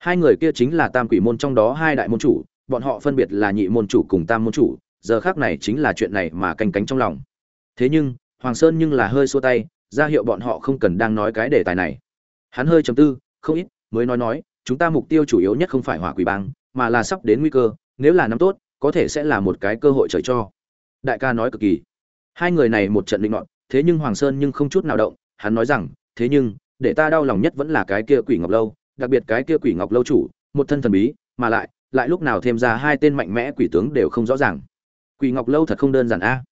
hai người kia chính là tam quỷ môn trong đó hai đại môn chủ, bọn họ phân biệt là nhị môn chủ cùng tam môn chủ, giờ khác này chính là chuyện này mà canh cánh trong lòng. Thế nhưng, hoàng sơn nhưng là hơi xua tay, ra hiệu bọn họ không cần đang nói cái đề tài này. Hắn hơi chầm tư, không ít, mới nói nói, chúng ta mục tiêu chủ yếu nhất không phải hỏa quỷ bang, mà là sắp đến nguy cơ, nếu là năm tốt, có thể sẽ là một cái cơ hội trời cho. Đại ca nói cực kỳ. Hai người này một trận định ngọn thế nhưng hoàng sơn nhưng không chút nào động, hắn nói rằng, thế nhưng, để ta đau lòng nhất vẫn là cái kia quỷ ngọc lâu đặc biệt cái kia quỷ ngọc lâu chủ, một thân thần bí, mà lại lại lúc nào thêm ra hai tên mạnh mẽ quỷ tướng đều không rõ ràng. Quỷ ngọc lâu thật không đơn giản a.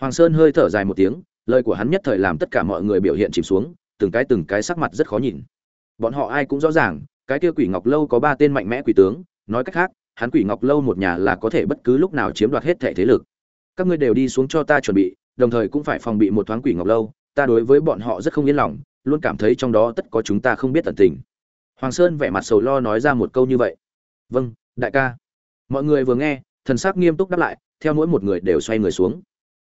Hoàng sơn hơi thở dài một tiếng, lời của hắn nhất thời làm tất cả mọi người biểu hiện chìm xuống, từng cái từng cái sắc mặt rất khó nhìn. Bọn họ ai cũng rõ ràng, cái kia quỷ ngọc lâu có ba tên mạnh mẽ quỷ tướng, nói cách khác, hắn quỷ ngọc lâu một nhà là có thể bất cứ lúc nào chiếm đoạt hết thể thế lực. Các ngươi đều đi xuống cho ta chuẩn bị, đồng thời cũng phải phòng bị một thoáng quỷ ngọc lâu, ta đối với bọn họ rất không yên lòng, luôn cảm thấy trong đó tất có chúng ta không biết tận tình hoàng sơn vẻ mặt sầu lo nói ra một câu như vậy. Vâng đại ca. Mọi người vừa nghe, thần sắc nghiêm túc đáp lại, theo mỗi một người đều xoay người xuống.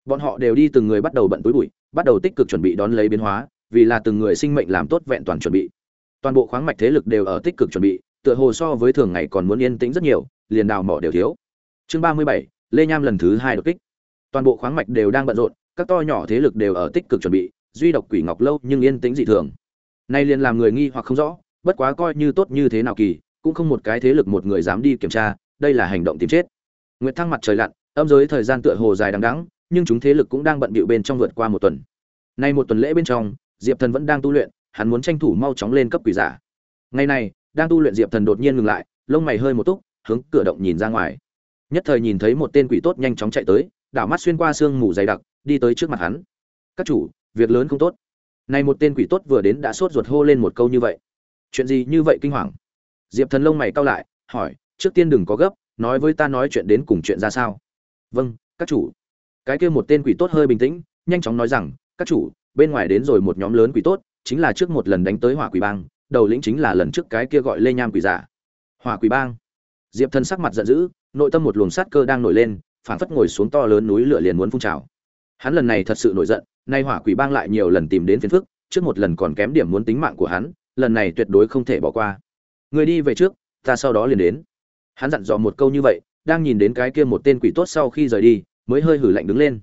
Bọn họ đều đi từng người bắt đầu bận túi bụi, bắt đầu tích cực chuẩn bị đón lấy biến hóa, vì là từng người sinh mệnh làm tốt vẹn toàn chuẩn bị. Toàn bộ khoáng mạch thế lực đều ở tích cực chuẩn bị, tựa hồ so với thường ngày còn muốn yên tĩnh rất nhiều, liền đào mỏ đều thiếu. Chương ba mươi bảy, lê nham lần thứ hai đột kích. Toàn bộ khoáng mạch đều đang bận rộn, các to nhỏ thế lực đều ở tích cực chuẩn bị, duy độc quỷ ngọc lâu nhưng yên tĩnh dị thường. Nay liền làm người nghi hoặc không rõ bất quá coi như tốt như thế nào kỳ, cũng không một cái thế lực một người dám đi kiểm tra, đây là hành động tìm chết. Nguyệt thăng mặt trời lặn, âm giới thời gian tựa hồ dài đằng đẵng, nhưng chúng thế lực cũng đang bận bịu bên trong vượt qua một tuần. Nay một tuần lễ bên trong, diệp thần vẫn đang tu luyện, hắn muốn tranh thủ mau chóng lên cấp quỷ giả. Ngày này, đang tu luyện diệp thần đột nhiên ngừng lại, lông mày hơi một túc, hướng cửa động nhìn ra ngoài. Nhất thời nhìn thấy một tên quỷ tốt nhanh chóng chạy tới, đảo mắt xuyên qua sương mù dày đặc, đi tới trước mặt hắn. Các chủ, việc lớn không tốt. Này một tên quỷ tốt vừa đến đã sốt ruột hô lên một câu như vậy chuyện gì như vậy kinh hoàng? Diệp thần lông mày cau lại, hỏi, trước tiên đừng có gấp, nói với ta nói chuyện đến cùng chuyện ra sao? Vâng các chủ. Cái kia một tên quỷ tốt hơi bình tĩnh, nhanh chóng nói rằng, các chủ, bên ngoài đến rồi một nhóm lớn quỷ tốt, chính là trước một lần đánh tới hỏa quỷ bang, đầu lĩnh chính là lần trước cái kia gọi lê nham quỷ giả. Hỏa quỷ bang. Diệp thần sắc mặt giận dữ, nội tâm một luồng sát cơ đang nổi lên phản phất ngồi xuống to lớn núi lửa liền muốn phun trào. Hắn lần này thật sự nổi giận, nay hỏa quỷ bang lại nhiều lần tìm đến phiền phức, trước một lần còn kém điểm muốn tính mạng của hắn lần này tuyệt đối không thể bỏ qua. Người đi về trước, ta sau đó liền đến. Hắn dặn dò một câu như vậy, đang nhìn đến cái kia một tên quỷ tốt sau khi rời đi, mới hơi hử lạnh đứng lên.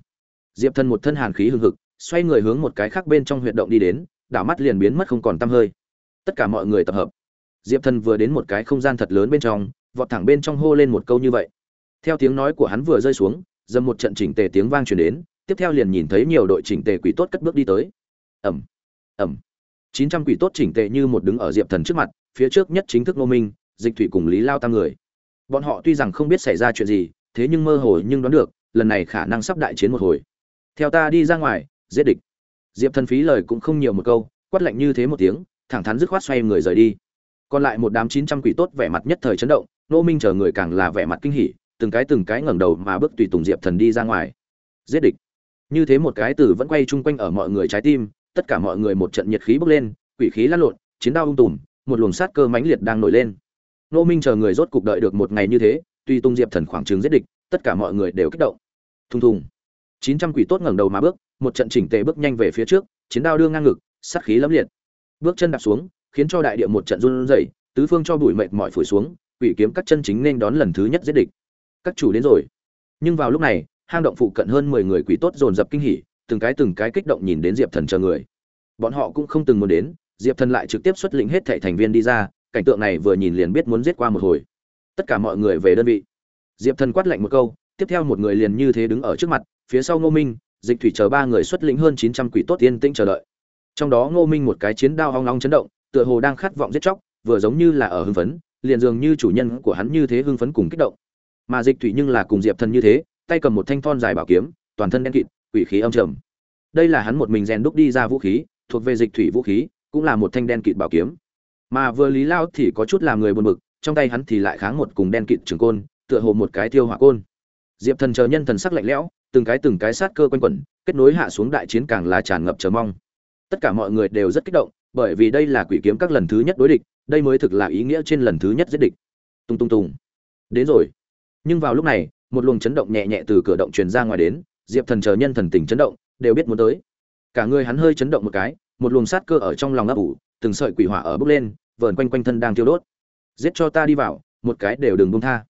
Diệp thần một thân hàn khí hừng hực, xoay người hướng một cái khác bên trong huyệt động đi đến, đảo mắt liền biến mất không còn tăm hơi. Tất cả mọi người tập hợp. Diệp thần vừa đến một cái không gian thật lớn bên trong, vọt thẳng bên trong hô lên một câu như vậy. Theo tiếng nói của hắn vừa rơi xuống, dầm một trận chỉnh tề tiếng vang truyền đến, tiếp theo liền nhìn thấy nhiều đội chỉnh tề quỷ tốt cất bước đi tới. Ẩm ẩm chín trăm quỷ tốt chỉnh tề như một đứng ở diệp thần trước mặt, phía trước nhất chính thức nô minh, dịch thủy cùng lý lao tam người. Bọn họ tuy rằng không biết xảy ra chuyện gì, thế nhưng mơ hồ nhưng đoán được, lần này khả năng sắp đại chiến một hồi. Theo ta đi ra ngoài, giết địch. Diệp thần phí lời cũng không nhiều một câu, quát lạnh như thế một tiếng, thẳng thắn dứt khoát xoay người rời đi. Còn lại một đám chín trăm quỷ tốt vẻ mặt nhất thời chấn động nô minh chờ người càng là vẻ mặt kinh hỉ, từng cái từng cái ngẩng đầu mà bước tùy tùng diệp thần đi ra ngoài. Giết địch. Như thế một cái từ vẫn quay chung quanh ở mọi người trái tim tất cả mọi người một trận nhiệt khí bốc lên, quỷ khí lăn lộn, chiến đao ung tùm, một luồng sát cơ mãnh liệt đang nổi lên. Nô minh chờ người rốt cục đợi được một ngày như thế, tuy tung diệp thần khoảng trường giết địch, tất cả mọi người đều kích động. Thùng thùng. Chín trăm quỷ tốt ngẩng đầu mà bước, một trận chỉnh tề bước nhanh về phía trước, chiến đao đưa ngang ngực, sát khí lẫm liệt. Bước chân đạp xuống, khiến cho đại địa một trận run rẩy, tứ phương cho bụi mệt mỏi phủi xuống, quỷ kiếm các chân chính nên đón lần thứ nhất giết địch. Các chủ đến rồi. Nhưng vào lúc này, hang động phụ cận hơn mười người quỷ tốt dồn dập kinh hỉ từng cái từng cái kích động nhìn đến diệp thần chờ người. Bọn họ cũng không từng muốn đến, diệp thần lại trực tiếp xuất lĩnh hết thảy thành viên đi ra, cảnh tượng này vừa nhìn liền biết muốn giết qua một hồi. Tất cả mọi người về đơn vị. Diệp thần quát lạnh một câu, tiếp theo một người liền như thế đứng ở trước mặt, phía sau ngô minh, dịch thủy chờ ba người xuất lĩnh hơn chín trăm quỷ tốt tiên tĩnh chờ đợi. Trong đó ngô minh một cái chiến đao hoang long chấn động, tựa hồ đang khát vọng giết chóc, vừa giống như là ở hưng phấn, liền dường như chủ nhân của hắn như thế hưng phấn cùng kích động. Mà dịch thủy nhưng là cùng diệp thần như thế, tay cầm một thanh thon dài bảo kiếm, toàn thân đen kịt quỷ khí âm trầm. Đây là hắn một mình rèn đúc đi ra vũ khí, thuộc về dịch thủy vũ khí, cũng là một thanh đen kịt bảo kiếm. Mà vừa lý lao thì có chút làm người buồn bực, trong tay hắn thì lại kháng một cùng đen kịt trường côn, tựa hồ một cái tiêu hỏa côn. Diệp thần chờ nhân thần sắc lạnh lẽo, từng cái từng cái sát cơ quanh quẩn, kết nối hạ xuống đại chiến càng là tràn ngập chờ mong. Tất cả mọi người đều rất kích động, bởi vì đây là quỷ kiếm các lần thứ nhất đối địch, đây mới thực là ý nghĩa trên lần thứ nhất giết địch. Tung tung tung. Đến rồi. Nhưng vào lúc này, một luồng chấn động nhẹ nhẹ từ cửa động truyền ra ngoài đến diệp thần chờ nhân thần tình chấn động, đều biết muốn tới. Cả người hắn hơi chấn động một cái, một luồng sát cơ ở trong lòng ấp ủ, từng sợi quỷ hỏa ở bốc lên, vờn quanh quanh thân đang tiêu đốt. Giết cho ta đi vào, một cái đều đừng buông tha.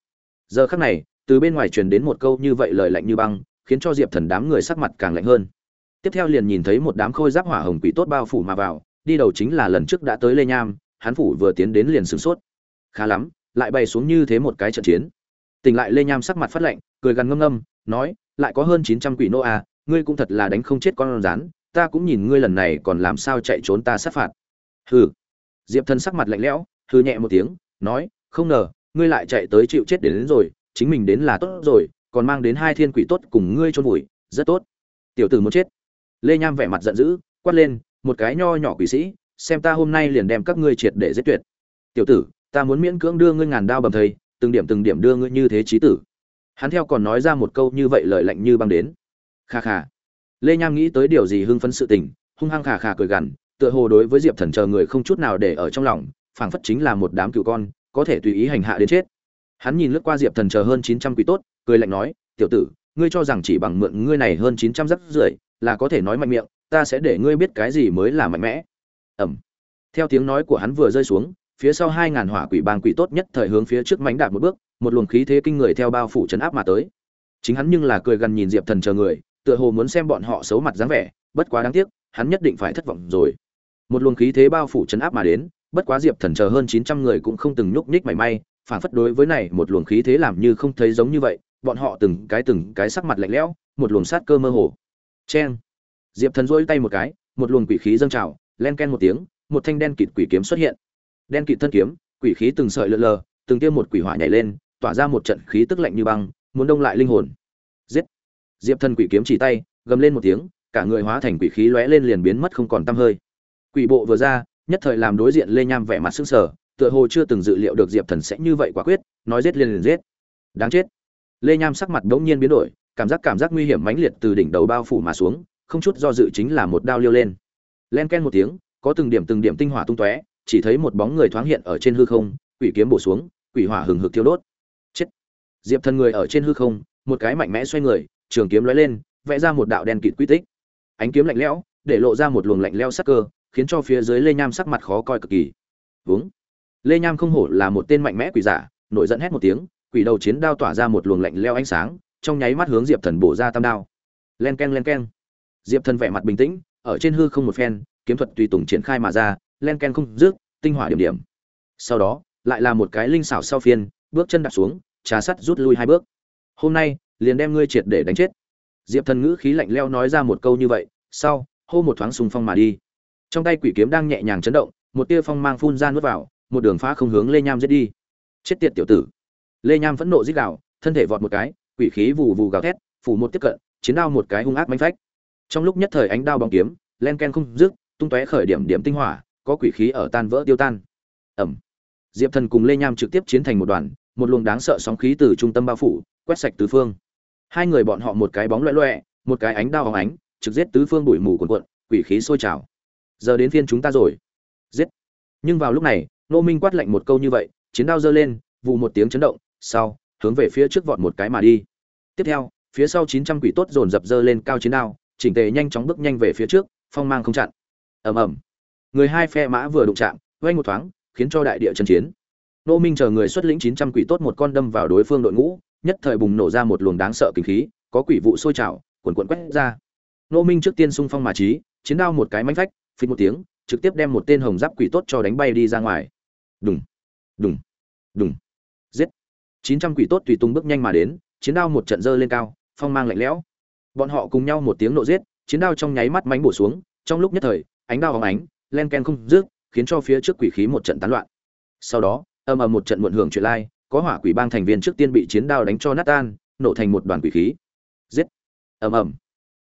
Giờ khắc này, từ bên ngoài truyền đến một câu như vậy lời lạnh như băng, khiến cho diệp thần đám người sắc mặt càng lạnh hơn. Tiếp theo liền nhìn thấy một đám khôi giáp hỏa hồng quỷ tốt bao phủ mà vào, đi đầu chính là lần trước đã tới lê nham, hắn phủ vừa tiến đến liền sửng sốt. Khá lắm, lại bay xuống như thế một cái trận chiến. Tỉnh lại lê nham sắc mặt phát lạnh, cười gằn ngâm ngâm, nói lại có hơn chín trăm quỷ nô à ngươi cũng thật là đánh không chết con rắn ta cũng nhìn ngươi lần này còn làm sao chạy trốn ta sát phạt. Hừ. Diệp thần sắc mặt lạnh lẽo hừ nhẹ một tiếng nói không ngờ ngươi lại chạy tới chịu chết đến, đến rồi chính mình đến là tốt rồi còn mang đến hai thiên quỷ tốt cùng ngươi chôn vùi rất tốt. Tiểu tử muốn chết. Lê nham vẻ mặt giận dữ quát lên một cái nho nhỏ quỷ sĩ xem ta hôm nay liền đem các ngươi triệt để giết tuyệt. Tiểu tử ta muốn miễn cưỡng đưa ngươi ngàn đao bầm thây từng điểm từng điểm đưa ngươi như thế chí tử hắn theo còn nói ra một câu như vậy lợi lạnh như băng đến. Kha kha. Lê nham nghĩ tới điều gì hưng phấn sự tình, hung hăng khà khà cười gằn, tựa hồ đối với diệp thần chờ người không chút nào để ở trong lòng, phảng phất chính là một đám cựu con, có thể tùy ý hành hạ đến chết. Hắn nhìn lướt qua diệp thần chờ hơn chín trăm quỷ tốt, cười lạnh nói, tiểu tử, ngươi cho rằng chỉ bằng mượn ngươi này hơn chín trăm rắc rưởi là có thể nói mạnh miệng, ta sẽ để ngươi biết cái gì mới là mạnh mẽ. Ẩm. Theo tiếng nói của hắn vừa rơi xuống, phía sau hai ngàn hỏa quỷ bang quỷ tốt nhất thời hướng phía trước mánh đạt một bước một luồng khí thế kinh người theo bao phủ chấn áp mà tới. Chính hắn nhưng là cười gần nhìn diệp thần chờ người, tựa hồ muốn xem bọn họ xấu mặt dáng vẻ, bất quá đáng tiếc, hắn nhất định phải thất vọng rồi. Một luồng khí thế bao phủ chấn áp mà đến, bất quá diệp thần chờ hơn chín trăm người cũng không từng nhúc nhích mảy may, phản phất đối với này một luồng khí thế làm như không thấy giống như vậy, bọn họ từng cái từng cái sắc mặt lạnh lẽo, một luồng sát cơ mơ hồ. Cheng! Diệp thần rỗi tay một cái, một luồng quỷ khí dâng trào, len ken một tiếng, một thanh đen kịt quỷ kiếm xuất hiện. Đen kịt thân kiếm, quỷ khí từng sợi lượn lờ, từng tiêm một quỷ hỏa nhảy lên tỏa ra một trận khí tức lạnh như băng, muốn đông lại linh hồn. Giết! Diệp thần quỷ kiếm chỉ tay, gầm lên một tiếng, cả người hóa thành quỷ khí lóe lên liền biến mất không còn tăm hơi. Quỷ bộ vừa ra, nhất thời làm đối diện lê nham vẻ mặt sững sờ, tựa hồ chưa từng dự liệu được diệp thần sẽ như vậy quả quyết, nói giết liền liền giết. Đáng chết! Lê nham sắc mặt bỗng nhiên biến đổi, cảm giác cảm giác nguy hiểm mãnh liệt từ đỉnh đầu bao phủ mà xuống, không chút do dự chính là một đao liêu lên. Len ken một tiếng, có từng điểm từng điểm tinh hỏa tung tóe, chỉ thấy một bóng người thoáng hiện ở trên hư không, quỷ kiếm bổ xuống, quỷ hỏa hừng hực thiêu đốt diệp thần người ở trên hư không, một cái mạnh mẽ xoay người, trường kiếm lóe lên, vẽ ra một đạo đen kịt quy tích. Ánh kiếm lạnh lẽo, để lộ ra một luồng lạnh lẽo sắc cơ, khiến cho phía dưới lê nham sắc mặt khó coi cực kỳ. Vướng lê nham không hổ là một tên mạnh mẽ quỷ giả, nổi giận hét một tiếng, quỷ đầu chiến đao tỏa ra một luồng lạnh lẽo ánh sáng, trong nháy mắt hướng diệp thần bổ ra tam đao. Len keng len keng. Diệp thần vẻ mặt bình tĩnh, ở trên hư không một phen, kiếm thuật tùy tùng triển khai mà ra, len ken không rước tinh hỏa điểm điểm. Sau đó, lại là một cái linh xảo sau phiên, bước chân đặt xuống trà sắt rút lui hai bước. Hôm nay, liền đem ngươi triệt để đánh chết. Diệp thần ngữ khí lạnh leo nói ra một câu như vậy, sau, hô một thoáng sùng phong mà đi. Trong tay quỷ kiếm đang nhẹ nhàng chấn động, một tia phong mang phun ra nuốt vào, một đường phá không hướng lê nham giết đi. Chết tiệt tiểu tử. Lê nham phẫn nộ dích đạo thân thể vọt một cái, quỷ khí vù vù gào thét, phủ một tiếp cận, chiến đao một cái hung ác manh phách. Trong lúc nhất thời ánh đao bóng kiếm, len ken không dứt, tung tóe khởi điểm điểm tinh hỏa, có quỷ khí ở tan vỡ tiêu tan. Ẩm. Diệp thần cùng lê nham trực tiếp chiến thành một đoàn một luồng đáng sợ sóng khí từ trung tâm bao phủ, quét sạch tứ phương. Hai người bọn họ một cái bóng loẹ loẹ một cái ánh đao hóng ánh, trực giết tứ phương bụi mù cuồn cuộn, quỷ khí sôi trào. Giờ đến phiên chúng ta rồi. Giết. Nhưng vào lúc này nô minh quát lạnh một câu như vậy, chiến đao giơ lên vụ một tiếng chấn động, sau, hướng về phía trước vọt một cái mà đi. Tiếp theo, phía sau chín trăm quỷ tốt dồn dập dơ lên cao chiến đao, chỉnh tề nhanh chóng bước nhanh về phía trước, phong mang không chặn. Ầm ầm. Người hai phe mã vừa đụng chạm vây một thoáng, khiến cho đại địa chân chiến nô minh chờ người xuất lĩnh chín trăm quỷ tốt một con đâm vào đối phương đội ngũ nhất thời bùng nổ ra một luồng đáng sợ kinh khí có quỷ vụ sôi trào cuồn cuộn quét ra. Nô minh trước tiên xung phong mà chí, chiến đao một cái mánh phách phịch một tiếng trực tiếp đem một tên hồng giáp quỷ tốt cho đánh bay đi ra ngoài. Đùng đùng đùng. Giết. Chín trăm quỷ tốt tùy tung bước nhanh mà đến chiến đao một trận giơ lên cao phong mang lạnh lẽo. Bọn họ cùng nhau một tiếng nộ giết chiến đao trong nháy mắt mánh bổ xuống trong lúc nhất thời ánh đao óng ánh len ken không rước khiến cho phía trước quỷ khí một trận tán loạn. Sau đó âm ầm một trận muộn hưởng chuyện lai, có hỏa quỷ bang thành viên trước tiên bị chiến đao đánh cho nát tan, nổ thành một đoàn quỷ khí. Giết. Ầm ầm.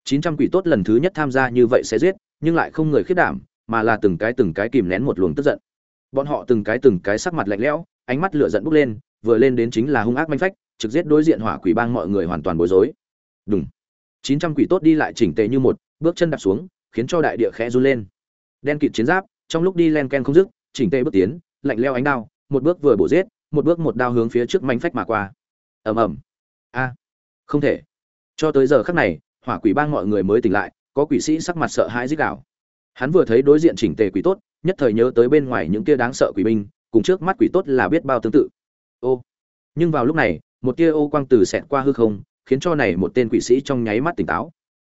Chín trăm quỷ tốt lần thứ nhất tham gia như vậy sẽ giết, nhưng lại không người khiết đảm, mà là từng cái từng cái kìm nén một luồng tức giận. Bọn họ từng cái từng cái sắc mặt lạnh lẽo, ánh mắt lửa giận bốc lên, vừa lên đến chính là hung ác manh phách, trực giết đối diện hỏa quỷ bang mọi người hoàn toàn bối rối. Đúng chín trăm quỷ tốt đi lại chỉnh tề như một, bước chân đạp xuống, khiến cho đại địa khẽ run lên. Đen kịt chiến giáp, trong lúc đi len ken không dứt, chỉnh tề bước tiến, lạnh leo ánh đao một bước vừa bổ giết một bước một đao hướng phía trước manh phách mà qua. Ầm ầm. A. Không thể. Cho tới giờ khắc này hỏa quỷ bang mọi người mới tỉnh lại có quỷ sĩ sắc mặt sợ hãi rít gào. hắn vừa thấy đối diện chỉnh tề quỷ tốt nhất thời nhớ tới bên ngoài những kia đáng sợ quỷ binh cùng trước mắt quỷ tốt là biết bao tương tự. Ô. Nhưng vào lúc này một tia ô quang từ xẹt qua hư không khiến cho này một tên quỷ sĩ trong nháy mắt tỉnh táo.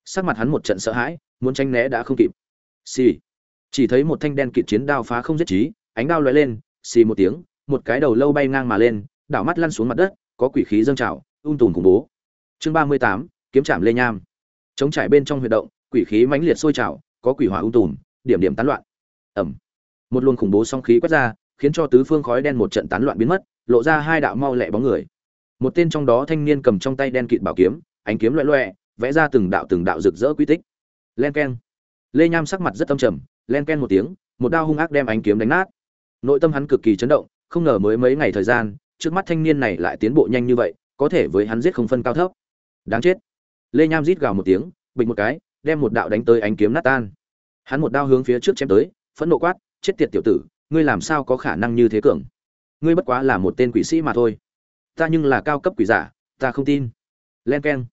Sắc mặt hắn một trận sợ hãi muốn tránh né đã không kịp. Xì. Chỉ thấy một thanh đen kịt chiến đao phá không giết chí, ánh đao lóe lên xì một tiếng, một cái đầu lâu bay ngang mà lên, đảo mắt lăn xuống mặt đất, có quỷ khí dâng trào, ung tùn khủng bố. Chương ba mươi tám, kiếm trạm lê nham. Chống trải bên trong huy động, quỷ khí mãnh liệt sôi trào, có quỷ hỏa ung tùm, điểm điểm tán loạn. Ẩm một luồng khủng bố song khí quét ra, khiến cho tứ phương khói đen một trận tán loạn biến mất, lộ ra hai đạo mau lẹ bóng người. Một tên trong đó thanh niên cầm trong tay đen kịt bảo kiếm, ánh kiếm loẹ loẹ vẽ ra từng đạo từng đạo rực rỡ quy tích. Len keng lê nham sắc mặt rất âm trầm, len ken một tiếng, một đao hung ác đem ánh kiếm đánh nát nội tâm hắn cực kỳ chấn động, không ngờ mới mấy ngày thời gian, trước mắt thanh niên này lại tiến bộ nhanh như vậy, có thể với hắn giết không phân cao thấp. Đáng chết. Lê nham rít gào một tiếng bình một cái, đem một đạo đánh tới ánh kiếm nát tan. Hắn một đao hướng phía trước chém tới, phẫn nộ quát, chết tiệt tiểu tử, ngươi làm sao có khả năng như thế cường? Ngươi bất quá là một tên quỷ sĩ mà thôi. Ta nhưng là cao cấp quỷ giả, ta không tin. Len k e n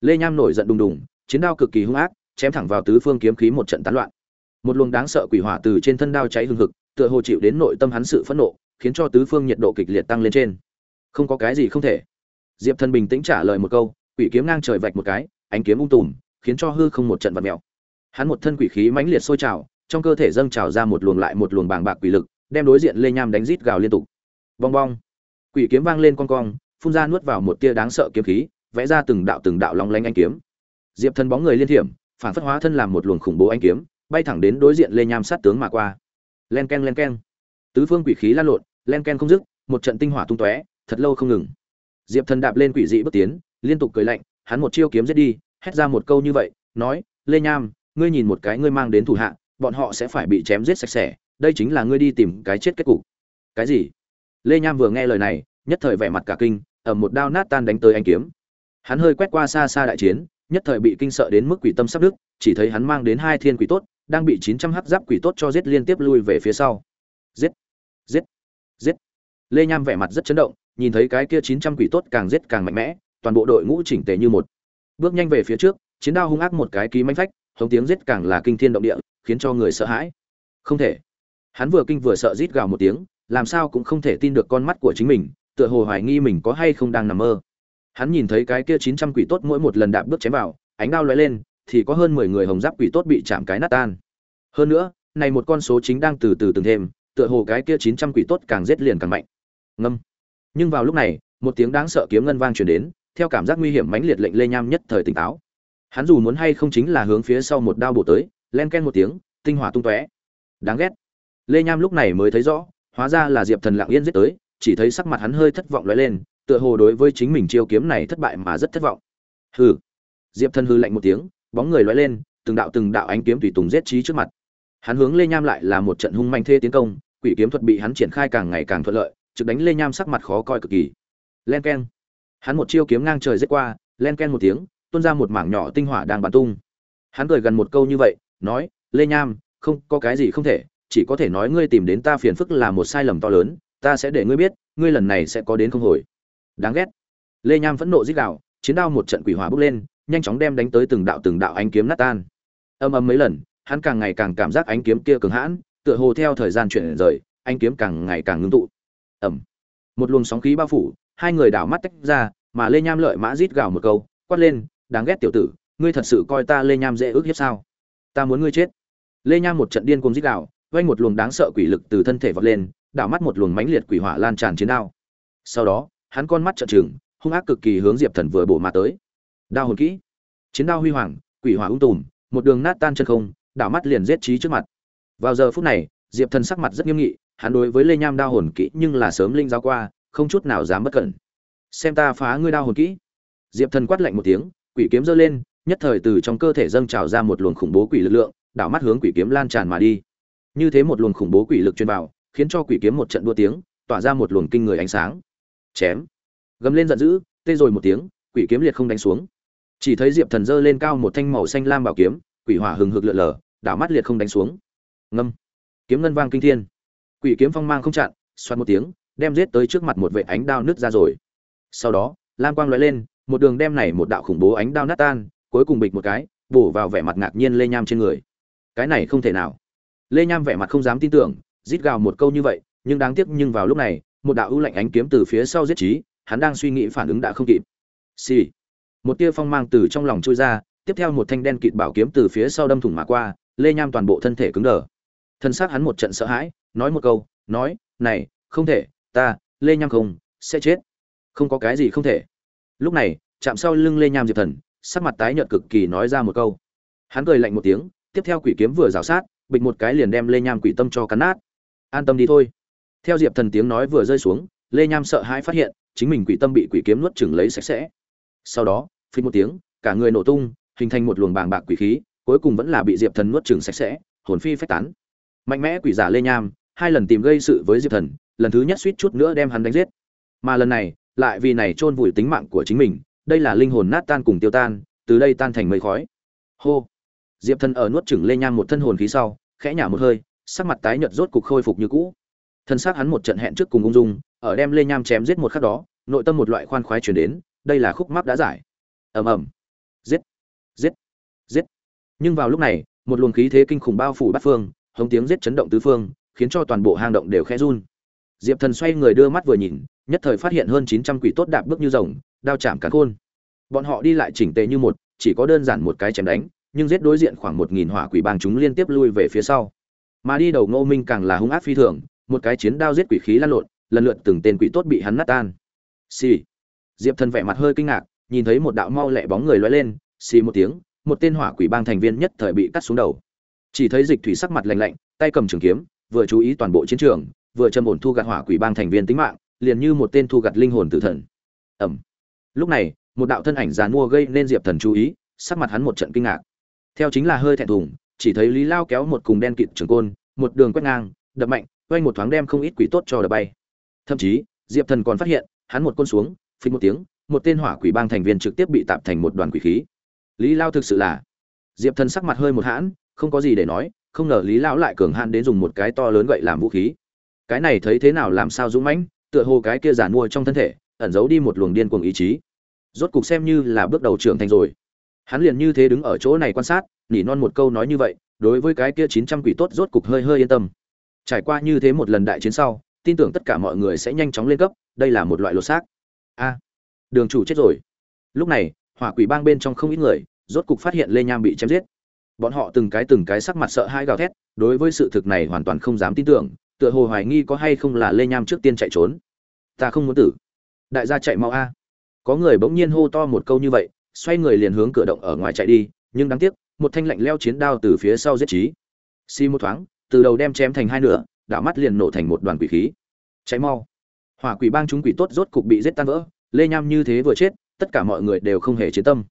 lê nham nổi giận đùng đùng, chiến đao cực kỳ hung ác, chém thẳng vào tứ phương kiếm khí một trận tán loạn. Một luồng đáng sợ quỷ hỏa từ trên thân đao cháy hừng hực tựa hồ chịu đến nội tâm hắn sự phẫn nộ, khiến cho tứ phương nhiệt độ kịch liệt tăng lên trên. Không có cái gì không thể. Diệp thần bình tĩnh trả lời một câu, quỷ kiếm ngang trời vạch một cái, ánh kiếm ung tùm, khiến cho hư không một trận vật mèo. Hắn một thân quỷ khí mãnh liệt sôi trào, trong cơ thể dâng trào ra một luồng lại một luồng bàng bạc quỷ lực, đem đối diện lê nham đánh rít gào liên tục. Bong bong. Quỷ kiếm vang lên con cong, phun ra nuốt vào một tia đáng sợ kiếm khí, vẽ ra từng đạo từng đạo long lanh anh kiếm. Diệp thần bóng người liên thiểm, phản phất hóa thân làm một luồng khủng bố anh kiếm, bay thẳng đến đối diện lê nham sát tướng mà qua len ken len ken tứ phương quỷ khí lan lộn, len ken không dứt, một trận tinh hỏa tung tóe, thật lâu không ngừng. Diệp thần đạp lên quỷ dị bước tiến, liên tục cười lạnh, hắn một chiêu kiếm giết đi, hét ra một câu như vậy, nói, lê nham, ngươi nhìn một cái ngươi mang đến thủ hạ, bọn họ sẽ phải bị chém giết sạch sẽ, đây chính là ngươi đi tìm cái chết kết cục. Cái gì? Lê nham vừa nghe lời này, nhất thời vẻ mặt cả kinh ở một đao nát tan đánh tới anh kiếm. Hắn hơi quét qua xa xa đại chiến, nhất thời bị kinh sợ đến mức quỷ tâm sắp đức chỉ thấy hắn mang đến hai thiên quỷ tốt đang bị chín trăm hắc giáp quỷ tốt cho giết liên tiếp lui về phía sau. Giết giết giết. Lê nham vẻ mặt rất chấn động, nhìn thấy cái kia chín trăm quỷ tốt càng giết càng mạnh mẽ, toàn bộ đội ngũ chỉnh tề như một. Bước nhanh về phía trước, chiến đao hung ác một cái ký mãnh phách, hống tiếng giết càng là kinh thiên động địa, khiến cho người sợ hãi. Không thể. Hắn vừa kinh vừa sợ rít gào một tiếng, làm sao cũng không thể tin được con mắt của chính mình, tựa hồ hoài nghi mình có hay không đang nằm mơ. Hắn nhìn thấy cái kia chín trăm quỷ tốt mỗi một lần đạp bước chém vào, ánh đao lóe lên thì có hơn mười người hồng giáp quỷ tốt bị chạm cái nát tan. Hơn nữa, này một con số chính đang từ từ từng thêm, tựa hồ cái kia chín trăm quỷ tốt càng giết liền càng mạnh. Ngâm. Nhưng vào lúc này, một tiếng đáng sợ kiếm ngân vang truyền đến, theo cảm giác nguy hiểm mãnh liệt lệnh lê nham nhất thời tỉnh táo. Hắn dù muốn hay không chính là hướng phía sau một đao bổ tới, len ken một tiếng, tinh hỏa tung tóe. Đáng ghét. Lê nham lúc này mới thấy rõ, hóa ra là diệp thần lặng yên giết tới, chỉ thấy sắc mặt hắn hơi thất vọng lóe lên, tựa hồ đối với chính mình chiêu kiếm này thất bại mà rất thất vọng. Hừ. Diệp thần hừ lạnh một tiếng bóng người lóe lên, từng đạo từng đạo ánh kiếm tùy tùng giết trí trước mặt. Hắn hướng lê nham lại là một trận hung manh thê tiến công, quỷ kiếm thuật bị hắn triển khai càng ngày càng thuận lợi, trực đánh lê nham sắc mặt khó coi cực kỳ. Len keng hắn một chiêu kiếm ngang trời giết qua, len ken một tiếng, tuôn ra một mảng nhỏ tinh hỏa đang bắn tung. Hắn cười gần một câu như vậy, nói, lê nham, không, có cái gì không thể, chỉ có thể nói ngươi tìm đến ta phiền phức là một sai lầm to lớn, ta sẽ để ngươi biết, ngươi lần này sẽ có đến không hồi. Đáng ghét. Lê nham phẫn nộ dích đạo chiến đao một trận quỷ hỏa bốc lên nhanh chóng đem đánh tới từng đạo từng đạo ánh kiếm nát tan. Âm âm mấy lần, hắn càng ngày càng cảm giác ánh kiếm kia cường hãn, tựa hồ theo thời gian chuyển rời, ánh kiếm càng ngày càng ngưng tụ. Ẩm một luồng sóng khí bao phủ, hai người đảo mắt tách ra, mà lê nham lợi mã rít gào một câu, quát lên, đáng ghét tiểu tử, ngươi thật sự coi ta lê nham dễ ước hiếp sao? Ta muốn ngươi chết. Lê nham một trận điên cuồng rít gào, vang một luồng đáng sợ quỷ lực từ thân thể vọt lên, đảo mắt một luồng mãnh liệt quỷ hỏa lan tràn chiến đao. Sau đó, hắn con mắt trợn trừng, hung ác cực kỳ hướng diệp thần vừa bổ mà tới đao hồn kỹ. Chiến đao huy hoàng, quỷ hỏa ung tùm, một đường nát tan chân không, đảo mắt liền giết trí trước mặt. Vào giờ phút này, diệp thần sắc mặt rất nghiêm nghị, hắn đối với lê nham đao hồn kỹ nhưng là sớm linh giao qua, không chút nào dám bất cẩn. Xem ta phá ngươi đao hồn kỹ. Diệp thần quát lạnh một tiếng, quỷ kiếm giơ lên, nhất thời từ trong cơ thể dâng trào ra một luồng khủng bố quỷ lực lượng, đảo mắt hướng quỷ kiếm lan tràn mà đi. Như thế một luồng khủng bố quỷ lực truyền vào, khiến cho quỷ kiếm một trận đua tiếng, tỏa ra một luồng kinh người ánh sáng. Chém. Gầm lên giận dữ, tê rồi một tiếng, quỷ kiếm liệt không đánh xuống chỉ thấy diệp thần giơ lên cao một thanh màu xanh lam bảo kiếm, quỷ hỏa hừng hực lượn lờ, đảo mắt liệt không đánh xuống. Ngâm. Kiếm ngân vang kinh thiên. Quỷ kiếm phong mang không chặn xoắn một tiếng, đem giết tới trước mặt một vệ ánh đao nứt ra rồi. Sau đó, lam quang lóe lên, một đường đem này một đạo khủng bố ánh đao nát tan, cuối cùng bịch một cái, bổ vào vẻ mặt ngạc nhiên lê nham trên người. Cái này không thể nào. Lê nham vẻ mặt không dám tin tưởng, rít gào một câu như vậy, nhưng đáng tiếc nhưng vào lúc này, một đạo ưu lạnh ánh kiếm từ phía sau giết trí hắn đang suy nghĩ phản ứng đã không kịp. Xì、sì một tia phong mang từ trong lòng trôi ra, tiếp theo một thanh đen kịt bảo kiếm từ phía sau đâm thủng mà qua, lê nham toàn bộ thân thể cứng đờ. Thân xác hắn một trận sợ hãi, nói một câu, nói, này, không thể, ta, lê nham không, sẽ chết. Không có cái gì không thể. Lúc này, chạm sau lưng lê nham diệp thần, sắc mặt tái nhợt cực kỳ nói ra một câu. Hắn cười lạnh một tiếng, tiếp theo quỷ kiếm vừa rào sát, bịch một cái liền đem lê nham quỷ tâm cho cắn nát. An tâm đi thôi. Theo diệp thần tiếng nói vừa rơi xuống, lê nham sợ hãi phát hiện, chính mình quỷ tâm bị quỷ kiếm nuốt chừng lấy sạch sẽ sau đó phí một tiếng, cả người nổ tung, hình thành một luồng bàng bạc quỷ khí, cuối cùng vẫn là bị diệp thần nuốt chừng sạch sẽ, hồn phi phách tán. Mạnh mẽ quỷ giả lê nham, hai lần tìm gây sự với diệp thần, lần thứ nhất suýt chút nữa đem hắn đánh giết. Mà lần này, lại vì này chôn vùi tính mạng của chính mình, đây là linh hồn nát tan cùng tiêu tan, từ đây tan thành mây khói. Hô! Diệp thần ở nuốt chửng lê nham một thân hồn khí sau, khẽ nhả một hơi, sắc mặt tái nhợt rốt cục khôi phục như cũ. Thân xác hắn một trận hẹn trước cùng ung dung, ở đem lê nham chém giết một khắc đó, nội tâm một loại khoan khoái chuyển đến đây là khúc mắc đã giải. Ầm ầm. Giết. Giết. Giết. Nhưng vào lúc này, một luồng khí thế kinh khủng bao phủ bát phương, hống tiếng giết chấn động tứ phương, khiến cho toàn bộ hang động đều khẽ run. Diệp thần xoay người đưa mắt vừa nhìn, nhất thời phát hiện hơn chín trăm quỷ tốt đạp bước như rồng, đao chạm cả khôn. Bọn họ đi lại chỉnh tề như một, chỉ có đơn giản một cái chém đánh, nhưng giết đối diện khoảng một nghìn hỏa quỷ bang chúng liên tiếp lui về phía sau. Mà đi đầu ngô minh càng là hung ác phi thường, một cái chiến đao giết quỷ khí lan lộn, lần lượt từng tên quỷ tốt bị hắn nát tan. Xì diệp thần vẻ mặt hơi kinh ngạc, nhìn thấy một đạo mau lẹ bóng người lóe lên, xì một tiếng, một tên hỏa quỷ bang thành viên nhất thời bị cắt xuống đầu. Chỉ thấy dịch thủy sắc mặt lạnh lạnh, tay cầm trường kiếm, vừa chú ý toàn bộ chiến trường, vừa châm ổn thu gặt hỏa quỷ bang thành viên tính mạng, liền như một tên thu gặt linh hồn tử thần. Ẩm lúc này, một đạo thân ảnh dàn mua gây nên diệp thần chú ý, sắc mặt hắn một trận kinh ngạc. Theo chính là hơi thẹn thùng, chỉ thấy lý lao kéo một cùng đen kịt trường côn, một đường quét ngang, đập mạnh, quanh một thoáng đem không ít quỷ tốt cho đập bay. Thậm chí, diệp thần còn phát hiện, hắn một côn xuống phí một tiếng, một tên hỏa quỷ bang thành viên trực tiếp bị tạp thành một đoàn quỷ khí. Lý lao thực sự là diệp thần sắc mặt hơi một hãn, không có gì để nói, không ngờ lý lão lại cường hạn đến dùng một cái to lớn gậy làm vũ khí. Cái này thấy thế nào làm sao dũng mãnh, tựa hồ cái kia giản mua trong thân thể, ẩn giấu đi một luồng điên cuồng ý chí. Rốt cục xem như là bước đầu trưởng thành rồi. Hắn liền như thế đứng ở chỗ này quan sát, nỉ non một câu nói như vậy, đối với cái kia chín trăm quỷ tốt rốt cục hơi hơi yên tâm. Trải qua như thế một lần đại chiến sau, tin tưởng tất cả mọi người sẽ nhanh chóng lên cấp, đây là một loại lột xác a, đường chủ chết rồi. Lúc này, hỏa quỷ bang bên trong không ít người, rốt cục phát hiện lê nham bị chém giết. Bọn họ từng cái từng cái sắc mặt sợ hãi gào thét, đối với sự thực này hoàn toàn không dám tin tưởng, tựa hồ hoài nghi có hay không là lê nham trước tiên chạy trốn. Ta không muốn tử. Đại gia chạy mau a. Có người bỗng nhiên hô to một câu như vậy, xoay người liền hướng cửa động ở ngoài chạy đi, nhưng đáng tiếc, một thanh lạnh leo chiến đao từ phía sau giết trí xi một thoáng, từ đầu đem chém thành hai nửa, đảo mắt liền nổ thành một đoàn quỷ khí. Cháy mau hỏa quỷ bang chúng quỷ tốt rốt cục bị giết tan vỡ, lê nham như thế vừa chết, tất cả mọi người đều không hề chiến tâm.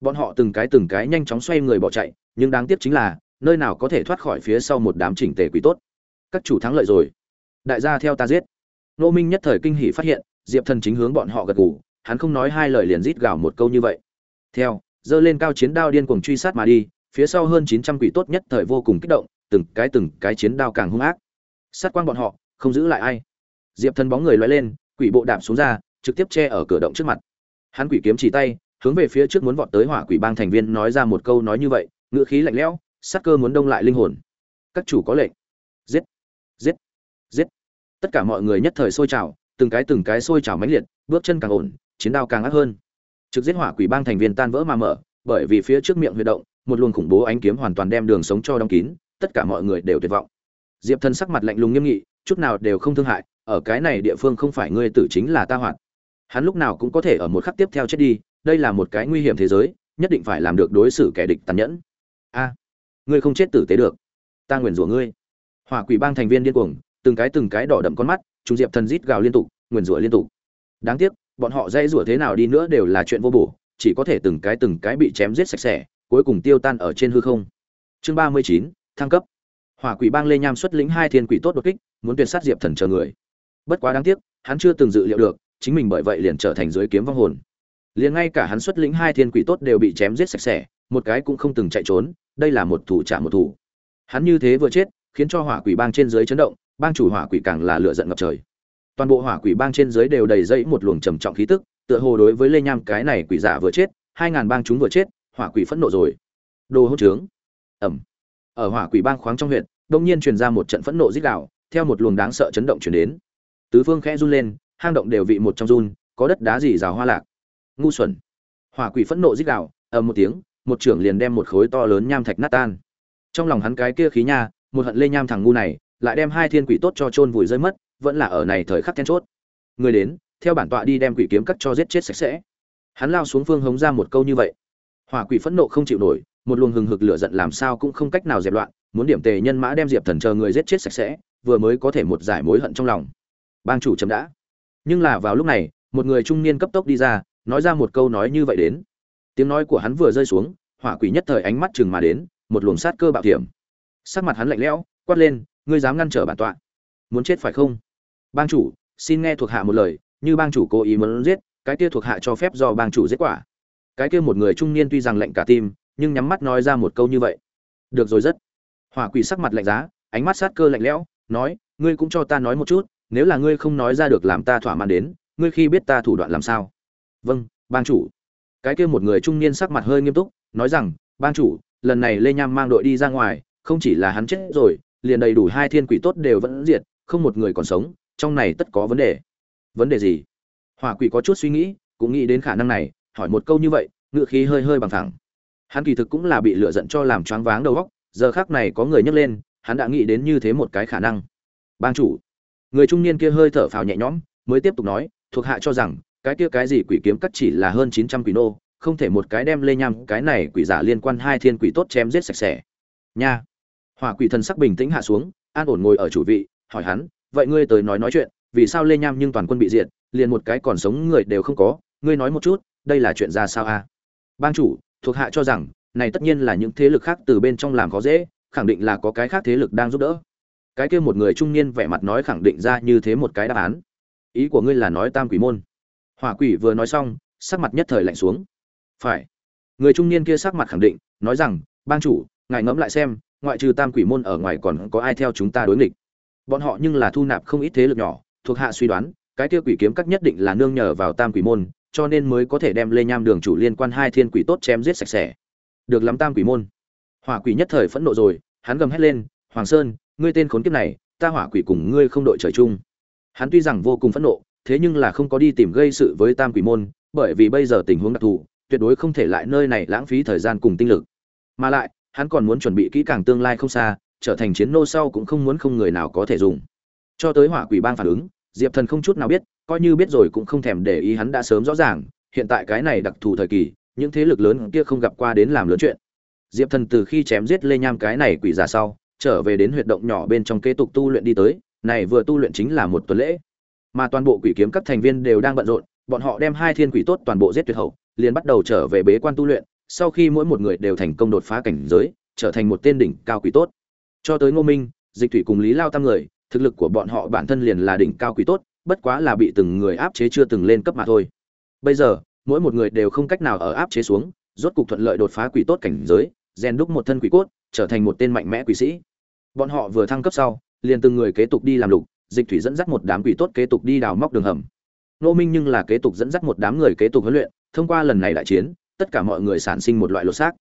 Bọn họ từng cái từng cái nhanh chóng xoay người bỏ chạy, nhưng đáng tiếc chính là, nơi nào có thể thoát khỏi phía sau một đám chỉnh tề quỷ tốt. Các chủ thắng lợi rồi. Đại gia theo ta giết. Nô minh nhất thời kinh hỉ phát hiện, diệp thần chính hướng bọn họ gật gù, hắn không nói hai lời liền rít gào một câu như vậy. Theo, dơ lên cao chiến đao điên cuồng truy sát mà đi, phía sau hơn chín trăm quỷ tốt nhất thời vô cùng kích động, từng cái từng cái chiến đao càng hung ác. Sát quang bọn họ, không giữ lại ai diệp thần bóng người loay lên, quỷ bộ đạp xuống ra, trực tiếp che ở cửa động trước mặt. Hắn quỷ kiếm chỉ tay, hướng về phía trước muốn vọt tới hỏa quỷ bang thành viên nói ra một câu nói như vậy, ngữ khí lạnh lẽo, sát cơ muốn đông lại linh hồn. Các chủ có lệnh. Giết. Giết. Giết. Tất cả mọi người nhất thời sôi trào, từng cái từng cái sôi trào mãnh liệt, bước chân càng ổn, chiến đao càng ác hơn. Trực giết hỏa quỷ bang thành viên tan vỡ mà mở, bởi vì phía trước miệng huy động, một luồng khủng bố ánh kiếm hoàn toàn đem đường sống cho đóng kín, tất cả mọi người đều tuyệt vọng. Diệp thần sắc mặt lạnh lùng nghiêm nghị, chút nào đều không thương hại ở cái này địa phương không phải ngươi tử chính là ta hoạt. Hắn lúc nào cũng có thể ở một khắc tiếp theo chết đi, đây là một cái nguy hiểm thế giới, nhất định phải làm được đối xử kẻ địch tàn nhẫn. A, ngươi không chết tử tế được. Ta nguyền rủa ngươi. Hỏa quỷ bang thành viên điên cuồng, từng cái từng cái đỏ đậm con mắt, chúng diệp thần rít gào liên tục, nguyền rủa liên tục. Đáng tiếc, bọn họ dây rủa thế nào đi nữa đều là chuyện vô bổ, chỉ có thể từng cái từng cái bị chém giết sạch sẽ, cuối cùng tiêu tan ở trên hư không. Chương ba mươi chín, thăng cấp. Hỏa quỷ bang lê nham xuất lĩnh hai thiên quỷ tốt đột kích, muốn tuyệt sát diệp thần chờ người bất quá đáng tiếc, hắn chưa từng dự liệu được, chính mình bởi vậy liền trở thành dưới kiếm vong hồn. Liền ngay cả hắn xuất lĩnh hai thiên quỷ tốt đều bị chém giết sạch sẽ, một cái cũng không từng chạy trốn, đây là một thủ trả một thủ. Hắn như thế vừa chết, khiến cho hỏa quỷ bang trên dưới chấn động, bang chủ hỏa quỷ càng là lửa giận ngập trời. Toàn bộ hỏa quỷ bang trên dưới đều đầy dẫy một luồng trầm trọng khí tức, tựa hồ đối với lê nham cái này quỷ giả vừa chết, hai ngàn bang chúng vừa chết, hỏa quỷ phẫn nộ rồi. Đồ hỗn trướng. Ẩm ở hỏa quỷ bang khoáng trong huyện đông nhiên truyền ra một trận phẫn nộ dích đạo theo một luồng đáng sợ chấn động chuyển đến tứ phương khẽ run lên, hang động đều vị một trong run, có đất đá gì rào hoa lạc. Ngu xuẩn. Hỏa quỷ phẫn nộ dích đạo ầm một tiếng, một trưởng liền đem một khối to lớn nham thạch nát tan. Trong lòng hắn cái kia khí nha, một hận lê nham thằng ngu này, lại đem hai thiên quỷ tốt cho chôn vùi rơi mất, vẫn là ở này thời khắc then chốt. Người đến, theo bản tọa đi đem quỷ kiếm cắt cho giết chết sạch sẽ. Hắn lao xuống phương hống ra một câu như vậy. Hỏa quỷ phẫn nộ không chịu nổi, một luồng hừng hực lửa giận làm sao cũng không cách nào dẹp loạn, muốn điểm tề nhân mã đem diệp thần chờ người giết chết sạch sẽ, vừa mới có thể một giải mối hận trong lòng bang chủ chấm đã. Nhưng là vào lúc này, một người trung niên cấp tốc đi ra, nói ra một câu nói như vậy đến. Tiếng nói của hắn vừa rơi xuống, hỏa quỷ nhất thời ánh mắt chừng mà đến, một luồng sát cơ bạo thiểm sắc mặt hắn lạnh lẽo, quát lên, ngươi dám ngăn trở bản tọa? Muốn chết phải không? Bang chủ, xin nghe thuộc hạ một lời, như bang chủ cố ý muốn giết, cái kia thuộc hạ cho phép do bang chủ giết quả. Cái kia một người trung niên tuy rằng lạnh cả tim, nhưng nhắm mắt nói ra một câu như vậy. Được rồi rất. Hỏa quỷ sắc mặt lạnh giá, ánh mắt sát cơ lạnh lẽo, nói, ngươi cũng cho ta nói một chút nếu là ngươi không nói ra được làm ta thỏa mãn đến, ngươi khi biết ta thủ đoạn làm sao? Vâng bang chủ. Cái kia một người trung niên sắc mặt hơi nghiêm túc, nói rằng, bang chủ, lần này lê nham mang đội đi ra ngoài, không chỉ là hắn chết rồi, liền đầy đủ hai thiên quỷ tốt đều vẫn diệt, không một người còn sống, trong này tất có vấn đề. Vấn đề gì? Hỏa quỷ có chút suy nghĩ, cũng nghĩ đến khả năng này, hỏi một câu như vậy ngựa khí hơi hơi bằng thẳng. Hắn kỳ thực cũng là bị lựa giận cho làm choáng váng đầu óc, giờ khác này có người nhấc lên, hắn đã nghĩ đến như thế một cái khả năng. Bang chủ người trung niên kia hơi thở phào nhẹ nhõm, mới tiếp tục nói, thuộc hạ cho rằng, cái kia cái gì quỷ kiếm cắt chỉ là hơn chín trăm quỷ nô, không thể một cái đem lê nham, cái này quỷ giả liên quan hai thiên quỷ tốt chém giết sạch sẽ. Nha. Hỏa quỷ thần sắc bình tĩnh hạ xuống, an ổn ngồi ở chủ vị, hỏi hắn, vậy ngươi tới nói nói chuyện, vì sao lê nham nhưng toàn quân bị diệt, liền một cái còn sống người đều không có, ngươi nói một chút, đây là chuyện ra sao a? À? bang chủ, thuộc hạ cho rằng, này tất nhiên là những thế lực khác từ bên trong làm khó dễ, khẳng định là có cái khác thế lực đang giúp đỡ cái kia một người trung niên vẻ mặt nói khẳng định ra như thế một cái đáp án. Ý của ngươi là nói tam quỷ môn. Hỏa quỷ vừa nói xong, sắc mặt nhất thời lạnh xuống. Phải. Người trung niên kia sắc mặt khẳng định, nói rằng, bang chủ, ngài ngẫm lại xem, ngoại trừ tam quỷ môn ở ngoài còn có ai theo chúng ta đối nghịch? Bọn họ nhưng là thu nạp không ít thế lực nhỏ, thuộc hạ suy đoán, cái kia quỷ kiếm các nhất định là nương nhờ vào tam quỷ môn, cho nên mới có thể đem lê nham đường chủ liên quan hai thiên quỷ tốt chém giết sạch sẽ. Được lắm tam quỷ môn. Hỏa quỷ nhất thời phẫn nộ rồi, hắn gầm hét lên, hoàng sơn ngươi tên khốn kiếp này, ta hỏa quỷ cùng ngươi không đội trời chung. Hắn tuy rằng vô cùng phẫn nộ, thế nhưng là không có đi tìm gây sự với tam quỷ môn, bởi vì bây giờ tình huống đặc thù, tuyệt đối không thể lại nơi này lãng phí thời gian cùng tinh lực. Mà lại, hắn còn muốn chuẩn bị kỹ càng tương lai không xa, trở thành chiến nô sau cũng không muốn không người nào có thể dùng. Cho tới hỏa quỷ bang phản ứng, diệp thần không chút nào biết, coi như biết rồi cũng không thèm để ý hắn đã sớm rõ ràng, hiện tại cái này đặc thù thời kỳ, những thế lực lớn kia không gặp qua đến làm lớn chuyện. Diệp thần từ khi chém giết lê nham cái này quỷ giả sau trở về đến huyệt động nhỏ bên trong kế tục tu luyện đi tới, này vừa tu luyện chính là một tuần lễ. Mà toàn bộ quỷ kiếm các thành viên đều đang bận rộn, bọn họ đem hai thiên quỷ tốt toàn bộ giết tuyệt hậu, liền bắt đầu trở về bế quan tu luyện, sau khi mỗi một người đều thành công đột phá cảnh giới, trở thành một tên đỉnh cao quỷ tốt. Cho tới ngô minh, dịch thủy cùng lý lao tam người, thực lực của bọn họ bản thân liền là đỉnh cao quỷ tốt, bất quá là bị từng người áp chế chưa từng lên cấp mà thôi. Bây giờ, mỗi một người đều không cách nào ở áp chế xuống, rốt cục thuận lợi đột phá quỷ tốt cảnh giới, rèn đúc một thân quỷ cốt, trở thành một tên mạnh mẽ quỷ sĩ bọn họ vừa thăng cấp sau, liền từng người kế tục đi làm lục, dịch thủy dẫn dắt một đám quỷ tốt kế tục đi đào móc đường hầm. Nô minh nhưng là kế tục dẫn dắt một đám người kế tục huấn luyện, thông qua lần này đại chiến, tất cả mọi người sản sinh một loại lột xác.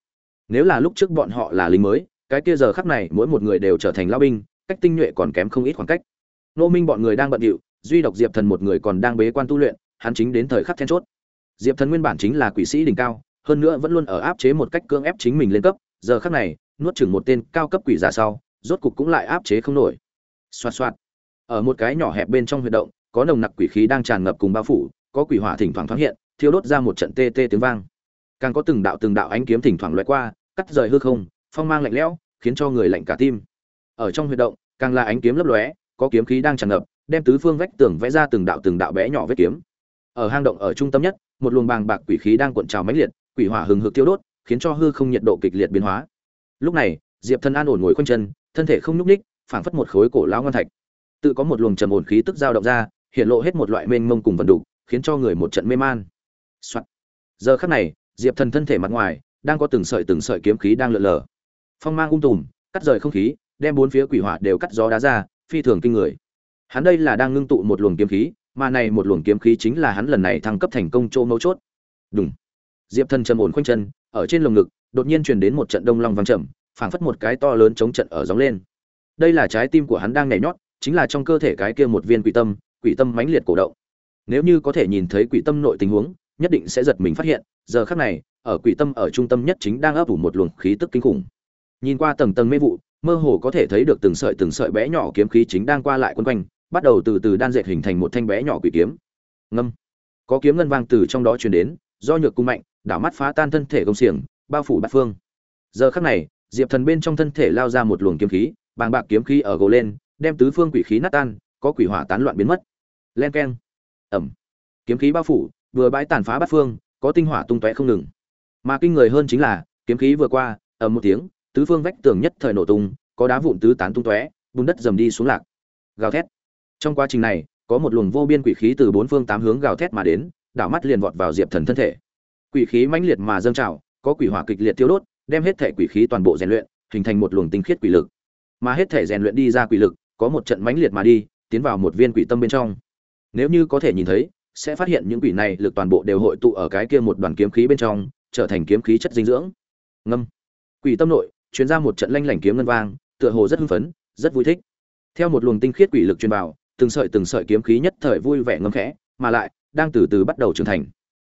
Nếu là lúc trước bọn họ là lính mới, cái kia giờ khắc này mỗi một người đều trở thành lao binh, cách tinh nhuệ còn kém không ít khoảng cách. Nô minh bọn người đang bận điệu, duy độc diệp thần một người còn đang bế quan tu luyện, hắn chính đến thời khắc then chốt. Diệp thần nguyên bản chính là quỷ sĩ đỉnh cao, hơn nữa vẫn luôn ở áp chế một cách cưỡng ép chính mình lên cấp, giờ khắc này, nuốt chửng một tên cao cấp quỷ giả sau rốt cục cũng lại áp chế không nổi. Xoạt xoạt. Ở một cái nhỏ hẹp bên trong huy động, có nồng nặc quỷ khí đang tràn ngập cùng bao phủ, có quỷ hỏa thỉnh thoảng thoáng hiện, thiêu đốt ra một trận tê tê tiếng vang. Càng có từng đạo từng đạo ánh kiếm thỉnh thoảng loại qua, cắt rời hư không, phong mang lạnh lẽo, khiến cho người lạnh cả tim. Ở trong huy động, càng là ánh kiếm lấp lóe, có kiếm khí đang tràn ngập, đem tứ phương vách tường vẽ ra từng đạo từng đạo bé nhỏ vết kiếm. Ở hang động ở trung tâm nhất, một luồng bàng bạc quỷ khí đang cuộn trào mãnh liệt, quỷ hỏa hừng hực thiêu đốt, khiến cho hư không nhiệt độ kịch liệt biến hóa. Lúc này, diệp thần an ổn ngồi khoanh chân thân thể không nhúc ních phảng phất một khối cổ lão ngon thạch. Tự có một luồng trầm ổn khí tức dao động ra, hiện lộ hết một loại mênh mông cùng vận đục, khiến cho người một trận mê man、Soạn. giờ khắc này, diệp thần thân thể mặt ngoài, đang có từng sợi từng sợi kiếm khí đang lượn lờ. Phong mang ung tùm, cắt rời không khí, đem bốn phía quỷ hỏa đều cắt gió đá ra, phi thường kinh người. Hắn đây là đang ngưng tụ một luồng kiếm khí, mà này một luồng kiếm khí chính là hắn lần này thăng cấp thành công chỗ mấu chốt. Đúng diệp thần trầm ổn khoanh chân, ở trên lồng ngực, đột nhiên truyền đến một trận đông long vang trầm phảng phất một cái to lớn chống trận ở gióng lên. Đây là trái tim của hắn đang nhảy nhót, chính là trong cơ thể cái kia một viên quỷ tâm quỷ tâm mãnh liệt cổ động. Nếu như có thể nhìn thấy quỷ tâm nội tình huống, nhất định sẽ giật mình phát hiện, giờ khắc này, ở quỷ tâm ở trung tâm nhất chính đang ấp ủ một luồng khí tức kinh khủng. Nhìn qua tầng tầng mê vụ, mơ hồ có thể thấy được từng sợi từng sợi bé nhỏ kiếm khí chính đang qua lại quấn quanh, bắt đầu từ từ đan dệt hình thành một thanh bé nhỏ quỷ kiếm. Ngâm. Có kiếm ngân vang từ trong đó truyền đến, do nhược cung mạnh, đảo mắt phá tan thân thể công xiềng, bao phủ bát phương. Giờ khắc này diệp thần bên trong thân thể lao ra một luồng kiếm khí, bàng bạc kiếm khí ở gồ lên, đem tứ phương quỷ khí nát tan, có quỷ hỏa tán loạn biến mất. Len keng. Ẩm. Kiếm khí bao phủ, vừa bãi tàn phá bát phương, có tinh hỏa tung tóe không ngừng. Mà kinh người hơn chính là, kiếm khí vừa qua, ầm một tiếng, tứ phương vách tường nhất thời nổ tung, có đá vụn tứ tán tung tóe, bùn đất dầm đi xuống lạc. Gào thét. Trong quá trình này, có một luồng vô biên quỷ khí từ bốn phương tám hướng gào thét mà đến, đảo mắt liền vọt vào diệp thần thân thể. Quỷ khí mãnh liệt mà dâng trào, có quỷ hỏa kịch liệt tiêu đốt đem hết thể quỷ khí toàn bộ rèn luyện, hình thành một luồng tinh khiết quỷ lực. Mà hết thể rèn luyện đi ra quỷ lực, có một trận mãnh liệt mà đi, tiến vào một viên quỷ tâm bên trong. Nếu như có thể nhìn thấy, sẽ phát hiện những quỷ này lực toàn bộ đều hội tụ ở cái kia một đoàn kiếm khí bên trong, trở thành kiếm khí chất dinh dưỡng. Ngâm. Quỷ tâm nội, truyền ra một trận lanh lảnh kiếm ngân vang, tựa hồ rất hưng phấn, rất vui thích. Theo một luồng tinh khiết quỷ lực truyền vào, từng sợi từng sợi kiếm khí nhất thời vui vẻ ngâm khẽ, mà lại đang từ từ bắt đầu trưởng thành.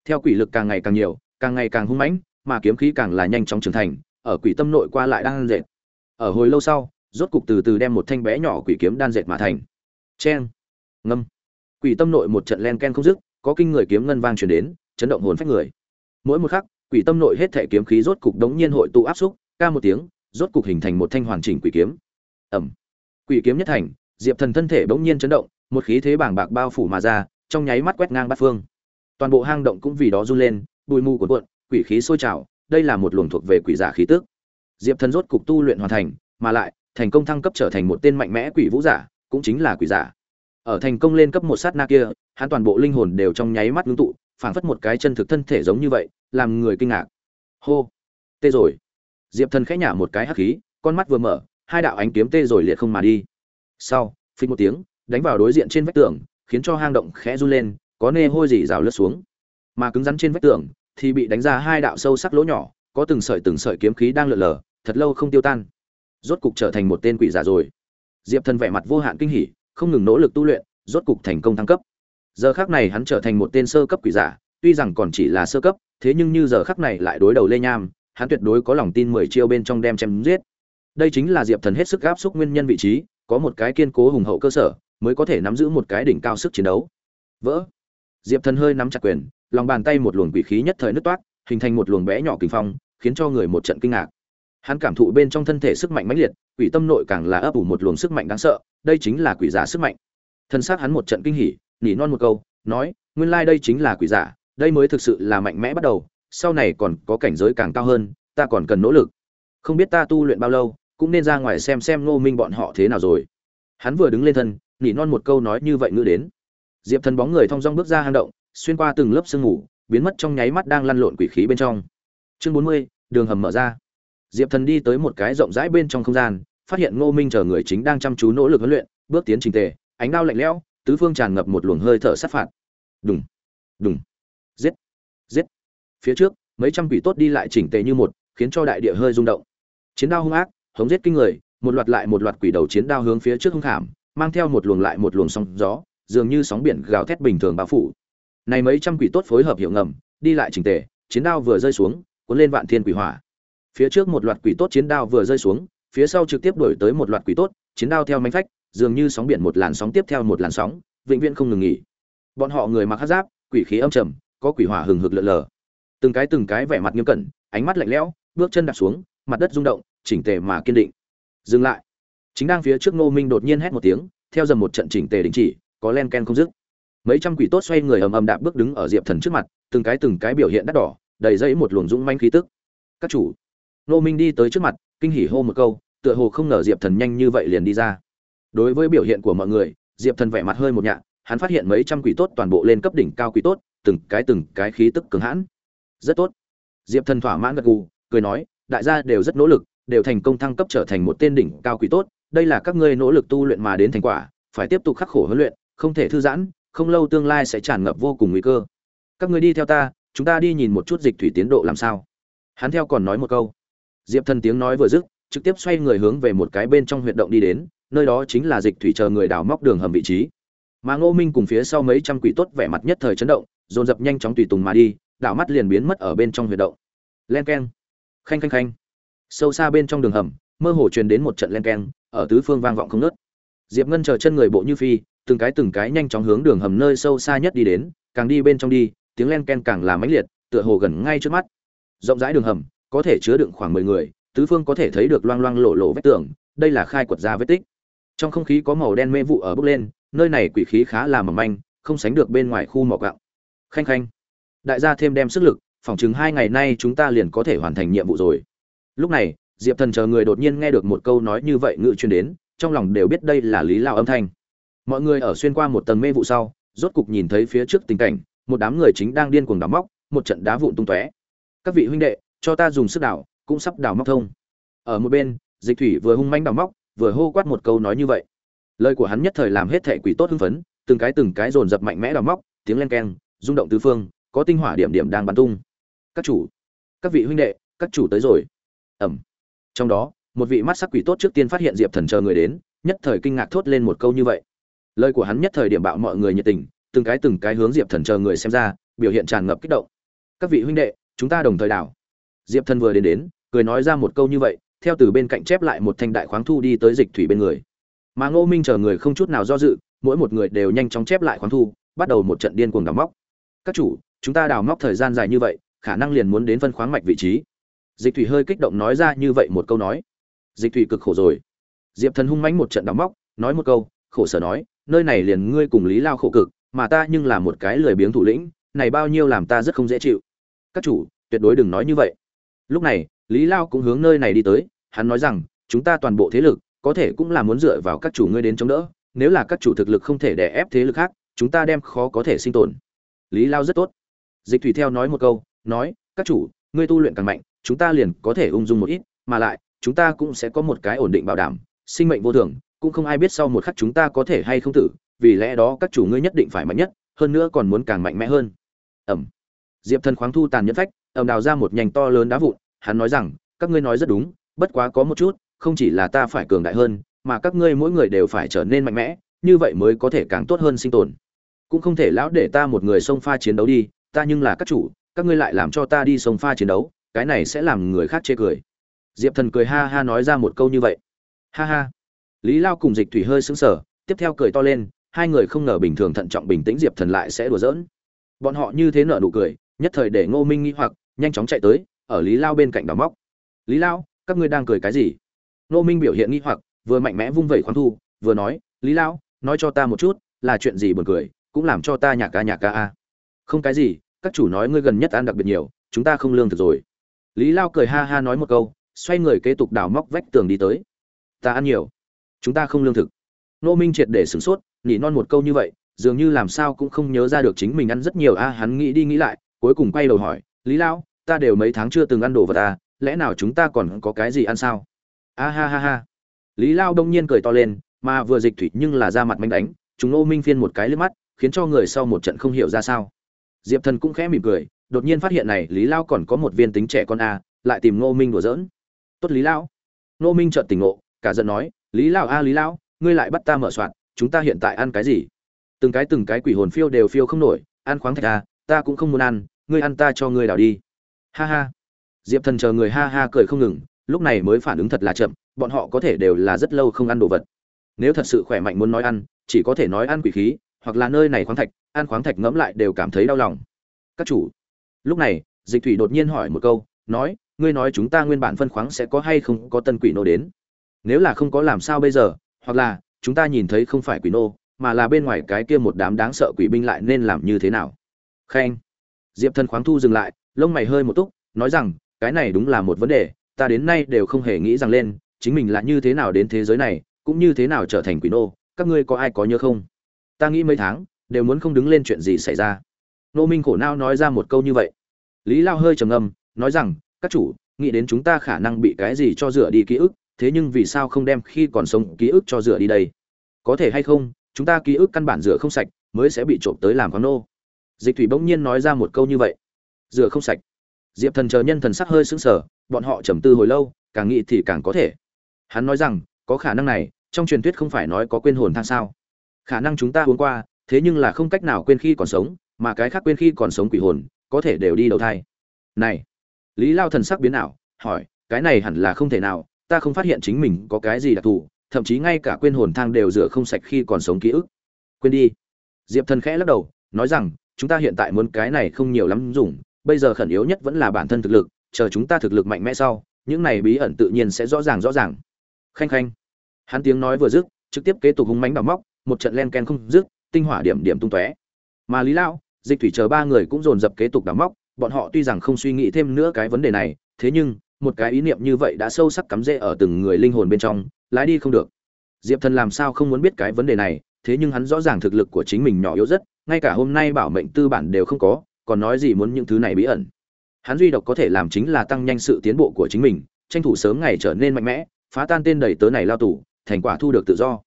Theo quỷ lực càng ngày càng nhiều, càng ngày càng hung mãnh mà kiếm khí càng là nhanh chóng trưởng thành ở quỷ tâm nội qua lại đang dệt. Ở hồi lâu sau rốt cục từ từ đem một thanh bé nhỏ quỷ kiếm đan dệt mà thành. Chen ngâm. Quỷ tâm nội một trận len ken không dứt có kinh người kiếm ngân vang truyền đến chấn động hồn phách người. Mỗi một khắc quỷ tâm nội hết thể kiếm khí rốt cục đống nhiên hội tụ áp xúc ca một tiếng rốt cục hình thành một thanh hoàn chỉnh quỷ kiếm. Ầm, quỷ kiếm nhất thành diệp thần thân thể bỗng nhiên chấn động một khí thế bảng bạc bao phủ mà ra trong nháy mắt quét ngang bát phương. Toàn bộ hang động cũng vì đó run lên bụi mù cuộn cuộn quỷ khí sôi trào, đây là một luồng thuộc về quỷ giả khí tức. Diệp thần rốt cục tu luyện hoàn thành, mà lại, thành công thăng cấp trở thành một tên mạnh mẽ quỷ vũ giả, cũng chính là quỷ giả. Ở thành công lên cấp một sát na kia, hắn toàn bộ linh hồn đều trong nháy mắt ngưng tụ, phảng phất một cái chân thực thân thể giống như vậy, làm người kinh ngạc. Hô! Tê rồi. Diệp thần khẽ nhả một cái hắc khí, con mắt vừa mở, hai đạo ánh kiếm tê rồi liệt không mà đi. Sau phình một tiếng, đánh vào đối diện trên vách tường, khiến cho hang động khẽ run lên, có nê hôi gì rào lướt xuống. Mà cứng rắn trên vách tường thì bị đánh ra hai đạo sâu sắc lỗ nhỏ, có từng sợi từng sợi kiếm khí đang lượn lờ, thật lâu không tiêu tan. Rốt cục trở thành một tên quỷ giả rồi. Diệp thần vẻ mặt vô hạn kinh hỉ, không ngừng nỗ lực tu luyện, rốt cục thành công thăng cấp. Giờ khắc này hắn trở thành một tên sơ cấp quỷ giả, tuy rằng còn chỉ là sơ cấp, thế nhưng như giờ khắc này lại đối đầu lê nham, hắn tuyệt đối có lòng tin mười chiêu bên trong đem chém giết. Đây chính là diệp thần hết sức áp xúc nguyên nhân vị trí, có một cái kiên cố hùng hậu cơ sở, mới có thể nắm giữ một cái đỉnh cao sức chiến đấu. Vỡ. Diệp thần hơi nắm chặt quyền lòng bàn tay một luồng quỷ khí nhất thời nứt toát hình thành một luồng bé nhỏ kinh phong, khiến cho người một trận kinh ngạc. Hắn cảm thụ bên trong thân thể sức mạnh mãnh liệt, quỷ tâm nội càng là ấp ủ một luồng sức mạnh đáng sợ, đây chính là quỷ giả sức mạnh. Thân xác hắn một trận kinh hỉ, nỉ non một câu, nói, nguyên lai đây chính là quỷ giả, đây mới thực sự là mạnh mẽ bắt đầu, sau này còn có cảnh giới càng cao hơn, ta còn cần nỗ lực. Không biết ta tu luyện bao lâu, cũng nên ra ngoài xem xem ngô minh bọn họ thế nào rồi. Hắn vừa đứng lên thân, nỉ non một câu nói như vậy ngữ đến. Diệp thần bóng người thong dong bước ra hang động xuyên qua từng lớp sương mù, biến mất trong nháy mắt đang lăn lộn quỷ khí bên trong. Chương bốn mươi, đường hầm mở ra. Diệp thần đi tới một cái rộng rãi bên trong không gian, phát hiện ngô minh chờ người chính đang chăm chú nỗ lực huấn luyện, bước tiến trình tề, ánh đao lạnh lẽo, tứ phương tràn ngập một luồng hơi thở sát phạt. Đùng đùng, giết giết. Phía trước, mấy trăm quỷ tốt đi lại chỉnh tề như một, khiến cho đại địa hơi rung động. Chiến đao hung ác, hống giết kinh người, một loạt lại một loạt quỷ đầu chiến đao hướng phía trước hung khảm mang theo một luồng lại một luồng sóng gió, dường như sóng biển gào thét bình thường bao phủ này mấy trăm quỷ tốt phối hợp hiệu ngầm, đi lại chỉnh tề, chiến đao vừa rơi xuống, cuốn lên vạn thiên quỷ hỏa. Phía trước một loạt quỷ tốt chiến đao vừa rơi xuống, phía sau trực tiếp đuổi tới một loạt quỷ tốt, chiến đao theo mánh phách, dường như sóng biển một làn sóng tiếp theo một làn sóng, vĩnh viễn không ngừng nghỉ. Bọn họ người mặc hát giáp, quỷ khí âm trầm, có quỷ hỏa hừng hực lượn lờ. Từng cái từng cái vẻ mặt nghiêm cẩn, ánh mắt lạnh lẽo, bước chân đạp xuống, mặt đất rung động, chỉnh tề mà kiên định. Dừng lại. Chính đang phía trước ngô minh đột nhiên hét một tiếng, theo dầm một trận chỉnh tề đình chỉ, có len ken không dứt mấy trăm quỷ tốt xoay người ầm ầm đạp bước đứng ở diệp thần trước mặt, từng cái từng cái biểu hiện đắt đỏ, đầy dẫy một luồng dũng manh khí tức. Các chủ. Nô minh đi tới trước mặt, kinh hỉ hô một câu, tựa hồ không ngờ diệp thần nhanh như vậy liền đi ra. Đối với biểu hiện của mọi người, diệp thần vẻ mặt hơi một nhạ, hắn phát hiện mấy trăm quỷ tốt toàn bộ lên cấp đỉnh cao quỷ tốt, từng cái từng cái khí tức cứng hãn. Rất tốt. Diệp thần thỏa mãn gật gù, cười nói, đại gia đều rất nỗ lực, đều thành công thăng cấp trở thành một tên đỉnh cao quỷ tốt, đây là các ngươi nỗ lực tu luyện mà đến thành quả, phải tiếp tục khắc khổ huấn luyện, không thể thư giãn không lâu tương lai sẽ tràn ngập vô cùng nguy cơ. Các ngươi đi theo ta, chúng ta đi nhìn một chút dịch thủy tiến độ làm sao. Hắn theo còn nói một câu. Diệp thần tiếng nói vừa dứt, trực tiếp xoay người hướng về một cái bên trong huyệt động đi đến, nơi đó chính là dịch thủy chờ người đào móc đường hầm vị trí. Mà ngô minh cùng phía sau mấy trăm quỷ tốt vẻ mặt nhất thời chấn động, dồn dập nhanh chóng tùy tùng mà đi, đảo mắt liền biến mất ở bên trong huyệt động. Len keng. Khanh khanh khanh. Sâu xa bên trong đường hầm, mơ hồ truyền đến một trận len keng, ở tứ phương vang vọng không nớt diệp ngân chờ chân người bộ như phi từng cái từng cái nhanh chóng hướng đường hầm nơi sâu xa nhất đi đến, càng đi bên trong đi, tiếng len ken càng là mãnh liệt, tựa hồ gần ngay trước mắt. Rộng rãi đường hầm, có thể chứa đựng khoảng mười người, tứ phương có thể thấy được loang loang lộ lộ vết tường, đây là khai quật ra vết tích. Trong không khí có màu đen mê vụ ở bốc lên, nơi này quỷ khí khá là mỏng manh, không sánh được bên ngoài khu mỏ gạo. Khanh khanh. Đại gia thêm đem sức lực phỏng chừng hai ngày nay chúng ta liền có thể hoàn thành nhiệm vụ rồi. Lúc này, diệp thần chờ người đột nhiên nghe được một câu nói như vậy ngự truyền đến, trong lòng đều biết đây là lý lao âm thanh mọi người ở xuyên qua một tầng mê vụ sau, rốt cục nhìn thấy phía trước tình cảnh, một đám người chính đang điên cuồng đào móc, một trận đá vụn tung tóe. Các vị huynh đệ, cho ta dùng sức đào, cũng sắp đào móc thông. Ở một bên, dịch thủy vừa hung manh đào móc, vừa hô quát một câu nói như vậy. Lời của hắn nhất thời làm hết thệ quỷ tốt hưng phấn, từng cái từng cái dồn dập mạnh mẽ đào móc, tiếng len keng, rung động tứ phương, có tinh hỏa điểm điểm đang bắn tung. Các chủ, các vị huynh đệ, các chủ tới rồi. Ẩm trong đó, một vị mắt sắc quỷ tốt trước tiên phát hiện diệp thần chờ người đến, nhất thời kinh ngạc thốt lên một câu như vậy lời của hắn nhất thời điểm bạo mọi người nhiệt tình, từng cái từng cái hướng diệp thần chờ người xem ra, biểu hiện tràn ngập kích động. Các vị huynh đệ, chúng ta đồng thời đảo. Diệp thần vừa đến đến, cười nói ra một câu như vậy, theo từ bên cạnh chép lại một thanh đại khoáng thu đi tới dịch thủy bên người. Mà ngô minh chờ người không chút nào do dự, mỗi một người đều nhanh chóng chép lại khoáng thu, bắt đầu một trận điên cuồng đào móc. Các chủ, chúng ta đào móc thời gian dài như vậy, khả năng liền muốn đến phân khoáng mạch vị trí. Dịch thủy hơi kích động nói ra như vậy một câu nói. Dịch thủy cực khổ rồi. Diệp thần hung mãnh một trận đào móc, nói một câu, khổ sở nói nơi này liền ngươi cùng lý lao khổ cực, mà ta nhưng là một cái lười biếng thủ lĩnh, này bao nhiêu làm ta rất không dễ chịu. Các chủ, tuyệt đối đừng nói như vậy. Lúc này, lý lao cũng hướng nơi này đi tới, hắn nói rằng, chúng ta toàn bộ thế lực, có thể cũng là muốn dựa vào các chủ ngươi đến chống đỡ, nếu là các chủ thực lực không thể đè ép thế lực khác, chúng ta đem khó có thể sinh tồn. Lý lao rất tốt. Dịch thủy theo nói một câu, nói, các chủ, ngươi tu luyện càng mạnh, chúng ta liền có thể ung dung một ít, mà lại, chúng ta cũng sẽ có một cái ổn định bảo đảm, sinh mệnh vô thường cũng không ai biết sau một khắc chúng ta có thể hay không tử, vì lẽ đó các chủ ngươi nhất định phải mạnh nhất, hơn nữa còn muốn càng mạnh mẽ hơn. Ẩm. Diệp thần khoáng thu tàn nhẫn phách ẩm đào ra một nhành to lớn đá vụn, hắn nói rằng, các ngươi nói rất đúng, bất quá có một chút, không chỉ là ta phải cường đại hơn, mà các ngươi mỗi người đều phải trở nên mạnh mẽ, như vậy mới có thể càng tốt hơn sinh tồn. Cũng không thể lão để ta một người xông pha chiến đấu đi, ta nhưng là các chủ, các ngươi lại làm cho ta đi xông pha chiến đấu, cái này sẽ làm người khác chê cười. Diệp thần cười ha ha nói ra một câu như vậy. Ha ha lý lao cùng dịch thủy hơi sững sờ, tiếp theo cười to lên, hai người không ngờ bình thường thận trọng bình tĩnh diệp thần lại sẽ đùa giỡn. Bọn họ như thế nở nụ cười, nhất thời để ngô minh nghĩ hoặc, nhanh chóng chạy tới, ở lý lao bên cạnh đào móc. Lý lao, các ngươi đang cười cái gì? Ngô minh biểu hiện nghi hoặc, vừa mạnh mẽ vung vẩy khoáng thu, vừa nói, lý lao, nói cho ta một chút, là chuyện gì buồn cười, cũng làm cho ta nhạc ca nhạc ca a. Không cái gì, các chủ nói ngươi gần nhất ăn đặc biệt nhiều, chúng ta không lương thực rồi. Lý lao cười ha ha nói một câu, xoay người kế tục đào móc vách tường đi tới. Ta ăn nhiều chúng ta không lương thực. Nô minh triệt để sửng sốt nhỉ non một câu như vậy dường như làm sao cũng không nhớ ra được chính mình ăn rất nhiều. A hắn nghĩ đi nghĩ lại cuối cùng quay đầu hỏi lý Lão, ta đều mấy tháng chưa từng ăn đồ vật à lẽ nào chúng ta còn có cái gì ăn sao? A ha ha ha. Lý lao đông nhiên cười to lên mà vừa dịch thủy nhưng là ra mặt manh đánh chúng nô minh phiên một cái lướt mắt khiến cho người sau một trận không hiểu ra sao. Diệp thần cũng khẽ mỉm cười đột nhiên phát hiện này lý lao còn có một viên tính trẻ con a lại tìm ngô minh đùa giỡn. Tốt lý Lão, ngô minh trợn tỉnh ngộ cả giận nói lý lão a lý lão, ngươi lại bắt ta mở soạn chúng ta hiện tại ăn cái gì? Từng cái từng cái quỷ hồn phiêu đều phiêu không nổi ăn khoáng thạch ta ta cũng không muốn ăn ngươi ăn ta cho ngươi đào đi. Ha ha. Diệp thần chờ người ha ha cười không ngừng lúc này mới phản ứng thật là chậm bọn họ có thể đều là rất lâu không ăn đồ vật. Nếu thật sự khỏe mạnh muốn nói ăn chỉ có thể nói ăn quỷ khí hoặc là nơi này khoáng thạch ăn khoáng thạch ngẫm lại đều cảm thấy đau lòng. Các chủ. Lúc này dịch thủy đột nhiên hỏi một câu nói ngươi nói chúng ta nguyên bản phân khoáng sẽ có hay không có tân quỷ nô đến? Nếu là không có làm sao bây giờ, hoặc là, chúng ta nhìn thấy không phải quỷ nô, mà là bên ngoài cái kia một đám đáng sợ quỷ binh lại nên làm như thế nào? Khen. Diệp thần khoáng thu dừng lại, lông mày hơi một túc, nói rằng, cái này đúng là một vấn đề, ta đến nay đều không hề nghĩ rằng lên, chính mình là như thế nào đến thế giới này, cũng như thế nào trở thành quỷ nô, các ngươi có ai có nhớ không? Ta nghĩ mấy tháng, đều muốn không đứng lên chuyện gì xảy ra. Nô minh khổ nao nói ra một câu như vậy. Lý lao hơi trầm ngâm, nói rằng, các chủ, nghĩ đến chúng ta khả năng bị cái gì cho rửa đi ký ức thế nhưng vì sao không đem khi còn sống ký ức cho rửa đi đây? Có thể hay không, chúng ta ký ức căn bản rửa không sạch, mới sẽ bị trộm tới làm khoáng nô. Dịch thủy bỗng nhiên nói ra một câu như vậy. Rửa không sạch. Diệp thần chờ nhân thần sắc hơi sững sờ, bọn họ trầm tư hồi lâu, càng nghĩ thì càng có thể. Hắn nói rằng, có khả năng này, trong truyền thuyết không phải nói có quên hồn thang sao? Khả năng chúng ta uống qua, thế nhưng là không cách nào quên khi còn sống, mà cái khác quên khi còn sống quỷ hồn, có thể đều đi đầu thai. Này, lý lao thần sắc biến ảo, hỏi, cái này hẳn là không thể nào ta không phát hiện chính mình có cái gì đặc thù, thậm chí ngay cả quên hồn thang đều rửa không sạch khi còn sống ký ức. Quên đi. Diệp thần khẽ lắc đầu, nói rằng, chúng ta hiện tại muốn cái này không nhiều lắm dùng, bây giờ khẩn yếu nhất vẫn là bản thân thực lực, chờ chúng ta thực lực mạnh mẽ sau, những này bí ẩn tự nhiên sẽ rõ ràng rõ ràng. Khanh khanh. Hắn tiếng nói vừa dứt, trực tiếp kế tục hung mánh đào móc, một trận len ken không dứt, tinh hỏa điểm điểm tung tóe. Mà lý lão, dịch thủy chờ ba người cũng dồn dập kế tục đào móc, bọn họ tuy rằng không suy nghĩ thêm nữa cái vấn đề này, thế nhưng một cái ý niệm như vậy đã sâu sắc cắm rễ ở từng người linh hồn bên trong, lái đi không được. Diệp thần làm sao không muốn biết cái vấn đề này, thế nhưng hắn rõ ràng thực lực của chính mình nhỏ yếu rất, ngay cả hôm nay bảo mệnh tư bản đều không có, còn nói gì muốn những thứ này bí ẩn. Hắn duy độc có thể làm chính là tăng nhanh sự tiến bộ của chính mình, tranh thủ sớm ngày trở nên mạnh mẽ, phá tan tên đầy tớ này lao tù, thành quả thu được tự do.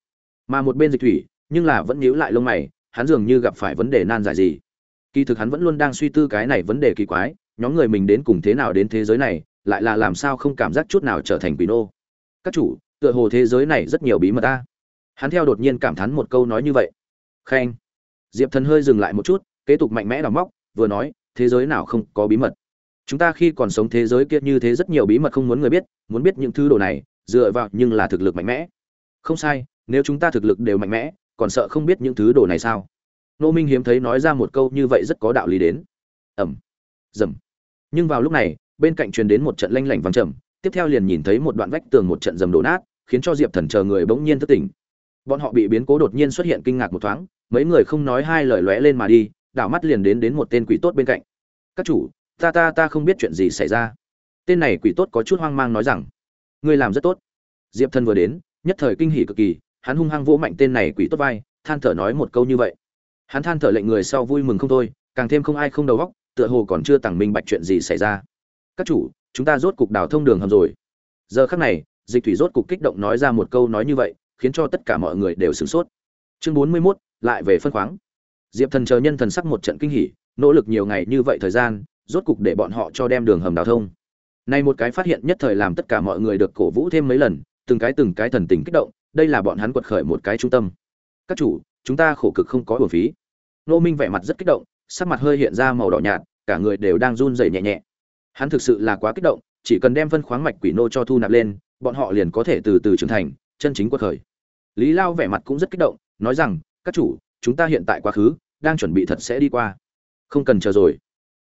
Mà một bên dịch thủy, nhưng là vẫn nhíu lại lông mày, hắn dường như gặp phải vấn đề nan giải gì. Kỳ thực hắn vẫn luôn đang suy tư cái này vấn đề kỳ quái, nhóm người mình đến cùng thế nào đến thế giới này lại là làm sao không cảm giác chút nào trở thành quỷ nô. Các chủ, tựa hồ thế giới này rất nhiều bí mật ta. Hắn theo đột nhiên cảm thán một câu nói như vậy. Khen. Diệp thần hơi dừng lại một chút, kế tục mạnh mẽ đào móc, vừa nói, thế giới nào không có bí mật. Chúng ta khi còn sống thế giới kia như thế rất nhiều bí mật không muốn người biết, muốn biết những thứ đồ này, dựa vào nhưng là thực lực mạnh mẽ. Không sai, nếu chúng ta thực lực đều mạnh mẽ, còn sợ không biết những thứ đồ này sao? Nô minh hiếm thấy nói ra một câu như vậy rất có đạo lý đến. Ẩm. Dầm. Nhưng vào lúc này bên cạnh truyền đến một trận lanh lảnh vang trầm, tiếp theo liền nhìn thấy một đoạn vách tường một trận dầm đổ nát, khiến cho diệp thần chờ người bỗng nhiên thất tỉnh. Bọn họ bị biến cố đột nhiên xuất hiện kinh ngạc một thoáng, mấy người không nói hai lời lóe lên mà đi, đảo mắt liền đến đến một tên quỷ tốt bên cạnh. Các chủ, ta ta ta không biết chuyện gì xảy ra. Tên này quỷ tốt có chút hoang mang nói rằng. Ngươi làm rất tốt. Diệp thần vừa đến, nhất thời kinh hỉ cực kỳ, hắn hung hăng vỗ mạnh tên này quỷ tốt vai, than thở nói một câu như vậy. Hắn than thở lệnh người sau vui mừng không thôi, càng thêm không ai không đầu óc, tựa hồ còn chưa tàng minh bạch chuyện gì xảy ra các chủ chúng ta rốt cục đào thông đường hầm rồi. Giờ khắc này dịch thủy rốt cục kích động nói ra một câu nói như vậy khiến cho tất cả mọi người đều sửng sốt. Chương bốn mươi 41, lại về phân khoáng. Diệp thần chờ nhân thần sắc một trận kinh hỉ nỗ lực nhiều ngày như vậy thời gian rốt cục để bọn họ cho đem đường hầm đào thông. Nay một cái phát hiện nhất thời làm tất cả mọi người được cổ vũ thêm mấy lần từng cái từng cái thần tình kích động đây là bọn hắn quật khởi một cái trung tâm. Các chủ chúng ta khổ cực không có bổ phí. Nô minh vẻ mặt rất kích động sắc mặt hơi hiện ra màu đỏ nhạt cả người đều đang run rẩy nhẹ nhẹ hắn thực sự là quá kích động, chỉ cần đem phân khoáng mạch quỷ nô cho thu nạp lên, bọn họ liền có thể từ từ trưởng thành, chân chính quật khởi. Lý lao vẻ mặt cũng rất kích động, nói rằng, các chủ, chúng ta hiện tại quá khứ, đang chuẩn bị thật sẽ đi qua. Không cần chờ rồi.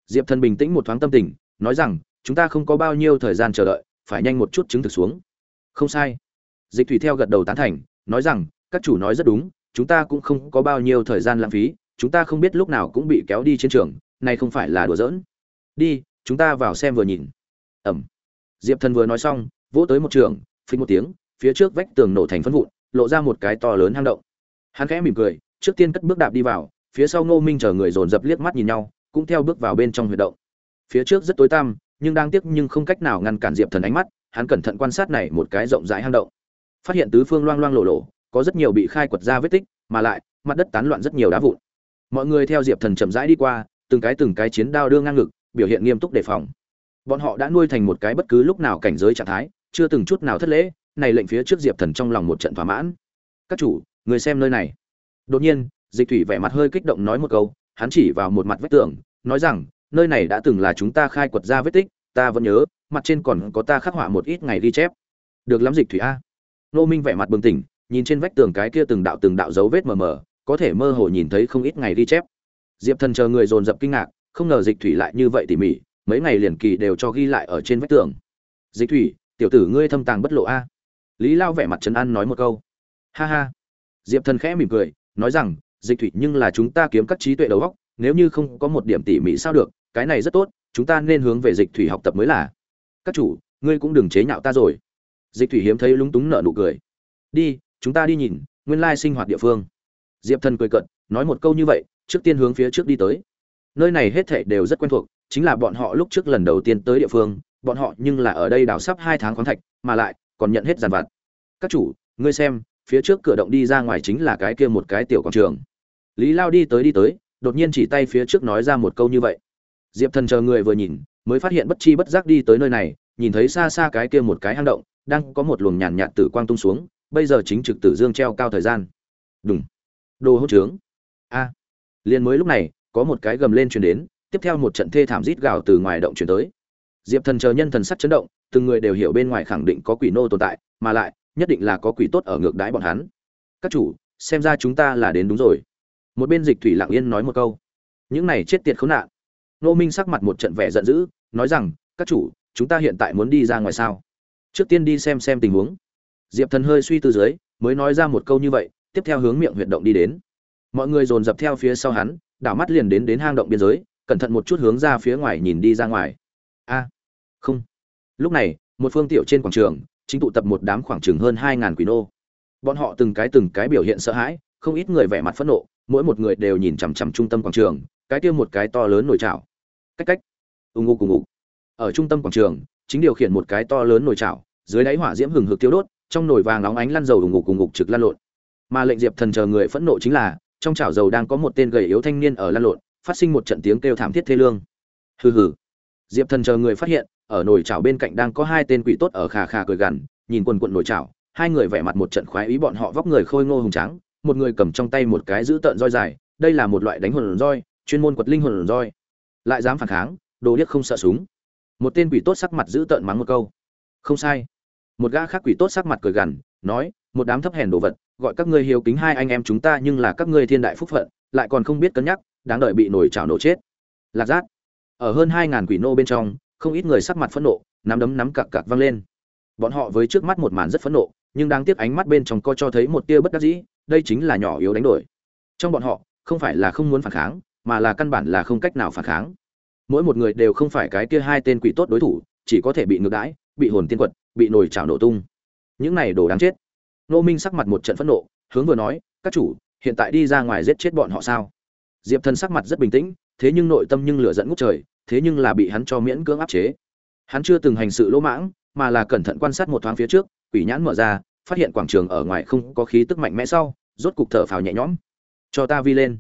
Diệp thần bình tĩnh một thoáng tâm tình, nói rằng, chúng ta không có bao nhiêu thời gian chờ đợi, phải nhanh một chút chứng thực xuống. Không sai. Dịch thủy theo gật đầu tán thành, nói rằng, các chủ nói rất đúng, chúng ta cũng không có bao nhiêu thời gian lãng phí, chúng ta không biết lúc nào cũng bị kéo đi chiến trường này không phải là đùa giỡn. Đi chúng ta vào xem vừa nhìn. Ẩm. Diệp thần vừa nói xong, vỗ tới một trường phình một tiếng, phía trước vách tường nổ thành phân vụn, lộ ra một cái to lớn hang động. Hắn khẽ mỉm cười, trước tiên cất bước đạp đi vào, phía sau ngô minh chờ người dồn dập liếc mắt nhìn nhau, cũng theo bước vào bên trong huyệt động. Phía trước rất tối tăm, nhưng đang tiếc nhưng không cách nào ngăn cản diệp thần ánh mắt, hắn cẩn thận quan sát này một cái rộng rãi hang động. Phát hiện tứ phương loang loang lộ lộ có rất nhiều bị khai quật ra vết tích, mà lại, mặt đất tán loạn rất nhiều đá vụn. Mọi người theo diệp thần chậm rãi đi qua, từng cái từng cái chiến đao đưa ngang ngực biểu hiện nghiêm túc đề phòng. Bọn họ đã nuôi thành một cái bất cứ lúc nào cảnh giới trạng thái, chưa từng chút nào thất lễ, này lệnh phía trước diệp thần trong lòng một trận thỏa mãn. Các chủ, người xem nơi này. Đột nhiên, dịch thủy vẻ mặt hơi kích động nói một câu, hắn chỉ vào một mặt vách tường, nói rằng, nơi này đã từng là chúng ta khai quật ra vết tích, ta vẫn nhớ, mặt trên còn có ta khắc họa một ít ngày ghi chép. Được lắm dịch thủy a. Nô minh vẻ mặt bừng tỉnh, nhìn trên vách tường cái kia từng đạo từng đạo dấu vết mờ mờ, có thể mơ hồ nhìn thấy không ít ngày ghi chép. Diệp thần chờ người dồn dập kinh ngạc không ngờ dịch thủy lại như vậy tỉ mỉ, mấy ngày liền kỳ đều cho ghi lại ở trên vách tường. Dịch thủy, tiểu tử ngươi thâm tàng bất lộ a. Lý lao vẻ mặt trấn an nói một câu. Ha ha. Diệp thần khẽ mỉm cười, nói rằng, dịch thủy nhưng là chúng ta kiếm các trí tuệ đầu góc nếu như không có một điểm tỉ mỉ sao được, cái này rất tốt, chúng ta nên hướng về dịch thủy học tập mới là. Các chủ, ngươi cũng đừng chế nhạo ta rồi. Dịch thủy hiếm thấy lúng túng nợ nụ cười. Đi, chúng ta đi nhìn, nguyên lai sinh hoạt địa phương. Diệp thần cười cận nói một câu như vậy, trước tiên hướng phía trước đi tới nơi này hết thảy đều rất quen thuộc, chính là bọn họ lúc trước lần đầu tiên tới địa phương, bọn họ nhưng là ở đây đào sắp hai tháng khoáng thạch, mà lại còn nhận hết giàn vặt. Các chủ, ngươi xem, phía trước cửa động đi ra ngoài chính là cái kia một cái tiểu quảng trường. Lý lao đi tới đi tới, đột nhiên chỉ tay phía trước nói ra một câu như vậy. Diệp thần chờ người vừa nhìn, mới phát hiện bất chi bất giác đi tới nơi này, nhìn thấy xa xa cái kia một cái hang động, đang có một luồng nhàn nhạt tử quang tung xuống, bây giờ chính trực tử dương treo cao thời gian. Đúng đồ hỗn trướng. A. À. liền mới lúc này có một cái gầm lên truyền đến, tiếp theo một trận thê thảm rít gào từ ngoài động truyền tới. Diệp thần chờ nhân thần sắc chấn động, từng người đều hiểu bên ngoài khẳng định có quỷ nô tồn tại, mà lại, nhất định là có quỷ tốt ở ngược đái bọn hắn. Các chủ, xem ra chúng ta là đến đúng rồi. Một bên dịch thủy lặng yên nói một câu. Những này chết tiệt khốn nạn. Nô minh sắc mặt một trận vẻ giận dữ, nói rằng, các chủ, chúng ta hiện tại muốn đi ra ngoài sao? Trước tiên đi xem xem tình huống. Diệp thần hơi suy tư dưới, mới nói ra một câu như vậy, tiếp theo hướng miệng huyệt động đi đến. Mọi người dồn dập theo phía sau hắn đảo mắt liền đến đến hang động biên giới, cẩn thận một chút hướng ra phía ngoài nhìn đi ra ngoài. A, không. Lúc này, một phương tiểu trên quảng trường, chính tụ tập một đám khoảng chừng hơn hai ngàn quỷ nô. Bọn họ từng cái từng cái biểu hiện sợ hãi, không ít người vẻ mặt phẫn nộ, mỗi một người đều nhìn chằm chằm trung tâm quảng trường, cái kia một cái to lớn nổi trào cách cách. Ù ngục cùng ngụ ở trung tâm quảng trường, chính điều khiển một cái to lớn nồi chảo, dưới đáy hỏa diễm hừng hực tiêu đốt, trong nồi vàng óng ánh lăn dầu ù ngục cùng ngục trực lăn lộn. Mà lệnh diệp thần chờ người phẫn nộ chính là trong chảo dầu đang có một tên gầy yếu thanh niên ở lăn lộn, phát sinh một trận tiếng kêu thảm thiết thê lương. Hừ hừ. Diệp thần chờ người phát hiện, ở nồi chảo bên cạnh đang có hai tên quỷ tốt ở khà khà cười gằn, nhìn quần quận nồi chảo, hai người vẻ mặt một trận khoái ý bọn họ vóc người khôi ngô hùng trắng một người cầm trong tay một cái giữ tợn roi dài, đây là một loại đánh hồn roi, chuyên môn quật linh hồn roi. Lại dám phản kháng, đồ điếc không sợ súng. Một tên quỷ tốt sắc mặt giữ tợn mắng một câu. Không sai. Một gã khác quỷ tốt sắc mặt cười gằn, nói, một đám thấp hèn đồ vật gọi các ngươi hiếu kính hai anh em chúng ta nhưng là các ngươi thiên đại phúc phận, lại còn không biết cân nhắc, đáng đợi bị nổi chảo nổ chết. Lạc giác, ở hơn hai ngàn quỷ nô bên trong, không ít người sắc mặt phẫn nộ, nắm đấm nắm cặc cặc văng lên. Bọn họ với trước mắt một màn rất phẫn nộ, nhưng đáng tiếc ánh mắt bên trong co cho thấy một tia bất đắc dĩ, đây chính là nhỏ yếu đánh đổi. Trong bọn họ, không phải là không muốn phản kháng, mà là căn bản là không cách nào phản kháng. Mỗi một người đều không phải cái kia hai tên quỷ tốt đối thủ, chỉ có thể bị ngược đãi, bị hồn tiên quật, bị nồi chảo nổ tung. Những này đồ đáng chết nô minh sắc mặt một trận phẫn nộ, hướng vừa nói, các chủ, hiện tại đi ra ngoài giết chết bọn họ sao? Diệp thần sắc mặt rất bình tĩnh, thế nhưng nội tâm nhưng lửa giận ngút trời, thế nhưng là bị hắn cho miễn cưỡng áp chế. Hắn chưa từng hành sự lỗ mãng, mà là cẩn thận quan sát một thoáng phía trước, quỷ nhãn mở ra, phát hiện quảng trường ở ngoài không có khí tức mạnh mẽ sau, rốt cục thở phào nhẹ nhõm. Cho ta vi lên.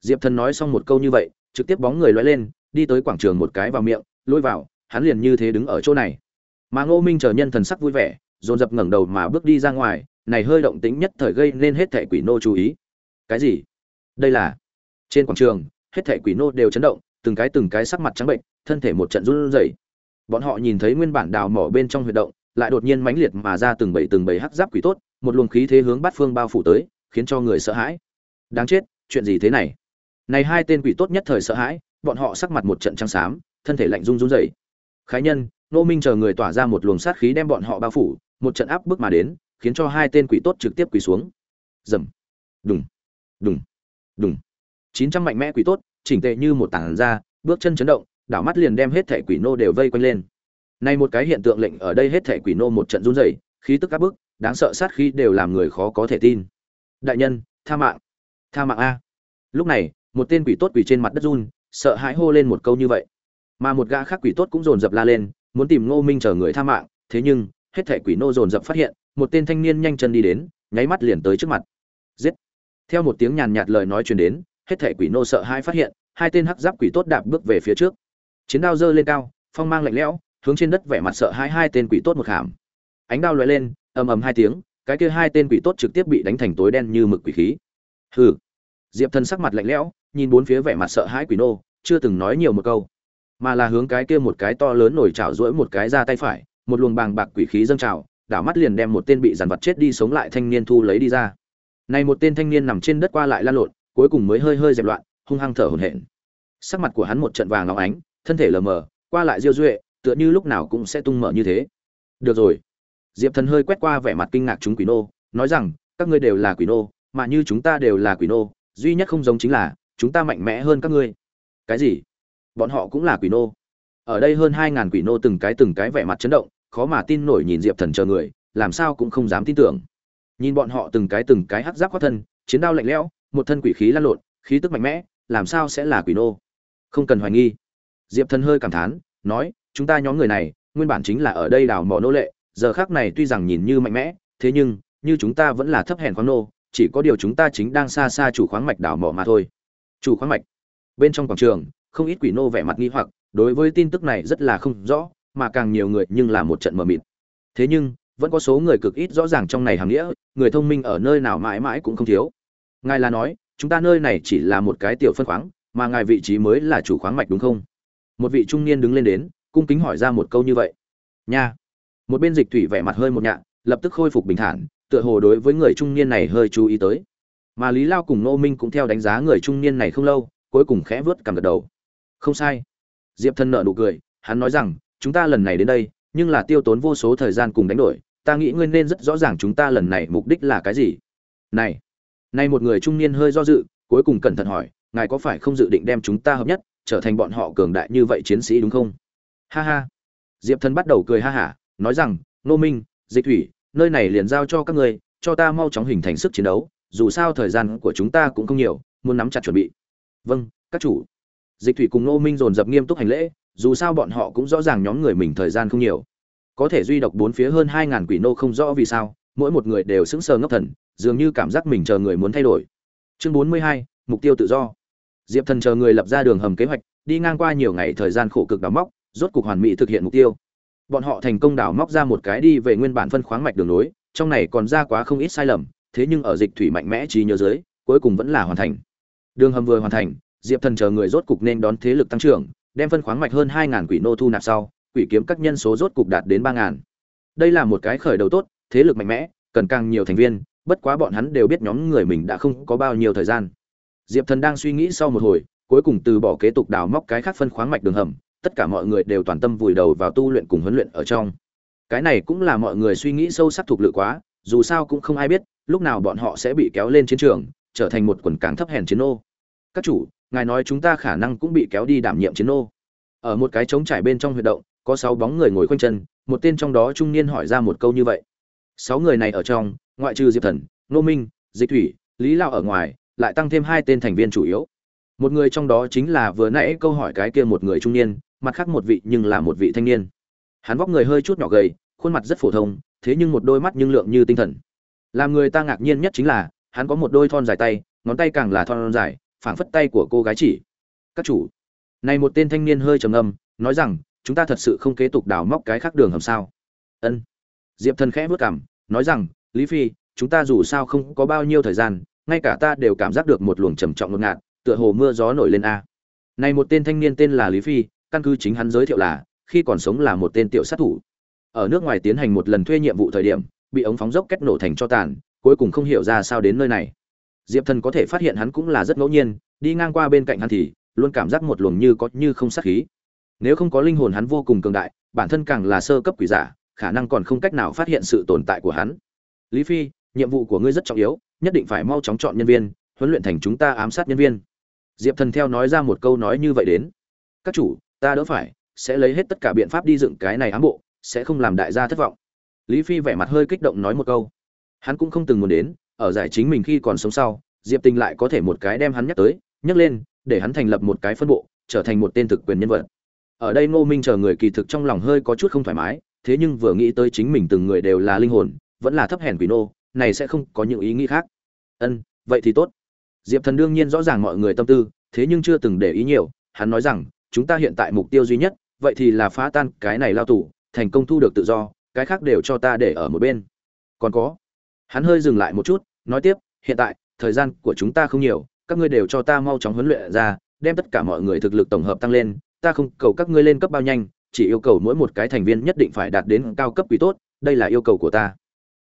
Diệp thần nói xong một câu như vậy, trực tiếp bóng người lóe lên, đi tới quảng trường một cái vào miệng, lôi vào, hắn liền như thế đứng ở chỗ này. Mà ngô minh chờ nhân thần sắc vui vẻ, dồn dập ngẩng đầu mà bước đi ra ngoài này hơi động tĩnh nhất thời gây nên hết thảy quỷ nô chú ý. Cái gì? Đây là, trên quảng trường, hết thảy quỷ nô đều chấn động, từng cái từng cái sắc mặt trắng bệnh, thân thể một trận run rẩy. Bọn họ nhìn thấy nguyên bản đào mỏ bên trong huy động, lại đột nhiên mãnh liệt mà ra từng bảy từng bảy hắc giáp quỷ tốt, một luồng khí thế hướng bát phương bao phủ tới, khiến cho người sợ hãi. Đáng chết, chuyện gì thế này? Này hai tên quỷ tốt nhất thời sợ hãi, bọn họ sắc mặt một trận trắng xám, thân thể lạnh run run rẩy. Khái nhân nô minh chờ người tỏa ra một luồng sát khí đem bọn họ bao phủ, một trận áp bức mà đến khiến cho hai tên quỷ tốt trực tiếp quỳ xuống. Dầm. Đùng. Đùng. Đùng. Chín trăm mạnh mẽ quỷ tốt, chỉnh tệ như một tảng ra bước chân chấn động, đảo mắt liền đem hết thể quỷ nô đều vây quanh lên. Nay một cái hiện tượng lệnh ở đây hết thể quỷ nô một trận run rẩy, khí tức áp bức, đáng sợ sát khí đều làm người khó có thể tin. Đại nhân, tha mạng. Tha mạng a. Lúc này, một tên quỷ tốt quỷ trên mặt đất run, sợ hãi hô lên một câu như vậy. Mà một gã khác quỷ tốt cũng dồn dập la lên, muốn tìm ngô minh chờ người tha mạng, thế nhưng, hết thẻ quỷ nô dồn dập phát hiện một tên thanh niên nhanh chân đi đến, nháy mắt liền tới trước mặt. Giết! Theo một tiếng nhàn nhạt lời nói truyền đến, hết thẻ quỷ nô sợ hãi phát hiện, hai tên hắc giáp quỷ tốt đạp bước về phía trước. Chiến đao giơ lên cao, phong mang lạnh lẽo, hướng trên đất vẻ mặt sợ hãi hai tên quỷ tốt một hàm. ánh đao lóe lên, ầm ầm hai tiếng, cái kia hai tên quỷ tốt trực tiếp bị đánh thành tối đen như mực quỷ khí. Hừ! Diệp thần sắc mặt lạnh lẽo, nhìn bốn phía vẻ mặt sợ hãi quỷ nô, chưa từng nói nhiều một câu. Mà là hướng cái kia một cái to lớn nổi trào rỗi một cái ra tay phải, một luồng bàng bạc quỷ khí dâng trào đảo mắt liền đem một tên bị giàn vật chết đi sống lại thanh niên thu lấy đi ra. Này một tên thanh niên nằm trên đất qua lại lan lộn, cuối cùng mới hơi hơi dẹp loạn, hung hăng thở hổn hển. Sắc mặt của hắn một trận vàng óng ánh, thân thể lờ mờ, qua lại diêu duệ, tựa như lúc nào cũng sẽ tung mở như thế. Được rồi. Diệp thần hơi quét qua vẻ mặt kinh ngạc chúng quỷ nô, nói rằng, các ngươi đều là quỷ nô, mà như chúng ta đều là quỷ nô, duy nhất không giống chính là, chúng ta mạnh mẽ hơn các ngươi. Cái gì? Bọn họ cũng là quỷ nô. Ở đây hơn hai ngàn quỷ nô từng cái từng cái vẻ mặt chấn động khó mà tin nổi nhìn diệp thần chờ người, làm sao cũng không dám tin tưởng. Nhìn bọn họ từng cái từng cái hắc giáp khoác thân, chiến đao lạnh lẽo, một thân quỷ khí lan lộn, khí tức mạnh mẽ, làm sao sẽ là quỷ nô? Không cần hoài nghi. Diệp thần hơi cảm thán, nói, chúng ta nhóm người này, nguyên bản chính là ở đây đào mỏ nô lệ, giờ khác này tuy rằng nhìn như mạnh mẽ, thế nhưng, như chúng ta vẫn là thấp hèn khoáng nô, chỉ có điều chúng ta chính đang xa xa chủ khoáng mạch đào mỏ mà thôi. Chủ khoáng mạch. Bên trong quảng trường, không ít quỷ nô vẻ mặt nghi hoặc, đối với tin tức này rất là không rõ mà càng nhiều người nhưng là một trận mờ mịt. Thế nhưng, vẫn có số người cực ít rõ ràng trong này hàm nghĩa, người thông minh ở nơi nào mãi mãi cũng không thiếu. Ngài là nói, chúng ta nơi này chỉ là một cái tiểu phân khoáng, mà ngài vị trí mới là chủ khoáng mạch đúng không? Một vị trung niên đứng lên đến, cung kính hỏi ra một câu như vậy. Nha. Một bên dịch thủy vẻ mặt hơi một nhạ lập tức khôi phục bình thản, tựa hồ đối với người trung niên này hơi chú ý tới. Mà lý lao cùng nô minh cũng theo đánh giá người trung niên này không lâu, cuối cùng khẽ vớt cằm gật đầu. Không sai. Diệp thân nợ nụ cười, hắn nói rằng chúng ta lần này đến đây, nhưng là tiêu tốn vô số thời gian cùng đánh đổi, ta nghĩ ngươi nên rất rõ ràng chúng ta lần này mục đích là cái gì. Này này một người trung niên hơi do dự, cuối cùng cẩn thận hỏi, ngài có phải không dự định đem chúng ta hợp nhất, trở thành bọn họ cường đại như vậy chiến sĩ đúng không? Ha ha. Diệp thần bắt đầu cười ha hả, nói rằng nô minh, dịch thủy, nơi này liền giao cho các ngươi, cho ta mau chóng hình thành sức chiến đấu, dù sao thời gian của chúng ta cũng không nhiều, muốn nắm chặt chuẩn bị. Vâng các chủ. Dịch thủy cùng nô minh dồn dập nghiêm túc hành lễ dù sao bọn họ cũng rõ ràng nhóm người mình thời gian không nhiều. Có thể duy độc bốn phía hơn hai ngàn quỷ nô không rõ vì sao, mỗi một người đều sững sờ ngốc thần, dường như cảm giác mình chờ người muốn thay đổi. Chương bốn mươi hai, mục tiêu tự do. Diệp thần chờ người lập ra đường hầm kế hoạch, đi ngang qua nhiều ngày thời gian khổ cực đào móc, rốt cục hoàn mỹ thực hiện mục tiêu. Bọn họ thành công đào móc ra một cái đi về nguyên bản phân khoáng mạch đường nối, trong này còn ra quá không ít sai lầm, thế nhưng ở dịch thủy mạnh mẽ trí nhớ dưới, cuối cùng vẫn là hoàn thành. Đường hầm vừa hoàn thành, diệp thần chờ người rốt cục nên đón thế lực tăng trưởng đem phân khoáng mạch hơn hai ngàn quỷ nô thu nạp sau, quỷ kiếm các nhân số rốt cục đạt đến ba ngàn. Đây là một cái khởi đầu tốt, thế lực mạnh mẽ, cần càng nhiều thành viên, bất quá bọn hắn đều biết nhóm người mình đã không có bao nhiêu thời gian. Diệp thần đang suy nghĩ sau một hồi, cuối cùng từ bỏ kế tục đào móc cái khác phân khoáng mạch đường hầm, tất cả mọi người đều toàn tâm vùi đầu vào tu luyện cùng huấn luyện ở trong. Cái này cũng là mọi người suy nghĩ sâu sắc thuộc lự quá, dù sao cũng không ai biết, lúc nào bọn họ sẽ bị kéo lên chiến trường, trở thành một quần càng thấp hèn chiến ô các chủ ngài nói chúng ta khả năng cũng bị kéo đi đảm nhiệm chiến ô ở một cái trống trải bên trong huyệt động, có sáu bóng người ngồi quanh chân, một tên trong đó trung niên hỏi ra một câu như vậy. Sáu người này ở trong, ngoại trừ diệp thần, nô minh, dịch thủy, lý lao ở ngoài, lại tăng thêm hai tên thành viên chủ yếu. Một người trong đó chính là vừa nãy câu hỏi cái kia một người trung niên, mặt khác một vị nhưng là một vị thanh niên. Hắn vóc người hơi chút nhỏ gầy, khuôn mặt rất phổ thông, thế nhưng một đôi mắt nhưng lượng như tinh thần. Làm người ta ngạc nhiên nhất chính là, hắn có một đôi thon dài tay, ngón tay càng là thon dài phảng phất tay của cô gái chỉ. Các chủ. Này một tên thanh niên hơi trầm ngâm, nói rằng, chúng ta thật sự không kế tục đào móc cái khác đường hầm sao? Ân. Diệp thần khẽ vất cảm nói rằng, lý phi, chúng ta dù sao không có bao nhiêu thời gian, ngay cả ta đều cảm giác được một luồng trầm trọng ngột ngạt, tựa hồ mưa gió nổi lên a. Này một tên thanh niên tên là lý phi, căn cứ chính hắn giới thiệu là, khi còn sống là một tên tiểu sát thủ. Ở nước ngoài tiến hành một lần thuê nhiệm vụ thời điểm, bị ống phóng dốc kết nổ thành cho tàn, cuối cùng không hiểu ra sao đến nơi này diệp thần có thể phát hiện hắn cũng là rất ngẫu nhiên, đi ngang qua bên cạnh hắn thì luôn cảm giác một luồng như có như không sát khí. Nếu không có linh hồn hắn vô cùng cường đại, bản thân càng là sơ cấp quỷ giả, khả năng còn không cách nào phát hiện sự tồn tại của hắn. Lý phi, nhiệm vụ của ngươi rất trọng yếu, nhất định phải mau chóng chọn nhân viên, huấn luyện thành chúng ta ám sát nhân viên. Diệp thần theo nói ra một câu nói như vậy đến. Các chủ, ta đỡ phải, sẽ lấy hết tất cả biện pháp đi dựng cái này ám bộ, sẽ không làm đại gia thất vọng. Lý phi vẻ mặt hơi kích động nói một câu. Hắn cũng không từng muốn đến ở giải chính mình khi còn sống sau, diệp tình lại có thể một cái đem hắn nhắc tới, nhắc lên, để hắn thành lập một cái phân bộ, trở thành một tên thực quyền nhân vật. Ở đây ngô minh chờ người kỳ thực trong lòng hơi có chút không thoải mái, thế nhưng vừa nghĩ tới chính mình từng người đều là linh hồn, vẫn là thấp hèn quỷ nô, này sẽ không có những ý nghĩ khác. Ân, vậy thì tốt. Diệp thần đương nhiên rõ ràng mọi người tâm tư, thế nhưng chưa từng để ý nhiều, hắn nói rằng, chúng ta hiện tại mục tiêu duy nhất, vậy thì là phá tan cái này lao tù, thành công thu được tự do, cái khác đều cho ta để ở một bên. Còn có hắn hơi dừng lại một chút, nói tiếp, hiện tại, thời gian của chúng ta không nhiều, các ngươi đều cho ta mau chóng huấn luyện ra, đem tất cả mọi người thực lực tổng hợp tăng lên, ta không cầu các ngươi lên cấp bao nhanh, chỉ yêu cầu mỗi một cái thành viên nhất định phải đạt đến cao cấp quý tốt, đây là yêu cầu của ta.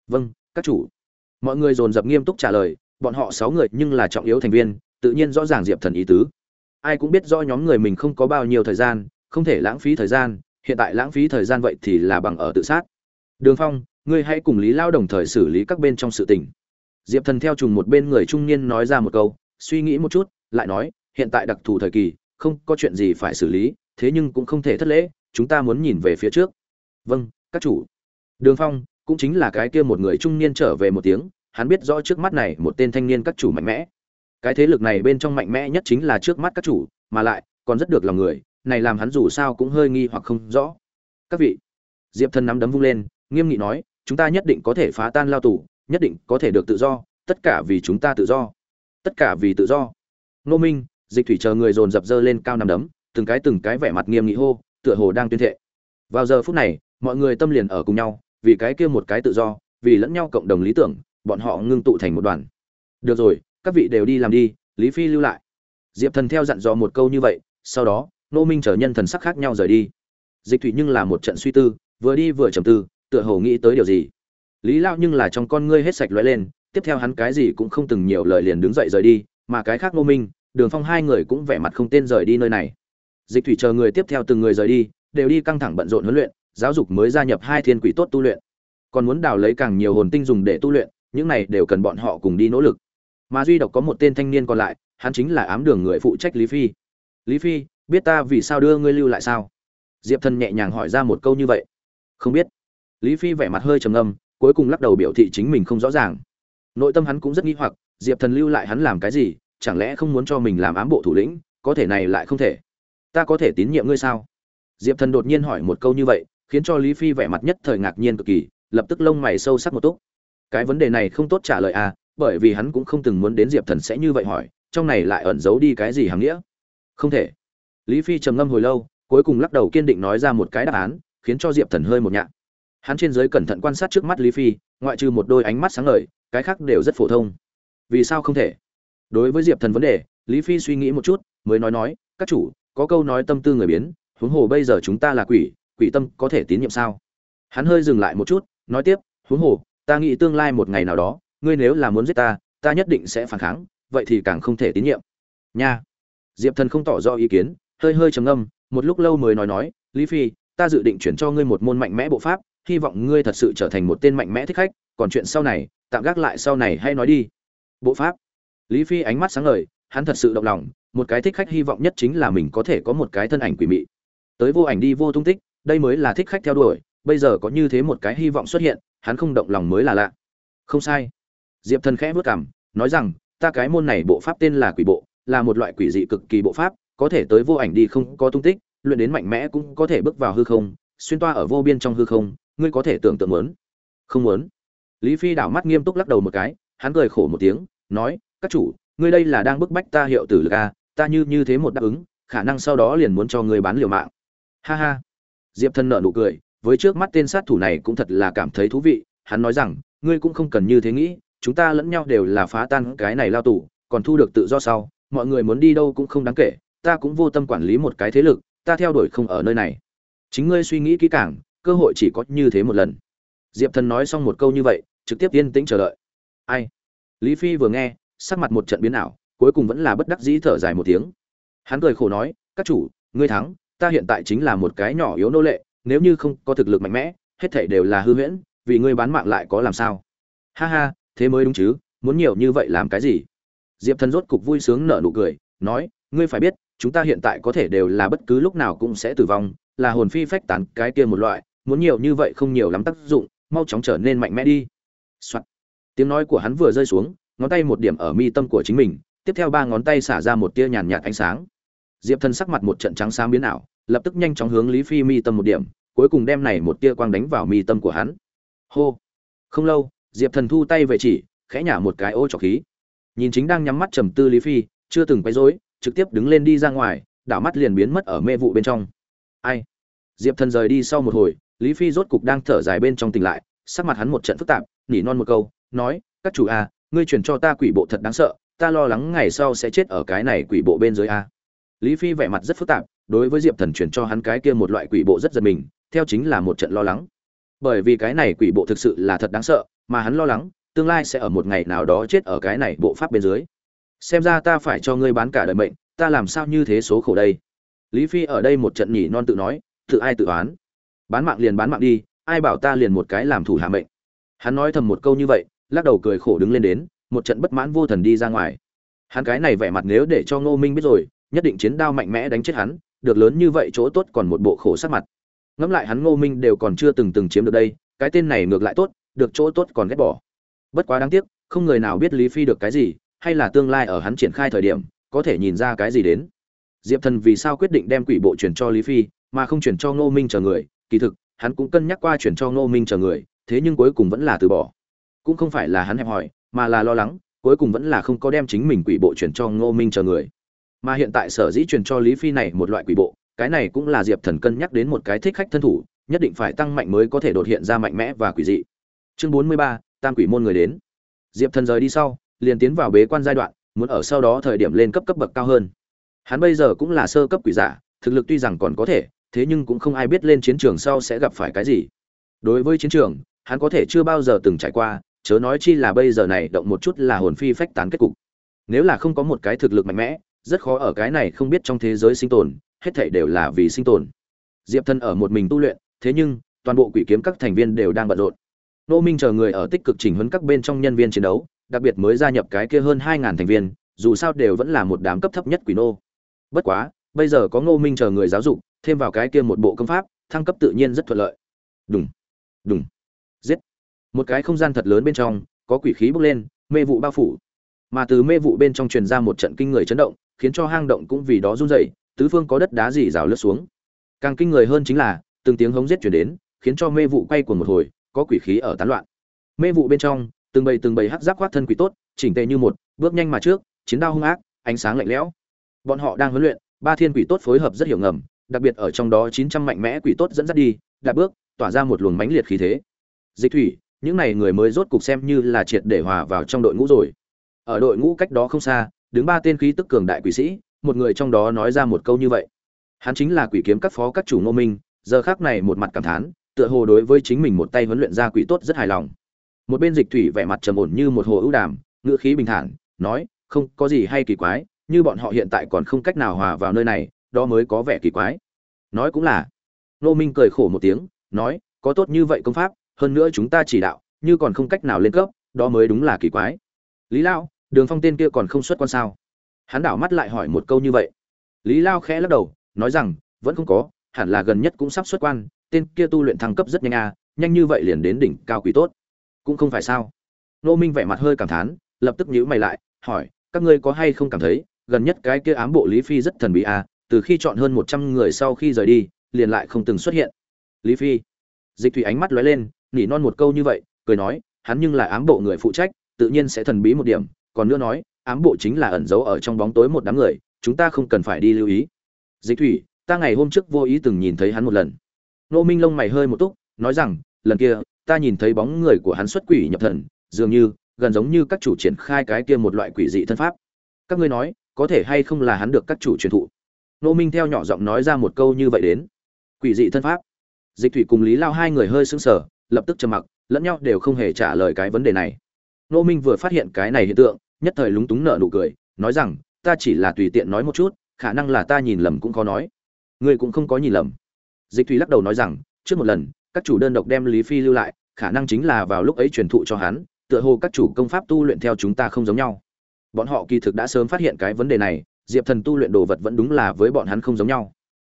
Vâng các chủ. Mọi người dồn dập nghiêm túc trả lời, bọn họ sáu người nhưng là trọng yếu thành viên, tự nhiên rõ ràng diệp thần ý tứ. Ai cũng biết do nhóm người mình không có bao nhiêu thời gian, không thể lãng phí thời gian, hiện tại lãng phí thời gian vậy thì là bằng ở tự sát. Đường phong ngươi hãy cùng lý lao đồng thời xử lý các bên trong sự tình. Diệp thần theo trùng một bên người trung niên nói ra một câu, suy nghĩ một chút, lại nói, hiện tại đặc thù thời kỳ, không có chuyện gì phải xử lý, thế nhưng cũng không thể thất lễ, chúng ta muốn nhìn về phía trước. Vâng các chủ. Đường phong, cũng chính là cái kia một người trung niên trở về một tiếng, hắn biết rõ trước mắt này một tên thanh niên các chủ mạnh mẽ. Cái thế lực này bên trong mạnh mẽ nhất chính là trước mắt các chủ, mà lại, còn rất được lòng người, này làm hắn dù sao cũng hơi nghi hoặc không rõ. Các vị. Diệp thần nắm đấm vung lên, nghiêm nghị nói chúng ta nhất định có thể phá tan lao tù, nhất định có thể được tự do, tất cả vì chúng ta tự do. Tất cả vì tự do. Nô minh, dịch thủy chờ người dồn dập dơ lên cao nằm đấm, từng cái từng cái vẻ mặt nghiêm nghị hô, tựa hồ đang tuyên thệ. Vào giờ phút này, mọi người tâm liền ở cùng nhau, vì cái kia một cái tự do, vì lẫn nhau cộng đồng lý tưởng, bọn họ ngưng tụ thành một đoàn. Được rồi, các vị đều đi làm đi, lý phi lưu lại. Diệp thần theo dặn dò một câu như vậy, sau đó nô minh chở nhân thần sắc khác nhau rời đi. Dịch thủy nhưng là một trận suy tư, vừa đi vừa trầm tư tựa hồ nghĩ tới điều gì. Lý lao nhưng là trong con ngươi hết sạch lóe lên, tiếp theo hắn cái gì cũng không từng nhiều lời liền đứng dậy rời đi, mà cái khác Ngô minh, đường phong hai người cũng vẻ mặt không tên rời đi nơi này. Dịch thủy chờ người tiếp theo từng người rời đi, đều đi căng thẳng bận rộn huấn luyện, giáo dục mới gia nhập hai thiên quỷ tốt tu luyện. Còn muốn đào lấy càng nhiều hồn tinh dùng để tu luyện, những này đều cần bọn họ cùng đi nỗ lực. Mà duy độc có một tên thanh niên còn lại, hắn chính là ám đường người phụ trách lý phi. Lý phi, biết ta vì sao đưa ngươi lưu lại sao? Diệp thần nhẹ nhàng hỏi ra một câu như vậy. Không biết lý phi vẻ mặt hơi trầm ngâm, cuối cùng lắc đầu biểu thị chính mình không rõ ràng. Nội tâm hắn cũng rất nghi hoặc, diệp thần lưu lại hắn làm cái gì, chẳng lẽ không muốn cho mình làm ám bộ thủ lĩnh, có thể này lại không thể. Ta có thể tín nhiệm ngươi sao? Diệp thần đột nhiên hỏi một câu như vậy, khiến cho lý phi vẻ mặt nhất thời ngạc nhiên cực kỳ, lập tức lông mày sâu sắc một túc. Cái vấn đề này không tốt trả lời à bởi vì hắn cũng không từng muốn đến diệp thần sẽ như vậy hỏi, trong này lại ẩn giấu đi cái gì hàm nghĩa? Không thể. Lý phi trầm ngâm hồi lâu, cuối cùng lắc đầu kiên định nói ra một cái đáp án, khiến cho diệp thần hơi một nhạc hắn trên giới cẩn thận quan sát trước mắt lý phi, ngoại trừ một đôi ánh mắt sáng ngời, cái khác đều rất phổ thông. Vì sao không thể? Đối với diệp thần vấn đề, lý phi suy nghĩ một chút, mới nói nói, các chủ, có câu nói tâm tư người biến, huống hồ bây giờ chúng ta là quỷ quỷ tâm có thể tín nhiệm sao? Hắn hơi dừng lại một chút, nói tiếp, huống hồ, ta nghĩ tương lai một ngày nào đó, ngươi nếu là muốn giết ta ta nhất định sẽ phản kháng, vậy thì càng không thể tín nhiệm. Nha. Diệp thần không tỏ rõ ý kiến, hơi hơi trầm ngâm, một lúc lâu mới nói nói, lý phi, ta dự định chuyển cho ngươi một môn mạnh mẽ bộ pháp hy vọng ngươi thật sự trở thành một tên mạnh mẽ thích khách, còn chuyện sau này, tạm gác lại sau này hay nói đi. Bộ pháp. Lý phi ánh mắt sáng ngời, hắn thật sự động lòng, một cái thích khách hy vọng nhất chính là mình có thể có một cái thân ảnh quỷ mị. Tới vô ảnh đi vô tung tích, đây mới là thích khách theo đuổi, bây giờ có như thế một cái hy vọng xuất hiện, hắn không động lòng mới là lạ. Không sai. Diệp thần khẽ vất cảm nói rằng, ta cái môn này bộ pháp tên là quỷ bộ, là một loại quỷ dị cực kỳ bộ pháp, có thể tới vô ảnh đi không có tung tích, luyện đến mạnh mẽ cũng có thể bước vào hư không, xuyên toa ở vô biên trong hư không ngươi có thể tưởng tượng muốn. Không muốn. Lý phi đảo mắt nghiêm túc lắc đầu một cái, hắn cười khổ một tiếng, nói, các chủ, ngươi đây là đang bức bách ta hiệu tử lực a ta như như thế một đáp ứng, khả năng sau đó liền muốn cho ngươi bán liều mạng. Ha ha. Diệp thân nợ nụ cười, với trước mắt tên sát thủ này cũng thật là cảm thấy thú vị, hắn nói rằng, ngươi cũng không cần như thế nghĩ, chúng ta lẫn nhau đều là phá tan cái này lao tù, còn thu được tự do sau, mọi người muốn đi đâu cũng không đáng kể, ta cũng vô tâm quản lý một cái thế lực, ta theo đuổi không ở nơi này. Chính ngươi suy nghĩ kỹ càng cơ hội chỉ có như thế một lần. Diệp thần nói xong một câu như vậy, trực tiếp yên tĩnh chờ đợi. Ai? Lý phi vừa nghe, sắc mặt một trận biến ảo, cuối cùng vẫn là bất đắc dĩ thở dài một tiếng. Hắn cười khổ nói, các chủ, ngươi thắng, ta hiện tại chính là một cái nhỏ yếu nô lệ, nếu như không có thực lực mạnh mẽ, hết thảy đều là hư huyễn, vì ngươi bán mạng lại có làm sao? Ha ha, thế mới đúng chứ, muốn nhiều như vậy làm cái gì? Diệp thần rốt cục vui sướng nở nụ cười, nói, ngươi phải biết, chúng ta hiện tại có thể đều là bất cứ lúc nào cũng sẽ tử vong, là hồn phi phách tán cái kia một loại muốn nhiều như vậy không nhiều lắm tác dụng, mau chóng trở nên mạnh mẽ đi、Soạn. tiếng nói của hắn vừa rơi xuống, ngón tay một điểm ở mi tâm của chính mình, tiếp theo ba ngón tay xả ra một tia nhàn nhạt ánh sáng. Diệp thần sắc mặt một trận trắng sáng biến ảo, lập tức nhanh chóng hướng lý phi mi tâm một điểm, cuối cùng đem này một tia quang đánh vào mi tâm của hắn. Hô. Không lâu, diệp thần thu tay về chỉ, khẽ nhả một cái ô trọc khí. Nhìn chính đang nhắm mắt trầm tư lý phi, chưa từng quấy rối, trực tiếp đứng lên đi ra ngoài, đảo mắt liền biến mất ở mê vụ bên trong. Ai? Diệp thần rời đi sau một hồi lý phi rốt cục đang thở dài bên trong tỉnh lại, sắc mặt hắn một trận phức tạp, nỉ non một câu, nói, các chủ a ngươi truyền cho ta quỷ bộ thật đáng sợ, ta lo lắng ngày sau sẽ chết ở cái này quỷ bộ bên dưới a lý phi vẻ mặt rất phức tạp, đối với diệp thần truyền cho hắn cái kia một loại quỷ bộ rất giật mình, theo chính là một trận lo lắng. Bởi vì cái này quỷ bộ thực sự là thật đáng sợ, mà hắn lo lắng, tương lai sẽ ở một ngày nào đó chết ở cái này bộ pháp bên dưới. Xem ra ta phải cho ngươi bán cả đời mệnh, ta làm sao như thế số khổ đây? Lý phi ở đây một trận nhỉ non tự nói, tự ai tự oán? Bán mạng liền bán mạng đi, ai bảo ta liền một cái làm thủ hạ mệnh. Hắn nói thầm một câu như vậy, lắc đầu cười khổ đứng lên đến, một trận bất mãn vô thần đi ra ngoài. Hắn cái này vẻ mặt nếu để cho ngô minh biết rồi, nhất định chiến đao mạnh mẽ đánh chết hắn, được lớn như vậy chỗ tốt còn một bộ khổ sắc mặt. Ngẫm lại hắn ngô minh đều còn chưa từng từng chiếm được đây, cái tên này ngược lại tốt, được chỗ tốt còn ghét bỏ. Bất quá đáng tiếc, không người nào biết lý phi được cái gì, hay là tương lai ở hắn triển khai thời điểm, có thể nhìn ra cái gì đến. Diệp thần vì sao quyết định đem quỷ bộ chuyển cho lý phi, mà không chuyển cho ngô minh chờ người kỳ thực, hắn cũng cân nhắc qua chuyển cho ngô minh chờ người, thế nhưng cuối cùng vẫn là từ bỏ. Cũng không phải là hắn hẹp hòi, mà là lo lắng, cuối cùng vẫn là không có đem chính mình quỷ bộ chuyển cho ngô minh chờ người. Mà hiện tại sở dĩ chuyển cho lý phi này một loại quỷ bộ, cái này cũng là diệp thần cân nhắc đến một cái thích khách thân thủ, nhất định phải tăng mạnh mới có thể đột hiện ra mạnh mẽ và quỷ dị. Chương bốn mươi ba, tam quỷ môn người đến. Diệp thần rời đi sau, liền tiến vào bế quan giai đoạn, muốn ở sau đó thời điểm lên cấp cấp bậc cao hơn. Hắn bây giờ cũng là sơ cấp quỷ giả, thực lực tuy rằng còn có thể thế nhưng cũng không ai biết lên chiến trường sau sẽ gặp phải cái gì. Đối với chiến trường, hắn có thể chưa bao giờ từng trải qua, chớ nói chi là bây giờ này động một chút là hồn phi phách tán kết cục. Nếu là không có một cái thực lực mạnh mẽ, rất khó ở cái này không biết trong thế giới sinh tồn, hết thảy đều là vì sinh tồn. Diệp thân ở một mình tu luyện, thế nhưng, toàn bộ quỷ kiếm các thành viên đều đang bận rộn. Nô minh chờ người ở tích cực chỉnh huấn các bên trong nhân viên chiến đấu, đặc biệt mới gia nhập cái kia hơn hai ngàn thành viên, dù sao đều vẫn là một đám cấp thấp nhất quỷ nô. Bất quá, bây giờ có ngô minh chờ người giáo dục thêm vào cái kia một bộ công pháp, thăng cấp tự nhiên rất thuận lợi. Đúng đúng giết. Một cái không gian thật lớn bên trong, có quỷ khí bốc lên, mê vụ bao phủ. Mà từ mê vụ bên trong truyền ra một trận kinh người chấn động, khiến cho hang động cũng vì đó run rẩy, tứ phương có đất đá gì rào lướt xuống. Càng kinh người hơn chính là, từng tiếng hống giết chuyển đến, khiến cho mê vụ quay cuồng một hồi, có quỷ khí ở tán loạn. Mê vụ bên trong, từng bầy từng bầy hắc giáp khoác thân quỷ tốt, chỉnh tề như một, bước nhanh mà trước, chiến đao hung ác, ánh sáng lạnh lẽo. Bọn họ đang huấn luyện, ba thiên quỷ tốt phối hợp rất hiểu ngầm đặc biệt ở trong đó chín trăm mạnh mẽ quỷ tốt dẫn dắt đi, đạp bước, tỏa ra một luồng mãnh liệt khí thế. Dịch thủy, những này người mới rốt cục xem như là triệt để hòa vào trong đội ngũ rồi. Ở đội ngũ cách đó không xa, đứng ba tên khí tức cường đại quỷ sĩ, một người trong đó nói ra một câu như vậy. Hắn chính là quỷ kiếm các phó các chủ ngô minh, giờ khắc này một mặt cảm thán, tựa hồ đối với chính mình một tay huấn luyện ra quỷ tốt rất hài lòng. Một bên dịch thủy vẻ mặt trầm ổn như một hồ ưu đàm, ngữ khí bình thản, nói, không có gì hay kỳ quái, như bọn họ hiện tại còn không cách nào hòa vào nơi này đó mới có vẻ kỳ quái. Nói cũng là. Nô minh cười khổ một tiếng, nói, có tốt như vậy công pháp, hơn nữa chúng ta chỉ đạo, như còn không cách nào lên cấp, đó mới đúng là kỳ quái. Lý lao, đường phong tên kia còn không xuất quan sao? Hắn đảo mắt lại hỏi một câu như vậy. Lý lao khẽ lắc đầu, nói rằng, vẫn không có, hẳn là gần nhất cũng sắp xuất quan, tên kia tu luyện thăng cấp rất nhanh à nhanh như vậy liền đến đỉnh cao quỷ tốt. Cũng không phải sao? Nô minh vẻ mặt hơi cảm thán, lập tức nhíu mày lại, hỏi, các ngươi có hay không cảm thấy, gần nhất cái kia ám bộ lý phi rất thần bí à từ khi chọn hơn một trăm người sau khi rời đi, liền lại không từng xuất hiện. Lý phi. Dịch thủy ánh mắt lóe lên, nỉ non một câu như vậy, cười nói, hắn nhưng là ám bộ người phụ trách, tự nhiên sẽ thần bí một điểm, còn nữa nói, ám bộ chính là ẩn giấu ở trong bóng tối một đám người, chúng ta không cần phải đi lưu ý. Dịch thủy, ta ngày hôm trước vô ý từng nhìn thấy hắn một lần. Nô minh lông mày hơi một túc, nói rằng, lần kia, ta nhìn thấy bóng người của hắn xuất quỷ nhập thần, dường như, gần giống như các chủ triển khai cái kia một loại quỷ dị thân pháp. Các ngươi nói, có thể hay không là hắn được các chủ truyền thụ? Nô minh theo nhỏ giọng nói ra một câu như vậy đến. Quỷ dị thân pháp. Dịch thủy cùng lý lao hai người hơi sững sờ, lập tức trầm mặc, lẫn nhau đều không hề trả lời cái vấn đề này. Nô minh vừa phát hiện cái này hiện tượng, nhất thời lúng túng nở nụ cười, nói rằng, ta chỉ là tùy tiện nói một chút, khả năng là ta nhìn lầm cũng khó nói. Ngươi cũng không có nhìn lầm. Dịch thủy lắc đầu nói rằng, trước một lần, các chủ đơn độc đem lý phi lưu lại, khả năng chính là vào lúc ấy truyền thụ cho hắn, tựa hồ các chủ công pháp tu luyện theo chúng ta không giống nhau. Bọn họ kỳ thực đã sớm phát hiện cái vấn đề này diệp thần tu luyện đồ vật vẫn đúng là với bọn hắn không giống nhau.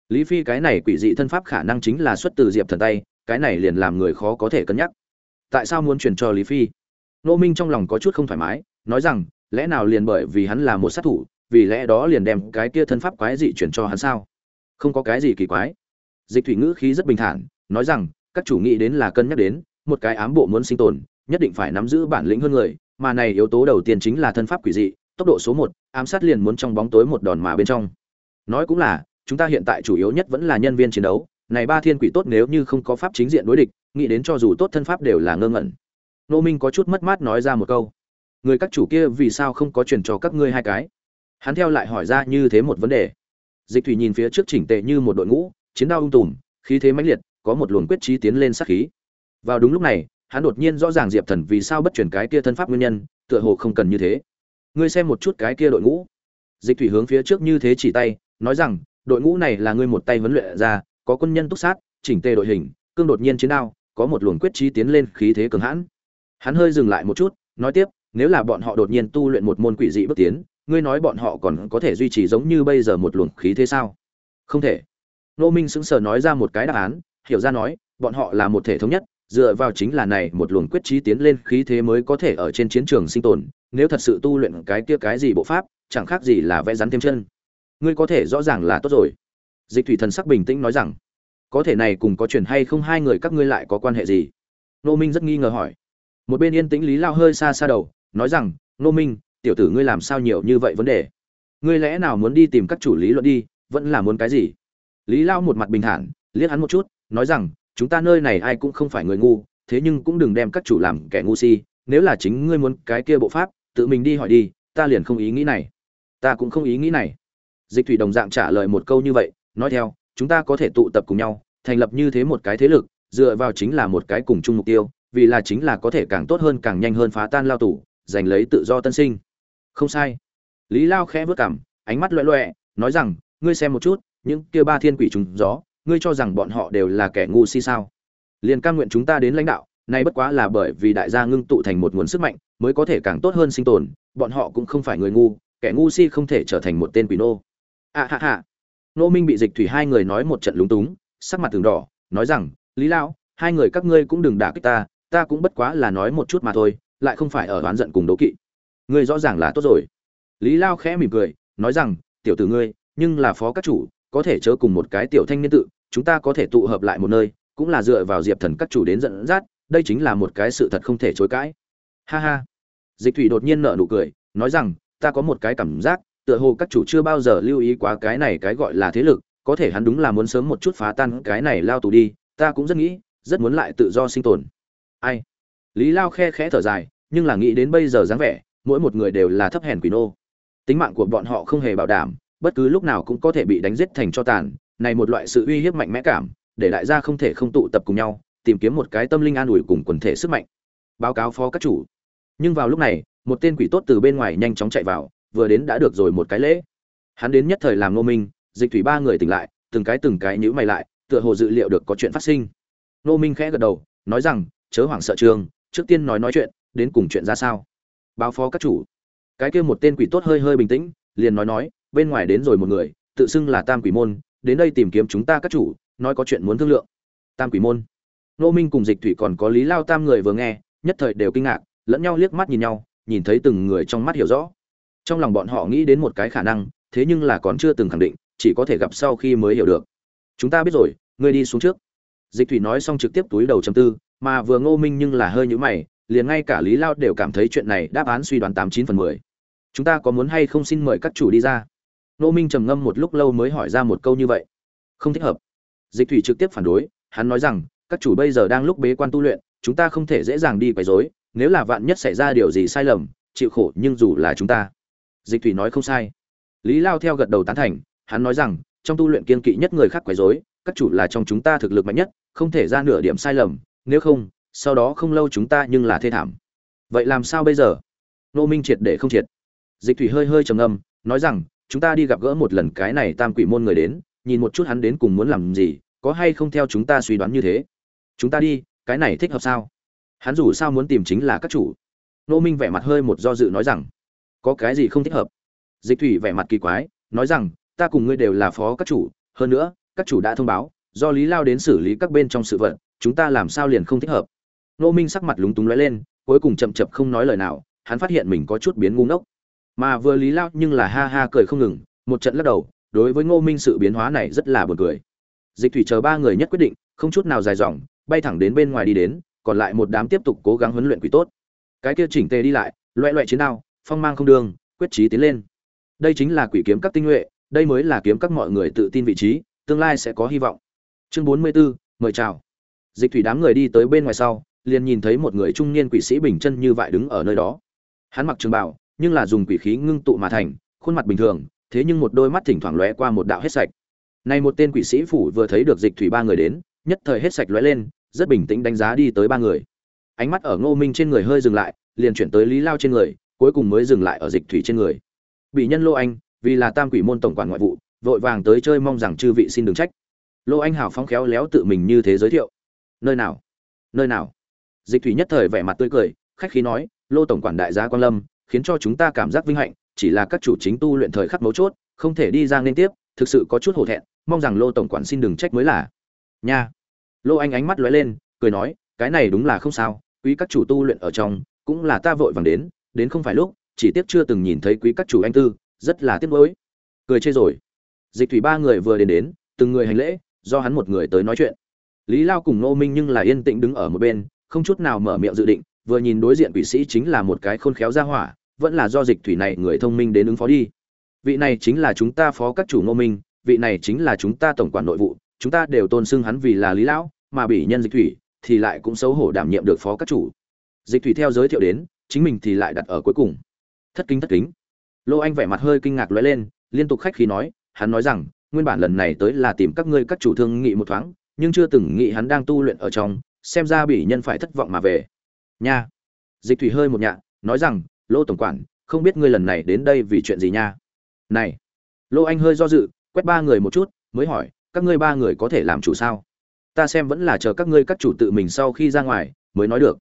Lý phi cái này quỷ dị thân pháp khả năng chính là xuất từ diệp thần tay, cái này liền làm người khó có thể cân nhắc. Tại sao muốn truyền cho lý phi? Nô minh trong lòng có chút không thoải mái, nói rằng, lẽ nào liền bởi vì hắn là một sát thủ, vì lẽ đó liền đem cái kia thân pháp quái dị chuyển cho hắn sao? Không có cái gì kỳ quái. Dịch thủy ngữ khí rất bình thản, nói rằng, các chủ nghĩ đến là cân nhắc đến, một cái ám bộ muốn sinh tồn, nhất định phải nắm giữ bản lĩnh hơn người, mà này yếu tố đầu tiên chính là thân pháp quỷ dị tốc độ số một, ám sát liền muốn trong bóng tối một đòn mà bên trong. Nói cũng là, chúng ta hiện tại chủ yếu nhất vẫn là nhân viên chiến đấu, này ba thiên quỷ tốt nếu như không có pháp chính diện đối địch, nghĩ đến cho dù tốt thân pháp đều là ngơ ngẩn. Nô minh có chút mất mát nói ra một câu, người các chủ kia vì sao không có truyền cho các ngươi hai cái? Hắn theo lại hỏi ra như thế một vấn đề. Dịch thủy nhìn phía trước chỉnh tệ như một đội ngũ, chiến đao ung tùm, khí thế mãnh liệt, có một luồng quyết trí tiến lên sát khí. Vào đúng lúc này, hắn đột nhiên rõ ràng diệp thần vì sao bất chuyển cái kia thân pháp nguyên nhân, tựa hồ không cần như thế ngươi xem một chút cái kia đội ngũ. Dịch thủy hướng phía trước như thế chỉ tay, nói rằng, đội ngũ này là ngươi một tay huấn luyện ra, có quân nhân túc sát, chỉnh tề đội hình, cương đột nhiên chiến đao, có một luồng quyết trí tiến lên khí thế cường hãn. Hắn hơi dừng lại một chút, nói tiếp, nếu là bọn họ đột nhiên tu luyện một môn quỷ dị bước tiến, ngươi nói bọn họ còn có thể duy trì giống như bây giờ một luồng khí thế sao? Không thể. Nô minh sững sờ nói ra một cái đáp án, hiểu ra nói, bọn họ là một thể thống nhất, dựa vào chính là này một luồng quyết trí tiến lên khí thế mới có thể ở trên chiến trường sinh tồn nếu thật sự tu luyện cái kia cái gì bộ pháp, chẳng khác gì là vẽ rắn thêm chân. Ngươi có thể rõ ràng là tốt rồi. Dịch thủy thần sắc bình tĩnh nói rằng. Có thể này cùng có chuyện hay không hai người các ngươi lại có quan hệ gì? Nô minh rất nghi ngờ hỏi. Một bên yên tĩnh lý lao hơi xa xa đầu, nói rằng, nô minh, tiểu tử ngươi làm sao nhiều như vậy vấn đề? Ngươi lẽ nào muốn đi tìm các chủ lý luận đi, vẫn là muốn cái gì? Lý lao một mặt bình thản, liếc hắn một chút, nói rằng, chúng ta nơi này ai cũng không phải người ngu, thế nhưng cũng đừng đem các chủ làm kẻ ngu si, nếu là chính ngươi muốn cái kia bộ pháp tự mình đi hỏi đi, ta liền không ý nghĩ này. Ta cũng không ý nghĩ này. Dịch thủy đồng dạng trả lời một câu như vậy, nói theo, chúng ta có thể tụ tập cùng nhau, thành lập như thế một cái thế lực, dựa vào chính là một cái cùng chung mục tiêu, vì là chính là có thể càng tốt hơn càng nhanh hơn phá tan lao tù, giành lấy tự do tân sinh. Không sai. Lý lao khẽ vớt cảm, ánh mắt loẹ loẹ, nói rằng, ngươi xem một chút, những kia ba thiên quỷ trùng gió, ngươi cho rằng bọn họ đều là kẻ ngu si sao? Liền cam nguyện chúng ta đến lãnh đạo, nay bất quá là bởi vì đại gia ngưng tụ thành một nguồn sức mạnh mới có thể càng tốt hơn sinh tồn, bọn họ cũng không phải người ngu, kẻ ngu si không thể trở thành một tên quỷ nô. À hạ hạ nô minh bị dịch thủy hai người nói một trận lúng túng, sắc mặt từng đỏ, nói rằng, lý lão, hai người các ngươi cũng đừng đả kích ta ta cũng bất quá là nói một chút mà thôi, lại không phải ở oán giận cùng đố kỵ. Ngươi rõ ràng là tốt rồi. Lý lao khẽ mỉm cười, nói rằng, tiểu tử ngươi, nhưng là phó các chủ, có thể chớ cùng một cái tiểu thanh niên tự, chúng ta có thể tụ hợp lại một nơi, cũng là dựa vào diệp thần các chủ đến dẫn dắt, đây chính là một cái sự thật không thể chối cãi. Ha ha dịch thủy đột nhiên nở nụ cười, nói rằng, ta có một cái cảm giác, tựa hồ các chủ chưa bao giờ lưu ý quá cái này cái gọi là thế lực, có thể hắn đúng là muốn sớm một chút phá tan cái này lao tù đi, ta cũng rất nghĩ, rất muốn lại tự do sinh tồn. Ai? Lý lao khe khẽ thở dài, nhưng là nghĩ đến bây giờ dáng vẻ, mỗi một người đều là thấp hèn quỷ nô. Tính mạng của bọn họ không hề bảo đảm, bất cứ lúc nào cũng có thể bị đánh giết thành cho tàn, này một loại sự uy hiếp mạnh mẽ cảm, để đại gia không thể không tụ tập cùng nhau, tìm kiếm một cái tâm linh an ủi cùng quần thể sức mạnh. Báo cáo phó các chủ nhưng vào lúc này, một tên quỷ tốt từ bên ngoài nhanh chóng chạy vào, vừa đến đã được rồi một cái lễ. Hắn đến nhất thời làm nô minh, dịch thủy ba người tỉnh lại, từng cái từng cái nhữ mày lại, tựa hồ dự liệu được có chuyện phát sinh. Nô minh khẽ gật đầu, nói rằng, chớ hoảng sợ trường, trước tiên nói nói chuyện, đến cùng chuyện ra sao? Báo phó các chủ. Cái kia một tên quỷ tốt hơi hơi bình tĩnh, liền nói nói, bên ngoài đến rồi một người, tự xưng là tam quỷ môn, đến đây tìm kiếm chúng ta các chủ, nói có chuyện muốn thương lượng. Tam quỷ môn. Nô minh cùng dịch thủy còn có lý lao tam người vừa nghe, nhất thời đều kinh ngạc lẫn nhau liếc mắt nhìn nhau, nhìn thấy từng người trong mắt hiểu rõ. Trong lòng bọn họ nghĩ đến một cái khả năng, thế nhưng là còn chưa từng khẳng định, chỉ có thể gặp sau khi mới hiểu được. Chúng ta biết rồi, ngươi đi xuống trước. Dịch thủy nói xong trực tiếp túi đầu chấm tư, mà vừa ngô minh nhưng là hơi nhũ mày, liền ngay cả lý lao đều cảm thấy chuyện này đáp án suy đoán tám chín phần mười. Chúng ta có muốn hay không xin mời các chủ đi ra? Ngô minh trầm ngâm một lúc lâu mới hỏi ra một câu như vậy. Không thích hợp. Dịch thủy trực tiếp phản đối, hắn nói rằng, các chủ bây giờ đang lúc bế quan tu luyện, chúng ta không thể dễ dàng đi quấy rối nếu là vạn nhất xảy ra điều gì sai lầm, chịu khổ nhưng dù là chúng ta. Dịch thủy nói không sai. Lý lao theo gật đầu tán thành, hắn nói rằng, trong tu luyện kiên kỵ nhất người khác quấy rối, các chủ là trong chúng ta thực lực mạnh nhất, không thể ra nửa điểm sai lầm, nếu không, sau đó không lâu chúng ta nhưng là thê thảm. Vậy làm sao bây giờ? Nô minh triệt để không triệt. Dịch thủy hơi hơi trầm ngâm, nói rằng, chúng ta đi gặp gỡ một lần cái này tam quỷ môn người đến, nhìn một chút hắn đến cùng muốn làm gì, có hay không theo chúng ta suy đoán như thế? Chúng ta đi, cái này thích hợp sao? Hắn dù sao muốn tìm chính là các chủ. Nô minh vẻ mặt hơi một do dự nói rằng, có cái gì không thích hợp? Dịch thủy vẻ mặt kỳ quái, nói rằng, ta cùng ngươi đều là phó các chủ, hơn nữa, các chủ đã thông báo, do lý lao đến xử lý các bên trong sự vật, chúng ta làm sao liền không thích hợp? Nô minh sắc mặt lúng túng lóe lên, cuối cùng chậm chậm không nói lời nào, hắn phát hiện mình có chút biến ngu ngốc. Mà vừa lý lao nhưng là ha ha cười không ngừng, một trận lắc đầu, đối với ngô minh sự biến hóa này rất là buồn cười. Dịch thủy chờ ba người nhất quyết định, không chút nào dài dòng, bay thẳng đến bên ngoài đi đến còn lại một đám tiếp tục cố gắng huấn luyện quỷ tốt. Cái kia chỉnh tề đi lại loẹ loẹ chiến đao phong mang không đường quyết trí tiến lên. Đây chính là quỷ kiếm các tinh nhuệ đây mới là kiếm các mọi người tự tin vị trí tương lai sẽ có hy vọng. Chương bốn mươi 44, mời chào. Dịch thủy đám người đi tới bên ngoài sau liền nhìn thấy một người trung niên quỷ sĩ bình chân như vậy đứng ở nơi đó. Hắn mặc trường bào nhưng là dùng quỷ khí ngưng tụ mà thành khuôn mặt bình thường thế nhưng một đôi mắt thỉnh thoảng lóe qua một đạo hết sạch. Này một tên quỷ sĩ phủ vừa thấy được dịch thủy ba người đến nhất thời hết sạch lóe lên rất bình tĩnh đánh giá đi tới ba người. Ánh mắt ở ngô minh trên người hơi dừng lại, liền chuyển tới lý lao trên người, cuối cùng mới dừng lại ở dịch thủy trên người. Bị nhân lô anh, vì là tam quỷ môn tổng quản ngoại vụ, vội vàng tới chơi mong rằng chư vị xin đừng trách. Lô anh hào phóng khéo léo tự mình như thế giới thiệu. Nơi nào? Nơi nào? Dịch thủy nhất thời vẻ mặt tươi cười, khách khí nói, lô tổng quản đại gia quan lâm, khiến cho chúng ta cảm giác vinh hạnh, chỉ là các chủ chính tu luyện thời khắc mấu chốt, không thể đi ra liên tiếp, thực sự có chút hổ thẹn, mong rằng lô tổng quản xin đừng trách mới là. Nha lô anh ánh mắt lóe lên, cười nói, cái này đúng là không sao, quý các chủ tu luyện ở trong, cũng là ta vội vàng đến đến không phải lúc, chỉ tiếc chưa từng nhìn thấy quý các chủ anh tư, rất là tiếc nuối. Cười chê rồi. Dịch thủy ba người vừa đến đến, từng người hành lễ, do hắn một người tới nói chuyện. Lý lao cùng nô minh nhưng là yên tĩnh đứng ở một bên, không chút nào mở miệng dự định, vừa nhìn đối diện quỷ sĩ chính là một cái khôn khéo ra hỏa, vẫn là do dịch thủy này người thông minh đến ứng phó đi. Vị này chính là chúng ta phó các chủ nô minh, vị này chính là chúng ta tổng quản nội vụ chúng ta đều tôn xưng hắn vì là lý lão, mà bị nhân dịch thủy thì lại cũng xấu hổ đảm nhiệm được phó các chủ. Dịch thủy theo giới thiệu đến, chính mình thì lại đặt ở cuối cùng. Thất kính thất kính. Lô anh vẻ mặt hơi kinh ngạc lóe lên, liên tục khách khí nói, hắn nói rằng, nguyên bản lần này tới là tìm các ngươi các chủ thương nghị một thoáng, nhưng chưa từng nghĩ hắn đang tu luyện ở trong, xem ra bị nhân phải thất vọng mà về. Nha. Dịch thủy hơi một nhạ, nói rằng, lô tổng quản, không biết ngươi lần này đến đây vì chuyện gì nha? Này. Lô anh hơi do dự, quét ba người một chút, mới hỏi các ngươi ba người có thể làm chủ sao? Ta xem vẫn là chờ các ngươi các chủ tự mình sau khi ra ngoài, mới nói được.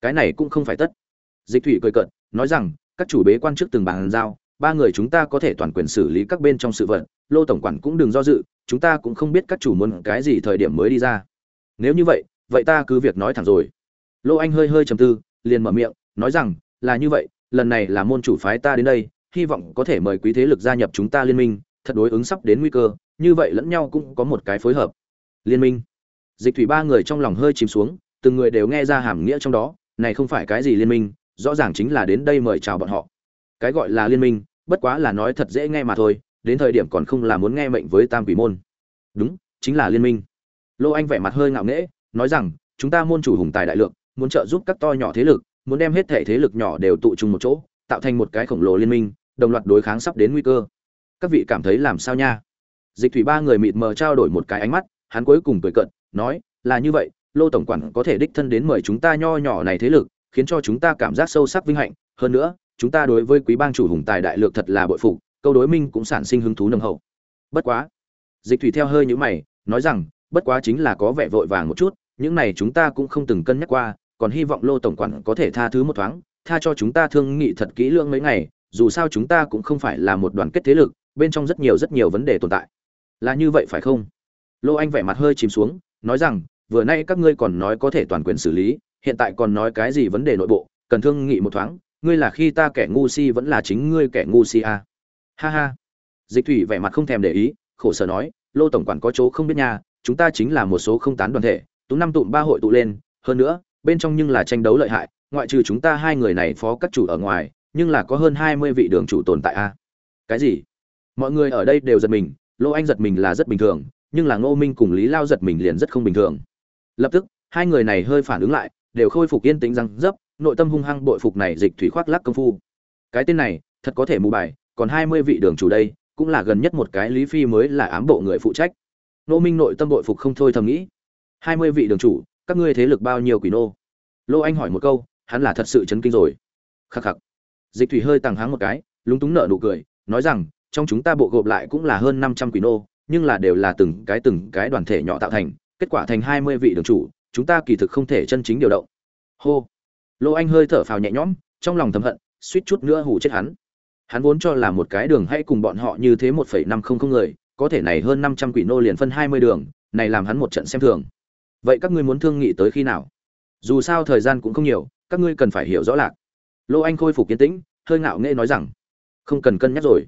Cái này cũng không phải tất. Dịch thủy cười cợt, nói rằng, các chủ bế quan trước từng bàn giao, ba người chúng ta có thể toàn quyền xử lý các bên trong sự vận lô tổng quản cũng đừng do dự, chúng ta cũng không biết các chủ muốn cái gì thời điểm mới đi ra. Nếu như vậy vậy ta cứ việc nói thẳng rồi. Lô anh hơi hơi trầm tư, liền mở miệng, nói rằng, là như vậy, lần này là môn chủ phái ta đến đây, hy vọng có thể mời quý thế lực gia nhập chúng ta liên minh, thật đối ứng sắp đến nguy cơ như vậy lẫn nhau cũng có một cái phối hợp. Liên minh. Dịch thủy ba người trong lòng hơi chìm xuống, từng người đều nghe ra hàm nghĩa trong đó, này không phải cái gì liên minh, rõ ràng chính là đến đây mời chào bọn họ. Cái gọi là liên minh, bất quá là nói thật dễ nghe mà thôi, đến thời điểm còn không là muốn nghe mệnh với tam quỷ môn. Đúng, chính là liên minh. Lô anh vẻ mặt hơi ngạo nghễ, nói rằng, chúng ta môn chủ hùng tài đại lượng, muốn trợ giúp các to nhỏ thế lực, muốn đem hết thể thế lực nhỏ đều tụ trung một chỗ, tạo thành một cái khổng lồ liên minh, đồng loạt đối kháng sắp đến nguy cơ. Các vị cảm thấy làm sao nha? Dịch thủy ba người mịt mờ trao đổi một cái ánh mắt, hắn cuối cùng cười cận nói, là như vậy, lô tổng quản có thể đích thân đến mời chúng ta nho nhỏ này thế lực, khiến cho chúng ta cảm giác sâu sắc vinh hạnh. Hơn nữa, chúng ta đối với quý bang chủ hùng tài đại lược thật là bội phục, câu đối minh cũng sản sinh hứng thú nồng hậu. Bất quá. Dịch thủy theo hơi nhữ mày, nói rằng, bất quá chính là có vẻ vội vàng một chút, những này chúng ta cũng không từng cân nhắc qua, còn hy vọng lô tổng quản có thể tha thứ một thoáng, tha cho chúng ta thương nghị thật kỹ lưỡng mấy ngày, dù sao chúng ta cũng không phải là một đoàn kết thế lực, bên trong rất nhiều rất nhiều vấn đề tồn tại là như vậy phải không lô anh vẻ mặt hơi chìm xuống, nói rằng, vừa nay các ngươi còn nói có thể toàn quyền xử lý, hiện tại còn nói cái gì vấn đề nội bộ, cần thương nghị một thoáng, ngươi là khi ta kẻ ngu si vẫn là chính ngươi kẻ ngu si à. ha ha dịch thủy vẻ mặt không thèm để ý, khổ sở nói, lô tổng quản có chỗ không biết nha, chúng ta chính là một số không tán đoàn thể tú năm tụm ba hội tụ lên, hơn nữa, bên trong nhưng là tranh đấu lợi hại, ngoại trừ chúng ta hai người này phó các chủ ở ngoài, nhưng là có hơn hai mươi vị đường chủ tồn tại a à? cái gì mọi người ở đây đều giật mình lô anh giật mình là rất bình thường, nhưng là ngô minh cùng lý lao giật mình liền rất không bình thường. Lập tức, hai người này hơi phản ứng lại, đều khôi phục yên tĩnh răng dấp, nội tâm hung hăng bội phục này dịch thủy khoác lắc công phu. Cái tên này, thật có thể mù bài, còn hai mươi vị đường chủ đây, cũng là gần nhất một cái lý phi mới là ám bộ người phụ trách. Nô minh nội tâm bội phục không thôi thầm nghĩ. Hai mươi vị đường chủ, các ngươi thế lực bao nhiêu quỷ nô? Lô anh hỏi một câu, hắn là thật sự chấn kinh rồi. Khắc khắc. Dịch thủy hơi tàng háng một cái, lúng túng nợ nụ cười, nói rằng trong chúng ta bộ gộp lại cũng là hơn năm trăm quỷ nô, nhưng là đều là từng cái từng cái đoàn thể nhỏ tạo thành, kết quả thành hai mươi vị đường chủ, chúng ta kỳ thực không thể chân chính điều động. Hô. Lô anh hơi thở phào nhẹ nhõm, trong lòng thầm hận, suýt chút nữa hù chết hắn. Hắn vốn cho là một cái đường hay cùng bọn họ như thế một phẩy năm không không người, có thể này hơn năm trăm quỷ nô liền phân hai mươi đường, này làm hắn một trận xem thường. Vậy các ngươi muốn thương nghị tới khi nào? Dù sao thời gian cũng không nhiều, các ngươi cần phải hiểu rõ lạc. Lô anh khôi phục kiên tĩnh, hơi ngạo nghễ nói rằng, không cần cân nhắc rồi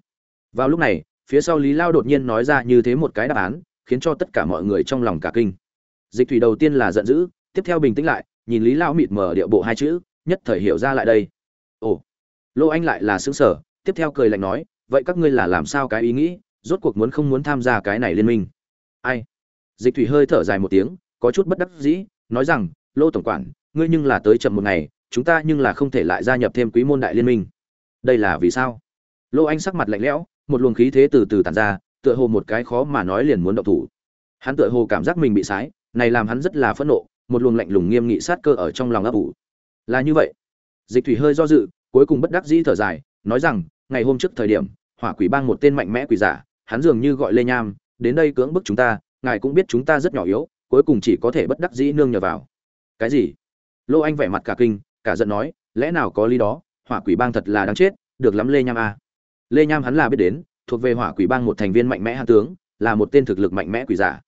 vào lúc này, phía sau lý lao đột nhiên nói ra như thế một cái đáp án, khiến cho tất cả mọi người trong lòng cả kinh. Dịch thủy đầu tiên là giận dữ, tiếp theo bình tĩnh lại, nhìn lý lao mịt mờ điệu bộ hai chữ, nhất thời hiểu ra lại đây. Ồ, lô anh lại là xứng sở tiếp theo cười lạnh nói, vậy các ngươi là làm sao cái ý nghĩ, rốt cuộc muốn không muốn tham gia cái này liên minh? Ai? Dịch thủy hơi thở dài một tiếng, có chút bất đắc dĩ, nói rằng, lô tổng quản, ngươi nhưng là tới chậm một ngày, chúng ta nhưng là không thể lại gia nhập thêm quý môn đại liên minh. Đây là vì sao? Lô anh sắc mặt lạnh lẽo một luồng khí thế từ từ tàn ra, tựa hồ một cái khó mà nói liền muốn động thủ. Hắn tựa hồ cảm giác mình bị sái, này làm hắn rất là phẫn nộ, một luồng lạnh lùng nghiêm nghị sát cơ ở trong lòng ấp ủ. Là như vậy. Dịch thủy hơi do dự, cuối cùng bất đắc dĩ thở dài, nói rằng, ngày hôm trước thời điểm, hỏa quỷ bang một tên mạnh mẽ quỷ giả, hắn dường như gọi lê nham, đến đây cưỡng bức chúng ta, ngài cũng biết chúng ta rất nhỏ yếu, cuối cùng chỉ có thể bất đắc dĩ nương nhờ vào. Cái gì? Lô anh vẻ mặt cả kinh, cả giận nói, lẽ nào có lý đó, hỏa quỷ bang thật là đáng chết, được lắm lê nham à lê nham hắn là biết đến, thuộc về hỏa quỷ bang một thành viên mạnh mẽ hàn tướng, là một tên thực lực mạnh mẽ quỷ giả.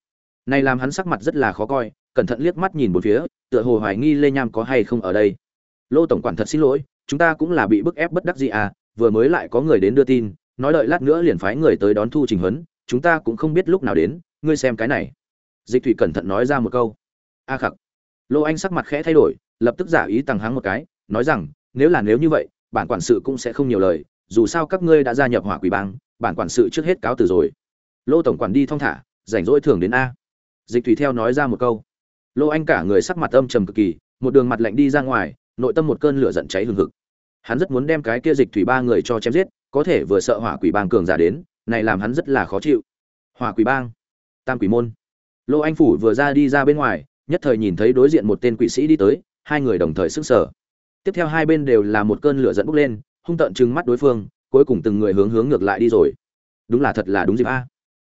Này làm hắn sắc mặt rất là khó coi, cẩn thận liếc mắt nhìn một phía, tựa hồ hoài nghi lê nham có hay không ở đây. Lô tổng quản thật xin lỗi, chúng ta cũng là bị bức ép bất đắc gì à vừa mới lại có người đến đưa tin, nói đợi lát nữa liền phái người tới đón thu trình huấn, chúng ta cũng không biết lúc nào đến, ngươi xem cái này. Dịch thủy cẩn thận nói ra một câu. A khặc. Lô anh sắc mặt khẽ thay đổi, lập tức giả ý tăng hắng một cái, nói rằng, nếu là nếu như vậy, bản quản sự cũng sẽ không nhiều lời dù sao các ngươi đã gia nhập hỏa quỷ bang, bản quản sự trước hết cáo từ rồi. Lô tổng quản đi thong thả, rảnh rỗi thường đến a. Dịch thủy theo nói ra một câu. Lô anh cả người sắc mặt âm trầm cực kỳ, một đường mặt lạnh đi ra ngoài, nội tâm một cơn lửa giận cháy hừng hực. Hắn rất muốn đem cái kia dịch thủy ba người cho chém giết, có thể vừa sợ hỏa quỷ bang cường giả đến, này làm hắn rất là khó chịu. Hỏa quỷ bang, tam quỷ môn. Lô anh phủ vừa ra đi ra bên ngoài, nhất thời nhìn thấy đối diện một tên quỷ sĩ đi tới, hai người đồng thời sức sở tiếp theo hai bên đều là một cơn lửa dẫn bốc lên hung tợn trừng mắt đối phương, cuối cùng từng người hướng hướng ngược lại đi rồi. Đúng là thật là đúng dịp a.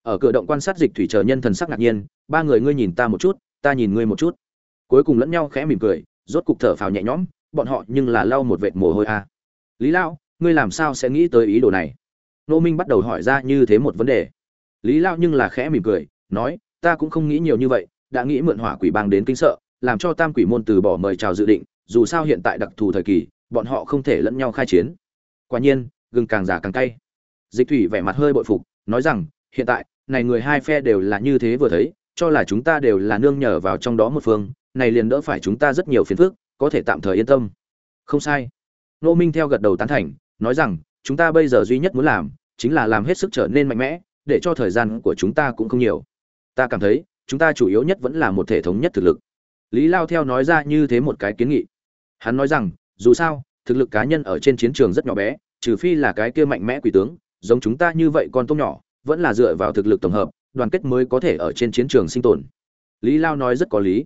Ở cửa động quan sát dịch thủy chờ nhân thần sắc ngạc nhiên, ba người ngươi nhìn ta một chút, ta nhìn ngươi một chút. Cuối cùng lẫn nhau khẽ mỉm cười, rốt cục thở phào nhẹ nhõm, bọn họ nhưng là lau một vệt mồ hôi a. Lý lão, ngươi làm sao sẽ nghĩ tới ý đồ này? Nô minh bắt đầu hỏi ra như thế một vấn đề. Lý lão nhưng là khẽ mỉm cười, nói, ta cũng không nghĩ nhiều như vậy, đã nghĩ mượn hỏa quỷ bang đến kinh sợ, làm cho tam quỷ môn từ bỏ mời chào dự định, dù sao hiện tại đặc thù thời kỳ bọn họ không thể lẫn nhau khai chiến. Quả nhiên, gừng càng già càng cay. Dịch thủy vẻ mặt hơi bội phục, nói rằng, hiện tại, này người hai phe đều là như thế vừa thấy, cho là chúng ta đều là nương nhờ vào trong đó một phương, này liền đỡ phải chúng ta rất nhiều phiền phức, có thể tạm thời yên tâm. Không sai. Nô minh theo gật đầu tán thành, nói rằng, chúng ta bây giờ duy nhất muốn làm, chính là làm hết sức trở nên mạnh mẽ, để cho thời gian của chúng ta cũng không nhiều. Ta cảm thấy, chúng ta chủ yếu nhất vẫn là một thể thống nhất thực lực. Lý lao theo nói ra như thế một cái kiến nghị. Hắn nói rằng dù sao, thực lực cá nhân ở trên chiến trường rất nhỏ bé, trừ phi là cái kia mạnh mẽ quỷ tướng, giống chúng ta như vậy con tôm nhỏ, vẫn là dựa vào thực lực tổng hợp, đoàn kết mới có thể ở trên chiến trường sinh tồn. Lý lao nói rất có lý.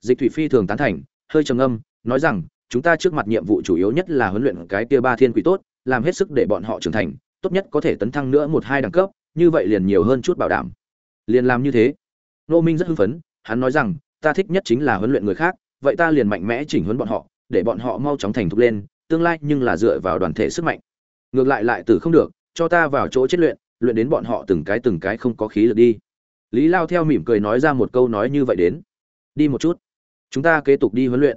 Dịch thủy phi thường tán thành, hơi trầm âm nói rằng, chúng ta trước mặt nhiệm vụ chủ yếu nhất là huấn luyện cái kia ba thiên quỷ tốt, làm hết sức để bọn họ trưởng thành, tốt nhất có thể tấn thăng nữa một hai đẳng cấp, như vậy liền nhiều hơn chút bảo đảm. Liền làm như thế. Nô minh rất hưng phấn, hắn nói rằng, ta thích nhất chính là huấn luyện người khác, vậy ta liền mạnh mẽ chỉnh huấn bọn họ để bọn họ mau chóng thành thục lên, tương lai nhưng là dựa vào đoàn thể sức mạnh. Ngược lại lại từ không được, cho ta vào chỗ chết luyện luyện đến bọn họ từng cái từng cái không có khí lực đi. Lý lao theo mỉm cười nói ra một câu nói như vậy đến. Đi một chút. Chúng ta kế tục đi huấn luyện.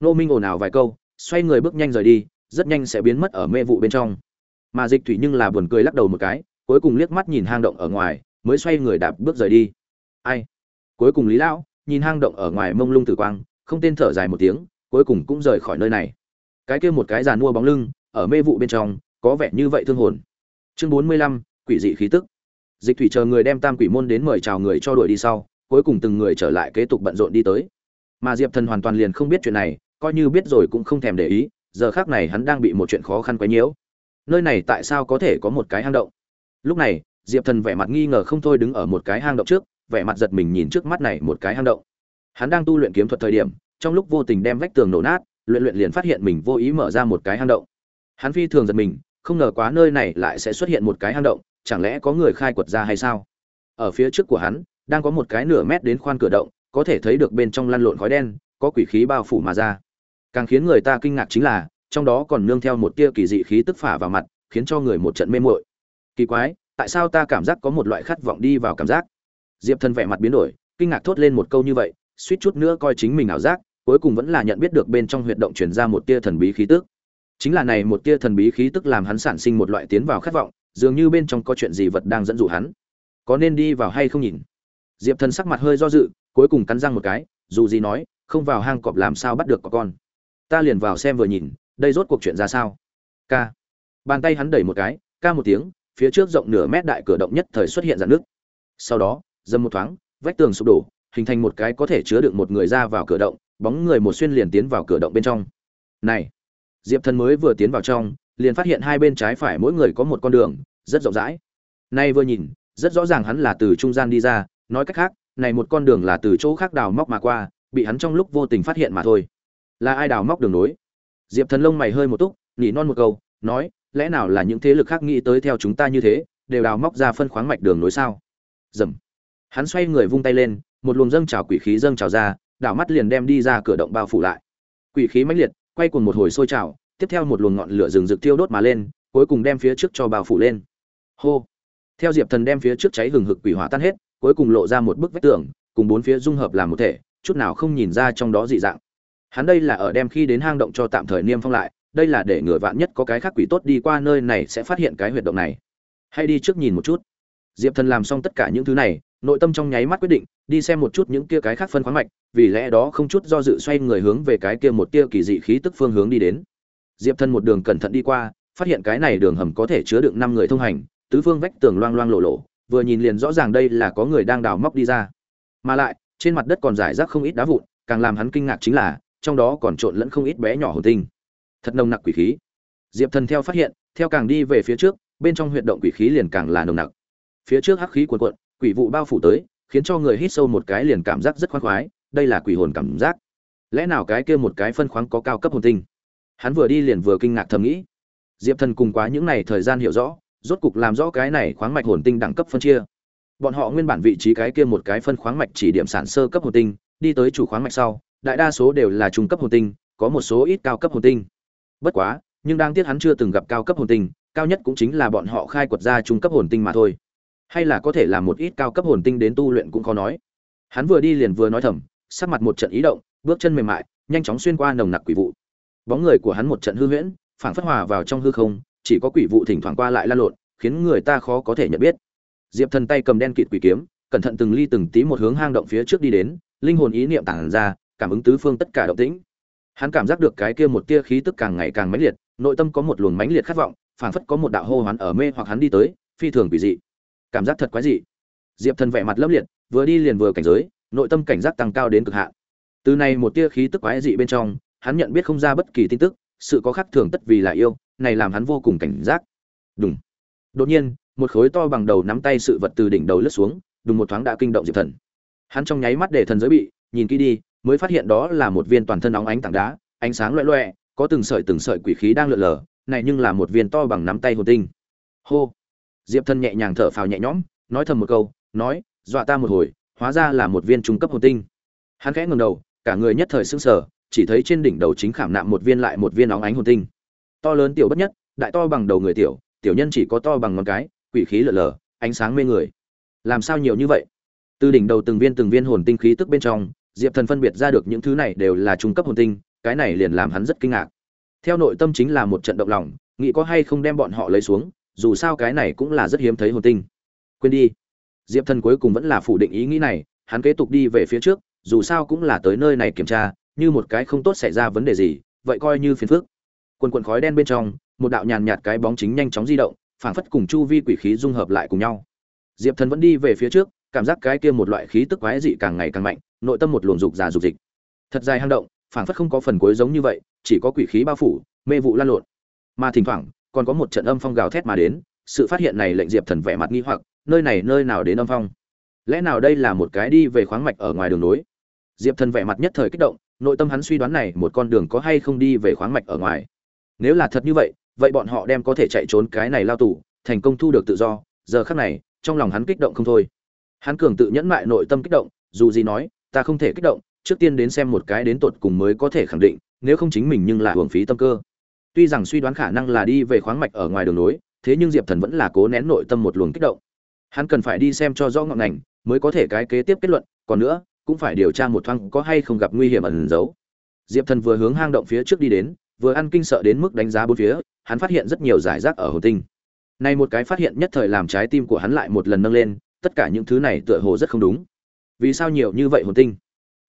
Nô minh ồn ào vài câu, xoay người bước nhanh rời đi, rất nhanh sẽ biến mất ở mê vụ bên trong. Mà dịch thủy nhưng là buồn cười lắc đầu một cái, cuối cùng liếc mắt nhìn hang động ở ngoài, mới xoay người đạp bước rời đi. Ai? Cuối cùng lý lão nhìn hang động ở ngoài mông lung tử quang, không tên thở dài một tiếng cuối cùng cũng rời khỏi nơi này. Cái kia một cái giàn mua bóng lưng, ở mê vụ bên trong, có vẻ như vậy thương hồn. Chương bốn mươi lăm, quỷ dị khí tức. Dịch thủy chờ người đem tam quỷ môn đến mời chào người cho đuổi đi sau, cuối cùng từng người trở lại kế tục bận rộn đi tới. Mà diệp thần hoàn toàn liền không biết chuyện này, coi như biết rồi cũng không thèm để ý, giờ khác này hắn đang bị một chuyện khó khăn quấy nhiễu. Nơi này tại sao có thể có một cái hang động? Lúc này, diệp thần vẻ mặt nghi ngờ không thôi đứng ở một cái hang động trước, vẻ mặt giật mình nhìn trước mắt này một cái hang động. Hắn đang tu luyện kiếm thuật thời điểm trong lúc vô tình đem vách tường nổ nát, luyện luyện liền phát hiện mình vô ý mở ra một cái hang động. Hắn phi thường giật mình, không ngờ quá nơi này lại sẽ xuất hiện một cái hang động, chẳng lẽ có người khai quật ra hay sao? Ở phía trước của hắn, đang có một cái nửa mét đến khoan cửa động, có thể thấy được bên trong lăn lộn khói đen, có quỷ khí bao phủ mà ra. Càng khiến người ta kinh ngạc chính là, trong đó còn nương theo một tia kỳ dị khí tức phả vào mặt, khiến cho người một trận mê muội. Kỳ quái, tại sao ta cảm giác có một loại khát vọng đi vào cảm giác? Diệp thần vẻ mặt biến đổi, kinh ngạc thốt lên một câu như vậy, suýt chút nữa coi chính mình ảo giác cuối cùng vẫn là nhận biết được bên trong huyệt động truyền ra một tia thần bí khí tức. Chính là này một tia thần bí khí tức làm hắn sản sinh một loại tiến vào khát vọng, dường như bên trong có chuyện gì vật đang dẫn dụ hắn. Có nên đi vào hay không nhìn? Diệp thần sắc mặt hơi do dự, cuối cùng cắn răng một cái, dù gì nói, không vào hang cọp làm sao bắt được có con. Ta liền vào xem vừa nhìn, đây rốt cuộc chuyện ra sao? Ca. Bàn tay hắn đẩy một cái, ca một tiếng, phía trước rộng nửa mét đại cửa động nhất thời xuất hiện dạn nước sau đó dâm một thoáng, vách tường sụp đổ, hình thành một cái có thể chứa được một người ra vào cửa động bóng người một xuyên liền tiến vào cửa động bên trong. Này, diệp thần mới vừa tiến vào trong, liền phát hiện hai bên trái phải mỗi người có một con đường, rất rộng rãi. Nay vừa nhìn, rất rõ ràng hắn là từ trung gian đi ra, nói cách khác, này một con đường là từ chỗ khác đào móc mà qua, bị hắn trong lúc vô tình phát hiện mà thôi. Là ai đào móc đường nối? Diệp thần lông mày hơi một túc nỉ non một câu, nói, lẽ nào là những thế lực khác nghĩ tới theo chúng ta như thế, đều đào móc ra phân khoáng mạch đường nối sao? Dầm. Hắn xoay người vung tay lên, một luồng dâng trào quỷ khí dâng trào ra đảo mắt liền đem đi ra cửa động bao phủ lại. Quỷ khí mãnh liệt, quay cuồng một hồi sôi trào, tiếp theo một luồng ngọn lửa rừng rực tiêu đốt mà lên, cuối cùng đem phía trước cho bao phủ lên. Hô! Theo diệp thần đem phía trước cháy hừng hực quỷ hỏa tan hết, cuối cùng lộ ra một bức vách tường, cùng bốn phía dung hợp làm một thể, chút nào không nhìn ra trong đó dị dạng. Hắn đây là ở đem khi đến hang động cho tạm thời niêm phong lại, đây là để người vạn nhất có cái khác quỷ tốt đi qua nơi này sẽ phát hiện cái huyệt động này. Hay đi trước nhìn một chút. Diệp thần làm xong tất cả những thứ này nội tâm trong nháy mắt quyết định, đi xem một chút những kia cái khác phân khoáng mạch, vì lẽ đó không chút do dự xoay người hướng về cái kia một tia kỳ dị khí tức phương hướng đi đến. Diệp thân một đường cẩn thận đi qua, phát hiện cái này đường hầm có thể chứa đựng năm người thông hành, tứ phương vách tường loang loang lộ lộ, vừa nhìn liền rõ ràng đây là có người đang đào móc đi ra. Mà lại, trên mặt đất còn rải rác không ít đá vụn, càng làm hắn kinh ngạc chính là, trong đó còn trộn lẫn không ít bé nhỏ hồn tinh. Thật nồng nặc quỷ khí. Diệp thần theo phát hiện, theo càng đi về phía trước, bên trong huyệt động quỷ khí liền càng là nồng nặc. Phía trước hắc khí cuồn cuộn quỷ vụ bao phủ tới, khiến cho người hít sâu một cái liền cảm giác rất khoan khoái, đây là quỷ hồn cảm giác. Lẽ nào cái kia một cái phân khoáng có cao cấp hồn tinh? Hắn vừa đi liền vừa kinh ngạc thầm nghĩ. Diệp thần cùng quá những này thời gian hiểu rõ, rốt cục làm rõ cái này khoáng mạch hồn tinh đẳng cấp phân chia. Bọn họ nguyên bản vị trí cái kia một cái phân khoáng mạch chỉ điểm sản sơ cấp hồn tinh, đi tới chủ khoáng mạch sau, đại đa số đều là trung cấp hồn tinh, có một số ít cao cấp hồn tinh. Bất quá, nhưng đang tiếc hắn chưa từng gặp cao cấp hồn tinh, cao nhất cũng chính là bọn họ khai quật ra trung cấp hồn tinh mà thôi hay là có thể là một ít cao cấp hồn tinh đến tu luyện cũng khó nói. Hắn vừa đi liền vừa nói thầm, sắc mặt một trận ý động, bước chân mềm mại, nhanh chóng xuyên qua nồng nặc quỷ vụ. Bóng người của hắn một trận hư huyễn, phảng phất hòa vào trong hư không, chỉ có quỷ vụ thỉnh thoảng qua lại lan lộn, khiến người ta khó có thể nhận biết. Diệp thần tay cầm đen kịt quỷ kiếm, cẩn thận từng ly từng tí một hướng hang động phía trước đi đến, linh hồn ý niệm tản ra, cảm ứng tứ phương tất cả động tĩnh. Hắn cảm giác được cái kia một tia khí tức càng ngày càng mãnh liệt, nội tâm có một luồng mãnh liệt khát vọng, phảng phất có một đạo hô hoán ở mê hoặc hắn đi tới, phi thường quỷ dị cảm giác thật quái dị. Diệp thần vẻ mặt lấp liệt, vừa đi liền vừa cảnh giới, nội tâm cảnh giác tăng cao đến cực hạn. Từ này một tia khí tức quái dị bên trong, hắn nhận biết không ra bất kỳ tin tức, sự có khác thường tất vì là yêu, này làm hắn vô cùng cảnh giác. Đúng đột nhiên, một khối to bằng đầu nắm tay sự vật từ đỉnh đầu lướt xuống, đùng một thoáng đã kinh động diệp thần. Hắn trong nháy mắt để thần giới bị, nhìn kỹ đi, mới phát hiện đó là một viên toàn thân óng ánh tảng đá, ánh sáng loẹ loẹ có từng sợi từng sợi quỷ khí đang lượn lờ, này nhưng là một viên to bằng nắm tay hồn tinh. Hô diệp thần nhẹ nhàng thở phào nhẹ nhõm, nói thầm một câu, nói, dọa ta một hồi, hóa ra là một viên trung cấp hồn tinh. Hắn khẽ ngầm đầu, cả người nhất thời sững sờ, chỉ thấy trên đỉnh đầu chính khảm nạm một viên lại một viên óng ánh hồn tinh. To lớn tiểu bất nhất, đại to bằng đầu người tiểu tiểu nhân chỉ có to bằng ngón cái, quỷ khí lở lở, ánh sáng mê người. Làm sao nhiều như vậy? Từ đỉnh đầu từng viên từng viên hồn tinh khí tức bên trong, diệp thần phân biệt ra được những thứ này đều là trung cấp hồn tinh, cái này liền làm hắn rất kinh ngạc. Theo nội tâm chính là một trận động lòng, nghĩ có hay không đem bọn họ lấy xuống dù sao cái này cũng là rất hiếm thấy hồn tinh. Quên đi. Diệp thần cuối cùng vẫn là phủ định ý nghĩ này, hắn kế tục đi về phía trước, dù sao cũng là tới nơi này kiểm tra, như một cái không tốt xảy ra vấn đề gì, vậy coi như phiền phức. Quần quần khói đen bên trong, một đạo nhàn nhạt cái bóng chính nhanh chóng di động, phảng phất cùng chu vi quỷ khí dung hợp lại cùng nhau. Diệp thần vẫn đi về phía trước, cảm giác cái kia một loại khí tức quái dị càng ngày càng mạnh, nội tâm một luồng dục già dục dịch. Thật dài hang động, phảng phất không có phần cuối giống như vậy, chỉ có quỷ khí bao phủ, mê vụ lan lộn. Mà thỉnh thoảng còn có một trận âm phong gào thét mà đến, sự phát hiện này lệnh diệp thần vẻ mặt nghi hoặc, nơi này nơi nào đến âm phong? Lẽ nào đây là một cái đi về khoáng mạch ở ngoài đường núi diệp thần vẻ mặt nhất thời kích động, nội tâm hắn suy đoán này một con đường có hay không đi về khoáng mạch ở ngoài. Nếu là thật như vậy vậy bọn họ đem có thể chạy trốn cái này lao tù, thành công thu được tự do, giờ khắc này, trong lòng hắn kích động không thôi. Hắn cường tự nhẫn mại nội tâm kích động, dù gì nói, ta không thể kích động, trước tiên đến xem một cái đến tột cùng mới có thể khẳng định, nếu không chính mình nhưng là hưởng phí tâm cơ tuy rằng suy đoán khả năng là đi về khoáng mạch ở ngoài đường nối, thế nhưng diệp thần vẫn là cố nén nội tâm một luồng kích động. Hắn cần phải đi xem cho rõ ngọn ngành, mới có thể cái kế tiếp kết luận, còn nữa, cũng phải điều tra một thoáng có hay không gặp nguy hiểm ẩn giấu. Diệp thần vừa hướng hang động phía trước đi đến, vừa ăn kinh sợ đến mức đánh giá bốn phía, hắn phát hiện rất nhiều giải rác ở hồ tinh. Này một cái phát hiện nhất thời làm trái tim của hắn lại một lần nâng lên, tất cả những thứ này tựa hồ rất không đúng. Vì sao nhiều như vậy hồn tinh?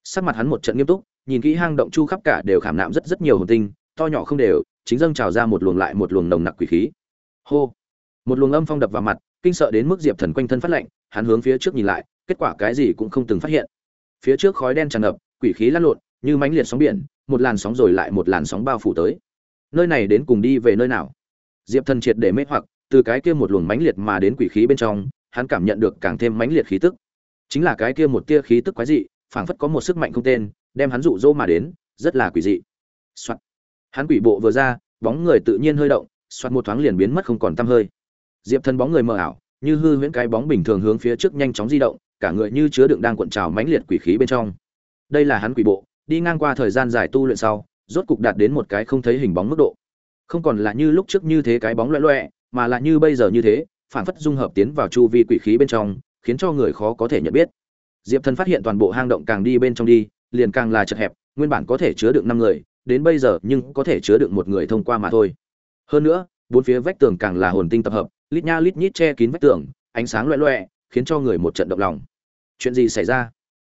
Sắc mặt hắn một trận nghiêm túc, nhìn kỹ hang động chu khắp cả đều khảm nạm rất rất nhiều hồn tinh, to nhỏ không đều chính dâng trào ra một luồng lại một luồng nồng nặc quỷ khí. Hô! Một luồng âm phong đập vào mặt, kinh sợ đến mức diệp thần quanh thân phát lạnh, hắn hướng phía trước nhìn lại, kết quả cái gì cũng không từng phát hiện. Phía trước khói đen tràn ngập, quỷ khí lăn lộn, như mãnh liệt sóng biển, một làn sóng rồi lại một làn sóng bao phủ tới. Nơi này đến cùng đi về nơi nào? Diệp thần triệt để mê hoặc, từ cái kia một luồng mãnh liệt mà đến quỷ khí bên trong, hắn cảm nhận được càng thêm mãnh liệt khí tức. Chính là cái kia một tia khí tức quái dị, phảng phất có một sức mạnh không tên, đem hắn dụ dỗ mà đến, rất là quỷ dị. Soạn hắn quỷ bộ vừa ra, bóng người tự nhiên hơi động xoát một thoáng liền biến mất không còn tăm hơi. Diệp thần bóng người mờ ảo, như hư huyễn cái bóng bình thường hướng phía trước nhanh chóng di động, cả người như chứa đựng đang cuộn trào mãnh liệt quỷ khí bên trong. Đây là hắn quỷ bộ, đi ngang qua thời gian dài tu luyện sau, rốt cục đạt đến một cái không thấy hình bóng mức độ. Không còn là như lúc trước như thế cái bóng loẹ loẹ, mà là như bây giờ như thế, phản phất dung hợp tiến vào chu vi quỷ khí bên trong, khiến cho người khó có thể nhận biết. Diệp thần phát hiện toàn bộ hang động càng đi bên trong đi, liền càng là chật hẹp, nguyên bản có thể chứa được năm người đến bây giờ nhưng có thể chứa được một người thông qua mà thôi. Hơn nữa, bốn phía vách tường càng là hồn tinh tập hợp, lít nha lít nhít che kín vách tường, ánh sáng loẹ loẹ khiến cho người một trận động lòng. Chuyện gì xảy ra?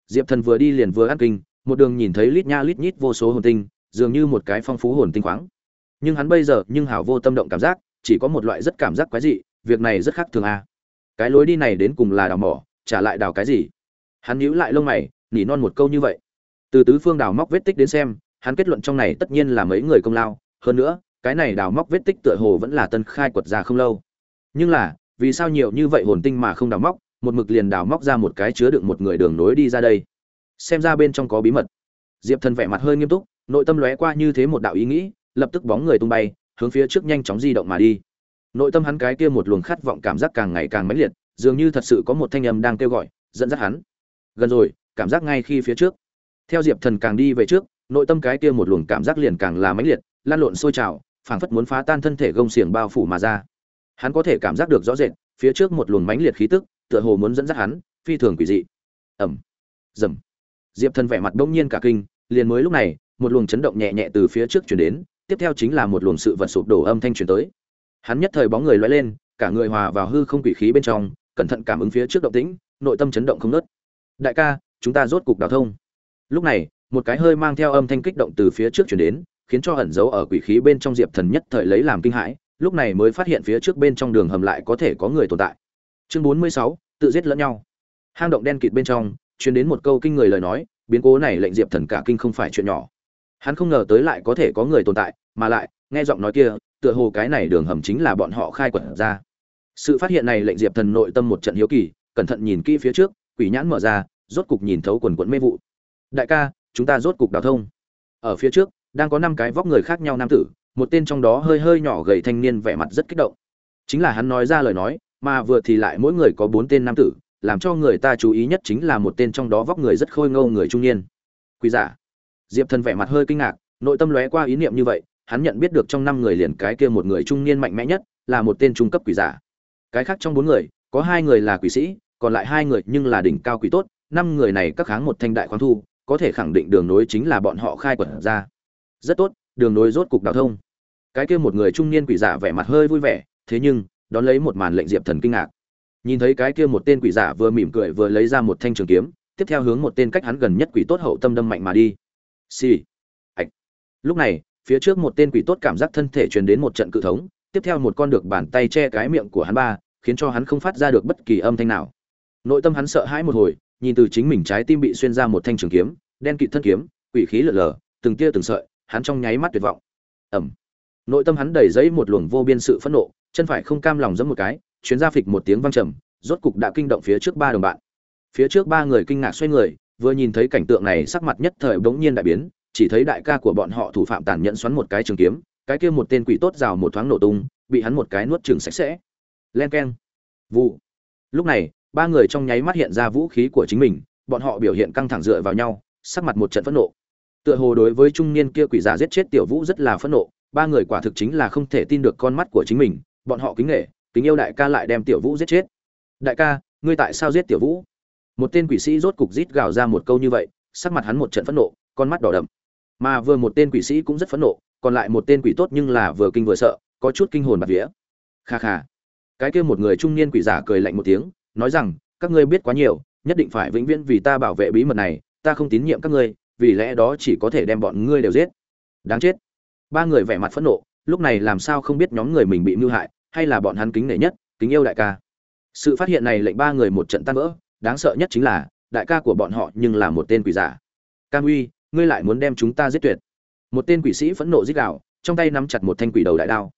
Diệp thần vừa đi liền vừa ăn kinh, một đường nhìn thấy lít nha lít nhít vô số hồn tinh, dường như một cái phong phú hồn tinh khoáng. Nhưng hắn bây giờ nhưng hảo vô tâm động cảm giác, chỉ có một loại rất cảm giác quái dị, việc này rất khác thường à. cái lối đi này đến cùng là đào mỏ, trả lại đào cái gì? Hắn nhíu lại lông mày, nỉ non một câu như vậy. Từ tứ phương đào móc vết tích đến xem hắn kết luận trong này tất nhiên là mấy người công lao, hơn nữa, cái này đào móc vết tích tựa hồ vẫn là tân khai quật ra không lâu. Nhưng là, vì sao nhiều như vậy hồn tinh mà không đào móc, một mực liền đào móc ra một cái chứa đựng một người đường nối đi ra đây? Xem ra bên trong có bí mật. Diệp thần vẻ mặt hơi nghiêm túc, nội tâm lóe qua như thế một đạo ý nghĩ, lập tức bóng người tung bay, hướng phía trước nhanh chóng di động mà đi. Nội tâm hắn cái kia một luồng khát vọng cảm giác càng ngày càng mãnh liệt, dường như thật sự có một thanh âm đang kêu gọi, dẫn dắt hắn. Gần rồi, cảm giác ngay khi phía trước. Theo diệp thần càng đi về trước nội tâm cái kia một luồng cảm giác liền càng là mãnh liệt, lan lộn sôi trào, phảng phất muốn phá tan thân thể gông xiềng bao phủ mà ra. Hắn có thể cảm giác được rõ rệt, phía trước một luồng mãnh liệt khí tức, tựa hồ muốn dẫn dắt hắn, phi thường quỷ dị. Ẩm dầm. Diệp thần vẻ mặt đông nhiên cả kinh, liền mới lúc này, một luồng chấn động nhẹ nhẹ từ phía trước chuyển đến, tiếp theo chính là một luồng sự vật sụp đổ âm thanh truyền tới. Hắn nhất thời bóng người loay lên, cả người hòa vào hư không quỷ khí bên trong, cẩn thận cảm ứng phía trước động tĩnh, nội tâm chấn động không nớt đại ca, chúng ta rốt cục đào thông. Lúc này một cái hơi mang theo âm thanh kích động từ phía trước chuyển đến, khiến cho ẩn giấu ở quỷ khí bên trong diệp thần nhất thời lấy làm kinh hãi, lúc này mới phát hiện phía trước bên trong đường hầm lại có thể có người tồn tại. Chương bốn mươi sáu, tự giết lẫn nhau. Hang động đen kịt bên trong, truyền đến một câu kinh người lời nói, biến cố này lệnh diệp thần cả kinh không phải chuyện nhỏ. Hắn không ngờ tới lại có thể có người tồn tại, mà lại, nghe giọng nói kia, tựa hồ cái này đường hầm chính là bọn họ khai quật ra. Sự phát hiện này lệnh diệp thần nội tâm một trận hiếu kỳ, cẩn thận nhìn kỹ phía trước, quỷ nhãn mở ra, rốt cục nhìn thấu quần quẫn mê vụ. Đại ca chúng ta rốt cục đào thông. Ở phía trước, đang có năm cái vóc người khác nhau nam tử, một tên trong đó hơi hơi nhỏ gầy thanh niên vẻ mặt rất kích động. Chính là hắn nói ra lời nói, mà vừa thì lại mỗi người có bốn tên nam tử, làm cho người ta chú ý nhất chính là một tên trong đó vóc người rất khôi ngâu người trung niên. Quỷ giả. Diệp thần vẻ mặt hơi kinh ngạc, nội tâm lóe qua ý niệm như vậy, hắn nhận biết được trong năm người liền cái kia một người trung niên mạnh mẽ nhất, là một tên trung cấp quỷ giả. Cái khác trong bốn người, có hai người là quỷ sĩ, còn lại hai người nhưng là đỉnh cao quỷ tốt, năm người này các kháng một thanh đại khoáng thu có thể khẳng định đường nối chính là bọn họ khai quật ra. Rất tốt, đường nối rốt cục đào thông. Cái kia một người trung niên quỷ giả vẻ mặt hơi vui vẻ, thế nhưng, đón lấy một màn lệnh diệp thần kinh ngạc. Nhìn thấy cái kia một tên quỷ giả vừa mỉm cười vừa lấy ra một thanh trường kiếm, tiếp theo hướng một tên cách hắn gần nhất quỷ tốt hậu tâm đâm mạnh mà đi. Xì、sì. ạch. Lúc này, phía trước một tên quỷ tốt cảm giác thân thể truyền đến một trận cự thống, tiếp theo một con được bàn tay che cái miệng của hắn ba, khiến cho hắn không phát ra được bất kỳ âm thanh nào. Nội tâm hắn sợ hãi một hồi nhìn từ chính mình trái tim bị xuyên ra một thanh trường kiếm, đen kịt thân kiếm, quỷ khí lở lở từng tia từng sợi, hắn trong nháy mắt tuyệt vọng. Ầm. Nội tâm hắn đầy giấy một luồng vô biên sự phẫn nộ, chân phải không cam lòng giẫm một cái, chuyến ra phịch một tiếng vang trầm, rốt cục đã kinh động phía trước ba đồng bạn. Phía trước ba người kinh ngạc xoay người, vừa nhìn thấy cảnh tượng này sắc mặt nhất thời bỗng nhiên đại biến, chỉ thấy đại ca của bọn họ thủ phạm tàn nhẫn xoắn một cái trường kiếm, cái kia một tên quỷ tốt rào một thoáng nổ tung, bị hắn một cái nuốt trường sạch sẽ. Len keng. Vụ. Lúc này ba người trong nháy mắt hiện ra vũ khí của chính mình, bọn họ biểu hiện căng thẳng dựa vào nhau, sắc mặt một trận phẫn nộ. Tựa hồ đối với trung niên kia quỷ giả giết chết tiểu vũ rất là phẫn nộ, ba người quả thực chính là không thể tin được con mắt của chính mình, bọn họ kính nghệ kính yêu đại ca lại đem tiểu vũ giết chết. Đại ca, ngươi tại sao giết tiểu vũ? Một tên quỷ sĩ rốt cục rít gào ra một câu như vậy, sắc mặt hắn một trận phẫn nộ, con mắt đỏ đậm. Mà vừa một tên quỷ sĩ cũng rất phẫn nộ, còn lại một tên quỷ tốt nhưng là vừa kinh vừa sợ, có chút kinh hồn bạt vía. Kha kha. Cái kia một người trung niên quỷ giả cười lạnh một tiếng nói rằng, các ngươi biết quá nhiều, nhất định phải vĩnh viễn vì ta bảo vệ bí mật này, ta không tín nhiệm các ngươi, vì lẽ đó chỉ có thể đem bọn ngươi đều giết. Đáng chết. Ba người vẻ mặt phẫn nộ, lúc này làm sao không biết nhóm người mình bị mưu hại, hay là bọn hắn kính nể nhất, kính yêu đại ca. Sự phát hiện này lệnh ba người một trận tan vỡ, đáng sợ nhất chính là, đại ca của bọn họ nhưng là một tên quỷ giả. Cam uy, ngươi lại muốn đem chúng ta giết tuyệt. Một tên quỷ sĩ phẫn nộ giết đạo trong tay nắm chặt một thanh quỷ đầu đại đao.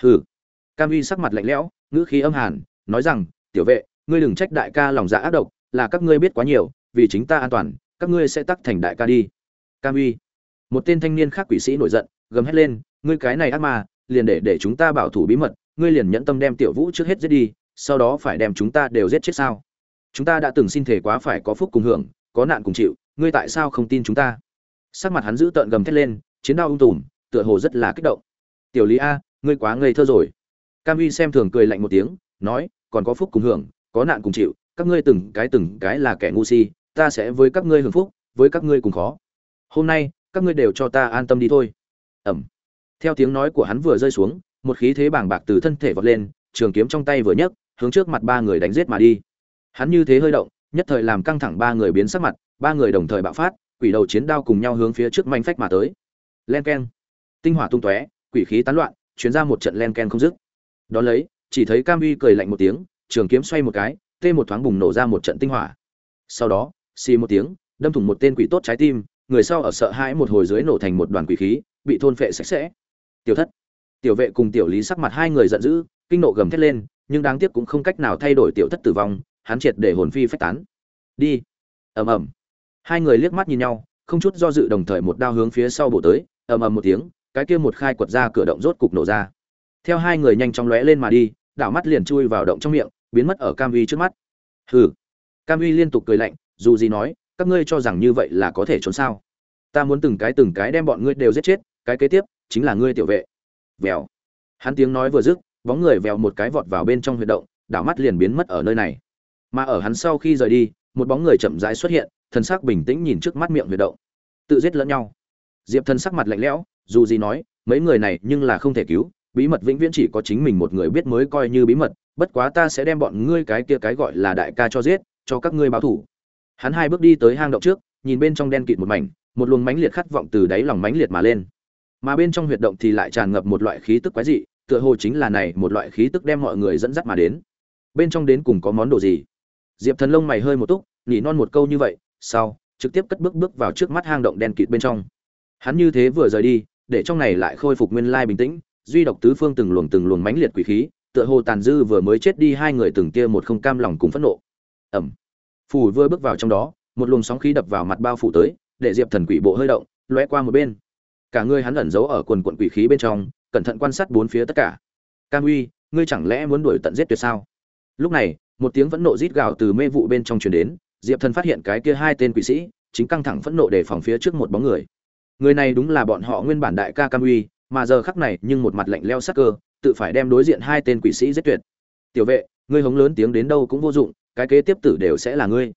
Hừ. Cam uy sắc mặt lạnh lẽo, ngữ khí âm hàn, nói rằng, tiểu vệ ngươi đừng trách đại ca lòng dạ ác độc, là các ngươi biết quá nhiều, vì chính ta an toàn, các ngươi sẽ tắc thành đại ca đi. Cam uy. Một tên thanh niên khác quỷ sĩ nổi giận, gầm hét lên, ngươi cái này ác ma, liền để để chúng ta bảo thủ bí mật, ngươi liền nhẫn tâm đem tiểu vũ trước hết giết đi, sau đó phải đem chúng ta đều giết chết sao? Chúng ta đã từng xin thể quá phải có phúc cùng hưởng, có nạn cùng chịu, ngươi tại sao không tin chúng ta? Sắc mặt hắn giữ tợn gầm thét lên, chiến đao ung tùm, tựa hồ rất là kích động. Tiểu lý a, ngươi quá ngây thơ rồi. Cam uy xem thường cười lạnh một tiếng, nói, còn có phúc cùng hưởng có nạn cùng chịu, các ngươi từng cái từng cái là kẻ ngu si, ta sẽ với các ngươi hưởng phúc, với các ngươi cùng khó. Hôm nay, các ngươi đều cho ta an tâm đi thôi. Ẩm. Theo tiếng nói của hắn vừa rơi xuống, một khí thế bàng bạc từ thân thể vọt lên, trường kiếm trong tay vừa nhấc, hướng trước mặt ba người đánh giết mà đi. Hắn như thế hơi động, nhất thời làm căng thẳng ba người biến sắc mặt, ba người đồng thời bạo phát, quỷ đầu chiến đao cùng nhau hướng phía trước manh phách mà tới. Len keng. Tinh hỏa tung tóe, quỷ khí tán loạn chuyến ra một trận len keng không dứt. Đón lấy, chỉ thấy cam uy cười lạnh một tiếng trường kiếm xoay một cái, tê một thoáng bùng nổ ra một trận tinh hỏa. Sau đó, xì một tiếng, đâm thủng một tên quỷ tốt trái tim, người sau ở sợ hãi một hồi dưới nổ thành một đoàn quỷ khí, bị thôn phệ sạch sẽ. Tiểu thất. Tiểu vệ cùng tiểu lý sắc mặt hai người giận dữ, kinh nộ gầm thét lên, nhưng đáng tiếc cũng không cách nào thay đổi tiểu thất tử vong, hắn triệt để hồn phi phách tán. Đi. Ầm ầm. Hai người liếc mắt nhìn nhau, không chút do dự đồng thời một đao hướng phía sau bổ tới, ầm ầm một tiếng, cái kia một khai quật ra cửa động rốt cục nổ ra. Theo hai người nhanh chóng lóe lên mà đi, đảo mắt liền chui vào động trong miệng biến mất ở cam uy trước mắt. Hừ. Cam uy liên tục cười lạnh, dù gì nói, các ngươi cho rằng như vậy là có thể trốn sao? Ta muốn từng cái từng cái đem bọn ngươi đều giết chết, cái kế tiếp chính là ngươi tiểu vệ. Vèo. Hắn tiếng nói vừa dứt, bóng người vèo một cái vọt vào bên trong huyệt động, đảo mắt liền biến mất ở nơi này. Mà ở hắn sau khi rời đi, một bóng người chậm rãi xuất hiện thân xác bình tĩnh nhìn trước mắt miệng huyệt động. Tự giết lẫn nhau. Diệp thần sắc mặt lạnh lẽo, dù gì nói, mấy người này nhưng là không thể cứu bí mật vĩnh viễn chỉ có chính mình một người biết mới coi như bí mật, bất quá ta sẽ đem bọn ngươi cái kia cái gọi là đại ca cho giết, cho các ngươi báo thủ. Hắn hai bước đi tới hang động trước, nhìn bên trong đen kịt một mảnh, một luồng mánh liệt khát vọng từ đáy lòng mánh liệt mà lên. Mà bên trong huyệt động thì lại tràn ngập một loại khí tức quái dị, tựa hồ chính là này, một loại khí tức đem mọi người dẫn dắt mà đến. Bên trong đến cùng có món đồ gì? Diệp thần lông mày hơi một túc, nhỉ non một câu như vậy, sau, trực tiếp cất bước bước vào trước mắt hang động đen kịt bên trong. Hắn như thế vừa rời đi, để trong này lại khôi phục nguyên lai bình tĩnh duy độc tứ phương từng luồng từng luồng mãnh liệt quỷ khí tựa hồ tàn dư vừa mới chết đi hai người từng kia một không cam lòng cùng phẫn nộ. Ầm, phủ vừa bước vào trong đó một luồng sóng khí đập vào mặt bao phủ tới để diệp thần quỷ bộ hơi động lóe qua một bên. Cả người hắn ẩn giấu ở quần quần quỷ khí bên trong cẩn thận quan sát bốn phía tất cả. Cam uy ngươi chẳng lẽ muốn đuổi tận giết tuyệt sao? Lúc này một tiếng phẫn nộ rít gào từ mê vụ bên trong truyền đến diệp thần phát hiện cái kia hai tên quỷ sĩ chính căng thẳng phẫn nộ để phòng phía trước một bóng người. Người này đúng là bọn họ nguyên bản đại ca cam uy mà giờ khắc này nhưng một mặt lạnh leo sắc cơ, tự phải đem đối diện hai tên quỷ sĩ giết tuyệt. Tiểu vệ, ngươi hống lớn tiếng đến đâu cũng vô dụng, cái kế tiếp tử đều sẽ là ngươi.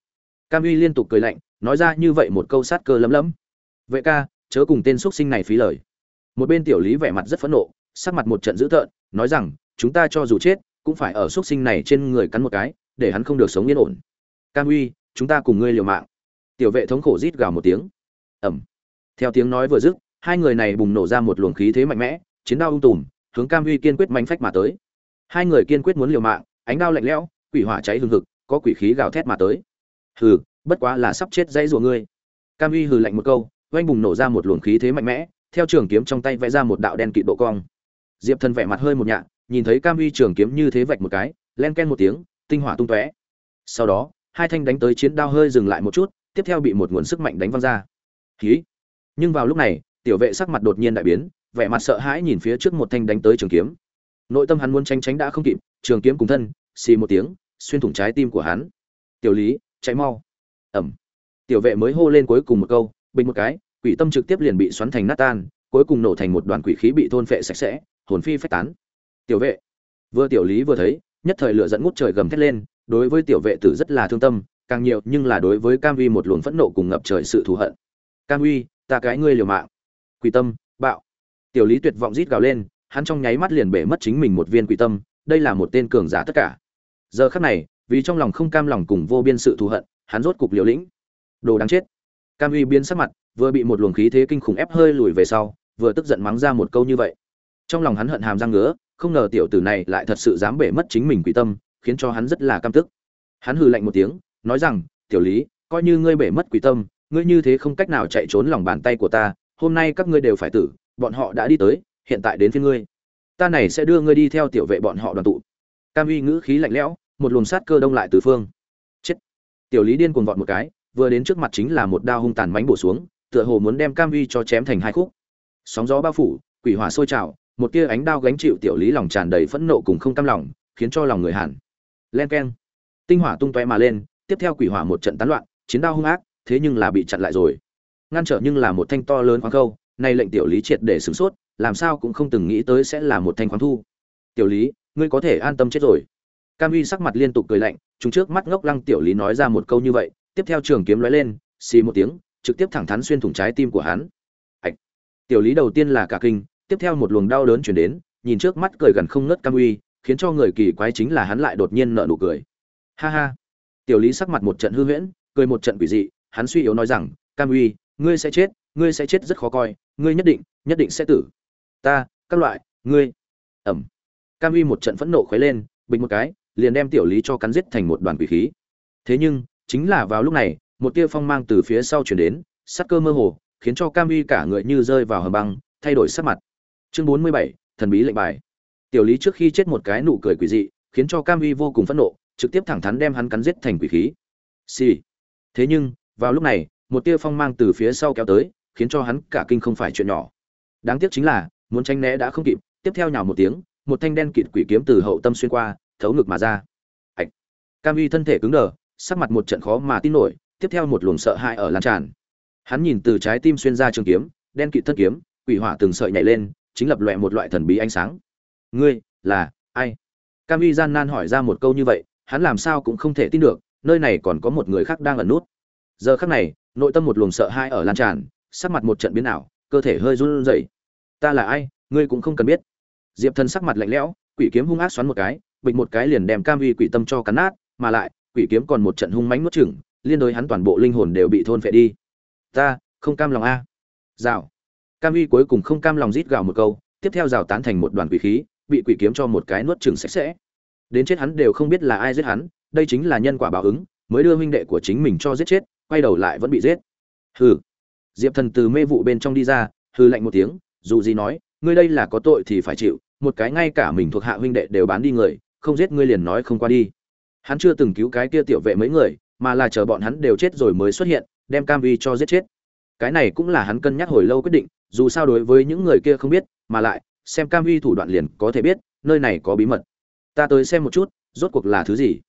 Cam uy liên tục cười lạnh, nói ra như vậy một câu sát cơ lấm lấm. Vệ ca, chớ cùng tên xuất sinh này phí lời. Một bên tiểu lý vẻ mặt rất phẫn nộ, sắc mặt một trận dữ tợn, nói rằng, chúng ta cho dù chết, cũng phải ở xuất sinh này trên người cắn một cái, để hắn không được sống yên ổn. Cam uy, chúng ta cùng ngươi liều mạng. Tiểu vệ thống khổ rít gào một tiếng. Ẩm. Theo tiếng nói vừa dứt hai người này bùng nổ ra một luồng khí thế mạnh mẽ, chiến đao ung tùm, hướng cam uy kiên quyết manh phách mà tới. Hai người kiên quyết muốn liều mạng, ánh đao lạnh lẽo, quỷ hỏa cháy hừng hực, có quỷ khí gào thét mà tới. Hừ, bất quá là sắp chết dãy rùa ngươi. Cam uy hừ lạnh một câu, oanh bùng nổ ra một luồng khí thế mạnh mẽ, theo trường kiếm trong tay vẽ ra một đạo đen kịt độ cong. Diệp thần vẻ mặt hơi một nhạ nhìn thấy cam uy trường kiếm như thế vạch một cái, len ken một tiếng, tinh hỏa tung tóe. Sau đó, hai thanh đánh tới chiến đao hơi dừng lại một chút, tiếp theo bị một nguồn sức mạnh đánh văng ra. Khí nhưng vào lúc này tiểu vệ sắc mặt đột nhiên đại biến, vẻ mặt sợ hãi nhìn phía trước một thanh đánh tới trường kiếm. Nội tâm hắn muốn tranh tránh đã không kịp, trường kiếm cùng thân, xì một tiếng, xuyên thủng trái tim của hắn. Tiểu lý cháy mau. Ẩm tiểu vệ mới hô lên cuối cùng một câu, bình một cái, quỷ tâm trực tiếp liền bị xoắn thành nát tan, cuối cùng nổ thành một đoàn quỷ khí bị thôn phệ sạch sẽ, hồn phi phách tán. Tiểu vệ. Vừa tiểu lý vừa thấy, nhất thời lửa dẫn ngút trời gầm thét lên, đối với tiểu vệ tử rất là thương tâm, càng nhiều nhưng là đối với cam uy một luồng phẫn nộ cùng ngập trời sự thù hận. Cam uy, ta cái ngươi liều mạng quỷ tâm, bạo. Tiểu lý tuyệt vọng rít gào lên, hắn trong nháy mắt liền bể mất chính mình một viên quỷ tâm, đây là một tên cường giả tất cả. Giờ khắc này, vì trong lòng không cam lòng cùng vô biên sự thù hận, hắn rốt cục liều lĩnh. Đồ đáng chết. Cam uy biến sắc mặt, vừa bị một luồng khí thế kinh khủng ép hơi lùi về sau, vừa tức giận mắng ra một câu như vậy. Trong lòng hắn hận hàm răng ngứa, không ngờ tiểu tử này lại thật sự dám bể mất chính mình quỷ tâm, khiến cho hắn rất là cam tức. Hắn hừ lạnh một tiếng, nói rằng, tiểu lý, coi như ngươi bể mất quỷ tâm, ngươi như thế không cách nào chạy trốn lòng bàn tay của ta hôm nay các ngươi đều phải tử, bọn họ đã đi tới, hiện tại đến phía ngươi. Ta này sẽ đưa ngươi đi theo tiểu vệ bọn họ đoàn tụ. Cam uy ngữ khí lạnh lẽo, một luồng sát cơ đông lại từ phương. Chết. Tiểu lý điên cuồng vọt một cái, vừa đến trước mặt chính là một đao hung tàn mánh bổ xuống, tựa hồ muốn đem cam uy cho chém thành hai khúc. Sóng gió bao phủ, quỷ hỏa sôi trào, một tia ánh đao gánh chịu tiểu lý lòng tràn đầy phẫn nộ cùng không cam lòng, khiến cho lòng người hẳn. len keng. Tinh hỏa tung tóe mà lên, tiếp theo quỷ hỏa một trận tán loạn, chiến đao hung ác, thế nhưng là bị chặn lại rồi ngăn trở nhưng là một thanh to lớn khoáng câu nay lệnh tiểu lý triệt để sửng sốt, làm sao cũng không từng nghĩ tới sẽ là một thanh khoáng thu. Tiểu lý, ngươi có thể an tâm chết rồi. Cam uy sắc mặt liên tục cười lạnh, chúng trước mắt ngốc lăng tiểu lý nói ra một câu như vậy, tiếp theo trường kiếm lóe lên, xì một tiếng, trực tiếp thẳng thắn xuyên thủng trái tim của hắn. Ạch tiểu lý đầu tiên là cả kinh, tiếp theo một luồng đau đớn chuyển đến, nhìn trước mắt cười gần không ngớt cam uy, khiến cho người kỳ quái chính là hắn lại đột nhiên nợ nụ cười. Ha ha. Tiểu lý sắc mặt một trận hư huyễn, cười một trận quỷ dị, hắn suy yếu nói rằng, cam uy ngươi sẽ chết, ngươi sẽ chết rất khó coi, ngươi nhất định nhất định sẽ tử. Ta, các loại, ngươi. Ẩm. Cam uy một trận phẫn nộ khuấy lên bình một cái, liền đem tiểu lý cho cắn giết thành một đoàn quỷ khí. Thế nhưng, chính là vào lúc này, một tia phong mang từ phía sau chuyển đến, sắc cơ mơ hồ, khiến cho cam uy cả người như rơi vào hầm băng, thay đổi sắc mặt. Chương bốn mươi bảy, thần bí lệnh bài. Tiểu lý trước khi chết một cái nụ cười quỷ dị, khiến cho cam uy vô cùng phẫn nộ, trực tiếp thẳng thắn đem hắn cắn giết thành quỷ khí. Xì、sì. thế nhưng, vào lúc này một tia phong mang từ phía sau kéo tới, khiến cho hắn cả kinh không phải chuyện nhỏ. Đáng tiếc chính là, muốn tranh né đã không kịp, tiếp theo nhào một tiếng, một thanh đen kịt quỷ kiếm từ hậu tâm xuyên qua, thấu ngực mà ra. Ạch cam uy thân thể cứng đờ, sắc mặt một trận khó mà tin nổi, tiếp theo một luồng sợ hãi ở lan tràn. Hắn nhìn từ trái tim xuyên ra trường kiếm, đen kịt thân kiếm, quỷ hỏa từng sợi nhảy lên, chính lập loẹ một loại thần bí ánh sáng. Ngươi, là ai? Cam uy gian nan hỏi ra một câu như vậy, hắn làm sao cũng không thể tin được, nơi này còn có một người khác đang ẩn nút. Giờ khắc này nội tâm một luồng sợ hãi ở lan tràn, sắc mặt một trận biến ảo, cơ thể hơi run rẩy. Ta là ai? Ngươi cũng không cần biết. Diệp thần sắc mặt lạnh lẽo, quỷ kiếm hung ác xoắn một cái, bịch một cái liền đem cam uy quỷ tâm cho cắn nát, mà lại, quỷ kiếm còn một trận hung mãnh nuốt chửng, liên đối hắn toàn bộ linh hồn đều bị thôn phệ đi. Ta không cam lòng a. Rào. Cam uy cuối cùng không cam lòng rít gào một câu, tiếp theo rào tán thành một đoàn quỷ khí, bị quỷ kiếm cho một cái nuốt chửng sạch sẽ. Đến chết hắn đều không biết là ai giết hắn, đây chính là nhân quả báo ứng, mới đưa huynh đệ của chính mình cho giết chết quay đầu lại vẫn bị giết. Hừ. Diệp thần từ mê vụ bên trong đi ra, hừ lạnh một tiếng, dù gì nói, ngươi đây là có tội thì phải chịu, một cái ngay cả mình thuộc hạ huynh đệ đều bán đi người, không giết ngươi liền nói không qua đi. Hắn chưa từng cứu cái kia tiểu vệ mấy người, mà là chờ bọn hắn đều chết rồi mới xuất hiện, đem cam vi cho giết chết. Cái này cũng là hắn cân nhắc hồi lâu quyết định, dù sao đối với những người kia không biết, mà lại, xem cam vi thủ đoạn liền có thể biết, nơi này có bí mật. Ta tới xem một chút, rốt cuộc là thứ gì?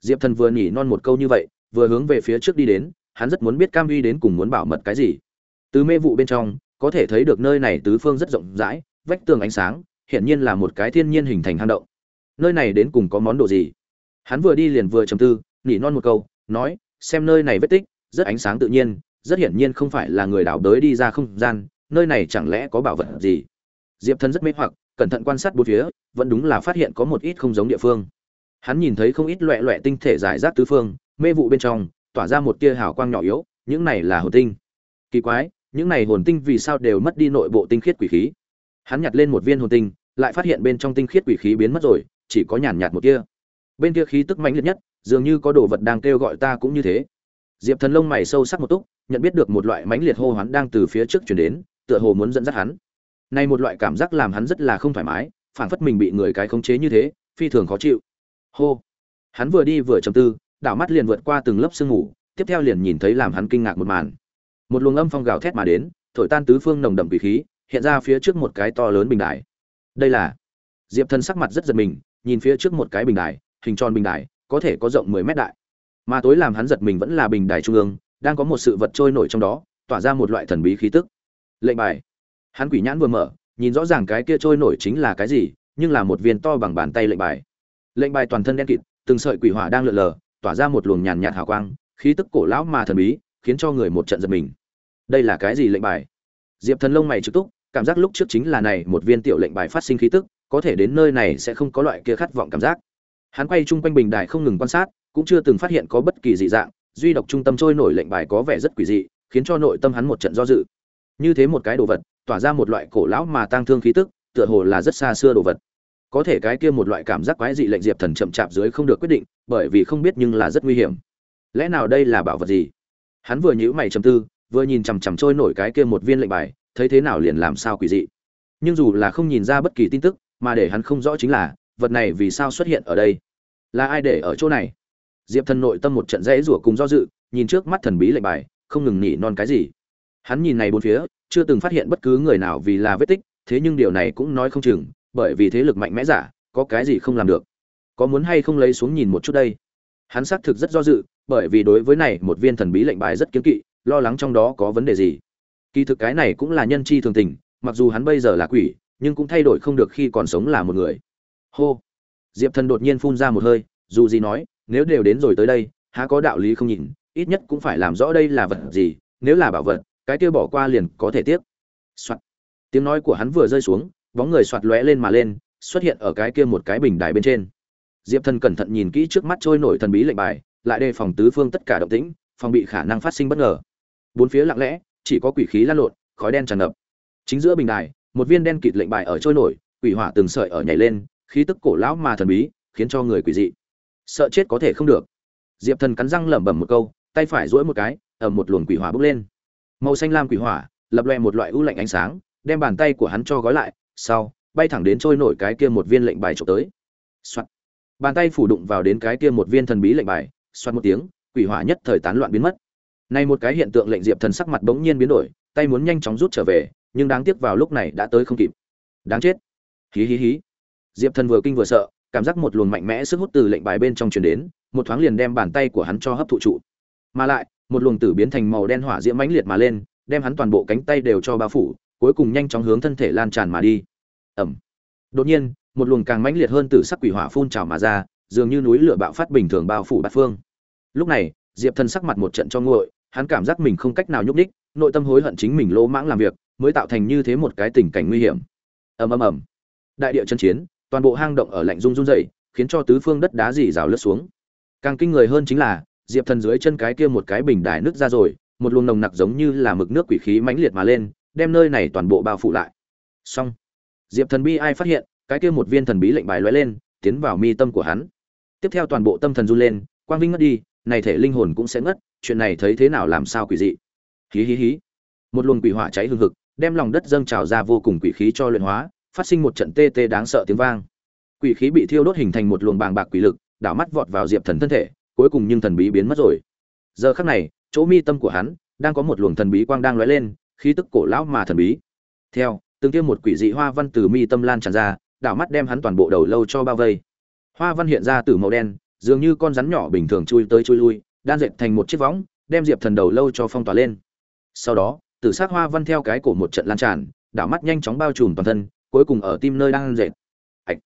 Diệp thần vừa nhỉ non một câu như vậy, vừa hướng về phía trước đi đến hắn rất muốn biết cam vi đến cùng muốn bảo mật cái gì. Từ mê vụ bên trong, có thể thấy được nơi này tứ phương rất rộng rãi, vách tường ánh sáng, hiển nhiên là một cái thiên nhiên hình thành hang động. Nơi này đến cùng có món đồ gì? Hắn vừa đi liền vừa trầm tư, nỉ non một câu, nói, xem nơi này vết tích, rất ánh sáng tự nhiên, rất hiển nhiên không phải là người đào đới đi ra không gian, nơi này chẳng lẽ có bảo vật gì? Diệp thân rất mê hoặc, cẩn thận quan sát bốn phía, vẫn đúng là phát hiện có một ít không giống địa phương. Hắn nhìn thấy không ít loẹ loẹ tinh thể giải rác tứ phương, mê vụ bên trong tỏa ra một tia hào quang nhỏ yếu, những này là hồn tinh. Kỳ quái, những này hồn tinh vì sao đều mất đi nội bộ tinh khiết quỷ khí? Hắn nhặt lên một viên hồn tinh, lại phát hiện bên trong tinh khiết quỷ khí biến mất rồi, chỉ có nhàn nhạt một kia bên kia khí tức mãnh liệt nhất, dường như có đồ vật đang kêu gọi ta cũng như thế. Diệp thần lông mày sâu sắc một túc, nhận biết được một loại mãnh liệt hô hoán đang từ phía trước chuyển đến, tựa hồ muốn dẫn dắt hắn. Nay một loại cảm giác làm hắn rất là không thoải mái, phảng phất mình bị người cái khống chế như thế, phi thường khó chịu. Hô. Hắn vừa đi vừa trầm tư đảo mắt liền vượt qua từng lớp sương mù, tiếp theo liền nhìn thấy làm hắn kinh ngạc một màn. Một luồng âm phong gào thét mà đến, thổi tan tứ phương nồng đậm quỷ khí, hiện ra phía trước một cái to lớn bình đài. Đây là diệp thần sắc mặt rất giật mình, nhìn phía trước một cái bình đài, hình tròn bình đài, có thể có rộng mười mét đại. Mà tối làm hắn giật mình vẫn là bình đài trung ương, đang có một sự vật trôi nổi trong đó, tỏa ra một loại thần bí khí tức. Lệnh bài. Hắn quỷ nhãn vừa mở, nhìn rõ ràng cái kia trôi nổi chính là cái gì, nhưng là một viên to bằng bàn tay lệnh bài. Lệnh bài toàn thân đen kịt, từng sợi quỷ hỏa đang lượn lờ tỏa ra một luồng nhàn nhạt hào quang, khí tức cổ lão mà thần bí, khiến cho người một trận giật mình. Đây là cái gì lệnh bài? Diệp thần lông mày trực túc, cảm giác lúc trước chính là này, một viên tiểu lệnh bài phát sinh khí tức, có thể đến nơi này sẽ không có loại kia khát vọng cảm giác. Hắn quay chung quanh bình đài không ngừng quan sát, cũng chưa từng phát hiện có bất kỳ dị dạng, duy độc trung tâm trôi nổi lệnh bài có vẻ rất quỷ dị, khiến cho nội tâm hắn một trận do dự. Như thế một cái đồ vật, tỏa ra một loại cổ lão mà tang thương khí tức, tựa hồ là rất xa xưa đồ vật có thể cái kia một loại cảm giác quái dị lệnh diệp thần chậm chạp dưới không được quyết định, bởi vì không biết nhưng là rất nguy hiểm. Lẽ nào đây là bảo vật gì? Hắn vừa nhíu mày trầm tư, vừa nhìn chằm chằm trôi nổi cái kia một viên lệnh bài, thấy thế nào liền làm sao quỷ dị. Nhưng dù là không nhìn ra bất kỳ tin tức, mà để hắn không rõ chính là, vật này vì sao xuất hiện ở đây? Là ai để ở chỗ này? Diệp thần nội tâm một trận rẽ rủa cùng do dự, nhìn trước mắt thần bí lệnh bài, không ngừng nhỉ non cái gì. Hắn nhìn này bốn phía, chưa từng phát hiện bất cứ người nào vì là vết tích, thế nhưng điều này cũng nói không chừng bởi vì thế lực mạnh mẽ giả, có cái gì không làm được? Có muốn hay không lấy xuống nhìn một chút đây? Hắn xác thực rất do dự, bởi vì đối với này một viên thần bí lệnh bài rất kiếm kỵ, lo lắng trong đó có vấn đề gì. Kỳ thực cái này cũng là nhân chi thường tình, mặc dù hắn bây giờ là quỷ, nhưng cũng thay đổi không được khi còn sống là một người. Hô! Diệp thần đột nhiên phun ra một hơi, dù gì nói, nếu đều đến rồi tới đây, há có đạo lý không nhìn, ít nhất cũng phải làm rõ đây là vật gì, nếu là bảo vật, cái kia bỏ qua liền có thể tiếp Soạn. tiếng nói của hắn vừa rơi xuống bóng người soạt lóe lên mà lên, xuất hiện ở cái kia một cái bình đài bên trên. Diệp thần cẩn thận nhìn kỹ trước mắt trôi nổi thần bí lệnh bài, lại đề phòng tứ phương tất cả động tĩnh, phòng bị khả năng phát sinh bất ngờ. Bốn phía lặng lẽ, chỉ có quỷ khí lan lộn, khói đen tràn ngập. Chính giữa bình đài, một viên đen kịt lệnh bài ở trôi nổi, quỷ hỏa từng sợi ở nhảy lên, khí tức cổ lão mà thần bí, khiến cho người quỷ dị. Sợ chết có thể không được. Diệp thần cắn răng lẩm bẩm một câu, tay phải duỗi một cái ở một luồng quỷ hỏa bốc lên. Màu xanh lam quỷ hỏa, lập loè một loại ưu lạnh ánh sáng, đem bàn tay của hắn cho gói lại sau, bay thẳng đến trôi nổi cái kia một viên lệnh bài trộm tới、Soạn. bàn tay phủ đụng vào đến cái kia một viên thần bí lệnh bài xoát một tiếng, quỷ hỏa nhất thời tán loạn biến mất. Này một cái hiện tượng lệnh diệp thần sắc mặt bỗng nhiên biến đổi, tay muốn nhanh chóng rút trở về, nhưng đáng tiếc vào lúc này đã tới không kịp. Đáng chết. Hí hí hí. Diệp thần vừa kinh vừa sợ, cảm giác một luồng mạnh mẽ sức hút từ lệnh bài bên trong truyền đến, một thoáng liền đem bàn tay của hắn cho hấp thụ trụ. Mà lại, một luồng tử biến thành màu đen hỏa diễm mãnh liệt mà lên, đem hắn toàn bộ cánh tay đều cho bao phủ, cuối cùng nhanh chóng hướng thân thể lan tràn mà đi ẩm. Đột nhiên, một luồng càng mãnh liệt hơn từ sắc quỷ hỏa phun trào mà ra, dường như núi lửa bạo phát bình thường bao phủ bát phương. Lúc này, diệp thần sắc mặt một trận cho nguội, hắn cảm giác mình không cách nào nhúc đích nội tâm hối hận chính mình lỗ mãng làm việc, mới tạo thành như thế một cái tình cảnh nguy hiểm. Ầm ầm ầm. Đại địa chân chiến, toàn bộ hang động ở lạnh rung rung dậy khiến cho tứ phương đất đá dì rào lướt xuống. Càng kinh người hơn chính là, diệp thần dưới chân cái kia một cái bình đài nứt ra rồi, một luồng nồng nặc giống như là mực nước quỷ khí mãnh liệt mà lên, đem nơi này toàn bộ bao phủ lại. Xong diệp thần bi ai phát hiện, cái kia một viên thần bí lệnh bài lóe lên, tiến vào mi tâm của hắn. Tiếp theo toàn bộ tâm thần run lên, quang vinh ngất đi, này thể linh hồn cũng sẽ ngất, chuyện này thấy thế nào làm sao quỷ dị. Hí hí hí. Một luồng quỷ hỏa cháy hương hực, đem lòng đất dâng trào ra vô cùng quỷ khí cho luyện hóa, phát sinh một trận tê tê đáng sợ tiếng vang. Quỷ khí bị thiêu đốt hình thành một luồng bàng bạc quỷ lực, đảo mắt vọt vào diệp thần thân thể, cuối cùng nhưng thần bí biến mất rồi. Giờ khắc này, chỗ mi tâm của hắn, đang có một luồng thần bí quang đang lóe lên, khí tức cổ lão mà thần bí. Theo từng kia một quỷ dị hoa văn từ mi tâm lan tràn ra, đảo mắt đem hắn toàn bộ đầu lâu cho bao vây. Hoa văn hiện ra từ màu đen, dường như con rắn nhỏ bình thường chui tới chui lui, đan dệt thành một chiếc võng, đem diệp thần đầu lâu cho phong tỏa lên. Sau đó, tử s hoa văn theo cái cổ một trận lan tràn, đảo mắt nhanh chóng bao trùm toàn thân, cuối cùng ở tim nơi đang dệt. Ạch!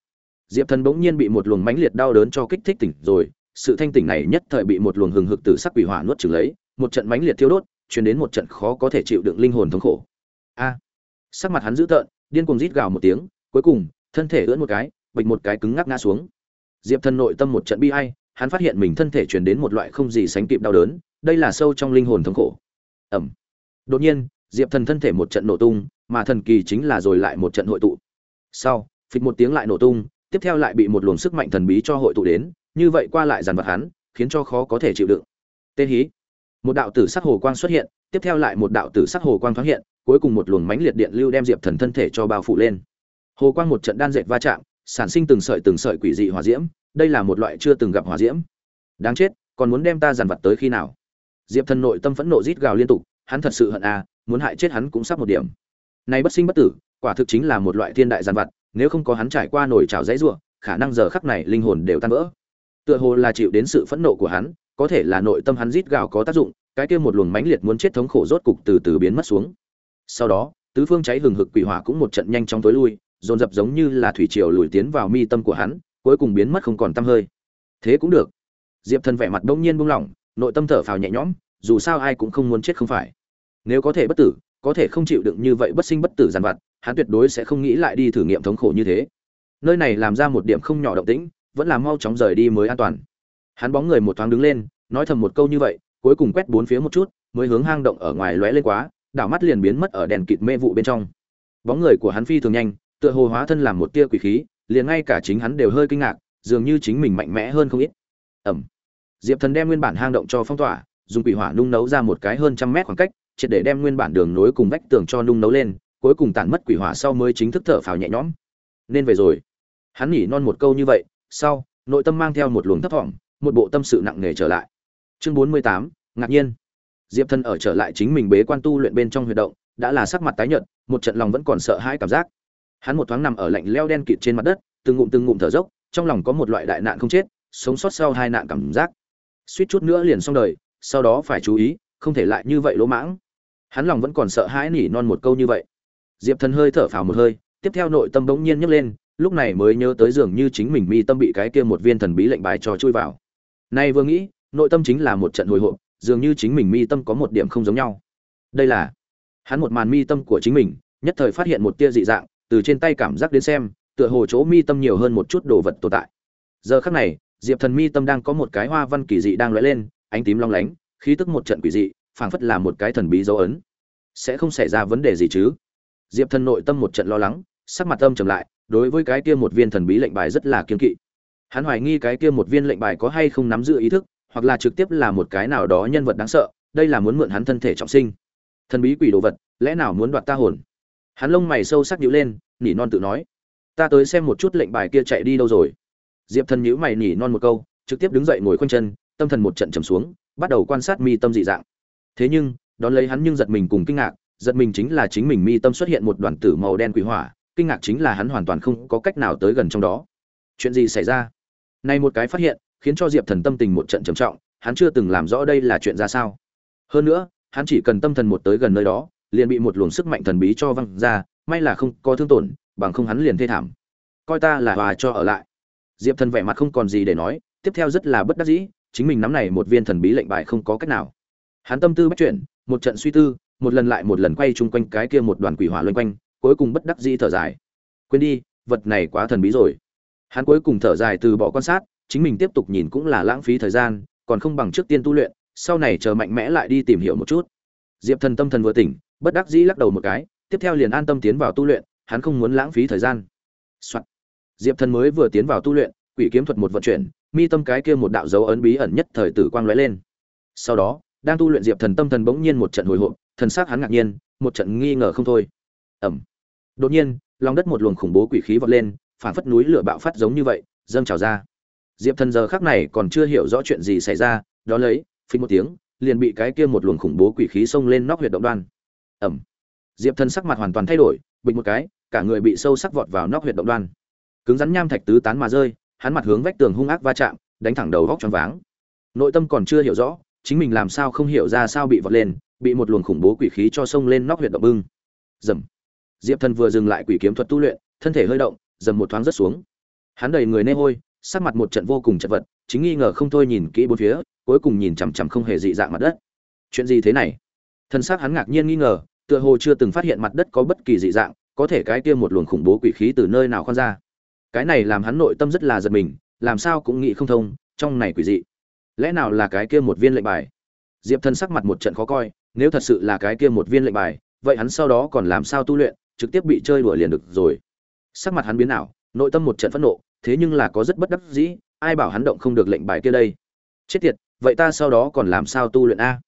Diệp thần bỗng nhiên bị một luồng mãnh liệt đau đớn cho kích thích tỉnh rồi, sự thanh tỉnh này nhất thời bị một luồng hừng hực từ sắc quỷ hỏa nuốt chửng lấy, một trận mãnh liệt thiêu đốt chuyển đến một trận khó có thể chịu đựng linh hồn thống khổ. A! Sắc mặt hắn dữ tợn, điên cuồng rít gào một tiếng, cuối cùng, thân thể ưỡn một cái, bịch một cái cứng ngắc ngã xuống. Diệp thần nội tâm một trận bi ai, hắn phát hiện mình thân thể truyền đến một loại không gì sánh kịp đau đớn, đây là sâu trong linh hồn thống khổ. Ẩm. Đột nhiên, diệp thần thân thể một trận nổ tung, mà thần kỳ chính là rồi lại một trận hội tụ. Sau, phịch một tiếng lại nổ tung, tiếp theo lại bị một luồng sức mạnh thần bí cho hội tụ đến, như vậy qua lại dàn vật hắn, khiến cho khó có thể chịu đựng. Tê hí. Một đạo tử sắc hồ quang xuất hiện, tiếp theo lại một đạo tử sắc hồ quang thoáng hiện cuối cùng một luồng mãnh liệt điện lưu đem diệp thần thân thể cho bao phủ lên. Hồ quang một trận đan dệt va chạm, sản sinh từng sợi từng sợi quỷ dị hỏa diễm, đây là một loại chưa từng gặp hỏa diễm. Đáng chết, còn muốn đem ta dàn vật tới khi nào? Diệp thần nội tâm phẫn nộ rít gào liên tục, hắn thật sự hận à muốn hại chết hắn cũng sắp một điểm. Nay bất sinh bất tử, quả thực chính là một loại thiên đại dàn vật nếu không có hắn trải qua nổi trào dãy ruộng khả năng giờ khắc này linh hồn đều tan vỡ. Tựa hồ là chịu đến sự phẫn nộ của hắn, có thể là nội tâm hắn rít gào có tác dụng, cái kia một luồng mãnh liệt muốn chết thống khổ rốt cục từ từ biến mất xuống sau đó, tứ phương cháy hừng hực quỷ hỏa cũng một trận nhanh chóng tối lui, dồn dập giống như là thủy triều lùi tiến vào mi tâm của hắn, cuối cùng biến mất không còn tăm hơi. Thế cũng được. Diệp thần vẻ mặt đông nhiên buông lỏng, nội tâm thở phào nhẹ nhõm, dù sao ai cũng không muốn chết không phải. Nếu có thể bất tử, có thể không chịu đựng như vậy bất sinh bất tử giàn vặt, hắn tuyệt đối sẽ không nghĩ lại đi thử nghiệm thống khổ như thế. Nơi này làm ra một điểm không nhỏ động tĩnh, vẫn là mau chóng rời đi mới an toàn. Hắn bóng người một thoáng đứng lên, nói thầm một câu như vậy, cuối cùng quét bốn phía một chút, mới hướng hang động ở ngoài lóe lên quá đảo mắt liền biến mất ở đèn kịt mê vụ bên trong. Bóng người của hắn phi thường nhanh, tựa hồ hóa thân làm một tia quỷ khí, liền ngay cả chính hắn đều hơi kinh ngạc, dường như chính mình mạnh mẽ hơn không ít. Ẩm. Diệp thần đem nguyên bản hang động cho phong tỏa, dùng quỷ hỏa nung nấu ra một cái hơn trăm mét khoảng cách, triệt để đem nguyên bản đường nối cùng vách tường cho nung nấu lên, cuối cùng tản mất quỷ hỏa sau mới chính thức thở phào nhẹ nhõm. Nên về rồi. Hắn nhỉ non một câu như vậy, sau, nội tâm mang theo một luồng thấp thỏm, một bộ tâm sự nặng nề trở lại. Chương bốn mươi tám, ngạc nhiên diệp thần ở trở lại chính mình bế quan tu luyện bên trong huyệt động, đã là sắc mặt tái nhợt, một trận lòng vẫn còn sợ hãi cảm giác. Hắn một thoáng nằm ở lạnh leo đen kịt trên mặt đất, từng ngụm từng ngụm thở dốc, trong lòng có một loại đại nạn không chết, sống sót sau hai nạn cảm giác. Suýt chút nữa liền xong đời, sau đó phải chú ý, không thể lại như vậy lỗ mãng. Hắn lòng vẫn còn sợ hãi nỉ non một câu như vậy. Diệp thần hơi thở phào một hơi, tiếp theo nội tâm bỗng nhiên nhấc lên, lúc này mới nhớ tới dường như chính mình mi tâm bị cái kia một viên thần bí lệnh bài trò chui vào. Nay vừa nghĩ, nội tâm chính là một trận hồi hộp dường như chính mình mi tâm có một điểm không giống nhau. Đây là, hắn một màn mi tâm của chính mình, nhất thời phát hiện một tia dị dạng, từ trên tay cảm giác đến xem, tựa hồ chỗ mi tâm nhiều hơn một chút đồ vật tồn tại. Giờ khắc này, diệp thần mi tâm đang có một cái hoa văn kỳ dị đang lóe lên, ánh tím long lánh, khí tức một trận quỷ dị, phảng phất là một cái thần bí dấu ấn. Sẽ không xảy ra vấn đề gì chứ? Diệp thần nội tâm một trận lo lắng, sắc mặt tâm trầm lại, đối với cái kia một viên thần bí lệnh bài rất là kiên kỵ. Hắn hoài nghi cái kia một viên lệnh bài có hay không nắm giữ ý thức hoặc là trực tiếp là một cái nào đó nhân vật đáng sợ, đây là muốn mượn hắn thân thể trọng sinh. Thần bí quỷ đồ vật, lẽ nào muốn đoạt ta hồn? Hắn lông mày sâu sắc nhíu lên, nỉ non tự nói. Ta tới xem một chút lệnh bài kia chạy đi đâu rồi. Diệp thần nhíu mày nỉ non một câu, trực tiếp đứng dậy ngồi khoanh chân, tâm thần một trận trầm xuống, bắt đầu quan sát mi tâm dị dạng. Thế nhưng, đón lấy hắn nhưng giật mình cùng kinh ngạc, giật mình chính là chính mình mi tâm xuất hiện một đoàn tử màu đen quỷ hỏa, kinh ngạc chính là hắn hoàn toàn không có cách nào tới gần trong đó. Chuyện gì xảy ra? Nay một cái phát hiện khiến cho diệp thần tâm tình một trận trầm trọng, hắn chưa từng làm rõ đây là chuyện ra sao. Hơn nữa, hắn chỉ cần tâm thần một tới gần nơi đó, liền bị một luồng sức mạnh thần bí cho văng ra, may là không có thương tổn, bằng không hắn liền thê thảm. Coi ta là hòa cho ở lại. Diệp thần vẻ mặt không còn gì để nói, tiếp theo rất là bất đắc dĩ, chính mình nắm này một viên thần bí lệnh bài không có cách nào. Hắn tâm tư bắt chuyển, một trận suy tư, một lần lại một lần quay chung quanh cái kia một đoàn quỷ hỏa loanh quanh, cuối cùng bất đắc dĩ thở dài. Quên đi, vật này quá thần bí rồi. Hắn cuối cùng thở dài từ bỏ quan sát chính mình tiếp tục nhìn cũng là lãng phí thời gian, còn không bằng trước tiên tu luyện, sau này chờ mạnh mẽ lại đi tìm hiểu một chút. Diệp thần tâm thần vừa tỉnh, bất đắc dĩ lắc đầu một cái, tiếp theo liền an tâm tiến vào tu luyện, hắn không muốn lãng phí thời gian、Soạn. diệp thần mới vừa tiến vào tu luyện, quỷ kiếm thuật một vận chuyển, mi tâm cái kia một đạo dấu ấn bí ẩn nhất thời tử quang lóe lên. Sau đó, đang tu luyện diệp thần tâm thần bỗng nhiên một trận hồi hộp, thần sắc hắn ngạc nhiên, một trận nghi ngờ không thôi. Ẩm. Đột nhiên, lòng đất một luồng khủng bố quỷ khí vọt lên, phảng phất núi lửa bạo phát giống như vậy, dâng trào ra diệp thần giờ khắc này còn chưa hiểu rõ chuyện gì xảy ra, đó lấy, phình một tiếng, liền bị cái kia một luồng khủng bố quỷ khí xông lên nóc huyệt động đoan. Ẩm. Diệp thần sắc mặt hoàn toàn thay đổi, bịch một cái, cả người bị sâu sắc vọt vào nóc huyệt động đoan. Cứng rắn nham thạch tứ tán mà rơi, hắn mặt hướng vách tường hung ác va chạm, đánh thẳng đầu góc choáng váng. Nội tâm còn chưa hiểu rõ, chính mình làm sao không hiểu ra sao bị vọt lên, bị một luồng khủng bố quỷ khí cho xông lên nóc huyệt động bưng. Dầm. Diệp thần vừa dừng lại quỷ kiếm thuật tu luyện, thân thể hơi động, dầm một thoáng rất xuống. Hắn đầy người nê hôi sắc mặt một trận vô cùng chật vật, chính nghi ngờ không thôi nhìn kỹ bốn phía, cuối cùng nhìn chằm chằm không hề dị dạng mặt đất. Chuyện gì thế này? Thân xác hắn ngạc nhiên nghi ngờ, tựa hồ chưa từng phát hiện mặt đất có bất kỳ dị dạng, có thể cái kia một luồng khủng bố quỷ khí từ nơi nào khoan ra. Cái này làm hắn nội tâm rất là giật mình, làm sao cũng nghĩ không thông, trong này quỷ dị. Lẽ nào là cái kia một viên lệnh bài? Diệp thân sắc mặt một trận khó coi, nếu thật sự là cái kia một viên lệnh bài, vậy hắn sau đó còn làm sao tu luyện, trực tiếp bị chơi đùa liền được rồi. Sắc mặt hắn biến ảo, nội tâm một trận phẫn nộ thế nhưng là có rất bất đắc dĩ, ai bảo hắn động không được lệnh bài kia đây? Chết tiệt, vậy ta sau đó còn làm sao tu luyện a?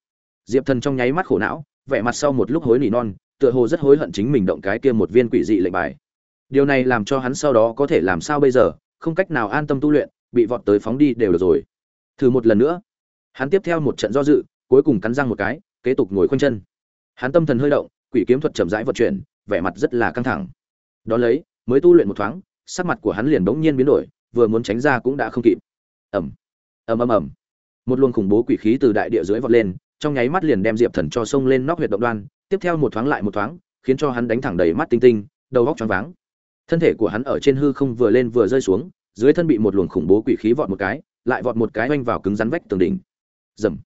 Diệp thần trong nháy mắt khổ não, vẻ mặt sau một lúc hối nỉ non, tựa hồ rất hối hận chính mình động cái kia một viên quỷ dị lệnh bài. Điều này làm cho hắn sau đó có thể làm sao bây giờ, không cách nào an tâm tu luyện, bị vọt tới phóng đi đều được rồi. Thử một lần nữa. Hắn tiếp theo một trận do dự, cuối cùng cắn răng một cái, kế tục ngồi khoanh chân. Hắn tâm thần hơi động, quỷ kiếm thuật chậm rãi vận chuyển, vẻ mặt rất là căng thẳng. Đón lấy, mới tu luyện một thoáng sắc mặt của hắn liền bỗng nhiên biến đổi vừa muốn tránh ra cũng đã không kịp. Ầm, ầm ầm ầm. Một luồng khủng bố quỷ khí từ đại địa dưới vọt lên trong nháy mắt liền đem diệp thần cho xông lên nóc huyệt động đoan tiếp theo một thoáng lại một thoáng khiến cho hắn đánh thẳng đầy mắt tinh tinh đầu óc choáng váng. Thân thể của hắn ở trên hư không vừa lên vừa rơi xuống dưới thân bị một luồng khủng bố quỷ khí vọt một cái lại vọt một cái oanh vào cứng rắn vách tường đỉnh. Rầm,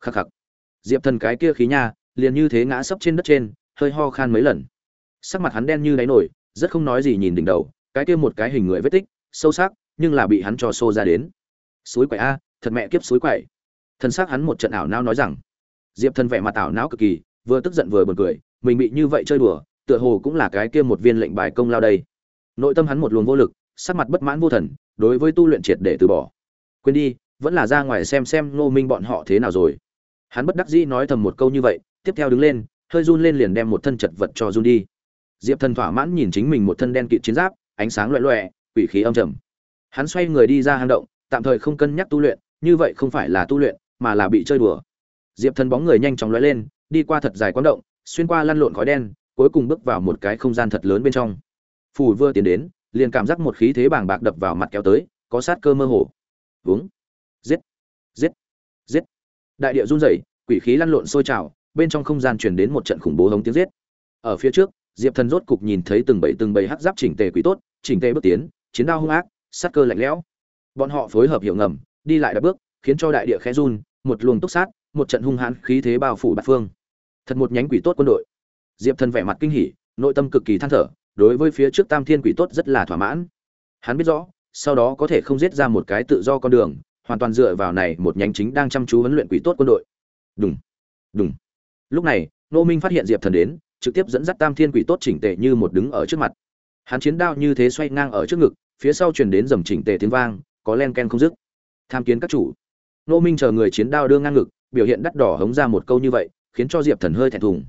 khắc khắc. Diệp thần cái kia khí nha liền như thế ngã sấp trên đất trên hơi ho khan mấy lần. Sắc mặt hắn đen như đáy nổi rất không nói gì nhìn đỉnh đầu cái kia một cái hình người vết tích, sâu sắc, nhưng là bị hắn cho xô ra đến. Suối quậy a, thật mẹ kiếp suối quậy. Thân xác hắn một trận ảo não nói rằng. Diệp thần vẻ mặt ảo não cực kỳ, vừa tức giận vừa buồn cười, mình bị như vậy chơi đùa, tựa hồ cũng là cái kia một viên lệnh bài công lao đây. Nội tâm hắn một luồng vô lực, sắc mặt bất mãn vô thần, đối với tu luyện triệt để từ bỏ. Quên đi, vẫn là ra ngoài xem xem ngô minh bọn họ thế nào rồi. Hắn bất đắc dĩ nói thầm một câu như vậy, tiếp theo đứng lên, hơi run lên liền đem một thân chật vật cho run đi. Diệp thần thỏa mãn nhìn chính mình một thân đen kịt chiến giáp ánh sáng loẹ loẹ, quỷ khí âm trầm. Hắn xoay người đi ra hang động, tạm thời không cân nhắc tu luyện, như vậy không phải là tu luyện, mà là bị chơi đùa. Diệp thần bóng người nhanh chóng lóe lên, đi qua thật dài quán động, xuyên qua lăn lộn khói đen, cuối cùng bước vào một cái không gian thật lớn bên trong. Phù vừa tiến đến, liền cảm giác một khí thế bàng bạc đập vào mặt kéo tới, có sát cơ mơ hồ. Vướng. Giết. Giết. Giết. Đại địa run rẩy, quỷ khí lăn lộn sôi trào, bên trong không gian truyền đến một trận khủng bố hống tiếng giết. Ở phía trước diệp thần rốt cục nhìn thấy từng bầy từng bầy hắc giáp chỉnh tề quỷ tốt, chỉnh tề bước tiến, chiến đao hung ác, sát cơ lạnh lẽo. Bọn họ phối hợp hiệu ngầm, đi lại đã bước, khiến cho đại địa khẽ run, một luồng túc sát, một trận hung hãn khí thế bao phủ bát phương. Thật một nhánh quỷ tốt quân đội. Diệp thần vẻ mặt kinh hỉ, nội tâm cực kỳ than thở, đối với phía trước tam thiên quỷ tốt rất là thỏa mãn. Hắn biết rõ, sau đó có thể không giết ra một cái tự do con đường, hoàn toàn dựa vào này một nhánh chính đang chăm chú huấn luyện quỷ tốt quân đội. Đúng đúng lúc này nô minh phát hiện diệp thần đến trực tiếp dẫn dắt tam thiên quỷ tốt chỉnh tề như một đứng ở trước mặt. Hắn chiến đao như thế xoay ngang ở trước ngực, phía sau truyền đến dầm chỉnh tề tiếng vang, có len ken không dứt. Tham kiến các chủ. Nô minh chờ người chiến đao đưa ngang ngực, biểu hiện đắt đỏ hống ra một câu như vậy, khiến cho diệp thần hơi thẹn thùng.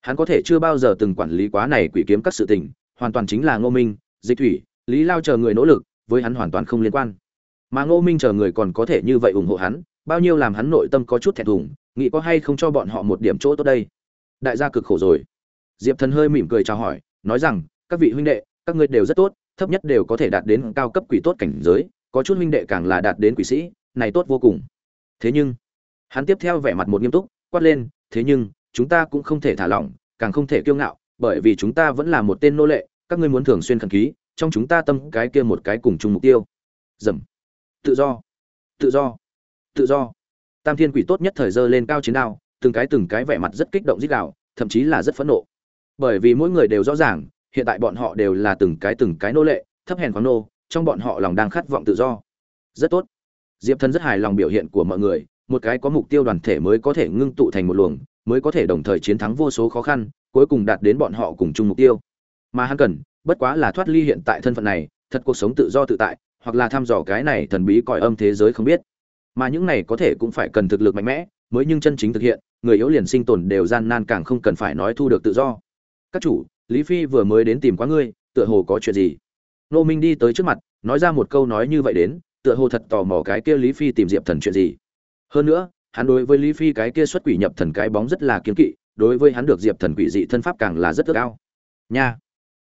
Hắn có thể chưa bao giờ từng quản lý quá này quỷ kiếm các sự tình, hoàn toàn chính là ngô minh, dịch thủy, lý lao chờ người nỗ lực, với hắn hoàn toàn không liên quan. Mà ngô minh chờ người còn có thể như vậy ủng hộ hắn, bao nhiêu làm hắn nội tâm có chút thẹn thùng, nghĩ có hay không cho bọn họ một điểm chỗ tốt đây? Đại gia cực khổ rồi diệp thần hơi mỉm cười chào hỏi, nói rằng, các vị huynh đệ, các ngươi đều rất tốt, thấp nhất đều có thể đạt đến cao cấp quỷ tốt cảnh giới, có chút huynh đệ càng là đạt đến quỷ sĩ, này tốt vô cùng. Thế nhưng, hắn tiếp theo vẻ mặt một nghiêm túc, quát lên, thế nhưng, chúng ta cũng không thể thả lỏng, càng không thể kiêu ngạo, bởi vì chúng ta vẫn là một tên nô lệ, các ngươi muốn thường xuyên khẩn ký, trong chúng ta tâm cái kia một cái cùng chung mục tiêu. Dầm. Tự do. Tự do. Tự do. Tam thiên quỷ tốt nhất thời dơ lên cao chiến đao, từng cái từng cái vẻ mặt rất kích động dích đạo thậm chí là rất phẫn nộ bởi vì mỗi người đều rõ ràng, hiện tại bọn họ đều là từng cái từng cái nô lệ, thấp hèn khoáng nô, trong bọn họ lòng đang khát vọng tự do. Rất tốt. Diệp thần rất hài lòng biểu hiện của mọi người, một cái có mục tiêu đoàn thể mới có thể ngưng tụ thành một luồng, mới có thể đồng thời chiến thắng vô số khó khăn, cuối cùng đạt đến bọn họ cùng chung mục tiêu. Mà hắn cần, bất quá là thoát ly hiện tại thân phận này, thật cuộc sống tự do tự tại, hoặc là thăm dò cái này thần bí cõi âm thế giới không biết. Mà những này có thể cũng phải cần thực lực mạnh mẽ, mới nhưng chân chính thực hiện, người yếu liền sinh tồn đều gian nan càng không cần phải nói thu được tự do các chủ, lý phi vừa mới đến tìm quá ngươi, tựa hồ có chuyện gì? Nô minh đi tới trước mặt, nói ra một câu nói như vậy đến, tựa hồ thật tò mò cái kia lý phi tìm diệp thần chuyện gì. Hơn nữa, hắn đối với lý phi cái kia xuất quỷ nhập thần cái bóng rất là kiếm kỵ, đối với hắn được diệp thần quỷ dị thân pháp càng là rất ước cao nha.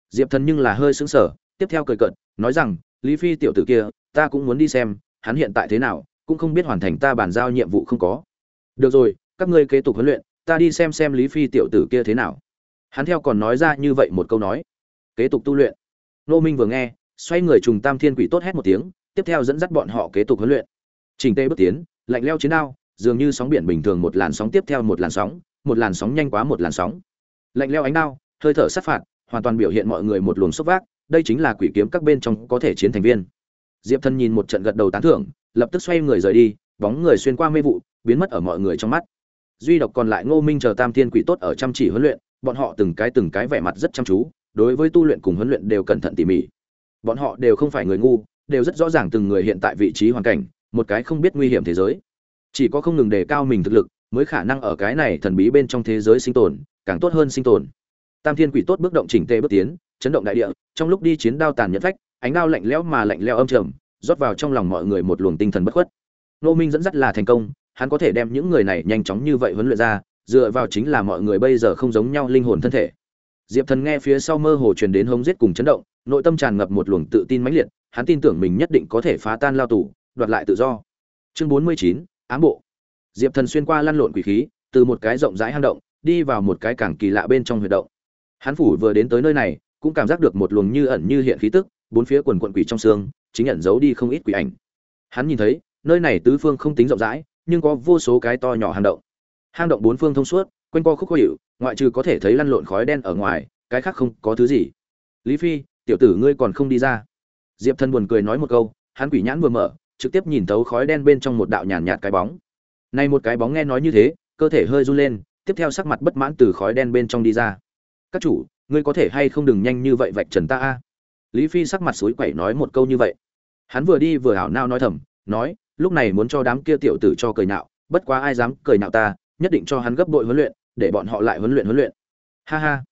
Diệp thần nhưng là hơi xứng sờ, tiếp theo cười cợt, nói rằng, lý phi tiểu tử kia, ta cũng muốn đi xem, hắn hiện tại thế nào, cũng không biết hoàn thành ta bàn giao nhiệm vụ không có. Được rồi, các ngươi kế tục huấn luyện, ta đi xem xem lý phi tiểu tử kia thế nào hắn theo còn nói ra như vậy một câu nói. Kế tục tu luyện. Nô minh vừa nghe, xoay người trùng tam thiên quỷ tốt hét một tiếng, tiếp theo dẫn dắt bọn họ kế tục huấn luyện. Trình tê bước tiến, lạnh leo chiến đao, dường như sóng biển bình thường một làn sóng tiếp theo một làn sóng, một làn sóng nhanh quá một làn sóng. Lạnh leo ánh đao, hơi thở sát phạt, hoàn toàn biểu hiện mọi người một luồng xúc vác, đây chính là quỷ kiếm các bên trong có thể chiến thành viên. Diệp thân nhìn một trận gật đầu tán thưởng, lập tức xoay người rời đi, bóng người xuyên qua mê vụ, biến mất ở mọi người trong mắt duy độc còn lại ngô minh chờ tam thiên quỷ tốt ở chăm chỉ huấn luyện, bọn họ từng cái từng cái vẻ mặt rất chăm chú, đối với tu luyện cùng huấn luyện đều cẩn thận tỉ mỉ. Bọn họ đều không phải người ngu, đều rất rõ ràng từng người hiện tại vị trí hoàn cảnh, một cái không biết nguy hiểm thế giới. Chỉ có không ngừng đề cao mình thực lực, mới khả năng ở cái này thần bí bên trong thế giới sinh tồn, càng tốt hơn sinh tồn. Tam thiên quỷ tốt bước động chỉnh tê bước tiến, chấn động đại địa, trong lúc đi chiến đao tàn nhẫn phách, ánh đao lạnh lẽo mà lạnh lẽo âm trầm, rót vào trong lòng mọi người một luồng tinh thần bất khuất. Nô minh dẫn dắt là thành công hắn có thể đem những người này nhanh chóng như vậy huấn luyện ra, dựa vào chính là mọi người bây giờ không giống nhau linh hồn thân thể. Diệp thần nghe phía sau mơ hồ truyền đến hống giết cùng chấn động, nội tâm tràn ngập một luồng tự tin mãnh liệt, hắn tin tưởng mình nhất định có thể phá tan lao tù, đoạt lại tự do. Chương bốn mươi chín, ám bộ. Diệp thần xuyên qua lăn lộn quỷ khí, từ một cái rộng rãi hang động, đi vào một cái cảng kỳ lạ bên trong huyệt động. Hắn phủ vừa đến tới nơi này, cũng cảm giác được một luồng như ẩn như hiện khí tức, bốn phía quần quận quỷ trong xương, chính ẩn giấu đi không ít quỷ ảnh. Hắn nhìn thấy, nơi này tứ phương không tính rộng rãi nhưng có vô số cái to nhỏ hang động. Hang động bốn phương thông suốt, quanh co khúc khó hiệu, ngoại trừ có thể thấy lăn lộn khói đen ở ngoài, cái khác không có thứ gì. Lý phi, tiểu tử ngươi còn không đi ra. Diệp thần buồn cười nói một câu, hắn quỷ nhãn vừa mở, trực tiếp nhìn thấu khói đen bên trong một đạo nhàn nhạt cái bóng. Nay một cái bóng nghe nói như thế, cơ thể hơi run lên, tiếp theo sắc mặt bất mãn từ khói đen bên trong đi ra. Các chủ, ngươi có thể hay không đừng nhanh như vậy vạch trần ta a? Lý phi sắc mặt suối quẩy nói một câu như vậy. Hắn vừa đi vừa hảo nao nói thầm, nói lúc này muốn cho đám kia tiểu tử cho cười nạo bất quá ai dám cười nạo ta, nhất định cho hắn gấp bội huấn luyện, để bọn họ lại huấn luyện huấn luyện. Ha ha.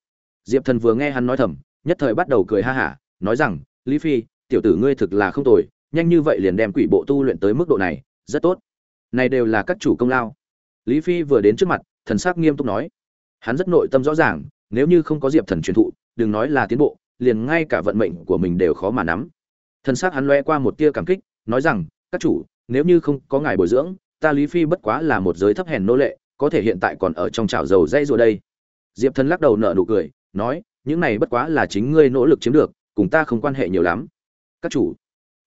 Diệp thần vừa nghe hắn nói thầm, nhất thời bắt đầu cười ha hả, nói rằng, lý phi, tiểu tử ngươi thực là không tồi, nhanh như vậy liền đem quỷ bộ tu luyện tới mức độ này, rất tốt. Này đều là các chủ công lao. Lý phi vừa đến trước mặt, thần sắc nghiêm túc nói. Hắn rất nội tâm rõ ràng, nếu như không có diệp thần truyền thụ, đừng nói là tiến bộ, liền ngay cả vận mệnh của mình đều khó mà nắm. Thần sắc hắn loe qua một tia cảm kích, nói rằng, các chủ nếu như không có ngài bồi dưỡng, ta lý phi bất quá là một giới thấp hèn nô lệ, có thể hiện tại còn ở trong chảo dầu dây rồi đây. Diệp thần lắc đầu nở nụ cười, nói, những này bất quá là chính ngươi nỗ lực chiếm được, cùng ta không quan hệ nhiều lắm. Các chủ.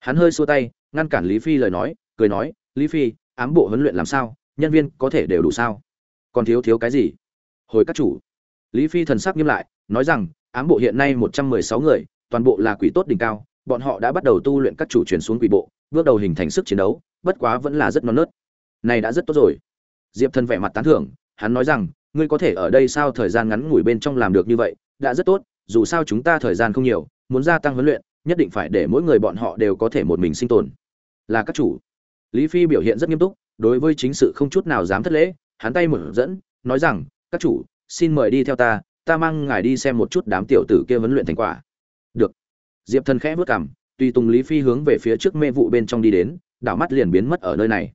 Hắn hơi xua tay, ngăn cản lý phi lời nói, cười nói, lý phi, ám bộ huấn luyện làm sao, nhân viên có thể đều đủ sao? Còn thiếu thiếu cái gì? Hồi các chủ. Lý phi thần sắc nghiêm lại, nói rằng, ám bộ hiện nay một trăm mười sáu người, toàn bộ là quỷ tốt đỉnh cao, bọn họ đã bắt đầu tu luyện các chủ truyền xuống quỷ bộ bước đầu hình thành sức chiến đấu, bất quá vẫn là rất non nớt. Này đã rất tốt rồi. Diệp thần vẻ mặt tán thưởng, hắn nói rằng, ngươi có thể ở đây sao thời gian ngắn ngủi bên trong làm được như vậy, đã rất tốt, dù sao chúng ta thời gian không nhiều, muốn gia tăng huấn luyện, nhất định phải để mỗi người bọn họ đều có thể một mình sinh tồn. Là các chủ. Lý phi biểu hiện rất nghiêm túc, đối với chính sự không chút nào dám thất lễ, hắn tay mở dẫn, nói rằng, các chủ, xin mời đi theo ta ta mang ngài đi xem một chút đám tiểu tử kia huấn luyện thành quả. Được. Diệp thần khẽ bước cảm tùy tùng lý phi hướng về phía trước mê vụ bên trong đi đến, đảo mắt liền biến mất ở nơi này.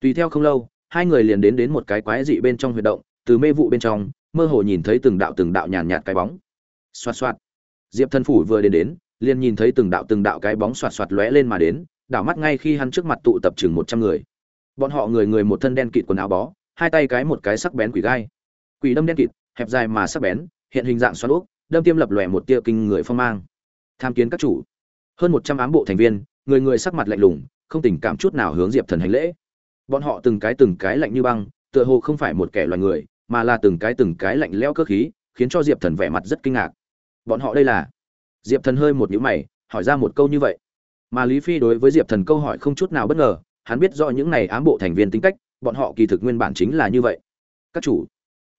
Tùy theo không lâu, hai người liền đến đến một cái quái dị bên trong huyệt động, từ mê vụ bên trong, mơ hồ nhìn thấy từng đạo từng đạo nhàn nhạt cái bóng. Xoạt xoạt. Diệp Thân phủ vừa đến đến, liền nhìn thấy từng đạo từng đạo cái bóng xoạt xoạt lóe lên mà đến, đảo mắt ngay khi hắn trước mặt tụ tập chừng một trăm người. Bọn họ người người một thân đen kịt quần áo bó, hai tay cái một cái sắc bén quỷ gai. Quỷ đâm đen kịt, hẹp dài mà sắc bén, hiện hình dạng xoắn úp đâm tiêm lập lòe một tia kinh người phong mang. Tham kiến các chủ hơn một trăm ám bộ thành viên, người người sắc mặt lạnh lùng, không tình cảm chút nào hướng diệp thần hành lễ. Bọn họ từng cái từng cái lạnh như băng, tựa hồ không phải một kẻ loài người, mà là từng cái từng cái lạnh lẽo cơ khí, khiến cho diệp thần vẻ mặt rất kinh ngạc. Bọn họ đây là? Diệp thần hơi một nhíu mày, hỏi ra một câu như vậy. Mà lý phi đối với diệp thần câu hỏi không chút nào bất ngờ, hắn biết rõ những này ám bộ thành viên tính cách, bọn họ kỳ thực nguyên bản chính là như vậy. Các chủ.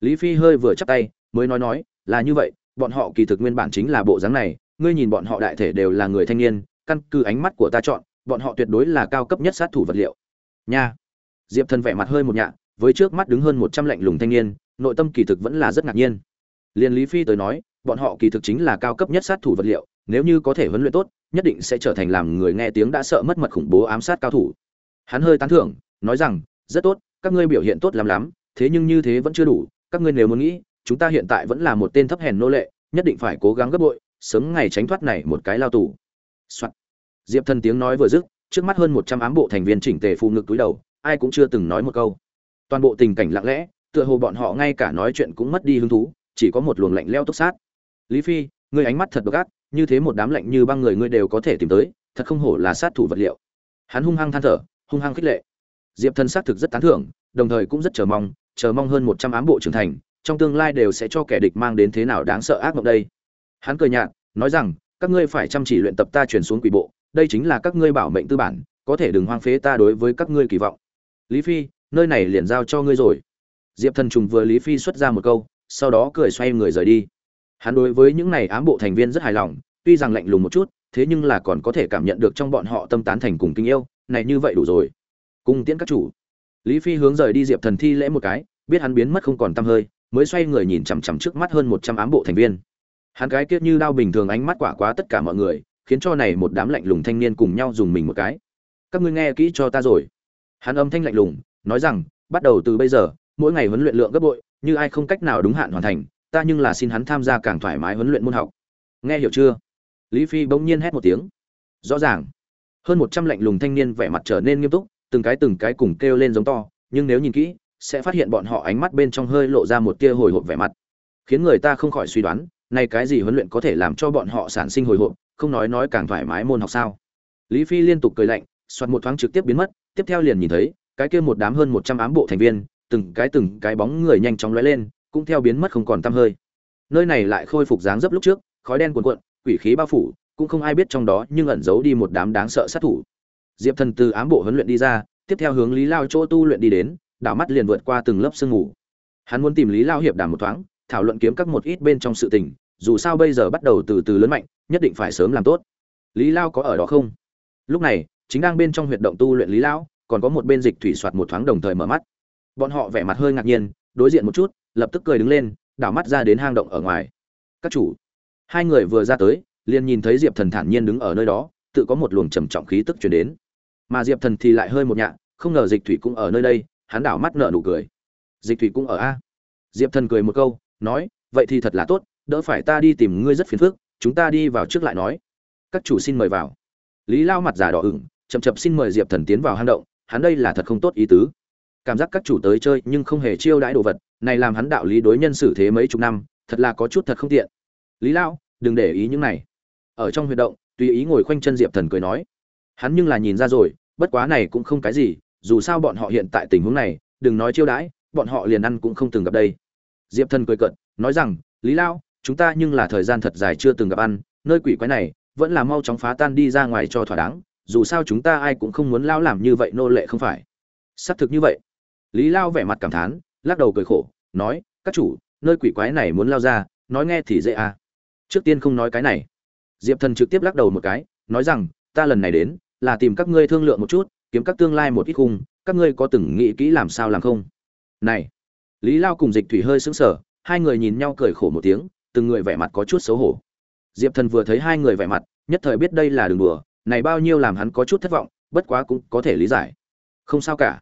Lý phi hơi vừa chắp tay, mới nói nói, là như vậy, bọn họ kỳ thực nguyên bản chính là bộ dáng này ngươi nhìn bọn họ đại thể đều là người thanh niên, căn cứ ánh mắt của ta chọn, bọn họ tuyệt đối là cao cấp nhất sát thủ vật liệu. Nha. Diệp thần vẻ mặt hơi một nhạ, với trước mắt đứng hơn một trăm lạnh lùng thanh niên, nội tâm kỳ thực vẫn là rất ngạc nhiên. Liên lý phi tới nói, bọn họ kỳ thực chính là cao cấp nhất sát thủ vật liệu, nếu như có thể huấn luyện tốt, nhất định sẽ trở thành làm người nghe tiếng đã sợ mất mật khủng bố ám sát cao thủ. Hắn hơi tán thưởng, nói rằng, rất tốt, các ngươi biểu hiện tốt lắm lắm, thế nhưng như thế vẫn chưa đủ, các ngươi nếu muốn nghĩ, chúng ta hiện tại vẫn là một tên thấp hèn nô lệ, nhất định phải cố gắng gấp bội sớm ngày tránh thoát này một cái lao tù、Soạn. diệp thần tiếng nói vừa dứt, trước mắt hơn một trăm ám bộ thành viên chỉnh tề phụ ngực túi đầu, ai cũng chưa từng nói một câu. Toàn bộ tình cảnh lặng lẽ, tựa hồ bọn họ ngay cả nói chuyện cũng mất đi hứng thú, chỉ có một luồng lạnh leo túc sát. Lý phi, ngươi ánh mắt thật độc ác, như thế một đám lạnh như băng người ngươi đều có thể tìm tới, thật không hổ là sát thủ vật liệu. Hắn hung hăng than thở, hung hăng khích lệ. Diệp thần xác thực rất tán thưởng, đồng thời cũng rất chờ mong chờ mong hơn một trăm ám bộ trưởng thành, trong tương lai đều sẽ cho kẻ địch mang đến thế nào đáng sợ ác mộng đây hắn cười nhạt, nói rằng, các ngươi phải chăm chỉ luyện tập ta truyền xuống quỷ bộ, đây chính là các ngươi bảo mệnh tư bản, có thể đừng hoang phế ta đối với các ngươi kỳ vọng. Lý phi, nơi này liền giao cho ngươi rồi. Diệp thần trùng vừa lý phi xuất ra một câu, sau đó cười xoay người rời đi. Hắn đối với những này ám bộ thành viên rất hài lòng, tuy rằng lạnh lùng một chút, thế nhưng là còn có thể cảm nhận được trong bọn họ tâm tán thành cùng tình yêu, này như vậy đủ rồi. Cùng tiễn các chủ. Lý phi hướng rời đi diệp thần thi lễ một cái, biết hắn biến mất không còn t hơi, mới xoay người nhìn chằm chằm trước mắt hơn một trăm ám bộ thành viên hắn cái kiết như đao bình thường ánh mắt quả quá tất cả mọi người, khiến cho này một đám lạnh lùng thanh niên cùng nhau dùng mình một cái. Các ngươi nghe kỹ cho ta rồi. Hắn âm thanh lạnh lùng, nói rằng, bắt đầu từ bây giờ, mỗi ngày huấn luyện lượng gấp bội, như ai không cách nào đúng hạn hoàn thành, ta nhưng là xin hắn tham gia càng thoải mái huấn luyện môn học. Nghe hiểu chưa? Lý phi bỗng nhiên hét một tiếng. Rõ ràng, hơn một trăm lạnh lùng thanh niên vẻ mặt trở nên nghiêm túc, từng cái từng cái cùng kêu lên giống to, nhưng nếu nhìn kỹ, sẽ phát hiện bọn họ ánh mắt bên trong hơi lộ ra một tia hồi hộp vẻ mặt, khiến người ta không khỏi suy đoán này cái gì huấn luyện có thể làm cho bọn họ sản sinh hồi hộp, không nói nói càng thoải mái môn học sao? Lý phi liên tục cười lạnh, soạt một thoáng trực tiếp biến mất, tiếp theo liền nhìn thấy, cái kia một đám hơn một trăm ám bộ thành viên, từng cái từng cái bóng người nhanh chóng lóe lên, cũng theo biến mất không còn tăm hơi. Nơi này lại khôi phục dáng dấp lúc trước, khói đen cuồn cuộn, quỷ khí bao phủ, cũng không ai biết trong đó nhưng ẩn giấu đi một đám đáng sợ sát thủ. Diệp thần từ ám bộ huấn luyện đi ra, tiếp theo hướng lý lao chỗ tu luyện đi đến, đảo mắt liền vượt qua từng lớp sương mù. Hắn muốn tìm lý lao hiệp đàm một thoáng thảo luận kiếm các một ít bên trong sự tình, dù sao bây giờ bắt đầu từ từ lớn mạnh, nhất định phải sớm làm tốt. Lý lao có ở đó không? Lúc này, chính đang bên trong huyệt động tu luyện lý lão, còn có một bên dịch thủy soạt một thoáng đồng thời mở mắt. Bọn họ vẻ mặt hơi ngạc nhiên, đối diện một chút, lập tức cười đứng lên, đảo mắt ra đến hang động ở ngoài. Các chủ. Hai người vừa ra tới, liền nhìn thấy diệp thần thản nhiên đứng ở nơi đó, tự có một luồng trầm trọng khí tức chuyển đến. Mà diệp thần thì lại hơi một nhạ không ngờ dịch thủy cũng ở nơi đây, hắn đảo mắt nợ nụ cười. Dịch thủy cũng ở a? Diệp thần cười một câu nói, vậy thì thật là tốt, đỡ phải ta đi tìm ngươi rất phiền phức, chúng ta đi vào trước lại nói. Các chủ xin mời vào. Lý lao mặt giả đỏ ửng, chậm chậm xin mời diệp thần tiến vào hang động, hắn đây là thật không tốt ý tứ. Cảm giác các chủ tới chơi nhưng không hề chiêu đãi đồ vật, này làm hắn đạo lý đối nhân xử thế mấy chục năm, thật là có chút thật không tiện. Lý lao, đừng để ý những này. Ở trong huy động, tùy ý ngồi khoanh chân diệp thần cười nói. Hắn nhưng là nhìn ra rồi, bất quá này cũng không cái gì, dù sao bọn họ hiện tại tình huống này, đừng nói chiêu đãi, bọn họ liền ăn cũng không từng gặp đây diệp thần cười cợt, nói rằng lý lao chúng ta nhưng là thời gian thật dài chưa từng gặp ăn nơi quỷ quái này vẫn là mau chóng phá tan đi ra ngoài cho thỏa đáng dù sao chúng ta ai cũng không muốn lao làm như vậy nô lệ không phải. Xác thực như vậy. Lý lao vẻ mặt cảm thán lắc đầu cười khổ nói các chủ nơi quỷ quái này muốn lao ra nói nghe thì dễ à. Trước tiên không nói cái này. Diệp thần trực tiếp lắc đầu một cái nói rằng ta lần này đến là tìm các ngươi thương lượng một chút kiếm các tương lai một ít khung các ngươi có từng nghĩ kỹ làm sao làm không? Này lý lao cùng dịch thủy hơi sững sờ hai người nhìn nhau cười khổ một tiếng từng người vẻ mặt có chút xấu hổ. Diệp thần vừa thấy hai người vẻ mặt nhất thời biết đây là đường đùa này bao nhiêu làm hắn có chút thất vọng bất quá cũng có thể lý giải. Không sao cả.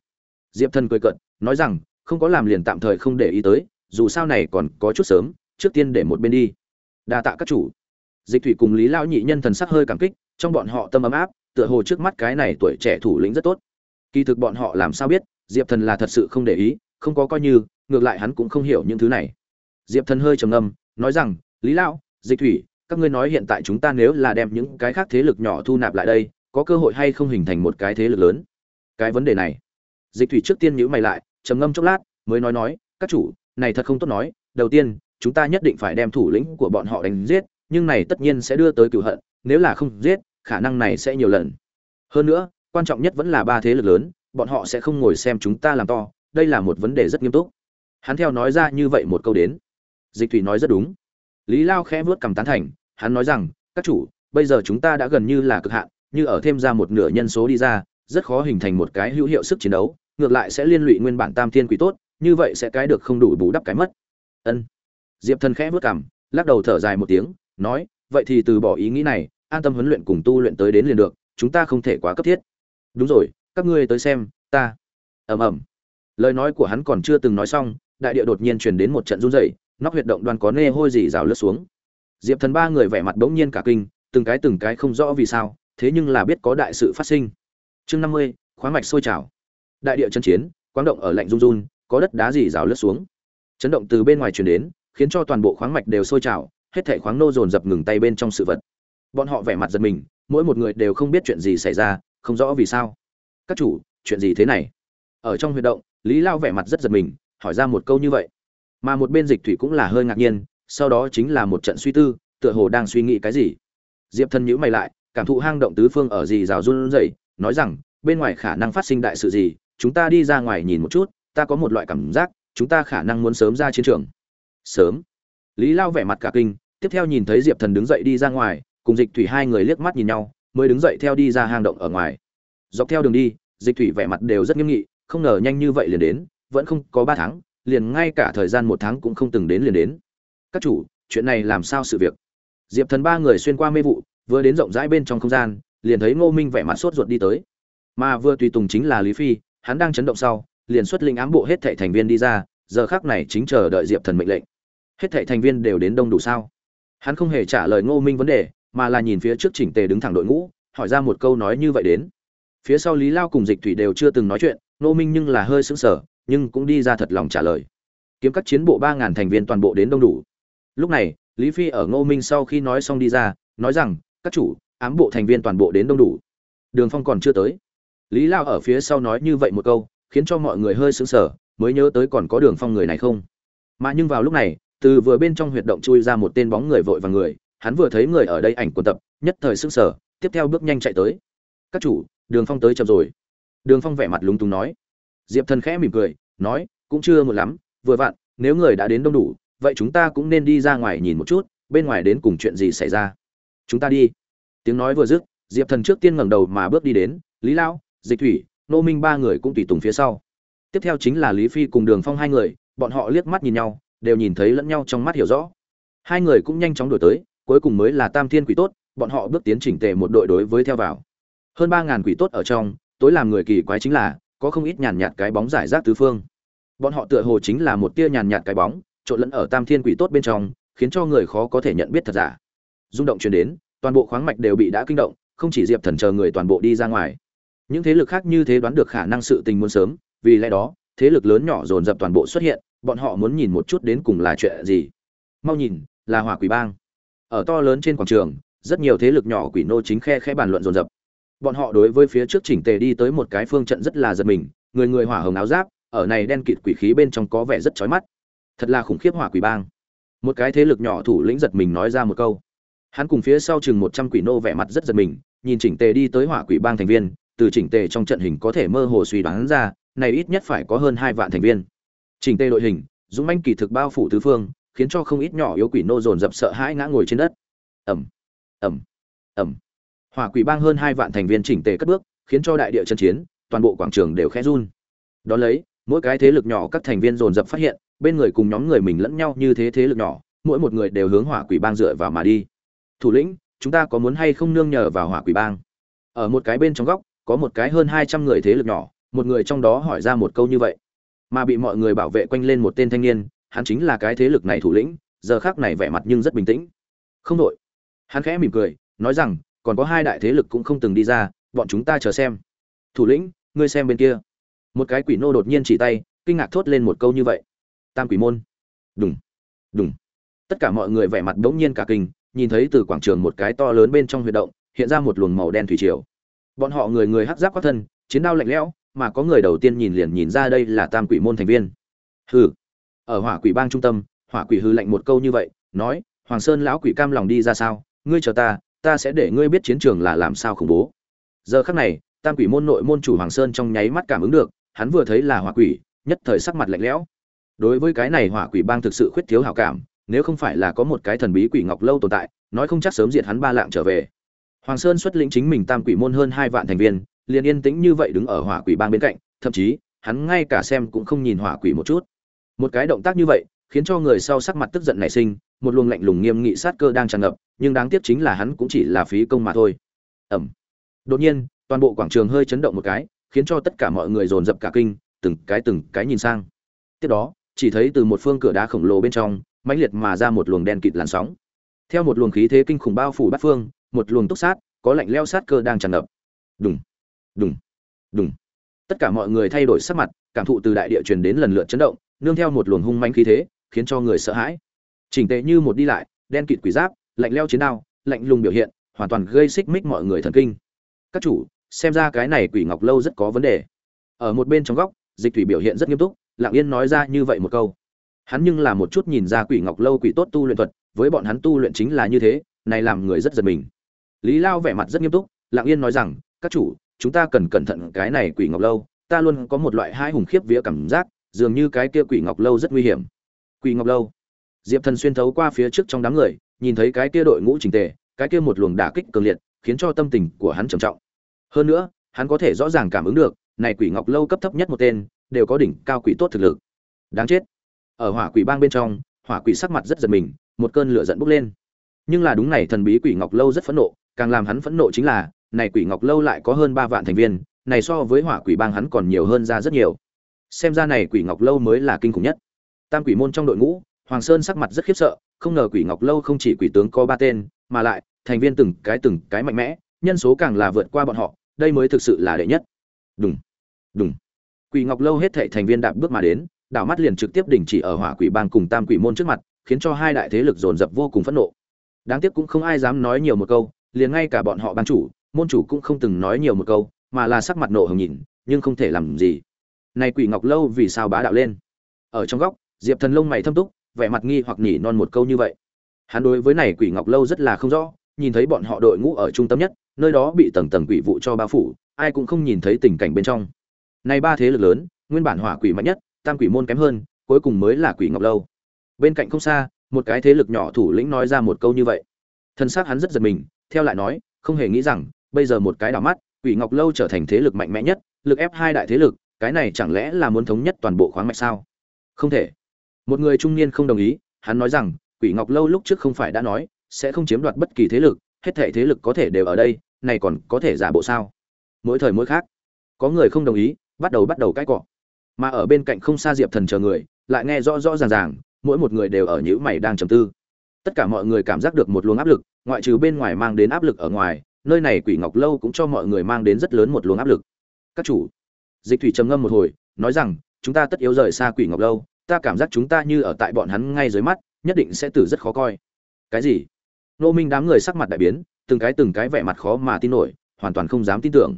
Diệp thần cười cận, nói rằng không có làm liền tạm thời không để ý tới dù sao này còn có chút sớm trước tiên để một bên đi. Đa tạ các chủ. Dịch thủy cùng lý lao nhị nhân thần sắc hơi cảm kích trong bọn họ tâm ấm áp tựa hồ trước mắt cái này tuổi trẻ thủ lĩnh rất tốt. Kỳ thực bọn họ làm sao biết diệp thần là thật sự không để ý không có coi như ngược lại hắn cũng không hiểu những thứ này. Diệp thần hơi trầm ngâm, nói rằng, lý lão, dịch thủy, các ngươi nói hiện tại chúng ta nếu là đem những cái khác thế lực nhỏ thu nạp lại đây, có cơ hội hay không hình thành một cái thế lực lớn? Cái vấn đề này. Dịch thủy trước tiên nhữ mày lại, trầm ngâm chốc lát, mới nói nói, các chủ, này thật không tốt nói. Đầu tiên, chúng ta nhất định phải đem thủ lĩnh của bọn họ đánh giết, nhưng này tất nhiên sẽ đưa tới cựu hận, nếu là không giết, khả năng này sẽ nhiều lần. Hơn nữa, quan trọng nhất vẫn là ba thế lực lớn, bọn họ sẽ không ngồi xem chúng ta làm to, đây là một vấn đề rất nghiêm túc hắn theo nói ra như vậy một câu đến. Dịch thủy nói rất đúng. Lý lao khẽ vớt cầm tán thành, hắn nói rằng, các chủ, bây giờ chúng ta đã gần như là cực hạn, như ở thêm ra một nửa nhân số đi ra, rất khó hình thành một cái hữu hiệu sức chiến đấu, ngược lại sẽ liên lụy nguyên bản tam thiên quỷ tốt, như vậy sẽ cái được không đủ bù đắp cái mất. Ân. Diệp thần khẽ vớt cảm lắc đầu thở dài một tiếng, nói, vậy thì từ bỏ ý nghĩ này, an tâm huấn luyện cùng tu luyện tới đến liền được, chúng ta không thể quá cấp thiết. Đúng rồi, các ngươi tới xem, ta. Ầm ầm. Lời nói của hắn còn chưa từng nói xong đại địa đột nhiên truyền đến một trận run rẩy, nóc huyệt động đoàn có nê hôi gì rào lướt xuống. Diệp thần ba người vẻ mặt bỗng nhiên cả kinh, từng cái từng cái không rõ vì sao, thế nhưng là biết có đại sự phát sinh. Chương năm mươi, khoáng mạch sôi trào. Đại địa chân chiến quáng động ở lạnh run run, có đất đá gì rào lướt xuống. Chấn động từ bên ngoài truyền đến, khiến cho toàn bộ khoáng mạch đều sôi trào, hết thảy khoáng nô dồn dập ngừng tay bên trong sự vật. Bọn họ vẻ mặt giật mình, mỗi một người đều không biết chuyện gì xảy ra, không rõ vì sao. Các chủ, chuyện gì thế này? Ở trong huy động, lý lao vẻ mặt rất giật mình hỏi ra một câu như vậy. Mà một bên dịch thủy cũng là hơi ngạc nhiên, sau đó chính là một trận suy tư, tựa hồ đang suy nghĩ cái gì. Diệp thân nhữ mày lại, cảm thụ hang động tứ phương ở gì rào run rẩy, nói rằng, bên ngoài khả năng phát sinh đại sự gì, chúng ta đi ra ngoài nhìn một chút, ta có một loại cảm giác, chúng ta khả năng muốn sớm ra chiến trường. Sớm. Lý lao vẻ mặt cả kinh, tiếp theo nhìn thấy diệp thần đứng dậy đi ra ngoài, cùng dịch thủy hai người liếc mắt nhìn nhau, mới đứng dậy theo đi ra hang động ở ngoài. Dọc theo đường đi, dịch thủy vẻ mặt đều rất nghiêm nghị, không ngờ nhanh như vậy liền đến vẫn không có ba tháng, liền ngay cả thời gian một tháng cũng không từng đến liền đến. Các chủ, chuyện này làm sao sự việc? Diệp thần ba người xuyên qua mê vụ, vừa đến rộng rãi bên trong không gian, liền thấy ngô minh vẻ mặt sốt ruột đi tới. Mà vừa tùy tùng chính là lý phi, hắn đang chấn động sau, liền xuất linh ám bộ hết thảy thành viên đi ra, giờ khác này chính chờ đợi diệp thần mệnh lệnh. Hết thảy thành viên đều đến đông đủ sao? Hắn không hề trả lời ngô minh vấn đề, mà là nhìn phía trước chỉnh tề đứng thẳng đội ngũ, hỏi ra một câu nói như vậy đến. Phía sau lý lao cùng dịch thủy đều chưa từng nói chuyện, ngô minh nhưng là hơi sững sờ nhưng cũng đi ra thật lòng trả lời. Kiếm các chiến bộ ba ngàn thành viên toàn bộ đến đông đủ. Lúc này, lý phi ở ngô minh sau khi nói xong đi ra, nói rằng, các chủ, ám bộ thành viên toàn bộ đến đông đủ. Đường phong còn chưa tới. Lý lao ở phía sau nói như vậy một câu, khiến cho mọi người hơi sững sờ, mới nhớ tới còn có đường phong người này không. Mà nhưng vào lúc này, từ vừa bên trong huyệt động chui ra một tên bóng người vội và người, hắn vừa thấy người ở đây ảnh quần tập, nhất thời sững sờ, tiếp theo bước nhanh chạy tới. Các chủ, đường phong tới chậm rồi. Đường phong vẻ mặt lúng túng nói diệp thần khẽ mỉm cười, nói, cũng chưa một lắm, vừa vặn, nếu người đã đến đông đủ, vậy chúng ta cũng nên đi ra ngoài nhìn một chút, bên ngoài đến cùng chuyện gì xảy ra. Chúng ta đi. Tiếng nói vừa dứt, diệp thần trước tiên ngẩng đầu mà bước đi đến, lý lão, dịch thủy, nô minh ba người cũng tùy tùng phía sau. Tiếp theo chính là lý phi cùng đường phong hai người, bọn họ liếc mắt nhìn nhau, đều nhìn thấy lẫn nhau trong mắt hiểu rõ. Hai người cũng nhanh chóng đổi tới, cuối cùng mới là tam thiên quỷ tốt, bọn họ bước tiến chỉnh tề một đội đối với theo vào. Hơn ba ngàn quỷ tốt ở trong, tối làm người kỳ quái chính là có không ít nhàn nhạt cái bóng giải rác tứ phương. Bọn họ tựa hồ chính là một tia nhàn nhạt cái bóng, trộn lẫn ở tam thiên quỷ tốt bên trong, khiến cho người khó có thể nhận biết thật giả. Rung động truyền đến, toàn bộ khoáng mạch đều bị đã kinh động, không chỉ diệp thần chờ người toàn bộ đi ra ngoài. Những thế lực khác như thế đoán được khả năng sự tình muốn sớm, vì lẽ đó, thế lực lớn nhỏ dồn dập toàn bộ xuất hiện, bọn họ muốn nhìn một chút đến cùng là chuyện gì. Mau nhìn, là hỏa quỷ bang. Ở to lớn trên quảng trường, rất nhiều thế lực nhỏ quỷ nô chính khe khẽ bàn luận dồn dập bọn họ đối với phía trước chỉnh tề đi tới một cái phương trận rất là giật mình, người người hỏa hồng áo giáp, ở này đen kịt quỷ khí bên trong có vẻ rất chói mắt. Thật là khủng khiếp hỏa quỷ bang. Một cái thế lực nhỏ thủ lĩnh giật mình nói ra một câu. Hắn cùng phía sau chừng một trăm quỷ nô vẻ mặt rất giật mình, nhìn chỉnh tề đi tới hỏa quỷ bang thành viên, từ chỉnh tề trong trận hình có thể mơ hồ suy đoán ra, này ít nhất phải có hơn hai vạn thành viên. Chỉnh tề đội hình, dũng manh kỳ thực bao phủ tứ phương, khiến cho không ít nhỏ yếu quỷ nô dồn dập sợ hãi ngã ngồi trên đất. Ẩm ẩm ẩm hỏa quỷ bang hơn hai vạn thành viên chỉnh tề cất bước, khiến cho đại địa chân chiến, toàn bộ quảng trường đều khẽ run. Đón lấy, mỗi cái thế lực nhỏ các thành viên dồn dập phát hiện, bên người cùng nhóm người mình lẫn nhau như thế thế lực nhỏ, mỗi một người đều hướng hỏa quỷ bang dựa vào mà đi. Thủ lĩnh, chúng ta có muốn hay không nương nhờ vào hỏa quỷ bang? Ở một cái bên trong góc, có một cái hơn hai trăm người thế lực nhỏ, một người trong đó hỏi ra một câu như vậy. Mà bị mọi người bảo vệ quanh lên một tên thanh niên, hắn chính là cái thế lực này thủ lĩnh, giờ khác này vẻ mặt nhưng rất bình tĩnh. Không đội hắn khẽ mỉm cười, nói rằng còn có hai đại thế lực cũng không từng đi ra, bọn chúng ta chờ xem. Thủ lĩnh, ngươi xem bên kia. Một cái quỷ nô đột nhiên chỉ tay, kinh ngạc thốt lên một câu như vậy. Tam quỷ môn. Đúng đúng tất cả mọi người vẻ mặt đống nhiên cả kinh, nhìn thấy từ quảng trường một cái to lớn bên trong huy động, hiện ra một luồng màu đen thủy triều. Bọn họ người người hắc giáp quát thân, chiến đao lạnh lẽo, mà có người đầu tiên nhìn liền nhìn ra đây là tam quỷ môn thành viên. Hừ. Ở hỏa quỷ bang trung tâm, hỏa quỷ hư lạnh một câu như vậy, nói, hoàng sơn lão quỷ cam lòng đi ra sao? Ngươi chờ ta ta sẽ để ngươi biết chiến trường là làm sao khủng bố. Giờ khắc này, tam quỷ môn nội môn chủ hoàng sơn trong nháy mắt cảm ứng được, hắn vừa thấy là hỏa quỷ, nhất thời sắc mặt lạnh lẽo. Đối với cái này hỏa quỷ bang thực sự khuyết thiếu hảo cảm, nếu không phải là có một cái thần bí quỷ ngọc lâu tồn tại, nói không chắc sớm diệt hắn ba lạng trở về. Hoàng sơn xuất lĩnh chính mình tam quỷ môn hơn hai vạn thành viên, liền yên tĩnh như vậy đứng ở hỏa quỷ bang bên cạnh, thậm chí, hắn ngay cả xem cũng không nhìn hỏa quỷ một chút. Một cái động tác như vậy khiến cho người sau sắc mặt tức giận nảy sinh, một luồng lạnh lùng nghiêm nghị sát cơ đang tràn ngập, nhưng đáng tiếc chính là hắn cũng chỉ là phí công mà thôi. Ầm đột nhiên, toàn bộ quảng trường hơi chấn động một cái, khiến cho tất cả mọi người dồn dập cả kinh, từng cái từng cái nhìn sang. Tiếp đó, chỉ thấy từ một phương cửa đá khổng lồ bên trong, mãnh liệt mà ra một luồng đen kịt làn sóng. Theo một luồng khí thế kinh khủng bao phủ bát phương, một luồng tốc sát, có lạnh leo sát cơ đang tràn ngập. Đùng đùng đùng. Tất cả mọi người thay đổi sắc mặt, cảm thụ từ đại địa truyền đến lần lượt chấn động, nương theo một luồng hung manh khí thế khiến cho người sợ hãi. Chỉnh tệ như một đi lại, đen kịt quỷ giáp, lạnh leo chiến đao, lạnh lùng biểu hiện, hoàn toàn gây xích mích mọi người thần kinh. Các chủ, xem ra cái này quỷ ngọc lâu rất có vấn đề. Ở một bên trong góc, dịch thủy biểu hiện rất nghiêm túc, lặng yên nói ra như vậy một câu. Hắn nhưng là một chút nhìn ra quỷ ngọc lâu quỷ tốt tu luyện thuật, với bọn hắn tu luyện chính là như thế, này làm người rất giật mình. Lý lao vẻ mặt rất nghiêm túc, lặng yên nói rằng, các chủ, chúng ta cần cẩn thận cái này quỷ ngọc lâu, ta luôn có một loại hai hùng khiếp vía cảm giác, dường như cái kia quỷ ngọc lâu rất nguy hiểm quỷ ngọc lâu. Diệp thần xuyên thấu qua phía trước trong đám người, nhìn thấy cái kia đội ngũ trình tề, cái kia một luồng đả kích cường liệt, khiến cho tâm tình của hắn trầm trọng. Hơn nữa, hắn có thể rõ ràng cảm ứng được, này quỷ ngọc lâu cấp thấp nhất một tên, đều có đỉnh cao quỷ tốt thực lực. Đáng chết. Ở hỏa quỷ bang bên trong, hỏa quỷ sắc mặt rất giật mình, một cơn lửa giận bốc lên. Nhưng là đúng này thần bí quỷ ngọc lâu rất phẫn nộ, càng làm hắn phẫn nộ chính là, này quỷ ngọc lâu lại có hơn ba vạn thành viên, này so với hỏa quỷ bang hắn còn nhiều hơn ra rất nhiều. Xem ra này quỷ ngọc lâu mới là kinh khủng nhất tam quỷ môn trong đội ngũ, hoàng sơn sắc mặt rất khiếp sợ, không ngờ quỷ ngọc lâu không chỉ quỷ tướng có ba tên, mà lại thành viên từng cái từng cái mạnh mẽ, nhân số càng là vượt qua bọn họ, đây mới thực sự là đệ nhất. Đúng đúng quỷ ngọc lâu hết thảy thành viên đạp bước mà đến, đảo mắt liền trực tiếp đình chỉ ở hỏa quỷ bang cùng tam quỷ môn trước mặt, khiến cho hai đại thế lực dồn dập vô cùng phẫn nộ. Đáng tiếc cũng không ai dám nói nhiều một câu, liền ngay cả bọn họ ban chủ, môn chủ cũng không từng nói nhiều một câu, mà là sắc mặt nộ hồng nhìn, nhưng không thể làm gì. Này quỷ ngọc lâu vì sao bá đạo lên? Ở trong góc diệp thần lông mày thâm túc, vẻ mặt nghi hoặc nhỉ non một câu như vậy. Hắn đối với này quỷ ngọc lâu rất là không rõ, nhìn thấy bọn họ đội ngũ ở trung tâm nhất, nơi đó bị tầng tầng quỷ vụ cho bao phủ, ai cũng không nhìn thấy tình cảnh bên trong. Này ba thế lực lớn, nguyên bản hỏa quỷ mạnh nhất, tam quỷ môn kém hơn, cuối cùng mới là quỷ ngọc lâu. Bên cạnh không xa, một cái thế lực nhỏ thủ lĩnh nói ra một câu như vậy. Thân xác hắn rất giật mình, theo lại nói, không hề nghĩ rằng, bây giờ một cái đảo mắt, quỷ ngọc lâu trở thành thế lực mạnh mẽ nhất, lực ép hai đại thế lực, cái này chẳng lẽ là muốn thống nhất toàn bộ khoáng mạch sao? Không thể một người trung niên không đồng ý, hắn nói rằng, quỷ ngọc lâu lúc trước không phải đã nói, sẽ không chiếm đoạt bất kỳ thế lực, hết thể thế lực có thể đều ở đây, này còn có thể giả bộ sao? Mỗi thời mỗi khác, có người không đồng ý, bắt đầu bắt đầu cãi cọ. Mà ở bên cạnh không xa diệp thần chờ người, lại nghe rõ rõ ràng ràng, mỗi một người đều ở nhữ mày đang trầm tư. Tất cả mọi người cảm giác được một luồng áp lực, ngoại trừ bên ngoài mang đến áp lực ở ngoài, nơi này quỷ ngọc lâu cũng cho mọi người mang đến rất lớn một luồng áp lực. Các chủ. Dịch thủy trầm ngâm một hồi, nói rằng, chúng ta tất yếu rời xa quỷ ngọc lâu ta cảm giác chúng ta như ở tại bọn hắn ngay dưới mắt, nhất định sẽ tử rất khó coi. Cái gì? Nô minh đám người sắc mặt đại biến, từng cái từng cái vẻ mặt khó mà tin nổi, hoàn toàn không dám tin tưởng.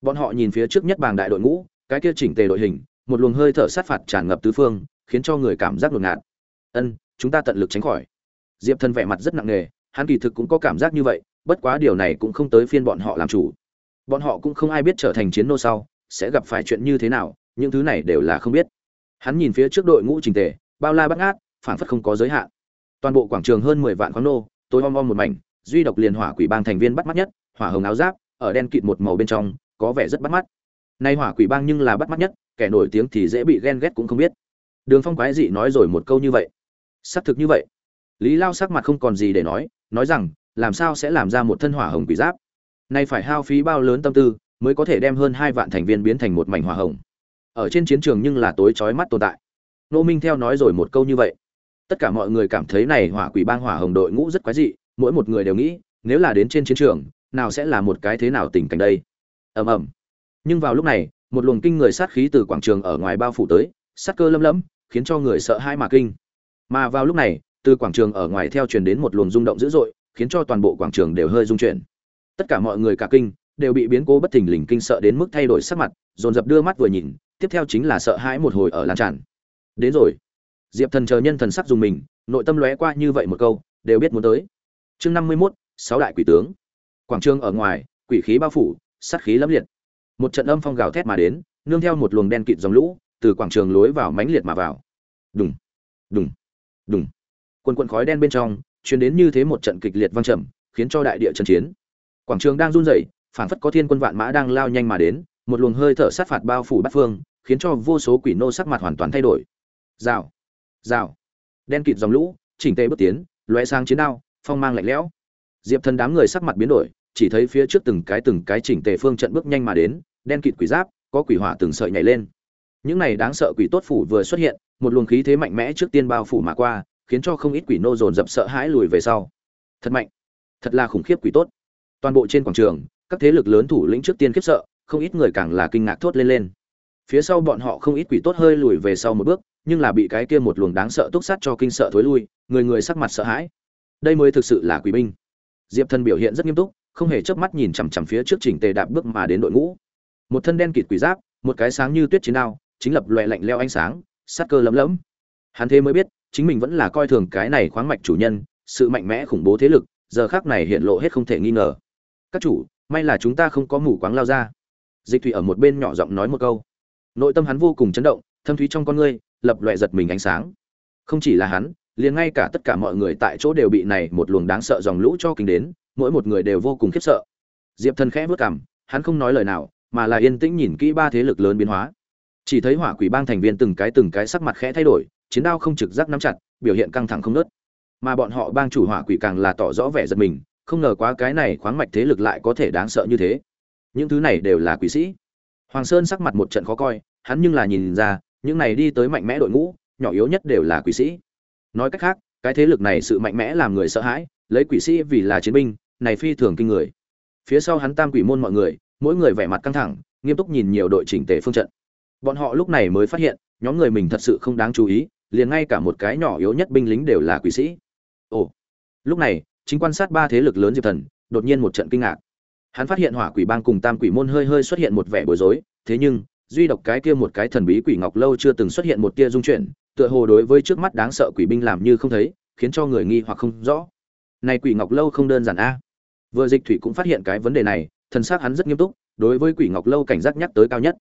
Bọn họ nhìn phía trước nhất bàng đại đội ngũ, cái kia chỉnh tề đội hình, một luồng hơi thở sát phạt tràn ngập tứ phương, khiến cho người cảm giác ngột ngạt. Ân, chúng ta tận lực tránh khỏi. Diệp thần vẻ mặt rất nặng nề, hắn kỳ thực cũng có cảm giác như vậy, bất quá điều này cũng không tới phiên bọn họ làm chủ. Bọn họ cũng không ai biết trở thành chiến nô sau, sẽ gặp phải chuyện như thế nào, những thứ này đều là không biết hắn nhìn phía trước đội ngũ trình tề, bao la bắt ngát, phảng phất không có giới hạn. Toàn bộ quảng trường hơn mười vạn khoáng nô tối om om một mảnh, duy độc liền hỏa quỷ bang thành viên bắt mắt nhất, hỏa hồng áo giáp, ở đen kịt một màu bên trong, có vẻ rất bắt mắt. Nay hỏa quỷ bang nhưng là bắt mắt nhất, kẻ nổi tiếng thì dễ bị ghen ghét cũng không biết. Đường phong quái dị nói rồi một câu như vậy. Xác thực như vậy. Lý lao sắc mặt không còn gì để nói nói rằng, làm sao sẽ làm ra một thân hỏa hồng quỷ giáp? Nay phải hao phí bao lớn tâm tư, mới có thể đem hơn hai vạn thành viên biến thành một mảnh hỏa hồng ở trên chiến trường nhưng là tối chói mắt tồn tại. Nô minh theo nói rồi một câu như vậy. Tất cả mọi người cảm thấy này hỏa quỷ bang hỏa hồng đội ngũ rất quái dị, mỗi một người đều nghĩ, nếu là đến trên chiến trường, nào sẽ là một cái thế nào tình cảnh đây? Ầm ầm. Nhưng vào lúc này, một luồng kinh người sát khí từ quảng trường ở ngoài bao phủ tới, sát cơ lâm lẫm khiến cho người sợ hãi mà kinh. Mà vào lúc này, từ quảng trường ở ngoài theo truyền đến một luồng rung động dữ dội, khiến cho toàn bộ quảng trường đều hơi rung chuyển. Tất cả mọi người cả kinh, đều bị biến cố bất thình lình kinh sợ đến mức thay đổi sắc mặt, dồn dập đưa mắt vừa nhìn tiếp theo chính là sợ hãi một hồi ở lan tràn. Đến rồi. Diệp thần chờ nhân thần sắc dùng mình, nội tâm lóe qua như vậy một câu, đều biết muốn tới. Chương năm mươi mốt, sáu đại quỷ tướng. Quảng trường ở ngoài, quỷ khí bao phủ, sát khí lẫm liệt. Một trận âm phong gào thét mà đến, nương theo một luồng đen kịt dòng lũ, từ quảng trường lối vào mãnh liệt mà vào. Đùng đùng đùng. Quần quần khói đen bên trong, truyền đến như thế một trận kịch liệt vang trầm, khiến cho đại địa trận chiến. Quảng trường đang run rẩy, phảng phất có thiên quân vạn mã đang lao nhanh mà đến một luồng hơi thở sát phạt bao phủ bát phương, khiến cho vô số quỷ nô sắc mặt hoàn toàn thay đổi. Rào rào. Đen kịt dòng lũ, chỉnh tề bước tiến, lóe sang chiến đao, phong mang lạnh lẽo. Diệp thần đám người sắc mặt biến đổi, chỉ thấy phía trước từng cái từng cái chỉnh tề phương trận bước nhanh mà đến, đen kịt quỷ giáp, có quỷ hỏa từng sợi nhảy lên. Những này đáng sợ quỷ tốt phủ vừa xuất hiện, một luồng khí thế mạnh mẽ trước tiên bao phủ mà qua, khiến cho không ít quỷ nô dồn dập sợ hãi lùi về sau. Thật mạnh, thật là khủng khiếp quỷ tốt. Toàn bộ trên quảng trường, các thế lực lớn thủ lĩnh trước tiên khiếp sợ không ít người càng là kinh ngạc thốt lên lên. Phía sau bọn họ không ít quỷ tốt hơi lùi về sau một bước, nhưng là bị cái kia một luồng đáng sợ túc sát cho kinh sợ thối lui, người người sắc mặt sợ hãi. Đây mới thực sự là quỷ binh. Diệp thần biểu hiện rất nghiêm túc, không hề chớp mắt nhìn chằm chằm phía trước chỉnh tề đạp bước mà đến đội ngũ. Một thân đen kịt quỷ giáp, một cái sáng như tuyết chiến đao, chính lập loè lạnh leo ánh sáng, sát cơ lấm lấm. Hắn thế mới biết, chính mình vẫn là coi thường cái này khoáng mạch chủ nhân, sự mạnh mẽ khủng bố thế lực, giờ khác này hiện lộ hết không thể nghi ngờ. Các chủ, may là chúng ta không có mù quáng lao ra dịch thủy ở một bên nhỏ giọng nói một câu. Nội tâm hắn vô cùng chấn động, thâm thúy trong con ngươi, lập loè giật mình ánh sáng. Không chỉ là hắn, liền ngay cả tất cả mọi người tại chỗ đều bị này một luồng đáng sợ dòng lũ cho kinh đến, mỗi một người đều vô cùng khiếp sợ. Diệp thần khẽ vớt cảm hắn không nói lời nào, mà là yên tĩnh nhìn kỹ ba thế lực lớn biến hóa. Chỉ thấy hỏa quỷ bang thành viên từng cái từng cái sắc mặt khẽ thay đổi, chiến đao không trực giác nắm chặt, biểu hiện căng thẳng không nớt mà bọn họ bang chủ hỏa quỷ càng là tỏ rõ vẻ giật mình, không ngờ quá cái này khoáng mạch thế lực lại có thể đáng sợ như thế những thứ này đều là quỷ sĩ. Hoàng sơn sắc mặt một trận khó coi, hắn nhưng là nhìn ra, những này đi tới mạnh mẽ đội ngũ, nhỏ yếu nhất đều là quỷ sĩ. Nói cách khác, cái thế lực này sự mạnh mẽ làm người sợ hãi, lấy quỷ sĩ vì là chiến binh, này phi thường kinh người. Phía sau hắn tam quỷ môn mọi người, mỗi người vẻ mặt căng thẳng, nghiêm túc nhìn nhiều đội chỉnh tề phương trận. Bọn họ lúc này mới phát hiện, nhóm người mình thật sự không đáng chú ý, liền ngay cả một cái nhỏ yếu nhất binh lính đều là quỷ sĩ. Ồ. Lúc này, chính quan sát ba thế lực lớn diệp thần, đột nhiên một trận kinh ngạc hắn phát hiện hỏa quỷ bang cùng tam quỷ môn hơi hơi xuất hiện một vẻ bối rối, thế nhưng, duy độc cái kia một cái thần bí quỷ ngọc lâu chưa từng xuất hiện một tia dung chuyển, tựa hồ đối với trước mắt đáng sợ quỷ binh làm như không thấy, khiến cho người nghi hoặc không rõ. Này quỷ ngọc lâu không đơn giản a. Vừa dịch thủy cũng phát hiện cái vấn đề này, thần xác hắn rất nghiêm túc, đối với quỷ ngọc lâu cảnh giác nhắc tới cao nhất.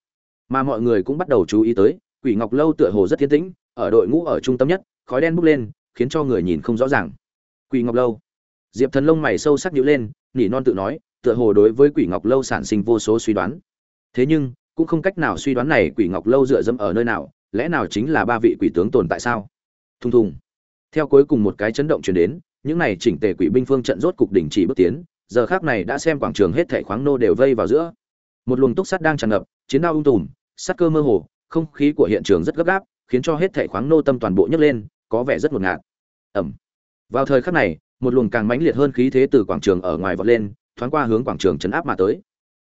Mà mọi người cũng bắt đầu chú ý tới, quỷ ngọc lâu tựa hồ rất thiên tĩnh, ở đội ngũ ở trung tâm nhất, khói đen bốc lên, khiến cho người nhìn không rõ ràng. Quỷ ngọc lâu. Diệp thần lông mày sâu sắc nhíu lên, nỉ non tự nói tựa hồ đối với quỷ ngọc lâu sản sinh vô số suy đoán. Thế nhưng, cũng không cách nào suy đoán này quỷ ngọc lâu dựa dẫm ở nơi nào, lẽ nào chính là ba vị quỷ tướng tồn tại sao? Thùng thùng. Theo cuối cùng một cái chấn động truyền đến, những này chỉnh tề quỷ binh phương trận rốt cục đỉnh chỉ bước tiến, giờ khác này đã xem quảng trường hết thảy khoáng nô đều vây vào giữa. Một luồng túc sắt đang tràn ngập, chiến đao ung tùm sắt cơ mơ hồ, không khí của hiện trường rất gấp gáp, khiến cho hết thảy khoáng nô tâm toàn bộ nhấc lên, có vẻ rất ngột ngạt. Ẩm vào thời khắc này, một luồng càng mãnh liệt hơn khí thế từ quảng trường ở ngoài vọt lên thoáng qua hướng quảng trường chấn áp mà tới.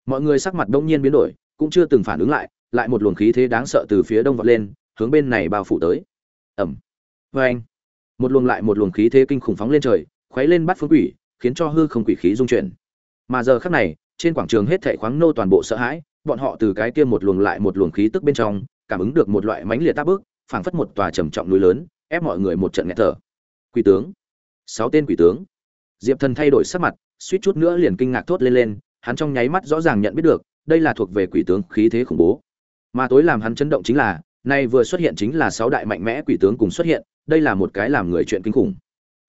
Mọi người sắc mặt đông nhiên biến đổi, cũng chưa từng phản ứng lại lại một luồng khí thế đáng sợ từ phía đông vọt lên, hướng bên này bao phủ tới. Ẩm vê anh một luồng lại một luồng khí thế kinh khủng phóng lên trời, khuấy lên bắt phương quỷ, khiến cho hư không quỷ khí dung chuyển. Mà giờ khắc này, trên quảng trường hết thảy khoáng nô toàn bộ sợ hãi, bọn họ từ cái kia một luồng lại một luồng khí tức bên trong, cảm ứng được một loại mãnh liệt tác bức, phảng phất một tòa trầm trọng núi lớn, ép mọi người một trận nghẹt thở. Quỷ tướng. Sáu tên quỷ tướng diệp thần thay đổi sắc mặt, suýt chút nữa liền kinh ngạc thốt lên lên, hắn trong nháy mắt rõ ràng nhận biết được, đây là thuộc về quỷ tướng khí thế khủng bố. Mà tối làm hắn chấn động chính là, nay vừa xuất hiện chính là sáu đại mạnh mẽ quỷ tướng cùng xuất hiện, đây là một cái làm người chuyện kinh khủng.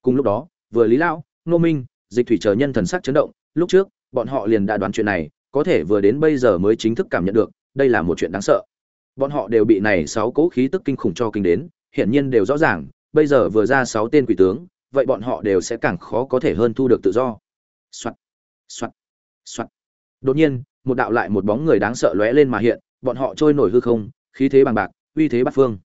Cùng lúc đó, vừa lý lão nô minh, dịch thủy chờ nhân thần sắc chấn động, lúc trước, bọn họ liền đã đoán chuyện này, có thể vừa đến bây giờ mới chính thức cảm nhận được, đây là một chuyện đáng sợ. Bọn họ đều bị này sáu cỗ khí tức kinh khủng cho kinh đến, hiển nhiên đều rõ ràng, bây giờ vừa ra sáu tên quỷ tướng vậy bọn họ đều sẽ càng khó có thể hơn thu được tự do. Soạt soạt soạt. Đột nhiên, một đạo lại một bóng người đáng sợ lóe lên mà hiện, bọn họ trôi nổi hư không, khí thế bằng bạc, uy thế bát phương.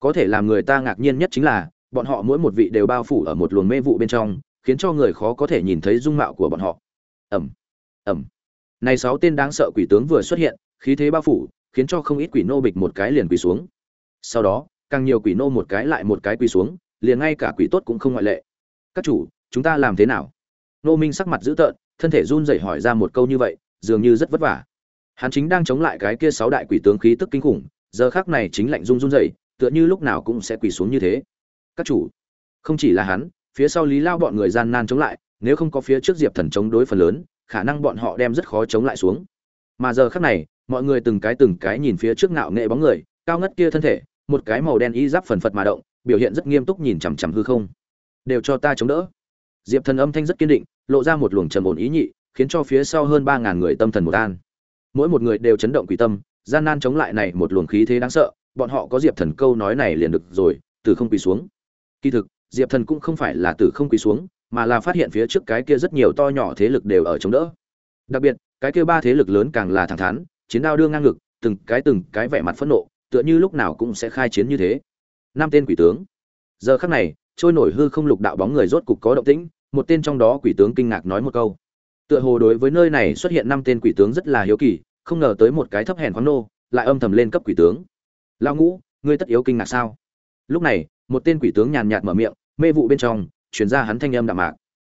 Có thể làm người ta ngạc nhiên nhất chính là, bọn họ mỗi một vị đều bao phủ ở một luồng mê vụ bên trong, khiến cho người khó có thể nhìn thấy dung mạo của bọn họ. Ẩm ẩm. Này sáu tên đáng sợ quỷ tướng vừa xuất hiện, khí thế bao phủ, khiến cho không ít quỷ nô bịch một cái liền quỳ xuống. Sau đó, càng nhiều quỷ nô một cái lại một cái quỳ xuống, liền ngay cả quỷ tốt cũng không ngoại lệ các chủ, chúng ta làm thế nào? Nô minh sắc mặt dữ tợn, thân thể run rẩy hỏi ra một câu như vậy, dường như rất vất vả. Hắn chính đang chống lại cái kia sáu đại quỷ tướng khí tức kinh khủng, giờ khác này chính lạnh run run rẩy, tựa như lúc nào cũng sẽ quỳ xuống như thế. Các chủ. Không chỉ là hắn, phía sau lý lao bọn người gian nan chống lại, nếu không có phía trước diệp thần chống đối phần lớn, khả năng bọn họ đem rất khó chống lại xuống. Mà giờ khác này, mọi người từng cái từng cái nhìn phía trước ngạo nghệ bóng người, cao ngất kia thân thể, một cái màu đen y giáp phần phật mà động, biểu hiện rất nghiêm túc nhìn chằm chằm hư không đều cho ta chống đỡ. Diệp thần âm thanh rất kiên định, lộ ra một luồng trầm ổn ý nhị, khiến cho phía sau hơn ba ngàn người tâm thần một an. Mỗi một người đều chấn động quỷ tâm, gian nan chống lại này một luồng khí thế đáng sợ, bọn họ có diệp thần câu nói này liền được rồi, từ không quỳ xuống. Kỳ thực, diệp thần cũng không phải là từ không quỳ xuống, mà là phát hiện phía trước cái kia rất nhiều to nhỏ thế lực đều ở chống đỡ. Đặc biệt, cái kia ba thế lực lớn càng là thẳng thắn, chiến đao đưa ngang ngực, từng cái từng cái vẻ mặt phẫn nộ, tựa như lúc nào cũng sẽ khai chiến như thế. Năm tên quỷ tướng. Giờ khắc này trôi nổi hư không lục đạo bóng người rốt cục có động tĩnh, một tên trong đó quỷ tướng kinh ngạc nói một câu. Tựa hồ đối với nơi này xuất hiện năm tên quỷ tướng rất là hiếu kỳ, không ngờ tới một cái thấp hèn khoáng nô, lại âm thầm lên cấp quỷ tướng. Lao ngũ, ngươi tất yếu kinh ngạc sao? Lúc này, một tên quỷ tướng nhàn nhạt mở miệng, mê vụ bên trong, truyền ra hắn thanh âm đạm mạc.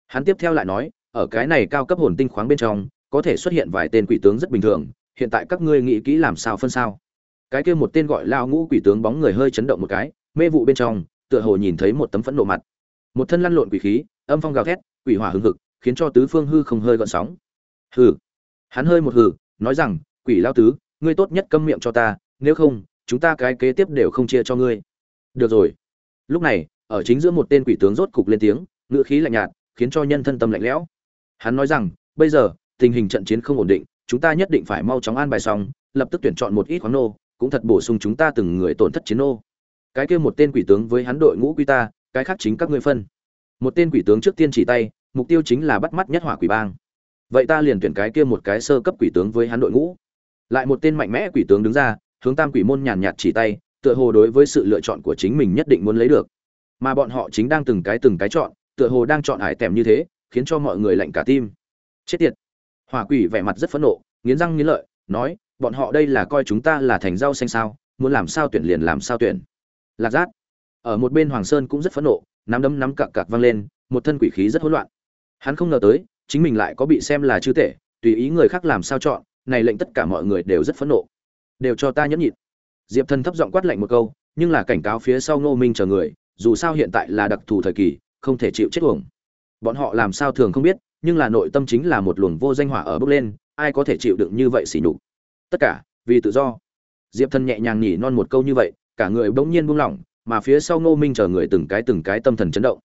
Hắn tiếp theo lại nói, ở cái này cao cấp hồn tinh khoáng bên trong, có thể xuất hiện vài tên quỷ tướng rất bình thường, hiện tại các ngươi nghĩ kỹ làm sao phân sao? Cái kia một tên gọi lao ngũ quỷ tướng bóng người hơi chấn động một cái, mê vụ bên trong tựa hồ nhìn thấy một tấm phẫn nộ mặt. Một thân lăn lộn quỷ khí, âm phong gào thét, quỷ hỏa hưng hực, khiến cho tứ phương hư không hơi gợn sóng. Hừ. Hắn hơi một hừ, nói rằng, quỷ lao tứ, ngươi tốt nhất câm miệng cho ta, nếu không, chúng ta cái kế tiếp đều không chia cho ngươi. Được rồi. Lúc này, ở chính giữa một tên quỷ tướng rốt cục lên tiếng, ngữ khí lạnh nhạt, khiến cho nhân thân tâm lạnh lẽo. Hắn nói rằng, bây giờ, tình hình trận chiến không ổn định, chúng ta nhất định phải mau chóng an bài xong, lập tức tuyển chọn một ít khoáng nô, cũng thật bổ sung chúng ta từng người tổn thất chiến nô cái kia một tên quỷ tướng với hắn đội ngũ quy ta, cái khác chính các ngươi phân. Một tên quỷ tướng trước tiên chỉ tay, mục tiêu chính là bắt mắt nhất hỏa quỷ bang. Vậy ta liền tuyển cái kia một cái sơ cấp quỷ tướng với hắn đội ngũ. Lại một tên mạnh mẽ quỷ tướng đứng ra, hướng tam quỷ môn nhàn nhạt chỉ tay, tựa hồ đối với sự lựa chọn của chính mình nhất định muốn lấy được. Mà bọn họ chính đang từng cái từng cái chọn, tựa hồ đang chọn hải tèm như thế, khiến cho mọi người lạnh cả tim. Chết tiệt. Hỏa quỷ vẻ mặt rất phẫn nộ, nghiến răng nghiến lợi, nói, bọn họ đây là coi chúng ta là thành rau xanh sao? Muốn làm sao tuyển liền làm sao tuyển lạc giác. Ở một bên hoàng sơn cũng rất phẫn nộ, nắm đấm nắm cặc cặc văng lên, một thân quỷ khí rất hỗn loạn. Hắn không ngờ tới, chính mình lại có bị xem là chư tể, tùy ý người khác làm sao chọn, này lệnh tất cả mọi người đều rất phẫn nộ. Đều cho ta nhẫn nhịn. Diệp thần thấp giọng quát lạnh một câu, nhưng là cảnh cáo phía sau ngô minh chờ người, dù sao hiện tại là đặc thù thời kỳ, không thể chịu chết uổng. Bọn họ làm sao thường không biết, nhưng là nội tâm chính là một luồng vô danh hỏa ở bốc lên, ai có thể chịu đựng như vậy xỉ nhục? Tất cả, vì tự do. Diệp thần nhẹ nhàng nhỉ non một câu như vậy cả người bỗng nhiên buông lỏng, mà phía sau ngô minh chờ người từng cái từng cái tâm thần chấn động.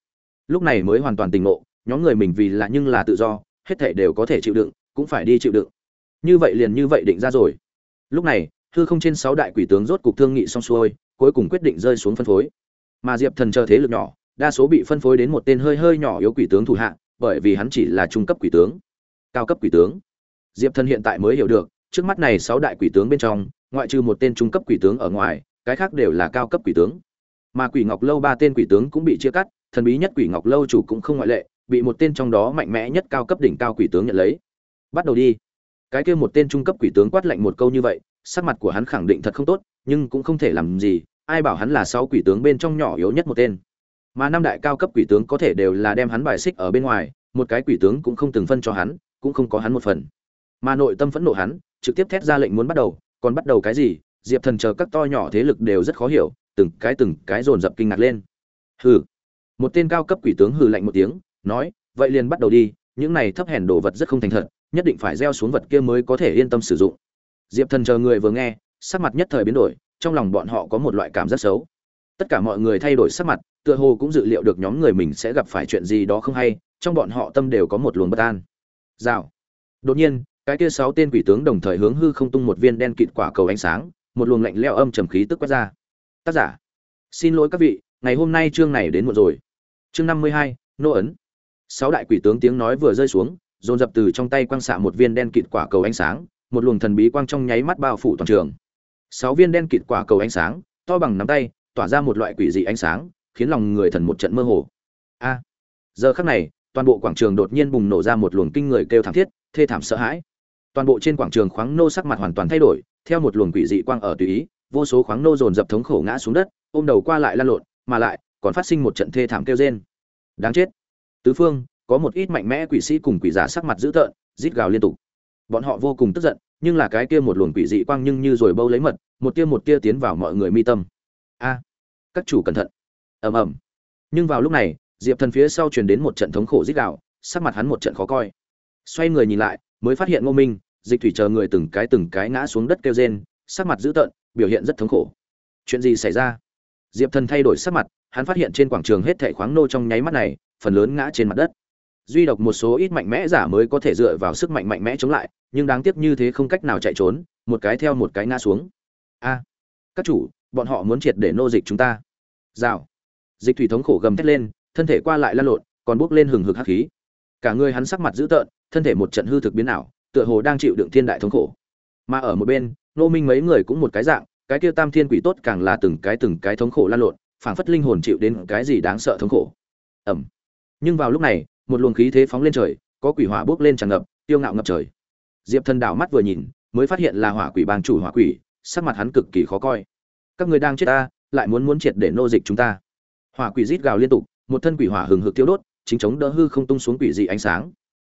Lúc này mới hoàn toàn tỉnh ngộ, nhóm người mình vì là nhưng là tự do, hết thể đều có thể chịu đựng, cũng phải đi chịu đựng. Như vậy liền như vậy định ra rồi. Lúc này, hư không trên sáu đại quỷ tướng rốt cục thương nghị xong xuôi, cuối cùng quyết định rơi xuống phân phối. Mà diệp thần chờ thế lực nhỏ, đa số bị phân phối đến một tên hơi hơi nhỏ yếu quỷ tướng thủ hạ, bởi vì hắn chỉ là trung cấp quỷ tướng. Cao cấp quỷ tướng. Diệp thần hiện tại mới hiểu được, trước mắt này sáu đại quỷ tướng bên trong, ngoại trừ một tên trung cấp quỷ tướng ở ngoài cái khác đều là cao cấp quỷ tướng. Mà quỷ ngọc lâu ba tên quỷ tướng cũng bị chia cắt, thần bí nhất quỷ ngọc lâu chủ cũng không ngoại lệ, bị một tên trong đó mạnh mẽ nhất cao cấp đỉnh cao quỷ tướng nhận lấy. Bắt đầu đi. Cái kia một tên trung cấp quỷ tướng quát lạnh một câu như vậy, sắc mặt của hắn khẳng định thật không tốt, nhưng cũng không thể làm gì, ai bảo hắn là sáu quỷ tướng bên trong nhỏ yếu nhất một tên. Mà năm đại cao cấp quỷ tướng có thể đều là đem hắn bài xích ở bên ngoài, một cái quỷ tướng cũng không từng phân cho hắn, cũng không có hắn một phần. Mà nội tâm phẫn nộ hắn, trực tiếp thét ra lệnh muốn bắt đầu, còn bắt đầu cái gì diệp thần chờ các to nhỏ thế lực đều rất khó hiểu, từng cái từng cái dồn dập kinh ngạc lên. Hừ. Một tên cao cấp quỷ tướng hừ lạnh một tiếng, nói, vậy liền bắt đầu đi, những này thấp hèn đồ vật rất không thành thật, nhất định phải gieo xuống vật kia mới có thể yên tâm sử dụng. Diệp thần chờ người vừa nghe, sắc mặt nhất thời biến đổi, trong lòng bọn họ có một loại cảm rất xấu. Tất cả mọi người thay đổi sắc mặt, tựa hồ cũng dự liệu được nhóm người mình sẽ gặp phải chuyện gì đó không hay, trong bọn họ tâm đều có một luồng bất an. Rào. Đột nhiên, cái kia sáu tên quỷ tướng đồng thời hướng hư không tung một viên đen kịt quả cầu ánh sáng một luồng lạnh leo âm trầm khí tức quét ra. Tác giả, xin lỗi các vị, ngày hôm nay chương này đến muộn rồi. Chương năm mươi hai, nô ấn. Sáu đại quỷ tướng tiếng nói vừa rơi xuống, dồn dập từ trong tay quang xạ một viên đen kịt quả cầu ánh sáng, một luồng thần bí quang trong nháy mắt bao phủ toàn trường. Sáu viên đen kịt quả cầu ánh sáng, to bằng nắm tay, tỏa ra một loại quỷ dị ánh sáng, khiến lòng người thần một trận mơ hồ. A, giờ khắc này, toàn bộ quảng trường đột nhiên bùng nổ ra một luồng kinh người kêu thảm thiết, thê thảm sợ hãi. Toàn bộ trên quảng trường khoáng nô sắc mặt hoàn toàn thay đổi theo một luồng quỷ dị quang ở tùy ý, vô số khoáng nô dồn dập thống khổ ngã xuống đất, ôm đầu qua lại lăn lộn, mà lại còn phát sinh một trận thê thảm kêu rên. Đáng chết. Tứ phương, có một ít mạnh mẽ quỷ sĩ cùng quỷ giả sắc mặt dữ tợn, rít gào liên tục. Bọn họ vô cùng tức giận, nhưng là cái kia một luồng quỷ dị quang nhưng như rồi bâu lấy mật, một tia một tia tiến vào mọi người mi tâm. A, các chủ cẩn thận. Ầm ầm. Nhưng vào lúc này, diệp thần phía sau truyền đến một trận thống khổ rít gào, sắc mặt hắn một trận khó coi. Xoay người nhìn lại, mới phát hiện ngô minh dịch thủy chờ người từng cái từng cái ngã xuống đất kêu rên, sắc mặt dữ tợn, biểu hiện rất thống khổ. Chuyện gì xảy ra? Diệp thần thay đổi sắc mặt, hắn phát hiện trên quảng trường hết thảy khoáng nô trong nháy mắt này, phần lớn ngã trên mặt đất. Duy độc một số ít mạnh mẽ giả mới có thể dựa vào sức mạnh mạnh mẽ chống lại, nhưng đáng tiếc như thế không cách nào chạy trốn, một cái theo một cái ngã xuống. A, các chủ, bọn họ muốn triệt để nô dịch chúng ta. Rào. Dịch thủy thống khổ gầm thét lên, thân thể qua lại lăn lộn, còn bốc lên hừng hực hắc khí. Cả người hắn sắc mặt dữ tợn, thân thể một trận hư thực biến ảo tựa hồ đang chịu đựng thiên đại thống khổ. Mà ở một bên nô minh mấy người cũng một cái dạng, cái kia tam thiên quỷ tốt càng là từng cái từng cái thống khổ lan lộn, phảng phất linh hồn chịu đến cái gì đáng sợ thống khổ. Ẩm nhưng vào lúc này, một luồng khí thế phóng lên trời, có quỷ hỏa bốc lên tràn ngập, tiêu ngạo ngập trời. Diệp thần đảo mắt vừa nhìn, mới phát hiện là hỏa quỷ bang chủ hỏa quỷ, sắc mặt hắn cực kỳ khó coi. Các người đang chết ta, lại muốn muốn triệt để nô dịch chúng ta. Hỏa quỷ rít gào liên tục, một thân quỷ hỏa hừng hực tiêu đốt, chính chống đỡ hư không tung xuống quỷ dị ánh sáng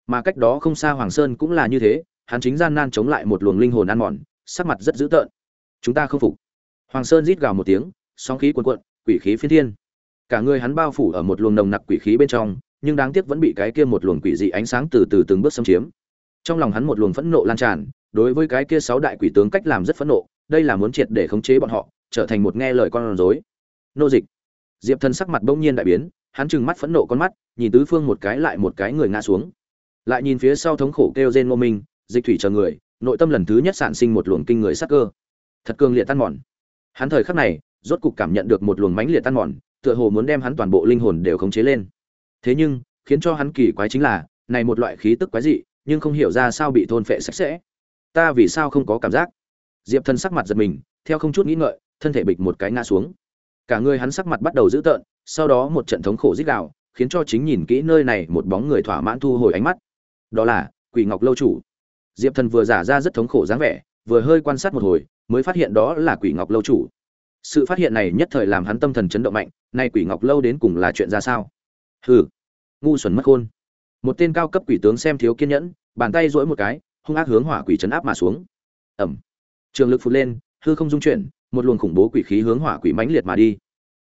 mà cách đó không xa hoàng sơn cũng là như thế, hắn chính gian nan chống lại một luồng linh hồn ăn mòn, sắc mặt rất dữ tợn. Chúng ta không phục. Hoàng sơn rít gào một tiếng, sóng khí cuồn cuộn, quỷ khí phiên thiên. Cả người hắn bao phủ ở một luồng nồng nặc quỷ khí bên trong, nhưng đáng tiếc vẫn bị cái kia một luồng quỷ dị ánh sáng từ từ từng bước xâm chiếm. Trong lòng hắn một luồng phẫn nộ lan tràn, đối với cái kia sáu đại quỷ tướng cách làm rất phẫn nộ, đây là muốn triệt để khống chế bọn họ, trở thành một nghe lời con rối. Nô dịch. Diệp thần sắc mặt bỗng nhiên đại biến, hắn trừng mắt phẫn nộ con mắt, nhìn tứ phương một cái lại một cái người ngã xuống lại nhìn phía sau thống khổ kêu rên ngô minh, dịch thủy chờ người, nội tâm lần thứ nhất sản sinh một luồng kinh người sắc cơ. Thật cường liệt tan mòn. Hắn thời khắc này, rốt cục cảm nhận được một luồng mãnh liệt tan mòn, tựa hồ muốn đem hắn toàn bộ linh hồn đều khống chế lên. Thế nhưng, khiến cho hắn kỳ quái chính là, này một loại khí tức quái dị, nhưng không hiểu ra sao bị thôn phệ sạch sẽ. Ta vì sao không có cảm giác? Diệp thần sắc mặt giật mình, theo không chút nghĩ ngợi, thân thể bịch một cái ngã xuống. Cả người hắn sắc mặt bắt đầu dữ tợn, sau đó một trận thống khổ rít gào, khiến cho chính nhìn kỹ nơi này một bóng người thỏa mãn thu hồi ánh mắt đó là quỷ ngọc lâu chủ. Diệp thần vừa giả ra rất thống khổ dáng vẻ, vừa hơi quan sát một hồi, mới phát hiện đó là quỷ ngọc lâu chủ. Sự phát hiện này nhất thời làm hắn tâm thần chấn động mạnh, nay quỷ ngọc lâu đến cùng là chuyện ra sao? Hừ, ngu xuẩn mất khôn. Một tên cao cấp quỷ tướng xem thiếu kiên nhẫn, bàn tay duỗi một cái, hung ác hướng hỏa quỷ chấn áp mà xuống. Ẩm trường lực phụt lên, hư không dung chuyển, một luồng khủng bố quỷ khí hướng hỏa quỷ mãnh liệt mà đi.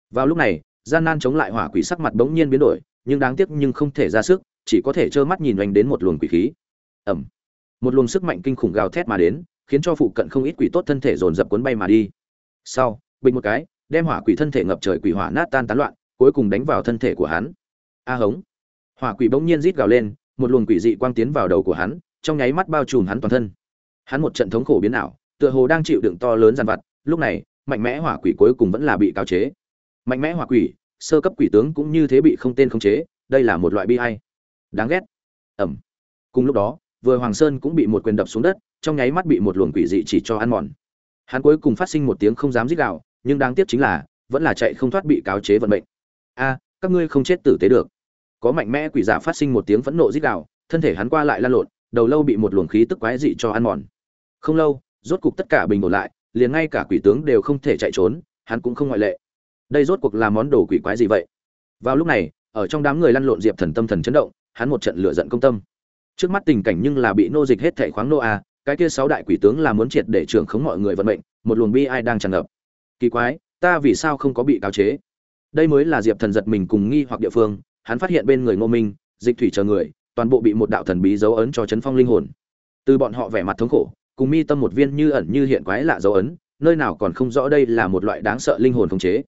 Vào lúc này, gian nan chống lại hỏa quỷ sắc mặt bỗng nhiên biến đổi, nhưng đáng tiếc nhưng không thể ra sức chỉ có thể trơ mắt nhìn oanh đến một luồng quỷ khí. Ẩm một luồng sức mạnh kinh khủng gào thét mà đến, khiến cho phụ cận không ít quỷ tốt thân thể dồn dập cuốn bay mà đi. Sau, bình một cái, đem hỏa quỷ thân thể ngập trời quỷ hỏa nát tan tán loạn, cuối cùng đánh vào thân thể của hắn. A hống. Hỏa quỷ bỗng nhiên rít gào lên, một luồng quỷ dị quang tiến vào đầu của hắn, trong nháy mắt bao trùm hắn toàn thân. Hắn một trận thống khổ biến ảo, tựa hồ đang chịu đựng to lớn dàn vặt, lúc này, mạnh mẽ hỏa quỷ cuối cùng vẫn là bị cáo chế. Mạnh mẽ hỏa quỷ, sơ cấp quỷ tướng cũng như thế bị không tên khống chế, đây là một loại bi hay đáng ghét. Ẩm. Cùng lúc đó, vừa hoàng sơn cũng bị một quyền đập xuống đất, trong nháy mắt bị một luồng quỷ dị chỉ cho ăn mòn. Hắn cuối cùng phát sinh một tiếng không dám dích gạo nhưng đáng tiếc chính là, vẫn là chạy không thoát bị cáo chế vận mệnh. A, các ngươi không chết tử tế được. Có mạnh mẽ quỷ giả phát sinh một tiếng phẫn nộ dích gạo thân thể hắn qua lại lan lộn, đầu lâu bị một luồng khí tức quái dị cho ăn mòn. Không lâu, rốt cục tất cả bình ổn lại, liền ngay cả quỷ tướng đều không thể chạy trốn, hắn cũng không ngoại lệ. Đây rốt cuộc là món đồ quỷ quái gì vậy? Vào lúc này, ở trong đám người lăn lộn diệp thần tâm thần chấn động hắn một trận lửa giận công tâm. Trước mắt tình cảnh nhưng là bị nô dịch hết thảy khoáng nô a, cái kia sáu đại quỷ tướng là muốn triệt để trưởng khống mọi người vận mệnh, một luồng bi ai đang tràn ngập. Kỳ quái, ta vì sao không có bị cáo chế? Đây mới là diệp thần giật mình cùng nghi hoặc địa phương, hắn phát hiện bên người ngô minh, dịch thủy chờ người, toàn bộ bị một đạo thần bí dấu ấn cho chấn phong linh hồn. Từ bọn họ vẻ mặt thống khổ, cùng mi tâm một viên như ẩn như hiện quái lạ dấu ấn, nơi nào còn không rõ đây là một loại đáng sợ linh hồn khống chế.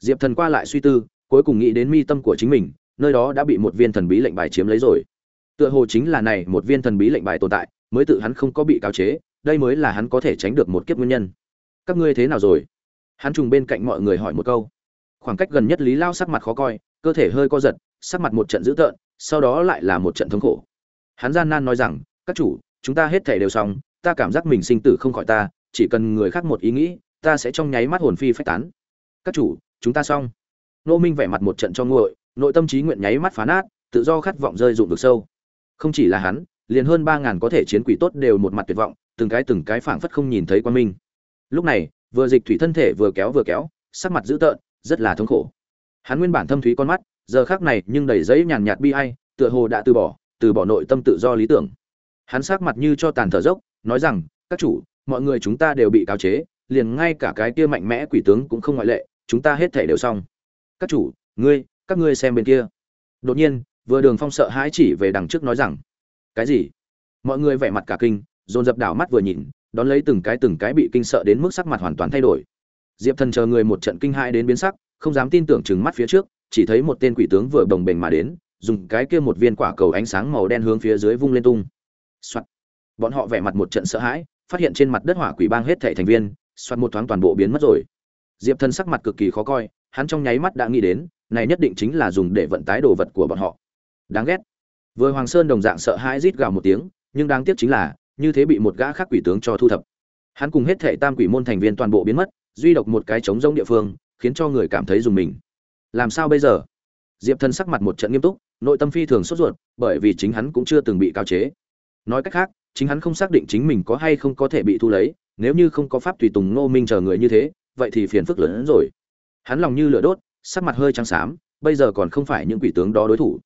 Diệp thần qua lại suy tư, cuối cùng nghĩ đến mi tâm của chính mình nơi đó đã bị một viên thần bí lệnh bài chiếm lấy rồi. Tựa hồ chính là này một viên thần bí lệnh bài tồn tại, mới tự hắn không có bị cáo chế, đây mới là hắn có thể tránh được một kiếp nguyên nhân. Các ngươi thế nào rồi? Hắn trùng bên cạnh mọi người hỏi một câu. Khoảng cách gần nhất lý lao sắc mặt khó coi, cơ thể hơi co giật, sắc mặt một trận dữ tợn, sau đó lại là một trận thống khổ. Hắn gian nan nói rằng, các chủ, chúng ta hết thể đều xong, ta cảm giác mình sinh tử không khỏi ta, chỉ cần người khác một ý nghĩ, ta sẽ trong nháy mắt hồn phi phách tán. Các chủ, chúng ta xong. Nô minh vẻ mặt một trận cho nguội nội tâm trí nguyện nháy mắt phá nát, tự do khát vọng rơi rụng vực sâu. Không chỉ là hắn, liền hơn ba ngàn có thể chiến quỷ tốt đều một mặt tuyệt vọng, từng cái từng cái phảng phất không nhìn thấy quan minh. Lúc này, vừa dịch thủy thân thể vừa kéo vừa kéo, sắc mặt dữ tợn, rất là thống khổ. Hắn nguyên bản thâm thúy con mắt, giờ khác này nhưng đầy giấy nhàn nhạt bi ai, tựa hồ đã từ bỏ từ bỏ nội tâm tự do lý tưởng. Hắn sắc mặt như cho tàn thở dốc, nói rằng, các chủ, mọi người chúng ta đều bị cáo chế, liền ngay cả cái kia mạnh mẽ quỷ tướng cũng không ngoại lệ, chúng ta hết thể đều xong. Các chủ, ngươi các ngươi xem bên kia. Đột nhiên, vừa đường phong sợ hãi chỉ về đằng trước nói rằng, cái gì? Mọi người vẻ mặt cả kinh, dồn dập đảo mắt vừa nhìn, đón lấy từng cái từng cái bị kinh sợ đến mức sắc mặt hoàn toàn thay đổi. Diệp thần chờ người một trận kinh hãi đến biến sắc, không dám tin tưởng chừng mắt phía trước, chỉ thấy một tên quỷ tướng vừa bồng bềnh mà đến, dùng cái kia một viên quả cầu ánh sáng màu đen hướng phía dưới vung lên tung、Soạn. bọn họ vẻ mặt một trận sợ hãi, phát hiện trên mặt đất hỏa quỷ bang hết thảy thành viên xoát một thoáng toàn bộ biến mất rồi. Diệp thần sắc mặt cực kỳ khó coi, hắn trong nháy mắt đã nghĩ đến này nhất định chính là dùng để vận tái đồ vật của bọn họ. Đáng ghét. Vừa hoàng sơn đồng dạng sợ hãi rít gào một tiếng, nhưng đáng tiếc chính là, như thế bị một gã khác quỷ tướng cho thu thập. Hắn cùng hết thệ tam quỷ môn thành viên toàn bộ biến mất, duy độc một cái trống rỗng địa phương, khiến cho người cảm thấy dùng mình. Làm sao bây giờ? Diệp thần sắc mặt một trận nghiêm túc, nội tâm phi thường sốt ruột, bởi vì chính hắn cũng chưa từng bị cao chế. Nói cách khác, chính hắn không xác định chính mình có hay không có thể bị thu lấy, nếu như không có pháp tùy tùng ngô minh chờ người như thế, vậy thì phiền phức lớn hơn rồi. Hắn lòng như lửa đốt sắc mặt hơi trắng xám, bây giờ còn không phải những quỷ tướng đó đối thủ.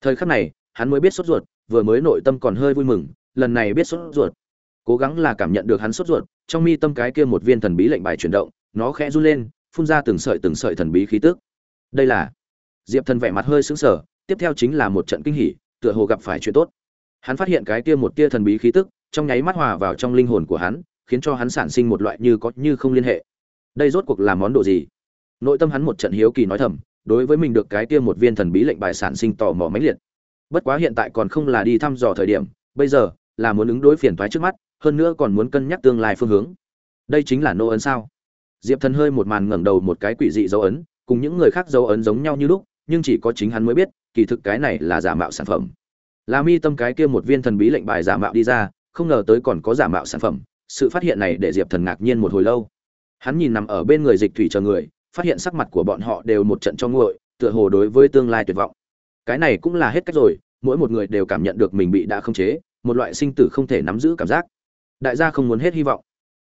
Thời khắc này, hắn mới biết sốt ruột, vừa mới nội tâm còn hơi vui mừng, lần này biết sốt ruột. Cố gắng là cảm nhận được hắn sốt ruột, trong mi tâm cái kia một viên thần bí lệnh bài chuyển động, nó khẽ run lên, phun ra từng sợi từng sợi thần bí khí tức. Đây là diệp thần vẻ mặt hơi sững sờ, tiếp theo chính là một trận kinh hỉ, tựa hồ gặp phải chuyện tốt. Hắn phát hiện cái kia một tia thần bí khí tức, trong nháy mắt hòa vào trong linh hồn của hắn, khiến cho hắn sản sinh một loại như có như không liên hệ. Đây rốt cuộc là món đồ gì? Nội tâm hắn một trận hiếu kỳ nói thầm, đối với mình được cái kia một viên thần bí lệnh bài sản sinh tò mò mãnh liệt. Bất quá hiện tại còn không là đi thăm dò thời điểm, bây giờ là muốn ứng đối phiền toái trước mắt, hơn nữa còn muốn cân nhắc tương lai phương hướng. Đây chính là nô ấn sao? Diệp thần hơi một màn ngẩng đầu một cái quỷ dị dấu ấn, cùng những người khác dấu ấn giống nhau như lúc, nhưng chỉ có chính hắn mới biết, kỳ thực cái này là giả mạo sản phẩm. Là mi tâm cái kia một viên thần bí lệnh bài giả mạo đi ra, không ngờ tới còn có giả mạo sản phẩm, sự phát hiện này để diệp thần ngạc nhiên một hồi lâu. Hắn nhìn nằm ở bên người dịch thủy chờ người phát hiện sắc mặt của bọn họ đều một trận cho nguội, tựa hồ đối với tương lai tuyệt vọng. Cái này cũng là hết cách rồi, mỗi một người đều cảm nhận được mình bị đã khống chế, một loại sinh tử không thể nắm giữ cảm giác. Đại gia không muốn hết hy vọng.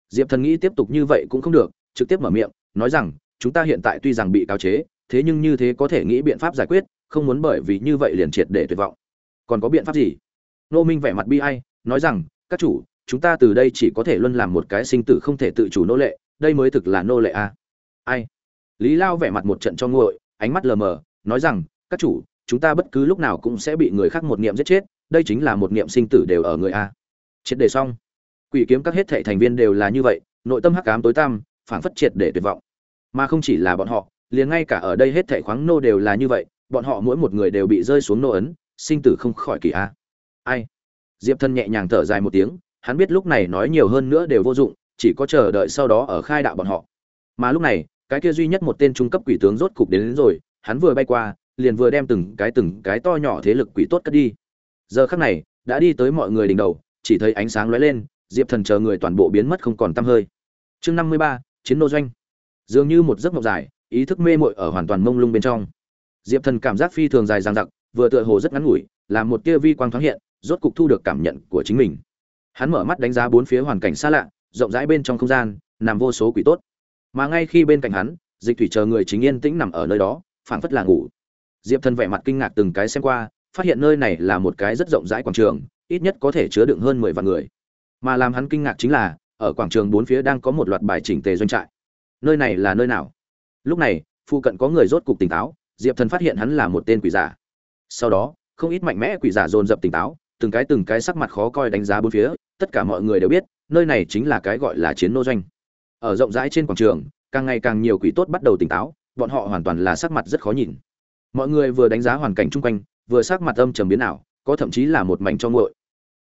Diệp thần nghĩ tiếp tục như vậy cũng không được, trực tiếp mở miệng, nói rằng, chúng ta hiện tại tuy rằng bị cáo chế, thế nhưng như thế có thể nghĩ biện pháp giải quyết, không muốn bởi vì như vậy liền triệt để tuyệt vọng. Còn có biện pháp gì? Nô minh vẻ mặt bi ai, nói rằng, các chủ, chúng ta từ đây chỉ có thể luân làm một cái sinh tử không thể tự chủ nô lệ, đây mới thực là nô lệ a à? ai? Lý lao vẻ mặt một trận cho nguội, ánh mắt lờ mờ, nói rằng, các chủ, chúng ta bất cứ lúc nào cũng sẽ bị người khác một niệm giết chết, đây chính là một niệm sinh tử đều ở người a. Triệt đề xong. Quỷ kiếm các hết thệ thành viên đều là như vậy, nội tâm hắc ám tối tăm, phảng phất triệt để tuyệt vọng. Mà không chỉ là bọn họ, liền ngay cả ở đây hết thệ khoáng nô đều là như vậy, bọn họ mỗi một người đều bị rơi xuống nô ấn, sinh tử không khỏi kỳ a. Ai? Diệp thân nhẹ nhàng thở dài một tiếng, hắn biết lúc này nói nhiều hơn nữa đều vô dụng, chỉ có chờ đợi sau đó ở khai đạo bọn họ. Mà lúc này cái kia duy nhất một tên trung cấp quỷ tướng rốt cục đến, đến rồi hắn vừa bay qua liền vừa đem từng cái từng cái to nhỏ thế lực quỷ tốt cất đi. Giờ khắc này đã đi tới mọi người đỉnh đầu chỉ thấy ánh sáng lóe lên diệp thần chờ người toàn bộ biến mất không còn tăm hơi. Chương năm mươi ba chiến nô doanh. Dường như một giấc mộng dài ý thức mê muội ở hoàn toàn mông lung bên trong. Diệp thần cảm giác phi thường dài dằng dặc vừa tựa hồ rất ngắn ngủi làm một tia vi quang thoáng hiện rốt cục thu được cảm nhận của chính mình. Hắn mở mắt đánh giá bốn phía hoàn cảnh xa lạ rộng rãi bên trong không gian nằm vô số quỷ tốt mà ngay khi bên cạnh hắn, dịch thủy chờ người chính yên tĩnh nằm ở nơi đó, phảng phất là ngủ. Diệp thần vẻ mặt kinh ngạc từng cái xem qua, phát hiện nơi này là một cái rất rộng rãi quảng trường, ít nhất có thể chứa đựng hơn mười vạn người. Mà làm hắn kinh ngạc chính là, ở quảng trường bốn phía đang có một loạt bài chỉnh tề doanh trại. Nơi này là nơi nào? Lúc này phụ cận có người rốt cục tỉnh táo, diệp thần phát hiện hắn là một tên quỷ giả. Sau đó, không ít mạnh mẽ quỷ giả dồn dập tỉnh táo, từng cái từng cái sắc mặt khó coi đánh giá bốn phía, tất cả mọi người đều biết, nơi này chính là cái gọi là chiến nô doanh ở rộng rãi trên quảng trường, càng ngày càng nhiều quỷ tốt bắt đầu tỉnh táo, bọn họ hoàn toàn là sắc mặt rất khó nhìn. Mọi người vừa đánh giá hoàn cảnh chung quanh, vừa sắc mặt âm trầm biến ảo, có thậm chí là một mảnh cho nguội.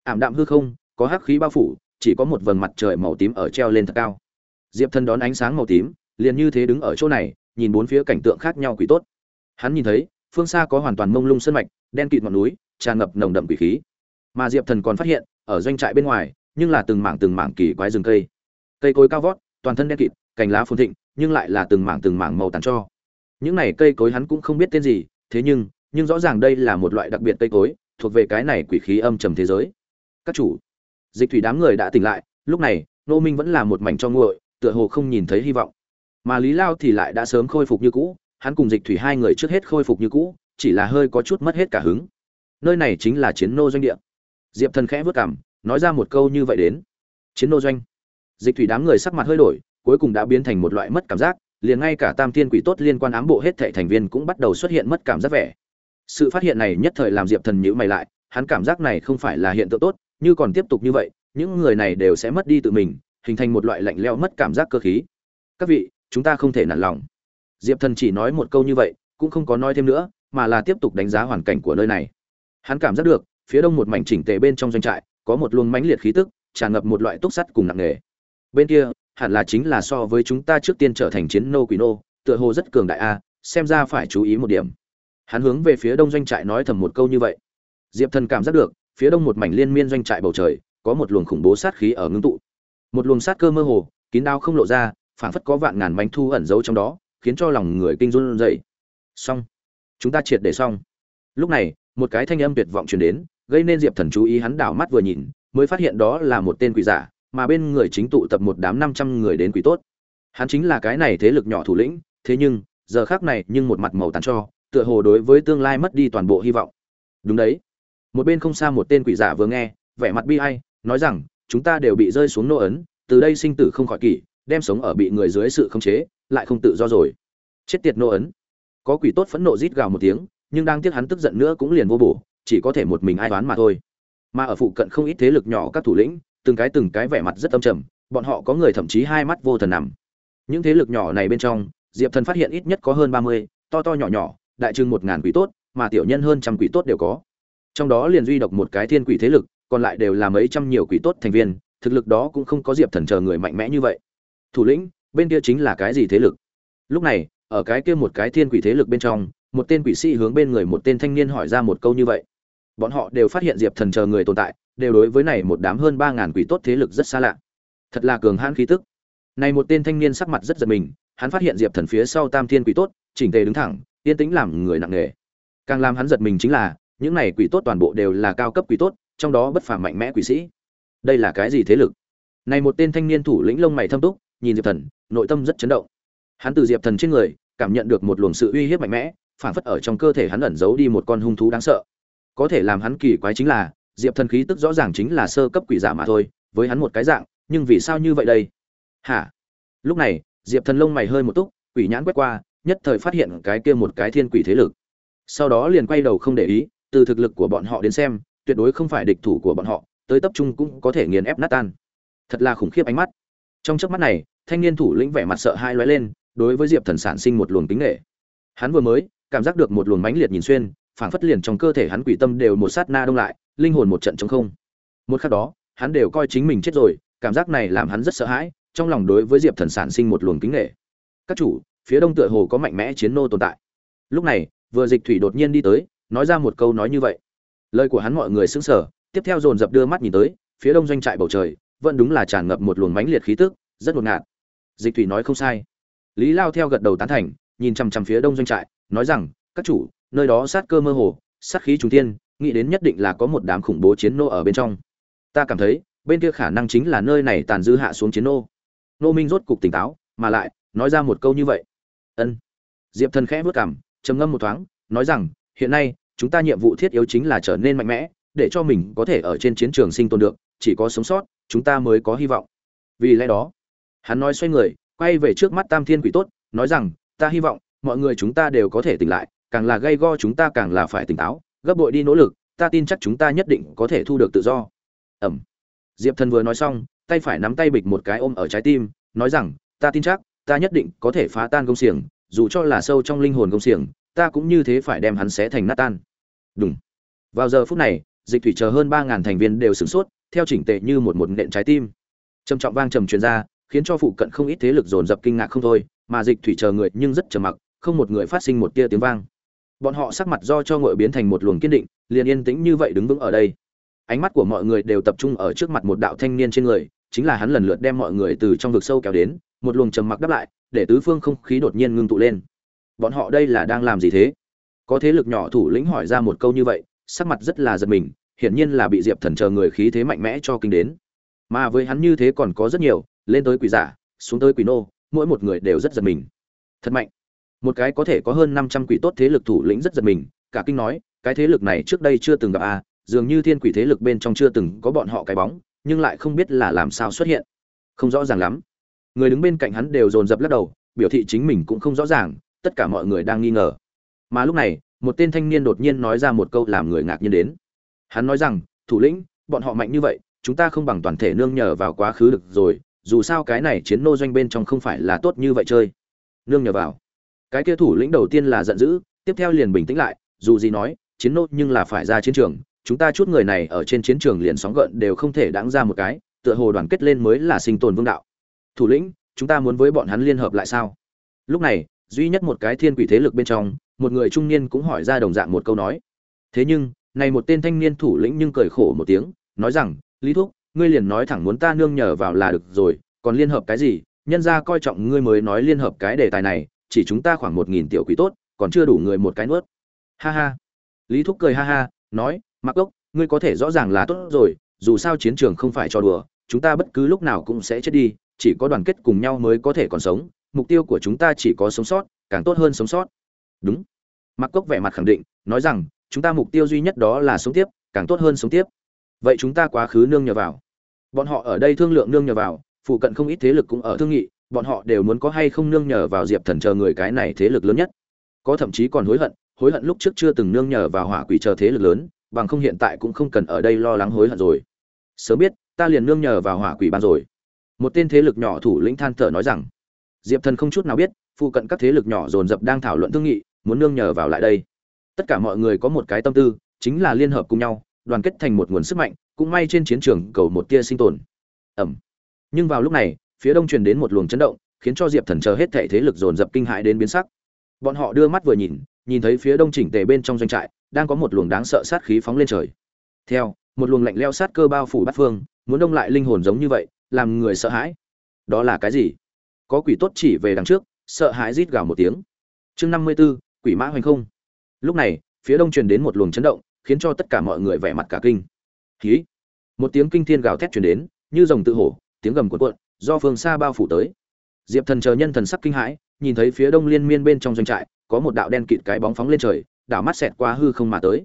Ảm đạm hư không, có hắc khí bao phủ, chỉ có một vầng mặt trời màu tím ở treo lên thật cao. Diệp thân đón ánh sáng màu tím, liền như thế đứng ở chỗ này, nhìn bốn phía cảnh tượng khác nhau quỷ tốt. Hắn nhìn thấy, phương xa có hoàn toàn mông lung sân mạch, đen kịt ngọn núi, tràn ngập nồng đậm quỷ khí. Mà diệp thần còn phát hiện, ở doanh trại bên ngoài, nhưng là từng mảng từng mảng kỳ quái rừng cây. Cây cối cao vót toàn thân đen kịt cành lá phồn thịnh nhưng lại là từng mảng từng mảng màu tàn cho. Những này cây cối hắn cũng không biết tên gì thế nhưng nhưng rõ ràng đây là một loại đặc biệt cây cối thuộc về cái này quỷ khí âm trầm thế giới. Các chủ dịch thủy đám người đã tỉnh lại lúc này nô minh vẫn là một mảnh cho nguội tựa hồ không nhìn thấy hy vọng. Mà lý lao thì lại đã sớm khôi phục như cũ hắn cùng dịch thủy hai người trước hết khôi phục như cũ chỉ là hơi có chút mất hết cả hứng. Nơi này chính là chiến nô doanh địa. Diệp thần khẽ vất cằm, nói ra một câu như vậy đến. Chiến nô doanh dịch thủy đám người sắc mặt hơi đổi, cuối cùng đã biến thành một loại mất cảm giác, liền ngay cả tam thiên quỷ tốt liên quan ám bộ hết thệ thành viên cũng bắt đầu xuất hiện mất cảm giác vẻ. Sự phát hiện này nhất thời làm diệp thần nhữ mày lại, hắn cảm giác này không phải là hiện tượng tốt, như còn tiếp tục như vậy, những người này đều sẽ mất đi tự mình, hình thành một loại lạnh leo mất cảm giác cơ khí. Các vị, chúng ta không thể nản lòng. Diệp thần chỉ nói một câu như vậy, cũng không có nói thêm nữa, mà là tiếp tục đánh giá hoàn cảnh của nơi này. Hắn cảm giác được, phía đông một mảnh chỉnh tề bên trong doanh trại, có một luồng mãnh liệt khí tức, tràn ngập một loại túc sắt cùng nặng nề bên kia, hẳn là chính là so với chúng ta trước tiên trở thành chiến nô quỷ nô, tựa hồ rất cường đại a, xem ra phải chú ý một điểm. Hắn hướng về phía đông doanh trại nói thầm một câu như vậy. Diệp thần cảm giác được, phía đông một mảnh liên miên doanh trại bầu trời, có một luồng khủng bố sát khí ở ngưng tụ. Một luồng sát cơ mơ hồ, kín đao không lộ ra, phảng phất có vạn ngàn bánh thu ẩn giấu trong đó, khiến cho lòng người kinh run dậy xong. Chúng ta triệt để xong. Lúc này, một cái thanh âm tuyệt vọng truyền đến, gây nên diệp thần chú ý hắn đảo mắt vừa nhìn, mới phát hiện đó là một tên quỷ giả mà bên người chính tụ tập một đám năm trăm người đến quỷ tốt. Hắn chính là cái này thế lực nhỏ thủ lĩnh, thế nhưng, giờ khác này nhưng một mặt màu tàn cho, tựa hồ đối với tương lai mất đi toàn bộ hy vọng. Đúng đấy. Một bên không xa một tên quỷ giả vừa nghe, vẻ mặt bi ai, nói rằng, chúng ta đều bị rơi xuống nô ấn, từ đây sinh tử không khỏi kỷ, đem sống ở bị người dưới sự khống chế, lại không tự do rồi. Chết tiệt nô ấn. Có quỷ tốt phẫn nộ rít gào một tiếng, nhưng đang tiếc hắn tức giận nữa cũng liền vô bổ, chỉ có thể một mình ai đoán mà thôi. Mà ở phụ cận không ít thế lực nhỏ các thủ lĩnh từng cái từng cái vẻ mặt rất âm trầm, bọn họ có người thậm chí hai mắt vô thần nằm. Những thế lực nhỏ này bên trong, diệp thần phát hiện ít nhất có hơn ba mươi, to to nhỏ nhỏ, đại trưng một ngàn quỷ tốt, mà tiểu nhân hơn trăm quỷ tốt đều có. Trong đó liền duy độc một cái thiên quỷ thế lực, còn lại đều là mấy trăm nhiều quỷ tốt thành viên, thực lực đó cũng không có diệp thần chờ người mạnh mẽ như vậy. Thủ lĩnh, bên kia chính là cái gì thế lực? Lúc này, ở cái kia một cái thiên quỷ thế lực bên trong, một tên quỷ sĩ hướng bên người một tên thanh niên hỏi ra một câu như vậy bọn họ đều phát hiện diệp thần chờ người tồn tại, đều đối với này một đám hơn ba ngàn quỷ tốt thế lực rất xa lạ. Thật là cường hãn khí tức. Này một tên thanh niên sắc mặt rất giật mình, hắn phát hiện diệp thần phía sau tam thiên quỷ tốt, chỉnh tề đứng thẳng, yên tĩnh làm người nặng nề. Càng làm hắn giật mình chính là, những này quỷ tốt toàn bộ đều là cao cấp quỷ tốt, trong đó bất phàm mạnh mẽ quỷ sĩ. Đây là cái gì thế lực? Này một tên thanh niên thủ lĩnh lông mày thâm túc, nhìn diệp thần, nội tâm rất chấn động. Hắn từ diệp thần trên người, cảm nhận được một luồng sự uy hiếp mạnh mẽ, phản phất ở trong cơ thể hắn ẩn giấu đi một con hung thú đáng sợ có thể làm hắn kỳ quái chính là, diệp thần khí tức rõ ràng chính là sơ cấp quỷ giả mà thôi, với hắn một cái dạng, nhưng vì sao như vậy đây? Hả? Lúc này, diệp thần lông mày hơi một túc, quỷ nhãn quét qua, nhất thời phát hiện cái kia một cái thiên quỷ thế lực. Sau đó liền quay đầu không để ý, từ thực lực của bọn họ đến xem, tuyệt đối không phải địch thủ của bọn họ, tới tập trung cũng có thể nghiền ép nát tan. Thật là khủng khiếp ánh mắt. Trong chớp mắt này, thanh niên thủ lĩnh vẻ mặt sợ hai lóe lên, đối với diệp thần sản sinh một luồng kính nghệ hắn vừa mới, cảm giác được một luồng mãnh liệt nhìn xuyên phảng phất liền trong cơ thể hắn quỷ tâm đều một sát na đông lại, linh hồn một trận trống không. Một khắc đó, hắn đều coi chính mình chết rồi, cảm giác này làm hắn rất sợ hãi, trong lòng đối với diệp thần sản sinh một luồng kính nể. Các chủ, phía đông tựa hồ có mạnh mẽ chiến nô tồn tại. Lúc này, vừa dịch thủy đột nhiên đi tới, nói ra một câu nói như vậy. Lời của hắn mọi người sững sờ, tiếp theo dồn dập đưa mắt nhìn tới, phía đông doanh trại bầu trời, vẫn đúng là tràn ngập một luồng mãnh liệt khí tức, rất hỗn loạn. dịch thủy nói không sai. Lý lao theo gật đầu tán thành, nhìn chằm chằm phía đông doanh trại, nói rằng, các chủ nơi đó sát cơ mơ hồ, sát khí trung tiên nghĩ đến nhất định là có một đám khủng bố chiến nô ở bên trong. Ta cảm thấy, bên kia khả năng chính là nơi này tàn dư hạ xuống chiến nô. Nô minh rốt cục tỉnh táo, mà lại, nói ra một câu như vậy. Ân. Diệp thần khẽ vớt cảm trầm ngâm một thoáng, nói rằng, hiện nay, chúng ta nhiệm vụ thiết yếu chính là trở nên mạnh mẽ, để cho mình có thể ở trên chiến trường sinh tồn được, chỉ có sống sót, chúng ta mới có hy vọng. Vì lẽ đó, hắn nói xoay người, quay về trước mắt tam thiên quỷ tốt, nói rằng, ta hy vọng, mọi người chúng ta đều có thể tỉnh lại càng là gây go chúng ta càng là phải tỉnh táo, gấp bội đi nỗ lực, ta tin chắc chúng ta nhất định có thể thu được tự do. Ẩm. Diệp thần vừa nói xong, tay phải nắm tay bịch một cái ôm ở trái tim, nói rằng, ta tin chắc, ta nhất định có thể phá tan công xiềng, dù cho là sâu trong linh hồn công xiềng, ta cũng như thế phải đem hắn xé thành nát tan. Đúng vào giờ phút này, dịch thủy chờ hơn ba ngàn thành viên đều sửng sốt, theo chỉnh tề như một một nện trái tim. Trầm trọng vang trầm truyền ra, khiến cho phụ cận không ít thế lực dồn dập kinh ngạc không thôi, mà dịch thủy chờ người nhưng rất trầm mặc, không một người phát sinh một tia tiếng vang bọn họ sắc mặt do cho ngội biến thành một luồng kiên định, liền yên tĩnh như vậy đứng vững ở đây. Ánh mắt của mọi người đều tập trung ở trước mặt một đạo thanh niên trên người, chính là hắn lần lượt đem mọi người từ trong vực sâu kéo đến, một luồng trầm mặc đáp lại, để tứ phương không khí đột nhiên ngưng tụ lên. Bọn họ đây là đang làm gì thế? Có thế lực nhỏ thủ lĩnh hỏi ra một câu như vậy, sắc mặt rất là giật mình, hiển nhiên là bị diệp thần chờ người khí thế mạnh mẽ cho kinh đến. Mà với hắn như thế còn có rất nhiều, lên tới quỷ giả, xuống tới quỷ nô, mỗi một người đều rất giật mình. Thật mạnh một cái có thể có hơn năm trăm quỷ tốt thế lực thủ lĩnh rất giật mình cả kinh nói cái thế lực này trước đây chưa từng gặp a à, dường như thiên quỷ thế lực bên trong chưa từng có bọn họ cái bóng nhưng lại không biết là làm sao xuất hiện. Không rõ ràng lắm. Người đứng bên cạnh hắn đều dồn dập lắc đầu biểu thị chính mình cũng không rõ ràng tất cả mọi người đang nghi ngờ. Mà lúc này một tên thanh niên đột nhiên nói ra một câu làm người ngạc nhiên đến. Hắn nói rằng thủ lĩnh bọn họ mạnh như vậy chúng ta không bằng toàn thể nương nhờ vào quá khứ được rồi dù sao cái này chiến nô doanh bên trong không phải là tốt như vậy chơi. Nương nhờ vào cái kia thủ lĩnh đầu tiên là giận dữ, tiếp theo liền bình tĩnh lại, dù gì nói, chiến nô nhưng là phải ra chiến trường, chúng ta chút người này ở trên chiến trường liền sóng gợn đều không thể đáng ra một cái, tựa hồ đoàn kết lên mới là sinh tồn vương đạo. Thủ lĩnh, chúng ta muốn với bọn hắn liên hợp lại sao? Lúc này, duy nhất một cái thiên quỷ thế lực bên trong, một người trung niên cũng hỏi ra đồng dạng một câu nói. Thế nhưng, này một tên thanh niên thủ lĩnh nhưng cười khổ một tiếng, nói rằng, lý thúc, ngươi liền nói thẳng muốn ta nương nhờ vào là được rồi, còn liên hợp cái gì? Nhân ra coi trọng ngươi mới nói liên hợp cái đề tài này chỉ chúng ta khoảng một nghìn tiểu quỷ tốt, còn chưa đủ người một cái nuốt. Ha ha. Lý thúc cười ha ha, nói mặc ốc ngươi có thể rõ ràng là tốt rồi, dù sao chiến trường không phải cho đùa, chúng ta bất cứ lúc nào cũng sẽ chết đi, chỉ có đoàn kết cùng nhau mới có thể còn sống, mục tiêu của chúng ta chỉ có sống sót, càng tốt hơn sống sót. Đúng. Mặc cốc vẻ mặt khẳng định, nói rằng, chúng ta mục tiêu duy nhất đó là sống tiếp, càng tốt hơn sống tiếp. Vậy chúng ta quá khứ nương nhờ vào. Bọn họ ở đây thương lượng nương nhờ vào, phụ cận không ít thế lực cũng ở thương nghị bọn họ đều muốn có hay không nương nhờ vào diệp thần chờ người cái này thế lực lớn nhất. Có thậm chí còn hối hận hối hận lúc trước chưa từng nương nhờ vào hỏa quỷ chờ thế lực lớn, bằng không hiện tại cũng không cần ở đây lo lắng hối hận rồi. Sớm biết, ta liền nương nhờ vào hỏa quỷ ban rồi. Một tên thế lực nhỏ thủ lĩnh than thở nói rằng, diệp thần không chút nào biết, phụ cận các thế lực nhỏ dồn dập đang thảo luận thương nghị, muốn nương nhờ vào lại đây. Tất cả mọi người có một cái tâm tư, chính là liên hợp cùng nhau, đoàn kết thành một nguồn sức mạnh, cũng may trên chiến trường cầu một tia sinh tồn. Ẩm. Nhưng vào lúc này phía đông truyền đến một luồng chấn động, khiến cho diệp thần chờ hết thể thế lực dồn dập kinh hãi đến biến sắc. Bọn họ đưa mắt vừa nhìn nhìn thấy phía đông chỉnh tề bên trong doanh trại, đang có một luồng đáng sợ sát khí phóng lên trời. Theo, một luồng lạnh leo sát cơ bao phủ bát phương, muốn đông lại linh hồn giống như vậy, làm người sợ hãi. Đó là cái gì? Có quỷ tốt chỉ về đằng trước, sợ hãi rít gào một tiếng. Chương năm mươi b ố quỷ mã hoành không. Lúc này, phía đông truyền đến một luồng chấn động, khiến cho tất cả mọi người vẻ mặt cả kinh. Khí một tiếng kinh thiên gào thét truyền đến, như rồng tự hổ, tiếng gầm cuộn cuộn do phương xa bao phủ tới. Diệp thần chờ nhân thần sắc kinh hãi, nhìn thấy phía đông liên miên bên trong doanh trại, có một đạo đen kịt cái bóng phóng lên trời, đảo mắt xẹt qua hư không mà tới.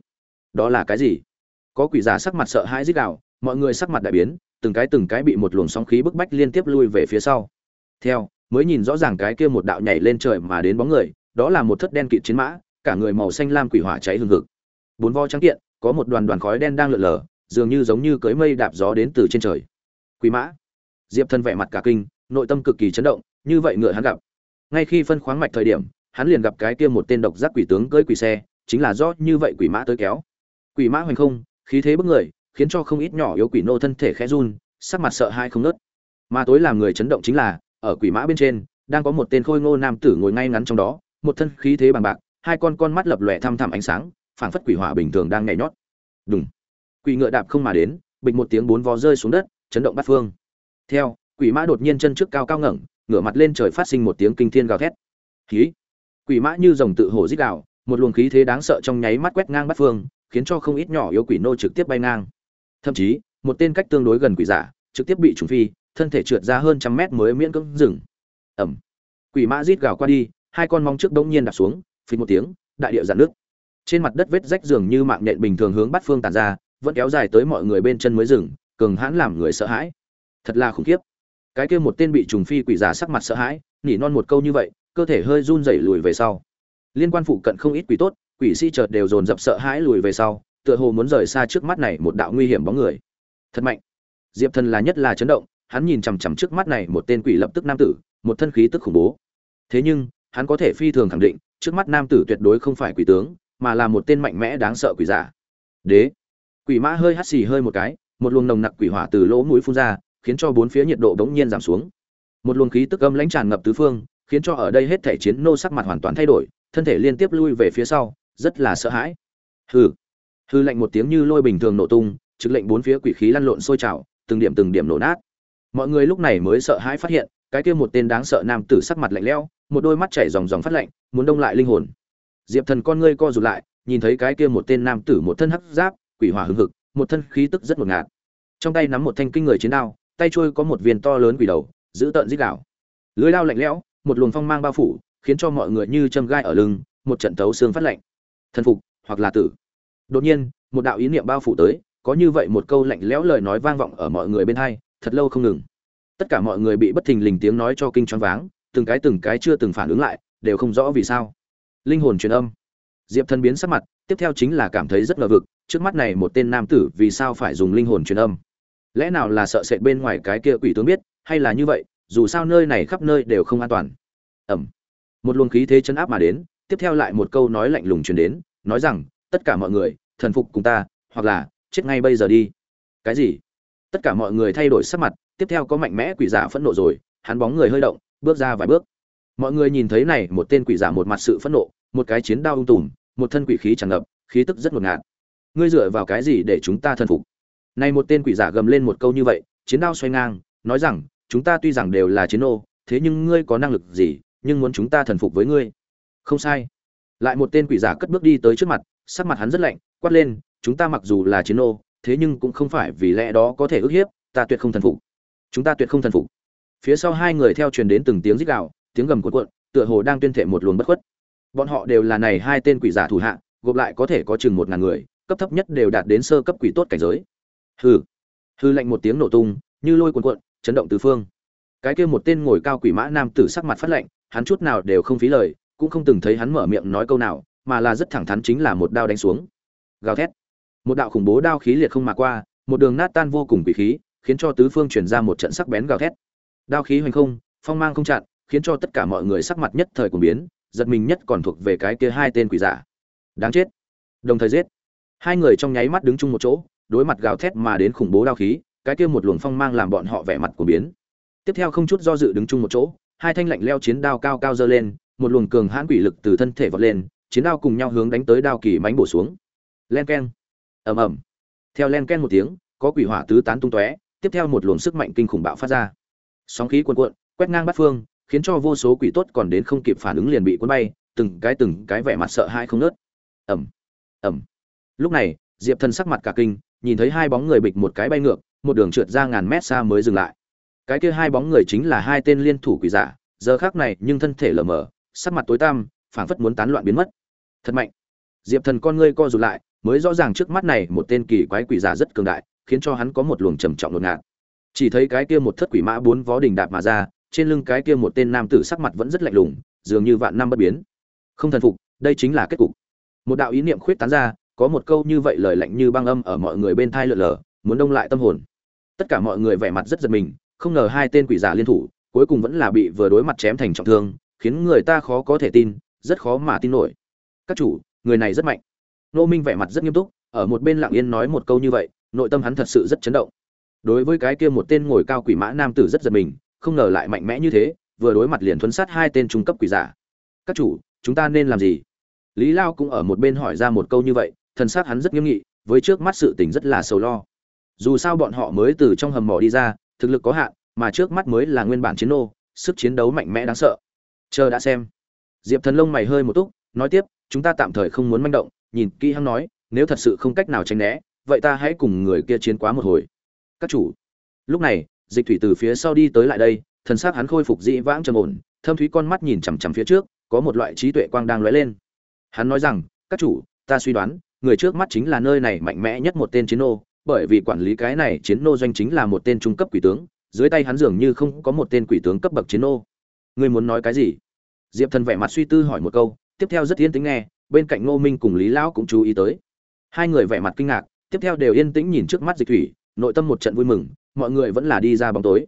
Đó là cái gì? Có quỷ giả sắc mặt sợ hãi rít gào, mọi người sắc mặt đại biến, từng cái từng cái bị một luồng sóng khí bức bách liên tiếp lui về phía sau. Theo, mới nhìn rõ ràng cái kia một đạo nhảy lên trời mà đến bóng người, đó là một thất đen kịt chiến mã, cả người màu xanh lam quỷ hỏa cháy hừng hực. Bốn vo trắng kiện, có một đoàn đoàn khói đen đang lượn lờ, dường như giống như cưới mây đạp gió đến từ trên trời. Quỷ mã diệp thân vẻ mặt cả kinh, nội tâm cực kỳ chấn động, như vậy ngựa hắn gặp. Ngay khi phân khoáng mạch thời điểm, hắn liền gặp cái kia một tên độc giác quỷ tướng cưỡi quỷ xe, chính là do như vậy quỷ mã tới kéo. Quỷ mã hoành không, khí thế bức người, khiến cho không ít nhỏ yếu quỷ nô thân thể khẽ run, sắc mặt sợ hãi không nớt mà tối làm người chấn động chính là, ở quỷ mã bên trên, đang có một tên khôi ngô nam tử ngồi ngay ngắn trong đó, một thân khí thế bằng bạc, hai con con mắt lập lòe thăm thẳm ánh sáng, phảng phất quỷ hỏa bình thường đang nhảy nhót. Đúng quỷ ngựa đạp không mà đến, bịch một tiếng bốn vó rơi xuống đất, chấn động bát phương theo, quỷ mã đột nhiên chân trước cao cao ngẩng, ngửa mặt lên trời phát sinh một tiếng kinh thiên gào thét. Khí. Quỷ mã như rồng tự hổ rít gào, một luồng khí thế đáng sợ trong nháy mắt quét ngang bát phương, khiến cho không ít nhỏ yếu quỷ nô trực tiếp bay ngang. Thậm chí, một tên cách tương đối gần quỷ giả, trực tiếp bị trùng phi, thân thể trượt ra hơn trăm mét mới miễn cưỡng dừng. Ẩm quỷ mã rít gào qua đi, hai con mong trước đống nhiên đặt xuống, phình một tiếng, đại địa dạn nước trên mặt đất vết rách dường như mạng nhện bình thường hướng bắt phương tàn ra, vẫn kéo dài tới mọi người bên chân mới dừng, cường hãn làm người sợ hãi thật là khủng khiếp. Cái kia một tên bị trùng phi quỷ giả sắc mặt sợ hãi, nỉ non một câu như vậy, cơ thể hơi run rẩy lùi về sau. Liên quan phụ cận không ít quỷ tốt, quỷ sĩ chợt đều dồn dập sợ hãi lùi về sau, tựa hồ muốn rời xa trước mắt này một đạo nguy hiểm bóng người. Thật mạnh. Diệp thần là nhất là chấn động, hắn nhìn chằm chằm trước mắt này một tên quỷ lập tức nam tử, một thân khí tức khủng bố. Thế nhưng, hắn có thể phi thường khẳng định, trước mắt nam tử tuyệt đối không phải quỷ tướng, mà là một tên mạnh mẽ đáng sợ quỷ giả. Đế. Quỷ mã hơi hắt xì hơi một cái, một luồng nồng nặc quỷ hỏa từ lỗ mũi phun ra khiến cho bốn phía nhiệt độ bỗng nhiên giảm xuống. Một luồng khí tức âm lãnh tràn ngập tứ phương, khiến cho ở đây hết thể chiến nô sắc mặt hoàn toàn thay đổi, thân thể liên tiếp lui về phía sau, rất là sợ hãi. Hừ. Hư lạnh một tiếng như lôi bình thường nổ tung, trực lệnh bốn phía quỷ khí lăn lộn sôi trào, từng điểm từng điểm nổ nát. Mọi người lúc này mới sợ hãi phát hiện, cái kia một tên đáng sợ nam tử sắc mặt lạnh lẽo, một đôi mắt chảy dòng dòng phát lạnh, muốn đông lại linh hồn. Diệp thần con ngươi co rụt lại, nhìn thấy cái kia một tên nam tử một thân hắc giáp, quỷ hỏa hưng hực, một thân khí tức rất ngột ngạt. Trong tay nắm một thanh kinh người chiến đao tay trôi có một viên to lớn quỷ đầu, giữ tợn dít đảo lưới lao lạnh lẽo, một luồng phong mang bao phủ, khiến cho mọi người như châm gai ở lưng, một trận tấu xương phát lạnh. Thần phục, hoặc là tử. Đột nhiên, một đạo ý niệm bao phủ tới, có như vậy một câu lạnh lẽo lời nói vang vọng ở mọi người bên hai, thật lâu không ngừng. Tất cả mọi người bị bất thình lình tiếng nói cho kinh choáng váng, từng cái từng cái chưa từng phản ứng lại, đều không rõ vì sao. Linh hồn truyền âm. Diệp thần biến sắc mặt, tiếp theo chính là cảm thấy rất ngờ vực, trước mắt này một tên nam tử vì sao phải dùng linh hồn truyền âm? Lẽ nào là sợ sệt bên ngoài cái kia quỷ tướng biết, hay là như vậy, dù sao nơi này khắp nơi đều không an toàn. Ẩm một luồng khí thế chấn áp mà đến, tiếp theo lại một câu nói lạnh lùng truyền đến, nói rằng, tất cả mọi người, thần phục cùng ta, hoặc là, chết ngay bây giờ đi. Cái gì? Tất cả mọi người thay đổi sắc mặt, tiếp theo có mạnh mẽ quỷ giả phẫn nộ rồi, hắn bóng người hơi động, bước ra vài bước. Mọi người nhìn thấy này, một tên quỷ giả một mặt sự phẫn nộ, một cái chiến đao ung tùm, một thân quỷ khí tràn ngập, khí tức rất ngột ngạt. Ngươi dựa vào cái gì để chúng ta thần phục? Này một tên quỷ giả gầm lên một câu như vậy, chiến đao xoay ngang, nói rằng, chúng ta tuy rằng đều là chiến ô thế nhưng ngươi có năng lực gì, nhưng muốn chúng ta thần phục với ngươi. Không sai. Lại một tên quỷ giả cất bước đi tới trước mặt, sắc mặt hắn rất lạnh, quát lên, chúng ta mặc dù là chiến ô thế nhưng cũng không phải vì lẽ đó có thể ức hiếp, ta tuyệt không thần phục. Chúng ta tuyệt không thần phục. Phía sau hai người theo truyền đến từng tiếng rít gào, tiếng gầm cuộn cuộn, tựa hồ đang tuyên thệ một luồng bất khuất. Bọn họ đều là này hai tên quỷ giả thủ hạ, gộp lại có thể có chừng một ngàn người, cấp thấp nhất đều đạt đến sơ cấp quỷ tốt cảnh giới hừ. Hư lạnh một tiếng nổ tung, như lôi cuồn cuộn, chấn động tứ phương. Cái kia một tên ngồi cao quỷ mã nam tử sắc mặt phát lạnh, hắn chút nào đều không phí lời, cũng không từng thấy hắn mở miệng nói câu nào, mà là rất thẳng thắn chính là một đao đánh xuống. Gào thét. Một đạo khủng bố đao khí liệt không mà qua, một đường nát tan vô cùng quỷ khí, khiến cho tứ phương chuyển ra một trận sắc bén gào thét. Đao khí hoành không, phong mang không chặn, khiến cho tất cả mọi người sắc mặt nhất thời cùng biến, giật mình nhất còn thuộc về cái kia hai tên quỷ giả. Đáng chết. Đồng thời giết. Hai người trong nháy mắt đứng chung một chỗ đối mặt gào thét mà đến khủng bố đao khí, cái kia một luồng phong mang làm bọn họ vẻ mặt của biến. Tiếp theo không chút do dự đứng chung một chỗ, hai thanh lạnh leo chiến đao cao cao dơ lên, một luồng cường hãn quỷ lực từ thân thể vọt lên, chiến đao cùng nhau hướng đánh tới đao kỳ mánh bổ xuống. Len keng. Ầm ầm. Theo len ken một tiếng, có quỷ hỏa tứ tán tung tóe, tiếp theo một luồng sức mạnh kinh khủng bạo phát ra. Sóng khí cuồn cuộn, quét ngang bát phương, khiến cho vô số quỷ tốt còn đến không kịp phản ứng liền bị cuốn bay, từng cái từng cái vẻ mặt sợ hãi không nớt ầm. Ầm. Lúc này, diệp thần sắc mặt cả kinh nhìn thấy hai bóng người bịch một cái bay ngược, một đường trượt ra ngàn mét xa mới dừng lại. Cái kia hai bóng người chính là hai tên liên thủ quỷ giả, giờ khác này nhưng thân thể lờ mờ, sắc mặt tối tăm, phảng phất muốn tán loạn biến mất. Thật mạnh. Diệp thần con ngươi co rụt lại, mới rõ ràng trước mắt này một tên kỳ quái quỷ giả rất cường đại, khiến cho hắn có một luồng trầm trọng ngột. Ngạt chỉ thấy cái kia một thất quỷ mã bốn vó đình đạp mà ra, trên lưng cái kia một tên nam tử sắc mặt vẫn rất lạnh lùng, dường như vạn năm bất biến. Không thần phục, đây chính là kết cục. Một đạo ý niệm khuyết tán ra có một câu như vậy lời lạnh như băng âm ở mọi người bên thai lượn lờ, muốn đông lại tâm hồn. Tất cả mọi người vẻ mặt rất giật mình, không ngờ hai tên quỷ giả liên thủ, cuối cùng vẫn là bị vừa đối mặt chém thành trọng thương, khiến người ta khó có thể tin, rất khó mà tin nổi. Các chủ, người này rất mạnh. Nô minh vẻ mặt rất nghiêm túc, ở một bên lặng yên nói một câu như vậy, nội tâm hắn thật sự rất chấn động. Đối với cái kia một tên ngồi cao quỷ mã nam tử rất giật mình, không ngờ lại mạnh mẽ như thế, vừa đối mặt liền thuấn sát hai tên trung cấp quỷ giả. Các chủ, chúng ta nên làm gì? Lý lao cũng ở một bên hỏi ra một câu như vậy thần sắc hắn rất nghiêm nghị, với trước mắt sự tình rất là sầu lo. Dù sao bọn họ mới từ trong hầm mỏ đi ra, thực lực có hạn, mà trước mắt mới là nguyên bản chiến nô, sức chiến đấu mạnh mẽ đáng sợ. Chờ đã xem. Diệp thần lông mày hơi một túc, nói tiếp, chúng ta tạm thời không muốn manh động. Nhìn kỹ hắn nói, nếu thật sự không cách nào tránh né, vậy ta hãy cùng người kia chiến quá một hồi. Các chủ. Lúc này, dịch thủy từ phía sau đi tới lại đây thần sắc hắn khôi phục dị vãng trầm ổn, thâm thúy con mắt nhìn chằm chằm phía trước, có một loại trí tuệ quang đang lóe lên. Hắn nói rằng, các chủ, ta suy đoán người trước mắt chính là nơi này mạnh mẽ nhất một tên chiến nô, bởi vì quản lý cái này chiến nô doanh chính là một tên trung cấp quỷ tướng, dưới tay hắn dường như không có một tên quỷ tướng cấp bậc chiến nô. Ngươi muốn nói cái gì? Diệp thần vẻ mặt suy tư hỏi một câu, tiếp theo rất yên tĩnh nghe, bên cạnh ngô minh cùng lý lão cũng chú ý tới. Hai người vẻ mặt kinh ngạc, tiếp theo đều yên tĩnh nhìn trước mắt dịch thủy, nội tâm một trận vui mừng, mọi người vẫn là đi ra bóng tối.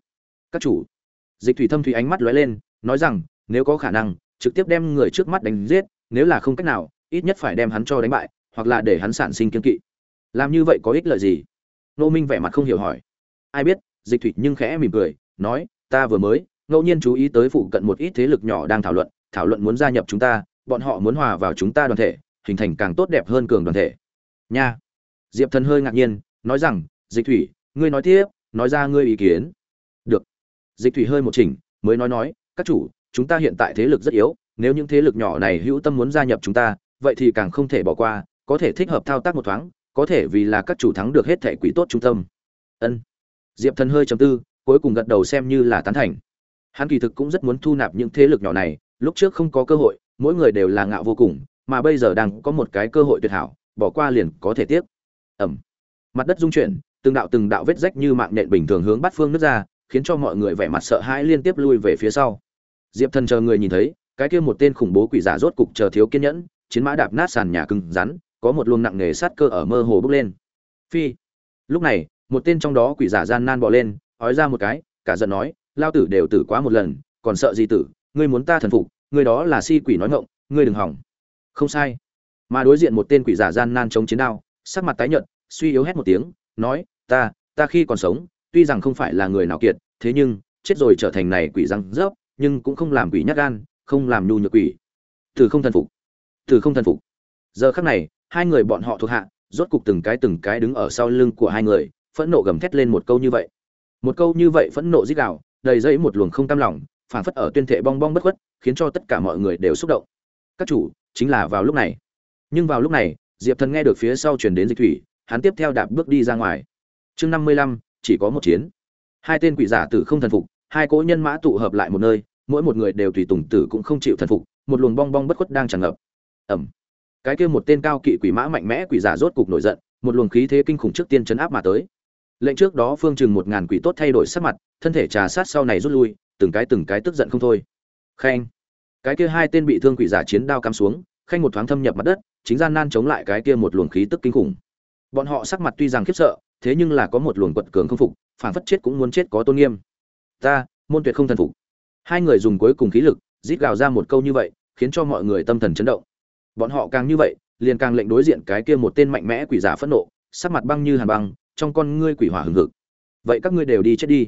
Các chủ. Dịch thủy thâm thủy ánh mắt lóe lên, nói rằng, nếu có khả năng, trực tiếp đem người trước mắt đánh giết, nếu là không cách nào, ít nhất phải đem hắn cho đánh bại hoặc là để hắn sản sinh kiên kỵ. Làm như vậy có ích lợi gì? Nô minh vẻ mặt không hiểu hỏi. Ai biết, dịch thủy nhưng khẽ mỉm cười, nói, ta vừa mới, ngẫu nhiên chú ý tới phụ cận một ít thế lực nhỏ đang thảo luận thảo luận muốn gia nhập chúng ta, bọn họ muốn hòa vào chúng ta đoàn thể, hình thành càng tốt đẹp hơn cường đoàn thể. Nha. Diệp thần hơi ngạc nhiên, nói rằng, dịch thủy, ngươi nói tiếp, nói ra ngươi ý kiến. Được. Dịch thủy hơi một chỉnh, mới nói nói, các chủ, chúng ta hiện tại thế lực rất yếu, nếu những thế lực nhỏ này hữu tâm muốn gia nhập chúng ta, vậy thì càng không thể bỏ qua có thể thích hợp thao tác một thoáng, có thể vì là các chủ thắng được hết thể quỹ tốt trung tâm. Ân. Diệp thần hơi chầm tư, cuối cùng gật đầu xem như là tán thành. Hắn kỳ thực cũng rất muốn thu nạp những thế lực nhỏ này, lúc trước không có cơ hội, mỗi người đều là ngạo vô cùng, mà bây giờ đang có một cái cơ hội tuyệt hảo, bỏ qua liền có thể tiếc ẩm. Mặt đất dung chuyển, từng đạo từng đạo vết rách như mạng nện bình thường hướng bắt phương nước ra, khiến cho mọi người vẻ mặt sợ hãi liên tiếp lui về phía sau. Diệp thần chờ người nhìn thấy, cái kia một tên khủng bố quỷ giả rốt cục chờ thiếu kiên nhẫn, chiến mã đạp nát sàn nhà cứng rắn có một luồng nặng nề sát cơ ở mơ hồ bốc lên. Phi. Lúc này, một tên trong đó quỷ giả gian nan bỏ lên, ói ra một cái, cả giận nói, lao tử đều tử quá một lần, còn sợ gì tử, ngươi muốn ta thần phục, ngươi đó là si quỷ nói ngọng, ngươi đừng hỏng. Không sai. Mà đối diện một tên quỷ giả gian nan chống chiến đao, sắc mặt tái nhợt, suy yếu hét một tiếng, nói, ta ta khi còn sống, tuy rằng không phải là người nào kiệt, thế nhưng, chết rồi trở thành này quỷ răng rớp, nhưng cũng không làm quỷ nhát gan, không làm nhu nhược quỷ. Từ không thần phục từ không thần phục. Giờ khắc này hai người bọn họ thuộc hạ, rốt cục từng cái từng cái đứng ở sau lưng của hai người, phẫn nộ gầm thét lên một câu như vậy. Một câu như vậy phẫn nộ dích đạo đầy dẫy một luồng không tam lòng, phảng phất ở tuyên thệ bong bong bất khuất, khiến cho tất cả mọi người đều xúc động. Các chủ, chính là vào lúc này. Nhưng vào lúc này, diệp thần nghe được phía sau truyền đến dịch thủy, hắn tiếp theo đạp bước đi ra ngoài. Chương năm mươi lăm, chỉ có một chiến. Hai tên quỷ giả tử không thần phục, hai cỗ nhân mã tụ hợp lại một nơi, mỗi một người đều tùy tùng tử cũng không chịu thần phục, một luồng bong bong bất khuất đang tràn ngập. Ẩm cái kia một tên cao kỵ quỷ mã mạnh mẽ quỷ giả rốt cục nổi giận, một luồng khí thế kinh khủng trước tiên chấn áp mà tới. Lệnh trước đó phương chừng một ngàn quỷ tốt thay đổi sắc mặt, thân thể trà sát sau này rút lui, từng cái từng cái tức giận không thôi. Khanh. Cái kia hai tên bị thương quỷ giả chiến đao cắm xuống, khanh một thoáng thâm nhập mặt đất, chính gian nan chống lại cái kia một luồng khí tức kinh khủng. Bọn họ sắc mặt tuy rằng khiếp sợ, thế nhưng là có một luồng quật cường không phục, phản phất chết cũng muốn chết có tôn nghiêm. Ta, môn tuyệt không thần phục. Hai người dùng cuối cùng khí lực, rít gào ra một câu như vậy, khiến cho mọi người tâm thần chấn động bọn họ càng như vậy, liền càng lệnh đối diện cái kia một tên mạnh mẽ quỷ giả phẫn nộ, sắc mặt băng như hàn băng, trong con ngươi quỷ hỏa hừng hực. Vậy các ngươi đều đi chết đi.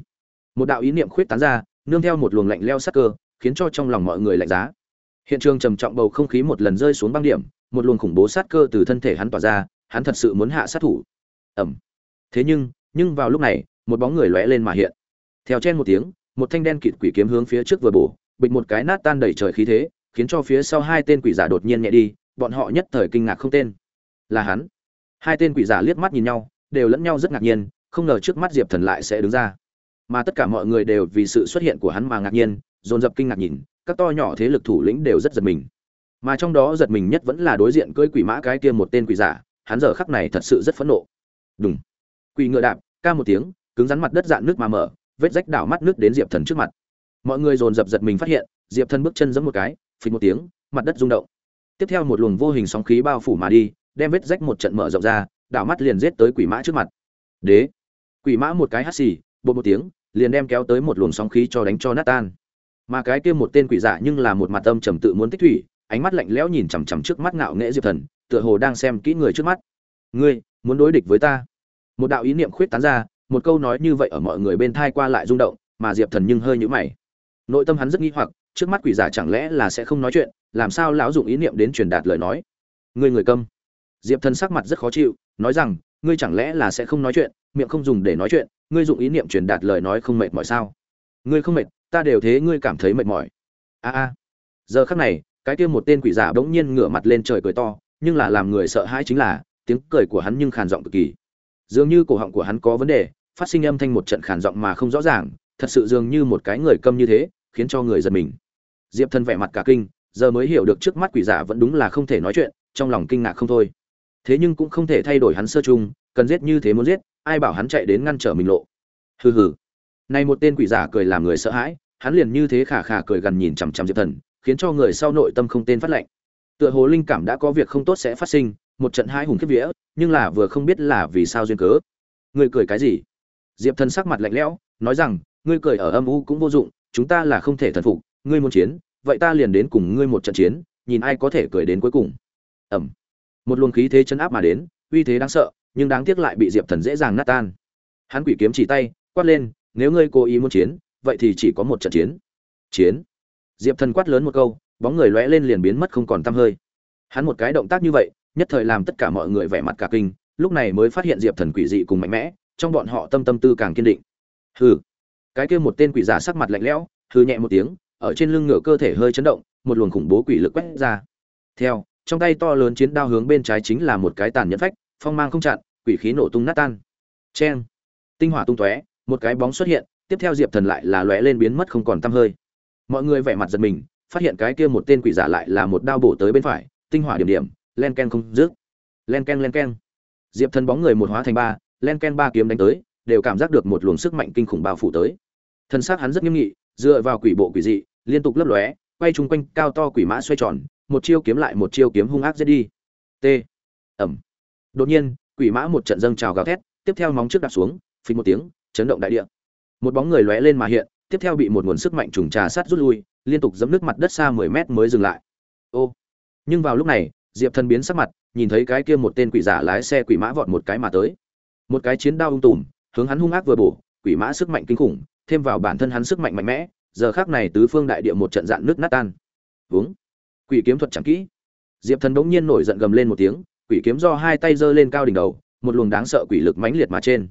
Một đạo ý niệm khuyết tán ra, nương theo một luồng lạnh leo sắc cơ, khiến cho trong lòng mọi người lạnh giá. Hiện trường trầm trọng bầu không khí một lần rơi xuống băng điểm, một luồng khủng bố sát cơ từ thân thể hắn tỏa ra, hắn thật sự muốn hạ sát thủ. Ẩm thế nhưng nhưng vào lúc này, một bóng người lóe lên mà hiện. Theo chen một tiếng, một thanh đen kịt quỷ kiếm hướng phía trước vừa bổ, bịch một cái nát tan đầy trời khí thế, khiến cho phía sau hai tên quỷ giả đột nhiên nhẹ đi bọn họ nhất thời kinh ngạc không tên. Là hắn. Hai tên quỷ giả liếc mắt nhìn nhau, đều lẫn nhau rất ngạc nhiên, không ngờ trước mắt diệp thần lại sẽ đứng ra. Mà tất cả mọi người đều vì sự xuất hiện của hắn mà ngạc nhiên, dồn dập kinh ngạc nhìn, các to nhỏ thế lực thủ lĩnh đều rất giật mình. Mà trong đó giật mình nhất vẫn là đối diện cưỡi quỷ mã cái kia một tên quỷ giả, hắn giờ khắc này thật sự rất phẫn nộ. Đúng quỷ ngựa đạp, ca một tiếng, cứng rắn mặt đất dạn nước mà mở, vết rách đảo mắt nước đến diệp thần trước mặt. Mọi người dồn dập giật mình phát hiện, diệp thần bước chân giẫm một cái, phình một tiếng, mặt đất rung động tiếp theo một luồng vô hình sóng khí bao phủ mà đi, đem vết rách một trận mở rộng ra, đảo mắt liền giết tới quỷ mã trước mặt. Đế. Quỷ mã một cái hắt xì, bột một tiếng, liền đem kéo tới một luồng sóng khí cho đánh cho nát tan. Mà cái kia một tên quỷ giả nhưng là một mặt âm trầm tự muốn tích thủy, ánh mắt lạnh lẽo nhìn chằm chằm trước mắt ngạo nghễ diệp thần, tựa hồ đang xem kỹ người trước mắt. Ngươi, muốn đối địch với ta? Một đạo ý niệm khuyết tán ra, một câu nói như vậy ở mọi người bên thai qua lại rung động, mà diệp thần nhưng hơi nhũ mày. Nội tâm hắn rất nghi hoặc, trước mắt quỷ giả chẳng lẽ là sẽ không nói chuyện làm sao lão dụng ý niệm đến truyền đạt lời nói? Ngươi người câm. Diệp thần sắc mặt rất khó chịu, nói rằng, ngươi chẳng lẽ là sẽ không nói chuyện, miệng không dùng để nói chuyện, ngươi dụng ý niệm truyền đạt lời nói không mệt mỏi sao? Ngươi không mệt, ta đều thế ngươi cảm thấy mệt mỏi. A a. Giờ khắc này, cái kia một tên quỷ giả bỗng nhiên ngửa mặt lên trời cười to, nhưng là làm người sợ hãi chính là, tiếng cười của hắn nhưng khàn giọng cực kỳ. Dường như cổ họng của hắn có vấn đề, phát sinh âm thanh một trận khàn giọng mà không rõ ràng, thật sự dường như một cái người câm như thế, khiến cho người giật mình. Diệp thân vẻ mặt cả kinh giờ mới hiểu được trước mắt quỷ giả vẫn đúng là không thể nói chuyện, trong lòng kinh ngạc không thôi. Thế nhưng cũng không thể thay đổi hắn sơ chung, cần giết như thế muốn giết, ai bảo hắn chạy đến ngăn trở mình lộ. Hừ hừ. Này một tên quỷ giả cười làm người sợ hãi, hắn liền như thế khả khả cười gần nhìn chằm chằm diệp thần, khiến cho người sau nội tâm không tên phát lệnh. Tựa hồ linh cảm đã có việc không tốt sẽ phát sinh, một trận hai hùng kiếp vía, nhưng là vừa không biết là vì sao duyên cớ. Ngươi cười cái gì? Diệp thần sắc mặt lạnh lẽo, nói rằng, ngươi cười ở âm u cũng vô dụng, chúng ta là không thể thần phục, ngươi muốn chiến vậy ta liền đến cùng ngươi một trận chiến, nhìn ai có thể cười đến cuối cùng. Ẩm một luồng khí thế chấn áp mà đến, uy thế đáng sợ, nhưng đáng tiếc lại bị diệp thần dễ dàng nát tan. Hắn quỷ kiếm chỉ tay, quát lên, nếu ngươi cố ý muốn chiến, vậy thì chỉ có một trận chiến. Chiến. Diệp thần quát lớn một câu, bóng người lóe lên liền biến mất không còn t hơi. Hắn một cái động tác như vậy, nhất thời làm tất cả mọi người vẻ mặt cả kinh, lúc này mới phát hiện diệp thần quỷ dị cùng mạnh mẽ, trong bọn họ tâm tâm tư càng kiên định. Hừ. Cái kia một tên quỷ giả sắc mặt lạnh lẽo, hừ nhẹ một tiếng ở trên lưng ngựa cơ thể hơi chấn động, một luồng khủng bố quỷ lực quét ra. Theo, trong tay to lớn chiến đao hướng bên trái chính là một cái tàn nhẫn phách, phong mang không chặn, quỷ khí nổ tung nát tan. Cheng! Tinh hỏa tung tóe, một cái bóng xuất hiện, tiếp theo diệp thần lại là lóe lên biến mất không còn tăm hơi. Mọi người vẻ mặt giật mình, phát hiện cái kia một tên quỷ giả lại là một đao bổ tới bên phải, tinh hỏa điểm điểm, len ken không dứt. Len ken len ken. Diệp thần bóng người một hóa thành ba, len ken ba kiếm đánh tới, đều cảm giác được một luồng sức mạnh kinh khủng bao phủ tới. Thân xác hắn rất nghiêm nghị dựa vào quỷ bộ quỷ dị, liên tục lấp lóe, quay chung quanh cao to quỷ mã xoay tròn, một chiêu kiếm lại một chiêu kiếm hung ác giết đi. T. Ẩm. Đột nhiên, quỷ mã một trận dâng trào gào thét, tiếp theo móng trước đạp xuống phình một tiếng, chấn động đại địa. Một bóng người lóe lên mà hiện, tiếp theo bị một nguồn sức mạnh trùng trà sát rút lui, liên tục dẫm nước mặt đất xa mười mét mới dừng lại. Ô. Nhưng vào lúc này, diệp thần biến sắc mặt, nhìn thấy cái kia một tên quỷ giả lái xe quỷ mã vọt một cái mà tới. Một cái chiến đao ung tùm, hướng hắn hung ác vừa bổ, quỷ mã sức mạnh kinh khủng thêm vào bản thân hắn sức mạnh mạnh mẽ, giờ khác này tứ phương đại địa một trận dạn nước nát tan. Vướng quỷ kiếm thuật chẳng kỹ. Diệp thần bỗng nhiên nổi giận gầm lên một tiếng, quỷ kiếm do hai tay giơ lên cao đỉnh đầu, một luồng đáng sợ quỷ lực mãnh liệt mà trên.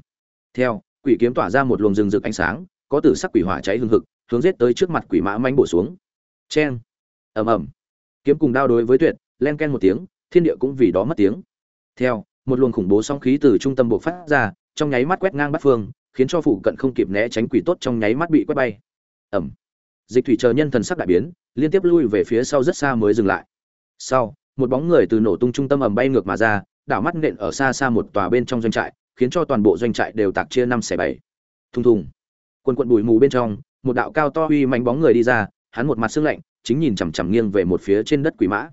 Theo, quỷ kiếm tỏa ra một luồng rừng rực ánh sáng, có tử sắc quỷ hỏa cháy hương hực, hướng giết tới trước mặt quỷ mã mãnh bổ xuống. Cheng. Ầm ầm. Kiếm cùng đao đối với tuyệt, len ken một tiếng, thiên địa cũng vì đó mất tiếng. Theo, một luồng khủng bố sóng khí từ trung tâm bộ phát ra, trong nháy mắt quét ngang bắt phương khiến cho phụ cận không kịp né tránh quỷ tốt trong nháy mắt bị quét bay. Ẩm. Dịch thủy chờ nhân thần sắc đại biến, liên tiếp lui về phía sau rất xa mới dừng lại. Sau, một bóng người từ nổ tung trung tâm ầm bay ngược mà ra, đảo mắt nện ở xa xa một tòa bên trong doanh trại, khiến cho toàn bộ doanh trại đều tạc chia năm xẻ bảy. Thùng thùng. Quần quận bụi mù bên trong, một đạo cao to uy manh bóng người đi ra, hắn một mặt sưng lạnh, chính nhìn chằm chằm nghiêng về một phía trên đất quỷ mã.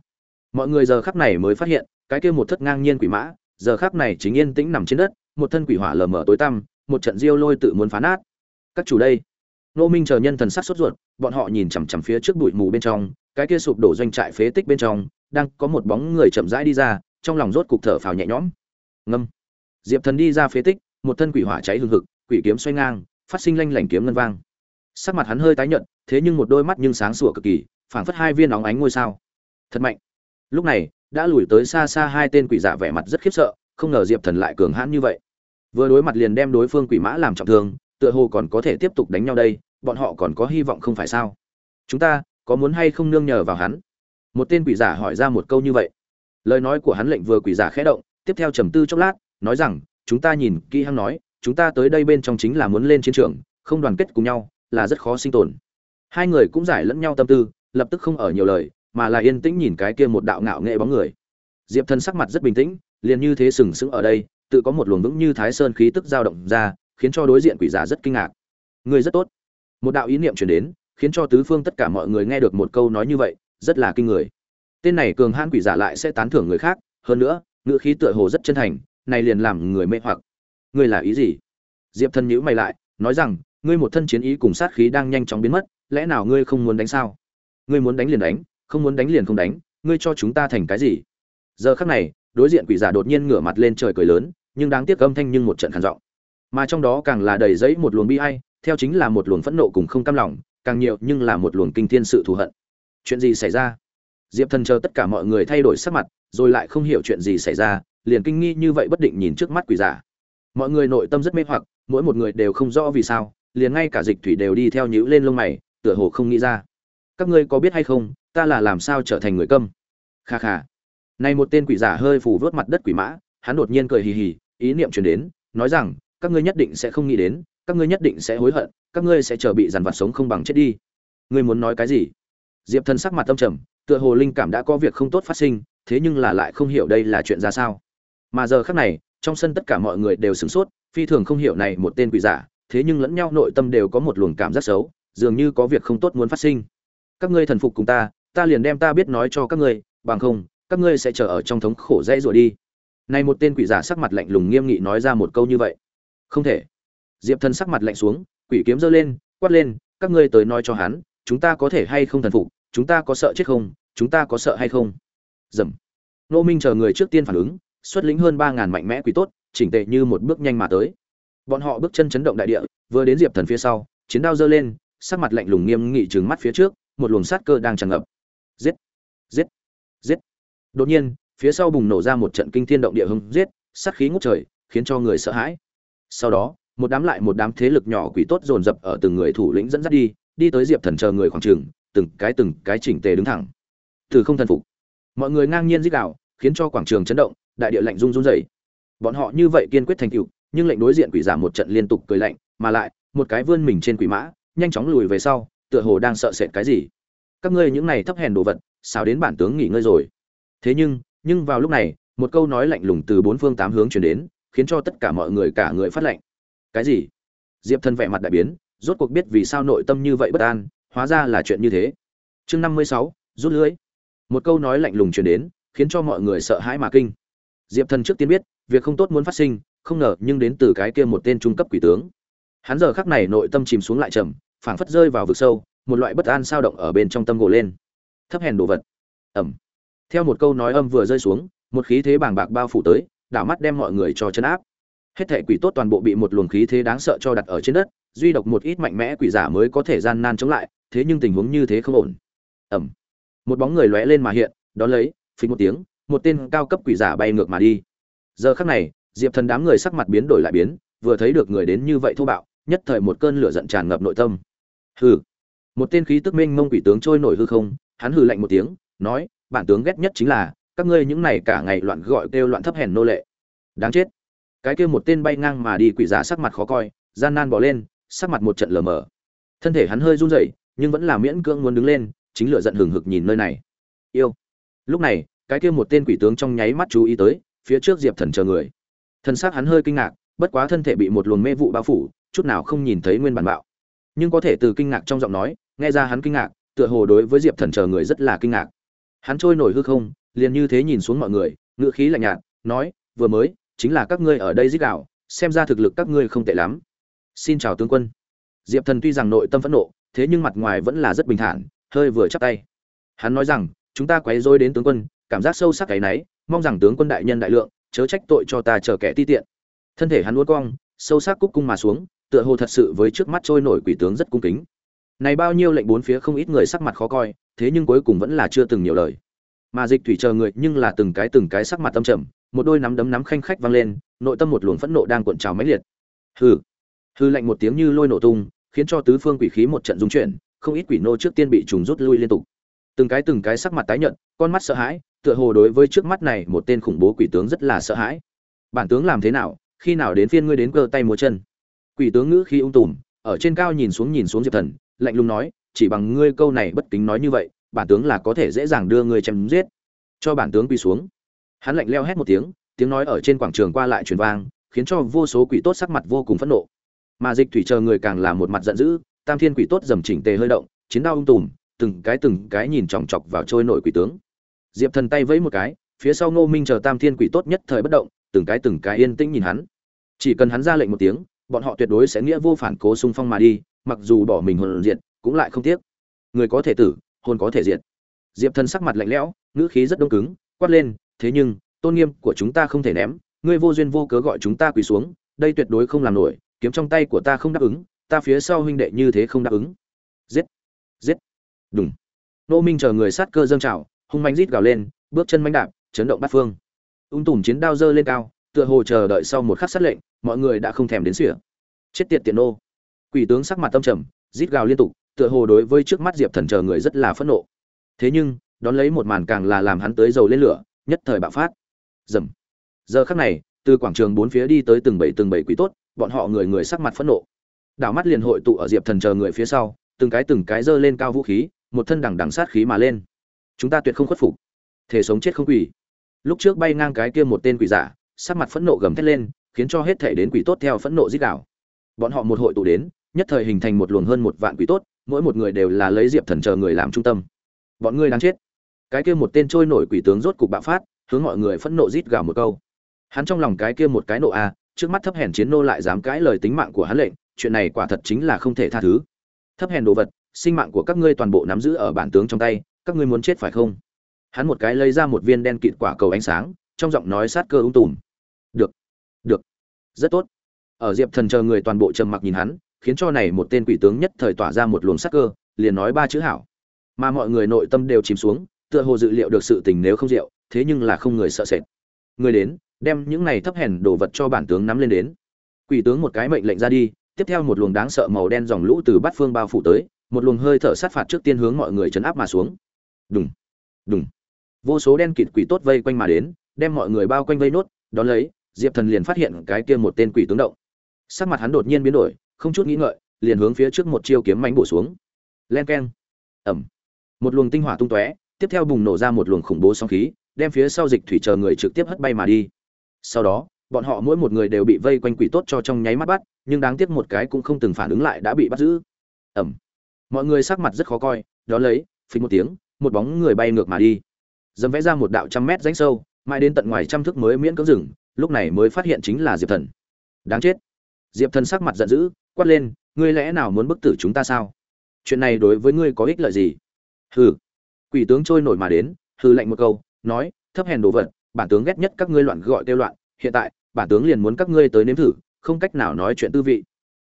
Mọi người giờ khắc này mới phát hiện, cái kia một thất ngang nhiên quỷ mã, giờ khắc này chính yên tĩnh nằm trên đất, một thân quỷ hỏa lờ mờ tối tăm một trận diêu lôi tự muốn phá nát. Các chủ đây. Nô minh chờ nhân thần sắc sốt ruột, bọn họ nhìn chằm chằm phía trước bụi mù bên trong, cái kia sụp đổ doanh trại phế tích bên trong, đang có một bóng người chậm rãi đi ra, trong lòng rốt cục thở phào nhẹ nhõm. Ngâm. Diệp thần đi ra phế tích, một thân quỷ hỏa cháy hừng hực, quỷ kiếm xoay ngang, phát sinh lanh lảnh kiếm ngân vang. Sắc mặt hắn hơi tái nhợt, thế nhưng một đôi mắt nhưng sáng sủa cực kỳ, phảng phất hai viên óng ánh ngôi sao. Thật mạnh. Lúc này, đã lùi tới xa xa hai tên quỷ giả vẻ mặt rất khiếp sợ, không ngờ diệp thần lại cường hãn như vậy vừa đối mặt liền đem đối phương quỷ mã làm trọng thương, tựa hồ còn có thể tiếp tục đánh nhau đây, bọn họ còn có hy vọng không phải sao? Chúng ta, có muốn hay không nương nhờ vào hắn? Một tên quỷ giả hỏi ra một câu như vậy. Lời nói của hắn lệnh vừa quỷ giả khẽ động, tiếp theo trầm tư chốc lát, nói rằng, chúng ta nhìn kỹ hăng nói, chúng ta tới đây bên trong chính là muốn lên chiến trường, không đoàn kết cùng nhau, là rất khó sinh tồn. Hai người cũng giải lẫn nhau tâm tư, lập tức không ở nhiều lời, mà là yên tĩnh nhìn cái kia một đạo ngạo nghệ bóng người. Diệp thần sắc mặt rất bình tĩnh, liền như thế sừng sững ở đây tự có một luồng vững như thái sơn khí tức dao động ra, khiến cho đối diện quỷ giả rất kinh ngạc. Người rất tốt. Một đạo ý niệm truyền đến, khiến cho tứ phương tất cả mọi người nghe được một câu nói như vậy, rất là kinh người. Tên này cường hãn quỷ giả lại sẽ tán thưởng người khác, hơn nữa, ngữ khí tựa hồ rất chân thành, này liền làm người mê hoặc. Ngươi là ý gì? Diệp thần nhữ mày lại, nói rằng, ngươi một thân chiến ý cùng sát khí đang nhanh chóng biến mất, lẽ nào ngươi không muốn đánh sao? Ngươi muốn đánh liền đánh, không muốn đánh liền không đánh, ngươi cho chúng ta thành cái gì? Giờ khắc này đối diện quỷ giả đột nhiên ngửa mặt lên trời cười lớn, nhưng đáng tiếc âm thanh nhưng một trận khàn giọng. Mà trong đó càng là đầy giấy một luồng bi ai, theo chính là một luồng phẫn nộ cùng không cam lòng, càng nhiều nhưng là một luồng kinh thiên sự thù hận. Chuyện gì xảy ra? Diệp thần chờ tất cả mọi người thay đổi sắc mặt, rồi lại không hiểu chuyện gì xảy ra, liền kinh nghi như vậy bất định nhìn trước mắt quỷ giả. Mọi người nội tâm rất mê hoặc, mỗi một người đều không rõ vì sao, liền ngay cả dịch thủy đều đi theo nhữ lên lông mày, tựa hồ không nghĩ ra. Các ngươi có biết hay không, ta là làm sao trở thành người câm? Kha kha này một tên quỷ giả hơi phủ vớt mặt đất quỷ mã, hắn đột nhiên cười hì hì, ý niệm truyền đến, nói rằng, các ngươi nhất định sẽ không nghĩ đến, các ngươi nhất định sẽ hối hận, các ngươi sẽ chờ bị giàn vặt sống không bằng chết đi. Ngươi muốn nói cái gì? Diệp thần sắc mặt tâm trầm, tựa hồ linh cảm đã có việc không tốt phát sinh, thế nhưng là lại không hiểu đây là chuyện ra sao. Mà giờ khắc này, trong sân tất cả mọi người đều sửng sốt, phi thường không hiểu này một tên quỷ giả, thế nhưng lẫn nhau nội tâm đều có một luồng cảm giác xấu, dường như có việc không tốt muốn phát sinh. Các ngươi thần phục cùng ta ta liền đem ta biết nói cho các ngươi, bằng không các ngươi sẽ chờ ở trong thống khổ dễ rồi đi. Này một tên quỷ giả sắc mặt lạnh lùng nghiêm nghị nói ra một câu như vậy. Không thể. Diệp thần sắc mặt lạnh xuống, quỷ kiếm giơ lên, quát lên, các ngươi tới nói cho hắn, chúng ta có thể hay không thần phục, chúng ta có sợ chết không, chúng ta có sợ hay không? Dầm. Nô minh chờ người trước tiên phản ứng, xuất lĩnh hơn ba ngàn mạnh mẽ quỷ tốt, chỉnh tề như một bước nhanh mà tới. Bọn họ bước chân chấn động đại địa, vừa đến diệp thần phía sau, chiến đao giơ lên, sắc mặt lạnh lùng nghiêm nghị trừng mắt phía trước, một luồng sát cơ đang tràn ngập. Giết. Giết. Giết đột nhiên, phía sau bùng nổ ra một trận kinh thiên động địa hưng giết, sát khí ngút trời, khiến cho người sợ hãi. Sau đó, một đám lại một đám thế lực nhỏ quỷ tốt dồn dập ở từng người thủ lĩnh dẫn dắt đi đi tới diệp thần chờ người khoảng trường, từng cái từng cái chỉnh tề đứng thẳng. Từ không thần phục. Mọi người ngang nhiên dích đạo khiến cho quảng trường chấn động, đại địa lạnh rung run rẩy. Bọn họ như vậy kiên quyết thành tựu, nhưng lệnh đối diện quỷ giả một trận liên tục cười lạnh, mà lại, một cái vươn mình trên quỷ mã, nhanh chóng lùi về sau, tựa hồ đang sợ sệt cái gì. Các ngươi những này thấp hèn đồ vật sao đến bản tướng nghỉ ngơi rồi thế nhưng nhưng vào lúc này, một câu nói lạnh lùng từ bốn phương tám hướng truyền đến, khiến cho tất cả mọi người cả người phát lạnh. Cái gì? Diệp thần vẻ mặt đại biến, rốt cuộc biết vì sao nội tâm như vậy bất an, hóa ra là chuyện như thế. Chương năm mươi sáu, rút lưới một câu nói lạnh lùng truyền đến, khiến cho mọi người sợ hãi mà kinh. Diệp thần trước tiên biết, việc không tốt muốn phát sinh, không ngờ nhưng đến từ cái kia một tên trung cấp quỷ tướng. Hắn giờ khắc này nội tâm chìm xuống lại trầm, phảng phất rơi vào vực sâu, một loại bất an sao động ở bên trong tâm gồ lên. Thấp hèn đồ vật. Ẩm theo một câu nói âm vừa rơi xuống, một khí thế bàng bạc bao phủ tới, đảo mắt đem mọi người cho chấn áp. Hết thể quỷ tốt toàn bộ bị một luồng khí thế đáng sợ cho đặt ở trên đất, duy độc một ít mạnh mẽ quỷ giả mới có thể gian nan chống lại, thế nhưng tình huống như thế không ổn. Ẩm một bóng người lóe lên mà hiện, đón lấy, phình một tiếng, một tên cao cấp quỷ giả bay ngược mà đi. Giờ khắc này, diệp thần đám người sắc mặt biến đổi lại biến, vừa thấy được người đến như vậy thô bạo, nhất thời một cơn lửa giận tràn ngập nội tâm. Hừ. Một tên khí tức minh mông quỷ tướng trôi nổi hư không, hắn hừ lạnh một tiếng, nói bản tướng ghét nhất chính là, các ngươi những này cả ngày loạn gọi kêu loạn thấp hèn nô lệ. Đáng chết. Cái kia một tên bay ngang mà đi quỷ giả sắc mặt khó coi, gian nan bỏ lên, sắc mặt một trận lờ mờ. Thân thể hắn hơi run rẩy, nhưng vẫn là miễn cưỡng muốn đứng lên, chính lửa giận hừng hực nhìn nơi này. Yêu. Lúc này, cái kia một tên quỷ tướng trong nháy mắt chú ý tới, phía trước diệp thần chờ người. Thân xác hắn hơi kinh ngạc, bất quá thân thể bị một luồng mê vụ bao phủ, chút nào không nhìn thấy nguyên bản bạo. Nhưng có thể từ kinh ngạc trong giọng nói, nghe ra hắn kinh ngạc, tựa hồ đối với diệp thần chờ người rất là kinh ngạc hắn trôi nổi hư không, liền như thế nhìn xuống mọi người ngựa khí lạnh nhạt, nói, vừa mới, chính là các ngươi ở đây giết đạo xem ra thực lực các ngươi không tệ lắm. Xin chào tướng quân. Diệp thần tuy rằng nội tâm phẫn nộ, thế nhưng mặt ngoài vẫn là rất bình thản, hơi vừa chắp tay. Hắn nói rằng, chúng ta quấy rối đến tướng quân, cảm giác sâu sắc cái náy, mong rằng tướng quân đại nhân đại lượng, chớ trách tội cho ta chờ kẻ ti tiện. Thân thể hắn uốn cong, sâu sắc cúc cung mà xuống, tựa hồ thật sự với trước mắt trôi nổi quỷ tướng rất cung kính này bao nhiêu lệnh bốn phía không ít người sắc mặt khó coi, thế nhưng cuối cùng vẫn là chưa từng nhiều lời. Mà dịch thủy chờ người nhưng là từng cái từng cái sắc mặt tâm trầm, một đôi nắm đấm nắm khanh khách vang lên, nội tâm một luồng phẫn nộ đang cuộn trào mãnh liệt. Hừ. Hư lạnh một tiếng như lôi nổ tung, khiến cho tứ phương quỷ khí một trận dung chuyển, không ít quỷ nô trước tiên bị trùng rút lui liên tục. Từng cái từng cái sắc mặt tái nhợt, con mắt sợ hãi, tựa hồ đối với trước mắt này một tên khủng bố quỷ tướng rất là sợ hãi. Bản tướng làm thế nào, khi nào đến phiên ngươi đến cơ tay múa chân? Quỷ tướng ngữ khi ung tùm, ở trên cao nhìn xuống nhìn xuống diệp thần lạnh lùng nói, chỉ bằng ngươi câu này bất kính nói như vậy, bản tướng là có thể dễ dàng đưa ngươi chém giết. Cho bản tướng quỳ xuống. Hắn lạnh leo hét một tiếng tiếng nói ở trên quảng trường qua lại truyền vang, khiến cho vô số quỷ tốt sắc mặt vô cùng phẫn nộ. Mà dịch thủy chờ người càng là một mặt giận dữ, tam thiên quỷ tốt dầm chỉnh tề hơi động, chiến đao ung tùm, từng cái từng cái nhìn chòng chọc vào trôi nổi quỷ tướng. Diệp thần tay vẫy một cái, phía sau ngô minh chờ tam thiên quỷ tốt nhất thời bất động, từng cái từng cái yên tĩnh nhìn hắn. Chỉ cần hắn ra lệnh một tiếng, bọn họ tuyệt đối sẽ nghĩa vô phản cố xung phong mà đi mặc dù bỏ mình hồn diệt, cũng lại không tiếc. Người có thể tử, hồn có thể diệt. Diệp thần sắc mặt lạnh lẽo, ngữ khí rất đông cứng, quát lên, thế nhưng, tôn nghiêm của chúng ta không thể ném, ngươi vô duyên vô cớ gọi chúng ta quỳ xuống, đây tuyệt đối không làm nổi, kiếm trong tay của ta không đáp ứng, ta phía sau huynh đệ như thế không đáp ứng. Giết! Giết! Đùng. nô minh chờ người sát cơ dâng trào, hung mãnh rít gào lên, bước chân mãnh đạp, chấn động bát phương. Ung tùm chiến đao giơ lên cao, tựa hồ chờ đợi sau một khắc sát lệnh, mọi người đã không thèm đến sửa. chết tiệt tiện nô! Quỷ tướng sắc mặt tâm trầm, rít gào liên tục, tựa hồ đối với trước mắt diệp thần chờ người rất là phẫn nộ. Thế nhưng, đón lấy một màn càng là làm hắn tới dầu lên lửa, nhất thời bạo phát. Dầm. Giờ khắc này, từ quảng trường bốn phía đi tới từng bảy từng bảy quỷ tốt, bọn họ người người sắc mặt phẫn nộ. Đảo mắt liền hội tụ ở diệp thần chờ người phía sau, từng cái từng cái giơ lên cao vũ khí, một thân đằng đằng sát khí mà lên. Chúng ta tuyệt không khuất phục. Thể sống chết không quỷ. Lúc trước bay ngang cái kia một tên quỷ giả, sắc mặt phẫn nộ gầm thét lên, khiến cho hết thể đến quỷ tốt theo phẫn nộ giết đảo bọn họ một hội tụ đến nhất thời hình thành một luồng hơn một vạn quỷ tốt, mỗi một người đều là lấy diệp thần chờ người làm trung tâm. Bọn ngươi đang chết. Cái kia một tên trôi nổi quỷ tướng rốt cục bạo phát, hướng mọi người phẫn nộ rít gào một câu. Hắn trong lòng cái kia một cái nộ a, trước mắt thấp hèn chiến nô lại dám cãi lời tính mạng của hắn lệnh, chuyện này quả thật chính là không thể tha thứ. Thấp hèn đồ vật, sinh mạng của các ngươi toàn bộ nắm giữ ở bản tướng trong tay, các ngươi muốn chết phải không? Hắn một cái lấy ra một viên đen kịt quả cầu ánh sáng, trong giọng nói sát cơ ung tùm. Được. Được. Rất tốt. Ở diệp thần chờ người toàn bộ trầm mặc nhìn hắn khiến cho này một tên quỷ tướng nhất thời tỏa ra một luồng sắc cơ, liền nói ba chữ hảo. Mà mọi người nội tâm đều chìm xuống, tựa hồ dự liệu được sự tình nếu không rượu, thế nhưng là không người sợ sệt. Người đến, đem những này thấp hèn đồ vật cho bản tướng nắm lên đến. Quỷ tướng một cái mệnh lệnh ra đi, tiếp theo một luồng đáng sợ màu đen dòng lũ từ bát phương bao phủ tới, một luồng hơi thở sát phạt trước tiên hướng mọi người chấn áp mà xuống. Đùng đùng. Vô số đen kịt quỷ tốt vây quanh mà đến, đem mọi người bao quanh vây nốt, đón lấy, diệp thần liền phát hiện cái kia một tên quỷ tướng động. Sắc mặt hắn đột nhiên biến đổi không chút nghĩ ngợi, liền hướng phía trước một chiêu kiếm mánh bổ xuống. Len keng. Ẩm. Một luồng tinh hỏa tung tóe, tiếp theo bùng nổ ra một luồng khủng bố sóng khí, đem phía sau dịch thủy chờ người trực tiếp hất bay mà đi. Sau đó, bọn họ mỗi một người đều bị vây quanh quỷ tốt cho trong nháy mắt bắt, nhưng đáng tiếc một cái cũng không từng phản ứng lại đã bị bắt giữ. Ẩm. Mọi người sắc mặt rất khó coi đó lấy phình một tiếng, một bóng người bay ngược mà đi. Dầm vẽ ra một đạo trăm mét rãnh sâu, mãi đến tận ngoài trăm thước mới miễn cưỡng rừng lúc này mới phát hiện chính là diệp thần. Đáng chết diệp thần sắc mặt giận dữ, quát lên, ngươi lẽ nào muốn bức tử chúng ta sao? Chuyện này đối với ngươi có ích lợi gì? Hừ. Quỷ tướng trôi nổi mà đến, hừ lạnh một câu, nói, thấp hèn đồ vật, bản tướng ghét nhất các ngươi loạn gọi kêu loạn, hiện tại, bản tướng liền muốn các ngươi tới nếm thử, không cách nào nói chuyện tư vị.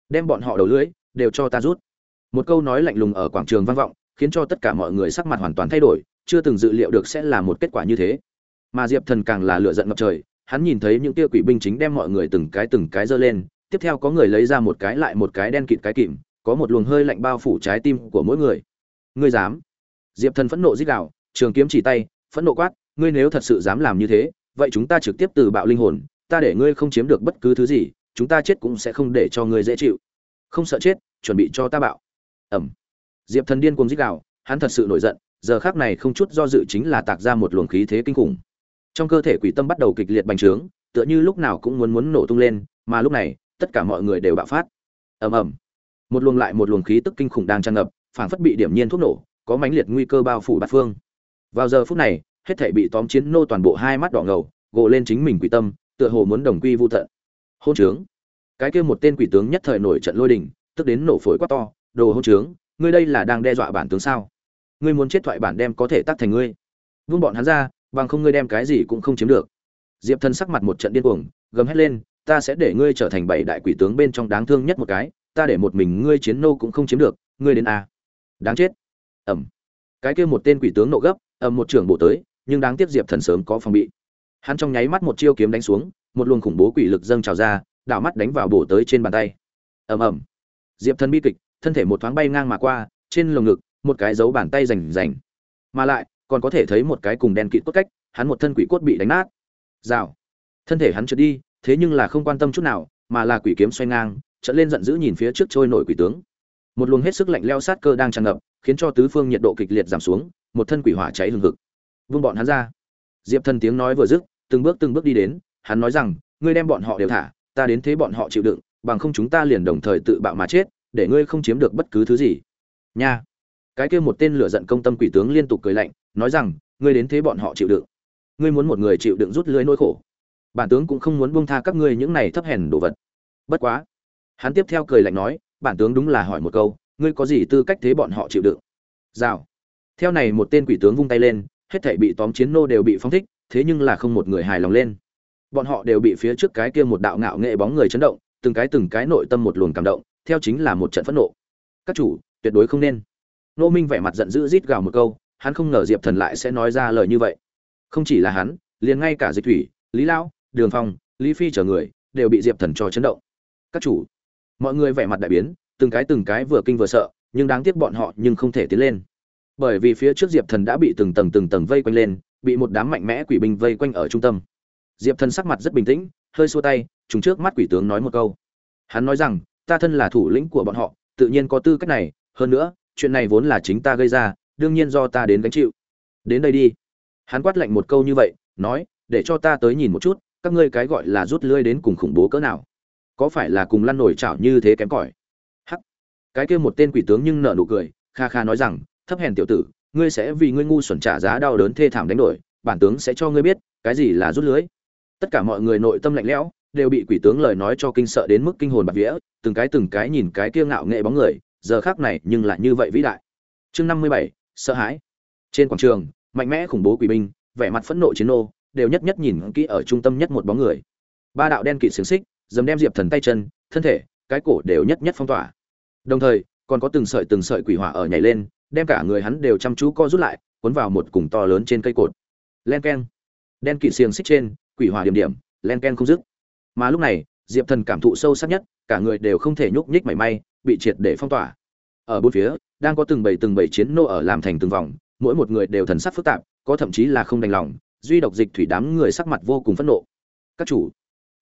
Đem bọn họ đầu lưỡi, đều cho ta rút. Một câu nói lạnh lùng ở quảng trường vang vọng, khiến cho tất cả mọi người sắc mặt hoàn toàn thay đổi, chưa từng dự liệu được sẽ là một kết quả như thế. Mà diệp thần càng là lựa giận ngập trời, hắn nhìn thấy những tia quỷ binh chính đem mọi người từng cái từng cái giơ lên tiếp theo có người lấy ra một cái lại một cái đen kịt cái kìm, có một luồng hơi lạnh bao phủ trái tim của mỗi người. Ngươi dám? Diệp thần phẫn nộ dích đạo trường kiếm chỉ tay, phẫn nộ quát, ngươi nếu thật sự dám làm như thế, vậy chúng ta trực tiếp từ bạo linh hồn, ta để ngươi không chiếm được bất cứ thứ gì, chúng ta chết cũng sẽ không để cho ngươi dễ chịu. Không sợ chết, chuẩn bị cho ta bạo. Ẩm. Diệp thần điên cuồng dích đạo hắn thật sự nổi giận, giờ khác này không chút do dự chính là tạc ra một luồng khí thế kinh khủng. Trong cơ thể quỷ tâm bắt đầu kịch liệt bành trướng, tựa như lúc nào cũng muốn muốn nổ tung lên, mà lúc này tất cả mọi người đều bạo phát. Ầm ầm. Một luồng lại một luồng khí tức kinh khủng đang tràn ngập, phảng phất bị điểm nhiên thuốc nổ, có mãnh liệt nguy cơ bao phủ bát phương. Vào giờ phút này, hết thảy bị tóm chiến nô toàn bộ hai mắt đỏ ngầu, gộ lên chính mình quỷ tâm, tựa hồ muốn đồng quy vu tận. Hôn trướng. Cái kia một tên quỷ tướng nhất thời nổi trận lôi đình, tức đến nổ phổi quá to, đồ hôn trướng, ngươi đây là đang đe dọa bản tướng sao? Ngươi muốn chết thoại bản đem có thể tắt thành ngươi. Vung bọn hắn ra, bằng không ngươi đem cái gì cũng không chiếm được. Diệp thân sắc mặt một trận điên cuồng, gầm hét lên ta sẽ để ngươi trở thành bảy đại quỷ tướng bên trong đáng thương nhất một cái, ta để một mình ngươi chiến nô cũng không chiếm được, ngươi đến a. Đáng chết. Ẩm. Cái kia một tên quỷ tướng nộ gấp, ầm một trưởng bộ tới, nhưng đáng tiếc diệp thần sớm có phòng bị. Hắn trong nháy mắt một chiêu kiếm đánh xuống, một luồng khủng bố quỷ lực dâng trào ra, đảo mắt đánh vào bổ tới trên bàn tay. Ầm ầm. Diệp thần bi kịch, thân thể một thoáng bay ngang mà qua, trên lồng ngực, một cái dấu bàn tay rành rành. Mà lại, còn có thể thấy một cái cùng đen kịt cốt cách, hắn một thân quỷ cốt bị đánh nát. Rào. Thân thể hắn trượt đi thế nhưng là không quan tâm chút nào, mà là quỷ kiếm xoay ngang trận lên giận dữ nhìn phía trước trôi nổi quỷ tướng. Một luồng hết sức lạnh leo sát cơ đang tràn ngập, khiến cho tứ phương nhiệt độ kịch liệt giảm xuống, một thân quỷ hỏa cháy hừng hực. Vung bọn hắn ra. Diệp thần tiếng nói vừa dứt, từng bước từng bước đi đến, hắn nói rằng, ngươi đem bọn họ đều thả, ta đến thế bọn họ chịu đựng, bằng không chúng ta liền đồng thời tự bạo mà chết, để ngươi không chiếm được bất cứ thứ gì. Nha. Cái kia một tên lửa giận công tâm quỷ tướng liên tục cười lạnh, nói rằng, ngươi đến thế bọn họ chịu đựng. Ngươi muốn một người chịu đựng rút lưới nỗi khổ bản tướng cũng không muốn buông tha các ngươi những này thấp hèn đồ vật. Bất quá, hắn tiếp theo cười lạnh nói, bản tướng đúng là hỏi một câu, ngươi có gì tư cách thế bọn họ chịu đựng? Rào. Theo này một tên quỷ tướng vung tay lên, hết thảy bị tóm chiến nô đều bị phóng thích, thế nhưng là không một người hài lòng lên. Bọn họ đều bị phía trước cái kia một đạo ngạo nghệ bóng người chấn động, từng cái từng cái nội tâm một luồng cảm động, theo chính là một trận phẫn nộ. Các chủ, tuyệt đối không nên. Nô minh vẻ mặt giận dữ rít gào một câu, hắn không ngờ diệp thần lại sẽ nói ra lời như vậy. Không chỉ là hắn, liền ngay cả dịch thủy, lý lão đường phong, lý phi chờ người, đều bị diệp thần cho chấn động. Các chủ, mọi người vẻ mặt đại biến, từng cái từng cái vừa kinh vừa sợ, nhưng đáng tiếc bọn họ nhưng không thể tiến lên. Bởi vì phía trước diệp thần đã bị từng tầng từng tầng vây quanh lên, bị một đám mạnh mẽ quỷ binh vây quanh ở trung tâm. Diệp thần sắc mặt rất bình tĩnh, hơi xua tay chúng trước mắt quỷ tướng nói một câu. Hắn nói rằng, ta thân là thủ lĩnh của bọn họ, tự nhiên có tư cách này, hơn nữa, chuyện này vốn là chính ta gây ra, đương nhiên do ta đến gánh chịu. Đến đây đi. Hắn quát lạnh một câu như vậy, nói, để cho ta tới nhìn một chút các ngươi cái gọi là rút lưới đến cùng khủng bố cỡ nào? Có phải là cùng lăn nổi chảo như thế kém cỏi? Hắc. Cái kia một tên quỷ tướng nhưng nở nụ cười, kha kha nói rằng, thấp hèn tiểu tử, ngươi sẽ vì ngươi ngu xuẩn trả giá đau đớn thê thảm đánh đổi, bản tướng sẽ cho ngươi biết, cái gì là rút lưới tất cả mọi người nội tâm lạnh lẽo, đều bị quỷ tướng lời nói cho kinh sợ đến mức kinh hồn bạt vía, từng cái từng cái nhìn cái kia ngạo nghệ bóng người, giờ khác này nhưng lại như vậy vĩ đại. Chương năm mươi bảy, sợ hãi. Trên quảng trường, mạnh mẽ khủng bố quỷ binh, vẻ mặt phẫn nộ chiến nô đều nhất nhất nhìn kỹ ở trung tâm nhất một bóng người. Ba đạo đen kịt xiềng xích, dầm đem diệp thần tay chân, thân thể, cái cổ đều nhất nhất phong tỏa. Đồng thời, còn có từng sợi từng sợi quỷ hỏa ở nhảy lên, đem cả người hắn đều chăm chú co rút lại, cuốn vào một cùng to lớn trên cây cột. Len keng. Đen kỵ xiềng xích trên, quỷ hỏa điểm điểm, len ken không dứt. Mà lúc này, diệp thần cảm thụ sâu sắc nhất, cả người đều không thể nhúc nhích mảy may, bị triệt để phong tỏa. Ở bốn phía, đang có từng bảy từng bảy chiến nô ở làm thành từng vòng, mỗi một người đều thần sắc phức tạp, có thậm chí là không đành lòng duy độc dịch thủy đám người sắc mặt vô cùng phẫn nộ. Các chủ,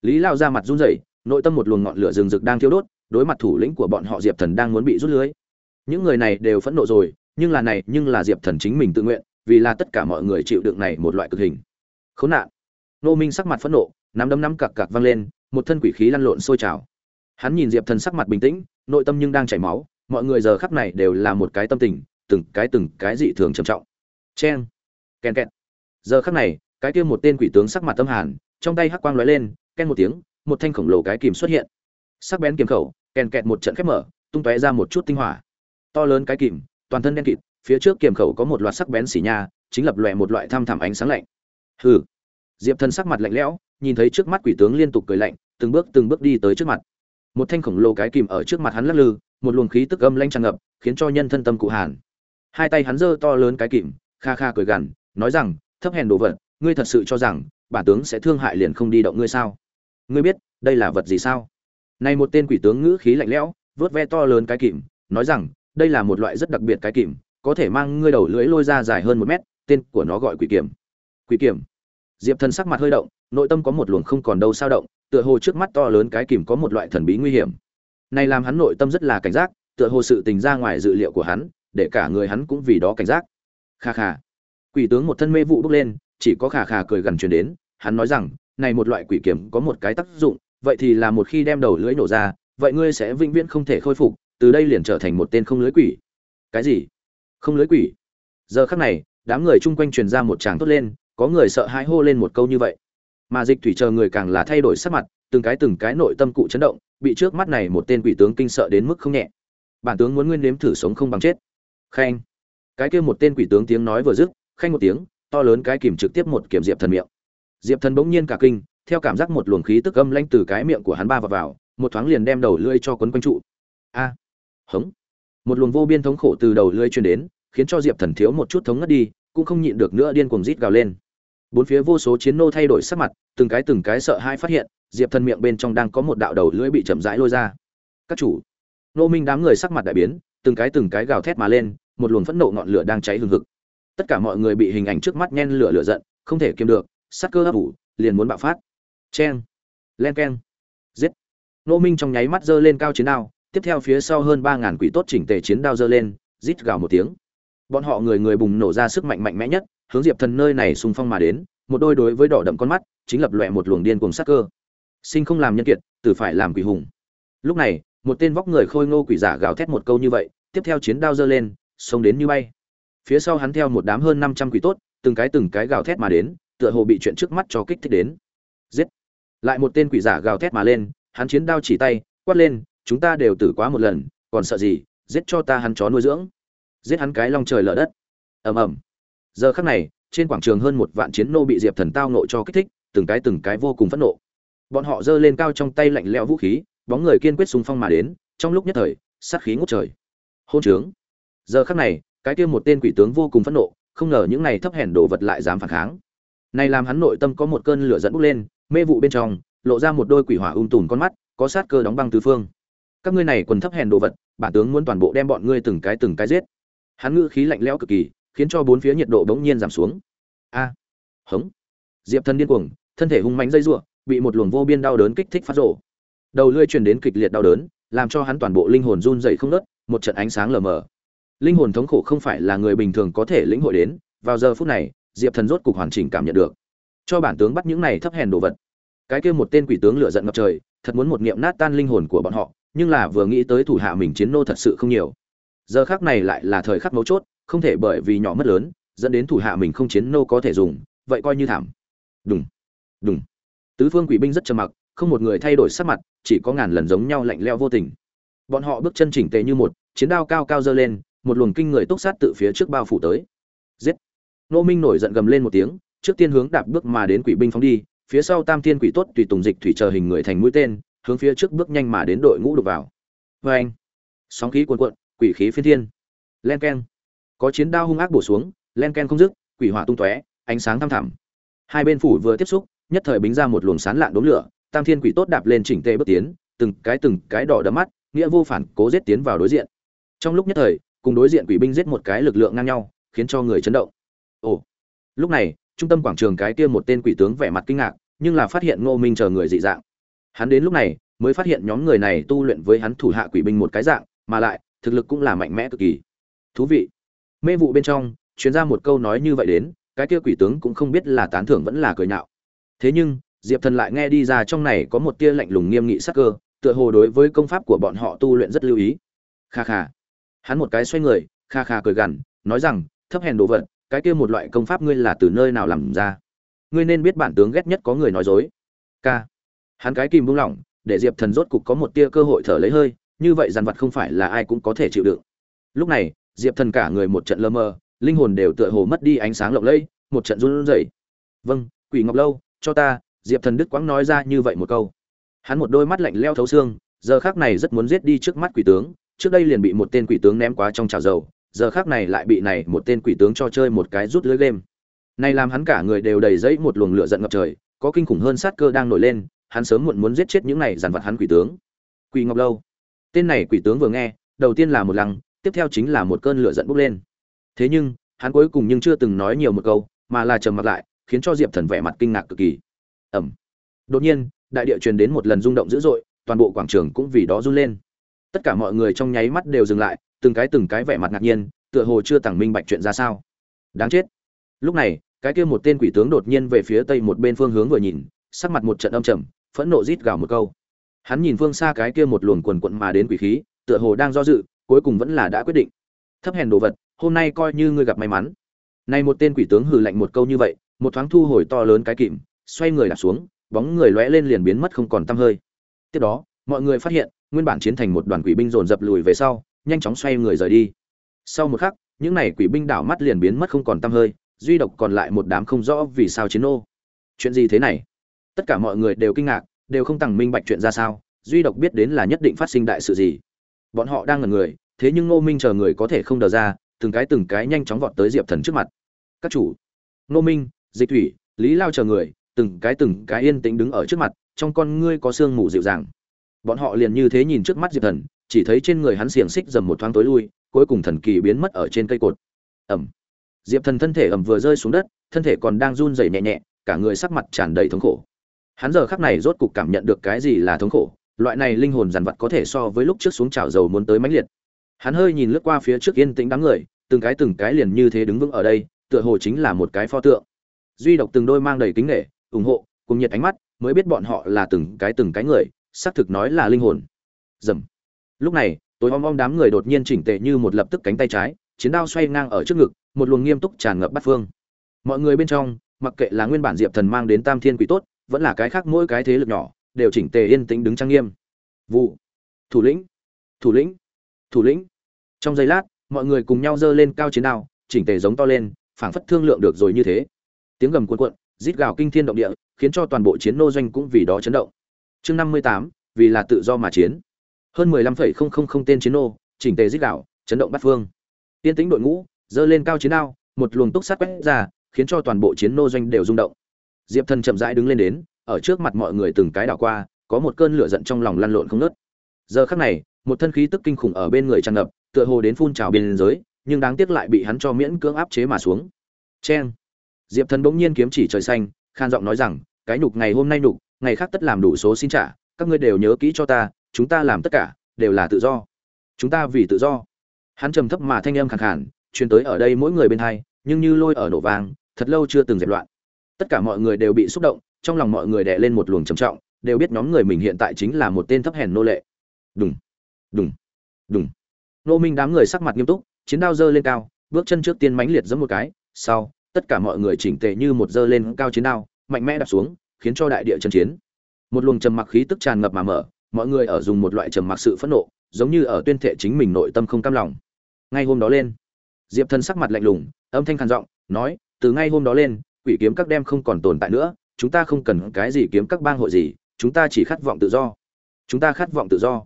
lý lao ra mặt run rẩy, nội tâm một luồng ngọn lửa rừng rực đang thiêu đốt, đối mặt thủ lĩnh của bọn họ diệp thần đang muốn bị rút lưới. Những người này đều phẫn nộ rồi, nhưng là này, nhưng là diệp thần chính mình tự nguyện, vì là tất cả mọi người chịu đựng này một loại cực hình. Khốn nạn. Nô minh sắc mặt phẫn nộ, nắm đấm nắm cặc cặc văng lên, một thân quỷ khí lăn lộn sôi trào. Hắn nhìn diệp thần sắc mặt bình tĩnh, nội tâm nhưng đang chảy máu, mọi người giờ khắp này đều là một cái tâm tình, từng cái từng cái dị thường trầm trọng. Cheng kèn kẹt giờ khắc này, cái kia một tên quỷ tướng sắc mặt tâm hàn, trong tay hắc quang lóe lên, ken một tiếng, một thanh khổng lồ cái kìm xuất hiện. Sắc bén kiếm khẩu, kèn kẹt một trận khép mở, tung tóe ra một chút tinh hỏa. To lớn cái kìm, toàn thân đen kịt, phía trước kiềm khẩu có một loạt sắc bén xỉ nha, chính lập lòe một loại thăm thẳm ánh sáng lạnh. Hừ. Diệp thần sắc mặt lạnh lẽo, nhìn thấy trước mắt quỷ tướng liên tục cười lạnh, từng bước từng bước đi tới trước mặt. Một thanh khổng lồ cái kìm ở trước mặt hắn lắc lư, một luồng khí tức âm lanh tràn ngập, khiến cho nhân thân tâm cụ hàn. Hai tay hắn giơ to lớn cái kìm, kha kha cười gằn, nói rằng thấp hèn đồ vật, ngươi thật sự cho rằng, bản tướng sẽ thương hại liền không đi động ngươi sao? Ngươi biết, đây là vật gì sao? Này một tên quỷ tướng ngữ khí lạnh lẽo, vớt ve to lớn cái kìm, nói rằng, đây là một loại rất đặc biệt cái kìm, có thể mang ngươi đầu lưỡi lôi ra dài hơn một mét, tên của nó gọi quỷ kiểm. Quỷ kiểm. Diệp thần sắc mặt hơi động, nội tâm có một luồng không còn đâu sao động, tựa hồ trước mắt to lớn cái kìm có một loại thần bí nguy hiểm. Này làm hắn nội tâm rất là cảnh giác, tựa hồ sự tình ra ngoài dự liệu của hắn, để cả người hắn cũng vì đó cảnh giác. Kha kha quỷ tướng một thân mê vụ bước lên, chỉ có khà khà cười gần truyền đến, hắn nói rằng, này một loại quỷ kiểm có một cái tác dụng, vậy thì là một khi đem đầu lưỡi nổ ra, vậy ngươi sẽ vĩnh viễn không thể khôi phục, từ đây liền trở thành một tên không lưới quỷ. Cái gì? Không lưới quỷ? Giờ khắc này, đám người chung quanh truyền ra một tràng tốt lên, có người sợ hãi hô lên một câu như vậy. Mà dịch thủy chờ người càng là thay đổi sắc mặt, từng cái từng cái nội tâm cụ chấn động, bị trước mắt này một tên quỷ tướng kinh sợ đến mức không nhẹ. Bản tướng muốn nguyên nếm thử sống không bằng chết. Khanh. Cái kia một tên quỷ tướng tiếng nói vừa dứt khanh một tiếng, to lớn cái kìm trực tiếp một kiểm diệp thần miệng. Diệp thần bỗng nhiên cả kinh, theo cảm giác một luồng khí tức âm lanh từ cái miệng của hắn ba vào vào, một thoáng liền đem đầu lưỡi cho quấn quanh trụ. A, hống. Một luồng vô biên thống khổ từ đầu lưỡi truyền đến, khiến cho diệp thần thiếu một chút thống ngất đi, cũng không nhịn được nữa điên cuồng rít gào lên. Bốn phía vô số chiến nô thay đổi sắc mặt, từng cái từng cái sợ hãi phát hiện, diệp thần miệng bên trong đang có một đạo đầu lưỡi bị chậm rãi lôi ra. Các chủ. Nô minh đám người sắc mặt đại biến, từng cái từng cái gào thét mà lên, một luồng phẫn nộ ngọn lửa đang cháy hừng hực tất cả mọi người bị hình ảnh trước mắt nhen lửa lửa giận, không thể kiềm được, sắc cơ ấp ủ, liền muốn bạo phát. Cheng. Len keng. Giết. Nô minh trong nháy mắt giơ lên cao chiến đao, tiếp theo phía sau hơn ba ngàn quỷ tốt chỉnh tề chiến đao giơ lên, rít gào một tiếng. Bọn họ người người bùng nổ ra sức mạnh mạnh mẽ nhất, hướng diệp thần nơi này xung phong mà đến, một đôi đối với đỏ đậm con mắt, chính lập loẹ một luồng điên cùng sắc cơ. Sinh không làm nhân kiệt, tử phải làm quỷ hùng. Lúc này, một tên vóc người khôi ngô quỷ giả gào thét một câu như vậy, tiếp theo chiến đao giơ lên, xông đến như bay phía sau hắn theo một đám hơn năm trăm quỷ tốt, từng cái từng cái gào thét mà đến, tựa hồ bị chuyện trước mắt cho kích thích đến. Giết! Lại một tên quỷ giả gào thét mà lên, hắn chiến đao chỉ tay, quát lên, chúng ta đều tử quá một lần, còn sợ gì, giết cho ta hắn chó nuôi dưỡng. Giết hắn cái long trời lở đất. Ầm ầm. Giờ khắc này, trên quảng trường hơn một vạn chiến nô bị diệp thần tao nộ cho kích thích, từng cái từng cái vô cùng phẫn nộ. Bọn họ giơ lên cao trong tay lạnh lẽo vũ khí, bóng người kiên quyết xung phong mà đến, trong lúc nhất thời, sát khí ngút trời. Hôn trướng. Giờ khắc này cái kia một tên quỷ tướng vô cùng phẫn nộ, không ngờ những này thấp hèn đồ vật lại dám phản kháng. Này làm hắn nội tâm có một cơn lửa dẫn bốc lên, mê vụ bên trong, lộ ra một đôi quỷ hỏa ung tùn con mắt, có sát cơ đóng băng tứ phương. Các ngươi này quần thấp hèn đồ vật, bản tướng muốn toàn bộ đem bọn ngươi từng cái từng cái giết. Hắn ngữ khí lạnh lẽo cực kỳ, khiến cho bốn phía nhiệt độ bỗng nhiên giảm xuống. A, hống. Diệp thần điên cuồng, thân thể hung mãnh dây rủa, bị một luồng vô biên đau đớn kích thích phát rổ đầu lưỡi truyền đến kịch liệt đau đớn, làm cho hắn toàn bộ linh hồn run rẩy không ngớt, một trận ánh sáng lờ mờ linh hồn thống khổ không phải là người bình thường có thể lĩnh hội đến, vào giờ phút này, diệp thần rốt cục hoàn chỉnh cảm nhận được. Cho bản tướng bắt những này thấp hèn đồ vật. Cái kia một tên quỷ tướng lửa giận ngập trời, thật muốn một niệm nát tan linh hồn của bọn họ, nhưng là vừa nghĩ tới thủ hạ mình chiến nô thật sự không nhiều. Giờ khắc này lại là thời khắc mấu chốt, không thể bởi vì nhỏ mất lớn, dẫn đến thủ hạ mình không chiến nô có thể dùng, vậy coi như thảm. Đúng đúng tứ phương quỷ binh rất trầm mặc, không một người thay đổi sắc mặt, chỉ có ngàn lần giống nhau lạnh lẽo vô tình. Bọn họ bước chân chỉnh tề như một, chiến đao cao cao dơ lên một luồng kinh người túc sát tự phía trước bao phủ tới. Giết! Nô minh nổi giận gầm lên một tiếng, trước tiên hướng đạp bước mà đến quỷ binh phóng đi, phía sau tam thiên quỷ tốt tùy tùng dịch thủy chờ hình người thành mũi tên, hướng phía trước bước nhanh mà đến đội ngũ đục vào. Vê anh sóng khí cuồn cuộn, quỷ khí phiên thiên. Len keng. Có chiến đao hung ác bổ xuống, len ken không dứt, quỷ hỏa tung tóe, ánh sáng thăm thẳm. Hai bên phủ vừa tiếp xúc, nhất thời bính ra một luồng sán lạn đốm lửa, tam thiên quỷ tốt đạp lên chỉnh tề bước tiến, từng cái từng cái đỏ đấm mắt, nghĩa vô phản cố giết tiến vào đối diện. Trong lúc nhất thời cùng đối diện quỷ binh giết một cái lực lượng ngang nhau, khiến cho người chấn động. Ồ. Lúc này, trung tâm quảng trường cái kia một tên quỷ tướng vẻ mặt kinh ngạc, nhưng là phát hiện ngô minh chờ người dị dạng. Hắn đến lúc này, mới phát hiện nhóm người này tu luyện với hắn thủ hạ quỷ binh một cái dạng, mà lại, thực lực cũng là mạnh mẽ cực kỳ. Thú vị. Mê vụ bên trong chuyên ra một câu nói như vậy đến, cái kia quỷ tướng cũng không biết là tán thưởng vẫn là cười nhạo. Thế nhưng, diệp thần lại nghe đi ra trong này có một tia lạnh lùng nghiêm nghị sắc cơ, tựa hồ đối với công pháp của bọn họ tu luyện rất lưu ý. Kha kha hắn một cái xoay người, kha kha cười gằn, nói rằng, thấp hèn đồ vật, cái kia một loại công pháp ngươi là từ nơi nào làm ra? Ngươi nên biết bản tướng ghét nhất có người nói dối. K hắn cái kìm buông lỏng, để diệp thần rốt cục có một tia cơ hội thở lấy hơi, như vậy dàn vật không phải là ai cũng có thể chịu đựng. Lúc này, diệp thần cả người một trận lơ mơ, linh hồn đều tựa hồ mất đi ánh sáng lộng lẫy, một trận run rẩy. Vâng quỷ ngọc lâu, cho ta. Diệp thần đức quãng nói ra như vậy một câu. Hắn một đôi mắt lạnh leo thấu xương, giờ khác này rất muốn giết đi trước mắt quỷ tướng trước đây liền bị một tên quỷ tướng ném quá trong chảo dầu giờ khác này lại bị này một tên quỷ tướng cho chơi một cái rút lưới game. Này làm hắn cả người đều đầy giấy một luồng lửa giận ngập trời có kinh khủng hơn sát cơ đang nổi lên hắn sớm muộn muốn giết chết những này dàn vật hắn quỷ tướng. Quỷ ngọc lâu. Tên này quỷ tướng vừa nghe đầu tiên là một lăng tiếp theo chính là một cơn lửa giận bốc lên. Thế nhưng hắn cuối cùng nhưng chưa từng nói nhiều một câu mà là trầm mặt lại khiến cho diệp thần vẻ mặt kinh ngạc cực kỳ. Ầm, đột nhiên đại địa truyền đến một lần rung động dữ dội toàn bộ quảng trường cũng vì đó run lên tất cả mọi người trong nháy mắt đều dừng lại, từng cái từng cái vẻ mặt ngạc nhiên, tựa hồ chưa tẳng minh bạch chuyện ra sao. Đáng chết. Lúc này, cái kia một tên quỷ tướng đột nhiên về phía tây một bên phương hướng vừa nhìn, sắc mặt một trận âm trầm, phẫn nộ rít gào một câu. Hắn nhìn phương xa cái kia một luồng quần quận mà đến quỷ khí, tựa hồ đang do dự, cuối cùng vẫn là đã quyết định. Thấp hèn đồ vật, hôm nay coi như ngươi gặp may mắn. Này một tên quỷ tướng hừ lạnh một câu như vậy, một thoáng thu hồi to lớn cái kìm, xoay người đạp xuống, bóng người lóe lên liền biến mất không còn tăm hơi. Tiếp đó, mọi người phát hiện nguyên bản chiến thành một đoàn quỷ binh dồn dập lùi về sau, nhanh chóng xoay người rời đi. Sau một khắc, những này quỷ binh đảo mắt liền biến mất không còn tăm hơi, duy độc còn lại một đám không rõ vì sao chiến ô chuyện gì thế này? Tất cả mọi người đều kinh ngạc, đều không tằng minh bạch chuyện ra sao, duy độc biết đến là nhất định phát sinh đại sự gì. Bọn họ đang ngẩn người, thế nhưng ngô minh chờ người có thể không đờ ra, từng cái từng cái nhanh chóng vọt tới diệp thần trước mặt. Các chủ, ngô minh, dịch thủy, lý lao chờ người, từng cái từng cái yên tĩnh đứng ở trước mặt, trong con ngươi có sương mù dịu dàng bọn họ liền như thế nhìn trước mắt diệp thần, chỉ thấy trên người hắn xiềng xích dầm một thoáng tối lui, cuối cùng thần kỳ biến mất ở trên cây cột. Ẩm diệp thần thân thể ẩm vừa rơi xuống đất, thân thể còn đang run rẩy nhẹ nhẹ, cả người sắc mặt tràn đầy thống khổ. Hắn giờ khắc này rốt cục cảm nhận được cái gì là thống khổ, loại này linh hồn dằn vặt có thể so với lúc trước xuống chảo dầu muốn tới mãnh liệt. Hắn hơi nhìn lướt qua phía trước yên tĩnh đám người, từng cái từng cái liền như thế đứng vững ở đây, tựa hồ chính là một cái pho tượng. Duy độc từng đôi mang đầy kính nghệ ủng hộ, cùng nhiệt ánh mắt, mới biết bọn họ là từng cái từng cái người xác thực nói là linh hồn. Dầm. Lúc này, tối om om đám người đột nhiên chỉnh tề như một lập tức cánh tay trái, chiến đao xoay ngang ở trước ngực, một luồng nghiêm túc tràn ngập bát phương. Mọi người bên trong, mặc kệ là nguyên bản diệp thần mang đến tam thiên quỷ tốt, vẫn là cái khác mỗi cái thế lực nhỏ, đều chỉnh tề yên tĩnh đứng trang nghiêm. Vụ. Thủ lĩnh. Thủ lĩnh. Thủ lĩnh. Trong giây lát, mọi người cùng nhau giơ lên cao chiến đao, chỉnh tề giống to lên, phảng phất thương lượng được rồi như thế. Tiếng gầm cuộn cuộn, rít gào kinh thiên động địa, khiến cho toàn bộ chiến nô doanh cũng vì đó chấn động chương năm mươi tám, vì là tự do mà chiến. Hơn mười lăm phẩy không không không tên chiến nô, chỉnh tề rít đảo chấn động bát phương. Tiên tĩnh đội ngũ, dơ lên cao chiến đao, một luồng túc sát quét ra, khiến cho toàn bộ chiến nô doanh đều rung động. Diệp thần chậm rãi đứng lên đến, ở trước mặt mọi người từng cái đảo qua, có một cơn lửa giận trong lòng lăn lộn không nớt giờ khắc này, một thân khí tức kinh khủng ở bên người tràn ngập, tựa hồ đến phun trào biên giới, nhưng đáng tiếc lại bị hắn cho miễn cưỡng áp chế mà xuống. Chen diệp thần bỗng nhiên kiếm chỉ trời xanh, khan giọng nói rằng, cái nhục ngày hôm nay nhục ngày khác tất làm đủ số xin trả, các ngươi đều nhớ kỹ cho ta, chúng ta làm tất cả, đều là tự do. Chúng ta vì tự do. Hắn trầm thấp mà thanh âm khàn khàn, truyền tới ở đây mỗi người bên hai, nhưng như lôi ở nổ vàng thật lâu chưa từng dẹp loạn. Tất cả mọi người đều bị xúc động, trong lòng mọi người đè lên một luồng trầm trọng, đều biết nhóm người mình hiện tại chính là một tên thấp hèn nô lệ. Đúng đúng đúng nô minh đám người sắc mặt nghiêm túc, chiến đao giơ lên cao, bước chân trước tiên mãnh liệt giẫm một cái, sau, tất cả mọi người chỉnh tề như một giơ lên cao chiến đao, mạnh mẽ đạp xuống khiến cho đại địa chân chiến. Một luồng trầm mặc khí tức tràn ngập mà mở, mọi người ở dùng một loại trầm mặc sự phẫn nộ, giống như ở tuyên thệ chính mình nội tâm không cam lòng. Ngay hôm đó lên, diệp thần sắc mặt lạnh lùng, âm thanh khàn giọng, nói, từ ngay hôm đó lên, quỷ kiếm các đem không còn tồn tại nữa, chúng ta không cần cái gì kiếm các bang hội gì, chúng ta chỉ khát vọng tự do. Chúng ta khát vọng tự do.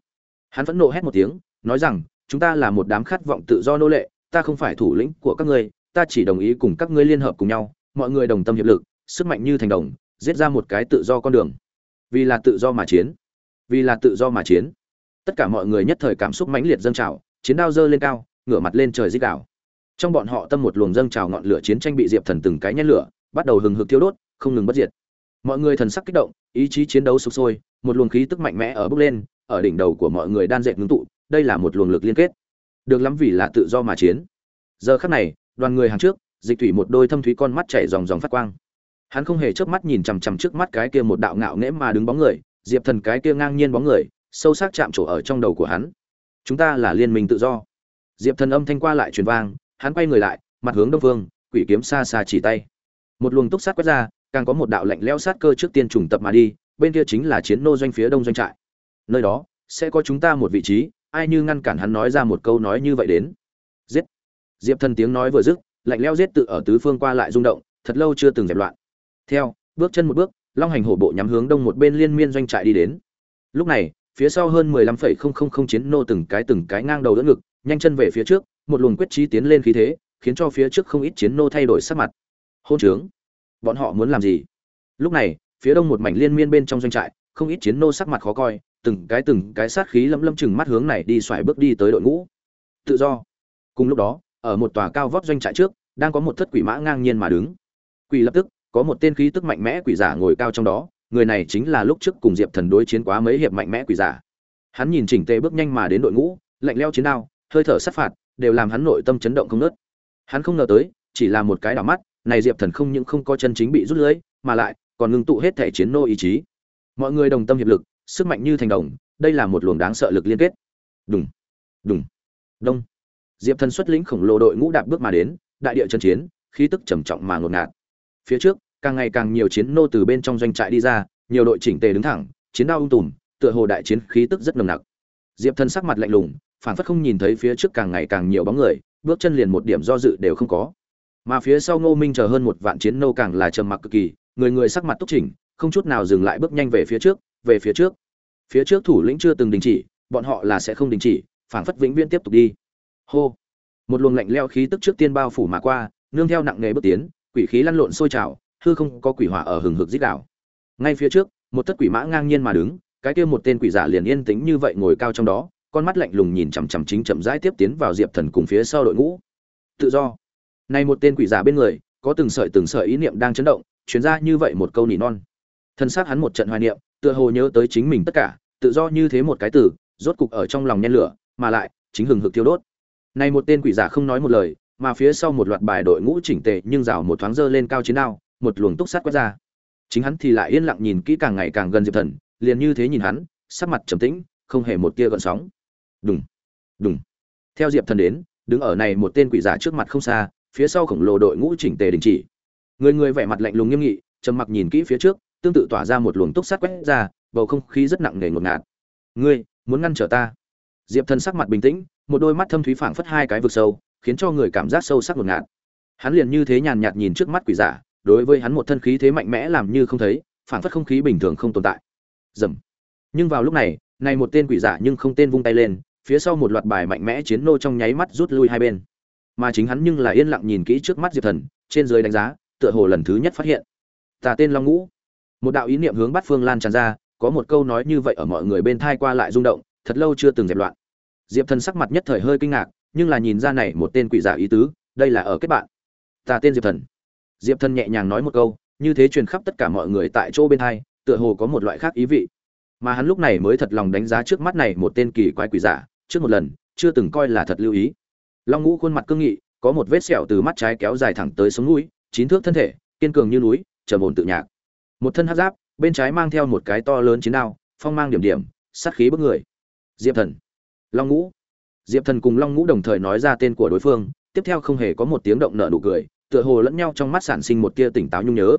Hắn phẫn nộ hét một tiếng, nói rằng, chúng ta là một đám khát vọng tự do nô lệ, ta không phải thủ lĩnh của các ngươi, ta chỉ đồng ý cùng các ngươi liên hợp cùng nhau, mọi người đồng tâm hiệp lực, sức mạnh như thành đồng giết ra một cái tự do con đường. Vì là tự do mà chiến. Vì là tự do mà chiến. Tất cả mọi người nhất thời cảm xúc mãnh liệt dâng trào, chiến đao dơ lên cao, ngửa mặt lên trời dích đảo trong bọn họ tâm một luồng dâng trào ngọn lửa chiến tranh bị diệp thần từng cái nhét lửa, bắt đầu hừng hực thiêu đốt, không ngừng bất diệt. Mọi người thần sắc kích động, ý chí chiến đấu sục sôi, một luồng khí tức mạnh mẽ ở bước lên, ở đỉnh đầu của mọi người đan dệt ngưng tụ, đây là một luồng lực liên kết. Được lắm vì là tự do mà chiến. Giờ khắc này, đoàn người hàng trước, dịch thủy một đôi thâm thúy con mắt chảy dòng dòng phát quang hắn không hề chớp mắt nhìn chằm chằm trước mắt cái kia một đạo ngạo nghễ mà đứng bóng người, diệp thần cái kia ngang nhiên bóng người, sâu sắc chạm trổ ở trong đầu của hắn. Chúng ta là liên minh tự do. Diệp thần âm thanh qua lại truyền vang, hắn quay người lại, mặt hướng đông phương quỷ kiếm xa xa chỉ tay. Một luồng túc sát quét ra, càng có một đạo lạnh lẽo sát cơ trước tiên trùng tập mà đi, bên kia chính là chiến nô doanh phía đông doanh trại. Nơi đó, sẽ có chúng ta một vị trí, ai như ngăn cản hắn nói ra một câu nói như vậy đến. Giết! Diệp thần tiếng nói vừa dứt, lạnh lẽo giết tự ở tứ phương qua lại rung động, thật lâu chưa từng dẹp loạn theo, bước chân một bước, long hành hổ bộ nhắm hướng đông một bên liên miên doanh trại đi đến. Lúc này, phía sau hơn mười lăm phẩy không không không chiến nô từng cái từng cái ngang đầu đỡ ngực, nhanh chân về phía trước, một luồng quyết trí tiến lên khí thế, khiến cho phía trước không ít chiến nô thay đổi sắc mặt. Hôn trướng. Bọn họ muốn làm gì? Lúc này, phía đông một mảnh liên miên bên trong doanh trại, không ít chiến nô sắc mặt khó coi, từng cái từng cái sát khí lấm lâm chừng mắt hướng này đi xoài bước đi tới đội ngũ. Tự do. Cùng lúc đó, ở một tòa cao vóc doanh trại trước, đang có một thất quỷ mã ngang nhiên mà đứng. Quỷ lập tức có một tên khí tức mạnh mẽ quỷ giả ngồi cao trong đó, người này chính là lúc trước cùng diệp thần đối chiến quá mấy hiệp mạnh mẽ quỷ giả. Hắn nhìn chỉnh tề bước nhanh mà đến đội ngũ, lạnh leo chiến đao, hơi thở sát phạt, đều làm hắn nội tâm chấn động không nớt hắn không ngờ tới, chỉ là một cái đảo mắt, này diệp thần không những không có chân chính bị rút lưới, mà lại còn ngưng tụ hết thể chiến nô ý chí. Mọi người đồng tâm hiệp lực, sức mạnh như thành đồng, đây là một luồng đáng sợ lực liên kết. Đùng đùng, đông. Diệp thần xuất lĩnh khổng lồ đội ngũ đạp bước mà đến, đại địa chân chiến, khí tức trầm trọng mà ngột ngạt phía trước, càng ngày càng nhiều chiến nô từ bên trong doanh trại đi ra, nhiều đội chỉnh tề đứng thẳng, chiến đao ung tùm, tựa hồ đại chiến khí tức rất nồng nặc. Diệp thần sắc mặt lạnh lùng, phản phất không nhìn thấy phía trước càng ngày càng nhiều bóng người, bước chân liền một điểm do dự đều không có. Mà phía sau ngô minh chờ hơn một vạn chiến nô càng là trầm mặc cực kỳ, người người sắc mặt túc chỉnh, không chút nào dừng lại bước nhanh về phía trước, về phía trước. Phía trước thủ lĩnh chưa từng đình chỉ, bọn họ là sẽ không đình chỉ phảng phất vĩnh viễn tiếp tục đi. Hô. Một luồng lạnh leo khí tức trước tiên bao phủ mà qua, nương theo nặng nghề bước tiến quỷ khí lăn lộn sôi trào, hư không có quỷ hỏa ở hừng hực dít đảo ngay phía trước, một thất quỷ mã ngang nhiên mà đứng, cái kia một tên quỷ giả liền yên tĩnh như vậy ngồi cao trong đó, con mắt lạnh lùng nhìn chằm chằm chính chậm rãi tiếp tiến vào diệp thần cùng phía sau đội ngũ. Tự do. Này một tên quỷ giả bên người, có từng sợi từng sợi ý niệm đang chấn động chuyến ra như vậy một câu nỉ non. Thân xác hắn một trận hoài niệm, tựa hồ nhớ tới chính mình tất cả, tự do như thế một cái từ, rốt cục ở trong lòng nhen lửa, mà lại, chính hừng hực thiêu đốt. Này một tên quỷ giả không nói một lời mà phía sau một loạt bài đội ngũ chỉnh tề nhưng rào một thoáng dơ lên cao chiến đao, một luồng túc sắt quét ra. Chính hắn thì lại yên lặng nhìn kỹ càng ngày càng gần diệp thần, liền như thế nhìn hắn, sắc mặt trầm tĩnh, không hề một tia gợn sóng. Đùng đùng. Theo diệp thần đến, đứng ở này một tên quỷ giả trước mặt không xa, phía sau khổng lồ đội ngũ chỉnh tề đình chỉ. Người người vẻ mặt lạnh lùng nghiêm nghị, trầm mặc nhìn kỹ phía trước, tương tự tỏa ra một luồng túc sắt quét ra, bầu không khí rất nặng nề ngột ngạt. Ngươi, muốn ngăn trở ta? Diệp thần sắc mặt bình tĩnh, một đôi mắt thâm thúy phảng phất hai cái vực sâu khiến cho người cảm giác sâu sắc ngột ngạt. Hắn liền như thế nhàn nhạt nhìn trước mắt quỷ giả, đối với hắn một thân khí thế mạnh mẽ làm như không thấy, phảng phất không khí bình thường không tồn tại. Dầm. Nhưng vào lúc này này một tên quỷ giả nhưng không tên vung tay lên, phía sau một loạt bài mạnh mẽ chiến nô trong nháy mắt rút lui hai bên. Mà chính hắn nhưng là yên lặng nhìn kỹ trước mắt diệp thần, trên dưới đánh giá, tựa hồ lần thứ nhất phát hiện. Tà tên long ngũ. Một đạo ý niệm hướng bắt phương lan tràn ra, có một câu nói như vậy ở mọi người bên thai qua lại rung động, thật lâu chưa từng dẹp loạn. Diệp thần sắc mặt nhất thời hơi kinh ngạc nhưng là nhìn ra này một tên quỷ giả ý tứ, đây là ở kết bạn. Ta tên diệp thần. Diệp thần nhẹ nhàng nói một câu, như thế truyền khắp tất cả mọi người tại chỗ bên hai, tựa hồ có một loại khác ý vị. Mà hắn lúc này mới thật lòng đánh giá trước mắt này một tên kỳ quái quỷ giả, trước một lần, chưa từng coi là thật lưu ý. Long ngũ khuôn mặt cương nghị, có một vết sẹo từ mắt trái kéo dài thẳng tới sống mũi chín thước thân thể, kiên cường như núi, trầm ổn tự nhạc. Một thân hát giáp, bên trái mang theo một cái to lớn chiến đao, phong mang điểm điểm, sát khí bức người. Diệp thần. Long ngũ diệp thần cùng long ngũ đồng thời nói ra tên của đối phương, tiếp theo không hề có một tiếng động nợ nụ cười, tựa hồ lẫn nhau trong mắt sản sinh một tia tỉnh táo nhung nhớ.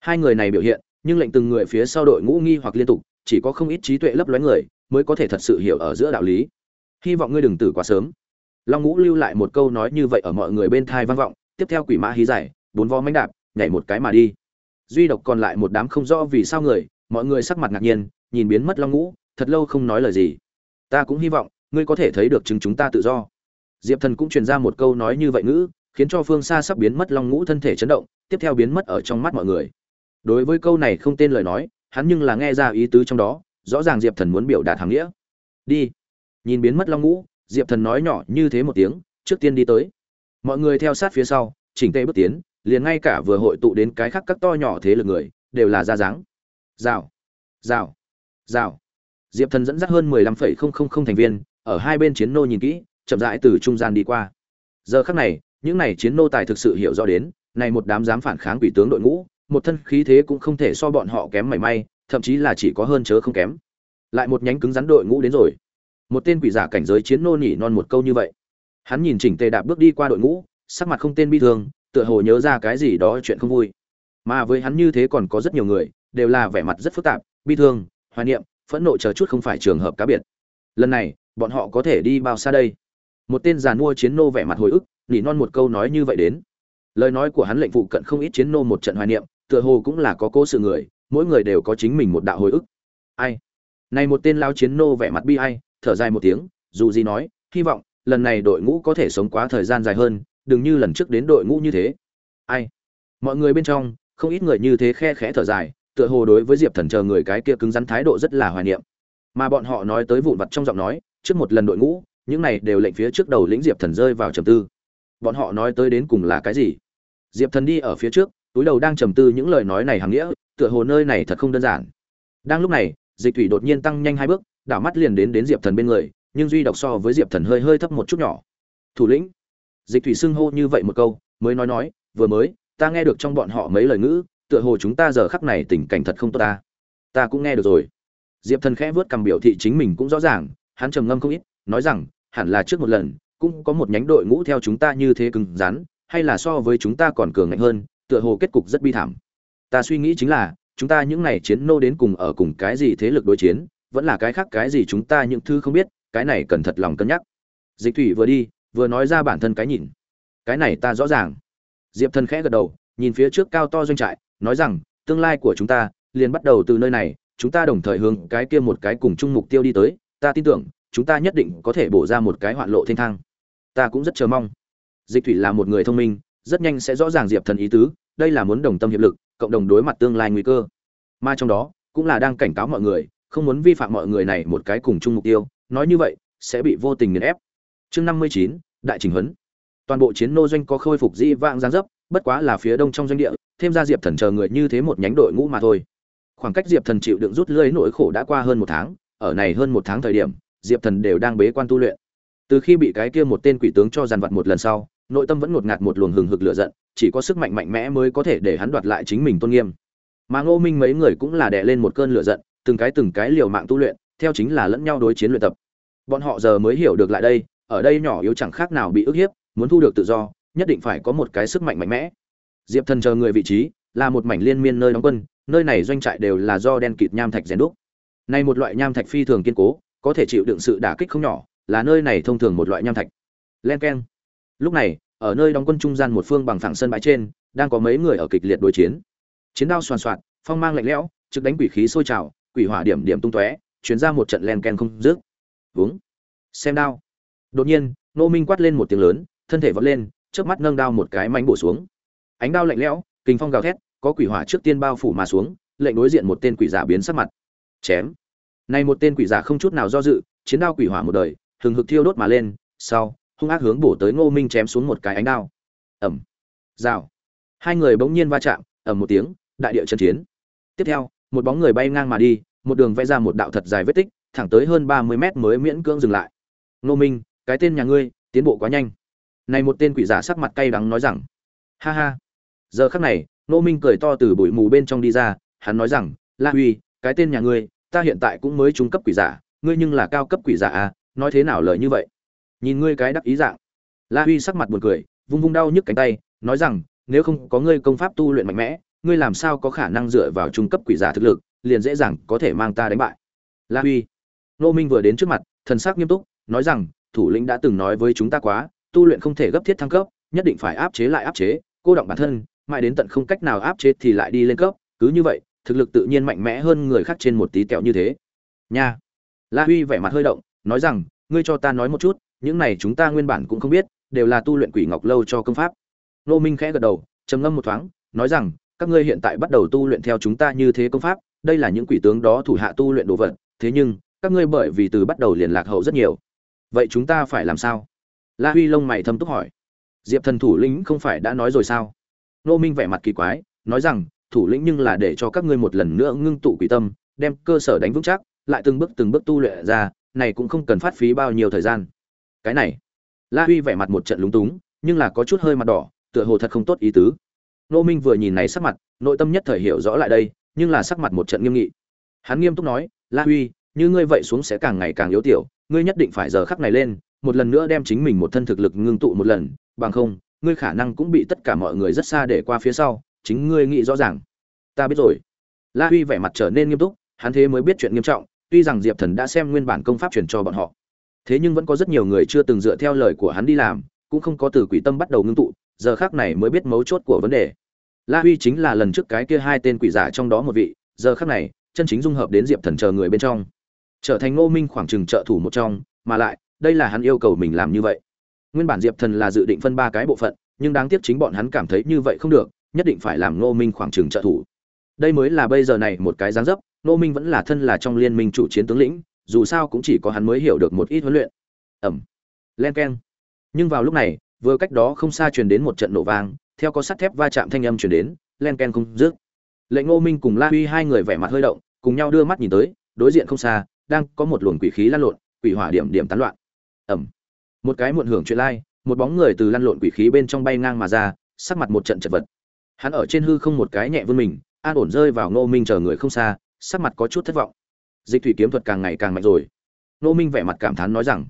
Hai người này biểu hiện, nhưng lệnh từng người phía sau đội ngũ nghi hoặc liên tục, chỉ có không ít trí tuệ lấp lóe người mới có thể thật sự hiểu ở giữa đạo lý. Hy vọng ngươi đừng tử quá sớm. Long ngũ lưu lại một câu nói như vậy ở mọi người bên thai vang vọng, tiếp theo quỷ mã hí giải bốn vo mánh đạp, nhảy một cái mà đi. Duy độc còn lại một đám không rõ vì sao người, mọi người sắc mặt ngạc nhiên, nhìn biến mất long ngũ, thật lâu không nói lời gì. Ta cũng hy vọng ngươi có thể thấy được chứng chúng ta tự do. Diệp thần cũng truyền ra một câu nói như vậy ngữ, khiến cho phương xa sắp biến mất long ngũ thân thể chấn động, tiếp theo biến mất ở trong mắt mọi người. Đối với câu này không tên lời nói, hắn nhưng là nghe ra ý tứ trong đó, rõ ràng diệp thần muốn biểu đạt hàng nghĩa. Đi. Nhìn biến mất long ngũ, diệp thần nói nhỏ như thế một tiếng, trước tiên đi tới. Mọi người theo sát phía sau, chỉnh tê bước tiến, liền ngay cả vừa hội tụ đến cái khác các to nhỏ thế lực người, đều là ra dáng. Rào. Rào. Rào. Diệp thần dẫn dắt hơn mười lăm phẩy không không không thành viên ở hai bên chiến nô nhìn kỹ, chậm rãi từ trung gian đi qua. Giờ khắc này, những này chiến nô tài thực sự hiểu rõ đến, này một đám dám phản kháng quỷ tướng đội ngũ, một thân khí thế cũng không thể so bọn họ kém mảy may, thậm chí là chỉ có hơn chớ không kém. Lại một nhánh cứng rắn đội ngũ đến rồi. Một tên quỷ giả cảnh giới chiến nô nhỉ non một câu như vậy. Hắn nhìn chỉnh tề đạp bước đi qua đội ngũ, sắc mặt không tên bi thương, tựa hồ nhớ ra cái gì đó chuyện không vui. Mà với hắn như thế còn có rất nhiều người, đều là vẻ mặt rất phức tạp, bi thương, hoài niệm, phẫn nộ chờ chút không phải trường hợp cá biệt. Lần này bọn họ có thể đi bao xa đây? Một tên giàn mua chiến nô vẻ mặt hồi ức, nỉ non một câu nói như vậy đến. Lời nói của hắn lệnh phụ cận không ít chiến nô một trận hoài niệm, tựa hồ cũng là có cố sự người, mỗi người đều có chính mình một đạo hồi ức. Ai? Này một tên lao chiến nô vẻ mặt bi ai, thở dài một tiếng, dù gì nói, hy vọng, lần này đội ngũ có thể sống quá thời gian dài hơn, đừng như lần trước đến đội ngũ như thế. Ai? Mọi người bên trong, không ít người như thế khe khẽ thở dài, tựa hồ đối với diệp thần chờ người cái kia cứng rắn thái độ rất là hoài niệm mà bọn họ nói tới vụn vặt trong giọng nói, trước một lần đội ngũ, những này đều lệnh phía trước đầu lĩnh diệp thần rơi vào trầm tư. Bọn họ nói tới đến cùng là cái gì? Diệp thần đi ở phía trước, túi đầu đang trầm tư những lời nói này hàng nghĩa, tựa hồ nơi này thật không đơn giản. Đang lúc này, dịch thủy đột nhiên tăng nhanh hai bước, đảo mắt liền đến đến diệp thần bên người, nhưng duy đọc so với diệp thần hơi hơi thấp một chút nhỏ. Thủ lĩnh. Dịch thủy xưng hô như vậy một câu, mới nói nói, vừa mới, ta nghe được trong bọn họ mấy lời ngữ, tựa hồ chúng ta giờ khắc này tình cảnh thật không tốt ta. Ta cũng nghe được rồi diệp thần khẽ vớt cầm biểu thị chính mình cũng rõ ràng, hắn trầm ngâm không ít, nói rằng, hẳn là trước một lần, cũng có một nhánh đội ngũ theo chúng ta như thế cứng rắn, hay là so với chúng ta còn cường ngạnh hơn, tựa hồ kết cục rất bi thảm. Ta suy nghĩ chính là, chúng ta những này chiến nô đến cùng ở cùng cái gì thế lực đối chiến, vẫn là cái khác cái gì chúng ta những thứ không biết, cái này cần thật lòng cân nhắc. Dịch thủy vừa đi, vừa nói ra bản thân cái nhìn. Cái này ta rõ ràng. Diệp thần khẽ gật đầu, nhìn phía trước cao to doanh trại, nói rằng, tương lai của chúng ta liền bắt đầu từ nơi này chúng ta đồng thời hướng cái kia một cái cùng chung mục tiêu đi tới, ta tin tưởng, chúng ta nhất định có thể bổ ra một cái hoạn lộ thiên thang. Ta cũng rất chờ mong. Dịch thủy là một người thông minh, rất nhanh sẽ rõ ràng diệp thần ý tứ, đây là muốn đồng tâm hiệp lực, cộng đồng đối mặt tương lai nguy cơ. Mà trong đó, cũng là đang cảnh cáo mọi người, không muốn vi phạm mọi người này một cái cùng chung mục tiêu, nói như vậy, sẽ bị vô tình nghiền ép. Chương năm mươi chín, đại trình huấn. Toàn bộ chiến nô doanh có khôi phục di vãng giáng dấp, bất quá là phía đông trong doanh địa, thêm ra diệp thần chờ người như thế một nhánh đội ngũ mà thôi khoảng cách diệp thần chịu đựng rút lưới nỗi khổ đã qua hơn một tháng, ở này hơn một tháng thời điểm, diệp thần đều đang bế quan tu luyện. Từ khi bị cái kia một tên quỷ tướng cho dàn vặt một lần sau, nội tâm vẫn ngột ngạt một luồng hừng hực lửa giận, chỉ có sức mạnh mạnh mẽ mới có thể để hắn đoạt lại chính mình tôn nghiêm. Mà ngô minh mấy người cũng là đè lên một cơn lửa giận, từng cái từng cái liều mạng tu luyện, theo chính là lẫn nhau đối chiến luyện tập. Bọn họ giờ mới hiểu được lại đây, ở đây nhỏ yếu chẳng khác nào bị ức hiếp, muốn thu được tự do, nhất định phải có một cái sức mạnh mạnh mẽ. Diệp thần chờ người vị trí là một mảnh liên miên nơi đóng quân, nơi này doanh trại đều là do đen kịt nham thạch rèn đúc. Này một loại nham thạch phi thường kiên cố, có thể chịu đựng sự đả kích không nhỏ, là nơi này thông thường một loại nham thạch. Len keng. Lúc này, ở nơi đóng quân trung gian một phương bằng phẳng sân bãi trên, đang có mấy người ở kịch liệt đối chiến. Chiến đao soàn soạt, phong mang lạnh lẽo, trực đánh quỷ khí sôi trào, quỷ hỏa điểm điểm tung tóe truyền ra một trận len ken không dứt. Vướng xem đao. Đột nhiên nô minh quát lên một tiếng lớn, thân thể vọt lên trước mắt nâng đao một cái mánh bổ xuống. Ánh đao lạnh lẽo kinh phong gào thét, có quỷ hỏa trước tiên bao phủ mà xuống, lệnh đối diện một tên quỷ giả biến sắc mặt. Chém. Này một tên quỷ giả không chút nào do dự, chiến đao quỷ hỏa một đời, hừng hực thiêu đốt mà lên, sau, hung ác hướng bổ tới ngô minh chém xuống một cái ánh đao. Ẩm rào. Hai người bỗng nhiên va chạm ẩm một tiếng, đại địa chân chiến. Tiếp theo, một bóng người bay ngang mà đi, một đường vẽ ra một đạo thật dài vết tích, thẳng tới hơn ba mươi mét mới miễn cưỡng dừng lại. Ngô minh, cái tên nhà ngươi, tiến bộ quá nhanh. Này một tên quỷ giả sắc mặt cay đắng nói rằng, ha ha giờ khắc này nô minh cười to từ bụi mù bên trong đi ra, hắn nói rằng, la huy, cái tên nhà ngươi, ta hiện tại cũng mới trung cấp quỷ giả, ngươi nhưng là cao cấp quỷ giả à nói thế nào lời như vậy? Nhìn ngươi cái đắc ý dạng. La huy sắc mặt buồn cười, vung vung đau nhức cánh tay, nói rằng, nếu không có ngươi công pháp tu luyện mạnh mẽ, ngươi làm sao có khả năng dựa vào trung cấp quỷ giả thực lực, liền dễ dàng có thể mang ta đánh bại? La huy. Nô minh vừa đến trước mặt, thần sắc nghiêm túc, nói rằng, thủ lĩnh đã từng nói với chúng ta quá, tu luyện không thể gấp thiết thăng cấp, nhất định phải áp chế lại áp chế, cô động bản thân mãi đến tận không cách nào áp chế thì lại đi lên cấp, cứ như vậy, thực lực tự nhiên mạnh mẽ hơn người khác trên một tí tẹo như thế. Nha. La huy vẻ mặt hơi động, nói rằng, ngươi cho ta nói một chút, những này chúng ta nguyên bản cũng không biết, đều là tu luyện quỷ ngọc lâu cho công pháp. Nô minh khẽ gật đầu, trầm ngâm một thoáng, nói rằng, các ngươi hiện tại bắt đầu tu luyện theo chúng ta như thế công pháp, đây là những quỷ tướng đó thủ hạ tu luyện đồ vật, thế nhưng, các ngươi bởi vì từ bắt đầu liền lạc hậu rất nhiều. Vậy chúng ta phải làm sao? La huy lông mày thâm túc hỏi. Diệp thần thủ lĩnh không phải đã nói rồi sao? Nô minh vẻ mặt kỳ quái, nói rằng, thủ lĩnh nhưng là để cho các ngươi một lần nữa ngưng tụ quỷ tâm, đem cơ sở đánh vững chắc, lại từng bước từng bước tu luyện ra, này cũng không cần phát phí bao nhiêu thời gian. Cái này, la huy vẻ mặt một trận lúng túng, nhưng là có chút hơi mặt đỏ, tựa hồ thật không tốt ý tứ. Nô minh vừa nhìn này sắc mặt, nội tâm nhất thời hiểu rõ lại đây, nhưng là sắc mặt một trận nghiêm nghị. Hắn nghiêm túc nói, la huy, như ngươi vậy xuống sẽ càng ngày càng yếu tiểu, ngươi nhất định phải giờ khắc này lên, một lần nữa đem chính mình một thân thực lực ngưng tụ một lần, bằng không ngươi khả năng cũng bị tất cả mọi người rất xa để qua phía sau, chính ngươi nghĩ rõ ràng. Ta biết rồi. La huy vẻ mặt trở nên nghiêm túc, hắn thế mới biết chuyện nghiêm trọng, tuy rằng diệp thần đã xem nguyên bản công pháp truyền cho bọn họ. Thế nhưng vẫn có rất nhiều người chưa từng dựa theo lời của hắn đi làm, cũng không có từ quỷ tâm bắt đầu ngưng tụ, giờ khác này mới biết mấu chốt của vấn đề. La huy chính là lần trước cái kia hai tên quỷ giả trong đó một vị, giờ khác này, chân chính dung hợp đến diệp thần chờ người bên trong. Trở thành ngô minh khoảng trừng trợ thủ một trong, mà lại, đây là hắn yêu cầu mình làm như vậy nguyên bản diệp thần là dự định phân ba cái bộ phận, nhưng đáng tiếc chính bọn hắn cảm thấy như vậy không được, nhất định phải làm ngô minh khoảng trừng trợ thủ. Đây mới là bây giờ này một cái dáng dấp, ngô minh vẫn là thân là trong liên minh chủ chiến tướng lĩnh, dù sao cũng chỉ có hắn mới hiểu được một ít huấn luyện. Ẩm. Len keng. Nhưng vào lúc này, vừa cách đó không xa truyền đến một trận nổ vang, theo có sắt thép va chạm thanh âm truyền đến, len ken không dứt. Lệnh ngô minh cùng la huy hai người vẻ mặt hơi động, cùng nhau đưa mắt nhìn tới, đối diện không xa, đang có một luồng quỷ khí lan lộn, quỷ hỏa điểm điểm tán loạn. Ẩm một cái muộn hưởng chuyện lai, một bóng người từ lăn lộn quỷ khí bên trong bay ngang mà ra, sắc mặt một trận chật vật. Hắn ở trên hư không một cái nhẹ vươn mình, an ổn rơi vào ngô minh chờ người không xa, sắc mặt có chút thất vọng. Dịch thủy kiếm thuật càng ngày càng mạnh rồi. Ngô minh vẻ mặt cảm thán nói rằng,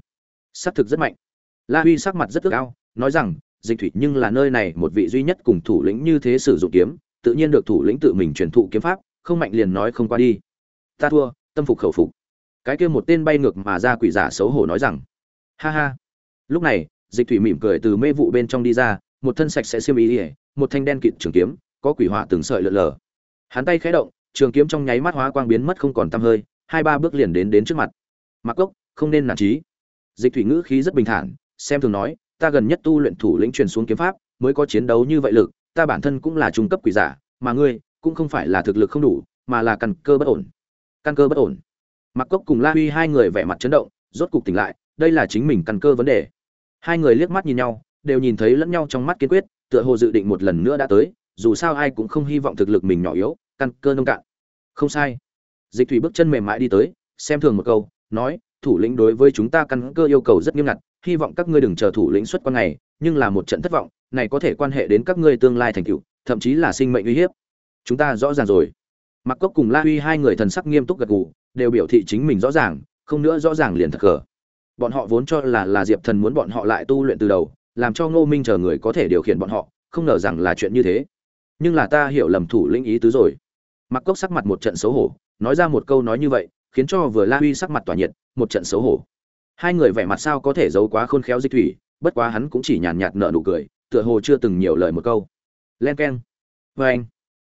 sắc thực rất mạnh. La huy sắc mặt rất ước ao, nói rằng, dịch thủy nhưng là nơi này một vị duy nhất cùng thủ lĩnh như thế sử dụng kiếm, tự nhiên được thủ lĩnh tự mình truyền thụ kiếm pháp, không mạnh liền nói không qua đi. Ta thua, tâm phục khẩu phục. Cái kia một tên bay ngược mà ra quỷ giả xấu hổ nói rằng, ha ha lúc này, dịch thủy mỉm cười từ mê vụ bên trong đi ra, một thân sạch sẽ xiêm ý ỉa một thanh đen kịt trường kiếm, có quỷ họa từng sợi lượn lờ. Hắn tay khẽ động, trường kiếm trong nháy mắt hóa quang biến mất không còn tăm hơi, hai ba bước liền đến đến trước mặt. Mặc cốc, không nên nản trí dịch thủy ngữ khí rất bình thản, xem thường nói, ta gần nhất tu luyện thủ lĩnh truyền xuống kiếm pháp, mới có chiến đấu như vậy lực, ta bản thân cũng là trung cấp quỷ giả, mà ngươi cũng không phải là thực lực không đủ, mà là căn cơ bất ổn. Căn cơ bất ổn. Mặc cốc cùng la huy hai người vẻ mặt chấn động, rốt cục tỉnh lại, đây là chính mình căn cơ vấn đề hai người liếc mắt nhìn nhau, đều nhìn thấy lẫn nhau trong mắt kiên quyết, tựa hồ dự định một lần nữa đã tới, dù sao ai cũng không hy vọng thực lực mình nhỏ yếu, căn cơ nông cạn. Không sai. Dịch thủy bước chân mềm mại đi tới, xem thường một câu, nói, thủ lĩnh đối với chúng ta căn cơ yêu cầu rất nghiêm ngặt, hy vọng các ngươi đừng chờ thủ lĩnh xuất quan ngày nhưng là một trận thất vọng, này có thể quan hệ đến các ngươi tương lai thành tựu, thậm chí là sinh mệnh uy hiếp. Chúng ta rõ ràng rồi. Mặc cốc cùng la huy hai người thần sắc nghiêm túc gật gù, đều biểu thị chính mình rõ ràng, không nữa rõ ràng liền thật cờ bọn họ vốn cho là là diệp thần muốn bọn họ lại tu luyện từ đầu, làm cho ngô minh chờ người có thể điều khiển bọn họ, không ngờ rằng là chuyện như thế. Nhưng là ta hiểu lầm thủ lĩnh ý tứ rồi. Mặc cốc sắc mặt một trận xấu hổ, nói ra một câu nói như vậy, khiến cho vừa la huy sắc mặt tỏa nhiệt, một trận xấu hổ. Hai người vẻ mặt sao có thể giấu quá khôn khéo dịch thủy, bất quá hắn cũng chỉ nhàn nhạt nở nụ cười, tựa hồ chưa từng nhiều lời một câu. Len k e n vê anh.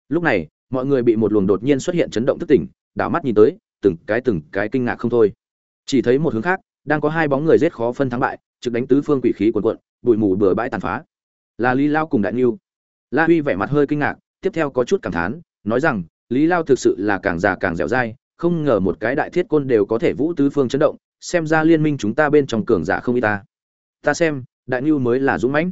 Lúc này, mọi người bị một luồng đột nhiên xuất hiện chấn động thức tỉnh, đảo mắt nhìn tới, từng cái từng cái kinh ngạc không thôi. Chỉ thấy một hướng khác đang có hai bóng người rết khó phân thắng bại, trực đánh tứ phương quỷ khí quần quận bụi mù bừa bãi tàn phá. Là lý lao cùng đại niu la huy vẻ mặt hơi kinh ngạc, tiếp theo có chút cảm thán, nói rằng, lý lao thực sự là càng già càng dẻo dai, không ngờ một cái đại thiết côn đều có thể vũ tứ phương chấn động, xem ra liên minh chúng ta bên trong cường giả không y ta. Ta xem, đại Niu mới là dũng mãnh.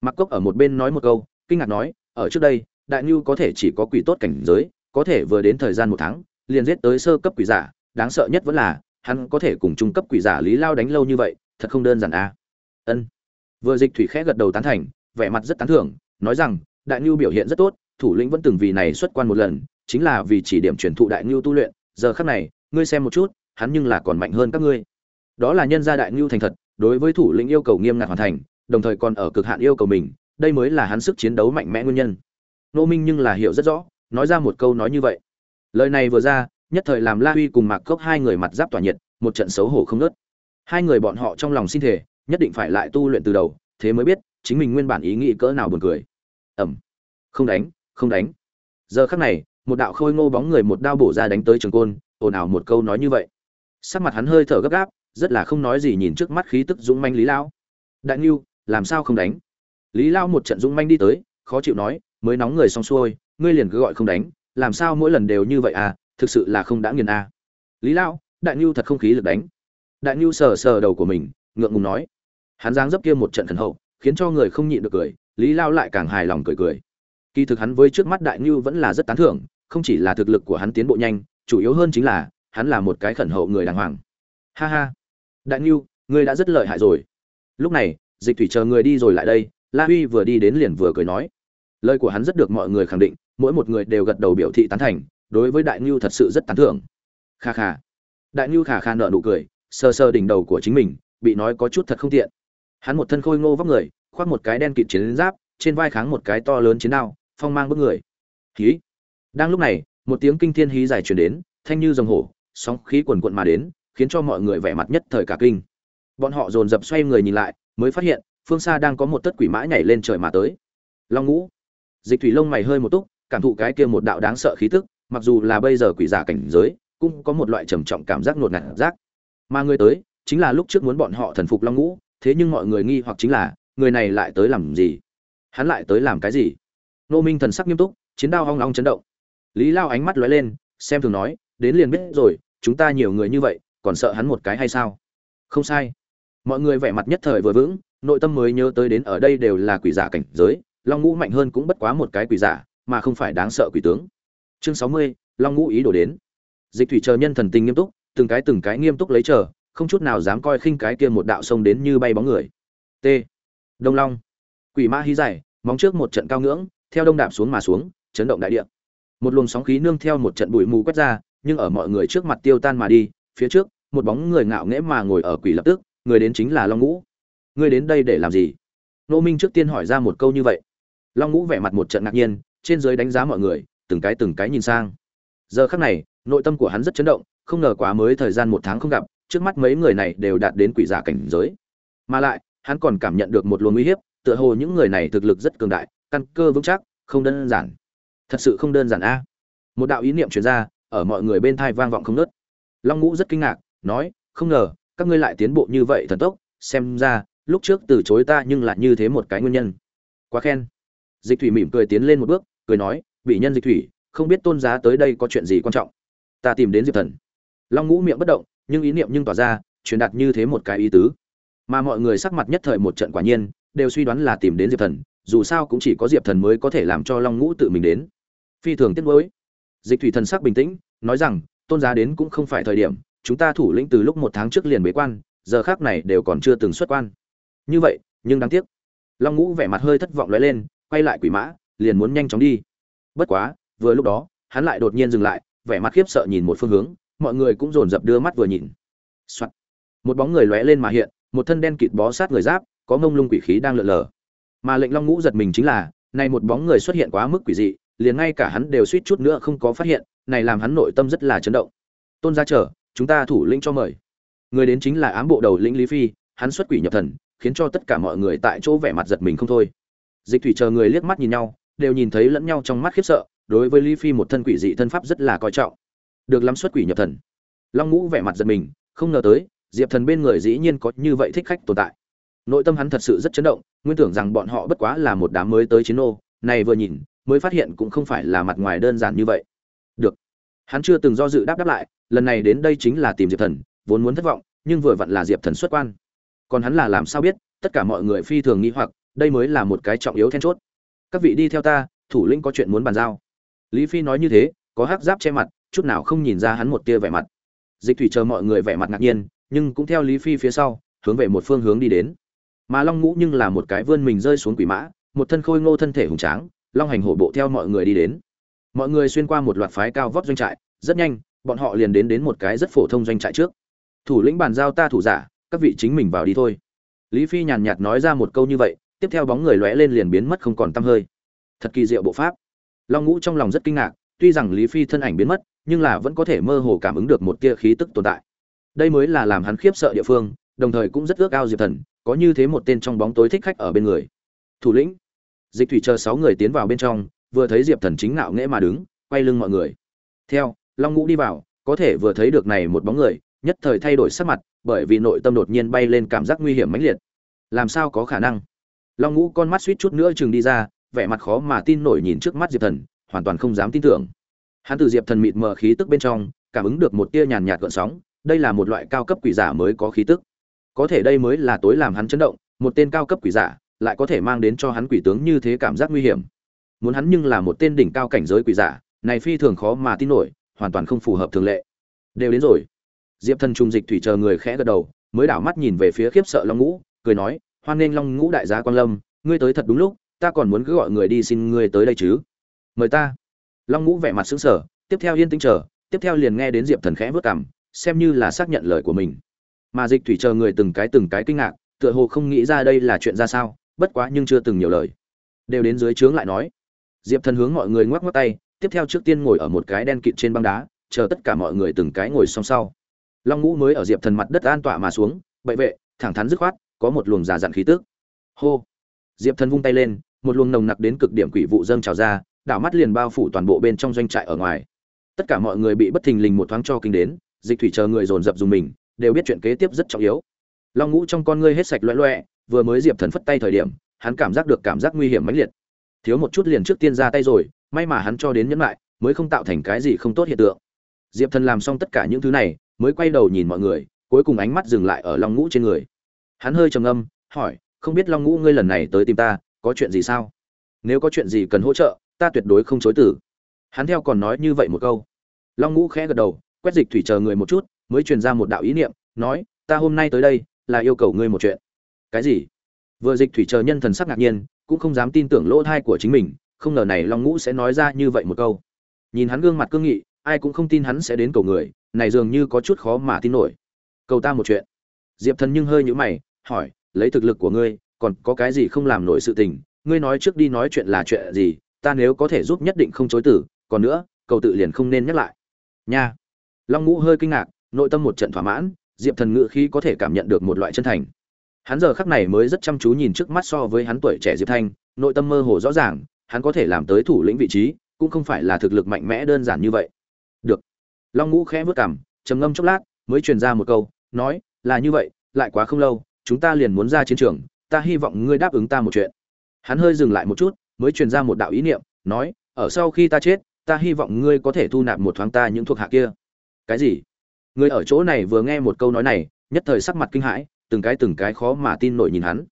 Mặc cốc ở một bên nói một câu, kinh ngạc nói, ở trước đây, đại Niu có thể chỉ có quỷ tốt cảnh giới, có thể vừa đến thời gian một tháng, liền giết tới sơ cấp quỷ giả, đáng sợ nhất vẫn là hắn có thể cùng trung cấp quỷ giả lý lao đánh lâu như vậy, thật không đơn giản à. ân. Vừa dịch thủy khẽ gật đầu tán thành, vẻ mặt rất tán thưởng, nói rằng, đại ngưu biểu hiện rất tốt, thủ lĩnh vẫn từng vì này xuất quan một lần, chính là vì chỉ điểm truyền thụ đại ngưu tu luyện, giờ khắc này, ngươi xem một chút, hắn nhưng là còn mạnh hơn các ngươi. Đó là nhân gia đại ngưu thành thật, đối với thủ lĩnh yêu cầu nghiêm ngặt hoàn thành, đồng thời còn ở cực hạn yêu cầu mình, đây mới là hắn sức chiến đấu mạnh mẽ nguyên nhân. Nô minh nhưng là hiểu rất rõ, nói ra một câu nói như vậy. Lời này vừa ra nhất thời làm la huy cùng mạc cốc hai người mặt giáp tỏa nhiệt một trận xấu hổ không nớt hai người bọn họ trong lòng xin thể nhất định phải lại tu luyện từ đầu thế mới biết chính mình nguyên bản ý nghĩ cỡ nào buồn cười. Ẩm không đánh không đánh. Giờ khắc này một đạo khôi ngô bóng người một đao bổ ra đánh tới trường côn ồn ào một câu nói như vậy. Sắc mặt hắn hơi thở gấp gáp rất là không nói gì nhìn trước mắt khí tức dũng manh lý lão đại Nưu, làm sao không đánh? Lý lão một trận dũng manh đi tới khó chịu nói mới nóng người xong xuôi ngươi liền cứ gọi không đánh làm sao mỗi lần đều như vậy à? Thực sự là không đã nghiền à. lý lão, đại ngưu thật không khí lực đánh. Đại ngưu sờ sờ đầu của mình, ngượng ngùng nói. Hắn giáng dấp kia một trận thần hậu, khiến cho người không nhịn được cười, lý lao lại càng hài lòng cười cười. Kỳ thực hắn với trước mắt đại ngưu vẫn là rất tán thưởng, không chỉ là thực lực của hắn tiến bộ nhanh, chủ yếu hơn chính là, hắn là một cái khẩn hậu người đàng hoàng. Ha ha. Đại ngưu ngươi đã rất lợi hại rồi. Lúc này, dịch thủy chờ người đi rồi lại đây, la huy vừa đi đến liền vừa cười nói. Lời của hắn rất được mọi người khẳng định, mỗi một người đều gật đầu biểu thị tán thành đối với đại ngưu thật sự rất tán thưởng. Kha kha. Đại ngưu khà khà nợ nụ cười, sờ sờ đỉnh đầu của chính mình, bị nói có chút thật không tiện. Hắn một thân khôi ngô vóc người, khoác một cái đen kịt chiến giáp, trên vai kháng một cái to lớn chiến đao, phong mang bức người. Hí. Đang lúc này, một tiếng kinh thiên hí dài truyền đến, thanh như rồng hổ, sóng khí quần quận mà đến, khiến cho mọi người vẻ mặt nhất thời cả kinh. Bọn họ dồn dập xoay người nhìn lại, mới phát hiện, phương xa đang có một tất quỷ mã nhảy lên trời mà tới. Long ngũ. Dịch thủy lông mày hơi một túc, cảm thụ cái kia một đạo đáng sợ khí tức mặc dù là bây giờ quỷ giả cảnh giới, cũng có một loại trầm trọng cảm giác nuột ngạt giác. Mà người tới, chính là lúc trước muốn bọn họ thần phục long ngũ, thế nhưng mọi người nghi hoặc chính là, người này lại tới làm gì? Hắn lại tới làm cái gì? Nô minh thần sắc nghiêm túc, chiến đao hong long chấn động. Lý lao ánh mắt lóe lên, xem thường nói, đến liền biết rồi, chúng ta nhiều người như vậy, còn sợ hắn một cái hay sao? Không sai. Mọi người vẻ mặt nhất thời vừa vững, nội tâm mới nhớ tới đến ở đây đều là quỷ giả cảnh giới, long ngũ mạnh hơn cũng bất quá một cái quỷ giả, mà không phải đáng sợ quỷ tướng chương sáu mươi, long ngũ ý đổ đến. Dịch thủy chờ nhân thần tình nghiêm túc, từng cái từng cái nghiêm túc lấy chờ, không chút nào dám coi khinh cái kia một đạo sông đến như bay bóng người. T. Đông long. Quỷ ma hí dài, móng trước một trận cao ngưỡng, theo đông đạp xuống mà xuống, chấn động đại địa. Một luồng sóng khí nương theo một trận bụi mù quét ra, nhưng ở mọi người trước mặt tiêu tan mà đi, phía trước, một bóng người ngạo nghễ mà ngồi ở quỷ lập tức, người đến chính là long ngũ. Ngươi đến đây để làm gì? Nô minh trước tiên hỏi ra một câu như vậy. Long ngũ vẻ mặt một trận ngạc nhiên, trên dưới đánh giá mọi người từng cái từng cái nhìn sang. Giờ khắc này, nội tâm của hắn rất chấn động, không ngờ quá mới thời gian một tháng không gặp, trước mắt mấy người này đều đạt đến quỷ giả cảnh giới. Mà lại, hắn còn cảm nhận được một luồng uy hiếp, tựa hồ những người này thực lực rất cường đại, căn cơ vững chắc, không đơn giản. Thật sự không đơn giản a. Một đạo ý niệm truyền ra, ở mọi người bên thai vang vọng không nớt long ngũ rất kinh ngạc, nói, không ngờ, các ngươi lại tiến bộ như vậy thần tốc, xem ra, lúc trước từ chối ta nhưng lại như thế một cái nguyên nhân. Quá khen. Dịch thủy mỉm cười tiến lên một bước, cười nói bị nhân dịch thủy, không biết tôn giá tới đây có chuyện gì quan trọng. Ta tìm đến diệp thần. Long ngũ miệng bất động, nhưng ý niệm nhưng tỏ ra, truyền đạt như thế một cái ý tứ. Mà mọi người sắc mặt nhất thời một trận quả nhiên, đều suy đoán là tìm đến diệp thần, dù sao cũng chỉ có diệp thần mới có thể làm cho long ngũ tự mình đến. Phi thường tiếc nuối. Dịch thủy thần sắc bình tĩnh, nói rằng, tôn giá đến cũng không phải thời điểm, chúng ta thủ lĩnh từ lúc một tháng trước liền bế quan, giờ khác này đều còn chưa từng xuất quan. Như vậy, nhưng đáng tiếc. Long ngũ vẻ mặt hơi thất vọng lóe lên, quay lại quỷ mã, liền muốn nhanh chóng đi bất quá, vừa lúc đó, hắn lại đột nhiên dừng lại, vẻ mặt khiếp sợ nhìn một phương hướng, mọi người cũng dồn dập đưa mắt vừa nhìn、Soạn. một bóng người lóe lên mà hiện, một thân đen kịt bó sát người giáp, có ngông lung quỷ khí đang lượn lờ. Mà lệnh long ngũ giật mình chính là, này một bóng người xuất hiện quá mức quỷ dị, liền ngay cả hắn đều suýt chút nữa không có phát hiện, này làm hắn nội tâm rất là chấn động. Tôn gia chờ, chúng ta thủ lĩnh cho mời. Người đến chính là ám bộ đầu lĩnh lý phi, hắn xuất quỷ nhập thần, khiến cho tất cả mọi người tại chỗ vẻ mặt giật mình không thôi. Dịch thủy chờ người liếc mắt nhìn nhau đều nhìn thấy lẫn nhau trong mắt khiếp sợ, đối với lý phi một thân quỷ dị thân pháp rất là coi trọng. Được lắm xuất quỷ nhập thần. Long ngũ vẻ mặt giật mình, không ngờ tới, diệp thần bên người dĩ nhiên có như vậy thích khách tồn tại. Nội tâm hắn thật sự rất chấn động, nguyên tưởng rằng bọn họ bất quá là một đám mới tới chiến ô này vừa nhìn, mới phát hiện cũng không phải là mặt ngoài đơn giản như vậy. Được. Hắn chưa từng do dự đáp đáp lại, lần này đến đây chính là tìm diệp thần, vốn muốn thất vọng, nhưng vừa vặn là diệp thần xuất quan. Còn hắn là làm sao biết, tất cả mọi người phi thường nghĩ hoặc, đây mới là một cái trọng yếu then chốt các vị đi theo ta, thủ lĩnh có chuyện muốn bàn giao. Lý phi nói như thế, có hắc giáp che mặt, chút nào không nhìn ra hắn một tia vẻ mặt. Dịch thủy chờ mọi người vẻ mặt ngạc nhiên, nhưng cũng theo lý phi phía sau, hướng về một phương hướng đi đến. Mà long ngũ nhưng là một cái vươn mình rơi xuống quỷ mã, một thân khôi ngô thân thể hùng tráng, long hành hổ bộ theo mọi người đi đến. Mọi người xuyên qua một loạt phái cao vóc doanh trại, rất nhanh, bọn họ liền đến đến một cái rất phổ thông doanh trại trước. Thủ lĩnh bàn giao ta thủ giả, các vị chính mình vào đi thôi. Lý phi nhàn nhạt nói ra một câu như vậy tiếp theo bóng người lóe lên liền biến mất không còn tăm hơi. Thật kỳ diệu bộ pháp. Long ngũ trong lòng rất kinh ngạc, tuy rằng lý phi thân ảnh biến mất, nhưng là vẫn có thể mơ hồ cảm ứng được một tia khí tức tồn tại. Đây mới là làm hắn khiếp sợ địa phương, đồng thời cũng rất ước ao diệp thần, có như thế một tên trong bóng tối thích khách ở bên người. Thủ lĩnh. Dịch thủy chờ sáu người tiến vào bên trong, vừa thấy diệp thần chính ngạo nghễ mà đứng, quay lưng mọi người. Theo, long ngũ đi vào, có thể vừa thấy được này một bóng người, nhất thời thay đổi sắc mặt, bởi vì nội tâm đột nhiên bay lên cảm giác nguy hiểm mãnh liệt. Làm sao có khả năng? Long ngũ con mắt suýt chút nữa chừng đi ra, vẻ mặt khó mà tin nổi nhìn trước mắt diệp thần, hoàn toàn không dám tin tưởng. Hắn từ diệp thần mịt mờ khí tức bên trong, cảm ứng được một tia nhàn nhạt gợn sóng, đây là một loại cao cấp quỷ giả mới có khí tức. Có thể đây mới là tối làm hắn chấn động, một tên cao cấp quỷ giả lại có thể mang đến cho hắn quỷ tướng như thế cảm giác nguy hiểm. Muốn hắn nhưng là một tên đỉnh cao cảnh giới quỷ giả, này phi thường khó mà tin nổi, hoàn toàn không phù hợp thường lệ. Đều đến rồi. Diệp thần trung dịch thủy chờ người khẽ gật đầu, mới đảo mắt nhìn về phía khiếp sợ long ngũ, cười nói hoan nghênh long ngũ đại gia quang lâm, ngươi tới thật đúng lúc, ta còn muốn cứ gọi người đi xin ngươi tới đây chứ. Mời ta. Long ngũ vẻ mặt sững sờ, tiếp theo yên tĩnh chờ, tiếp theo liền nghe đến diệp thần khẽ vớt cảm xem như là xác nhận lời của mình. Mà dịch thủy chờ người từng cái từng cái kinh ngạc, tựa hồ không nghĩ ra đây là chuyện ra sao, bất quá nhưng chưa từng nhiều lời. Đều đến dưới trướng lại nói. Diệp thần hướng mọi người ngoắc ngoắc tay, tiếp theo trước tiên ngồi ở một cái đen kịt trên băng đá, chờ tất cả mọi người từng cái ngồi song sau. Long ngũ mới ở diệp thần mặt đất an tọa mà xuống bậy vệ, thẳng thắn dứt khoát có một luồng giả dặn khí tức. Hô! Diệp thần vung tay lên một luồng nồng nặc đến cực điểm quỷ vụ dâng trào ra đảo mắt liền bao phủ toàn bộ bên trong doanh trại ở ngoài. Tất cả mọi người bị bất thình lình một thoáng cho kinh đến dịch thủy chờ người dồn dập dùng mình đều biết chuyện kế tiếp rất trọng yếu. Long ngũ trong con ngươi hết sạch loẻo loẻo, vừa mới diệp thần phất tay thời điểm hắn cảm giác được cảm giác nguy hiểm mãnh liệt. Thiếu một chút liền trước tiên ra tay rồi may mà hắn cho đến nhẫn lại mới không tạo thành cái gì không tốt hiện tượng. Diệp thần làm xong tất cả những thứ này mới quay đầu nhìn mọi người cuối cùng ánh mắt dừng lại ở long ngũ trên người hắn hơi trầm âm hỏi, không biết long ngũ ngươi lần này tới tìm ta, có chuyện gì sao? Nếu có chuyện gì cần hỗ trợ, ta tuyệt đối không chối từ. Hắn theo còn nói như vậy một câu. Long ngũ khẽ gật đầu, quét dịch thủy chờ người một chút, mới truyền ra một đạo ý niệm, nói, ta hôm nay tới đây, là yêu cầu ngươi một chuyện. Cái gì? Vừa dịch thủy chờ nhân thần sắc ngạc nhiên, cũng không dám tin tưởng lỗ thai của chính mình, không ngờ này long ngũ sẽ nói ra như vậy một câu. Nhìn hắn gương mặt cương nghị, ai cũng không tin hắn sẽ đến cầu người, này dường như có chút khó mà tin nổi. Cầu ta một chuyện. Diệp thần nhưng hơi nhữ mày hỏi, lấy thực lực của ngươi, còn có cái gì không làm nổi sự tình? Ngươi nói trước đi nói chuyện là chuyện gì? Ta nếu có thể giúp nhất định không chối tử, còn nữa, cầu tự liền không nên nhắc lại. Nha. Long ngũ hơi kinh ngạc, nội tâm một trận thỏa mãn, diệp thần ngự khí có thể cảm nhận được một loại chân thành. Hắn giờ khắc này mới rất chăm chú nhìn trước mắt so với hắn tuổi trẻ diệp thanh, nội tâm mơ hồ rõ ràng, hắn có thể làm tới thủ lĩnh vị trí, cũng không phải là thực lực mạnh mẽ đơn giản như vậy. Được. Long ngũ khẽ vớt cảm trầm ngâm chốc lát, mới truyền ra một câu, nói, là như vậy, lại quá không lâu chúng ta liền muốn ra chiến trường, ta hy vọng ngươi đáp ứng ta một chuyện. Hắn hơi dừng lại một chút, mới truyền ra một đạo ý niệm, nói, ở sau khi ta chết, ta hy vọng ngươi có thể thu nạp một thoáng ta những thuộc hạ kia. Cái gì? Người ở chỗ này vừa nghe một câu nói này, nhất thời sắc mặt kinh hãi, từng cái từng cái khó mà tin nổi nhìn hắn.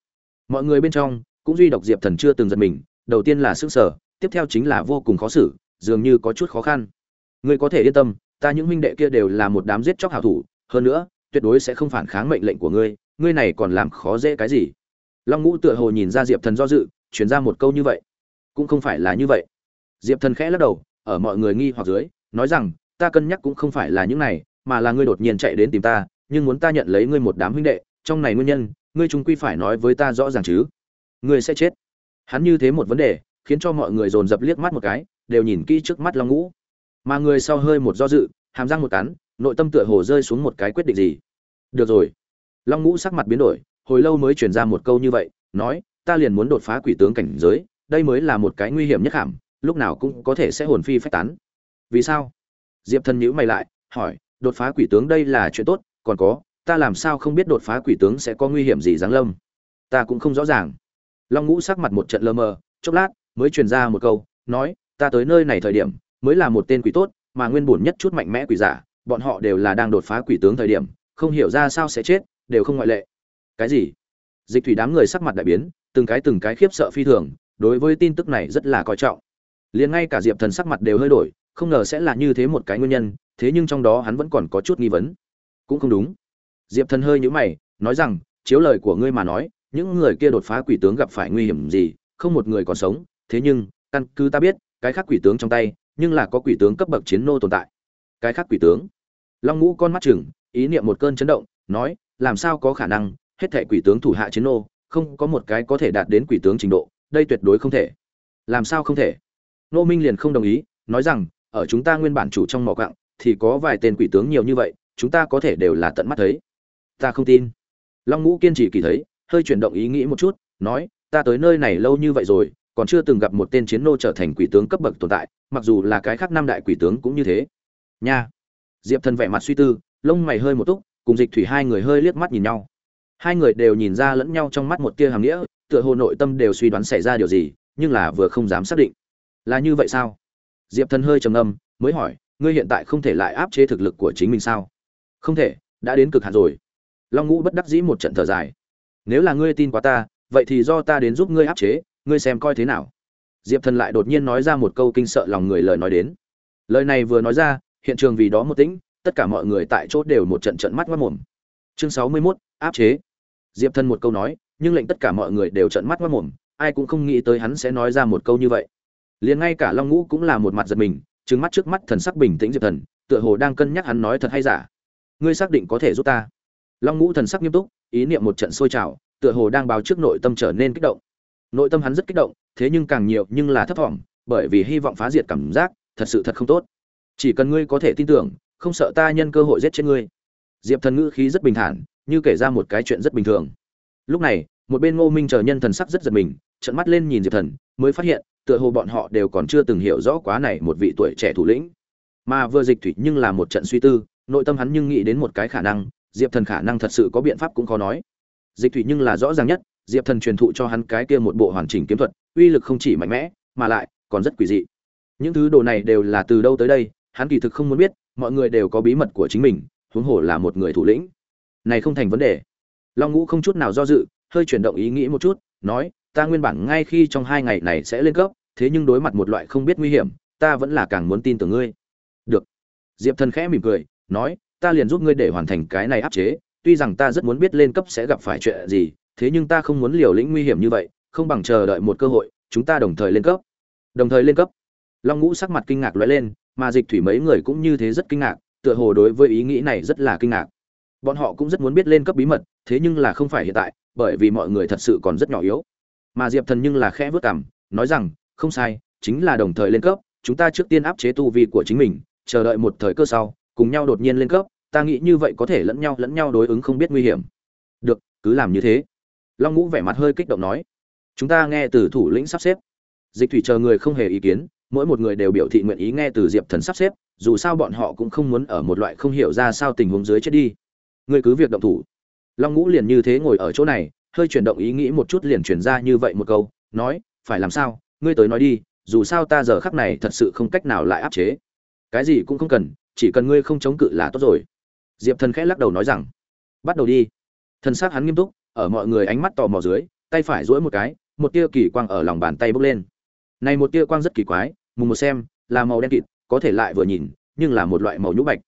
Mọi người bên trong, cũng duy độc diệp thần chưa từng giật mình, đầu tiên là sức sở tiếp theo chính là vô cùng khó xử, dường như có chút khó khăn. Ngươi có thể yên tâm, ta những huynh đệ kia đều là một đám giết chóc hảo thủ, hơn nữa, tuyệt đối sẽ không phản kháng mệnh lệnh của ngươi ngươi này còn làm khó dễ cái gì? Long ngũ tựa hồ nhìn ra diệp thần do dự, chuyển ra một câu như vậy. Cũng không phải là như vậy. Diệp thần khẽ lắc đầu, ở mọi người nghi hoặc dưới, nói rằng, ta cân nhắc cũng không phải là những này, mà là ngươi đột nhiên chạy đến tìm ta, nhưng muốn ta nhận lấy ngươi một đám huynh đệ, trong này nguyên nhân, ngươi chúng quy phải nói với ta rõ ràng chứ. Ngươi sẽ chết. Hắn như thế một vấn đề, khiến cho mọi người dồn dập liếc mắt một cái, đều nhìn kỹ trước mắt long ngũ. Mà người sau hơi một do dự, hàm răng một cắn, nội tâm tựa hồ rơi xuống một cái quyết định gì. Được rồi long ngũ sắc mặt biến đổi hồi lâu mới truyền ra một câu như vậy nói ta liền muốn đột phá quỷ tướng cảnh giới đây mới là một cái nguy hiểm nhất hàm, lúc nào cũng có thể sẽ hồn phi phách tán. Vì sao? Diệp thần nhữ mày lại hỏi đột phá quỷ tướng đây là chuyện tốt còn có ta làm sao không biết đột phá quỷ tướng sẽ có nguy hiểm gì giáng lâm? Ta cũng không rõ ràng. Long ngũ sắc mặt một trận lơ mờ chốc lát mới truyền ra một câu nói ta tới nơi này thời điểm mới là một tên quỷ tốt mà nguyên bổn nhất chút mạnh mẽ quỷ giả bọn họ đều là đang đột phá quỷ tướng thời điểm không hiểu ra sao sẽ chết đều không ngoại lệ. Cái gì? Dịch thủy đám người sắc mặt đại biến, từng cái từng cái khiếp sợ phi thường, đối với tin tức này rất là coi trọng. Liền ngay cả diệp thần sắc mặt đều hơi đổi, không ngờ sẽ là như thế một cái nguyên nhân, thế nhưng trong đó hắn vẫn còn có chút nghi vấn. Cũng không đúng. Diệp thần hơi nhữ mày, nói rằng, chiếu lời của ngươi mà nói, những người kia đột phá quỷ tướng gặp phải nguy hiểm gì, không một người còn sống, thế nhưng, căn cứ ta biết, cái khác quỷ tướng trong tay, nhưng là có quỷ tướng cấp bậc chiến nô tồn tại. Cái khác quỷ tướng? Long ngũ con mắt chừng, ý niệm một cơn chấn động, nói làm sao có khả năng, hết thệ quỷ tướng thủ hạ chiến nô, không có một cái có thể đạt đến quỷ tướng trình độ, đây tuyệt đối không thể. Làm sao không thể? Nô minh liền không đồng ý, nói rằng, ở chúng ta nguyên bản chủ trong mỏ quặng, thì có vài tên quỷ tướng nhiều như vậy, chúng ta có thể đều là tận mắt thấy. Ta không tin. Long ngũ kiên trì kỳ thấy, hơi chuyển động ý nghĩ một chút, nói, ta tới nơi này lâu như vậy rồi, còn chưa từng gặp một tên chiến nô trở thành quỷ tướng cấp bậc tồn tại, mặc dù là cái khác năm đại quỷ tướng cũng như thế. Nha. Diệp thần vẻ mặt suy tư, lông mày hơi một túc cùng dịch thủy hai người hơi liếc mắt nhìn nhau. Hai người đều nhìn ra lẫn nhau trong mắt một tia hàm nghĩa, tựa hồ nội tâm đều suy đoán xảy ra điều gì, nhưng là vừa không dám xác định. Là như vậy sao? Diệp thần hơi trầm ngâm, mới hỏi, ngươi hiện tại không thể lại áp chế thực lực của chính mình sao? Không thể, đã đến cực hạn rồi. Long ngũ bất đắc dĩ một trận thở dài. Nếu là ngươi tin quá ta, vậy thì do ta đến giúp ngươi áp chế, ngươi xem coi thế nào. Diệp thần lại đột nhiên nói ra một câu kinh sợ lòng người lời nói đến. Lời này vừa nói ra, hiện trường vì đó một tĩnh tất cả mọi người tại chỗ đều một trận trận mắt mắt mồm. Chương sáu mươi 61, áp chế. Diệp thần một câu nói nhưng lệnh tất cả mọi người đều trận mắt mắt mồm ai cũng không nghĩ tới hắn sẽ nói ra một câu như vậy. Liền ngay cả long ngũ cũng là một mặt giật mình trừng mắt trước mắt thần sắc bình tĩnh diệp thần tựa hồ đang cân nhắc hắn nói thật hay giả. Ngươi xác định có thể giúp ta? Long ngũ thần sắc nghiêm túc ý niệm một trận sôi trào tựa hồ đang báo trước nội tâm trở nên kích động. Nội tâm hắn rất kích động thế nhưng càng nhiều nhưng là thấp thỏm bởi vì hy vọng phá diệt cảm giác thật sự thật không tốt. Chỉ cần ngươi có thể tin tưởng không sợ ta nhân cơ hội giết chết ngươi. Diệp thần ngữ khí rất bình thản, như kể ra một cái chuyện rất bình thường. Lúc này, một bên ngô minh chờ nhân thần sắc rất giật mình trận mắt lên nhìn diệp thần, mới phát hiện, tựa hồ bọn họ đều còn chưa từng hiểu rõ quá này một vị tuổi trẻ thủ lĩnh. Mà vừa dịch thủy nhưng là một trận suy tư, nội tâm hắn nhưng nghĩ đến một cái khả năng, diệp thần khả năng thật sự có biện pháp cũng khó nói. Dịch thủy nhưng là rõ ràng nhất, diệp thần truyền thụ cho hắn cái kia một bộ hoàn chỉnh kiếm thuật, uy lực không chỉ mạnh mẽ, mà lại còn rất quỷ dị. Những thứ đồ này đều là từ đâu tới đây, hắn kỳ thực không muốn biết mọi người đều có bí mật của chính mình, huống hồ là một người thủ lĩnh. Này không thành vấn đề. Long ngũ không chút nào do dự, hơi chuyển động ý nghĩ một chút, nói, ta nguyên bản ngay khi trong hai ngày này sẽ lên cấp, thế nhưng đối mặt một loại không biết nguy hiểm, ta vẫn là càng muốn tin tưởng ngươi. Được. Diệp thần khẽ mỉm cười, nói, ta liền giúp ngươi để hoàn thành cái này áp chế, tuy rằng ta rất muốn biết lên cấp sẽ gặp phải chuyện gì, thế nhưng ta không muốn liều lĩnh nguy hiểm như vậy, không bằng chờ đợi một cơ hội, chúng ta đồng thời lên cấp. Đồng thời lên cấp long ngũ sắc mặt kinh ngạc lóe lên, mà dịch thủy mấy người cũng như thế rất kinh ngạc, tựa hồ đối với ý nghĩ này rất là kinh ngạc. Bọn họ cũng rất muốn biết lên cấp bí mật, thế nhưng là không phải hiện tại, bởi vì mọi người thật sự còn rất nhỏ yếu. Mà diệp thần nhưng là khẽ vớt cảm nói rằng, không sai, chính là đồng thời lên cấp, chúng ta trước tiên áp chế tu vi của chính mình, chờ đợi một thời cơ sau, cùng nhau đột nhiên lên cấp, ta nghĩ như vậy có thể lẫn nhau lẫn nhau đối ứng không biết nguy hiểm. Được, cứ làm như thế. Long ngũ vẻ mặt hơi kích động nói. Chúng ta nghe từ thủ lĩnh sắp xếp. Dịch thủy chờ người không hề ý kiến mỗi một người đều biểu thị nguyện ý nghe từ diệp thần sắp xếp, dù sao bọn họ cũng không muốn ở một loại không hiểu ra sao tình huống dưới chết đi. Người cứ việc động thủ. Long ngũ liền như thế ngồi ở chỗ này, hơi chuyển động ý nghĩ một chút liền chuyển ra như vậy một câu, nói, phải làm sao? Ngươi tới nói đi, dù sao ta giờ khắc này thật sự không cách nào lại áp chế. Cái gì cũng không cần, chỉ cần ngươi không chống cự là tốt rồi. Diệp thần khẽ lắc đầu nói rằng, bắt đầu đi. Thần s c hắn nghiêm túc, ở mọi người ánh mắt tò mò dưới, tay phải duỗi một cái, một tia kỳ quang ở lòng bàn tay bốc lên này một tia quang rất kỳ quái, mùng một xem, là màu đen kịt, có thể lại vừa nhìn, nhưng là một loại màu nhũ bạch.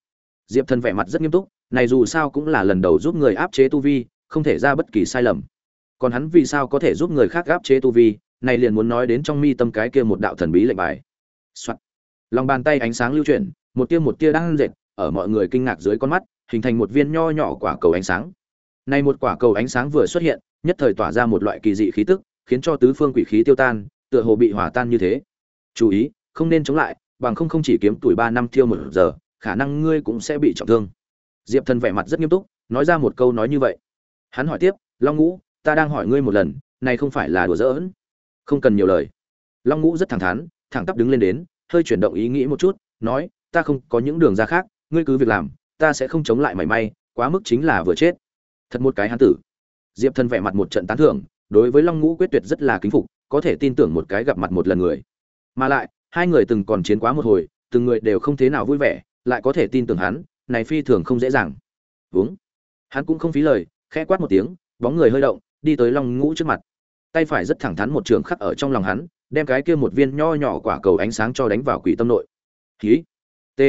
Diệp thần vẻ mặt rất nghiêm túc, này dù sao cũng là lần đầu giúp người áp chế tu vi, không thể ra bất kỳ sai lầm. Còn hắn vì sao có thể giúp người khác áp chế tu vi, này liền muốn nói đến trong mi tâm cái kia một đạo thần bí lệnh bài、Soạn. lòng bàn tay ánh sáng lưu chuyển, một tia một tia đang dệt, ở mọi người kinh ngạc dưới con mắt, hình thành một viên nho nhỏ quả cầu ánh sáng. Này một quả cầu ánh sáng vừa xuất hiện, nhất thời tỏa ra một loại kỳ dị khí tức, khiến cho tứ phương quỷ khí tiêu tan tựa hồ bị hỏa tan như thế. Chú ý, không nên chống lại, bằng không không chỉ kiếm tuổi ba năm thiêu một giờ, khả năng ngươi cũng sẽ bị trọng thương. Diệp thần vẻ mặt rất nghiêm túc, nói ra một câu nói như vậy. Hắn hỏi tiếp, long ngũ, ta đang hỏi ngươi một lần, này không phải là đùa giỡn? Không cần nhiều lời. Long ngũ rất thẳng thắn, thẳng tắp đứng lên đến, hơi chuyển động ý nghĩ một chút, nói, ta không có những đường ra khác, ngươi cứ việc làm, ta sẽ không chống lại mảy may, quá mức chính là vừa chết. Thật một cái hán tử. Diệp thần vẻ mặt một trận tán thưởng đối với long ngũ quyết tuyệt rất là kính phục, có thể tin tưởng một cái gặp mặt một lần người. Mà lại, hai người từng còn chiến quá một hồi, từng người đều không thế nào vui vẻ, lại có thể tin tưởng hắn, này phi thường không dễ dàng. Vướng. Hắn cũng không phí lời, khẽ quát một tiếng, bóng người hơi động, đi tới long ngũ trước mặt. Tay phải rất thẳng thắn một trường khắc ở trong lòng hắn, đem cái kia một viên nho nhỏ quả cầu ánh sáng cho đánh vào quỷ tâm nội. Khí t.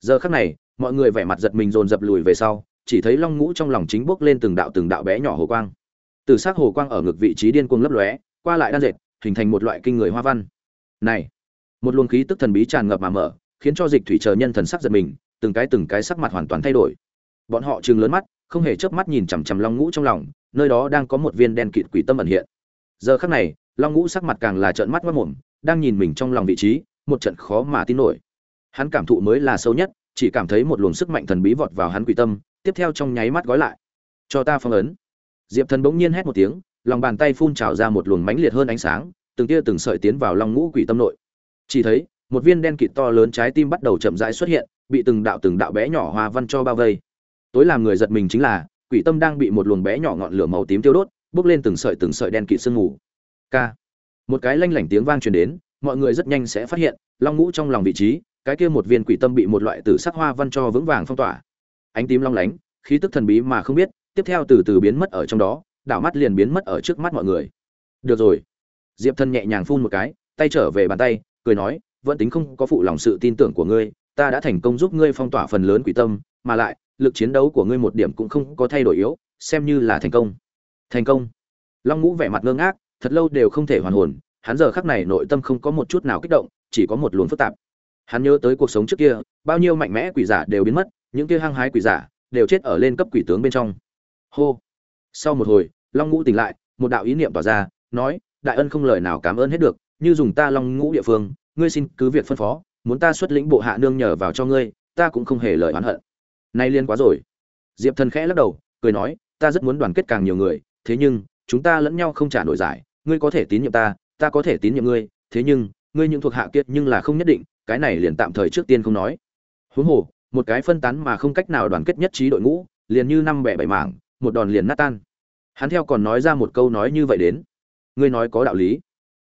Giờ khắc này, mọi người vẻ mặt giật mình dồn dập lùi về sau, chỉ thấy long ngũ trong lòng chính bốc lên từng đạo từng đạo bé nhỏ hồ quang từ sắc hồ quang ở ngực vị trí điên cuồng lấp lóe, qua lại đan dệt, hình thành một loại kinh người hoa văn. Này, một luồng khí tức thần bí tràn ngập mà mở, khiến cho dịch thủy chờ nhân thần sắc giật mình, từng cái từng cái sắc mặt hoàn toàn thay đổi. Bọn họ trừng lớn mắt, không hề chớp mắt nhìn chằm chằm long ngũ trong lòng, nơi đó đang có một viên đen kịt quỷ tâm ẩn hiện. Giờ khắc này, long ngũ sắc mặt càng là trợn mắt mất mồm, đang nhìn mình trong lòng vị trí, một trận khó mà tin nổi. Hắn cảm thụ mới là sâu nhất, chỉ cảm thấy một luồng sức mạnh thần bí vọt vào hắn quỷ tâm, tiếp theo trong nháy mắt gói lại. Cho ta phong ấn diệp thần bỗng nhiên hét một tiếng, lòng bàn tay phun trào ra một luồng mãnh liệt hơn ánh sáng, từng tia từng sợi tiến vào long ngũ quỷ tâm nội. Chỉ thấy, một viên đen kịt to lớn trái tim bắt đầu chậm rãi xuất hiện, bị từng đạo từng đạo bé nhỏ hoa văn cho bao vây. Tối làm người giật mình chính là, quỷ tâm đang bị một luồng bé nhỏ ngọn lửa màu tím tiêu đốt, bốc lên từng sợi từng sợi đen kịt sương mù. K một cái lanh lảnh tiếng vang truyền đến, mọi người rất nhanh sẽ phát hiện, long ngũ trong lòng vị trí, cái kia một viên quỷ tâm bị một loại tử sắc hoa văn cho vững vàng phong tỏa. Ánh tím long lánh, khí tức thần bí mà không biết tiếp theo từ từ biến mất ở trong đó, đảo mắt liền biến mất ở trước mắt mọi người. Được rồi. Diệp thần nhẹ nhàng phun một cái, tay trở về bàn tay, cười nói, vẫn tính không có phụ lòng sự tin tưởng của ngươi, ta đã thành công giúp ngươi phong tỏa phần lớn quỷ tâm, mà lại, lực chiến đấu của ngươi một điểm cũng không có thay đổi yếu, xem như là thành công. Thành công. Long ngũ vẻ mặt ngơ ngác, thật lâu đều không thể hoàn hồn, hắn giờ khắc này nội tâm không có một chút nào kích động, chỉ có một luồng phức tạp. Hắn nhớ tới cuộc sống trước kia, bao nhiêu mạnh mẽ quỷ giả đều biến mất, những kia hăng hái quỷ giả đều chết ở lên cấp quỷ tướng bên trong hô. Sau một hồi, long ngũ tỉnh lại, một đạo ý niệm tỏa ra, nói, đại ân không lời nào cảm ơn hết được, như dùng ta long ngũ địa phương, ngươi xin cứ việc phân phó, muốn ta xuất lĩnh bộ hạ nương nhờ vào cho ngươi, ta cũng không hề lời oán hận. Nay liên quá rồi. Diệp thần khẽ lắc đầu, cười nói, ta rất muốn đoàn kết càng nhiều người, thế nhưng, chúng ta lẫn nhau không trả nổi giải, ngươi có thể tín nhiệm ta ta có thể tín nhiệm ngươi, thế nhưng, ngươi những thuộc hạ kiệt nhưng là không nhất định, cái này liền tạm thời trước tiên không nói. Huống hồ, một cái phân tán mà không cách nào đoàn kết nhất trí đội ngũ, liền như năm bẻ bảy mảng một đòn liền nát tan. Hắn theo còn nói ra một câu nói như vậy đến. Ngươi nói có đạo lý.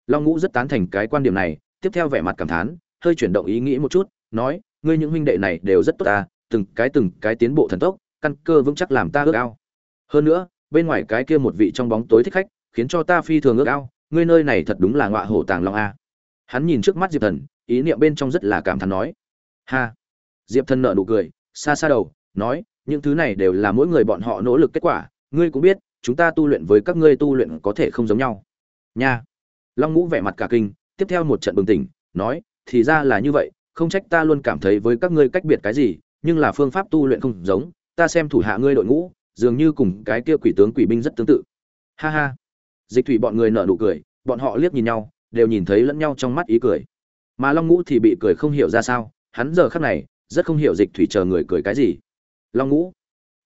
Long ngũ rất tán thành cái quan điểm này, tiếp theo vẻ mặt cảm thán, hơi chuyển động ý nghĩ một chút, nói, ngươi những huynh đệ này đều rất tốt ta, từng cái từng cái tiến bộ thần tốc, căn cơ vững chắc làm ta ước ao. Hơn nữa, bên ngoài cái kia một vị trong bóng tối thích khách, khiến cho ta phi thường ước ao, ngươi nơi này thật đúng là ngọa hổ tàng long a. Hắn nhìn trước mắt diệp thần, ý niệm bên trong rất là cảm thán nói, ha. Diệp thần nợ nụ cười, xa xa đầu, nói những thứ này đều là mỗi người bọn họ nỗ lực kết quả, ngươi cũng biết, chúng ta tu luyện với các ngươi tu luyện có thể không giống nhau. Nha. Long ngũ vẻ mặt cả kinh, tiếp theo một trận bừng tỉnh, nói, thì ra là như vậy, không trách ta luôn cảm thấy với các ngươi cách biệt cái gì, nhưng là phương pháp tu luyện không giống, ta xem thủ hạ ngươi đội ngũ, dường như cùng cái kia quỷ tướng quỷ binh rất tương tự. Ha ha. Dịch thủy bọn người nở nụ cười, bọn họ liếc nhìn nhau, đều nhìn thấy lẫn nhau trong mắt ý cười. Mà long ngũ thì bị cười không hiểu ra sao, hắn giờ khắc này, rất không hiểu dịch thủy chờ người cười cái gì long ngũ.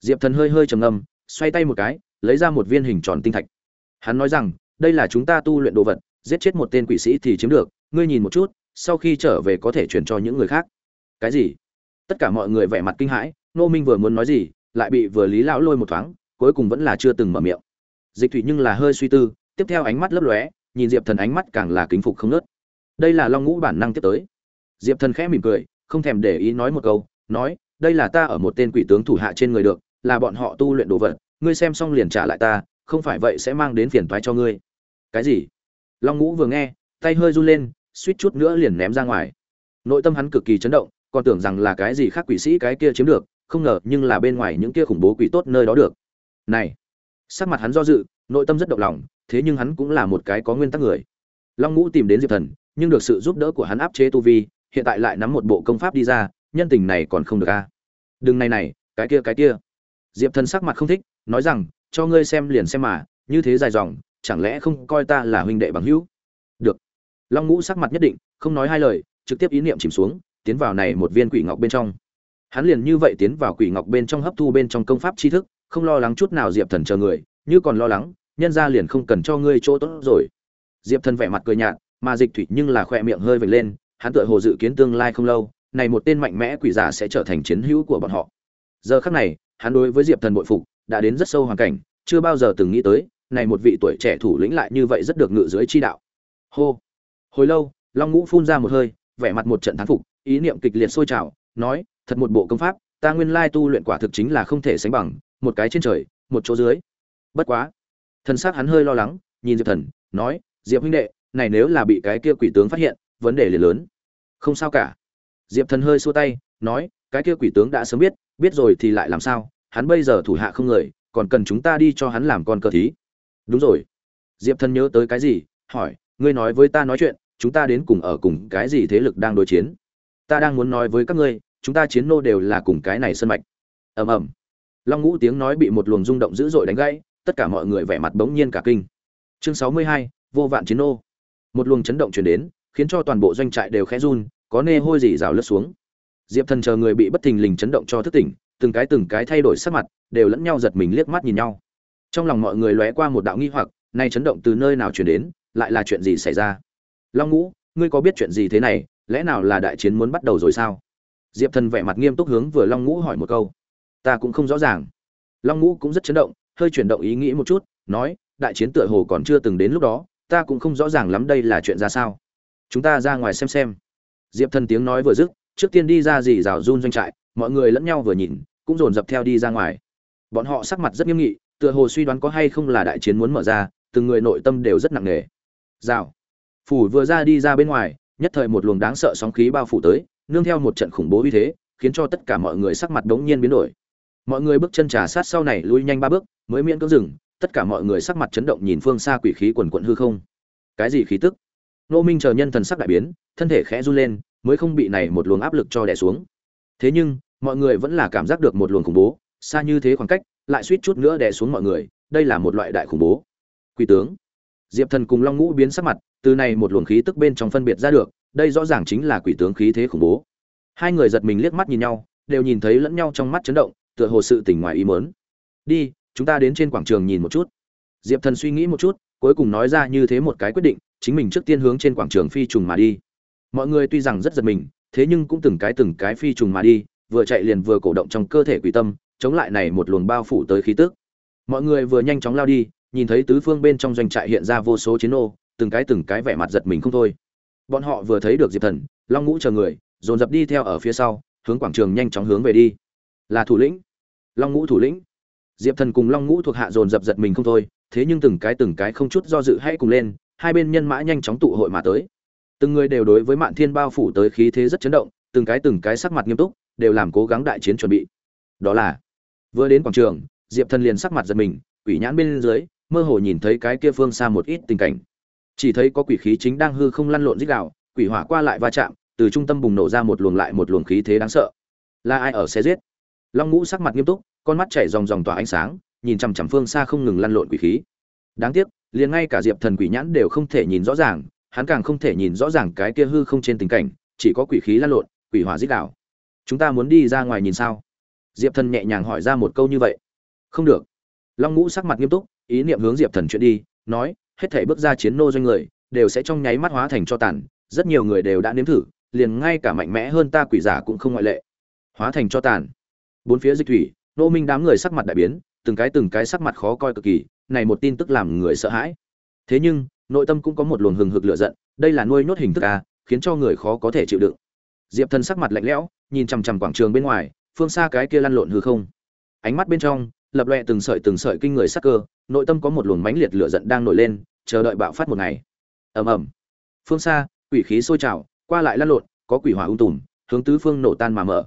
Diệp thần hơi hơi trầm ngâm, xoay tay một cái, lấy ra một viên hình tròn tinh thạch. Hắn nói rằng, đây là chúng ta tu luyện đồ vật, giết chết một tên quỷ sĩ thì chiếm được, ngươi nhìn một chút, sau khi trở về có thể chuyển cho những người khác. Cái gì? Tất cả mọi người vẻ mặt kinh hãi nô minh vừa muốn nói gì, lại bị vừa lý lão lôi một thoáng, cuối cùng vẫn là chưa từng mở miệng. Dịch thủy nhưng là hơi suy tư, tiếp theo ánh mắt lấp lóe, nhìn diệp thần ánh mắt càng là kính phục không nớt. Đây là long ngũ bản năng tiếp tới. Diệp thần khẽ mỉm cười, không thèm để ý nói một câu, nói đây là ta ở một tên quỷ tướng thủ hạ trên người được, là bọn họ tu luyện đồ vật, ngươi xem xong liền trả lại ta, không phải vậy sẽ mang đến phiền toái cho ngươi. Cái gì? Long ngũ vừa nghe, tay hơi run lên, suýt chút nữa liền ném ra ngoài. Nội tâm hắn cực kỳ chấn động, còn tưởng rằng là cái gì khác quỷ sĩ cái kia chiếm được, không ngờ nhưng là bên ngoài những kia khủng bố quỷ tốt nơi đó được. Này! Sắc mặt hắn do dự, nội tâm rất động lòng, thế nhưng hắn cũng là một cái có nguyên tắc người. Long ngũ tìm đến diệp thần, nhưng được sự giúp đỡ của hắn áp chế tu vi, hiện tại lại nắm một bộ công pháp đi ra, nhân tình này còn không được a đừng này này, cái kia cái kia. Diệp thần sắc mặt không thích, nói rằng, cho ngươi xem liền xem mà, như thế dài dòng, chẳng lẽ không coi ta là huynh đệ bằng hữu? Được. Long ngũ sắc mặt nhất định, không nói hai lời, trực tiếp ý niệm chìm xuống, tiến vào này một viên quỷ ngọc bên trong. Hắn liền như vậy tiến vào quỷ ngọc bên trong hấp thu bên trong công pháp tri thức, không lo lắng chút nào diệp thần chờ người, như còn lo lắng, nhân ra liền không cần cho ngươi chỗ tốt rồi. Diệp thần vẻ mặt cười nhạt, mà dịch thủy nhưng là khỏe miệng hơi vệt lên, hắn tựa hồ dự kiến tương lai không lâu này một tên mạnh mẽ quỷ giả sẽ trở thành chiến hữu của bọn họ. Giờ khắc này, hắn đối với diệp thần bội phục, đã đến rất sâu hoàn cảnh, chưa bao giờ từng nghĩ tới, này một vị tuổi trẻ thủ lĩnh lại như vậy rất được ngự dưới chi đạo. Hô. Hồi lâu, long ngũ phun ra một hơi, vẻ mặt một trận thán phục, ý niệm kịch liệt sôi trào, nói, thật một bộ công pháp, ta nguyên lai tu luyện quả thực chính là không thể sánh bằng, một cái trên trời, một chỗ dưới. Bất quá thân xác hắn hơi lo lắng, nhìn diệp thần, nói, diệp huynh đệ, này nếu là bị cái kia quỷ tướng phát hiện, vấn đề liền lớn. Không sao cả diệp thần hơi xua tay, nói, cái kia quỷ tướng đã sớm biết biết rồi thì lại làm sao? Hắn bây giờ thủ hạ không người, còn cần chúng ta đi cho hắn làm con cờ thí. Đúng rồi. Diệp thần nhớ tới cái gì, hỏi, ngươi nói với ta nói chuyện, chúng ta đến cùng ở cùng cái gì thế lực đang đối chiến? Ta đang muốn nói với các ngươi, chúng ta chiến nô đều là cùng cái này sân mạch. Ầm ầm. Long ngũ tiếng nói bị một luồng rung động dữ dội đánh gãy, tất cả mọi người vẻ mặt bỗng nhiên cả kinh. Chương sáu mươi hai, vô vạn chiến nô. Một luồng chấn động truyền đến, khiến cho toàn bộ doanh trại đều khẽ run có nê hôi gì rào lướt xuống. Diệp thần chờ người bị bất thình lình chấn động cho thức tỉnh, từng cái từng cái thay đổi sắc mặt, đều lẫn nhau giật mình liếc mắt nhìn nhau. Trong lòng mọi người lóe qua một đạo nghi hoặc, nay chấn động từ nơi nào truyền đến, lại là chuyện gì xảy ra? Long ngũ, ngươi có biết chuyện gì thế này, lẽ nào là đại chiến muốn bắt đầu rồi sao? Diệp thần vẻ mặt nghiêm túc hướng vừa long ngũ hỏi một câu. Ta cũng không rõ ràng. Long ngũ cũng rất chấn động, hơi chuyển động ý nghĩ một chút, nói, đại chiến tựa hồ còn chưa từng đến lúc đó, ta cũng không rõ ràng lắm đây là chuyện ra sao. Chúng ta ra ngoài xem xem diệp thần tiếng nói vừa dứt, trước tiên đi ra dì rào run doanh trại, mọi người lẫn nhau vừa nhìn, cũng dồn dập theo đi ra ngoài. Bọn họ sắc mặt rất nghiêm nghị, tựa hồ suy đoán có hay không là đại chiến muốn mở ra, từng người nội tâm đều rất nặng nề. Rào. Phủ vừa ra đi ra bên ngoài, nhất thời một luồng đáng sợ sóng khí bao phủ tới, nương theo một trận khủng bố uy thế, khiến cho tất cả mọi người sắc mặt đống nhiên biến đổi. Mọi người bước chân trà sát sau này lui nhanh ba bước, mới miễn cưỡng dừng, tất cả mọi người sắc mặt chấn động nhìn phương xa quỷ khí quần quận hư không. Cái gì khí tức? Nô minh chờ nhân thần sắc đại biến, thân thể khẽ run lên, mới không bị này một luồng áp lực cho đè xuống. Thế nhưng, mọi người vẫn là cảm giác được một luồng khủng bố, xa như thế khoảng cách, lại suýt chút nữa đè xuống mọi người, đây là một loại đại khủng bố. Quỷ tướng. Diệp thần cùng long ngũ biến sắc mặt, từ này một luồng khí tức bên trong phân biệt ra được, đây rõ ràng chính là quỷ tướng khí thế khủng bố. Hai người giật mình liếc mắt nhìn nhau, đều nhìn thấy lẫn nhau trong mắt chấn động, tựa hồ sự tỉnh ngoài ý mớn đi, chúng ta đến trên quảng trường nhìn một chút. Diệp thần suy nghĩ một chút, cuối cùng nói ra như thế một cái quyết định chính mình trước tiên hướng trên quảng trường phi trùng mà đi. Mọi người tuy rằng rất giật mình, thế nhưng cũng từng cái từng cái phi trùng mà đi, vừa chạy liền vừa cổ động trong cơ thể quỷ tâm, chống lại này một luồng bao phủ tới khí tức. Mọi người vừa nhanh chóng lao đi, nhìn thấy tứ phương bên trong doanh trại hiện ra vô số chiến ô từng cái từng cái vẻ mặt giật mình không thôi. Bọn họ vừa thấy được diệp thần, long ngũ chờ người, dồn dập đi theo ở phía sau, hướng quảng trường nhanh chóng hướng về đi. Là thủ lĩnh. Long ngũ thủ lĩnh. Diệp thần cùng long ngũ thuộc hạ dồn dập giật mình không thôi, thế nhưng từng cái từng cái không chút do dự hay cùng lên hai bên nhân mã nhanh chóng tụ hội mà tới. Từng người đều đối với mạn thiên bao phủ tới khí thế rất chấn động, từng cái từng cái sắc mặt nghiêm túc, đều làm cố gắng đại chiến chuẩn bị. Đó là, vừa đến quảng trường, diệp thần liền sắc mặt giật mình, quỷ nhãn bên dưới, mơ hồ nhìn thấy cái kia phương xa một ít tình cảnh. Chỉ thấy có quỷ khí chính đang hư không lăn lộn dích đạo quỷ hỏa qua lại va chạm, từ trung tâm bùng nổ ra một luồng lại một luồng khí thế đáng sợ. Là ai ở xe giết? Long ngũ sắc mặt nghiêm túc, con mắt chảy dòng dòng tỏa ánh sáng, nhìn chằm chằm phương xa không ngừng lăn lộn quỷ khí. Đáng tiếc liền ngay cả diệp thần quỷ nhãn đều không thể nhìn rõ ràng, hắn càng không thể nhìn rõ ràng cái kia hư không trên tình cảnh, chỉ có quỷ khí lăn lộn, quỷ hỏa dích đạo. Chúng ta muốn đi ra ngoài nhìn sao? Diệp thần nhẹ nhàng hỏi ra một câu như vậy. Không được. Long ngũ sắc mặt nghiêm túc, ý niệm hướng diệp thần chuyện đi, nói, hết thể bước ra chiến nô doanh người, đều sẽ trong nháy mắt hóa thành cho tàn, rất nhiều người đều đã nếm thử, liền ngay cả mạnh mẽ hơn ta quỷ giả cũng không ngoại lệ. Hóa thành cho tàn. Bốn phía dịch thủy, nô minh đám người sắc mặt đại biến, từng cái từng cái sắc mặt khó coi cực kỳ này một tin tức làm người sợ hãi. Thế nhưng, nội tâm cũng có một luồng hừng hực lửa giận, đây là nuôi nhốt hình thức a, khiến cho người khó có thể chịu đựng. Diệp thần sắc mặt lạnh lẽo, nhìn chằm chằm quảng trường bên ngoài, phương xa cái kia lăn lộn hư không. Ánh mắt bên trong, lập loè từng sợi từng sợi kinh người sắc cơ, nội tâm có một luồng mãnh liệt lửa giận đang nổi lên, chờ đợi bạo phát một ngày. Ầm ầm. Phương xa, quỷ khí sôi trào, qua lại lăn lộn, có quỷ hỏa ung tùm, hướng tứ phương nổ tan mà mở.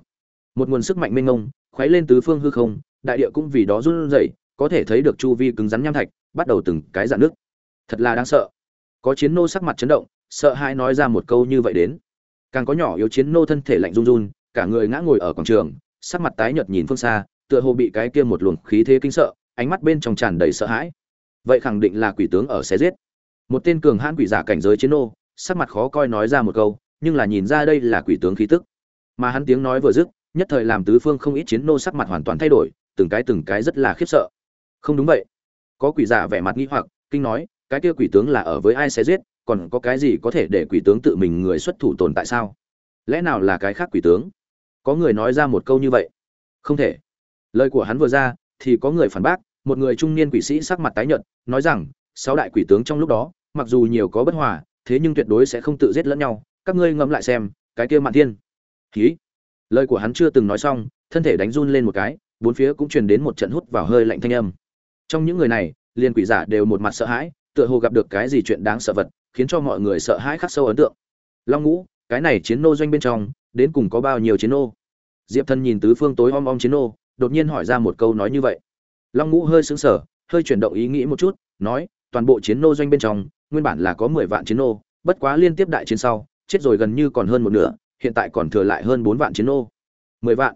Một nguồn sức mạnh mênh mông, khuấy lên tứ phương hư không, đại địa cũng vì đó run rẩy có thể thấy được chu vi cứng rắn nham thạch bắt đầu từng cái dạn nước. Thật là đáng sợ. Có chiến nô sắc mặt chấn động, sợ hãi nói ra một câu như vậy đến. Càng có nhỏ yếu chiến nô thân thể lạnh run run, cả người ngã ngồi ở quảng trường, sắc mặt tái nhợt nhìn phương xa, tựa hồ bị cái kia một luồng khí thế kinh sợ, ánh mắt bên trong tràn đầy sợ hãi. Vậy khẳng định là quỷ tướng ở xé giết. Một tên cường hãn quỷ giả cảnh giới chiến nô, sắc mặt khó coi nói ra một câu, nhưng là nhìn ra đây là quỷ tướng khí tức. Mà hắn tiếng nói vừa dứt, nhất thời làm tứ phương không ít chiến nô sắc mặt hoàn toàn thay đổi, từng cái từng cái rất là khiếp sợ không đúng vậy. Có quỷ giả vẻ mặt nghi hoặc, kinh nói, cái kia quỷ tướng là ở với ai sẽ giết, còn có cái gì có thể để quỷ tướng tự mình người xuất thủ tồn tại sao? Lẽ nào là cái khác quỷ tướng? Có người nói ra một câu như vậy. Không thể. Lời của hắn vừa ra, thì có người phản bác, một người trung niên quỷ sĩ sắc mặt tái nhợt, nói rằng, sáu đại quỷ tướng trong lúc đó, mặc dù nhiều có bất hòa, thế nhưng tuyệt đối sẽ không tự giết lẫn nhau. Các ngươi ngẫm lại xem, cái kia mạn thiên. Khí lời của hắn chưa từng nói xong, thân thể đánh run lên một cái, bốn phía cũng truyền đến một trận hút vào hơi lạnh thanh âm trong những người này, liền quỷ giả đều một mặt sợ hãi, tựa hồ gặp được cái gì chuyện đáng sợ vật, khiến cho mọi người sợ hãi khắc sâu ấn tượng. Long ngũ, cái này chiến nô doanh bên trong, đến cùng có bao nhiêu chiến nô? Diệp thân nhìn tứ phương tối om om chiến nô, đột nhiên hỏi ra một câu nói như vậy. Long ngũ hơi sững sờ, hơi chuyển động ý nghĩ một chút, nói, toàn bộ chiến nô doanh bên trong, nguyên bản là có mười vạn chiến nô, bất quá liên tiếp đại chiến sau, chết rồi gần như còn hơn một nửa, hiện tại còn thừa lại hơn bốn vạn chiến nô. Mười vạn.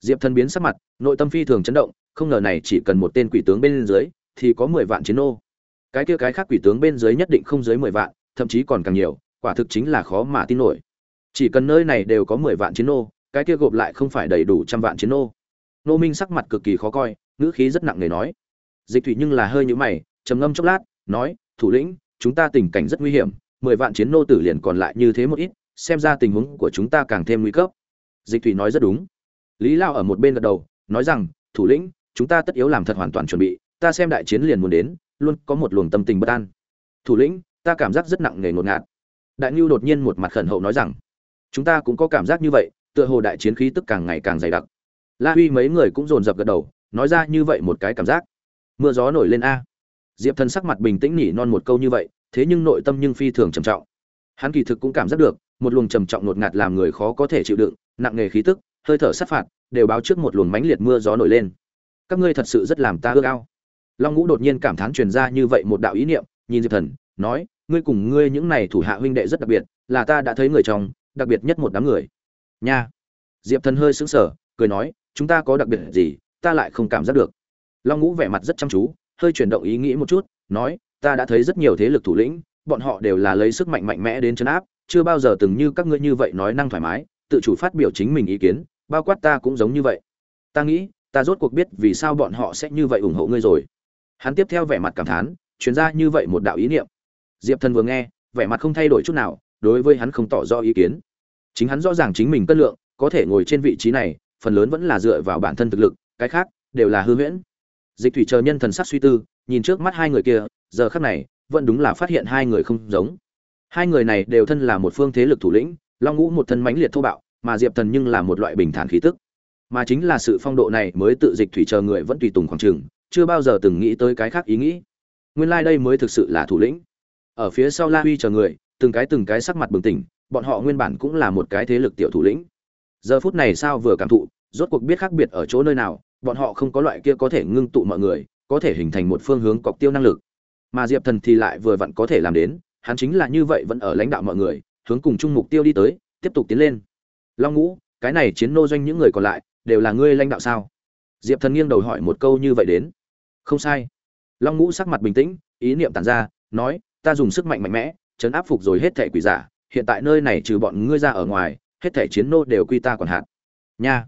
Diệp thân biến sắc mặt, nội tâm phi thường chấn động không ngờ này chỉ cần một tên quỷ tướng bên dưới, thì có mười vạn chiến nô. Cái kia cái khác quỷ tướng bên dưới nhất định không dưới mười vạn, thậm chí còn càng nhiều, quả thực chính là khó mà tin nổi. Chỉ cần nơi này đều có mười vạn chiến nô, cái kia gộp lại không phải đầy đủ trăm vạn chiến nô. Nô minh sắc mặt cực kỳ khó coi, ngữ khí rất nặng nề nói. Dịch thủy nhưng là hơi nhũ mày, trầm ngâm chốc lát, nói, thủ lĩnh, chúng ta tình cảnh rất nguy hiểm, mười vạn chiến nô tử liền còn lại như thế một ít, xem ra tình huống của chúng ta càng thêm nguy cấp. Dịch thủy nói rất đúng. Lý lao ở một bên gật đầu, nói rằng, thủ lĩnh chúng ta tất yếu làm thật hoàn toàn chuẩn bị, ta xem đại chiến liền muốn đến, luôn có một luồng tâm tình bất an. Thủ lĩnh, ta cảm giác rất nặng nề ngột ngạt. Đại ngưu đột nhiên một mặt khẩn hậu nói rằng, chúng ta cũng có cảm giác như vậy, tựa hồ đại chiến khí tức càng ngày càng dày đặc. La huy mấy người cũng dồn dập gật đầu, nói ra như vậy một cái cảm giác. Mưa gió nổi lên a. Diệp thần sắc mặt bình tĩnh nỉ non một câu như vậy, thế nhưng nội tâm nhưng phi thường trầm trọng. Hắn kỳ thực cũng cảm giác được, một luồng trầm trọng ngột ngạt làm người khó có thể chịu đựng, nặng nề khí tức, hơi thở sát phạt, đều báo trước một luồng mãnh liệt mưa gió nổi lên các ngươi thật sự rất làm ta ước ao. Long ngũ đột nhiên cảm thán truyền ra như vậy một đạo ý niệm, nhìn diệp thần, nói, ngươi cùng ngươi những này thủ hạ huynh đệ rất đặc biệt, là ta đã thấy người trong, đặc biệt nhất một đám người. Nha. Diệp thần hơi sững sờ, cười nói, chúng ta có đặc biệt gì, ta lại không cảm giác được. Long ngũ vẻ mặt rất chăm chú, hơi chuyển động ý nghĩ một chút, nói, ta đã thấy rất nhiều thế lực thủ lĩnh, bọn họ đều là lấy sức mạnh mạnh mẽ đến chấn áp, chưa bao giờ từng như các ngươi như vậy nói năng thoải mái, tự chủ phát biểu chính mình ý kiến, bao quát ta cũng giống như vậy. Ta nghĩ ta rốt cuộc biết vì sao bọn họ sẽ như vậy ủng hộ ngươi rồi. Hắn tiếp theo vẻ mặt cảm thán chuyến ra như vậy một đạo ý niệm. Diệp thần vừa nghe, vẻ mặt không thay đổi chút nào, đối với hắn không tỏ rõ ý kiến. Chính hắn rõ ràng chính mình cân lượng, có thể ngồi trên vị trí này, phần lớn vẫn là dựa vào bản thân thực lực, cái khác, đều là hư huyễn. Dịch thủy chờ nhân thần sắc suy tư, nhìn trước mắt hai người kia, giờ khắc này, vẫn đúng là phát hiện hai người không giống. Hai người này đều thân là một phương thế lực thủ lĩnh, long ngũ một thân mãnh liệt thô bạo, mà diệp thần nhưng là một loại bình thản khí tức mà chính là sự phong độ này mới tự dịch thủy chờ người vẫn tùy tùng khoảng trường, chưa bao giờ từng nghĩ tới cái khác ý nghĩ. Nguyên lai đây mới thực sự là thủ lĩnh. Ở phía sau la huy chờ người, từng cái từng cái sắc mặt bừng tỉnh, bọn họ nguyên bản cũng là một cái thế lực tiểu thủ lĩnh. Giờ phút này sao vừa cảm thụ, rốt cuộc biết khác biệt ở chỗ nơi nào, bọn họ không có loại kia có thể ngưng tụ mọi người, có thể hình thành một phương hướng cọc tiêu năng lực. Mà diệp thần thì lại vừa vặn có thể làm đến, hắn chính là như vậy vẫn ở lãnh đạo mọi người, hướng cùng chung mục tiêu đi tới, tiếp tục tiến lên. Long ngũ, cái này chiến nô doanh những người còn lại đều là ngươi lãnh đạo sao? Diệp thần nghiêng đầu hỏi một câu như vậy đến. Không sai. Long ngũ sắc mặt bình tĩnh, ý niệm tàn ra, nói, ta dùng sức mạnh mạnh mẽ, chấn áp phục rồi hết thẻ quỷ giả, hiện tại nơi này trừ bọn ngươi ra ở ngoài, hết thẻ chiến nô đều quy ta còn hạn. Nha.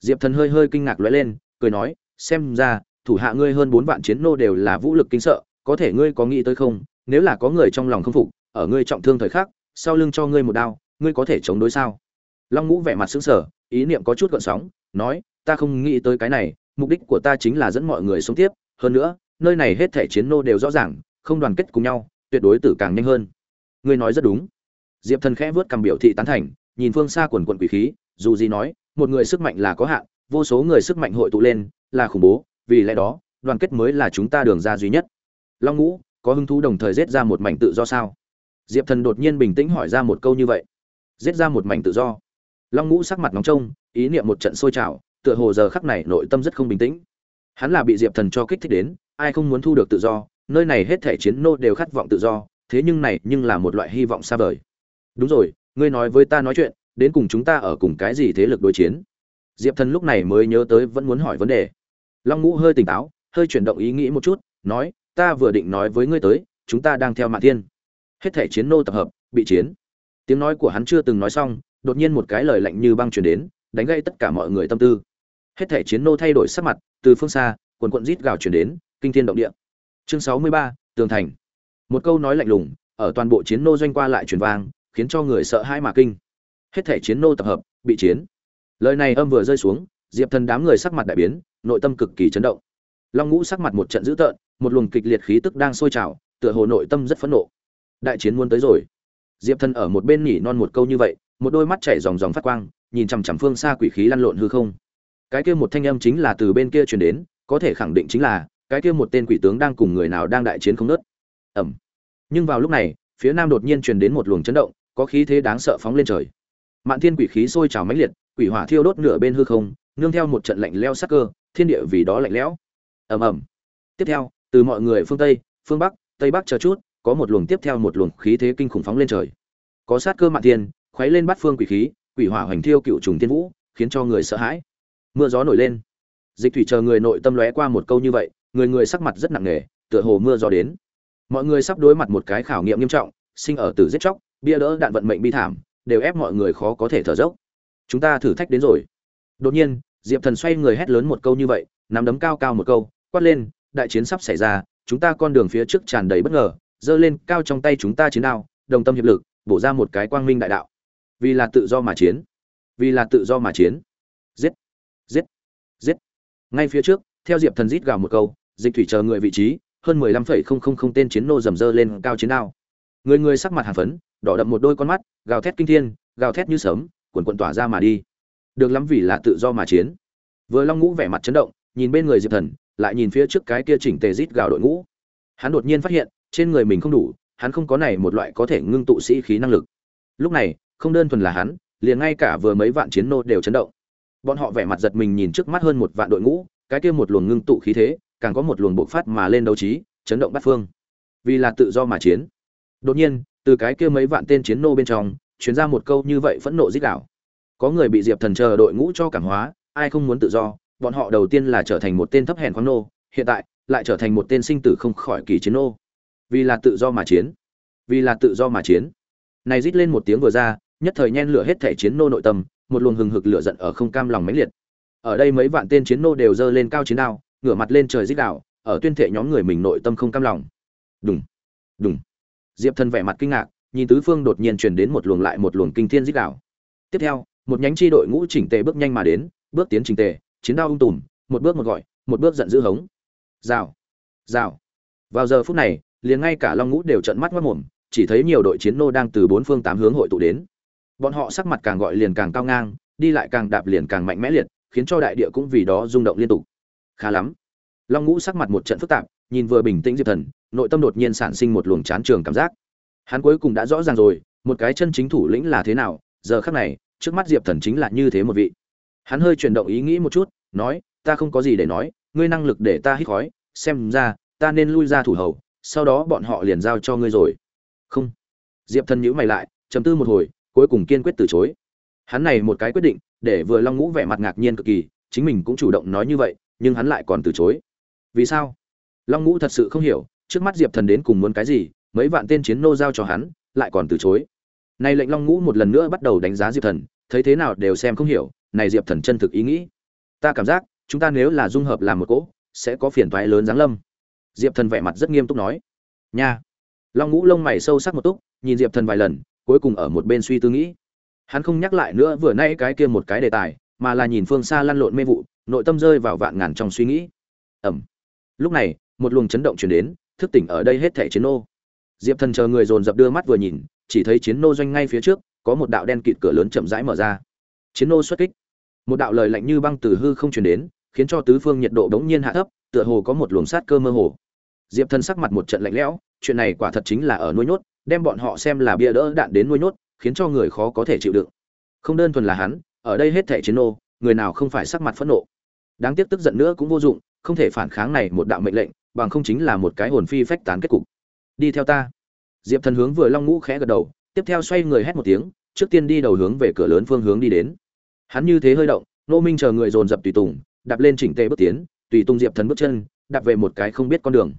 Diệp thần hơi hơi kinh ngạc lóe lên, cười nói, xem ra, thủ hạ ngươi hơn bốn vạn chiến nô đều là vũ lực kinh sợ, có thể ngươi có nghĩ tới không? Nếu là có người trong lòng không phục, ở ngươi trọng thương thời khắc, sau lưng cho ngươi một đao, ngươi có thể chống đối sao? Long ngũ vẻ mặt sững sờ ý niệm có chút gợn sóng, nói, ta không nghĩ tới cái này, mục đích của ta chính là dẫn mọi người sống tiếp, hơn nữa, nơi này hết thể chiến nô đều rõ ràng, không đoàn kết cùng nhau, tuyệt đối tử càng nhanh hơn. Ngươi nói rất đúng. Diệp thần khẽ vớt cầm biểu thị tán thành, nhìn phương xa quần quần quỷ khí, dù gì nói, một người sức mạnh là có hạn, vô số người sức mạnh hội tụ lên, là khủng bố, vì lẽ đó, đoàn kết mới là chúng ta đường ra duy nhất. Long ngũ, có hứng thú đồng thời giết ra một mảnh tự do sao? Diệp thần đột nhiên bình tĩnh hỏi ra một câu như vậy. Giết ra một mảnh tự do long ngũ sắc mặt nóng trông, ý niệm một trận sôi trào, tựa hồ giờ khắc này nội tâm rất không bình tĩnh. Hắn là bị diệp thần cho kích thích đến, ai không muốn thu được tự do, nơi này hết thể chiến nô đều khát vọng tự do, thế nhưng này nhưng là một loại hy vọng xa vời. Đúng rồi, ngươi nói với ta nói chuyện, đến cùng chúng ta ở cùng cái gì thế lực đối chiến? Diệp thần lúc này mới nhớ tới vẫn muốn hỏi vấn đề. Long ngũ hơi tỉnh táo, hơi chuyển động ý nghĩ một chút, nói, ta vừa định nói với ngươi tới, chúng ta đang theo mạng thiên. Hết thể chiến nô tập hợp, bị chiến. Tiếng nói của hắn chưa từng nói xong đột nhiên một cái lời lạnh như băng truyền đến, đánh gây tất cả mọi người tâm tư. Hết thể chiến nô thay đổi sắc mặt, từ phương xa, quần quần rít gào truyền đến, kinh thiên động địa. Chương sáu mươi ba, tường thành. Một câu nói lạnh lùng, ở toàn bộ chiến nô doanh qua lại truyền vang, khiến cho người sợ hãi mà kinh. Hết thể chiến nô tập hợp, bị chiến. Lời này âm vừa rơi xuống, diệp thần đám người sắc mặt đại biến, nội tâm cực kỳ chấn động. Long ngũ sắc mặt một trận dữ tợn, một luồng kịch liệt khí tức đang sôi trào, tựa hồ nội tâm rất phẫn nộ. Đại chiến muốn tới rồi. Diệp thần ở một bên nhỉ non một câu như vậy một đôi mắt chảy dòng dòng phát quang, nhìn chằm chằm phương xa quỷ khí lăn lộn hư không. Cái kia một thanh âm chính là từ bên kia truyền đến, có thể khẳng định chính là, cái kia một tên quỷ tướng đang cùng người nào đang đại chiến không ngớt. Ầm. nhưng vào lúc này, phía nam đột nhiên truyền đến một luồng chấn động, có khí thế đáng sợ phóng lên trời. Mạn thiên quỷ khí sôi trào mãnh liệt, quỷ hỏa thiêu đốt nửa bên hư không, nương theo một trận lạnh lẽo sắc cơ, thiên địa vì đó lạnh lẽo. Ầm ầm tiếp theo, từ mọi người phương tây, phương bắc, tây bắc chờ chút, có một luồng tiếp theo một luồng khí thế kinh khủng phóng lên trời. Có sát cơ mạn thiên khuấy lên bát phương quỷ khí, quỷ hỏa hoành thiêu cựu trùng tiên vũ, khiến cho người sợ hãi. Mưa gió nổi lên. Dịch thủy chờ người nội tâm lóe qua một câu như vậy, người người sắc mặt rất nặng nề, tựa hồ mưa gió đến. Mọi người sắp đối mặt một cái khảo nghiệm nghiêm trọng, sinh ở tử giết chóc, bia đỡ đạn vận mệnh bi thảm, đều ép mọi người khó có thể thở dốc. Chúng ta thử thách đến rồi. Đột nhiên, diệp thần xoay người hét lớn một câu như vậy, nắm đấm cao cao một câu, quát lên, đại chiến sắp xảy ra, chúng ta con đường phía trước tràn đầy bất ngờ, giơ lên cao trong tay chúng ta chiến đao, đồng tâm hiệp lực, bổ ra một cái quang minh đại đạo vì là tự do mà chiến. Vì là tự do mà chiến. Giết. Giết. Giết. Ngay phía trước, theo diệp thần rít gào một câu, dịch thủy chờ người vị trí, hơn mười lăm phẩy không không không tên chiến nô rầm rơ lên cao chiến đao. Người người sắc mặt hàn phấn, đỏ đậm một đôi con mắt, gào thét kinh thiên, gào thét như sớm quần quần tỏa ra mà đi. Được lắm vì là tự do mà chiến. Vừa long ngũ vẻ mặt chấn động, nhìn bên người diệp thần, lại nhìn phía trước cái kia chỉnh tề rít gào đội ngũ. Hắn đột nhiên phát hiện, trên người mình không đủ, hắn không có này một loại có thể ngưng tụ sĩ khí năng lực. Lúc này không đơn thuần là hắn, liền ngay cả vừa mấy vạn chiến nô đều chấn động. Bọn họ vẻ mặt giật mình nhìn trước mắt hơn một vạn đội ngũ, cái kia một luồng ngưng tụ khí thế, càng có một luồng bộc phát mà lên đấu trí, chấn động bát phương. Vì là tự do mà chiến. Đột nhiên, từ cái kia mấy vạn tên chiến nô bên trong, truyền ra một câu như vậy phẫn nộ dích đảo có người bị diệp thần chờ đội ngũ cho cảm hóa, ai không muốn tự do, bọn họ đầu tiên là trở thành một tên thấp hèn khoáng nô, hiện tại, lại trở thành một tên sinh tử không khỏi kỳ chiến nô. Vì là tự do mà chiến. Vì là tự do mà chiến. Này rít lên một tiếng vừa ra nhất thời nhen lửa hết thể chiến nô nội tâm, một luồng hừng hực lửa giận ở không cam lòng mãnh liệt. Ở đây mấy vạn tên chiến nô đều dơ lên cao chiến đao, ngửa mặt lên trời rít đạo ở tuyên thệ nhóm người mình nội tâm không cam lòng. Đùng đùng. Diệp thần vẻ mặt kinh ngạc, nhìn tứ phương đột nhiên truyền đến một luồng lại một luồng kinh thiên rít đạo tiếp theo, một nhánh chi đội ngũ chỉnh tề bước nhanh mà đến, bước tiến chỉnh tề, chiến đao ung tùm, một bước một gọi, một bước giận dữ hống. Rào rào. Vào giờ phút này, liền ngay cả long ngũ đều trợn mắt mất mồm, chỉ thấy nhiều đội chiến nô đang từ bốn phương tám hướng hội tụ đến bọn họ sắc mặt càng gọi liền càng cao ngang, đi lại càng đạp liền càng mạnh mẽ liệt, khiến cho đại địa cũng vì đó rung động liên tục. Khá lắm. Long ngũ sắc mặt một trận phức tạp, nhìn vừa bình tĩnh diệp thần, nội tâm đột nhiên sản sinh một luồng chán trường cảm giác. Hắn cuối cùng đã rõ ràng rồi, một cái chân chính thủ lĩnh là thế nào, giờ khắc này, trước mắt diệp thần chính là như thế một vị. Hắn hơi chuyển động ý nghĩ một chút, nói, ta không có gì để nói, ngươi năng lực để ta hít khói, xem ra, ta nên lui ra thủ hầu, sau đó bọn họ liền giao cho ngươi rồi. Không. Diệp thần nhữ mày lại chấm tư một hồi cuối cùng kiên quyết từ chối. Hắn này một cái quyết định, để vừa long ngũ vẻ mặt ngạc nhiên cực kỳ, chính mình cũng chủ động nói như vậy, nhưng hắn lại còn từ chối. Vì sao? Long ngũ thật sự không hiểu, trước mắt diệp thần đến cùng muốn cái gì, mấy vạn tên chiến nô giao cho hắn, lại còn từ chối. Nay lệnh long ngũ một lần nữa bắt đầu đánh giá diệp thần, thấy thế nào đều xem không hiểu, này diệp thần chân thực ý nghĩ. Ta cảm giác, chúng ta nếu là dung hợp làm một cỗ, sẽ có phiền toái lớn giáng lâm. Diệp thần vẻ mặt rất nghiêm túc nói. Nha. Long ngũ lông mày sâu sắc một túc, nhìn diệp thần vài lần cuối cùng ở một bên suy tư nghĩ. Hắn không nhắc lại nữa vừa nay cái kia một cái đề tài, mà là nhìn phương xa lăn lộn mê vụ, nội tâm rơi vào vạn ngàn trong suy nghĩ. Ẩm. Lúc này, một luồng chấn động chuyển đến, thức tỉnh ở đây hết thẻ chiến nô. Diệp thần chờ người dồn dập đưa mắt vừa nhìn, chỉ thấy chiến nô doanh ngay phía trước, có một đạo đen kịt cửa lớn chậm rãi mở ra. Chiến nô xuất kích. Một đạo lời lạnh như băng từ hư không chuyển đến, khiến cho tứ phương nhiệt độ đống nhiên hạ thấp, tựa hồ có một luồng sát cơ mơ hồ. Diệp thần sắc mặt một trận lạnh lẽo, chuyện này quả thật chính là ở nuôi nhốt đem bọn họ xem là bia đỡ đạn đến nuôi nhốt, khiến cho người khó có thể chịu đựng. Không đơn thuần là hắn, ở đây hết thẻ chiến nô, người nào không phải sắc mặt phẫn nộ. Đáng tiếc tức giận nữa cũng vô dụng, không thể phản kháng này một đạo mệnh lệnh, bằng không chính là một cái hồn phi phách tán kết cục. Đi theo ta. Diệp thần hướng vừa long ngũ khẽ gật đầu, tiếp theo xoay người hét một tiếng, trước tiên đi đầu hướng về cửa lớn phương hướng đi đến. Hắn như thế hơi động, nô minh chờ người dồn dập tùy tùng, đạp lên chỉnh tề bước tiến, tùy tung diệp thần bước chân, đạp về một cái không biết con đường.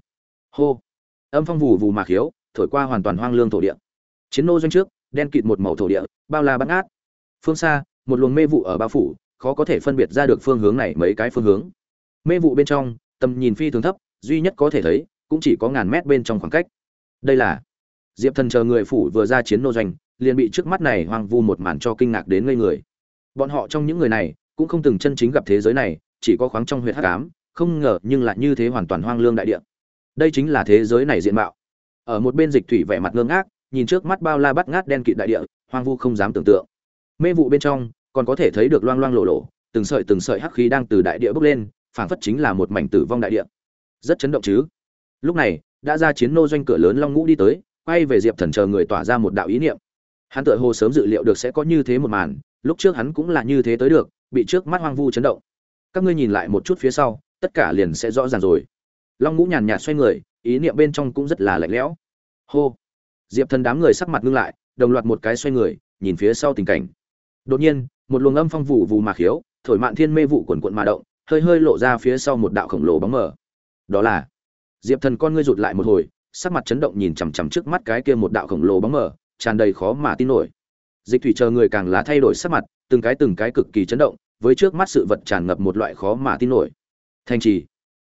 Hô. Âm phong vù vù mà khiếu thổi qua hoàn toàn hoang lương thổ địa. Chiến nô doanh trước, đen kịt một màu thổ địa, bao la bắt ngát phương xa, một luồng mê vụ ở bao phủ, khó có thể phân biệt ra được phương hướng này mấy cái phương hướng. Mê vụ bên trong, tầm nhìn phi thường thấp, duy nhất có thể thấy, cũng chỉ có ngàn mét bên trong khoảng cách. Đây là diệp thần chờ người phủ vừa ra chiến nô doanh, liền bị trước mắt này hoang vu một màn cho kinh ngạc đến ngây người. Bọn họ trong những người này, cũng không từng chân chính gặp thế giới này, chỉ có khoáng trong huyệt hắc ám, không ngờ nhưng lại như thế hoàn toàn hoang lương đại địa. Đây chính là thế giới này diện mạo ở một bên dịch thủy vẻ mặt ngơ ngác, nhìn trước mắt bao la bắt ngát đen kịt đại địa, hoang vu không dám tưởng tượng. Mê vụ bên trong, còn có thể thấy được loang loang lộ lộ từng sợi từng sợi hắc khí đang từ đại địa bốc lên, phảng phất chính là một mảnh tử vong đại địa. Rất chấn động chứ? Lúc này, đã ra chiến nô doanh cửa lớn long ngũ đi tới, quay về diệp thần chờ người tỏa ra một đạo ý niệm. Hắn tự hồ sớm dự liệu được sẽ có như thế một màn, lúc trước hắn cũng là như thế tới được, bị trước mắt hoang vu chấn động. Các ngươi nhìn lại một chút phía sau, tất cả liền sẽ rõ ràng rồi. Long ngũ nhàn nhạt xoay người ý niệm bên trong cũng rất là lạnh lẽo. Hô. Diệp thần đám người sắc mặt ngưng lại, đồng loạt một cái xoay người, nhìn phía sau tình cảnh. Đột nhiên, một luồng âm phong vụ vù mà khiếu, thổi mạn thiên mê vụ quần quận mà động, hơi hơi lộ ra phía sau một đạo khổng lồ bóng mờ. Đó là diệp thần con ngươi rụt lại một hồi, sắc mặt chấn động nhìn chằm chằm trước mắt cái kia một đạo khổng lồ bóng mờ, tràn đầy khó mà tin nổi. Dịch thủy chờ người càng là thay đổi sắc mặt, từng cái từng cái cực kỳ chấn động, với trước mắt sự vật tràn ngập một loại khó mà tin nổi. Thành trì.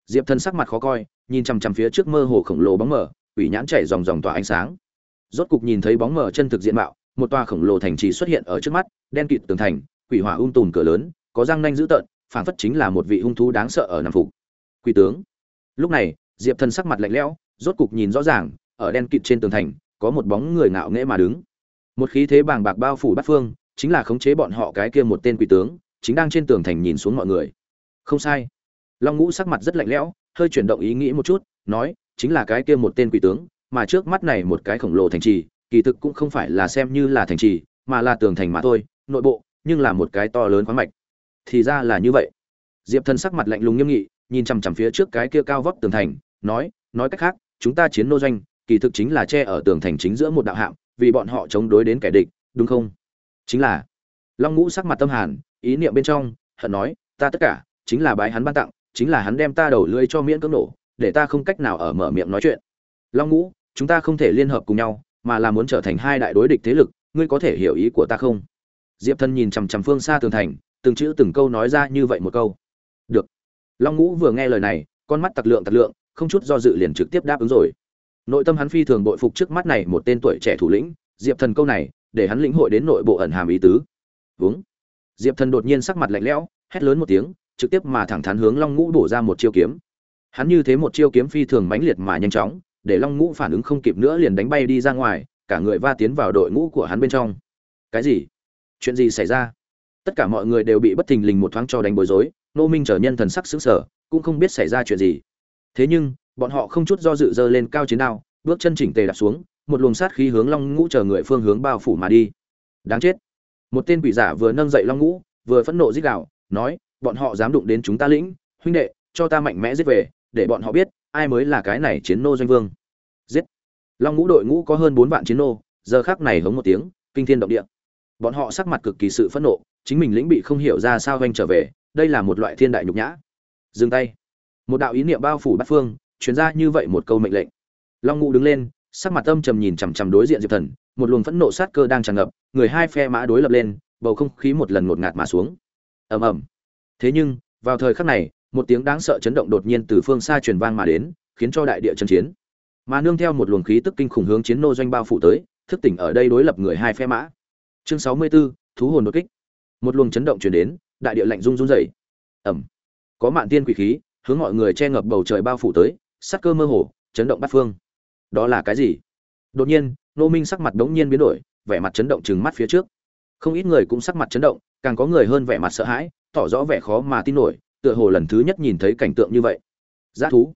Diệp thần sắc mặt khó coi nhìn chằm chằm phía trước mơ hồ khổng lồ bóng mờ ủy nhãn chảy dòng dòng tỏa ánh sáng. Rốt cục nhìn thấy bóng mờ chân thực diện mạo, một tòa khổng lồ thành trì xuất hiện ở trước mắt, đen kịt tường thành, quỷ hỏa ung tùn tùm cửa lớn, có răng nanh dữ tợn, phảng phất chính là một vị hung thú đáng sợ ở nằm phục. Quỷ tướng. Lúc này, diệp thần sắc mặt lạnh lẽo, rốt cục nhìn rõ ràng, ở đen kịt trên tường thành, có một bóng người ngạo nghễ mà đứng. Một khí thế bàng bạc bao phủ bát phương, chính là khống chế bọn họ cái kia một tên quỷ tướng, chính đang trên tường thành nhìn xuống mọi người. Không sai. Long ngũ sắc mặt rất lạnh lẽo hơi chuyển động ý nghĩ một chút, nói, chính là cái kia một tên quỷ tướng, mà trước mắt này một cái khổng lồ thành trì, kỳ thực cũng không phải là xem như là thành trì, mà là tường thành mà thôi, nội bộ, nhưng là một cái to lớn khoáng mạch. Thì ra là như vậy. Diệp thần sắc mặt lạnh lùng nghiêm nghị, nhìn chằm chằm phía trước cái kia cao vóc tường thành, nói nói cách khác, chúng ta chiến nô doanh, kỳ thực chính là che ở tường thành chính giữa một đạo hạm, vì bọn họ chống đối đến kẻ địch, đúng không? Chính là. Long ngũ sắc mặt tâm hàn, ý niệm bên trong, hận nói, ta tất cả, chính là bái hắn ban tặng chính là hắn đem ta đầu lưới cho miễn cưỡng nổ, để ta không cách nào ở mở miệng nói chuyện. Long ngũ, chúng ta không thể liên hợp cùng nhau, mà là muốn trở thành hai đại đối địch thế lực, ngươi có thể hiểu ý của ta không? Diệp thân nhìn chằm chằm phương xa tường thành, từng chữ từng câu nói ra như vậy một câu. Được. Long ngũ vừa nghe lời này, con mắt tặc lượng tặc lượng, không chút do dự liền trực tiếp đáp ứng rồi. Nội tâm hắn phi thường bội phục trước mắt này một tên tuổi trẻ thủ lĩnh, diệp thần câu này, để hắn lĩnh hội đến nội bộ ẩn hàm ý tứ. Vướng. Diệp thần đột nhiên sắc mặt lạnh lẽo, hét lớn một tiếng trực tiếp mà thẳng thắn hướng long ngũ bổ ra một chiêu kiếm. Hắn như thế một chiêu kiếm phi thường mãnh liệt mà nhanh chóng, để long ngũ phản ứng không kịp nữa liền đánh bay đi ra ngoài, cả người va tiến vào đội ngũ của hắn bên trong. Cái gì? Chuyện gì xảy ra? Tất cả mọi người đều bị bất thình lình một thoáng cho đánh bối rối, nô minh trở nhân thần sắc sững sờ, cũng không biết xảy ra chuyện gì. Thế nhưng, bọn họ không chút do dự dơ lên cao chiến đao, bước chân chỉnh tề đặt xuống, một luồng sát khí hướng long ngũ chờ người phương hướng bao phủ mà đi. Đáng chết. Một tên quỷ giả vừa nâng dậy long ngũ, vừa phẫn nộ giết gào, nói bọn họ dám đụng đến chúng ta lĩnh, huynh đệ, cho ta mạnh mẽ giết về, để bọn họ biết, ai mới là cái này chiến nô doanh vương. Giết. Long ngũ đội ngũ có hơn bốn vạn chiến nô, giờ khác này hống một tiếng, kinh thiên động địa. Bọn họ sắc mặt cực kỳ sự phẫn nộ, chính mình lĩnh bị không hiểu ra sao doanh trở về, đây là một loại thiên đại nhục nhã. Dừng tay. Một đạo ý niệm bao phủ bát phương chuyến ra như vậy một câu mệnh lệnh. Long ngũ đứng lên, sắc mặt âm trầm nhìn chằm chằm đối diện diệp thần, một luồng phẫn nộ sát cơ đang tràn ngập, người hai phe mã đối lập lên, bầu không khí một lần ngột ngạt mà xuống. Ầm ầm thế nhưng vào thời khắc này một tiếng đáng sợ chấn động đột nhiên từ phương xa truyền vang mà đến khiến cho đại địa chấn chiến. Mà nương theo một luồng khí tức kinh khủng hướng chiến nô doanh bao phủ tới thức tỉnh ở đây đối lập người hai phe mã. Chương sáu mươi 64, thú hồn đột kích. Một luồng chấn động truyền đến đại địa lạnh rung run rẩy. Ầm có mạn tiên quỷ khí hướng mọi người che ngập bầu trời bao phủ tới sắc cơ mơ hồ chấn động bát phương. Đó là cái gì? Đột nhiên nô minh sắc mặt đống nhiên biến đổi vẻ mặt chấn động trừng mắt phía trước. Không ít người cũng sắc mặt chấn động càng có người hơn vẻ mặt sợ hãi tỏ rõ vẻ khó mà tin nổi, tựa hồ lần thứ nhất nhìn thấy cảnh tượng như vậy. Giá thú.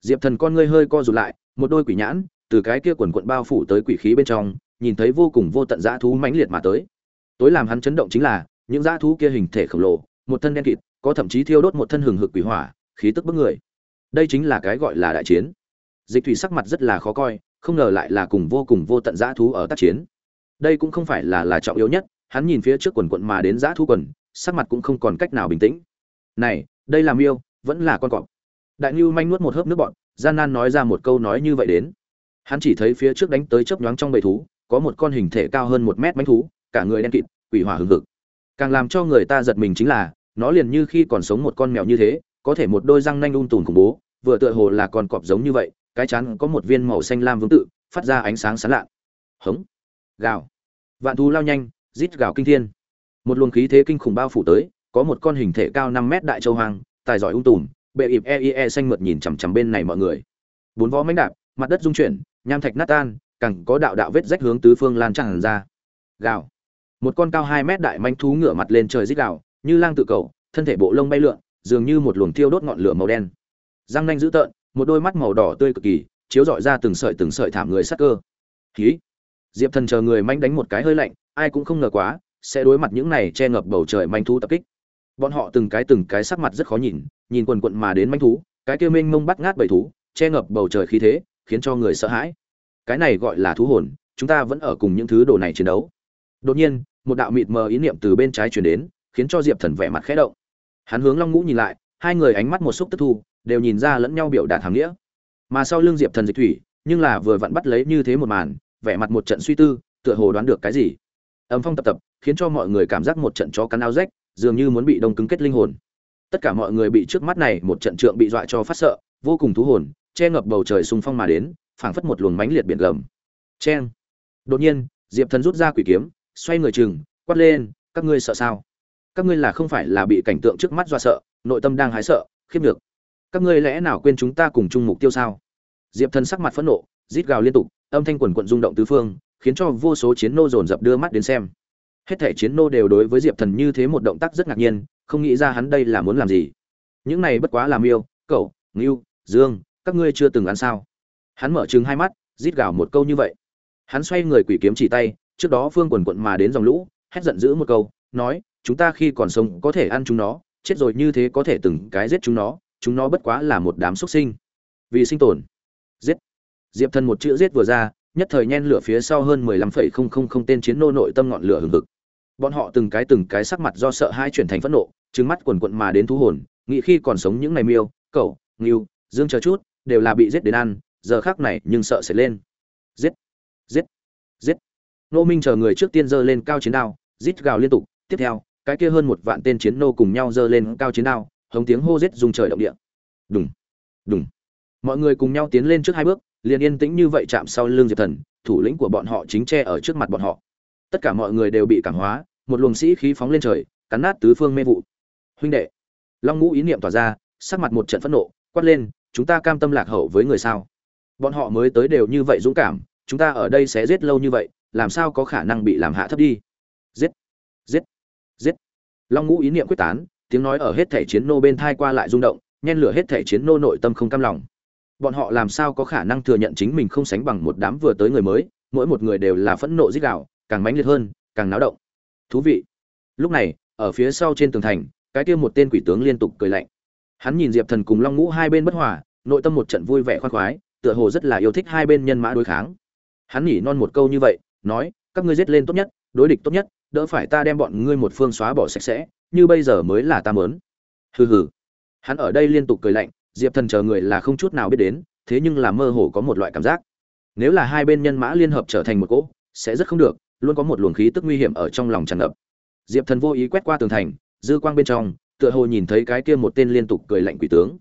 Diệp thần con ngươi hơi co rụt lại, một đôi quỷ nhãn, từ cái kia quần quận bao phủ tới quỷ khí bên trong, nhìn thấy vô cùng vô tận dã thú mãnh liệt mà tới. Tối làm hắn chấn động chính là, những dã thú kia hình thể khổng lồ, một thân đen kịt, có thậm chí thiêu đốt một thân hừng hực quỷ hỏa, khí tức bức người. Đây chính là cái gọi là đại chiến. Dịch thủy sắc mặt rất là khó coi, không ngờ lại là cùng vô cùng vô tận dã thú ở tác chiến. Đây cũng không phải là là trọng yếu nhất, hắn nhìn phía trước quần quận mà đến dã thú quần sắc mặt cũng không còn cách nào bình tĩnh. Này, đây là miêu, vẫn là con cọp. Đại ngưu manh nuốt một hớp nước bọn gian nan nói ra một câu nói như vậy đến. Hắn chỉ thấy phía trước đánh tới chớp nhoáng trong bầy thú, có một con hình thể cao hơn một mét mãnh thú, cả người đen kịt, quỷ hỏa hừng hực. Càng làm cho người ta giật mình chính là, nó liền như khi còn sống một con mèo như thế, có thể một đôi răng nanh ung tùn khủng bố, vừa tựa hồ là con cọp giống như vậy, cái chán có một viên màu xanh lam vương tự, phát ra ánh sáng sáng lạ. Hống. Gào. Vạn thú lao nhanh, rít gào kinh thiên một luồng khí thế kinh khủng bao phủ tới có một con hình thể cao năm mét đại châu hoang tài giỏi ung tùm bệ ịp e, e e xanh mượt nhìn chằm chằm bên này mọi người. Bốn vó mánh đạp mặt đất rung chuyển nham thạch nát tan cẳng có đạo đạo vết rách hướng tứ phương lan tràn ra. Gào. Một con cao hai mét đại manh thú ngửa mặt lên trời rít gào như lang tự cầu thân thể bộ lông bay lượn dường như một luồng thiêu đốt ngọn lửa màu đen. Răng nanh dữ tợn một đôi mắt màu đỏ tươi cực kỳ chiếu rọi ra từng sợi từng sợi thảm người sắc cơ. Khí diệp thần chờ người manh đánh một cái hơi lạnh ai cũng không ngờ quá sẽ đối mặt những này che ngập bầu trời manh thú tập kích. Bọn họ từng cái từng cái sắc mặt rất khó nhìn nhìn quần quận mà đến manh thú, cái kia mênh mông bắt ngát bầy thú, che ngập bầu trời khí thế, khiến cho người sợ hãi. Cái này gọi là thú hồn, chúng ta vẫn ở cùng những thứ đồ này chiến đấu. Đột nhiên, một đạo mịt mờ ý niệm từ bên trái chuyển đến, khiến cho diệp thần vẻ mặt khẽ động. Hắn hướng long ngũ nhìn lại, hai người ánh mắt một xúc tức thu, đều nhìn ra lẫn nhau biểu đạt hàm nghĩa. Mà sau lưng diệp thần dịch thủy, nhưng là vừa vặn bắt lấy như thế một màn, vẻ mặt một trận suy tư, tựa hồ đoán được cái gì âm phong tập tập, khiến cho mọi người cảm giác một trận chó cắn áo rách, dường như muốn bị đông cứng kết linh hồn. Tất cả mọi người bị trước mắt này một trận trượng bị dọa cho phát sợ, vô cùng thú hồn, che ngập bầu trời xung phong mà đến, phảng phất một luồng mánh liệt biển gầm. Cheng. Đột nhiên, diệp thần rút ra quỷ kiếm, xoay người chừng, quát lên, các ngươi sợ sao? Các ngươi là không phải là bị cảnh tượng trước mắt dọa sợ, nội tâm đang hái sợ, khiếp được các ngươi lẽ nào quên chúng ta cùng chung mục tiêu sao? Diệp thần sắc mặt phẫn nộ, rít gào liên tục, âm thanh quần quận rung động tứ phương khiến cho vô số chiến nô dồn dập đưa mắt đến xem. Hết thể chiến nô đều đối với diệp thần như thế một động tác rất ngạc nhiên, không nghĩ ra hắn đây là muốn làm gì. Những này bất quá làm yêu cậu ngưu, dương, các ngươi chưa từng ăn sao? Hắn mở trừng hai mắt, rít gào một câu như vậy. Hắn xoay người quỷ kiếm chỉ tay, trước đó phương quần quận mà đến dòng lũ, hét giận dữ một câu, nói, chúng ta khi còn sống có thể ăn chúng nó, chết rồi như thế có thể từng cái giết chúng nó chúng nó bất quá là một đám xuất sinh. Vì sinh tồn. Giết. Diệp thần một chữ giết vừa ra nhất thời nhen lửa phía sau hơn mười lăm phẩy không không không tên chiến nô nội tâm ngọn lửa hừng hực. Bọn họ từng cái từng cái sắc mặt do sợ hai chuyển thành phẫn nộ trừng mắt quần quật mà đến thú hồn nghĩ khi còn sống những ngày miêu cẩu, ngưu dương chờ chút đều là bị giết đến ăn giờ khác này nhưng sợ sẽ lên. Giết giết giết. Nô minh chờ người trước tiên giơ lên cao chiến đao rít gào liên tục tiếp theo cái kia hơn một vạn tên chiến nô cùng nhau giơ lên cao chiến đao hống tiếng hô giết dùng trời động địa. Đùng đùng. Mọi người cùng nhau tiến lên trước hai bước liền yên tĩnh như vậy chạm sau lưng diệp thần, thủ lĩnh của bọn họ chính che ở trước mặt bọn họ. Tất cả mọi người đều bị cảm hóa, một luồng sĩ khí phóng lên trời, cắn nát tứ phương mê vụ. Huynh đệ. Long ngũ ý niệm tỏa ra, sắc mặt một trận phẫn nộ, quát lên, chúng ta cam tâm lạc hậu với người sao? Bọn họ mới tới đều như vậy dũng cảm, chúng ta ở đây sẽ giết lâu như vậy, làm sao có khả năng bị làm hạ thấp đi? Giết! Giết! Giết! Long ngũ ý niệm quyết tán, tiếng nói ở hết thể chiến nô bên thai qua lại rung động, nhen lửa hết thể chiến nô nội tâm không cam lòng bọn họ làm sao có khả năng thừa nhận chính mình không sánh bằng một đám vừa tới người mới, mỗi một người đều là phẫn nộ dích đạo, càng mãnh liệt hơn, càng náo động. Thú vị. Lúc này, ở phía sau trên tường thành, cái kia một tên quỷ tướng liên tục cười lạnh. Hắn nhìn diệp thần cùng long ngũ hai bên bất hòa, nội tâm một trận vui vẻ khoan khoái, tựa hồ rất là yêu thích hai bên nhân mã đối kháng. Hắn nhỉ non một câu như vậy, nói, các ngươi giết lên tốt nhất, đối địch tốt nhất, đỡ phải ta đem bọn ngươi một phương xóa bỏ sạch sẽ, như bây giờ mới là ta mớn hừ hừ. Hắn ở đây liên tục cười lạnh diệp thần chờ người là không chút nào biết đến, thế nhưng là mơ hồ có một loại cảm giác. Nếu là hai bên nhân mã liên hợp trở thành một cỗ, sẽ rất không được, luôn có một luồng khí tức nguy hiểm ở trong lòng tràn ngập. Diệp thần vô ý quét qua tường thành, dư quang bên trong, tựa hồ nhìn thấy cái kia một tên liên tục cười lạnh quỷ tướng.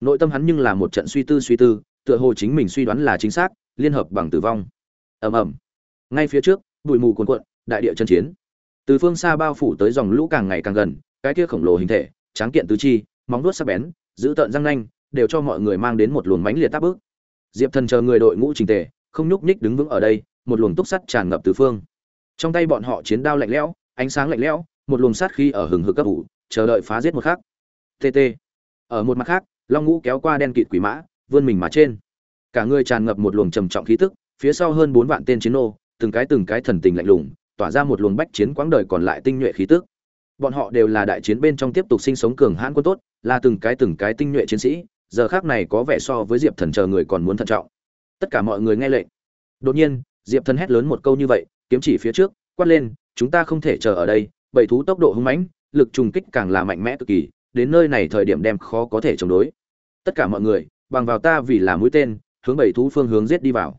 Nội tâm hắn nhưng là một trận suy tư suy tư, tựa hồ chính mình suy đoán là chính xác, liên hợp bằng tử vong. Ầm ầm. Ngay phía trước, bụi mù cuồn cuộn, đại địa chân chiến. Từ phương xa bao phủ tới dòng lũ càng ngày càng gần, cái kia khổng lồ hình thể, tráng kiện tứ chi, móng vuốt sắc bén giữ tợn răng nanh, đều cho mọi người mang đến một luồng mãnh liệt tác bước diệp thần chờ người đội ngũ trình tề, không nhúc nhích đứng vững ở đây, một luồng túc sắt tràn ngập từ phương. Trong tay bọn họ chiến đao lạnh lẽo, ánh sáng lạnh lẽo, một luồng sát khí ở hừng hực cấp ủ, chờ đợi phá giết một khác tt ở một mặt khác, long ngũ kéo qua đen kịt quỷ mã, vươn mình mà trên. Cả người tràn ngập một luồng trầm trọng khí tức, phía sau hơn bốn vạn tên chiến nô, từng cái từng cái thần tình lạnh lùng, tỏa ra một luồng bách chiến quãng đời còn lại tinh nhuệ khí tức bọn họ đều là đại chiến bên trong tiếp tục sinh sống cường hãn quân tốt, là từng cái từng cái tinh nhuệ chiến sĩ, giờ khác này có vẻ so với diệp thần chờ người còn muốn thận trọng. Tất cả mọi người nghe lệnh. Đột nhiên, diệp thần hét lớn một câu như vậy, kiếm chỉ phía trước, quát lên, chúng ta không thể chờ ở đây bầy thú tốc độ hung mãnh, lực trùng kích càng là mạnh mẽ cực kỳ, đến nơi này thời điểm đem khó có thể chống đối. Tất cả mọi người, bằng vào ta vì là mũi tên, hướng bầy thú phương hướng giết đi vào.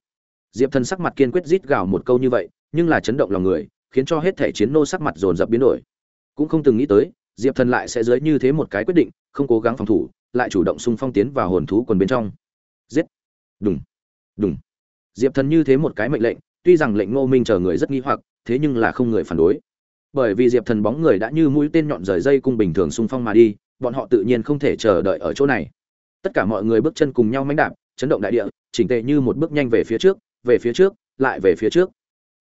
Diệp thần sắc mặt kiên quyết rít gào một câu như vậy, nhưng là chấn động lòng người, khiến cho hết thể chiến nô sắc mặt dồn dập biến đổi cũng không từng nghĩ tới, diệp thần lại sẽ dưới như thế một cái quyết định, không cố gắng phòng thủ, lại chủ động xung phong tiến vào hồn thú quần bên trong. Giết! Đùng! Đùng! Diệp thần như thế một cái mệnh lệnh, tuy rằng lệnh ngô minh chờ người rất nghi hoặc, thế nhưng là không người phản đối. Bởi vì diệp thần bóng người đã như mũi tên nhọn rời dây cung bình thường xung phong mà đi, bọn họ tự nhiên không thể chờ đợi ở chỗ này. Tất cả mọi người bước chân cùng nhau mánh đạp, chấn động đại địa, chỉnh tề như một bước nhanh về phía trước, về phía trước, lại về phía trước.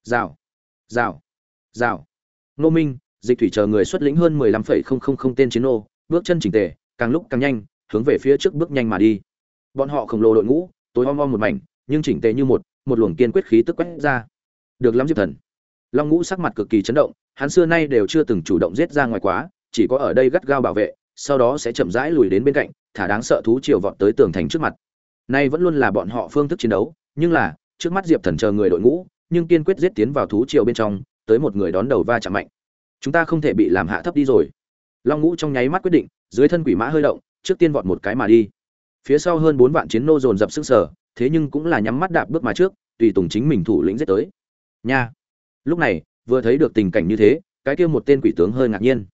Rào! Rào! Rào! Ngô minh dịch thủy chờ người xuất lĩnh hơn mười lăm phẩy không không không tên chiến ô bước chân chỉnh tề, càng lúc càng nhanh, hướng về phía trước bước nhanh mà đi. Bọn họ khổng lồ đội ngũ, tối om om một mảnh, nhưng chỉnh tề như một một luồng kiên quyết khí tức quét ra. Được lắm, diệp thần. Long ngũ sắc mặt cực kỳ chấn động, hắn xưa nay đều chưa từng chủ động giết ra ngoài quá, chỉ có ở đây gắt gao bảo vệ, sau đó sẽ chậm rãi lùi đến bên cạnh, thả đáng sợ thú chiều vọt tới tường thành trước mặt. Nay vẫn luôn là bọn họ phương thức chiến đấu, nhưng là, trước mắt diệp thần chờ người đội ngũ, nhưng kiên quyết giết tiến vào thú chiều bên trong, tới một người đón đầu va chạm mạnh chúng ta không thể bị làm hạ thấp đi rồi. Long ngũ trong nháy mắt quyết định, dưới thân quỷ mã hơi động, trước tiên vọt một cái mà đi. Phía sau hơn bốn vạn chiến nô dồn dập sức sở, thế nhưng cũng là nhắm mắt đạp bước mà trước, tùy tùng chính mình thủ lĩnh giết tới. Nha! Lúc này, vừa thấy được tình cảnh như thế, cái kia một tên quỷ tướng hơi ngạc nhiên.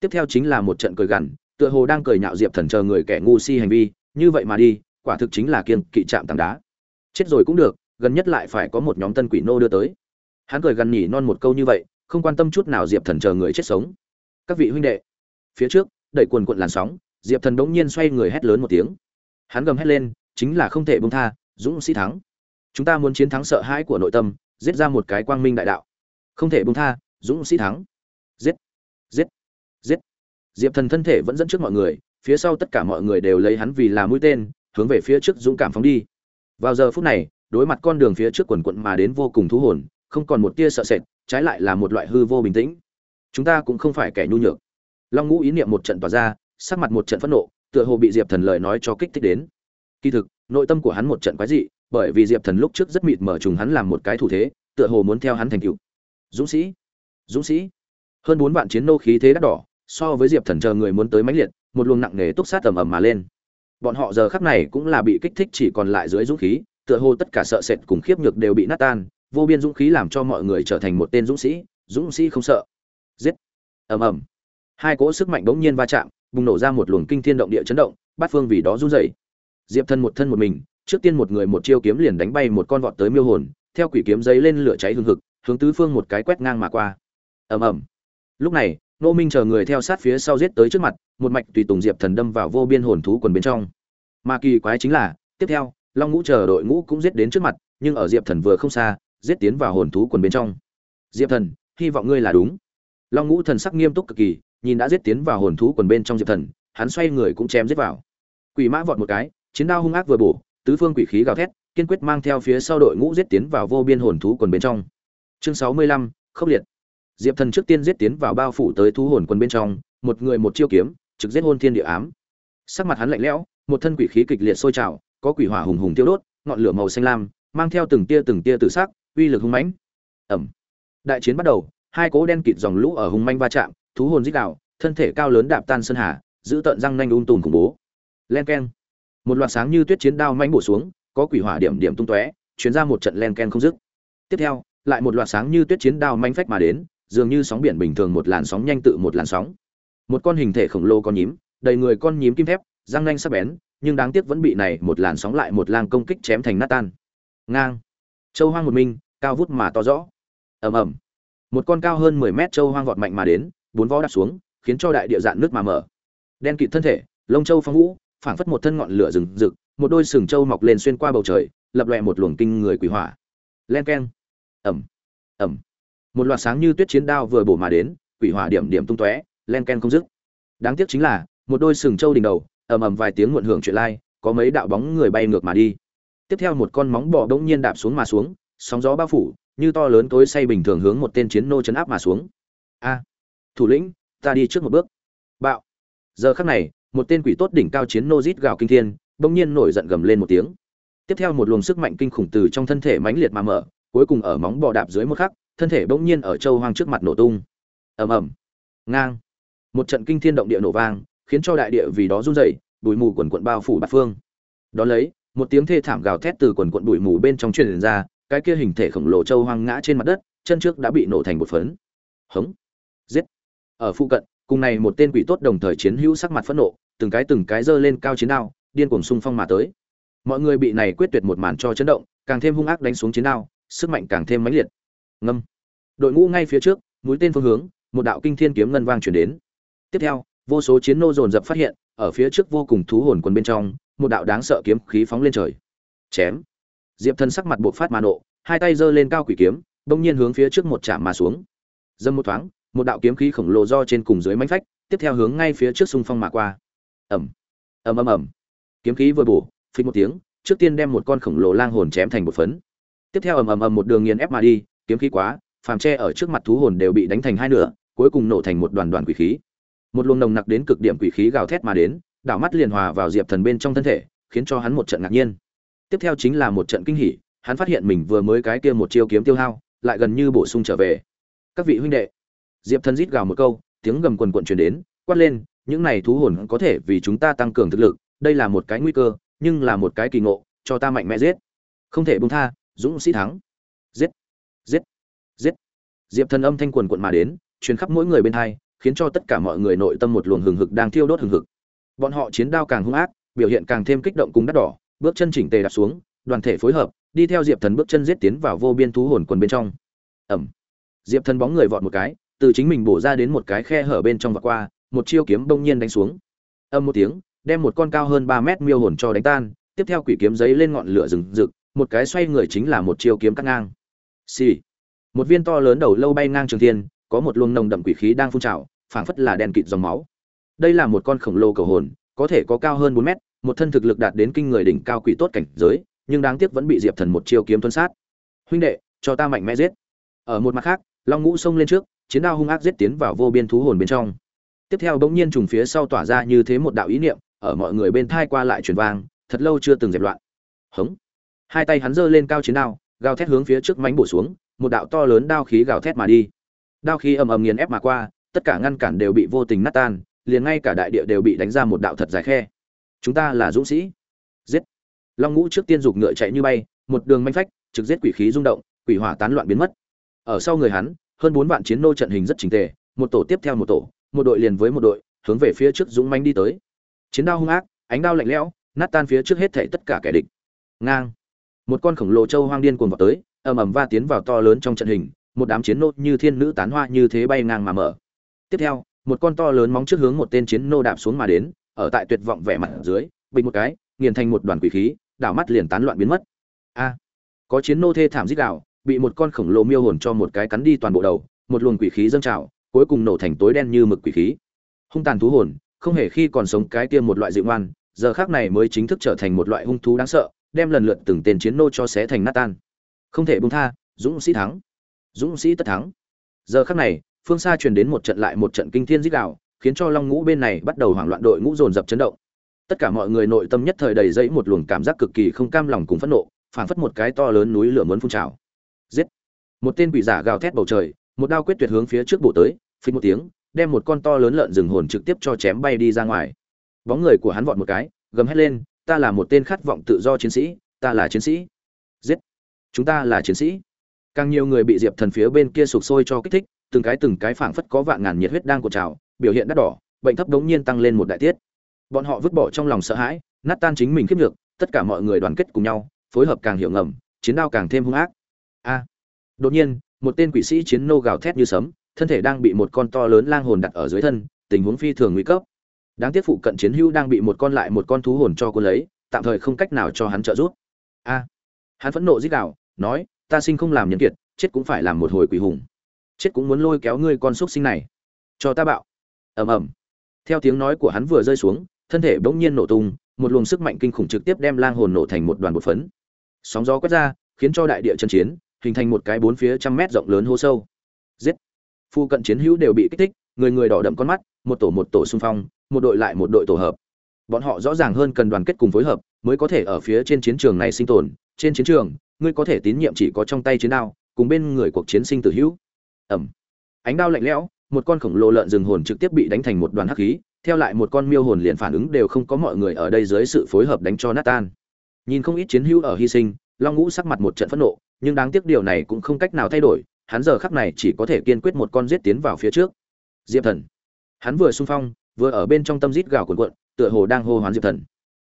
Tiếp theo chính là một trận cười gằn, tựa hồ đang cười nhạo diệp thần chờ người kẻ ngu si hành vi, như vậy mà đi, quả thực chính là kiên kỵ chạm tảng đá. Chết rồi cũng được, gần nhất lại phải có một nhóm tân quỷ nô đưa tới. Hắn cười gằn nhỉ non một câu như vậy không quan tâm chút nào diệp thần chờ người chết sống. Các vị huynh đệ, phía trước, đẩy quần quận làn sóng, diệp thần bỗng nhiên xoay người hét lớn một tiếng. Hắn gầm hét lên, chính là không thể bông tha, dũng sĩ thắng. Chúng ta muốn chiến thắng sợ hãi của nội tâm, giết ra một cái quang minh đại đạo. Không thể bông tha, dũng sĩ thắng. Giết giết giết. Diệp thần thân thể vẫn dẫn trước mọi người, phía sau tất cả mọi người đều lấy hắn vì là mũi tên, hướng về phía trước dũng cảm phóng đi. Vào giờ phút này, đối mặt con đường phía trước quần quận mà đến vô cùng thú hồn không còn một tia sợ sệt, trái lại là một loại hư vô bình tĩnh. Chúng ta cũng không phải kẻ nhu nhược. Long ngũ ý niệm một trận tỏa ra, sắc mặt một trận phẫn nộ, tựa hồ bị diệp thần lời nói cho kích thích đến. Kỳ thực, nội tâm của hắn một trận quái dị, bởi vì diệp thần lúc trước rất mịt mở trùng hắn làm một cái thủ thế, tựa hồ muốn theo hắn thành cựu dũng sĩ dũng sĩ. Hơn bốn vạn chiến nô khí thế đắt đỏ, so với diệp thần chờ người muốn tới mãnh liệt, một luồng nặng nề túc sát ầm ầm mà lên. Bọn họ giờ khắc này cũng là bị kích thích chỉ còn lại dưới dũng khí, tựa hồ tất cả sợ sệt cùng khiếp nhược đều bị nát tan vô biên dũng khí làm cho mọi người trở thành một tên dũng sĩ dũng sĩ không sợ. Giết. Ầm ầm. Hai cỗ sức mạnh bỗng nhiên va chạm, bùng nổ ra một luồng kinh thiên động địa chấn động, bát phương vì đó run rẩy. Diệp thân một thân một mình, trước tiên một người một chiêu kiếm liền đánh bay một con vọt tới miêu hồn, theo quỷ kiếm giấy lên lửa cháy hừng hực, hướng tứ phương một cái quét ngang mà qua. Ầm ầm. Lúc này nô minh chờ người theo sát phía sau giết tới trước mặt, một mạch tùy tùng diệp thần đâm vào vô biên hồn thú quần bên trong. Mà kỳ quái chính là, tiếp theo, long ngũ chờ đội ngũ cũng giết đến trước mặt, nhưng ở diệp thần vừa không xa giết tiến vào hồn thú quần bên trong. Diệp thần, hy vọng ngươi là đúng. Long ngũ thần sắc nghiêm túc cực kỳ, nhìn đã giết tiến vào hồn thú quần bên trong diệp thần, hắn xoay người cũng chém giết vào. Quỷ mã vọt một cái, chiến đao hung ác vừa bổ, tứ phương quỷ khí gào thét, kiên quyết mang theo phía sau đội ngũ giết tiến vào vô biên hồn thú quần bên trong. Chương sáu mươi lăm, khốc liệt. Diệp thần trước tiên giết tiến vào bao phủ tới thú hồn quần bên trong, một người một chiêu kiếm, trực giết hôn thiên địa ám. Sắc mặt hắn lạnh lẽo, một thân quỷ khí kịch liệt sôi trào, có quỷ hỏa hùng hùng tiêu đốt, ngọn lửa màu xanh lam, mang theo từng tia từng tia tử sắc uy lực hung mãnh. Ẩm. Đại chiến bắt đầu, hai cố đen kịt dòng lũ ở hung manh va chạm, thú hồn dích đạo thân thể cao lớn đạp tan sơn hà, giữ tận răng nanh ung tùm khủng bố. Len keng. Một loạt sáng như tuyết chiến đao mãnh bổ xuống, có quỷ hỏa điểm điểm tung tóe chuyển ra một trận len ken không dứt. Tiếp theo, lại một loạt sáng như tuyết chiến đao manh phách mà đến, dường như sóng biển bình thường một làn sóng nhanh tự một làn sóng. Một con hình thể khổng lồ con nhím, đầy người con nhím kim thép, răng nanh sắc bén, nhưng đáng tiếc vẫn bị này một làn sóng lại một lang công kích chém thành nát tan. Ngang. Châu hoang một minh cao vút mà to rõ. Ầm ầm. Một con cao hơn 10 mét châu hoang vọt mạnh mà đến, bốn vó đạp xuống, khiến cho đại địa dạn nước mà mở. Đen kịt thân thể, lông châu phong vũ, phảng phất một thân ngọn lửa rừng rực, một đôi sừng châu mọc lên xuyên qua bầu trời, lập loè một luồng kinh người quỷ hỏa. Len keng. Ầm. Ầm. Một loạt sáng như tuyết chiến đao vừa bổ mà đến, quỷ hỏa điểm điểm tung tóe, len ken không dứt. Đáng tiếc chính là, một đôi sừng châu đỉnh đầu, ầm ầm vài tiếng muộn hưởng chuyện lai, có mấy đạo bóng người bay ngược mà đi. Tiếp theo một con móng bò đống nhiên đạp xuống mà xuống sóng gió bao phủ, như to lớn tối say bình thường hướng một tên chiến nô chấn áp mà xuống. A, thủ lĩnh, ta đi trước một bước. Bạo. Giờ khắc này, một tên quỷ tốt đỉnh cao chiến nô rít gào kinh thiên, bỗng nhiên nổi giận gầm lên một tiếng. Tiếp theo một luồng sức mạnh kinh khủng từ trong thân thể mãnh liệt mà mở, cuối cùng ở móng bò đạp dưới một khắc, thân thể bỗng nhiên ở châu hoang trước mặt nổ tung. Ầm ầm. Ngang. Một trận kinh thiên động địa nổ vang, khiến cho đại địa vì đó run rẩy, bụi mù quần quận bao phủ bát phương. Đó lấy, một tiếng thê thảm gào thét từ quần quận bụi mù bên trong truyền ra cái kia hình thể khổng lồ châu hoang ngã trên mặt đất, chân trước đã bị nổ thành một phấn. Hống. Giết. Ở phụ cận, cùng này một tên quỷ tốt đồng thời chiến hữu sắc mặt phẫn nộ, từng cái từng cái giơ lên cao chiến đao, điên cuồng xung phong mà tới. Mọi người bị này quyết tuyệt một màn cho chấn động, càng thêm hung ác đánh xuống chiến đao, sức mạnh càng thêm mãnh liệt. Ngâm. Đội ngũ ngay phía trước, mũi tên phương hướng, một đạo kinh thiên kiếm ngân vang chuyển đến. Tiếp theo, vô số chiến nô dồn dập phát hiện, ở phía trước vô cùng thú hồn quân bên trong, một đạo đáng sợ kiếm khí phóng lên trời. Chém diệp Thần sắc mặt buộc phát mà nộ, hai tay giơ lên cao quỷ kiếm, bỗng nhiên hướng phía trước một chạm mà xuống. Dâm một thoáng, một đạo kiếm khí khổng lồ do trên cùng dưới mánh phách, tiếp theo hướng ngay phía trước xung phong mà qua. Ẩm ầm ầm ầm. Kiếm khí vừa bổ phình một tiếng, trước tiên đem một con khổng lồ lang hồn chém thành một phấn. Tiếp theo ầm ầm ầm một đường nghiền ép mà đi, kiếm khí quá, phàm tre ở trước mặt thú hồn đều bị đánh thành hai nửa, cuối cùng nổ thành một đoàn đoàn quỷ khí. Một luồng nồng nặc đến cực điểm quỷ khí gào thét mà đến, đảo mắt liền hòa vào diệp thần bên trong thân thể, khiến cho hắn một trận ngạc nhiên tiếp theo chính là một trận kinh hỉ, hắn phát hiện mình vừa mới cái kia một chiêu kiếm tiêu hao, lại gần như bổ sung trở về. Các vị huynh đệ, diệp thần rít gào một câu, tiếng gầm quần quần truyền đến, quát lên, những này thú hồn có thể vì chúng ta tăng cường thực lực, đây là một cái nguy cơ, nhưng là một cái kỳ ngộ, cho ta mạnh mẽ giết. Không thể buông tha, dũng sĩ thắng. Giết giết giết. Diệp thần âm thanh quần quần mà đến, truyền khắp mỗi người bên hai, khiến cho tất cả mọi người nội tâm một luồng hừng hực đang thiêu đốt hừng hực. Bọn họ chiến đao càng hung ác, biểu hiện càng thêm kích động cùng đắt đỏ bước chân chỉnh tề đạp xuống, đoàn thể phối hợp, đi theo diệp thần bước chân giết tiến vào vô biên thú hồn quần bên trong. Ầm. Diệp thần bóng người vọt một cái, từ chính mình bổ ra đến một cái khe hở bên trong và qua, một chiêu kiếm bỗng nhiên đánh xuống. Âm một tiếng, đem một con cao hơn ba mét miêu hồn cho đánh tan, tiếp theo quỷ kiếm giấy lên ngọn lửa rừng rực, một cái xoay người chính là một chiêu kiếm cắt ngang. Xì、sì. một viên to lớn đầu lâu bay ngang trường thiên, có một luồng nồng đậm quỷ khí đang phun trào, phảng phất là đèn kịt dòng máu. Đây là một con khổng lồ cầu hồn, có thể có cao hơn bốn mét một thân thực lực đạt đến kinh người đỉnh cao quỷ tốt cảnh giới, nhưng đáng tiếc vẫn bị diệp thần một chiêu kiếm tuân sát. Huynh đệ, cho ta mạnh mẽ giết. Ở một mặt khác, long ngũ xông lên trước, chiến đao hung ác giết tiến vào vô biên thú hồn bên trong. Tiếp theo bỗng nhiên trùng phía sau tỏa ra như thế một đạo ý niệm, ở mọi người bên thai qua lại truyền vang, thật lâu chưa từng dẹp loạn. Hống. Hai tay hắn giơ lên cao chiến đao, gào thét hướng phía trước mánh bổ xuống, một đạo to lớn đao khí gào thét mà đi. Đao khí ầm ầm nghiền ép mà qua, tất cả ngăn cản đều bị vô tình nát tan, liền ngay cả đại địa đều bị đánh ra một đạo thật dài khe chúng ta là dũng sĩ. Giết. Long ngũ trước tiên giục ngựa chạy như bay, một đường manh phách, trực giết quỷ khí rung động, quỷ hỏa tán loạn biến mất. Ở sau người hắn, hơn bốn vạn chiến nô trận hình rất chỉnh tề, một tổ tiếp theo một tổ, một đội liền với một đội, hướng về phía trước dũng manh đi tới. Chiến đao hung ác, ánh đao lạnh lẽo, nát tan phía trước hết thảy tất cả kẻ địch. Ngang. Một con khổng lồ châu hoang điên cuồng vào tới, ầm ầm va tiến vào to lớn trong trận hình, một đám chiến nô như thiên nữ tán hoa như thế bay ngang mà mở. Tiếp theo, một con to lớn móng trước hướng một tên chiến nô đạp xuống mà đến ở tại tuyệt vọng vẻ mặt dưới, bình một cái, nghiền thành một đoàn quỷ khí, đảo mắt liền tán loạn biến mất. A, có chiến nô thê thảm giết đạo bị một con khổng lồ miêu hồn cho một cái cắn đi toàn bộ đầu, một luồng quỷ khí dâng trào, cuối cùng nổ thành tối đen như mực quỷ khí. Hung tàn thú hồn, không hề khi còn sống cái tiêm một loại dịu ngoan, giờ khác này mới chính thức trở thành một loại hung thú đáng sợ, đem lần lượt từng tên chiến nô cho xé thành nát tan. Không thể buông tha, dũng sĩ thắng, dũng sĩ tất thắng. Giờ khác này, phương xa truyền đến một trận lại một trận kinh thiên dích đạo khiến cho long ngũ bên này bắt đầu hoảng loạn đội ngũ dồn dập chấn động. Tất cả mọi người nội tâm nhất thời đầy dẫy một luồng cảm giác cực kỳ không cam lòng cùng phẫn nộ, phảng phất một cái to lớn núi lửa muốn phun trào. Giết! Một tên quỷ giả gào thét bầu trời, một đao quyết tuyệt hướng phía trước bổ tới phình một tiếng, đem một con to lớn lợn rừng hồn trực tiếp cho chém bay đi ra ngoài. Bóng người của hắn vọt một cái, gầm hét lên, ta là một tên khát vọng tự do chiến sĩ, ta là chiến sĩ. Giết! Chúng ta là chiến sĩ. Càng nhiều người bị diệp thần phía bên kia sụp sôi cho kích thích, từng cái từng cái phảng phất có vạn ngàn nhiệt huyết đang cột trào biểu hiện đắt đỏ, bệnh thấp đống nhiên tăng lên một đại tiết. Bọn họ vứt bỏ trong lòng sợ hãi, nát tan chính mình khiếp nhược, tất cả mọi người đoàn kết cùng nhau, phối hợp càng hiệu ngầm, chiến đao càng thêm hung ác. A! Đột nhiên, một tên quỷ sĩ chiến nô gào thét như sấm, thân thể đang bị một con to lớn lang hồn đặt ở dưới thân, tình huống phi thường nguy cấp. Đáng tiếc phụ cận chiến hữu đang bị một con lại một con thú hồn cho cô lấy, tạm thời không cách nào cho hắn trợ giúp. A! Hắn phẫn nộ dích đạo nói, ta sinh không làm nhân kiệt, chết cũng phải làm một hồi quỷ hùng. Chết cũng muốn lôi kéo ngươi con xúc sinh này. Cho ta bạo ầm ầm. Theo tiếng nói của hắn vừa rơi xuống, thân thể bỗng nhiên nổ tung, một luồng sức mạnh kinh khủng trực tiếp đem lang hồn nổ thành một đoàn bột phấn. Sóng gió quét ra, khiến cho đại địa chân chiến, hình thành một cái bốn phía trăm mét rộng lớn hố sâu. Giết! Phu cận chiến hữu đều bị kích thích, người người đỏ đậm con mắt, một tổ một tổ xung phong, một đội lại một đội tổ hợp. Bọn họ rõ ràng hơn cần đoàn kết cùng phối hợp, mới có thể ở phía trên chiến trường này sinh tồn. Trên chiến trường, ngươi có thể tín nhiệm chỉ có trong tay chiến đao, cùng bên người cuộc chiến sinh tử hữu. Ẩm ánh đao lạnh lẽo một con khổng lồ lợn rừng hồn trực tiếp bị đánh thành một đoàn hắc khí, theo lại một con miêu hồn liền phản ứng đều không có mọi người ở đây dưới sự phối hợp đánh cho nát tan. Nhìn không ít chiến hữu ở hy sinh, long ngũ sắc mặt một trận phẫn nộ, nhưng đáng tiếc điều này cũng không cách nào thay đổi, hắn giờ khắc này chỉ có thể kiên quyết một con giết tiến vào phía trước. Diệp thần. Hắn vừa xung phong, vừa ở bên trong tâm rít gào cuộn cuộn, tựa hồ đang hô hoán diệp thần.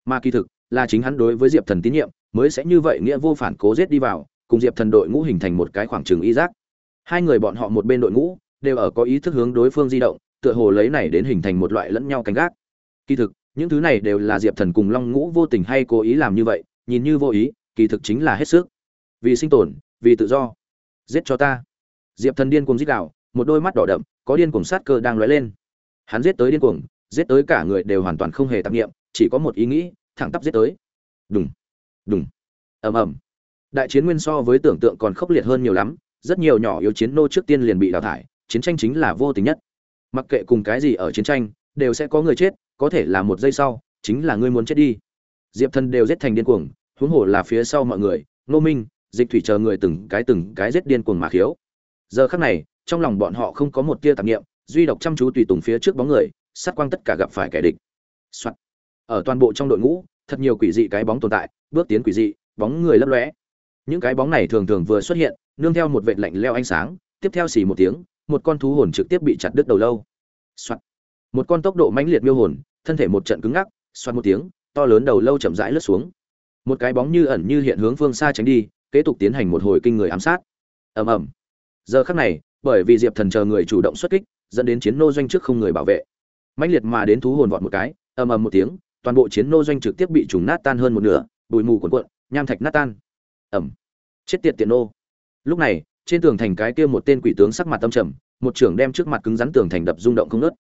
Mà kỳ thực, là chính hắn đối với diệp thần tín nhiệm, mới sẽ như vậy nghĩa vô phản cố giết đi vào, cùng diệp thần đội ngũ hình thành một cái khoảng trường y giác. Hai người bọn họ một bên đội ngũ đều ở có ý thức hướng đối phương di động tựa hồ lấy này đến hình thành một loại lẫn nhau canh gác. Kỳ thực những thứ này đều là diệp thần cùng long ngũ vô tình hay cố ý làm như vậy nhìn như vô ý kỳ thực chính là hết sức. Vì sinh tồn vì tự do. Giết cho ta. Diệp thần điên cuồng giết đảo, một đôi mắt đỏ đậm có điên cuồng sát cơ đang lóe lên. Hắn giết tới điên cuồng giết tới cả người đều hoàn toàn không hề tạp nghiệm chỉ có một ý nghĩ thẳng tắp giết tới. Đùng đùng. Ầm ầm. Đại chiến nguyên so với tưởng tượng còn khốc liệt hơn nhiều lắm rất nhiều nhỏ yếu chiến nô trước tiên liền bị đào thải chiến tranh chính là vô tình nhất. Mặc kệ cùng cái gì ở chiến tranh, đều sẽ có người chết, có thể là một giây sau, chính là ngươi muốn chết đi. Diệp thần đều giết thành điên cuồng, huống hồ là phía sau mọi người nô minh, dịch thủy chờ người từng cái từng cái giết điên cuồng mà khiếu. Giờ khắc này, trong lòng bọn họ không có một tia tạp nghiệm duy độc chăm chú tùy tùng phía trước bóng người, sát quang tất cả gặp phải kẻ địch、Soạn. ở toàn bộ trong đội ngũ, thật nhiều quỷ dị cái bóng tồn tại, bước tiến quỷ dị, bóng người lấp lóe. Những cái bóng này thường thường vừa xuất hiện, nương theo một vệt lạnh leo ánh sáng, tiếp theo xì một tiếng một con thú hồn trực tiếp bị chặt đứt đầu lâu、Soạn. một con tốc độ mãnh liệt miêu hồn, thân thể một trận cứng ngắc xoát một tiếng, to lớn đầu lâu chậm rãi lướt xuống. Một cái bóng như ẩn như hiện hướng phương xa tránh đi, kế tục tiến hành một hồi kinh người ám sát. Ầm ầm. Giờ khắc này, bởi vì diệp thần chờ người chủ động xuất kích, dẫn đến chiến nô doanh trước không người bảo vệ. Mãnh liệt mà đến thú hồn vọt một cái, ầm ầm một tiếng, toàn bộ chiến nô doanh trực tiếp bị trùng nát tan hơn một nửa, bụi mù cuồn cuộn, nham thạch nát tan. Ầm. chết tiệt tiện nô. Lúc này trên tường thành cái kia một tên quỷ tướng sắc mặt tâm trầm, một trưởng đem trước mặt cứng rắn tường thành đập rung động không nớt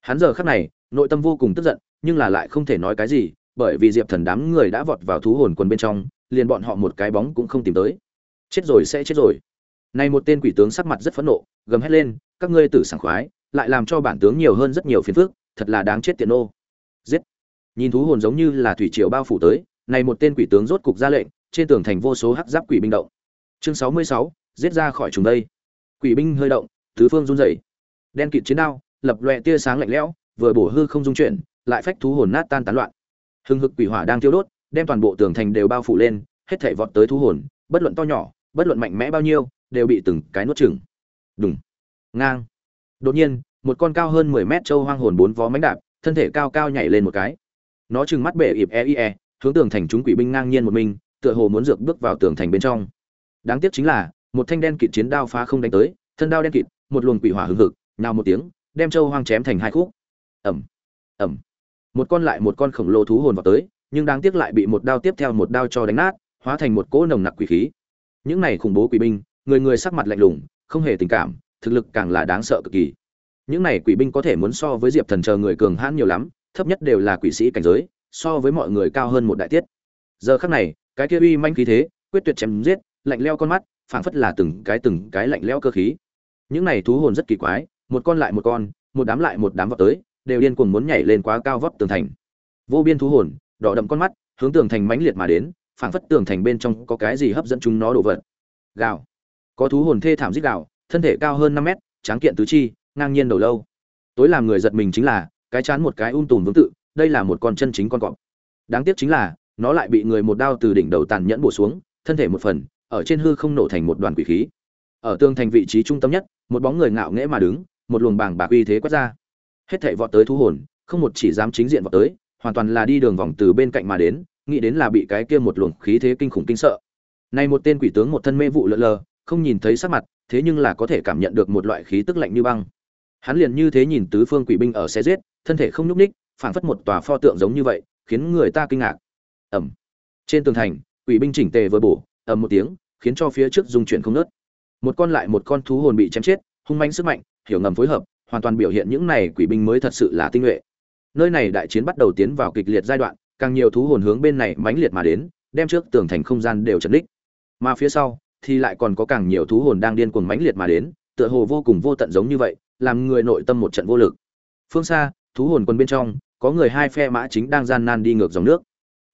hắn giờ khắc này, nội tâm vô cùng tức giận, nhưng là lại không thể nói cái gì, bởi vì diệp thần đám người đã vọt vào thú hồn quần bên trong, liền bọn họ một cái bóng cũng không tìm tới. Chết rồi sẽ chết rồi. Này một tên quỷ tướng sắc mặt rất phẫn nộ, gầm hét lên, các ngươi tử sảng khoái, lại làm cho bản tướng nhiều hơn rất nhiều phiền phức, thật là đáng chết tiện ô. giết. Nhìn thú hồn giống như là thủy triều bao phủ tới này một tên quỷ tướng rốt cục ra lệnh, trên tường thành vô số hắc giáp quỷ binh động. Chương sáu mươi sáu giết ra khỏi trùng đây. Quỷ binh hơi động, tứ phương run rẩy. Đen kịt chiến đao, lập loè tia sáng lạnh lẽo, vừa bổ hư không dung chuyển, lại phách thú hồn nát tan tán loạn. Hưng hực quỷ hỏa đang thiêu đốt, đem toàn bộ tường thành đều bao phủ lên, hết thảy vọt tới thú hồn, bất luận to nhỏ, bất luận mạnh mẽ bao nhiêu, đều bị từng cái nuốt chửng. Đùng. Ngang. Đột nhiên, một con cao hơn mười mét châu hoang hồn bốn vó mánh đạp, thân thể cao cao nhảy lên một cái. Nó trừng mắt bể ịp e e hướng tường thành chúng quỷ binh ngang nhiên một mình, tựa hồ muốn dược bước vào tường thành bên trong. Đáng tiếc chính là một thanh đen kịt chiến đao phá không đánh tới thân đao đen kịt một luồng quỷ hỏa hừng hực nào một tiếng đem châu hoang chém thành hai khúc. Ầm, ầm, một con lại một con khổng lồ thú hồn vào tới nhưng đáng tiếc lại bị một đao tiếp theo một đao cho đánh nát hóa thành một cỗ nồng nặc quỷ khí. Những này khủng bố quỷ binh người người sắc mặt lạnh lùng không hề tình cảm thực lực càng là đáng sợ cực kỳ. Những này quỷ binh có thể muốn so với diệp thần chờ người cường hãn nhiều lắm thấp nhất đều là quỷ sĩ cảnh giới so với mọi người cao hơn một đại tiết. Giờ khắc này cái kia uy manh khí thế quyết tuyệt chém giết lạnh lẽo con mắt phảng phất là từng cái từng cái lạnh lẽo cơ khí. Những này thú hồn rất kỳ quái, một con lại một con, một đám lại một đám vọt tới, đều điên cuồng muốn nhảy lên quá cao vấp tường thành. Vô biên thú hồn, đỏ đậm con mắt, hướng tường thành mãnh liệt mà đến, phảng phất tường thành bên trong có cái gì hấp dẫn chúng nó đổ vật. Gào. Có thú hồn thê thảm rít gào, thân thể cao hơn năm mét, tráng kiện tứ chi, ngang nhiên đầu lâu. Tối làm người giật mình chính là, cái chán một cái um tùm vương tự, đây là một con chân chính con cọp. Đáng tiếc chính là, nó lại bị người một đao từ đỉnh đầu tàn nhẫn bổ xuống, thân thể một phần ở trên hư không nổ thành một đoàn quỷ khí. Ở tương thành vị trí trung tâm nhất, một bóng người ngạo nghễ mà đứng, một luồng bảng bạc uy thế quét ra. Hết thảy vọt tới thu hồn, không một chỉ dám chính diện vọt tới, hoàn toàn là đi đường vòng từ bên cạnh mà đến, nghĩ đến là bị cái kia một luồng khí thế kinh khủng kinh sợ. Này một tên quỷ tướng một thân mê vụ lờ lờ, không nhìn thấy sắc mặt, thế nhưng là có thể cảm nhận được một loại khí tức lạnh như băng. Hắn liền như thế nhìn tứ phương quỷ binh ở xe giết, thân thể không nhúc ních phảng phất một tòa pho tượng giống như vậy, khiến người ta kinh ngạc. Ẩm trên tường thành, quỷ binh chỉnh tề với bổ ầm một tiếng, khiến cho phía trước dung chuyển không nớt một con lại một con thú hồn bị chém chết, hung manh sức mạnh, hiểu ngầm phối hợp, hoàn toàn biểu hiện những này quỷ binh mới thật sự là tinh nhuệ. Nơi này đại chiến bắt đầu tiến vào kịch liệt giai đoạn, càng nhiều thú hồn hướng bên này mãnh liệt mà đến, đem trước tường thành không gian đều chật đích mà phía sau, thì lại còn có càng nhiều thú hồn đang điên cuồng mãnh liệt mà đến, tựa hồ vô cùng vô tận giống như vậy, làm người nội tâm một trận vô lực. Phương xa, thú hồn quân bên trong, có người hai phe mã chính đang gian nan đi ngược dòng nước.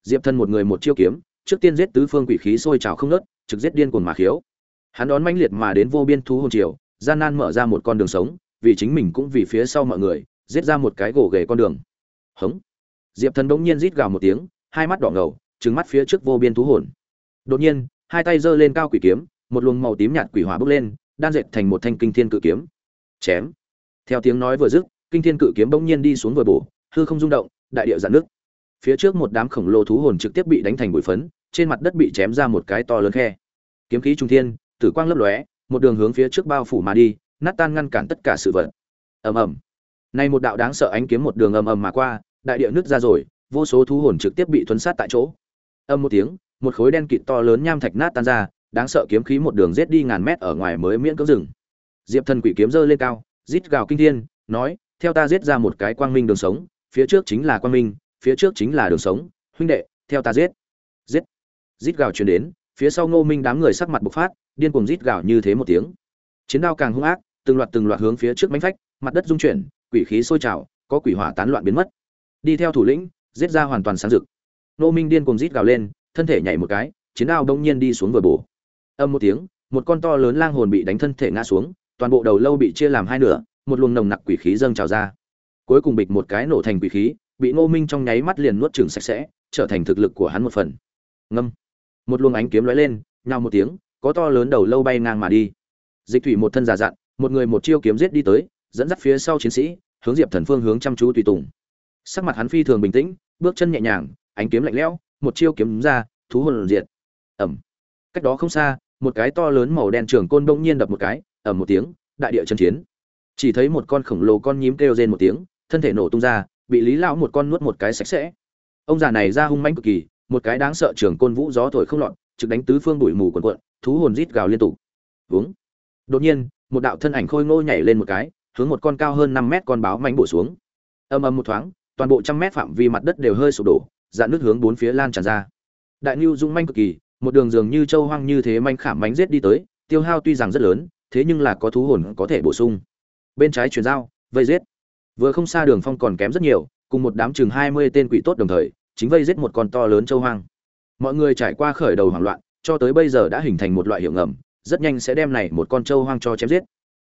Diệp thân một người một chiêu kiếm trước tiên giết tứ phương quỷ khí sôi trào không nớt trực giết điên cuồng mà khiếu. Hắn đón mãnh liệt mà đến vô biên thú hồn triều, gian nan mở ra một con đường sống, vì chính mình cũng vì phía sau mọi người, giết ra một cái gỗ ghề con đường. Hống. Diệp thần bỗng nhiên rít gào một tiếng, hai mắt đỏ ngầu, trừng mắt phía trước vô biên thú hồn. Đột nhiên, hai tay giơ lên cao quỷ kiếm, một luồng màu tím nhạt quỷ hỏa bốc lên, đan dệt thành một thanh kinh thiên cự kiếm. Chém. Theo tiếng nói vừa dứt, kinh thiên cự kiếm bỗng nhiên đi xuống vừa bổ, hư không rung động, đại địa dạn nước phía trước một đám khổng lồ thú hồn trực tiếp bị đánh thành bụi phấn trên mặt đất bị chém ra một cái to lớn khe. Kiếm khí trung thiên, tử quang lấp lóe, một đường hướng phía trước bao phủ mà đi, nát tan ngăn cản tất cả sự vật. Ầm ầm. Nay một đạo đáng sợ ánh kiếm một đường ầm ầm mà qua, đại địa nứt ra rồi, vô số thú hồn trực tiếp bị thuấn sát tại chỗ. Âm một tiếng, một khối đen kịt to lớn nham thạch nát tan ra, đáng sợ kiếm khí một đường giết đi ngàn mét ở ngoài mới miễn cưỡng dừng. Diệp thần quỷ kiếm giơ lên cao, rít gào kinh thiên, nói, theo ta giết ra một cái quang minh đường sống, phía trước chính là quang minh, phía trước chính là đường sống, huynh đệ, theo ta giết rít gào truyền đến, phía sau ngô minh đám người sắc mặt bộc phát, điên cuồng rít gào như thế một tiếng. Chiến đao càng hung ác, từng loạt từng loạt hướng phía trước bánh phách, mặt đất rung chuyển, quỷ khí sôi trào, có quỷ hỏa tán loạn biến mất. Đi theo thủ lĩnh, giết ra hoàn toàn sáng rực. Ngô minh điên cuồng rít gào lên, thân thể nhảy một cái, chiến đao đông nhiên đi xuống vừa bổ. Âm một tiếng, một con to lớn lang hồn bị đánh thân thể ngã xuống, toàn bộ đầu lâu bị chia làm hai nửa, một luồng nồng nặc quỷ khí dâng trào ra. Cuối cùng bịch một cái nổ thành quỷ khí, bị ngô minh trong nháy mắt liền nuốt chửng sạch sẽ, trở thành thực lực của hắn một phần. Ngâm một luồng ánh kiếm lóe lên, nhào một tiếng, có to lớn đầu lâu bay ngang mà đi. Dịch thủy một thân già dặn, một người một chiêu kiếm giết đi tới, dẫn dắt phía sau chiến sĩ, hướng diệp thần phương hướng chăm chú tùy tùng. Sắc mặt hắn phi thường bình tĩnh, bước chân nhẹ nhàng, ánh kiếm lạnh lẽo, một chiêu kiếm ra, thú hồn diệt. Ẩm cách đó không xa, một cái to lớn màu đen trường côn bỗng nhiên đập một cái ẩm một tiếng, đại địa chân chiến. Chỉ thấy một con khổng lồ con nhím kêu rên một tiếng, thân thể nổ tung ra, bị lý lão một con nuốt một cái sạch sẽ. Ông già này ra hung mãnh cực kỳ một cái đáng sợ trường côn vũ gió thổi không lọt, trực đánh tứ phương bụi mù quần quận, thú hồn rít gào liên tục. Vướng đột nhiên, một đạo thân ảnh khôi ngô nhảy lên một cái, hướng một con cao hơn năm mét con báo mánh bổ xuống. Âm âm một thoáng, toàn bộ trăm mét phạm vi mặt đất đều hơi sụp đổ, dạn nước hướng bốn phía lan tràn ra. Đại nhu dung manh cực kỳ, một đường dường như châu hoang như thế manh khảm mánh giết đi tới, tiêu hao tuy rằng rất lớn, thế nhưng là có thú hồn có thể bổ sung. Bên trái chuyển dao vây giết. Vừa không xa đường phong còn kém rất nhiều, cùng một đám chừng hai mươi tên quỷ tốt đồng thời chính vây giết một con to lớn châu hoang. Mọi người trải qua khởi đầu hoảng loạn, cho tới bây giờ đã hình thành một loại hiệu ngầm, rất nhanh sẽ đem này một con châu hoang cho chém giết.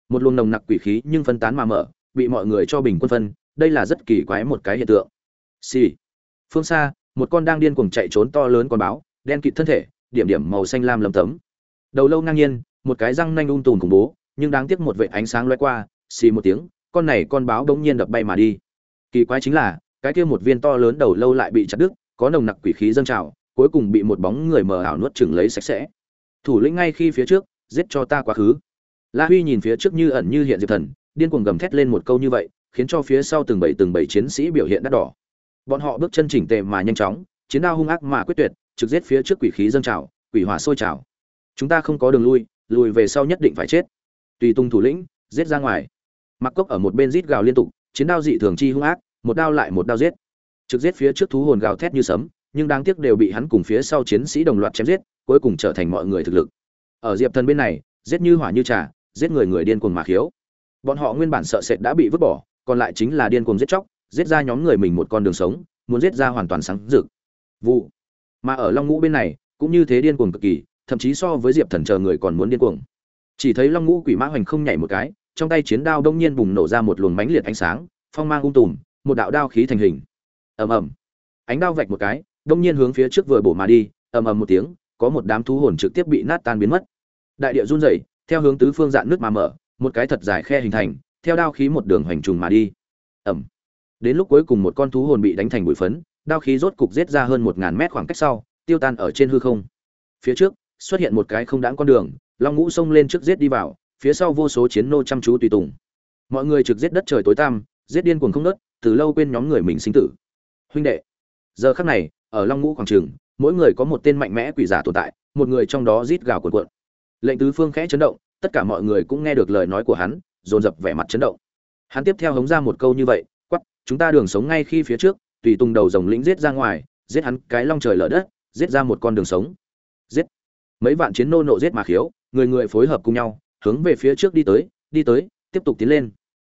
Một luồng nồng nặc quỷ khí nhưng phân tán mà mở, bị mọi người cho bình quân phân, đây là rất kỳ quái một cái hiện tượng. Xì、sì. phương xa, một con đang điên cuồng chạy trốn to lớn con báo, đen kịt thân thể, điểm điểm màu xanh lam lầm tấm. Đầu lâu ngang nhiên, một cái răng nanh um ung tùn khủng bố, nhưng đáng tiếc một vệ ánh sáng loay qua, xì một tiếng, con này con báo đống nhiên đập bay mà đi. Kỳ quái chính là cái kia một viên to lớn đầu lâu lại bị chặt đứt, có nồng nặc quỷ khí dâng trào, cuối cùng bị một bóng người mờ ảo nuốt chửng lấy sạch sẽ. Thủ lĩnh ngay khi phía trước, giết cho ta quá khứ. La huy nhìn phía trước như ẩn như hiện diệp thần, điên cuồng gầm thét lên một câu như vậy, khiến cho phía sau từng bảy từng bảy chiến sĩ biểu hiện đắt đỏ. Bọn họ bước chân chỉnh tề mà nhanh chóng, chiến đao hung ác mà quyết tuyệt, trực giết phía trước quỷ khí dâng trào, quỷ hỏa sôi trào. Chúng ta không có đường lui, lùi về sau nhất định phải chết. Tùy tung thủ lĩnh, giết ra ngoài. Mặc cốc ở một bên rít gào liên tục, chiến đao dị thường chi hung ác một đao lại một đao giết. Trực giết phía trước thú hồn gào thét như sấm, nhưng đáng tiếc đều bị hắn cùng phía sau chiến sĩ đồng loạt chém giết, cuối cùng trở thành mọi người thực lực. Ở diệp thần bên này, giết như hỏa như trà, giết người người điên cuồng mà khiếu. Bọn họ nguyên bản sợ sệt đã bị vứt bỏ, còn lại chính là điên cuồng giết chóc, giết ra nhóm người mình một con đường sống, muốn giết ra hoàn toàn sáng rực. Vụ. Mà ở long ngũ bên này, cũng như thế điên cuồng cực kỳ, thậm chí so với diệp thần chờ người còn muốn điên cuồng. Chỉ thấy long ngũ quỷ mã hoành không nhảy một cái, trong tay chiến đao đông nhiên bùng nổ ra một luồng mãnh liệt ánh sáng, phong mang ung tùm một đạo đao khí thành hình. Ầm ầm. Ánh đao vạch một cái, đông nhiên hướng phía trước vừa bổ mà đi, ầm ầm một tiếng, có một đám thú hồn trực tiếp bị nát tan biến mất. Đại địa run rẩy, theo hướng tứ phương dạn nước mà mở, một cái thật dài khe hình thành, theo đao khí một đường hoành trùng mà đi. Ầm. Đến lúc cuối cùng một con thú hồn bị đánh thành bụi phấn, đao khí rốt cục giết ra hơn một ngàn mét khoảng cách sau, tiêu tan ở trên hư không. Phía trước, xuất hiện một cái không đáng con đường, long ngũ xông lên trước giết đi vào, phía sau vô số chiến nô chăm chú tùy tùng. Mọi người trực giết đất trời tối tăm, giết điên cuồng không nớt từ lâu quên nhóm người mình sinh tử. Huynh đệ, giờ khắc này, ở long ngũ quảng trường, mỗi người có một tên mạnh mẽ quỷ giả tồn tại, một người trong đó rít gào cuộn cuộn. Lệnh tứ phương khẽ chấn động, tất cả mọi người cũng nghe được lời nói của hắn, dồn dập vẻ mặt chấn động. Hắn tiếp theo hống ra một câu như vậy quắp chúng ta đường sống ngay khi phía trước, tùy tùng đầu dòng lĩnh giết ra ngoài, giết hắn cái long trời lở đất, giết ra một con đường sống. Giết. Mấy vạn chiến nô nộ giết mà khiếu, người người phối hợp cùng nhau, hướng về phía trước đi tới đi tới, tiếp tục tiến lên.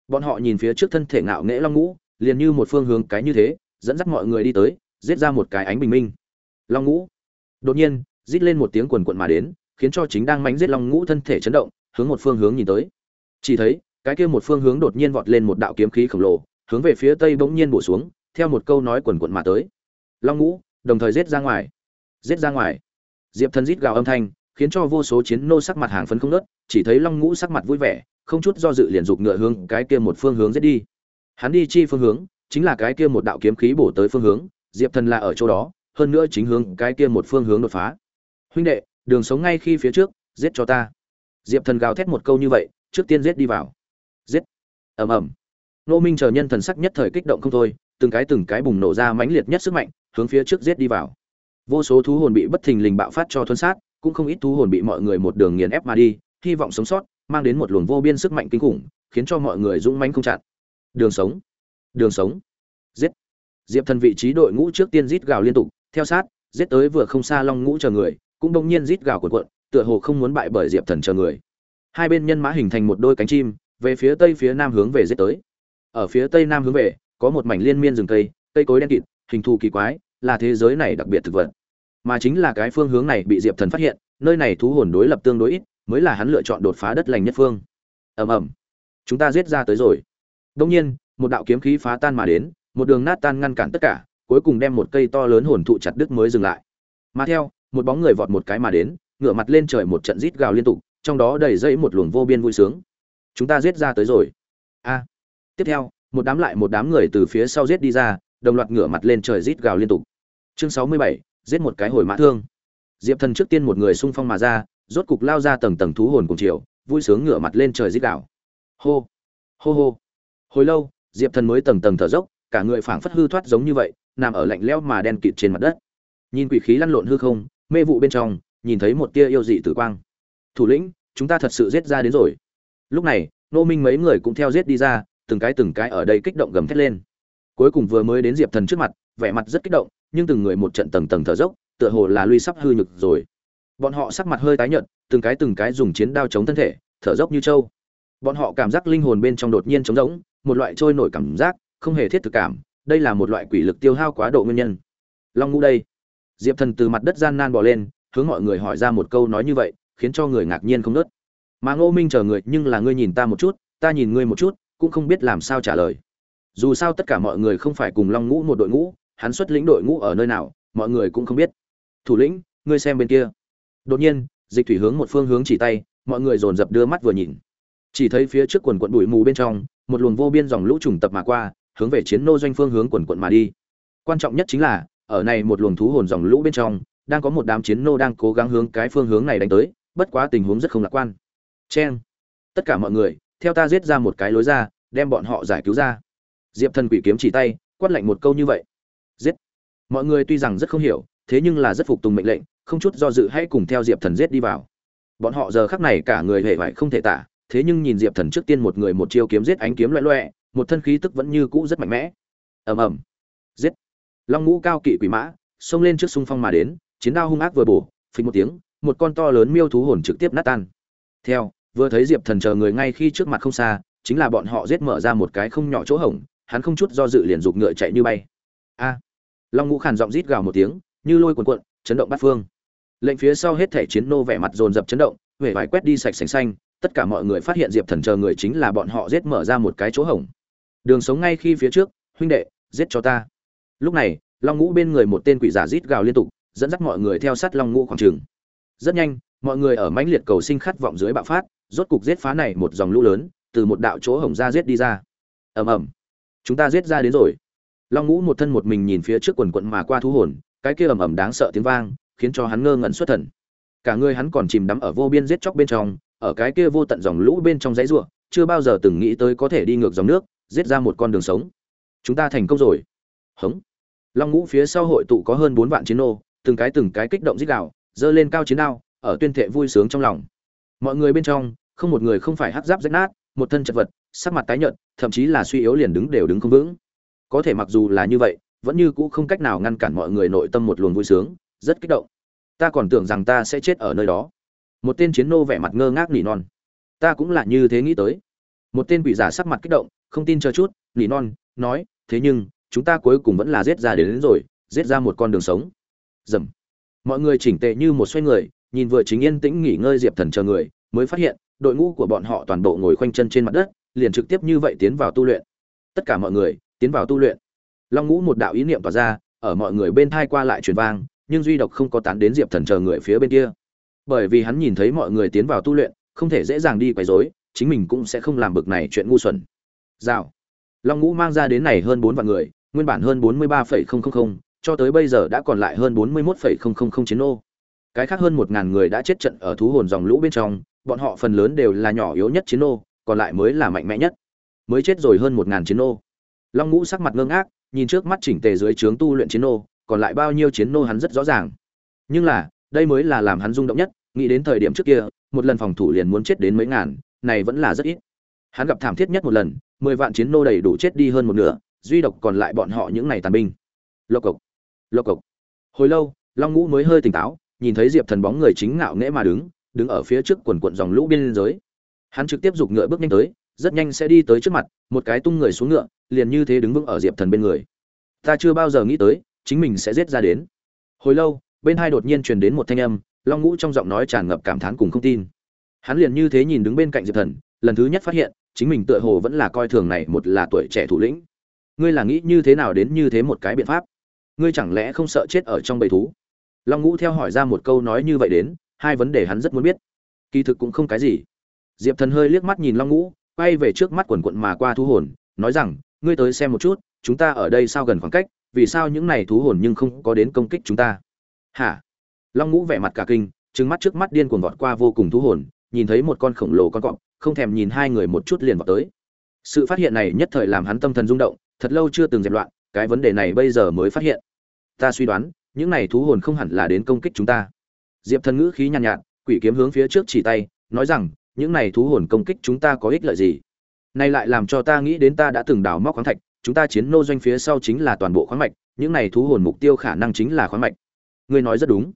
Bọn họ nhìn phía trước thân thể ngạo nghễ long ngũ liền như một phương hướng cái như thế, dẫn dắt mọi người đi tới, giết ra một cái ánh bình minh. Long ngũ. Đột nhiên, rít lên một tiếng quần quận mà đến, khiến cho chính đang mánh giết long ngũ thân thể chấn động, hướng một phương hướng nhìn tới. Chỉ thấy, cái kia một phương hướng đột nhiên vọt lên một đạo kiếm khí khổng lồ, hướng về phía tây bỗng nhiên bổ xuống, theo một câu nói quần quận mà tới. Long ngũ, đồng thời giết ra ngoài. Giết ra ngoài. Diệp thần rít gào âm thanh, khiến cho vô số chiến nô sắc mặt hàng phấn không nớt chỉ thấy long ngũ sắc mặt vui vẻ, không chút do dự liền dục ngựa hướng cái kia một phương hướng giết đi hắn đi chi phương hướng, chính là cái kia một đạo kiếm khí bổ tới phương hướng, diệp thần là ở chỗ đó, hơn nữa chính hướng cái kia một phương hướng đột phá. Huynh đệ, đường sống ngay khi phía trước, giết cho ta. Diệp thần gào thét một câu như vậy, trước tiên giết đi vào. Giết. Ầm ầm. Nô minh chờ nhân thần sắc nhất thời kích động không thôi, từng cái từng cái bùng nổ ra mãnh liệt nhất sức mạnh, hướng phía trước giết đi vào. Vô số thú hồn bị bất thình lình bạo phát cho thuấn sát, cũng không ít thú hồn bị mọi người một đường nghiền ép mà đi, hy vọng sống sót, mang đến một luồng vô biên sức mạnh kinh khủng, khiến cho mọi người dũng mãnh không chặn đường sống. Đường sống. Giết. Diệp thần vị trí đội ngũ trước tiên rít gào liên tục, theo sát, giết tới vừa không xa long ngũ chờ người, cũng đông nhiên rít gào cuộn cuộn, tựa hồ không muốn bại bởi diệp thần chờ người. Hai bên nhân mã hình thành một đôi cánh chim, về phía tây phía nam hướng về giết tới. Ở phía tây nam hướng về, có một mảnh liên miên rừng cây cây cối đen kịt, hình thù kỳ quái, là thế giới này đặc biệt thực vật. Mà chính là cái phương hướng này bị diệp thần phát hiện, nơi này thú hồn đối lập tương đối ít, mới là hắn lựa chọn đột phá đất lành nhất phương. Ầm ầm. Chúng ta giết ra tới rồi đông nhiên, một đạo kiếm khí phá tan mà đến, một đường nát tan ngăn cản tất cả, cuối cùng đem một cây to lớn hồn thụ chặt đứt mới dừng lại. Mà theo, một bóng người vọt một cái mà đến, ngửa mặt lên trời một trận rít gào liên tục, trong đó đầy dẫy một luồng vô biên vui sướng. Chúng ta giết ra tới rồi. A. Tiếp theo, một đám lại một đám người từ phía sau giết đi ra, đồng loạt ngửa mặt lên trời rít gào liên tục. Chương sáu mươi bảy, giết một cái hồi mã thương. Diệp thần trước tiên một người xung phong mà ra, rốt cục lao ra tầng tầng thú hồn cùng chiều, vui sướng ngửa mặt lên trời rít gào. Hô. Hô hô hồi lâu, diệp thần mới tầng tầng thở dốc, cả người phảng phất hư thoát giống như vậy, nằm ở lạnh lẽo mà đen kịt trên mặt đất. Nhìn quỷ khí lăn lộn hư không, mê vụ bên trong, nhìn thấy một tia yêu dị tử quang. Thủ lĩnh, chúng ta thật sự giết ra đến rồi. Lúc này nô minh mấy người cũng theo giết đi ra, từng cái từng cái ở đây kích động gầm thét lên. Cuối cùng vừa mới đến diệp thần trước mặt, vẻ mặt rất kích động, nhưng từng người một trận tầng tầng thở dốc, tựa hồ là lui sắp hư nhực rồi. Bọn họ sắc mặt hơi tái nhợt, từng cái từng cái dùng chiến đao chống thân thể, thở dốc như trâu. Bọn họ cảm giác linh hồn bên trong đột nhiên trống rỗng một loại trôi nổi cảm giác, không hề thiết thực cảm, đây là một loại quỷ lực tiêu hao quá độ nguyên nhân. Long ngũ đây. Diệp thần từ mặt đất gian nan bò lên, hướng mọi người hỏi ra một câu nói như vậy, khiến cho người ngạc nhiên không nớt mà ngô minh chờ người, nhưng là ngươi nhìn ta một chút, ta nhìn ngươi một chút, cũng không biết làm sao trả lời. Dù sao tất cả mọi người không phải cùng long ngũ một đội ngũ, hắn xuất lĩnh đội ngũ ở nơi nào, mọi người cũng không biết. Thủ lĩnh, ngươi xem bên kia. Đột nhiên, dịch thủy hướng một phương hướng chỉ tay, mọi người dồn dập đưa mắt vừa nhìn. Chỉ thấy phía trước quần quận bụi mù bên trong một luồng vô biên dòng lũ trùng tập mà qua, hướng về chiến nô doanh phương hướng quần quần mà đi. Quan trọng nhất chính là, ở này một luồng thú hồn dòng lũ bên trong, đang có một đám chiến nô đang cố gắng hướng cái phương hướng này đánh tới, bất quá tình huống rất không lạc quan. Chen tất cả mọi người, theo ta giết ra một cái lối ra, đem bọn họ giải cứu ra. Diệp thần quỷ kiếm chỉ tay, quát lạnh một câu như vậy. Giết. Mọi người tuy rằng rất không hiểu, thế nhưng là rất phục tùng mệnh lệnh, không chút do dự hãy cùng theo diệp thần giết đi vào. Bọn họ giờ khắc này cả người hề vải không thể tả thế nhưng nhìn diệp thần trước tiên một người một chiêu kiếm giết ánh kiếm loẹ loẹ, một thân khí tức vẫn như cũ rất mạnh mẽ. Ầm ầm. Giết. Long ngũ cao kỵ quỷ mã, xông lên trước xung phong mà đến, chiến đao hung ác vừa bổ phình một tiếng, một con to lớn miêu thú hồn trực tiếp nát tan. Theo, vừa thấy diệp thần chờ người ngay khi trước mặt không xa, chính là bọn họ giết mở ra một cái không nhỏ chỗ hổng, hắn không chút do dự liền giục ngựa chạy như bay. A. Long ngũ khàn giọng rít gào một tiếng, như lôi cuồn cuộn, chấn động bát phương. Lệnh phía sau hết thể chiến nô vẻ mặt dồn dập chấn động, vẻ vải quét đi sạch sành xanh tất cả mọi người phát hiện diệp thần chờ người chính là bọn họ giết mở ra một cái chỗ hổng. Đường sống ngay khi phía trước, huynh đệ, giết cho ta. Lúc này, long ngũ bên người một tên quỷ giả rít gào liên tục, dẫn dắt mọi người theo sát long ngũ khoảng trường. Rất nhanh, mọi người ở mãnh liệt cầu sinh khát vọng dưới bạo phát, rốt cục giết phá này một dòng lũ lớn, từ một đạo chỗ hổng ra giết đi ra. Ầm ầm. Chúng ta giết ra đến rồi. Long ngũ một thân một mình nhìn phía trước quần quận mà qua thú hồn, cái kia ầm ầm đáng sợ tiếng vang, khiến cho hắn ngơ ngẩn xuất thần. Cả người hắn còn chìm đắm ở vô biên giết chóc bên trong ở cái kia vô tận dòng lũ bên trong dãy ruộng chưa bao giờ từng nghĩ tới có thể đi ngược dòng nước, giết ra một con đường sống. Chúng ta thành công rồi. Hống. Long ngũ phía sau hội tụ có hơn bốn vạn chiến nô, từng cái từng cái kích động dích đạo giơ lên cao chiến đao, ở tuyên thệ vui sướng trong lòng. Mọi người bên trong, không một người không phải hắc giáp rách nát, một thân chật vật, sắc mặt tái nhợt, thậm chí là suy yếu liền đứng đều đứng không vững. Có thể mặc dù là như vậy, vẫn như cũ không cách nào ngăn cản mọi người nội tâm một luồng vui sướng, rất kích động. Ta còn tưởng rằng ta sẽ chết ở nơi đó một tên chiến nô vẻ mặt ngơ ngác nỉ non. Ta cũng là như thế nghĩ tới. Một tên quỷ giả sắc mặt kích động không tin chờ chút nỉ non nói thế nhưng chúng ta cuối cùng vẫn là giết ra đến, đến rồi giết ra một con đường sống. Dầm. Mọi người chỉnh tề như một xoay người nhìn vừa chính yên tĩnh nghỉ ngơi diệp thần chờ người mới phát hiện đội ngũ của bọn họ toàn bộ ngồi khoanh chân trên mặt đất liền trực tiếp như vậy tiến vào tu luyện. Tất cả mọi người tiến vào tu luyện. Long ngũ một đạo ý niệm tỏa ra ở mọi người bên thai qua lại truyền vang nhưng duy độc không có tán đến diệp thần chờ người phía bên kia bởi vì hắn nhìn thấy mọi người tiến vào tu luyện, không thể dễ dàng đi quấy rối, chính mình cũng sẽ không làm bực này chuyện ngu xuẩn. Rào. Long ngũ mang ra đến này hơn bốn vạn người, nguyên bản hơn bốn mươi ba phẩy không không không, cho tới bây giờ đã còn lại hơn bốn mươi mốt phẩy không không không chiến ô cái khác hơn một ngàn người đã chết trận ở thú hồn dòng lũ bên trong, bọn họ phần lớn đều là nhỏ yếu nhất chiến ô còn lại mới là mạnh mẽ nhất. Mới chết rồi hơn một ngàn chiến ô long ngũ sắc mặt ngơ ngác, nhìn trước mắt chỉnh tề dưới trướng tu luyện chiến ô còn lại bao nhiêu chiến nô hắn rất rõ ràng. Nhưng là, đây mới là làm hắn rung động nhất nghĩ đến thời điểm trước kia, một lần phòng thủ liền muốn chết đến mấy ngàn, này vẫn là rất ít. Hắn gặp thảm thiết nhất một lần, mười vạn chiến nô đầy đủ chết đi hơn một nửa, duy độc còn lại bọn họ những này tàn binh. Lộc cộc lộc cộc. Hồi lâu, long ngũ mới hơi tỉnh táo, nhìn thấy diệp thần bóng người chính ngạo nghễ mà đứng đứng ở phía trước quần quận dòng lũ biên giới. Hắn trực tiếp giục ngựa bước nhanh tới, rất nhanh sẽ đi tới trước mặt, một cái tung người xuống ngựa, liền như thế đứng vững ở diệp thần bên người. Ta chưa bao giờ nghĩ tới, chính mình sẽ giết ra đến. Hồi lâu, bên hai đột nhiên truyền đến một thanh âm long ngũ trong giọng nói tràn ngập cảm thán cùng không tin. Hắn liền như thế nhìn đứng bên cạnh diệp thần, lần thứ nhất phát hiện, chính mình tựa hồ vẫn là coi thường này một là tuổi trẻ thủ lĩnh. Ngươi là nghĩ như thế nào đến như thế một cái biện pháp? Ngươi chẳng lẽ không sợ chết ở trong bầy thú? Long ngũ theo hỏi ra một câu nói như vậy đến, hai vấn đề hắn rất muốn biết. Kỳ thực cũng không cái gì. Diệp thần hơi liếc mắt nhìn long ngũ, quay về trước mắt quần quận mà qua thu hồn, nói rằng, ngươi tới xem một chút, chúng ta ở đây sao gần khoảng cách, vì sao những này thú hồn nhưng không có đến công kích chúng ta? Hả? Long ngũ vẻ mặt cả kinh trừng mắt trước mắt điên cuồng vọt qua vô cùng thú hồn nhìn thấy một con khổng lồ con cọp không thèm nhìn hai người một chút liền vọt tới. Sự phát hiện này nhất thời làm hắn tâm thần rung động thật lâu chưa từng dẹp loạn cái vấn đề này bây giờ mới phát hiện. Ta suy đoán những này thú hồn không hẳn là đến công kích chúng ta. Diệp thần ngữ khí nhàn nhạt, nhạt quỷ kiếm hướng phía trước chỉ tay nói rằng những này thú hồn công kích chúng ta có ích lợi gì? Nay lại làm cho ta nghĩ đến ta đã từng đào móc khoáng thạch chúng ta chiến nô doanh phía sau chính là toàn bộ khoáng mạch những này thú hồn mục tiêu khả năng chính là khoáng mạch. Ngươi nói rất đúng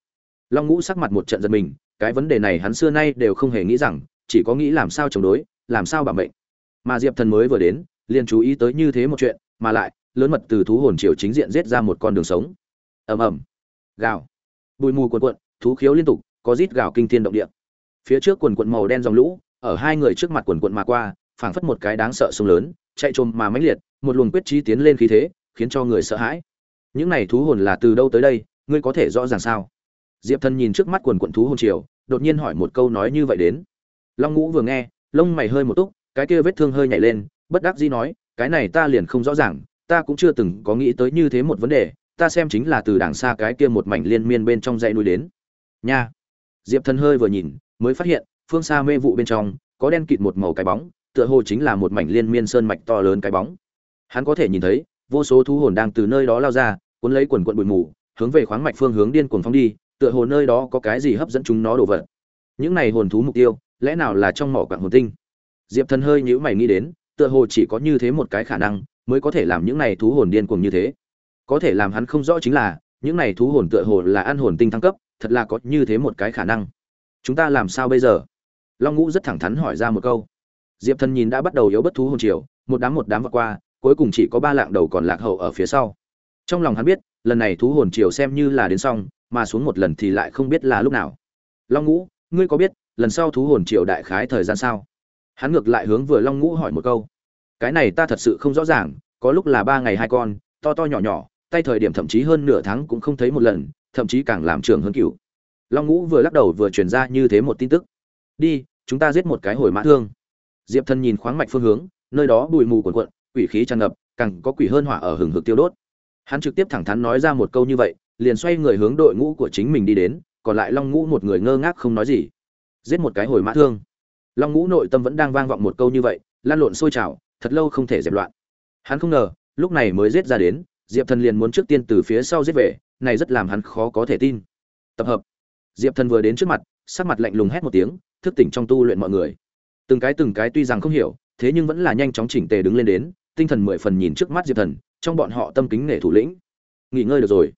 long ngũ sắc mặt một trận giật mình, cái vấn đề này hắn xưa nay đều không hề nghĩ rằng, chỉ có nghĩ làm sao chống đối, làm sao bảo mệnh. Mà diệp thần mới vừa đến, liền chú ý tới như thế một chuyện, mà lại, lớn mật từ thú hồn triều chính diện giết ra một con đường sống. Ầm ầm. Gào. Bụi mù cuồn cuộn, thú khiếu liên tục, có rít gào kinh thiên động địa. Phía trước quần cuộn màu đen dòng lũ, ở hai người trước mặt quần cuộn mà qua, phảng phất một cái đáng sợ sông lớn, chạy trồm mà mãnh liệt, một luồng quyết trí tiến lên khí thế, khiến cho người sợ hãi. Những này thú hồn là từ đâu tới đây, ngươi có thể rõ ràng sao? Diệp thần nhìn trước mắt quần quận thú hồn triều, đột nhiên hỏi một câu nói như vậy đến. Long ngũ vừa nghe, lông mày hơi một túc, cái kia vết thương hơi nhảy lên, bất đắc dĩ nói, cái này ta liền không rõ ràng, ta cũng chưa từng có nghĩ tới như thế một vấn đề, ta xem chính là từ đằng xa cái kia một mảnh liên miên bên trong dãy núi đến. Nha. Diệp thần hơi vừa nhìn, mới phát hiện, phương xa mê vụ bên trong, có đen kịt một màu cái bóng, tựa hồ chính là một mảnh liên miên sơn mạch to lớn cái bóng. Hắn có thể nhìn thấy, vô số thú hồn đang từ nơi đó lao ra, cuốn lấy quần quận bụi mù, hướng về khoáng mạch phương hướng điên cuồng phóng đi tựa hồ nơi đó có cái gì hấp dẫn chúng nó đổ vật. Những này hồn thú mục tiêu, lẽ nào là trong mỏ quạng hồn tinh? Diệp thần hơi nhữ mày nghĩ đến, tựa hồ chỉ có như thế một cái khả năng mới có thể làm những này thú hồn điên cuồng như thế. Có thể làm hắn không rõ chính là, những này thú hồn tựa hồ là ăn hồn tinh thăng cấp, thật là có như thế một cái khả năng. Chúng ta làm sao bây giờ? Long ngũ rất thẳng thắn hỏi ra một câu. Diệp thần nhìn đã bắt đầu yếu bất thú hồn chiều một đám một đám vượt qua, cuối cùng chỉ có ba lạng đầu còn lạc hậu ở phía sau. Trong lòng hắn biết, lần này thú hồn chiều xem như là đến xong mà xuống một lần thì lại không biết là lúc nào. Long ngũ, ngươi có biết lần sau thú hồn triều đại khái thời gian sao? Hắn ngược lại hướng vừa long ngũ hỏi một câu. Cái này ta thật sự không rõ ràng, có lúc là ba ngày hai con, to to nhỏ nhỏ, tay thời điểm thậm chí hơn nửa tháng cũng không thấy một lần, thậm chí càng làm trường hơn cựu. Long ngũ vừa lắc đầu vừa truyền ra như thế một tin tức. Đi, chúng ta giết một cái hồi mã thương. Diệp thần nhìn khoáng mạch phương hướng, nơi đó bụi mù cuồn cuộn, quỷ khí tràn ngập, càng có quỷ hơn hỏa ở hừng hực tiêu đốt. Hắn trực tiếp thẳng thắn nói ra một câu như vậy liền xoay người hướng đội ngũ của chính mình đi đến, còn lại long ngũ một người ngơ ngác không nói gì. Giết một cái hồi mã thương. Long ngũ nội tâm vẫn đang vang vọng một câu như vậy, lan lộn sôi trào, thật lâu không thể dẹp loạn. Hắn không ngờ, lúc này mới giết ra đến, diệp thần liền muốn trước tiên từ phía sau giết về, này rất làm hắn khó có thể tin. Tập hợp. Diệp thần vừa đến trước mặt, sắc mặt lạnh lùng hét một tiếng, thức tỉnh trong tu luyện mọi người. Từng cái từng cái tuy rằng không hiểu, thế nhưng vẫn là nhanh chóng chỉnh tề đứng lên đến, tinh thần mười phần nhìn trước mắt diệp thần, trong bọn họ tâm kính nể thủ lĩnh. Nghỉ ngơi được rồi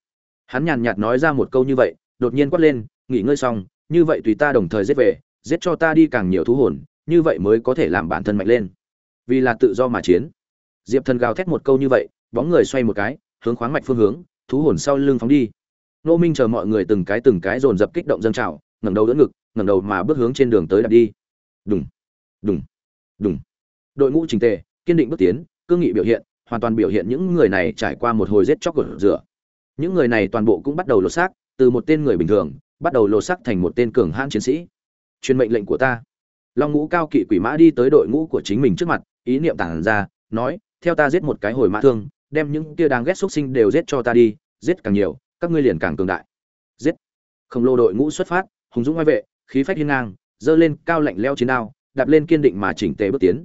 hắn nhàn nhạt nói ra một câu như vậy, đột nhiên quát lên, nghỉ ngơi xong, như vậy tùy ta đồng thời giết về, giết cho ta đi càng nhiều thú hồn, như vậy mới có thể làm bản thân mạnh lên. Vì là tự do mà chiến. Diệp thần gào thét một câu như vậy, bóng người xoay một cái, hướng khoáng mạch phương hướng, thú hồn sau lưng phóng đi. Nô minh chờ mọi người từng cái từng cái dồn dập kích động dâng trào, ngẩng đầu đỡ ngực, ngẩng đầu mà bước hướng trên đường tới đặt đi. Đùng đùng đùng. Đội ngũ trình tề, kiên định bước tiến, cương nghị biểu hiện, hoàn toàn biểu hiện những người này trải qua một hồi giết chóc của rửa những người này toàn bộ cũng bắt đầu lột xác, từ một tên người bình thường, bắt đầu lột xác thành một tên cường hãn chiến sĩ. Truyền mệnh lệnh của ta. Long ngũ cao kỵ quỷ mã đi tới đội ngũ của chính mình trước mặt, ý niệm tản ra, nói: "Theo ta giết một cái hồi mã thương, đem những kia đang ghét xúc sinh đều giết cho ta đi, giết càng nhiều, các ngươi liền càng cường đại." Giết. Không lô đội ngũ xuất phát, hùng dũng ngoài vệ, khí phách hiên ngang, dơ lên cao lạnh leo chiến đao, đạp lên kiên định mà chỉnh tề bước tiến.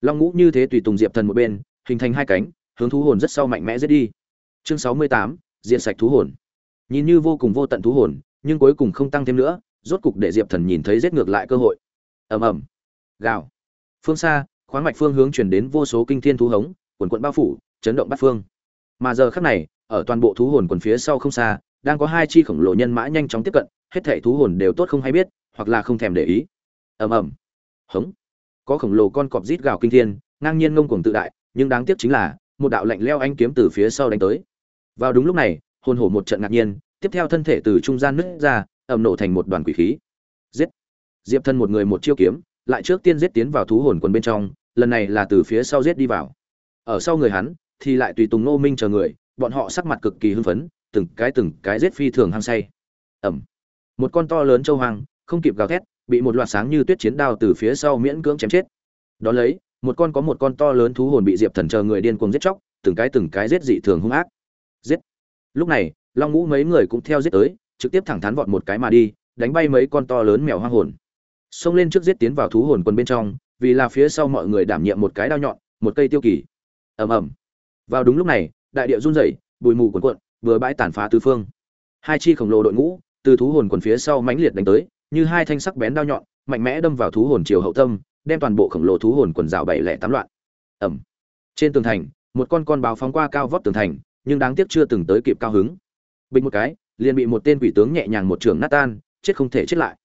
Long ngũ như thế tùy tùng Diệp Thần một bên, hình thành hai cánh, hướng thú hồn rất sau mạnh mẽ giết đi. Chương 68, diệt sạch thú hồn. Nhìn như vô cùng vô tận thú hồn, nhưng cuối cùng không tăng thêm nữa, rốt cục để diệp thần nhìn thấy giết ngược lại cơ hội. Ầm ầm. Gào. Phương xa, khoáng mạch phương hướng chuyển đến vô số kinh thiên thú hống, quần quận bao phủ, chấn động bắt phương. Mà giờ khắc này, ở toàn bộ thú hồn quần phía sau không xa, đang có hai chi khổng lồ nhân mã nhanh chóng tiếp cận, hết thảy thú hồn đều tốt không hay biết, hoặc là không thèm để ý. Ầm ầm. Hống. Có khổng lồ con cọp rít gào kinh thiên, ngang nhiên ngông cuồng tự đại, nhưng đáng tiếc chính là, một đạo lạnh leo anh kiếm từ phía sau đánh tới vào đúng lúc này, hồn hổ một trận ngạc nhiên, tiếp theo thân thể từ trung gian nứt ra ầm nổ thành một đoàn quỷ khí. Giết! Diệp thân một người một chiêu kiếm, lại trước tiên giết tiến vào thú hồn quần bên trong, lần này là từ phía sau giết đi vào. Ở sau người hắn, thì lại tùy tùng nô minh chờ người, bọn họ sắc mặt cực kỳ hưng phấn, từng cái từng cái giết phi thường hăng say. Ẩm! Một con to lớn châu hoang không kịp gào thét, bị một loạt sáng như tuyết chiến đao từ phía sau miễn cưỡng chém chết. Đón lấy, một con có một con to lớn thú hồn bị diệp thần chờ người điên cuồng giết chóc, từng cái từng cái giết dị thường hung ác giết. Lúc này, long ngũ mấy người cũng theo giết tới, trực tiếp thẳng thắn vọt một cái mà đi, đánh bay mấy con to lớn mèo hoang hồn. Xông lên trước giết tiến vào thú hồn quân bên trong, vì là phía sau mọi người đảm nhiệm một cái đao nhọn, một cây tiêu kỳ. Ầm ầm. Vào đúng lúc này, đại địa run rẩy, bụi mù cuồn cuộn vừa bãi tàn phá tứ phương. Hai chi khổng lồ đội ngũ, từ thú hồn quần phía sau mãnh liệt đánh tới, như hai thanh sắc bén đao nhọn, mạnh mẽ đâm vào thú hồn chiều hậu tâm, đem toàn bộ khổng lồ thú hồn quần rào bảy lẻ tám loạn. Ầm. trên tường thành, một con con báo phóng qua cao vóc tường thành nhưng đáng tiếc chưa từng tới kịp cao hứng. Bình một cái, liền bị một tên quỷ tướng nhẹ nhàng một trường nát tan, chết không thể chết lại.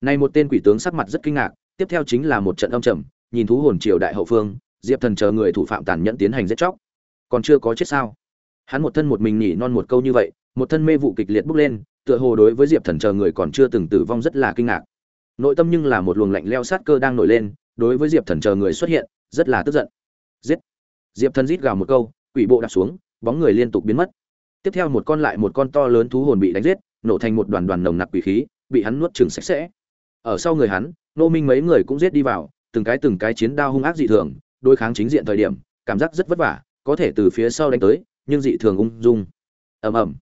Này một tên quỷ tướng sắc mặt rất kinh ngạc, tiếp theo chính là một trận âm trầm, nhìn thú hồn triều đại hậu phương, diệp thần chờ người thủ phạm tàn nhẫn tiến hành giết chóc. Còn chưa có chết sao? Hắn một thân một mình nhỉ non một câu như vậy, một thân mê vụ kịch liệt bốc lên, tựa hồ đối với diệp thần chờ người còn chưa từng tử vong rất là kinh ngạc. Nội tâm nhưng là một luồng lạnh leo sát cơ đang nổi lên, đối với diệp thần chờ người xuất hiện, rất là tức giận. Giết! Diệp thần rít gào một câu, quỷ bộ đạp xuống bóng người liên tục biến mất. Tiếp theo một con lại một con to lớn thú hồn bị đánh giết, nổ thành một đoàn đoàn nồng nặc quỷ khí, bị hắn nuốt chừng sạch sẽ. Ở sau người hắn nô minh mấy người cũng giết đi vào, từng cái từng cái chiến đao hung ác dị thường, đối kháng chính diện thời điểm, cảm giác rất vất vả, có thể từ phía sau đánh tới, nhưng dị thường ung dung. Ầm ầm.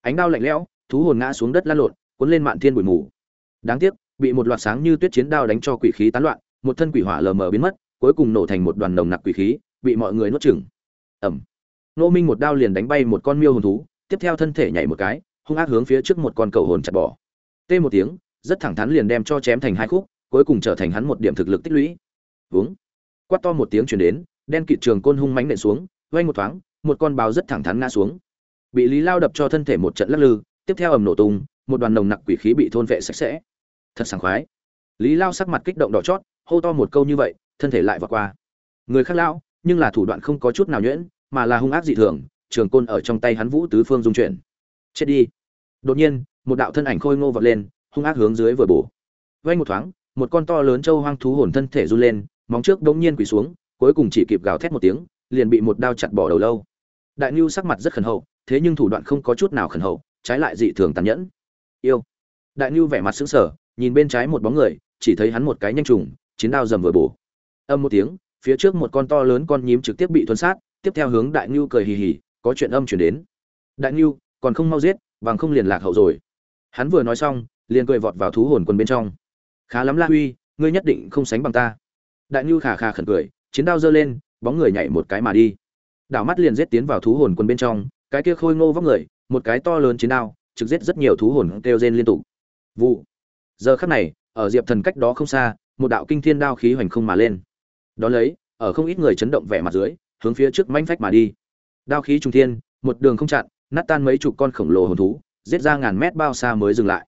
Ánh đao lạnh lẽo, thú hồn ngã xuống đất lăn lộn, cuốn lên mạn thiên bụi mù. Đáng tiếc, bị một loạt sáng như tuyết chiến đao đánh cho quỷ khí tán loạn, một thân quỷ hỏa lờ mờ biến mất, cuối cùng nổ thành một đoàn nồng nặc quỷ khí, bị mọi người nuốt chửng. Ầm nô minh một đao liền đánh bay một con miêu hồn thú tiếp theo thân thể nhảy một cái hung ác hướng phía trước một con cầu hồn chặt bỏ. Tê một tiếng rất thẳng thắn liền đem cho chém thành hai khúc cuối cùng trở thành hắn một điểm thực lực tích lũy. Vướng, quát to một tiếng chuyển đến đen kịt trường côn hung mánh nện xuống vay một thoáng một con báo rất thẳng thắn ngã xuống. Bị lý lao đập cho thân thể một trận lắc lư tiếp theo ầm nổ tung một đoàn nồng nặc quỷ khí bị thôn vệ sạch sẽ. Thật sảng khoái. Lý lao sắc mặt kích động đỏ chót hô to một câu như vậy thân thể lại vượt qua. Người khác lao nhưng là thủ đoạn không có chút nào nhuyễn mà là hung ác dị thường, trường côn ở trong tay hắn vũ tứ phương dung chuyển. Chết đi. Đột nhiên, một đạo thân ảnh khôi ngô vọt lên, hung ác hướng dưới vừa bổ. Vay một thoáng, một con to lớn châu hoang thú hồn thân thể run lên, móng trước đống nhiên quỳ xuống, cuối cùng chỉ kịp gào thét một tiếng, liền bị một đao chặt bỏ đầu lâu. Đại nhu sắc mặt rất khẩn hậu, thế nhưng thủ đoạn không có chút nào khẩn hậu, trái lại dị thường tàn nhẫn. Yêu. Đại nhu vẻ mặt sững sờ, nhìn bên trái một bóng người, chỉ thấy hắn một cái nhanh trùng, chiến đao dầm vừa bổ. Âm một tiếng, phía trước một con to lớn con nhím trực tiếp bị thuần sát tiếp theo hướng đại nhu cười hì hì, có chuyện âm chuyển đến. Đại nhu còn không mau giết, bằng không liền lạc hậu rồi. Hắn vừa nói xong, liền cười vọt vào thú hồn quân bên trong. Khá lắm la huy, ngươi nhất định không sánh bằng ta. Đại nhu khà khà khẩn cười, chiến đao giơ lên, bóng người nhảy một cái mà đi. Đảo mắt liền giết tiến vào thú hồn quân bên trong, cái kia khôi ngô vóc người, một cái to lớn chiến đao, trực giết rất nhiều thú hồn kêu rên liên tục. Vụ. Giờ khắc này, ở diệp thần cách đó không xa, một đạo kinh thiên đao khí hoành không mà lên. Đó lấy, ở không ít người chấn động vẻ mặt dưới hướng phía trước manh phách mà đi. Đao khí trung thiên, một đường không chặn, nát tan mấy chục con khổng lồ hồn thú, giết ra ngàn mét bao xa mới dừng lại.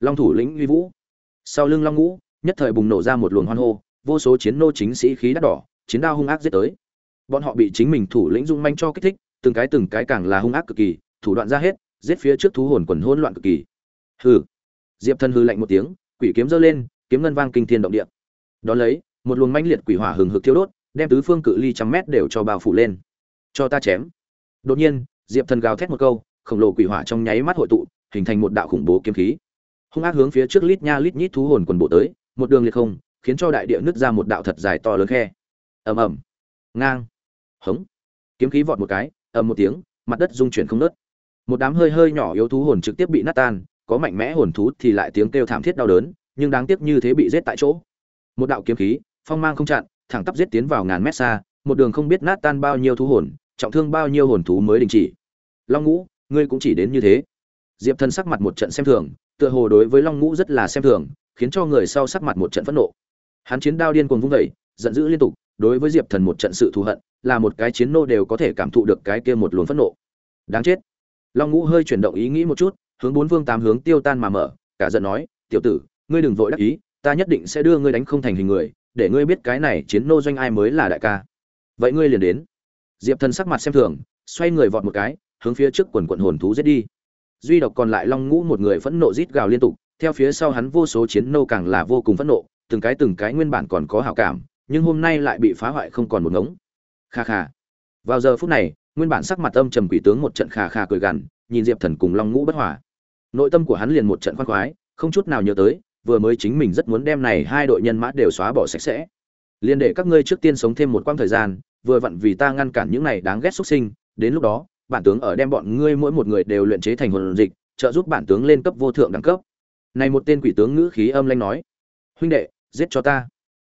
Long thủ lĩnh uy vũ. Sau lưng long ngũ, nhất thời bùng nổ ra một luồng hoan hô, vô số chiến nô chính sĩ khí đắt đỏ, chiến đao hung ác giết tới. Bọn họ bị chính mình thủ lĩnh dung manh cho kích thích, từng cái từng cái càng là hung ác cực kỳ, thủ đoạn ra hết, giết phía trước thú hồn quần hỗn loạn cực kỳ. Hừ. Diệp thần hư lạnh một tiếng, quỷ kiếm giơ lên, kiếm ngân vang kinh thiên động địa. Đón lấy, một luồng manh liệt quỷ hỏa hừng hực thiêu đốt đem tứ phương cự ly trăm mét đều cho bao phủ lên. Cho ta chém. Đột nhiên, diệp thần gào thét một câu, khổng lồ quỷ hỏa trong nháy mắt hội tụ, hình thành một đạo khủng bố kiếm khí. Hung ác hướng phía trước lít nha lít nhít thú hồn quần bộ tới, một đường liệt không, khiến cho đại địa nứt ra một đạo thật dài to lớn khe. Ầm ầm. Ngang. Hống. Kiếm khí vọt một cái, ầm một tiếng, mặt đất rung chuyển không nớt một đám hơi hơi nhỏ yếu thú hồn trực tiếp bị nát tan, có mạnh mẽ hồn thú thì lại tiếng kêu thảm thiết đau đớn, nhưng đáng tiếc như thế bị giết tại chỗ. Một đạo kiếm khí, phong mang không chặn thẳng tắp giết tiến vào ngàn mét xa một đường không biết nát tan bao nhiêu thú hồn trọng thương bao nhiêu hồn thú mới đình chỉ. Long ngũ ngươi cũng chỉ đến như thế. Diệp thần sắc mặt một trận xem thường tựa hồ đối với long ngũ rất là xem thường khiến cho người sau sắc mặt một trận phẫn nộ. Hắn chiến đao điên cuồng vung dậy, giận dữ liên tục đối với diệp thần một trận sự thù hận là một cái chiến nô đều có thể cảm thụ được cái kia một luồng phẫn nộ. Đáng chết. Long ngũ hơi chuyển động ý nghĩ một chút hướng bốn phương tám hướng tiêu tan mà mở cả giận nói tiểu tử ngươi đừng vội đắc ý ta nhất định sẽ đưa ngươi đánh không thành hình người để ngươi biết cái này chiến nô doanh ai mới là đại ca. Vậy ngươi liền đến. Diệp thần sắc mặt xem thường, xoay người vọt một cái, hướng phía trước quần quận hồn thú giết đi. Duy độc còn lại long ngũ một người phẫn nộ rít gào liên tục, theo phía sau hắn vô số chiến nô càng là vô cùng phẫn nộ, từng cái từng cái nguyên bản còn có hảo cảm, nhưng hôm nay lại bị phá hoại không còn một ngống. Kha kha. Vào giờ phút này, nguyên bản sắc mặt âm trầm quỷ tướng một trận kha kha cười gằn, nhìn diệp thần cùng long ngũ bất hòa. Nội tâm của hắn liền một trận khoan khoái, không chút nào nhớ tới vừa mới chính mình rất muốn đem này hai đội nhân mã đều xóa bỏ sạch sẽ. Liền để các ngươi trước tiên sống thêm một quãng thời gian, vừa vặn vì ta ngăn cản những này đáng ghét xuất sinh, đến lúc đó, bản tướng ở đem bọn ngươi mỗi một người đều luyện chế thành hồn dịch, trợ giúp bản tướng lên cấp vô thượng đẳng cấp. Này một tên quỷ tướng ngữ khí âm lanh nói, huynh đệ, giết cho ta.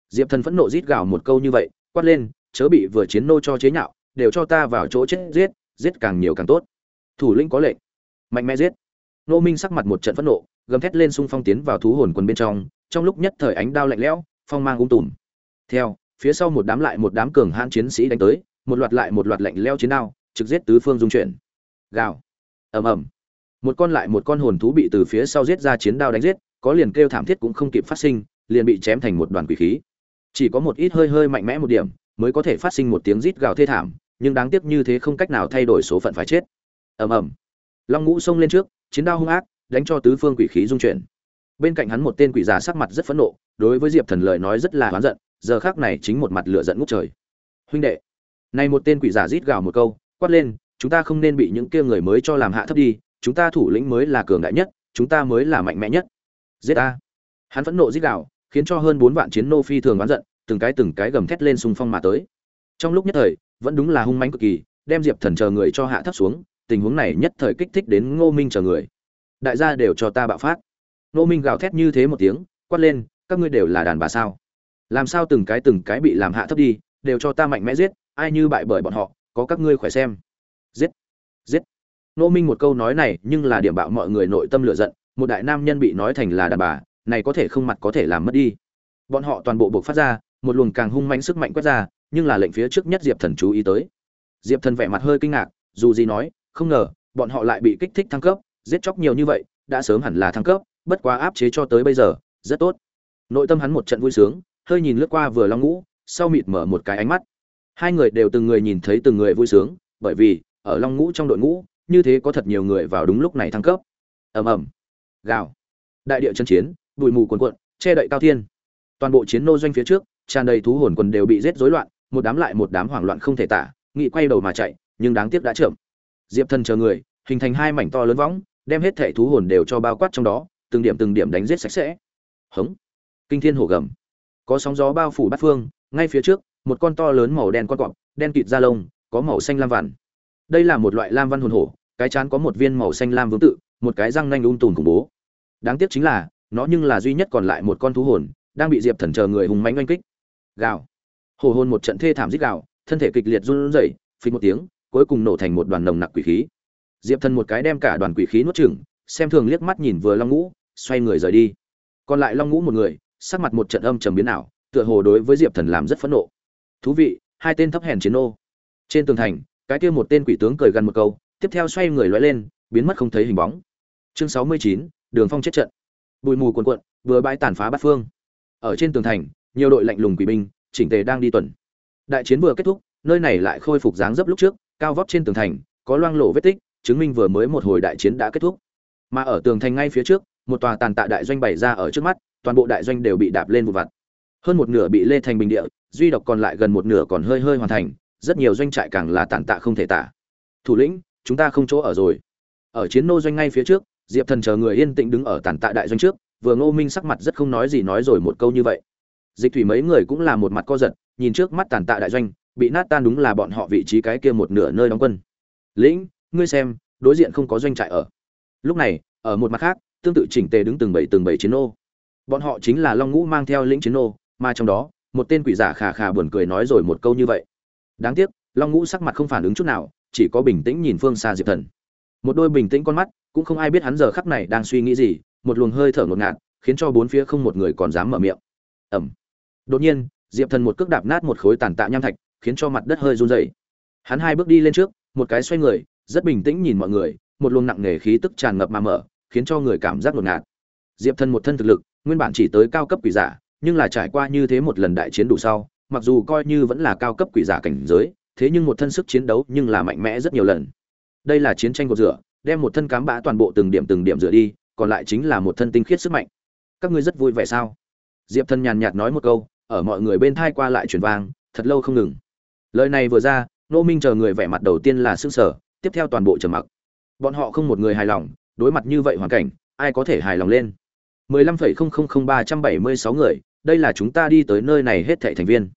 Diệp thần phẫn nộ rít gào một câu như vậy, quát lên, chớ bị vừa chiến nô cho chế nhạo, đều cho ta vào chỗ chết giết giết càng nhiều càng tốt. Thủ lĩnh có lệnh, mạnh mẽ giết. Nô minh sắc mặt một trận phẫn nộ gầm thét lên xung phong tiến vào thú hồn quân bên trong trong lúc nhất thời ánh đao lạnh lẽo, phong mang ung tùm. Theo, phía sau một đám lại một đám cường hãn chiến sĩ đánh tới, một loạt lại một loạt lạnh lẽo chiến đao, trực giết tứ phương dung chuyển. Gào. Ầm ầm. Một con lại một con hồn thú bị từ phía sau giết ra chiến đao đánh giết, có liền kêu thảm thiết cũng không kịp phát sinh, liền bị chém thành một đoàn quỷ khí. Chỉ có một ít hơi hơi mạnh mẽ một điểm, mới có thể phát sinh một tiếng rít gào thê thảm, nhưng đáng tiếc như thế không cách nào thay đổi số phận phải chết. Ầm ầm. Long ngũ xông lên trước, chiến đao hung ác đánh cho tứ phương quỷ khí dung chuyển. Bên cạnh hắn một tên quỷ già sắc mặt rất phẫn nộ, đối với diệp thần lời nói rất là oán giận, giờ khác này chính một mặt lửa giận ngút trời. Huynh đệ này một tên quỷ giả rít gào một câu, quát lên, chúng ta không nên bị những kia người mới cho làm hạ thấp đi, chúng ta thủ lĩnh mới là cường đại nhất, chúng ta mới là mạnh mẽ nhất. Giết ta. Hắn phẫn nộ rít gào, khiến cho hơn bốn vạn chiến nô phi thường oán giận, từng cái từng cái gầm thét lên xung phong mà tới. Trong lúc nhất thời, vẫn đúng là hung mãnh cực kỳ, đem diệp thần chờ người cho hạ thấp xuống, tình huống này nhất thời kích thích đến ngô minh chờ người đại gia đều cho ta bạo phát. Nô minh gào thét như thế một tiếng, quát lên, các ngươi đều là đàn bà sao? Làm sao từng cái từng cái bị làm hạ thấp đi, đều cho ta mạnh mẽ giết, ai như bại bởi bọn họ, có các ngươi khỏe xem. Giết giết. Nô minh một câu nói này nhưng là điểm bạo mọi người nội tâm lựa giận, một đại nam nhân bị nói thành là đàn bà, này có thể không mặt có thể làm mất đi. Bọn họ toàn bộ buộc phát ra, một luồng càng hung mãnh sức mạnh quét ra, nhưng là lệnh phía trước nhất diệp thần chú ý tới. Diệp thần vẻ mặt hơi kinh ngạc, dù gì nói, không ngờ, bọn họ lại bị kích thích thăng cấp giết chóc nhiều như vậy, đã sớm hẳn là thăng cấp, bất quá áp chế cho tới bây giờ, rất tốt. Nội tâm hắn một trận vui sướng, hơi nhìn lướt qua vừa long ngũ, sau mịt mở một cái ánh mắt. Hai người đều từng người nhìn thấy từng người vui sướng, bởi vì, ở long ngũ trong đội ngũ, như thế có thật nhiều người vào đúng lúc này thăng cấp. Ầm ầm. Gào. Đại địa chân chiến, bụi mù cuồn cuộn, che đậy cao thiên. Toàn bộ chiến nô doanh phía trước, tràn đầy thú hồn quần đều bị giết rối loạn, một đám lại một đám hoảng loạn không thể tả, nghị quay đầu mà chạy, nhưng đáng tiếc đã chậm. Diệp thần chờ người, hình thành hai mảnh to lớn võng đem hết thảy thú hồn đều cho bao quát trong đó, từng điểm từng điểm đánh giết sạch sẽ. Hống. Kinh thiên hổ gầm. Có sóng gió bao phủ bát phương, ngay phía trước, một con to lớn màu đen con cọp, đen kịt da lông, có màu xanh lam vằn. Đây là một loại lam văn hồn hổ, cái chán có một viên màu xanh lam vương tự, một cái răng nanh um tùm khủng bố. Đáng tiếc chính là, nó nhưng là duy nhất còn lại một con thú hồn, đang bị diệp thần chờ người hùng mãnh oanh kích. Gào. Hổ hồn một trận thê thảm rít gào, thân thể kịch liệt run rẩy phình một tiếng, cuối cùng nổ thành một đoàn nồng nặc quỷ khí diệp thần một cái đem cả đoàn quỷ khí nuốt chửng, xem thường liếc mắt nhìn vừa long ngũ, xoay người rời đi. Còn lại long ngũ một người, sắc mặt một trận âm trầm biến ảo, tựa hồ đối với diệp thần làm rất phẫn nộ. Thú vị, hai tên thấp hèn chiến ô trên tường thành, cái kia một tên quỷ tướng cười gần một câu, tiếp theo xoay người lóe lên, biến mất không thấy hình bóng. Chương sáu mươi chín, đường phong chết trận. Bụi mù cuồn cuộn, vừa bãi tàn phá bát phương. Ở trên tường thành, nhiều đội lạnh lùng quỷ binh, chỉnh tề đang đi tuần. Đại chiến vừa kết thúc, nơi này lại khôi phục dáng dấp lúc trước, cao vóc trên tường thành, có loang lộ vết tích chứng minh vừa mới một hồi đại chiến đã kết thúc. Mà ở tường thành ngay phía trước, một tòa tàn tạ đại doanh bày ra ở trước mắt, toàn bộ đại doanh đều bị đạp lên vụ vặt. Hơn một nửa bị lê thành bình địa, duy độc còn lại gần một nửa còn hơi hơi hoàn thành, rất nhiều doanh trại càng là tàn tạ không thể tả. Thủ lĩnh, chúng ta không chỗ ở rồi. Ở chiến nô doanh ngay phía trước, diệp thần chờ người yên tĩnh đứng ở tàn tạ đại doanh trước, vừa ngô minh sắc mặt rất không nói gì nói rồi một câu như vậy. Dịch thủy mấy người cũng là một mặt co giật, nhìn trước mắt tàn tạ đại doanh, bị nát tan đúng là bọn họ vị trí cái kia một nửa nơi đóng quân. Lĩnh ngươi xem, đối diện không có doanh trại ở. Lúc này, ở một mặt khác, tương tự chỉnh tề đứng từng bảy từng bảy chiến nô. Bọn họ chính là long ngũ mang theo lĩnh chiến nô, mà trong đó, một tên quỷ giả khà khà buồn cười nói rồi một câu như vậy. Đáng tiếc, long ngũ sắc mặt không phản ứng chút nào, chỉ có bình tĩnh nhìn phương xa diệp thần. Một đôi bình tĩnh con mắt, cũng không ai biết hắn giờ khắc này đang suy nghĩ gì, một luồng hơi thở ngột ngạt, khiến cho bốn phía không một người còn dám mở miệng. Ẩm đột nhiên, diệp thần một cước đạp nát một khối tàn tạ nham thạch, khiến cho mặt đất hơi run rẩy. Hắn hai bước đi lên trước, một cái xoay người rất bình tĩnh nhìn mọi người, một luồng nặng nề khí tức tràn ngập mà mở, khiến cho người cảm giác ngột ngạt. Diệp thần một thân thực lực, nguyên bản chỉ tới cao cấp quỷ giả, nhưng là trải qua như thế một lần đại chiến đủ sau, mặc dù coi như vẫn là cao cấp quỷ giả cảnh giới, thế nhưng một thân sức chiến đấu nhưng là mạnh mẽ rất nhiều lần. Đây là chiến tranh cột rửa, đem một thân cám bã toàn bộ từng điểm từng điểm rửa đi, còn lại chính là một thân tinh khiết sức mạnh. Các ngươi rất vui vẻ sao? Diệp thần nhàn nhạt nói một câu, ở mọi người bên thai qua lại chuyển vang, thật lâu không ngừng. Lời này vừa ra, nô minh chờ người vẻ mặt đầu tiên là s ư n g sở tiếp theo toàn bộ trầm mặc. Bọn họ không một người hài lòng đối mặt như vậy hoàn cảnh ai có thể hài lòng lên? 15,000376 người đây là chúng ta đi tới nơi này hết thảy thành viên.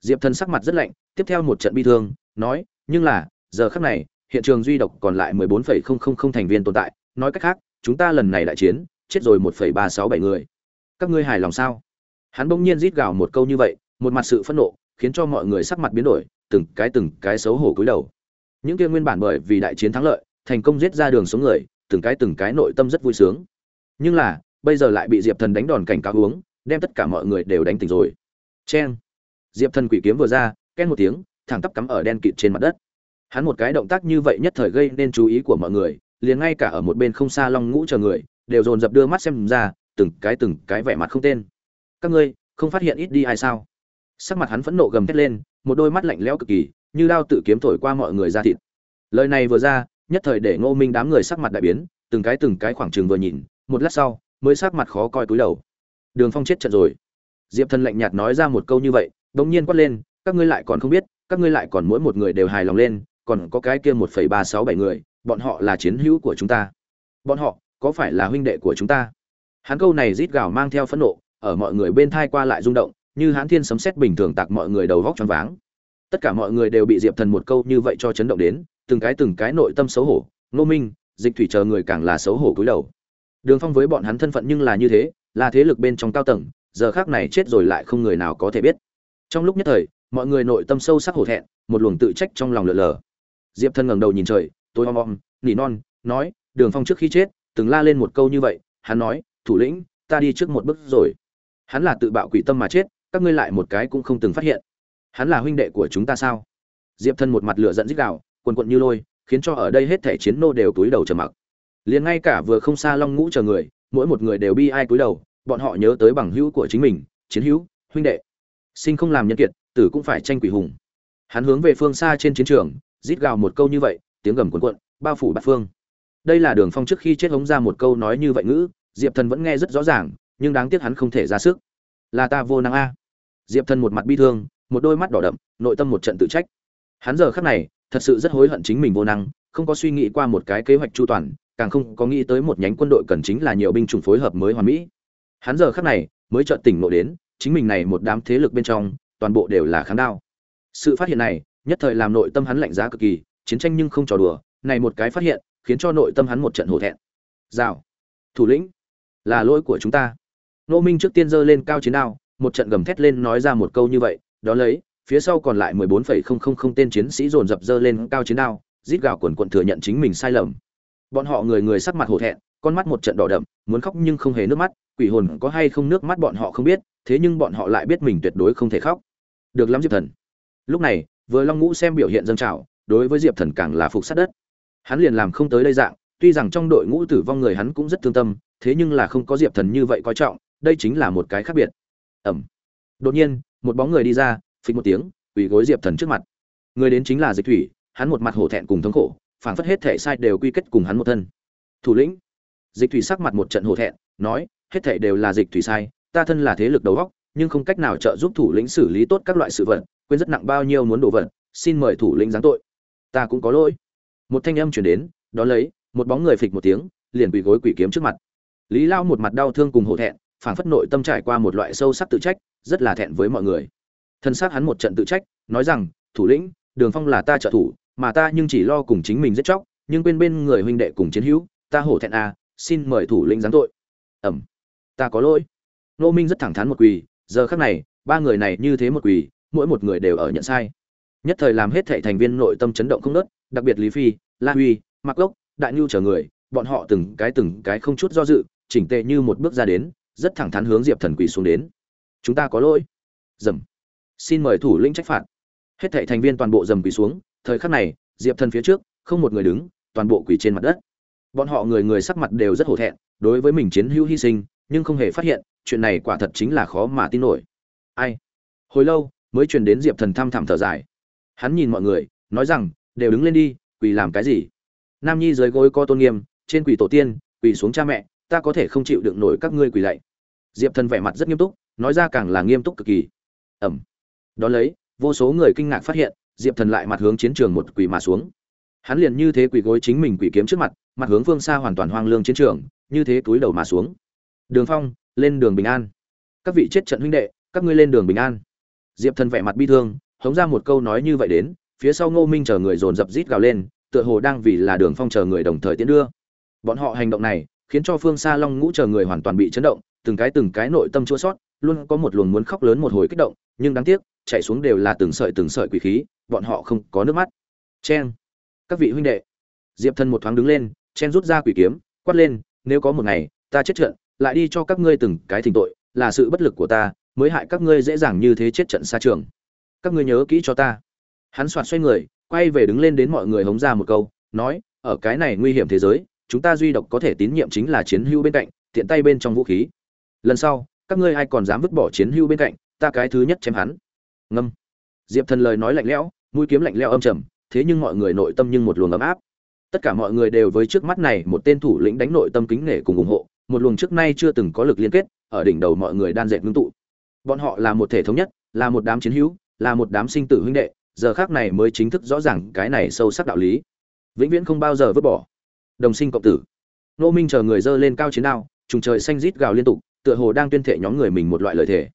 Diệp thần sắc mặt rất lạnh tiếp theo một trận bi thương nói nhưng là giờ khắc này hiện trường duy độc còn lại 14,000 thành viên tồn tại nói cách khác chúng ta lần này đại chiến chết rồi 1,367 người. Các ngươi hài lòng sao? Hắn bỗng nhiên rít gào một câu như vậy một mặt sự phẫn nộ khiến cho mọi người sắc mặt biến đổi từng cái từng cái xấu hổ cúi đầu những kia nguyên bản bởi vì đại chiến thắng lợi, thành công giết ra đường số người, từng cái từng cái nội tâm rất vui sướng. Nhưng là, bây giờ lại bị diệp thần đánh đòn cảnh cáo uống đem tất cả mọi người đều đánh tỉnh rồi. Cheng! Diệp thần quỷ kiếm vừa ra ken một tiếng, thẳng tắp cắm ở đen kịt trên mặt đất. Hắn một cái động tác như vậy nhất thời gây nên chú ý của mọi người, liền ngay cả ở một bên không xa long ngũ chờ người, đều dồn dập đưa mắt xem ra, từng cái từng cái vẻ mặt không tên. Các ngươi, không phát hiện ít đi ai sao? Sắc mặt hắn phẫn nộ gầm thét lên, một đôi mắt lạnh lẽo cực kỳ như đao tự kiếm thổi qua mọi người ra thịt. Lời này vừa ra, nhất thời để ngô minh đám người sắc mặt đại biến, từng cái từng cái khoảng trường vừa nhìn, một lát sau, mới sắc mặt khó coi cúi đầu. Đường phong chết trận rồi. Diệp thần lạnh nhạt nói ra một câu như vậy đ ỗ n g nhiên quát lên, các ngươi lại còn không biết, các ngươi lại còn mỗi một người đều hài lòng lên, còn có cái kia một phẩy ba sáu bảy người, bọn họ là chiến hữu của chúng ta. Bọn họ, có phải là huynh đệ của chúng ta? Hắn câu này rít gào mang theo phẫn nộ, ở mọi người bên thai qua lại rung động, như hán thiên sấm sét bình thường tạc mọi người đầu vóc choáng váng tất cả mọi người đều bị diệp thần một câu như vậy cho chấn động đến, từng cái từng cái nội tâm xấu hổ. Nô minh, dịch thủy chờ người càng là xấu hổ cúi đầu. Đường phong với bọn hắn thân phận nhưng là như thế, là thế lực bên trong cao tầng, giờ khác này chết rồi lại không người nào có thể biết. Trong lúc nhất thời, mọi người nội tâm sâu sắc hổ thẹn, một luồng tự trách trong lòng lượn lờ. Diệp thân ngẩng đầu nhìn trời, tôi om om, nỉ non, nói, đường phong trước khi chết, từng la lên một câu như vậy, hắn nói, thủ lĩnh, ta đi trước một bước rồi. Hắn là tự bạo quỷ tâm mà chết, các ngươi lại một cái cũng không từng phát hiện hắn là huynh đệ của chúng ta sao? Diệp thân một mặt lửa giận dích đạo quần quận như lôi, khiến cho ở đây hết thẻ chiến nô đều túi đầu trầm mặc. Liền ngay cả vừa không xa long ngũ chờ người, mỗi một người đều bi ai cúi đầu, bọn họ nhớ tới bằng hữu của chính mình, chiến hữu, huynh đệ. Sinh không làm nhân kiệt, tử cũng phải tranh quỷ hùng. Hắn hướng về phương xa trên chiến trường, rít gào một câu như vậy, tiếng gầm cuồn cuộn, bao phủ bát phương. Đây là đường phong trước khi chết hống ra một câu nói như vậy ngữ, diệp thần vẫn nghe rất rõ ràng, nhưng đáng tiếc hắn không thể ra sức. Là ta vô năng a. Diệp thần một mặt bi thương một đôi mắt đỏ đậm, nội tâm một trận tự trách. Hắn giờ khắc này, thật sự rất hối hận chính mình vô năng, không có suy nghĩ qua một cái kế hoạch chu toàn, càng không có nghĩ tới một nhánh quân đội cần chính là nhiều binh chủng phối hợp mới hoàn mỹ. Hắn giờ khắc này, mới chợt tỉnh ngộ đến, chính mình này một đám thế lực bên trong, toàn bộ đều là kháng đao. Sự phát hiện này, nhất thời làm nội tâm hắn lạnh giá cực kỳ, chiến tranh nhưng không trò đùa, này một cái phát hiện, khiến cho nội tâm hắn một trận hổ thẹn. Rào. Thủ lĩnh. Là lỗi của chúng ta. Nô minh trước tiên giơ lên cao chiến đao, một trận gầm thét lên nói ra một câu như vậy đó lấy, phía sau còn lại mười bốn phẩy không không không tên chiến sĩ dồn dập dơ lên cao chiến đao, rít gào quần quận thừa nhận chính mình sai lầm. Bọn họ người người sắc mặt hổ thẹn, con mắt một trận đỏ đậm, muốn khóc nhưng không hề nước mắt, quỷ hồn có hay không nước mắt bọn họ không biết, thế nhưng bọn họ lại biết mình tuyệt đối không thể khóc. Được lắm diệp thần. Lúc này, vừa long ngũ xem biểu hiện dâng trào, đối với diệp thần càng là phục sát đất. Hắn liền làm không tới đây dạng, tuy rằng trong đội ngũ tử vong người hắn cũng rất thương tâm, thế nhưng là không có diệp thần như vậy coi trọng, đây chính là một cái khác biệt. Ẩm. Đột nhiên một bóng người đi ra, phịch một tiếng, quỳ gối diệp thần trước mặt. Người đến chính là dịch thủy, hắn một mặt hổ thẹn cùng thống khổ, phảng phất hết thể sai đều quy kết cùng hắn một thân. Thủ lĩnh. Dịch thủy sắc mặt một trận hổ thẹn, nói, hết thể đều là dịch thủy sai, ta thân là thế lực đầu góc nhưng không cách nào trợ giúp thủ lĩnh xử lý tốt các loại sự vật, quên rất nặng bao nhiêu muốn đổ vật, xin mời thủ lĩnh giáng tội. Ta cũng có lỗi. Một thanh âm chuyển đến, đó lấy, một bóng người phịch một tiếng, liền quỳ gối quỷ kiếm trước mặt. Lý lao một mặt đau thương cùng hổ thẹn, phảng phất nội tâm trải qua một loại sâu sắc tự trách rất là thẹn với mọi người. Thân xác hắn một trận tự trách, nói rằng, thủ lĩnh, đường phong là ta trợ thủ, mà ta nhưng chỉ lo cùng chính mình giết chóc, nhưng quên bên người huynh đệ cùng chiến hữu, ta hổ thẹn à xin mời thủ lĩnh giáng tội. Ẩm ta có lỗi. Nô minh rất thẳng thắn một quỳ, giờ khắc này, ba người này như thế một quỳ, mỗi một người đều ở nhận sai. Nhất thời làm hết thệ thành viên nội tâm chấn động không nớt đặc biệt lý phi, la huy mặc gốc đại nhu chờ người, bọn họ từng cái từng cái không chút do dự, chỉnh tề như một bước ra đến, rất thẳng thắn hướng diệp thần quỳ xuống đến chúng ta có lỗi. Dầm. Xin mời thủ lĩnh trách phạt. Hết thệ thành viên toàn bộ dầm quỳ xuống. Thời khắc này, diệp thần phía trước, không một người đứng, toàn bộ quỳ trên mặt đất. Bọn họ người người sắc mặt đều rất hổ thẹn, đối với mình chiến hữu hy sinh, nhưng không hề phát hiện, chuyện này quả thật chính là khó mà tin nổi. Ai? Hồi lâu, mới truyền đến diệp thần thăm thẳm thở dài. Hắn nhìn mọi người, nói rằng, đều đứng lên đi, quỳ làm cái gì? Nam nhi dưới gối có tôn nghiêm, trên quỳ tổ tiên, quỳ xuống cha mẹ, ta có thể không chịu đựng nổi các ngươi quỳ lạy diệp thần vẻ mặt rất nghiêm túc, nói ra càng là nghiêm túc cực kỳ. Ẩm. Đón lấy, vô số người kinh ngạc phát hiện, diệp thần lại mặt hướng chiến trường một quỳ mà xuống. Hắn liền như thế quỳ gối chính mình quỳ kiếm trước mặt mặt hướng phương xa hoàn toàn hoang lương chiến trường, như thế túi đầu mà xuống. Đường phong, lên đường bình an. Các vị chết trận huynh đệ, các ngươi lên đường bình an. Diệp thần vẻ mặt bi thương, hống ra một câu nói như vậy đến, phía sau ngô minh chờ người dồn dập rít gào lên, tựa hồ đang vì là đường phong chờ người đồng thời tiến đưa. Bọn họ hành động này khiến cho phương xa long ngũ chờ người hoàn toàn bị chấn động, từng cái từng cái nội tâm chua sót luôn có một luồng muốn khóc lớn một hồi kích động, nhưng đáng tiếc, chạy xuống đều là từng sợi từng sợi quỷ khí, bọn họ không có nước mắt. Chen, các vị huynh đệ. Diệp thân một thoáng đứng lên, chen rút ra quỷ kiếm, quát lên, nếu có một ngày, ta chết trận, lại đi cho các ngươi từng cái thỉnh tội, là sự bất lực của ta, mới hại các ngươi dễ dàng như thế chết trận xa trường. Các ngươi nhớ kỹ cho ta. Hắn soạt xoay người, quay về đứng lên đến mọi người hống ra một câu, nói, ở cái này nguy hiểm thế giới chúng ta duy độc có thể tín nhiệm chính là chiến hữu bên cạnh, tiện tay bên trong vũ khí. Lần sau, các ngươi ai còn dám vứt bỏ chiến hữu bên cạnh, ta cái thứ nhất chém hắn. Ngâm. Diệp thần lời nói lạnh lẽo, mũi kiếm lạnh lẽo âm trầm, thế nhưng mọi người nội tâm nhưng một luồng ấm áp. Tất cả mọi người đều với trước mắt này một tên thủ lĩnh đánh nội tâm kính nể cùng ủng hộ, một luồng trước nay chưa từng có lực liên kết, ở đỉnh đầu mọi người đan dệt ngưng tụ. Bọn họ là một thể thống nhất, là một đám chiến hữu, là một đám sinh tử huynh đệ, giờ khác này mới chính thức rõ ràng cái này sâu sắc đạo lý. Vĩnh viễn không bao giờ vứt bỏ đồng sinh cộng tử. Nô minh chờ người dơ lên cao chiến đao, trùng trời xanh rít gào liên tục, tựa hồ đang tuyên thệ nhóm người mình một loại lợi thể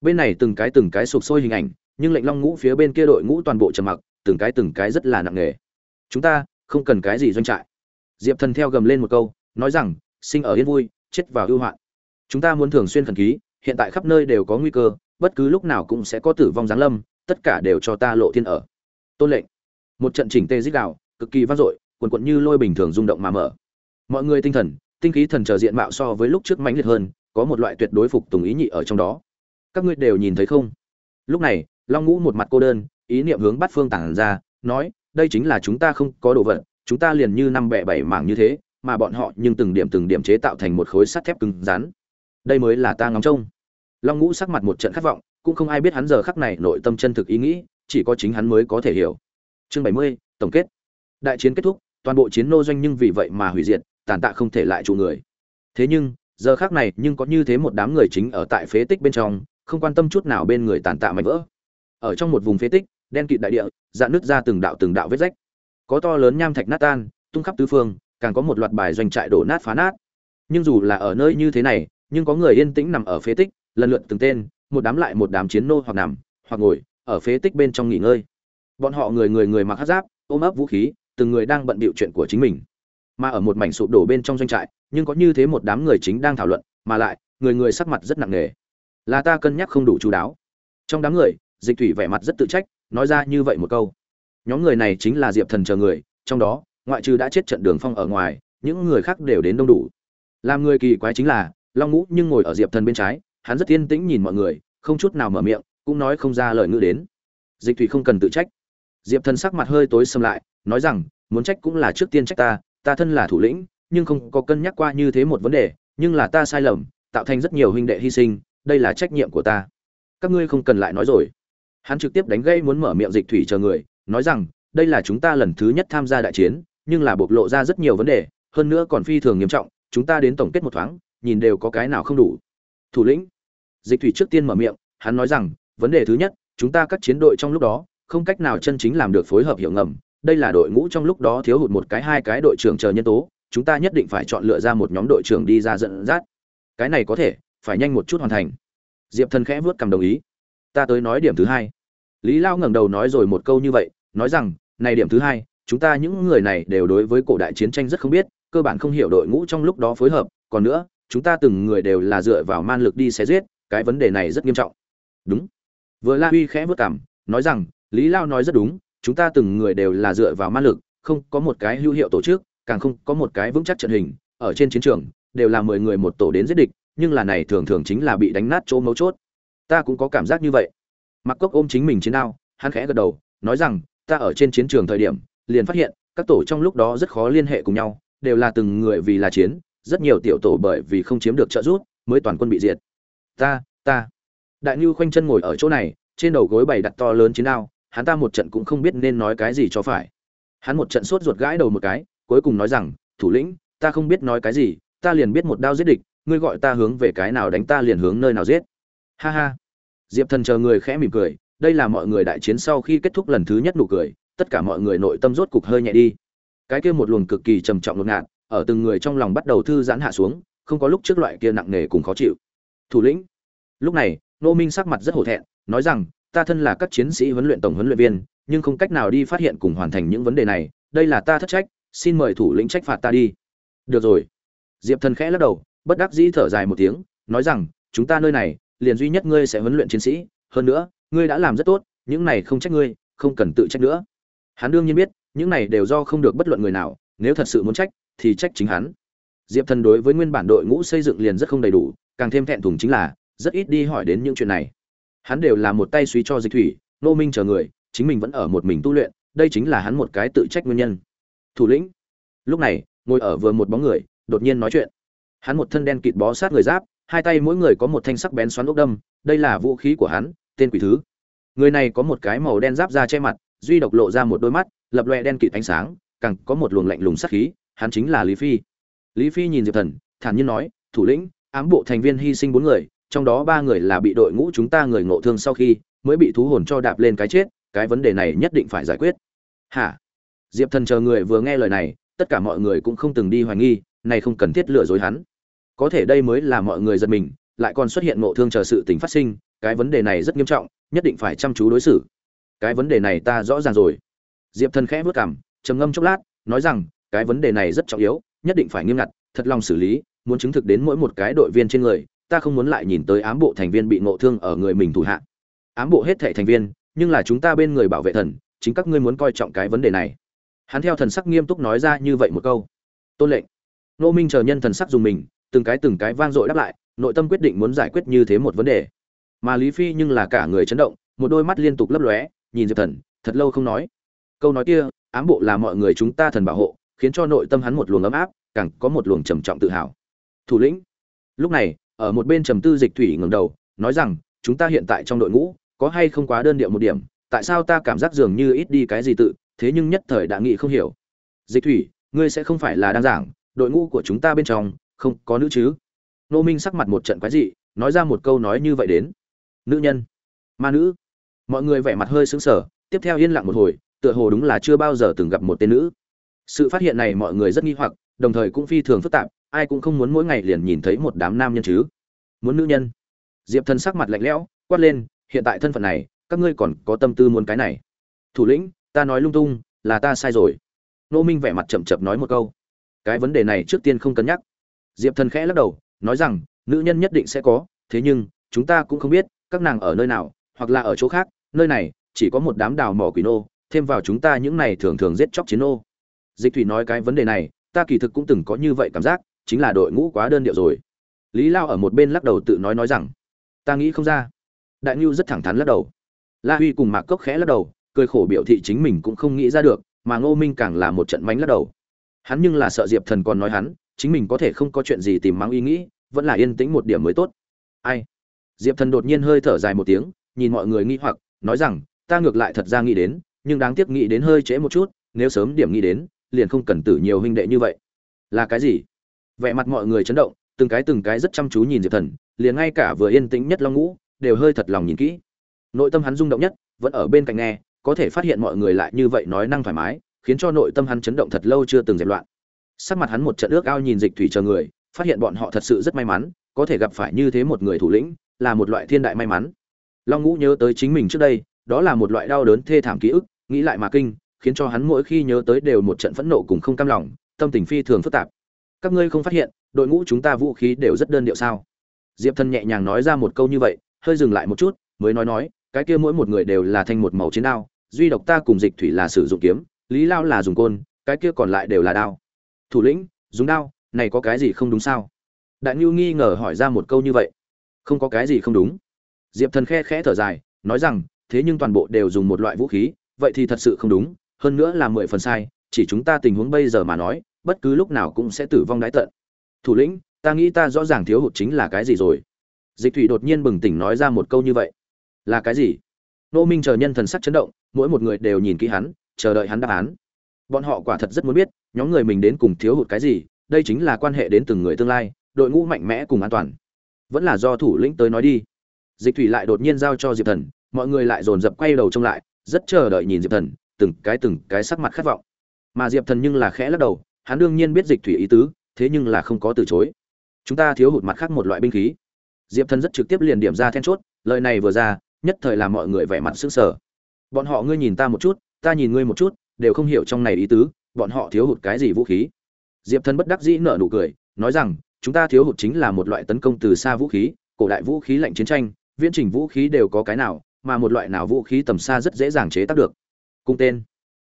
bên này từng cái từng cái sụp sôi hình ảnh, nhưng lệnh long ngũ phía bên kia đội ngũ toàn bộ trầm mặc, từng cái từng cái rất là nặng nề. Chúng ta không cần cái gì doanh trại. Diệp thần theo gầm lên một câu, nói rằng, sinh ở yên vui, chết vào ưu hoạn. Chúng ta muốn thường xuyên thần ký, hiện tại khắp nơi đều có nguy cơ, bất cứ lúc nào cũng sẽ có tử vong giáng lâm, tất cả đều cho ta lộ thiên ở. Tôn lệnh. Một trận chỉnh tê dích đạo cực kỳ vang dội quần quận như lôi bình thường rung động mà mở. Mọi người tinh thần, tinh khí thần trở diện mạo so với lúc trước mãnh liệt hơn, có một loại tuyệt đối phục tùng ý nhị ở trong đó. Các ngươi đều nhìn thấy không? Lúc này, long ngũ một mặt cô đơn, ý niệm hướng bắt phương tản ra, nói, đây chính là chúng ta không có đồ vật, chúng ta liền như năm bẻ bảy mảng như thế, mà bọn họ nhưng từng điểm từng điểm chế tạo thành một khối sắt thép cứng rắn. Đây mới là ta ngóng trông. Long ngũ sắc mặt một trận khát vọng, cũng không ai biết hắn giờ khắc này nội tâm chân thực ý nghĩ, chỉ có chính hắn mới có thể hiểu. Chương bảy mươi, tổng kết. Đại chiến kết thúc toàn bộ chiến nô doanh nhưng vì vậy mà hủy diệt, tàn tạ không thể lại trụ người. Thế nhưng, giờ khác này nhưng có như thế một đám người chính ở tại phế tích bên trong, không quan tâm chút nào bên người tàn tạ mạnh vỡ. Ở trong một vùng phế tích, đen kịt đại địa, dạn nứt ra từng đạo từng đạo vết rách. Có to lớn nham thạch nát tan, tung khắp tứ phương, càng có một loạt bài doanh trại đổ nát phá nát. Nhưng dù là ở nơi như thế này, nhưng có người yên tĩnh nằm ở phế tích, lần lượt từng tên, một đám lại một đám chiến nô hoặc nằm, hoặc ngồi, ở phế tích bên trong nghỉ ngơi. Bọn họ người người người mặc hát giáp, ôm ấp vũ khí từng người đang bận bịu chuyện của chính mình. Mà ở một mảnh sụp đổ bên trong doanh trại, nhưng có như thế một đám người chính đang thảo luận, mà lại, người người sắc mặt rất nặng nề. Là ta cân nhắc không đủ chú đáo. Trong đám người, dịch thủy vẻ mặt rất tự trách, nói ra như vậy một câu. Nhóm người này chính là diệp thần chờ người, trong đó, ngoại trừ đã chết trận đường phong ở ngoài, những người khác đều đến đông đủ. Làm người kỳ quái chính là, long ngũ nhưng ngồi ở diệp thần bên trái, hắn rất yên tĩnh nhìn mọi người, không chút nào mở miệng, cũng nói không ra lời ngữ đến. Dịch thủy không cần tự trách diệp thần sắc mặt hơi tối xâm lại, nói rằng, muốn trách cũng là trước tiên trách ta ta thân là thủ lĩnh, nhưng không có cân nhắc qua như thế một vấn đề, nhưng là ta sai lầm, tạo thành rất nhiều huynh đệ hy sinh, đây là trách nhiệm của ta. Các ngươi không cần lại nói rồi. Hắn trực tiếp đánh gây muốn mở miệng dịch thủy chờ người, nói rằng, đây là chúng ta lần thứ nhất tham gia đại chiến, nhưng là bộc lộ ra rất nhiều vấn đề, hơn nữa còn phi thường nghiêm trọng, chúng ta đến tổng kết một thoáng, nhìn đều có cái nào không đủ. Thủ lĩnh. Dịch thủy trước tiên mở miệng, hắn nói rằng, vấn đề thứ nhất, chúng ta các chiến đội trong lúc đó không cách nào chân chính làm được phối hợp hiểu ngầm, đây là đội ngũ trong lúc đó thiếu hụt một cái, hai cái đội trưởng chờ nhân tố, chúng ta nhất định phải chọn lựa ra một nhóm đội trưởng đi ra dẫn dắt. Cái này có thể, phải nhanh một chút hoàn thành. Diệp thần khẽ vớt cầm đồng ý. Ta tới nói điểm thứ hai. Lý lao ngẩng đầu nói rồi một câu như vậy, nói rằng, này điểm thứ hai, chúng ta những người này đều đối với cổ đại chiến tranh rất không biết, cơ bản không hiểu đội ngũ trong lúc đó phối hợp, còn nữa, chúng ta từng người đều là dựa vào man lực đi xé giết, cái vấn đề này rất nghiêm trọng. Đúng. Vừa la huy khẽ vớt cảm nói rằng lý lao nói rất đúng, chúng ta từng người đều là dựa vào man lực, không có một cái hữu hiệu tổ chức, càng không có một cái vững chắc trận hình. Ở trên chiến trường, đều là mười người một tổ đến giết địch, nhưng là này thường thường chính là bị đánh nát chỗ mấu chốt. Ta cũng có cảm giác như vậy. Mặc cốc ôm chính mình chiến đao, hắn khẽ gật đầu, nói rằng, ta ở trên chiến trường thời điểm, liền phát hiện, các tổ trong lúc đó rất khó liên hệ cùng nhau, đều là từng người vì là chiến, rất nhiều tiểu tổ bởi vì không chiếm được trợ giúp, mới toàn quân bị diệt. Ta ta. Đại nhu khoanh chân ngồi ở chỗ này, trên đầu gối bày đặt to lớn chiến đao hắn ta một trận cũng không biết nên nói cái gì cho phải. Hắn một trận sốt ruột gãi đầu một cái, cuối cùng nói rằng, thủ lĩnh, ta không biết nói cái gì, ta liền biết một đao giết địch, ngươi gọi ta hướng về cái nào đánh ta liền hướng nơi nào giết. Ha ha. Diệp thần chờ người khẽ mỉm cười, đây là mọi người đại chiến sau khi kết thúc lần thứ nhất nụ cười, tất cả mọi người nội tâm rốt cục hơi nhẹ đi. Cái kia một luồng cực kỳ trầm trọng ngột ngạt, ở từng người trong lòng bắt đầu thư giãn hạ xuống, không có lúc trước loại kia nặng nề cùng khó chịu. Thủ lĩnh. Lúc này nô minh sắc mặt rất hổ thẹn, nói rằng ta thân là các chiến sĩ huấn luyện tổng huấn luyện viên, nhưng không cách nào đi phát hiện cùng hoàn thành những vấn đề này. Đây là ta thất trách, xin mời thủ lĩnh trách phạt ta đi. Được rồi. Diệp thần khẽ lắc đầu, bất đắc dĩ thở dài một tiếng, nói rằng, chúng ta nơi này, liền duy nhất ngươi sẽ huấn luyện chiến sĩ. Hơn nữa, ngươi đã làm rất tốt, những này không trách ngươi, không cần tự trách nữa. Hắn đương nhiên biết, những này đều do không được bất luận người nào, nếu thật sự muốn trách, thì trách chính hắn. Diệp thần đối với nguyên bản đội ngũ xây dựng liền rất không đầy đủ, càng thêm thẹn thùng chính là, rất ít đi hỏi đến những chuyện này hắn đều là một tay suy cho dịch thủy nô minh chờ người, chính mình vẫn ở một mình tu luyện, đây chính là hắn một cái tự trách nguyên nhân. Thủ lĩnh. Lúc này, ngồi ở vừa một bóng người, đột nhiên nói chuyện. Hắn một thân đen kịt bó sát người giáp, hai tay mỗi người có một thanh sắc bén xoắn ốc đâm, đây là vũ khí của hắn, tên quỷ thứ. Người này có một cái màu đen giáp ra che mặt, duy độc lộ ra một đôi mắt, lập loe đen kịt ánh sáng, càng có một luồng lạnh lùng sắc khí, hắn chính là lý phi. Lý phi nhìn diệp thần, thản nhiên nói, thủ lĩnh, ám bộ thành viên hy sinh bốn người trong đó ba người là bị đội ngũ chúng ta người ngộ thương sau khi mới bị thú hồn cho đạp lên cái chết, cái vấn đề này nhất định phải giải quyết. Hả? Diệp thần chờ người vừa nghe lời này, tất cả mọi người cũng không từng đi hoài nghi, này không cần thiết lừa dối hắn. Có thể đây mới là mọi người giật mình, lại còn xuất hiện ngộ thương chờ sự tình phát sinh, cái vấn đề này rất nghiêm trọng, nhất định phải chăm chú đối xử. Cái vấn đề này ta rõ ràng rồi. Diệp thần khẽ vất cảm trầm ngâm chốc lát, nói rằng, cái vấn đề này rất trọng yếu, nhất định phải nghiêm ngặt, thật lòng xử lý, muốn chứng thực đến mỗi một cái đội viên trên người ta không muốn lại nhìn tới ám bộ thành viên bị ngộ thương ở người mình thủ hạ. Ám bộ hết thảy thành viên, nhưng là chúng ta bên người bảo vệ thần, chính các ngươi muốn coi trọng cái vấn đề này. Hắn theo thần sắc nghiêm túc nói ra như vậy một câu. Tôn lệnh. Nô minh chờ nhân thần sắc dùng mình, từng cái từng cái vang dội đáp lại, nội tâm quyết định muốn giải quyết như thế một vấn đề. Mà lý phi nhưng là cả người chấn động, một đôi mắt liên tục lấp lóe, nhìn diệp thần, thật lâu không nói. Câu nói kia, ám bộ là mọi người chúng ta thần bảo hộ, khiến cho nội tâm hắn một luồng ấm áp, càng có một luồng trầm trọng tự hào. Thủ lĩnh. Lúc này ở một bên trầm tư dịch thủy ngẩng đầu, nói rằng, chúng ta hiện tại trong đội ngũ, có hay không quá đơn điệu một điểm? Tại sao ta cảm giác dường như ít đi cái gì tự, thế nhưng nhất thời đã nghĩ không hiểu. Dịch thủy, ngươi sẽ không phải là đang giảng, đội ngũ của chúng ta bên trong, không có nữ chứ? Nô minh sắc mặt một trận quái dị, nói ra một câu nói như vậy đến. Nữ nhân. Ma nữ. Mọi người vẻ mặt hơi sững sờ, tiếp theo yên lặng một hồi, tựa hồ đúng là chưa bao giờ từng gặp một tên nữ. Sự phát hiện này mọi người rất nghi hoặc, đồng thời cũng phi thường phức tạp ai cũng không muốn mỗi ngày liền nhìn thấy một đám nam nhân chứ. Muốn nữ nhân. Diệp thần sắc mặt lạnh lẽo, quát lên, hiện tại thân phận này, các ngươi còn có tâm tư muốn cái này. Thủ lĩnh, ta nói lung tung, là ta sai rồi. Nô minh vẻ mặt chậm chậm nói một câu. Cái vấn đề này trước tiên không cân nhắc. Diệp thần khẽ lắc đầu, nói rằng, nữ nhân nhất định sẽ có, thế nhưng, chúng ta cũng không biết, các nàng ở nơi nào, hoặc là ở chỗ khác, nơi này, chỉ có một đám đào mỏ quỷ nô, thêm vào chúng ta những này thường thường giết chóc chiến nô. Dịch thủy nói cái vấn đề này, ta kỳ thực cũng từng có như vậy cảm giác chính là đội ngũ quá đơn điệu rồi. Lý lao ở một bên lắc đầu tự nói nói rằng, ta nghĩ không ra. Đại ngưu rất thẳng thắn lắc đầu. La huy cùng mạc cốc khẽ lắc đầu, cười khổ biểu thị chính mình cũng không nghĩ ra được, mà ngô minh càng là một trận mánh lắc đầu. Hắn nhưng là sợ diệp thần còn nói hắn, chính mình có thể không có chuyện gì tìm mắng ý nghĩ, vẫn là yên tĩnh một điểm mới tốt. Ai? Diệp thần đột nhiên hơi thở dài một tiếng, nhìn mọi người nghi hoặc, nói rằng, ta ngược lại thật ra nghĩ đến, nhưng đáng tiếc nghĩ đến hơi trễ một chút, nếu sớm điểm nghĩ đến, liền không cần tử nhiều huynh đệ như vậy. Là cái gì? Vẻ mặt mọi người chấn động, từng cái từng cái rất chăm chú nhìn diệp thần, liền ngay cả vừa yên tĩnh nhất long ngũ, đều hơi thật lòng nhìn kỹ. Nội tâm hắn rung động nhất, vẫn ở bên cạnh nghe, có thể phát hiện mọi người lại như vậy nói năng thoải mái, khiến cho nội tâm hắn chấn động thật lâu chưa từng dẹp loạn. Sắc mặt hắn một trận ước ao nhìn dịch thủy chờ người, phát hiện bọn họ thật sự rất may mắn, có thể gặp phải như thế một người thủ lĩnh, là một loại thiên đại may mắn. Long ngũ nhớ tới chính mình trước đây, đó là một loại đau đớn thê thảm ký ức, nghĩ lại mà kinh, khiến cho hắn mỗi khi nhớ tới đều một trận phẫn nộ cùng không cam lòng, tâm tình phi thường phức tạp các ngươi không phát hiện, đội ngũ chúng ta vũ khí đều rất đơn điệu sao? Diệp thần nhẹ nhàng nói ra một câu như vậy, hơi dừng lại một chút, mới nói nói, cái kia mỗi một người đều là thanh một màu chiến đao, duy độc ta cùng dịch thủy là sử dụng kiếm, lý lao là dùng côn, cái kia còn lại đều là đao. Thủ lĩnh, dùng đao, này có cái gì không đúng sao? Đại ngưu nghi ngờ hỏi ra một câu như vậy. Không có cái gì không đúng. Diệp thần khe khẽ thở dài, nói rằng, thế nhưng toàn bộ đều dùng một loại vũ khí, vậy thì thật sự không đúng, hơn nữa là mười phần sai, chỉ chúng ta tình huống bây giờ mà nói bất cứ lúc nào cũng sẽ tử vong đái tận. Thủ lĩnh, ta nghĩ ta rõ ràng thiếu hụt chính là cái gì rồi. Dịch thủy đột nhiên bừng tỉnh nói ra một câu như vậy. Là cái gì? Nô minh chờ nhân thần sắc chấn động, mỗi một người đều nhìn kỹ hắn, chờ đợi hắn đáp án. Bọn họ quả thật rất muốn biết, nhóm người mình đến cùng thiếu hụt cái gì, đây chính là quan hệ đến từng người tương lai, đội ngũ mạnh mẽ cùng an toàn. Vẫn là do thủ lĩnh tới nói đi. Dịch thủy lại đột nhiên giao cho diệp thần, mọi người lại dồn dập quay đầu trông lại, rất chờ đợi nhìn diệp thần, từng cái từng cái sắc mặt khát vọng. Mà diệp thần nhưng là khẽ lắc đầu hắn đương nhiên biết dịch thủy ý tứ, thế nhưng là không có từ chối. Chúng ta thiếu hụt mặt khác một loại binh khí. Diệp thần rất trực tiếp liền điểm ra then chốt, lời này vừa ra, nhất thời làm mọi người vẻ mặt sững sờ. Bọn họ ngươi nhìn ta một chút, ta nhìn ngươi một chút, đều không hiểu trong này ý tứ, bọn họ thiếu hụt cái gì vũ khí. Diệp thần bất đắc dĩ nở nụ cười, nói rằng, chúng ta thiếu hụt chính là một loại tấn công từ xa vũ khí, cổ đại vũ khí lạnh chiến tranh, viễn trình vũ khí đều có cái nào, mà một loại nào vũ khí tầm xa rất dễ dàng chế tác được. Cung tên.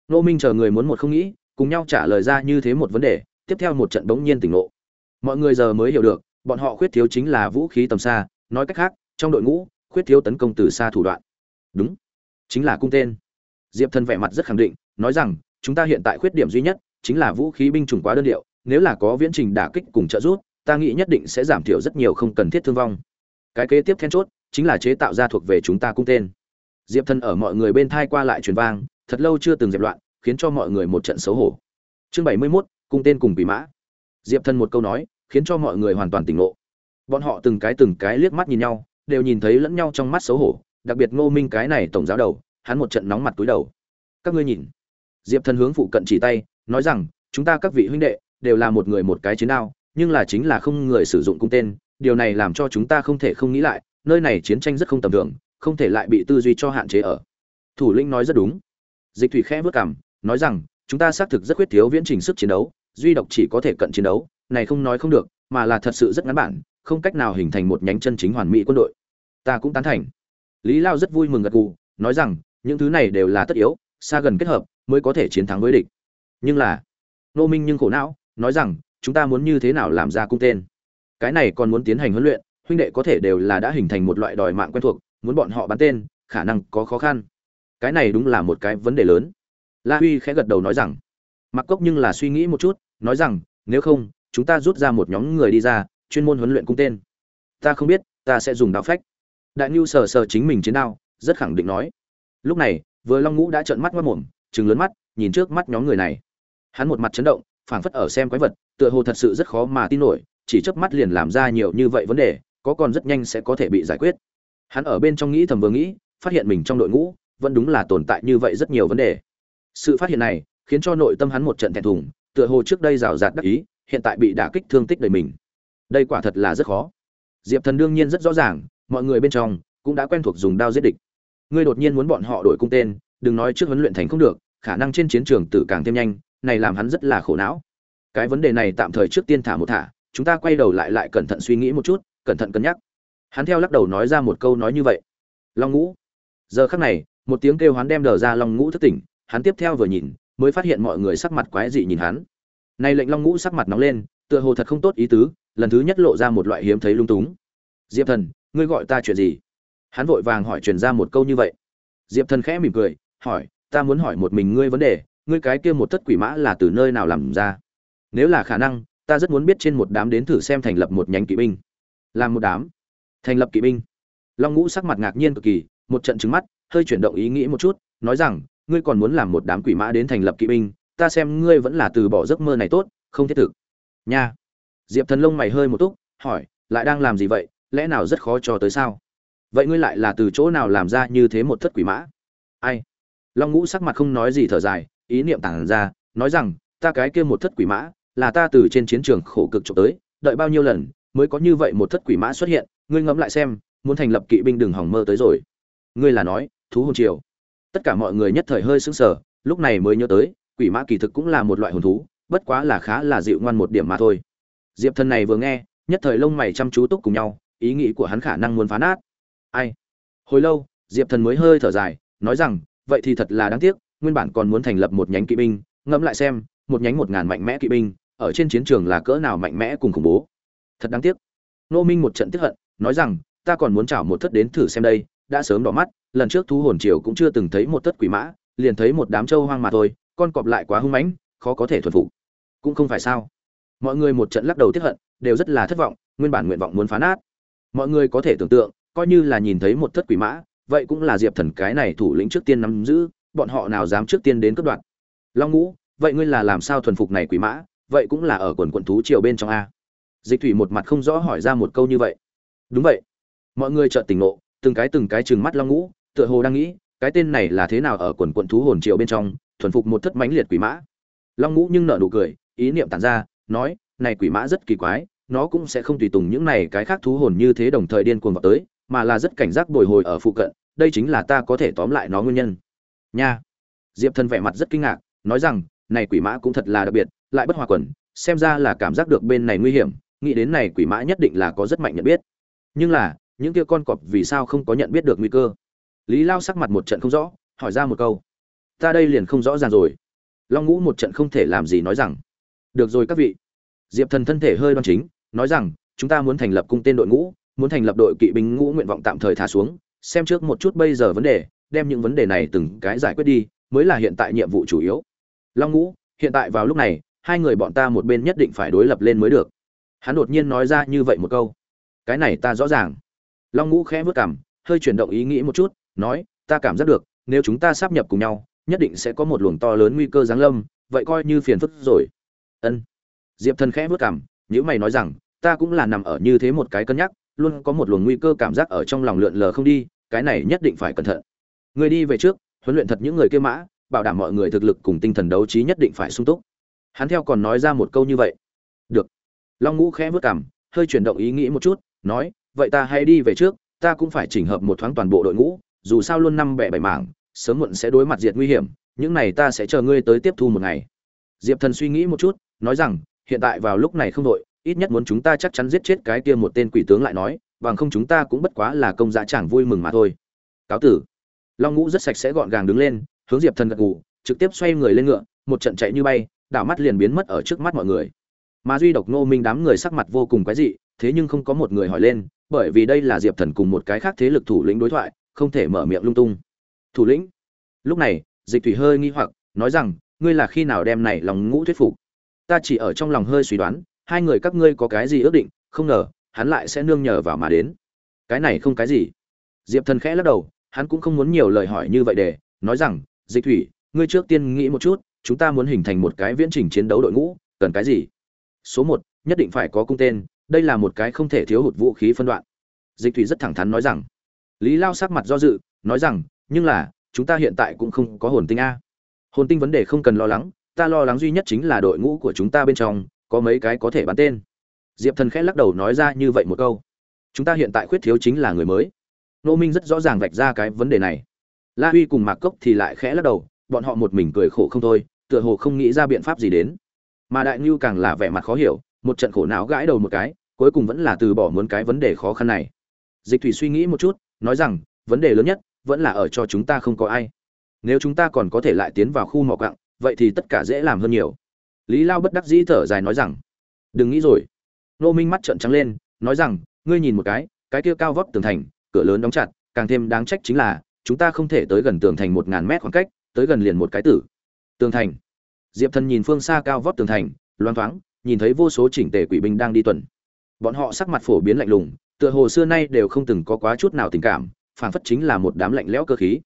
Nô minh chờ người muốn một không nghĩ cùng nhau trả lời ra như thế một vấn đề, tiếp theo một trận bỗng nhiên tỉnh ngộ. Mọi người giờ mới hiểu được, bọn họ khuyết thiếu chính là vũ khí tầm xa, nói cách khác, trong đội ngũ, khuyết thiếu tấn công từ xa thủ đoạn. Đúng, chính là cung tên. Diệp thần vẻ mặt rất khẳng định, nói rằng, chúng ta hiện tại khuyết điểm duy nhất chính là vũ khí binh chủng quá đơn điệu, nếu là có viễn trình đả kích cùng trợ giúp, ta nghĩ nhất định sẽ giảm thiểu rất nhiều không cần thiết thương vong. Cái kế tiếp then chốt chính là chế tạo ra thuộc về chúng ta cung tên. Diệp thần ở mọi người bên thai qua lại truyền vang, thật lâu chưa từng dẹp loạn khiến cho mọi người một trận xấu hổ. Chương bảy mươi 71, cung tên cùng quỷ mã. Diệp thần một câu nói khiến cho mọi người hoàn toàn tỉnh ngộ. Bọn họ từng cái từng cái liếc mắt nhìn nhau đều nhìn thấy lẫn nhau trong mắt xấu hổ đặc biệt ngô minh cái này tổng giáo đầu hắn một trận nóng mặt túi đầu. Các ngươi nhìn. Diệp thần hướng phụ cận chỉ tay nói rằng chúng ta các vị huynh đệ đều là một người một cái chiến đao nhưng là chính là không người sử dụng cung tên điều này làm cho chúng ta không thể không nghĩ lại nơi này chiến tranh rất không tầm thường không thể lại bị tư duy cho hạn chế ở. Thủ lĩnh nói rất đúng. Dịch thủy khẽ bước cảm nói rằng, chúng ta xác thực rất khuyết thiếu viễn trình sức chiến đấu, duy độc chỉ có thể cận chiến đấu, này không nói không được, mà là thật sự rất ngắn bản, không cách nào hình thành một nhánh chân chính hoàn mỹ quân đội. Ta cũng tán thành. Lý lao rất vui mừng gật gù, nói rằng, những thứ này đều là tất yếu, xa gần kết hợp, mới có thể chiến thắng với địch. Nhưng là, nô minh nhưng khổ não, nói rằng, chúng ta muốn như thế nào làm ra cung tên? Cái này còn muốn tiến hành huấn luyện, huynh đệ có thể đều là đã hình thành một loại đòi mạng quen thuộc, muốn bọn họ bắn tên, khả năng có khó khăn. Cái này đúng là một cái vấn đề lớn la huy khẽ gật đầu nói rằng mặc cốc nhưng là suy nghĩ một chút, nói rằng, nếu không, chúng ta rút ra một nhóm người đi ra, chuyên môn huấn luyện cung tên. Ta không biết, ta sẽ dùng đao phách. Đại nhu sờ sờ chính mình chiến đao, rất khẳng định nói. Lúc này, vừa long ngũ đã trợn mắt mất mồm chừng lớn mắt, nhìn trước mắt nhóm người này. Hắn một mặt chấn động, phảng phất ở xem quái vật, tựa hồ thật sự rất khó mà tin nổi, chỉ chớp mắt liền làm ra nhiều như vậy vấn đề, có còn rất nhanh sẽ có thể bị giải quyết. Hắn ở bên trong nghĩ thầm vừa nghĩ, phát hiện mình trong đội ngũ, vẫn đúng là tồn tại như vậy rất nhiều vấn đề sự phát hiện này khiến cho nội tâm hắn một trận thẹn thùng, tựa hồ trước đây rào rạt đắc ý, hiện tại bị đả kích thương tích đời mình. Đây quả thật là rất khó. Diệp thần đương nhiên rất rõ ràng, mọi người bên trong cũng đã quen thuộc dùng đao giết địch. Ngươi đột nhiên muốn bọn họ đổi cung tên, đừng nói trước huấn luyện thành không được, khả năng trên chiến trường tử càng thêm nhanh, này làm hắn rất là khổ não. Cái vấn đề này tạm thời trước tiên thả một thả, chúng ta quay đầu lại lại cẩn thận suy nghĩ một chút, cẩn thận cân nhắc. Hắn theo lắc đầu nói ra một câu nói như vậy. Long ngũ. Giờ khắc này, một tiếng kêu hắn đem đờ ra long ngũ thức tỉnh hắn tiếp theo vừa nhìn, mới phát hiện mọi người sắc mặt quái dị nhìn hắn. Này lệnh long ngũ sắc mặt nóng lên, tựa hồ thật không tốt ý tứ, lần thứ nhất lộ ra một loại hiếm thấy lung túng. Diệp thần, ngươi gọi ta chuyện gì? Hắn vội vàng hỏi truyền ra một câu như vậy. Diệp thần khẽ mỉm cười, hỏi, ta muốn hỏi một mình ngươi vấn đề, ngươi cái kia một thất quỷ mã là từ nơi nào làm ra? Nếu là khả năng, ta rất muốn biết trên một đám đến thử xem thành lập một nhánh kỵ binh. Làm một đám? Thành lập kỵ binh. Long ngũ sắc mặt ngạc nhiên cực kỳ, một trận trừng mắt, hơi chuyển động ý nghĩ một chút, nói rằng ngươi còn muốn làm một đám quỷ mã đến thành lập kỵ binh, ta xem ngươi vẫn là từ bỏ giấc mơ này tốt, không thiết thực. Nha. Diệp thần lông mày hơi một túc, hỏi, lại đang làm gì vậy, lẽ nào rất khó cho tới sao? Vậy ngươi lại là từ chỗ nào làm ra như thế một thất quỷ mã? Ai? Long ngũ sắc mặt không nói gì thở dài, ý niệm tản ra, nói rằng, ta cái kia một thất quỷ mã, là ta từ trên chiến trường khổ cực trộm tới, đợi bao nhiêu lần, mới có như vậy một thất quỷ mã xuất hiện, ngươi ngẫm lại xem, muốn thành lập kỵ binh đừng hỏng mơ tới rồi. Ngươi là nói, thú hồn triều tất cả mọi người nhất thời hơi sững sờ, lúc này mới nhớ tới, quỷ mã kỳ thực cũng là một loại hồn thú, bất quá là khá là dịu ngoan một điểm mà thôi. Diệp thần này vừa nghe, nhất thời lông mày chăm chú túc cùng nhau, ý nghĩ của hắn khả năng muốn phá nát. Ai? Hồi lâu, diệp thần mới hơi thở dài, nói rằng, vậy thì thật là đáng tiếc, nguyên bản còn muốn thành lập một nhánh kỵ binh, ngẫm lại xem, một nhánh một ngàn mạnh mẽ kỵ binh, ở trên chiến trường là cỡ nào mạnh mẽ cùng khủng bố. Thật đáng tiếc. Nô minh một trận tiếc hận, nói rằng, ta còn muốn chảo một thất đến thử xem đây, đã sớm đỏ mắt lần trước thú hồn triều cũng chưa từng thấy một tất quỷ mã, liền thấy một đám trâu hoang mà thôi, con cọp lại quá hung mãnh, khó có thể thuần phục. Cũng không phải sao. Mọi người một trận lắc đầu tiếc hận, đều rất là thất vọng, nguyên bản nguyện vọng muốn phá nát. Mọi người có thể tưởng tượng, coi như là nhìn thấy một thất quỷ mã, vậy cũng là diệp thần cái này thủ lĩnh trước tiên nắm giữ, bọn họ nào dám trước tiên đến cướp đoạt. Long ngũ, vậy ngươi là làm sao thuần phục này quỷ mã, vậy cũng là ở quần quận thú triều bên trong a. Dịch thủy một mặt không rõ hỏi ra một câu như vậy. Đúng vậy. Mọi người chợt tỉnh ngộ, từng cái từng cái trừng mắt long ngũ tựa hồ đang nghĩ, cái tên này là thế nào ở quần quận thú hồn triều bên trong, thuần phục một thất mãnh liệt quỷ mã. Long ngũ nhưng nở nụ cười, ý niệm tản ra, nói, này quỷ mã rất kỳ quái, nó cũng sẽ không tùy tùng những này cái khác thú hồn như thế đồng thời điên cuồng vào tới, mà là rất cảnh giác bồi hồi ở phụ cận, đây chính là ta có thể tóm lại nó nguyên nhân. Nha. Diệp thần vẻ mặt rất kinh ngạc, nói rằng, này quỷ mã cũng thật là đặc biệt, lại bất hòa quần, xem ra là cảm giác được bên này nguy hiểm, nghĩ đến này quỷ mã nhất định là có rất mạnh nhận biết. Nhưng là, những kia con cọp vì sao không có nhận biết được nguy cơ? Lý lao sắc mặt một trận không rõ, hỏi ra một câu. Ta đây liền không rõ ràng rồi. Long ngũ một trận không thể làm gì nói rằng. Được rồi các vị. Diệp thần thân thể hơi đoan chính, nói rằng, chúng ta muốn thành lập cung tên đội ngũ, muốn thành lập đội kỵ binh ngũ nguyện vọng tạm thời thả xuống, xem trước một chút bây giờ vấn đề, đem những vấn đề này từng cái giải quyết đi, mới là hiện tại nhiệm vụ chủ yếu. Long ngũ, hiện tại vào lúc này, hai người bọn ta một bên nhất định phải đối lập lên mới được. Hắn đột nhiên nói ra như vậy một câu. Cái này ta rõ ràng. Long ngũ khẽ vớt cảm hơi chuyển động ý nghĩ một chút nói, ta cảm giác được, nếu chúng ta sắp nhập cùng nhau, nhất định sẽ có một luồng to lớn nguy cơ giáng lâm, vậy coi như phiền phức rồi. Ân. Diệp thần khẽ vớt cảm nếu mày nói rằng, ta cũng là nằm ở như thế một cái cân nhắc, luôn có một luồng nguy cơ cảm giác ở trong lòng lượn lờ không đi, cái này nhất định phải cẩn thận. Người đi về trước, huấn luyện thật những người kia mã, bảo đảm mọi người thực lực cùng tinh thần đấu trí nhất định phải sung túc. Hắn theo còn nói ra một câu như vậy. Được. Long ngũ khẽ vớt cảm hơi chuyển động ý nghĩ một chút, nói, vậy ta hãy đi về trước, ta cũng phải chỉnh hợp một thoáng toàn bộ đội ngũ dù sao luôn năm bẻ bảy mảng, sớm muộn sẽ đối mặt diệt nguy hiểm, những này ta sẽ chờ ngươi tới tiếp thu một ngày. Diệp thần suy nghĩ một chút, nói rằng, hiện tại vào lúc này không đội, ít nhất muốn chúng ta chắc chắn giết chết cái kia một tên quỷ tướng lại nói, bằng không chúng ta cũng bất quá là công giá chẳng vui mừng mà thôi. Cáo tử. Long ngũ rất sạch sẽ gọn gàng đứng lên, hướng diệp thần gật gù, trực tiếp xoay người lên ngựa, một trận chạy như bay, đảo mắt liền biến mất ở trước mắt mọi người. Mà duy độc nô minh đám người sắc mặt vô cùng quái dị, thế nhưng không có một người hỏi lên, bởi vì đây là diệp thần cùng một cái khác thế lực thủ lĩnh đối thoại không thể mở miệng lung tung. Thủ lĩnh. Lúc này, dịch thủy hơi nghi hoặc, nói rằng, ngươi là khi nào đem này lòng ngũ thuyết phục? Ta chỉ ở trong lòng hơi suy đoán, hai người các ngươi có cái gì ước định, không ngờ, hắn lại sẽ nương nhờ vào mà đến. Cái này không cái gì. Diệp thần khẽ lắc đầu, hắn cũng không muốn nhiều lời hỏi như vậy để, nói rằng, dịch thủy, ngươi trước tiên nghĩ một chút, chúng ta muốn hình thành một cái viễn trình chiến đấu đội ngũ, cần cái gì? Số một, nhất định phải có cung tên, đây là một cái không thể thiếu hụt vũ khí phân đoạn. Dịch thủy rất thẳng thắn nói rằng lý lao sắc mặt do dự, nói rằng, nhưng là, chúng ta hiện tại cũng không có hồn tinh a. Hồn tinh vấn đề không cần lo lắng, ta lo lắng duy nhất chính là đội ngũ của chúng ta bên trong, có mấy cái có thể bán tên. Diệp thần khẽ lắc đầu nói ra như vậy một câu. Chúng ta hiện tại khuyết thiếu chính là người mới. Nô minh rất rõ ràng vạch ra cái vấn đề này. La huy cùng mạc cốc thì lại khẽ lắc đầu, bọn họ một mình cười khổ không thôi, tựa hồ không nghĩ ra biện pháp gì đến. Mà đại ngưu càng là vẻ mặt khó hiểu, một trận khổ não gãi đầu một cái, cuối cùng vẫn là từ bỏ muốn cái vấn đề khó khăn này. Dịch thủy suy nghĩ một chút nói rằng, vấn đề lớn nhất vẫn là ở cho chúng ta không có ai. Nếu chúng ta còn có thể lại tiến vào khu mỏ cặng vậy thì tất cả dễ làm hơn nhiều. Lý lao bất đắc dĩ thở dài nói rằng, đừng nghĩ rồi. Nô minh mắt trợn trắng lên, nói rằng, ngươi nhìn một cái cái kia cao vóc tường thành, cửa lớn đóng chặt, càng thêm đáng trách chính là, chúng ta không thể tới gần tường thành một ngàn mét khoảng cách, tới gần liền một cái tử. Tường thành. Diệp thần nhìn phương xa cao vóc tường thành loang thoáng, nhìn thấy vô số chỉnh tề quỷ binh đang đi tuần. Bọn họ sắc mặt phổ biến lạnh lùng tựa hồ xưa nay đều không từng có quá chút nào tình cảm, phảng phất chính là một đám lạnh lẽo cơ khí.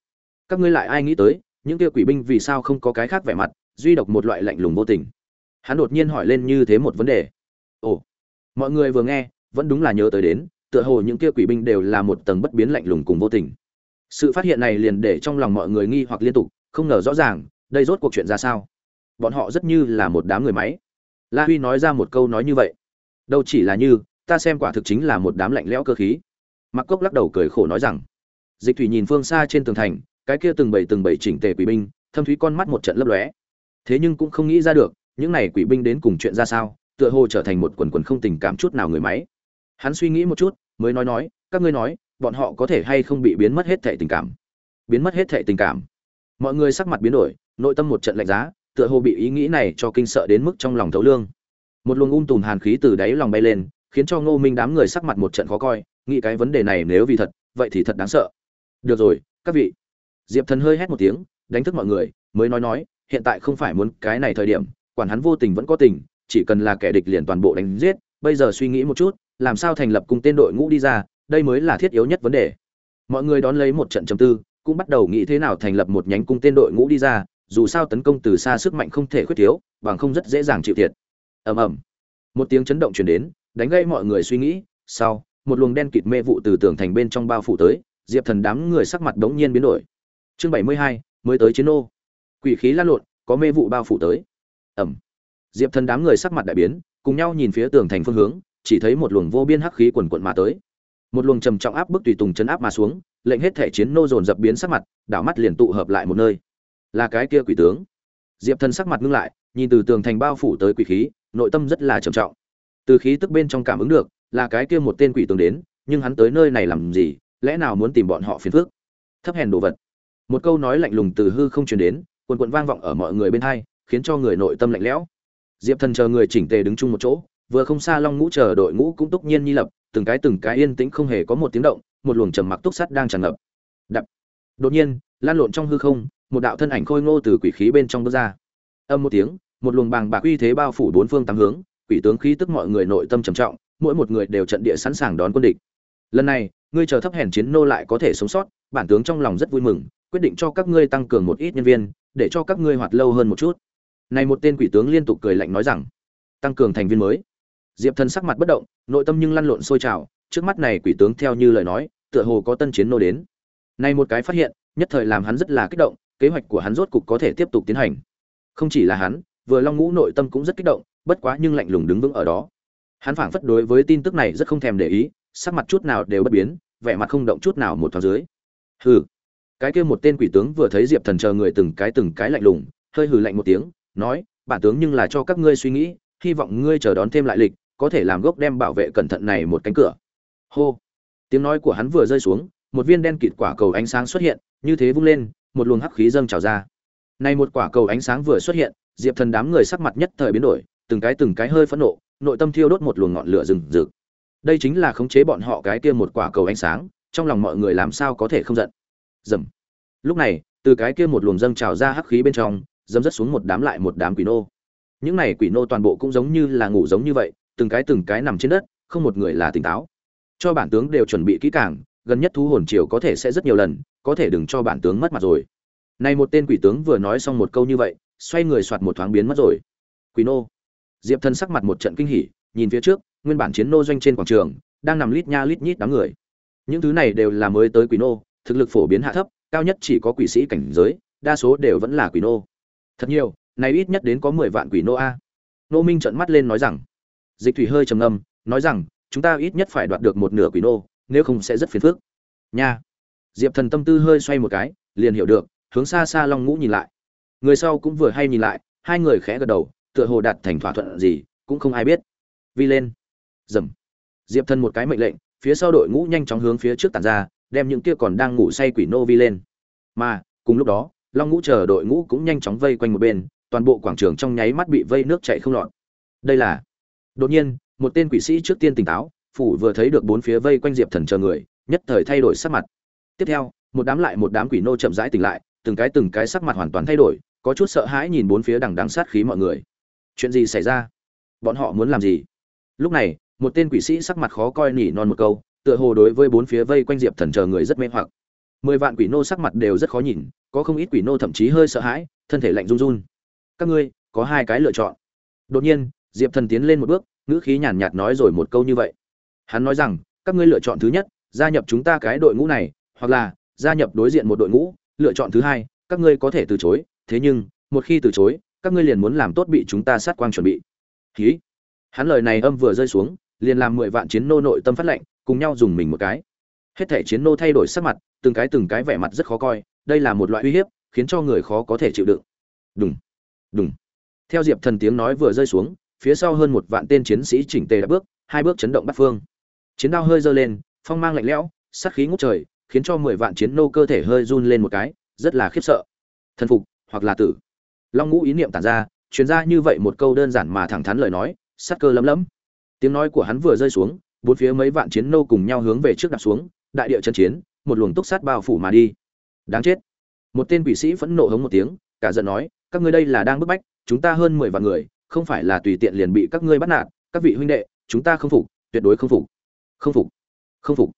Các ngươi lại ai nghĩ tới, những kia quỷ binh vì sao không có cái khác vẻ mặt, duy độc một loại lạnh lùng vô tình? Hắn đột nhiên hỏi lên như thế một vấn đề. Ồ, mọi người vừa nghe, vẫn đúng là nhớ tới đến, tựa hồ những kia quỷ binh đều là một tầng bất biến lạnh lùng cùng vô tình. Sự phát hiện này liền để trong lòng mọi người nghi hoặc liên tục, không ngờ rõ ràng, đây rốt cuộc chuyện ra sao? Bọn họ rất như là một đám người máy. La huy nói ra một câu nói như vậy. Đâu chỉ là như ta xem quả thực chính là một đám lạnh lẽo cơ khí. Mặc cốc lắc đầu cười khổ nói rằng, dịch thủy nhìn phương xa trên tường thành, cái kia từng bảy từng bảy chỉnh tề quỷ binh, thâm thúy con mắt một trận lấp lóe. Thế nhưng cũng không nghĩ ra được, những này quỷ binh đến cùng chuyện ra sao, tựa hồ trở thành một quần quần không tình cảm chút nào người máy. Hắn suy nghĩ một chút, mới nói nói, các ngươi nói, bọn họ có thể hay không bị biến mất hết thệ tình cảm? Biến mất hết thệ tình cảm. Mọi người sắc mặt biến đổi, nội tâm một trận lạnh giá, tựa hồ bị ý nghĩ này cho kinh sợ đến mức trong lòng thấu lương. Một luồng um tùm hàn khí từ đáy lòng bay lên khiến cho ngô minh đám người sắc mặt một trận khó coi, nghĩ cái vấn đề này nếu vì thật, vậy thì thật đáng sợ. Được rồi, các vị. Diệp thần hơi hét một tiếng, đánh thức mọi người, mới nói nói, hiện tại không phải muốn cái này thời điểm, quản hắn vô tình vẫn có tình, chỉ cần là kẻ địch liền toàn bộ đánh giết, bây giờ suy nghĩ một chút, làm sao thành lập cùng tên đội ngũ đi ra, đây mới là thiết yếu nhất vấn đề. Mọi người đón lấy một trận trầm tư, cũng bắt đầu nghĩ thế nào thành lập một nhánh cung tên đội ngũ đi ra, dù sao tấn công từ xa sức mạnh không thể khuyết thiếu, bằng không rất dễ dàng chịu thiệt. Ầm ầm. Một tiếng chấn động truyền đến đánh gây mọi người suy nghĩ. Sau, một luồng đen kịt mê vụ từ tường thành bên trong bao phủ tới, diệp thần đám người sắc mặt đống nhiên biến đổi. Chương bảy mươi hai, mới tới chiến ô quỷ khí lan lộn, có mê vụ bao phủ tới. Ẩm. Diệp thần đám người sắc mặt đại biến, cùng nhau nhìn phía tường thành phương hướng, chỉ thấy một luồng vô biên hắc khí quần quận mà tới. Một luồng trầm trọng áp bức tùy tùng chấn áp mà xuống, lệnh hết thể chiến nô dồn dập biến sắc mặt, đảo mắt liền tụ hợp lại một nơi. Là cái kia quỷ tướng. Diệp thần sắc mặt ngưng lại, nhìn từ tường thành bao phủ tới quỷ khí, nội tâm rất là trầm trọng từ khí tức bên trong cảm ứng được, là cái kia một tên quỷ tướng đến, nhưng hắn tới nơi này làm gì, lẽ nào muốn tìm bọn họ phiền phức? Thấp hèn đồ vật. Một câu nói lạnh lùng từ hư không truyền đến quần quận vang vọng ở mọi người bên hai, khiến cho người nội tâm lạnh lẽo. Diệp thần chờ người chỉnh tề đứng chung một chỗ, vừa không xa long ngũ chờ đội ngũ cũng túc nhiên nhi lập, từng cái từng cái yên tĩnh không hề có một tiếng động, một luồng trầm mặc túc sắt đang tràn ngập. Đập. Đột nhiên, lan lộn trong hư không, một đạo thân ảnh khôi ngô từ quỷ khí bên trong bước ra. Âm một tiếng, một luồng bàng bạc uy thế bao phủ bốn phương tám hướng quỷ tướng khí tức mọi người nội tâm trầm trọng, mỗi một người đều trận địa sẵn sàng đón quân địch. Lần này, ngươi chờ thấp hèn chiến nô lại có thể sống sót, bản tướng trong lòng rất vui mừng, quyết định cho các ngươi tăng cường một ít nhân viên, để cho các ngươi hoạt lâu hơn một chút. Này một tên quỷ tướng liên tục cười lạnh nói rằng, tăng cường thành viên mới. Diệp thần sắc mặt bất động, nội tâm nhưng lăn lộn sôi trào, trước mắt này quỷ tướng theo như lời nói, tựa hồ có tân chiến nô đến. Này một cái phát hiện, nhất thời làm hắn rất là kích động, kế hoạch của hắn rốt cục có thể tiếp tục tiến hành. Không chỉ là hắn vừa long ngũ nội tâm cũng rất kích động, bất quá nhưng lạnh lùng đứng vững ở đó. Hắn phảng phất đối với tin tức này rất không thèm để ý, sắc mặt chút nào đều bất biến, vẻ mặt không động chút nào một thoáng dưới. Hừ. Cái kia một tên quỷ tướng vừa thấy diệp thần chờ người từng cái từng cái lạnh lùng, hơi hừ lạnh một tiếng, nói, bản tướng nhưng là cho các ngươi suy nghĩ, hy vọng ngươi chờ đón thêm lại lịch, có thể làm gốc đem bảo vệ cẩn thận này một cánh cửa. Hô. Tiếng nói của hắn vừa rơi xuống, một viên đen kịt quả cầu ánh sáng xuất hiện, như thế vung lên, một luồng hắc khí dâng trào ra. Này một quả cầu ánh sáng vừa xuất hiện diệp thần đám người sắc mặt nhất thời biến đổi, từng cái từng cái hơi phẫn nộ, nội tâm thiêu đốt một luồng ngọn lửa rừng rực. Đây chính là khống chế bọn họ cái kia một quả cầu ánh sáng, trong lòng mọi người làm sao có thể không giận. Dầm. Lúc này, từ cái kia một luồng dâng trào ra hắc khí bên trong, dấm rất xuống một đám lại một đám quỷ nô. Những này quỷ nô toàn bộ cũng giống như là ngủ giống như vậy, từng cái từng cái nằm trên đất, không một người là tỉnh táo. Cho bản tướng đều chuẩn bị kỹ càng, gần nhất thú hồn triều có thể sẽ rất nhiều lần, có thể đừng cho bản tướng mất mặt rồi. Này một tên quỷ tướng vừa nói xong một câu như vậy xoay người soạt một thoáng biến mất rồi. Quỷ nô. Diệp Thần sắc mặt một trận kinh hỉ, nhìn phía trước, nguyên bản chiến nô doanh trên quảng trường, đang nằm lít nha lít nhít đám người. Những thứ này đều là mới tới quỷ nô, thực lực phổ biến hạ thấp, cao nhất chỉ có quỷ sĩ cảnh giới, đa số đều vẫn là quỷ nô. Thật nhiều, này ít nhất đến có mười vạn quỷ nô a. Nô minh trợn mắt lên nói rằng, dịch thủy hơi trầm ngâm, nói rằng, chúng ta ít nhất phải đoạt được một nửa quỷ nô, nếu không sẽ rất phiền phức. Nha. Diệp thần tâm tư hơi xoay một cái, liền hiểu được, hướng xa xa long ngũ nhìn lại người sau cũng vừa hay nhìn lại, hai người khẽ gật đầu, tựa hồ đạt thành thỏa thuận gì, cũng không ai biết. Vi lên. Dầm. Diệp thần một cái mệnh lệnh, phía sau đội ngũ nhanh chóng hướng phía trước tàn ra, đem những kia còn đang ngủ say quỷ nô vi lên. Mà, cùng lúc đó, long ngũ chờ đội ngũ cũng nhanh chóng vây quanh một bên, toàn bộ quảng trường trong nháy mắt bị vây nước chảy không lọt. Đây là, đột nhiên, một tên quỷ sĩ trước tiên tỉnh táo, phủ vừa thấy được bốn phía vây quanh diệp thần chờ người, nhất thời thay đổi sắc mặt. Tiếp theo, một đám lại một đám quỷ nô chậm rãi tỉnh lại, từng cái từng cái sắc mặt hoàn toàn thay đổi có chút sợ hãi nhìn bốn phía đằng đằng sát khí mọi người. Chuyện gì xảy ra? Bọn họ muốn làm gì? Lúc này, một tên quỷ sĩ sắc mặt khó coi nỉ non một câu, tựa hồ đối với bốn phía vây quanh diệp thần chờ người rất mê hoặc. Mười vạn quỷ nô sắc mặt đều rất khó nhìn, có không ít quỷ nô thậm chí hơi sợ hãi, thân thể lạnh run run. Các ngươi, có hai cái lựa chọn. Đột nhiên, diệp thần tiến lên một bước, ngữ khí nhàn nhạt nói rồi một câu như vậy. Hắn nói rằng, các ngươi lựa chọn thứ nhất, gia nhập chúng ta cái đội ngũ này, hoặc là gia nhập đối diện một đội ngũ, lựa chọn thứ hai, các ngươi có thể từ chối thế nhưng, một khi từ chối, các ngươi liền muốn làm tốt bị chúng ta sát quang chuẩn bị. Khí hắn lời này âm vừa rơi xuống, liền làm mười vạn chiến nô nội tâm phát lệnh, cùng nhau dùng mình một cái. Hết thể chiến nô thay đổi sắc mặt, từng cái từng cái vẻ mặt rất khó coi, đây là một loại uy hiếp, khiến cho người khó có thể chịu đựng. Đúng đúng theo diệp thần tiếng nói vừa rơi xuống, phía sau hơn một vạn tên chiến sĩ chỉnh tề đã bước, hai bước chấn động bắt phương. Chiến đao hơi giơ lên, phong mang lạnh lẽo, sát khí ngút trời, khiến cho mười vạn chiến nô cơ thể hơi run lên một cái, rất là khiếp sợ. Thần phục hoặc là tử. Long ngũ ý niệm tản ra, truyền ra như vậy một câu đơn giản mà thẳng thắn lời nói sát cơ lấm lấm. Tiếng nói của hắn vừa rơi xuống, bốn phía mấy vạn chiến nô cùng nhau hướng về trước đặt xuống, đại địa chân chiến, một luồng túc sát bao phủ mà đi. Đáng chết. Một tên quỷ sĩ phẫn nộ hống một tiếng, cả giận nói, các ngươi đây là đang bức bách, chúng ta hơn mười vạn người, không phải là tùy tiện liền bị các ngươi bắt nạt, các vị huynh đệ, chúng ta không phục, tuyệt đối không phục. Không phục. Không phục.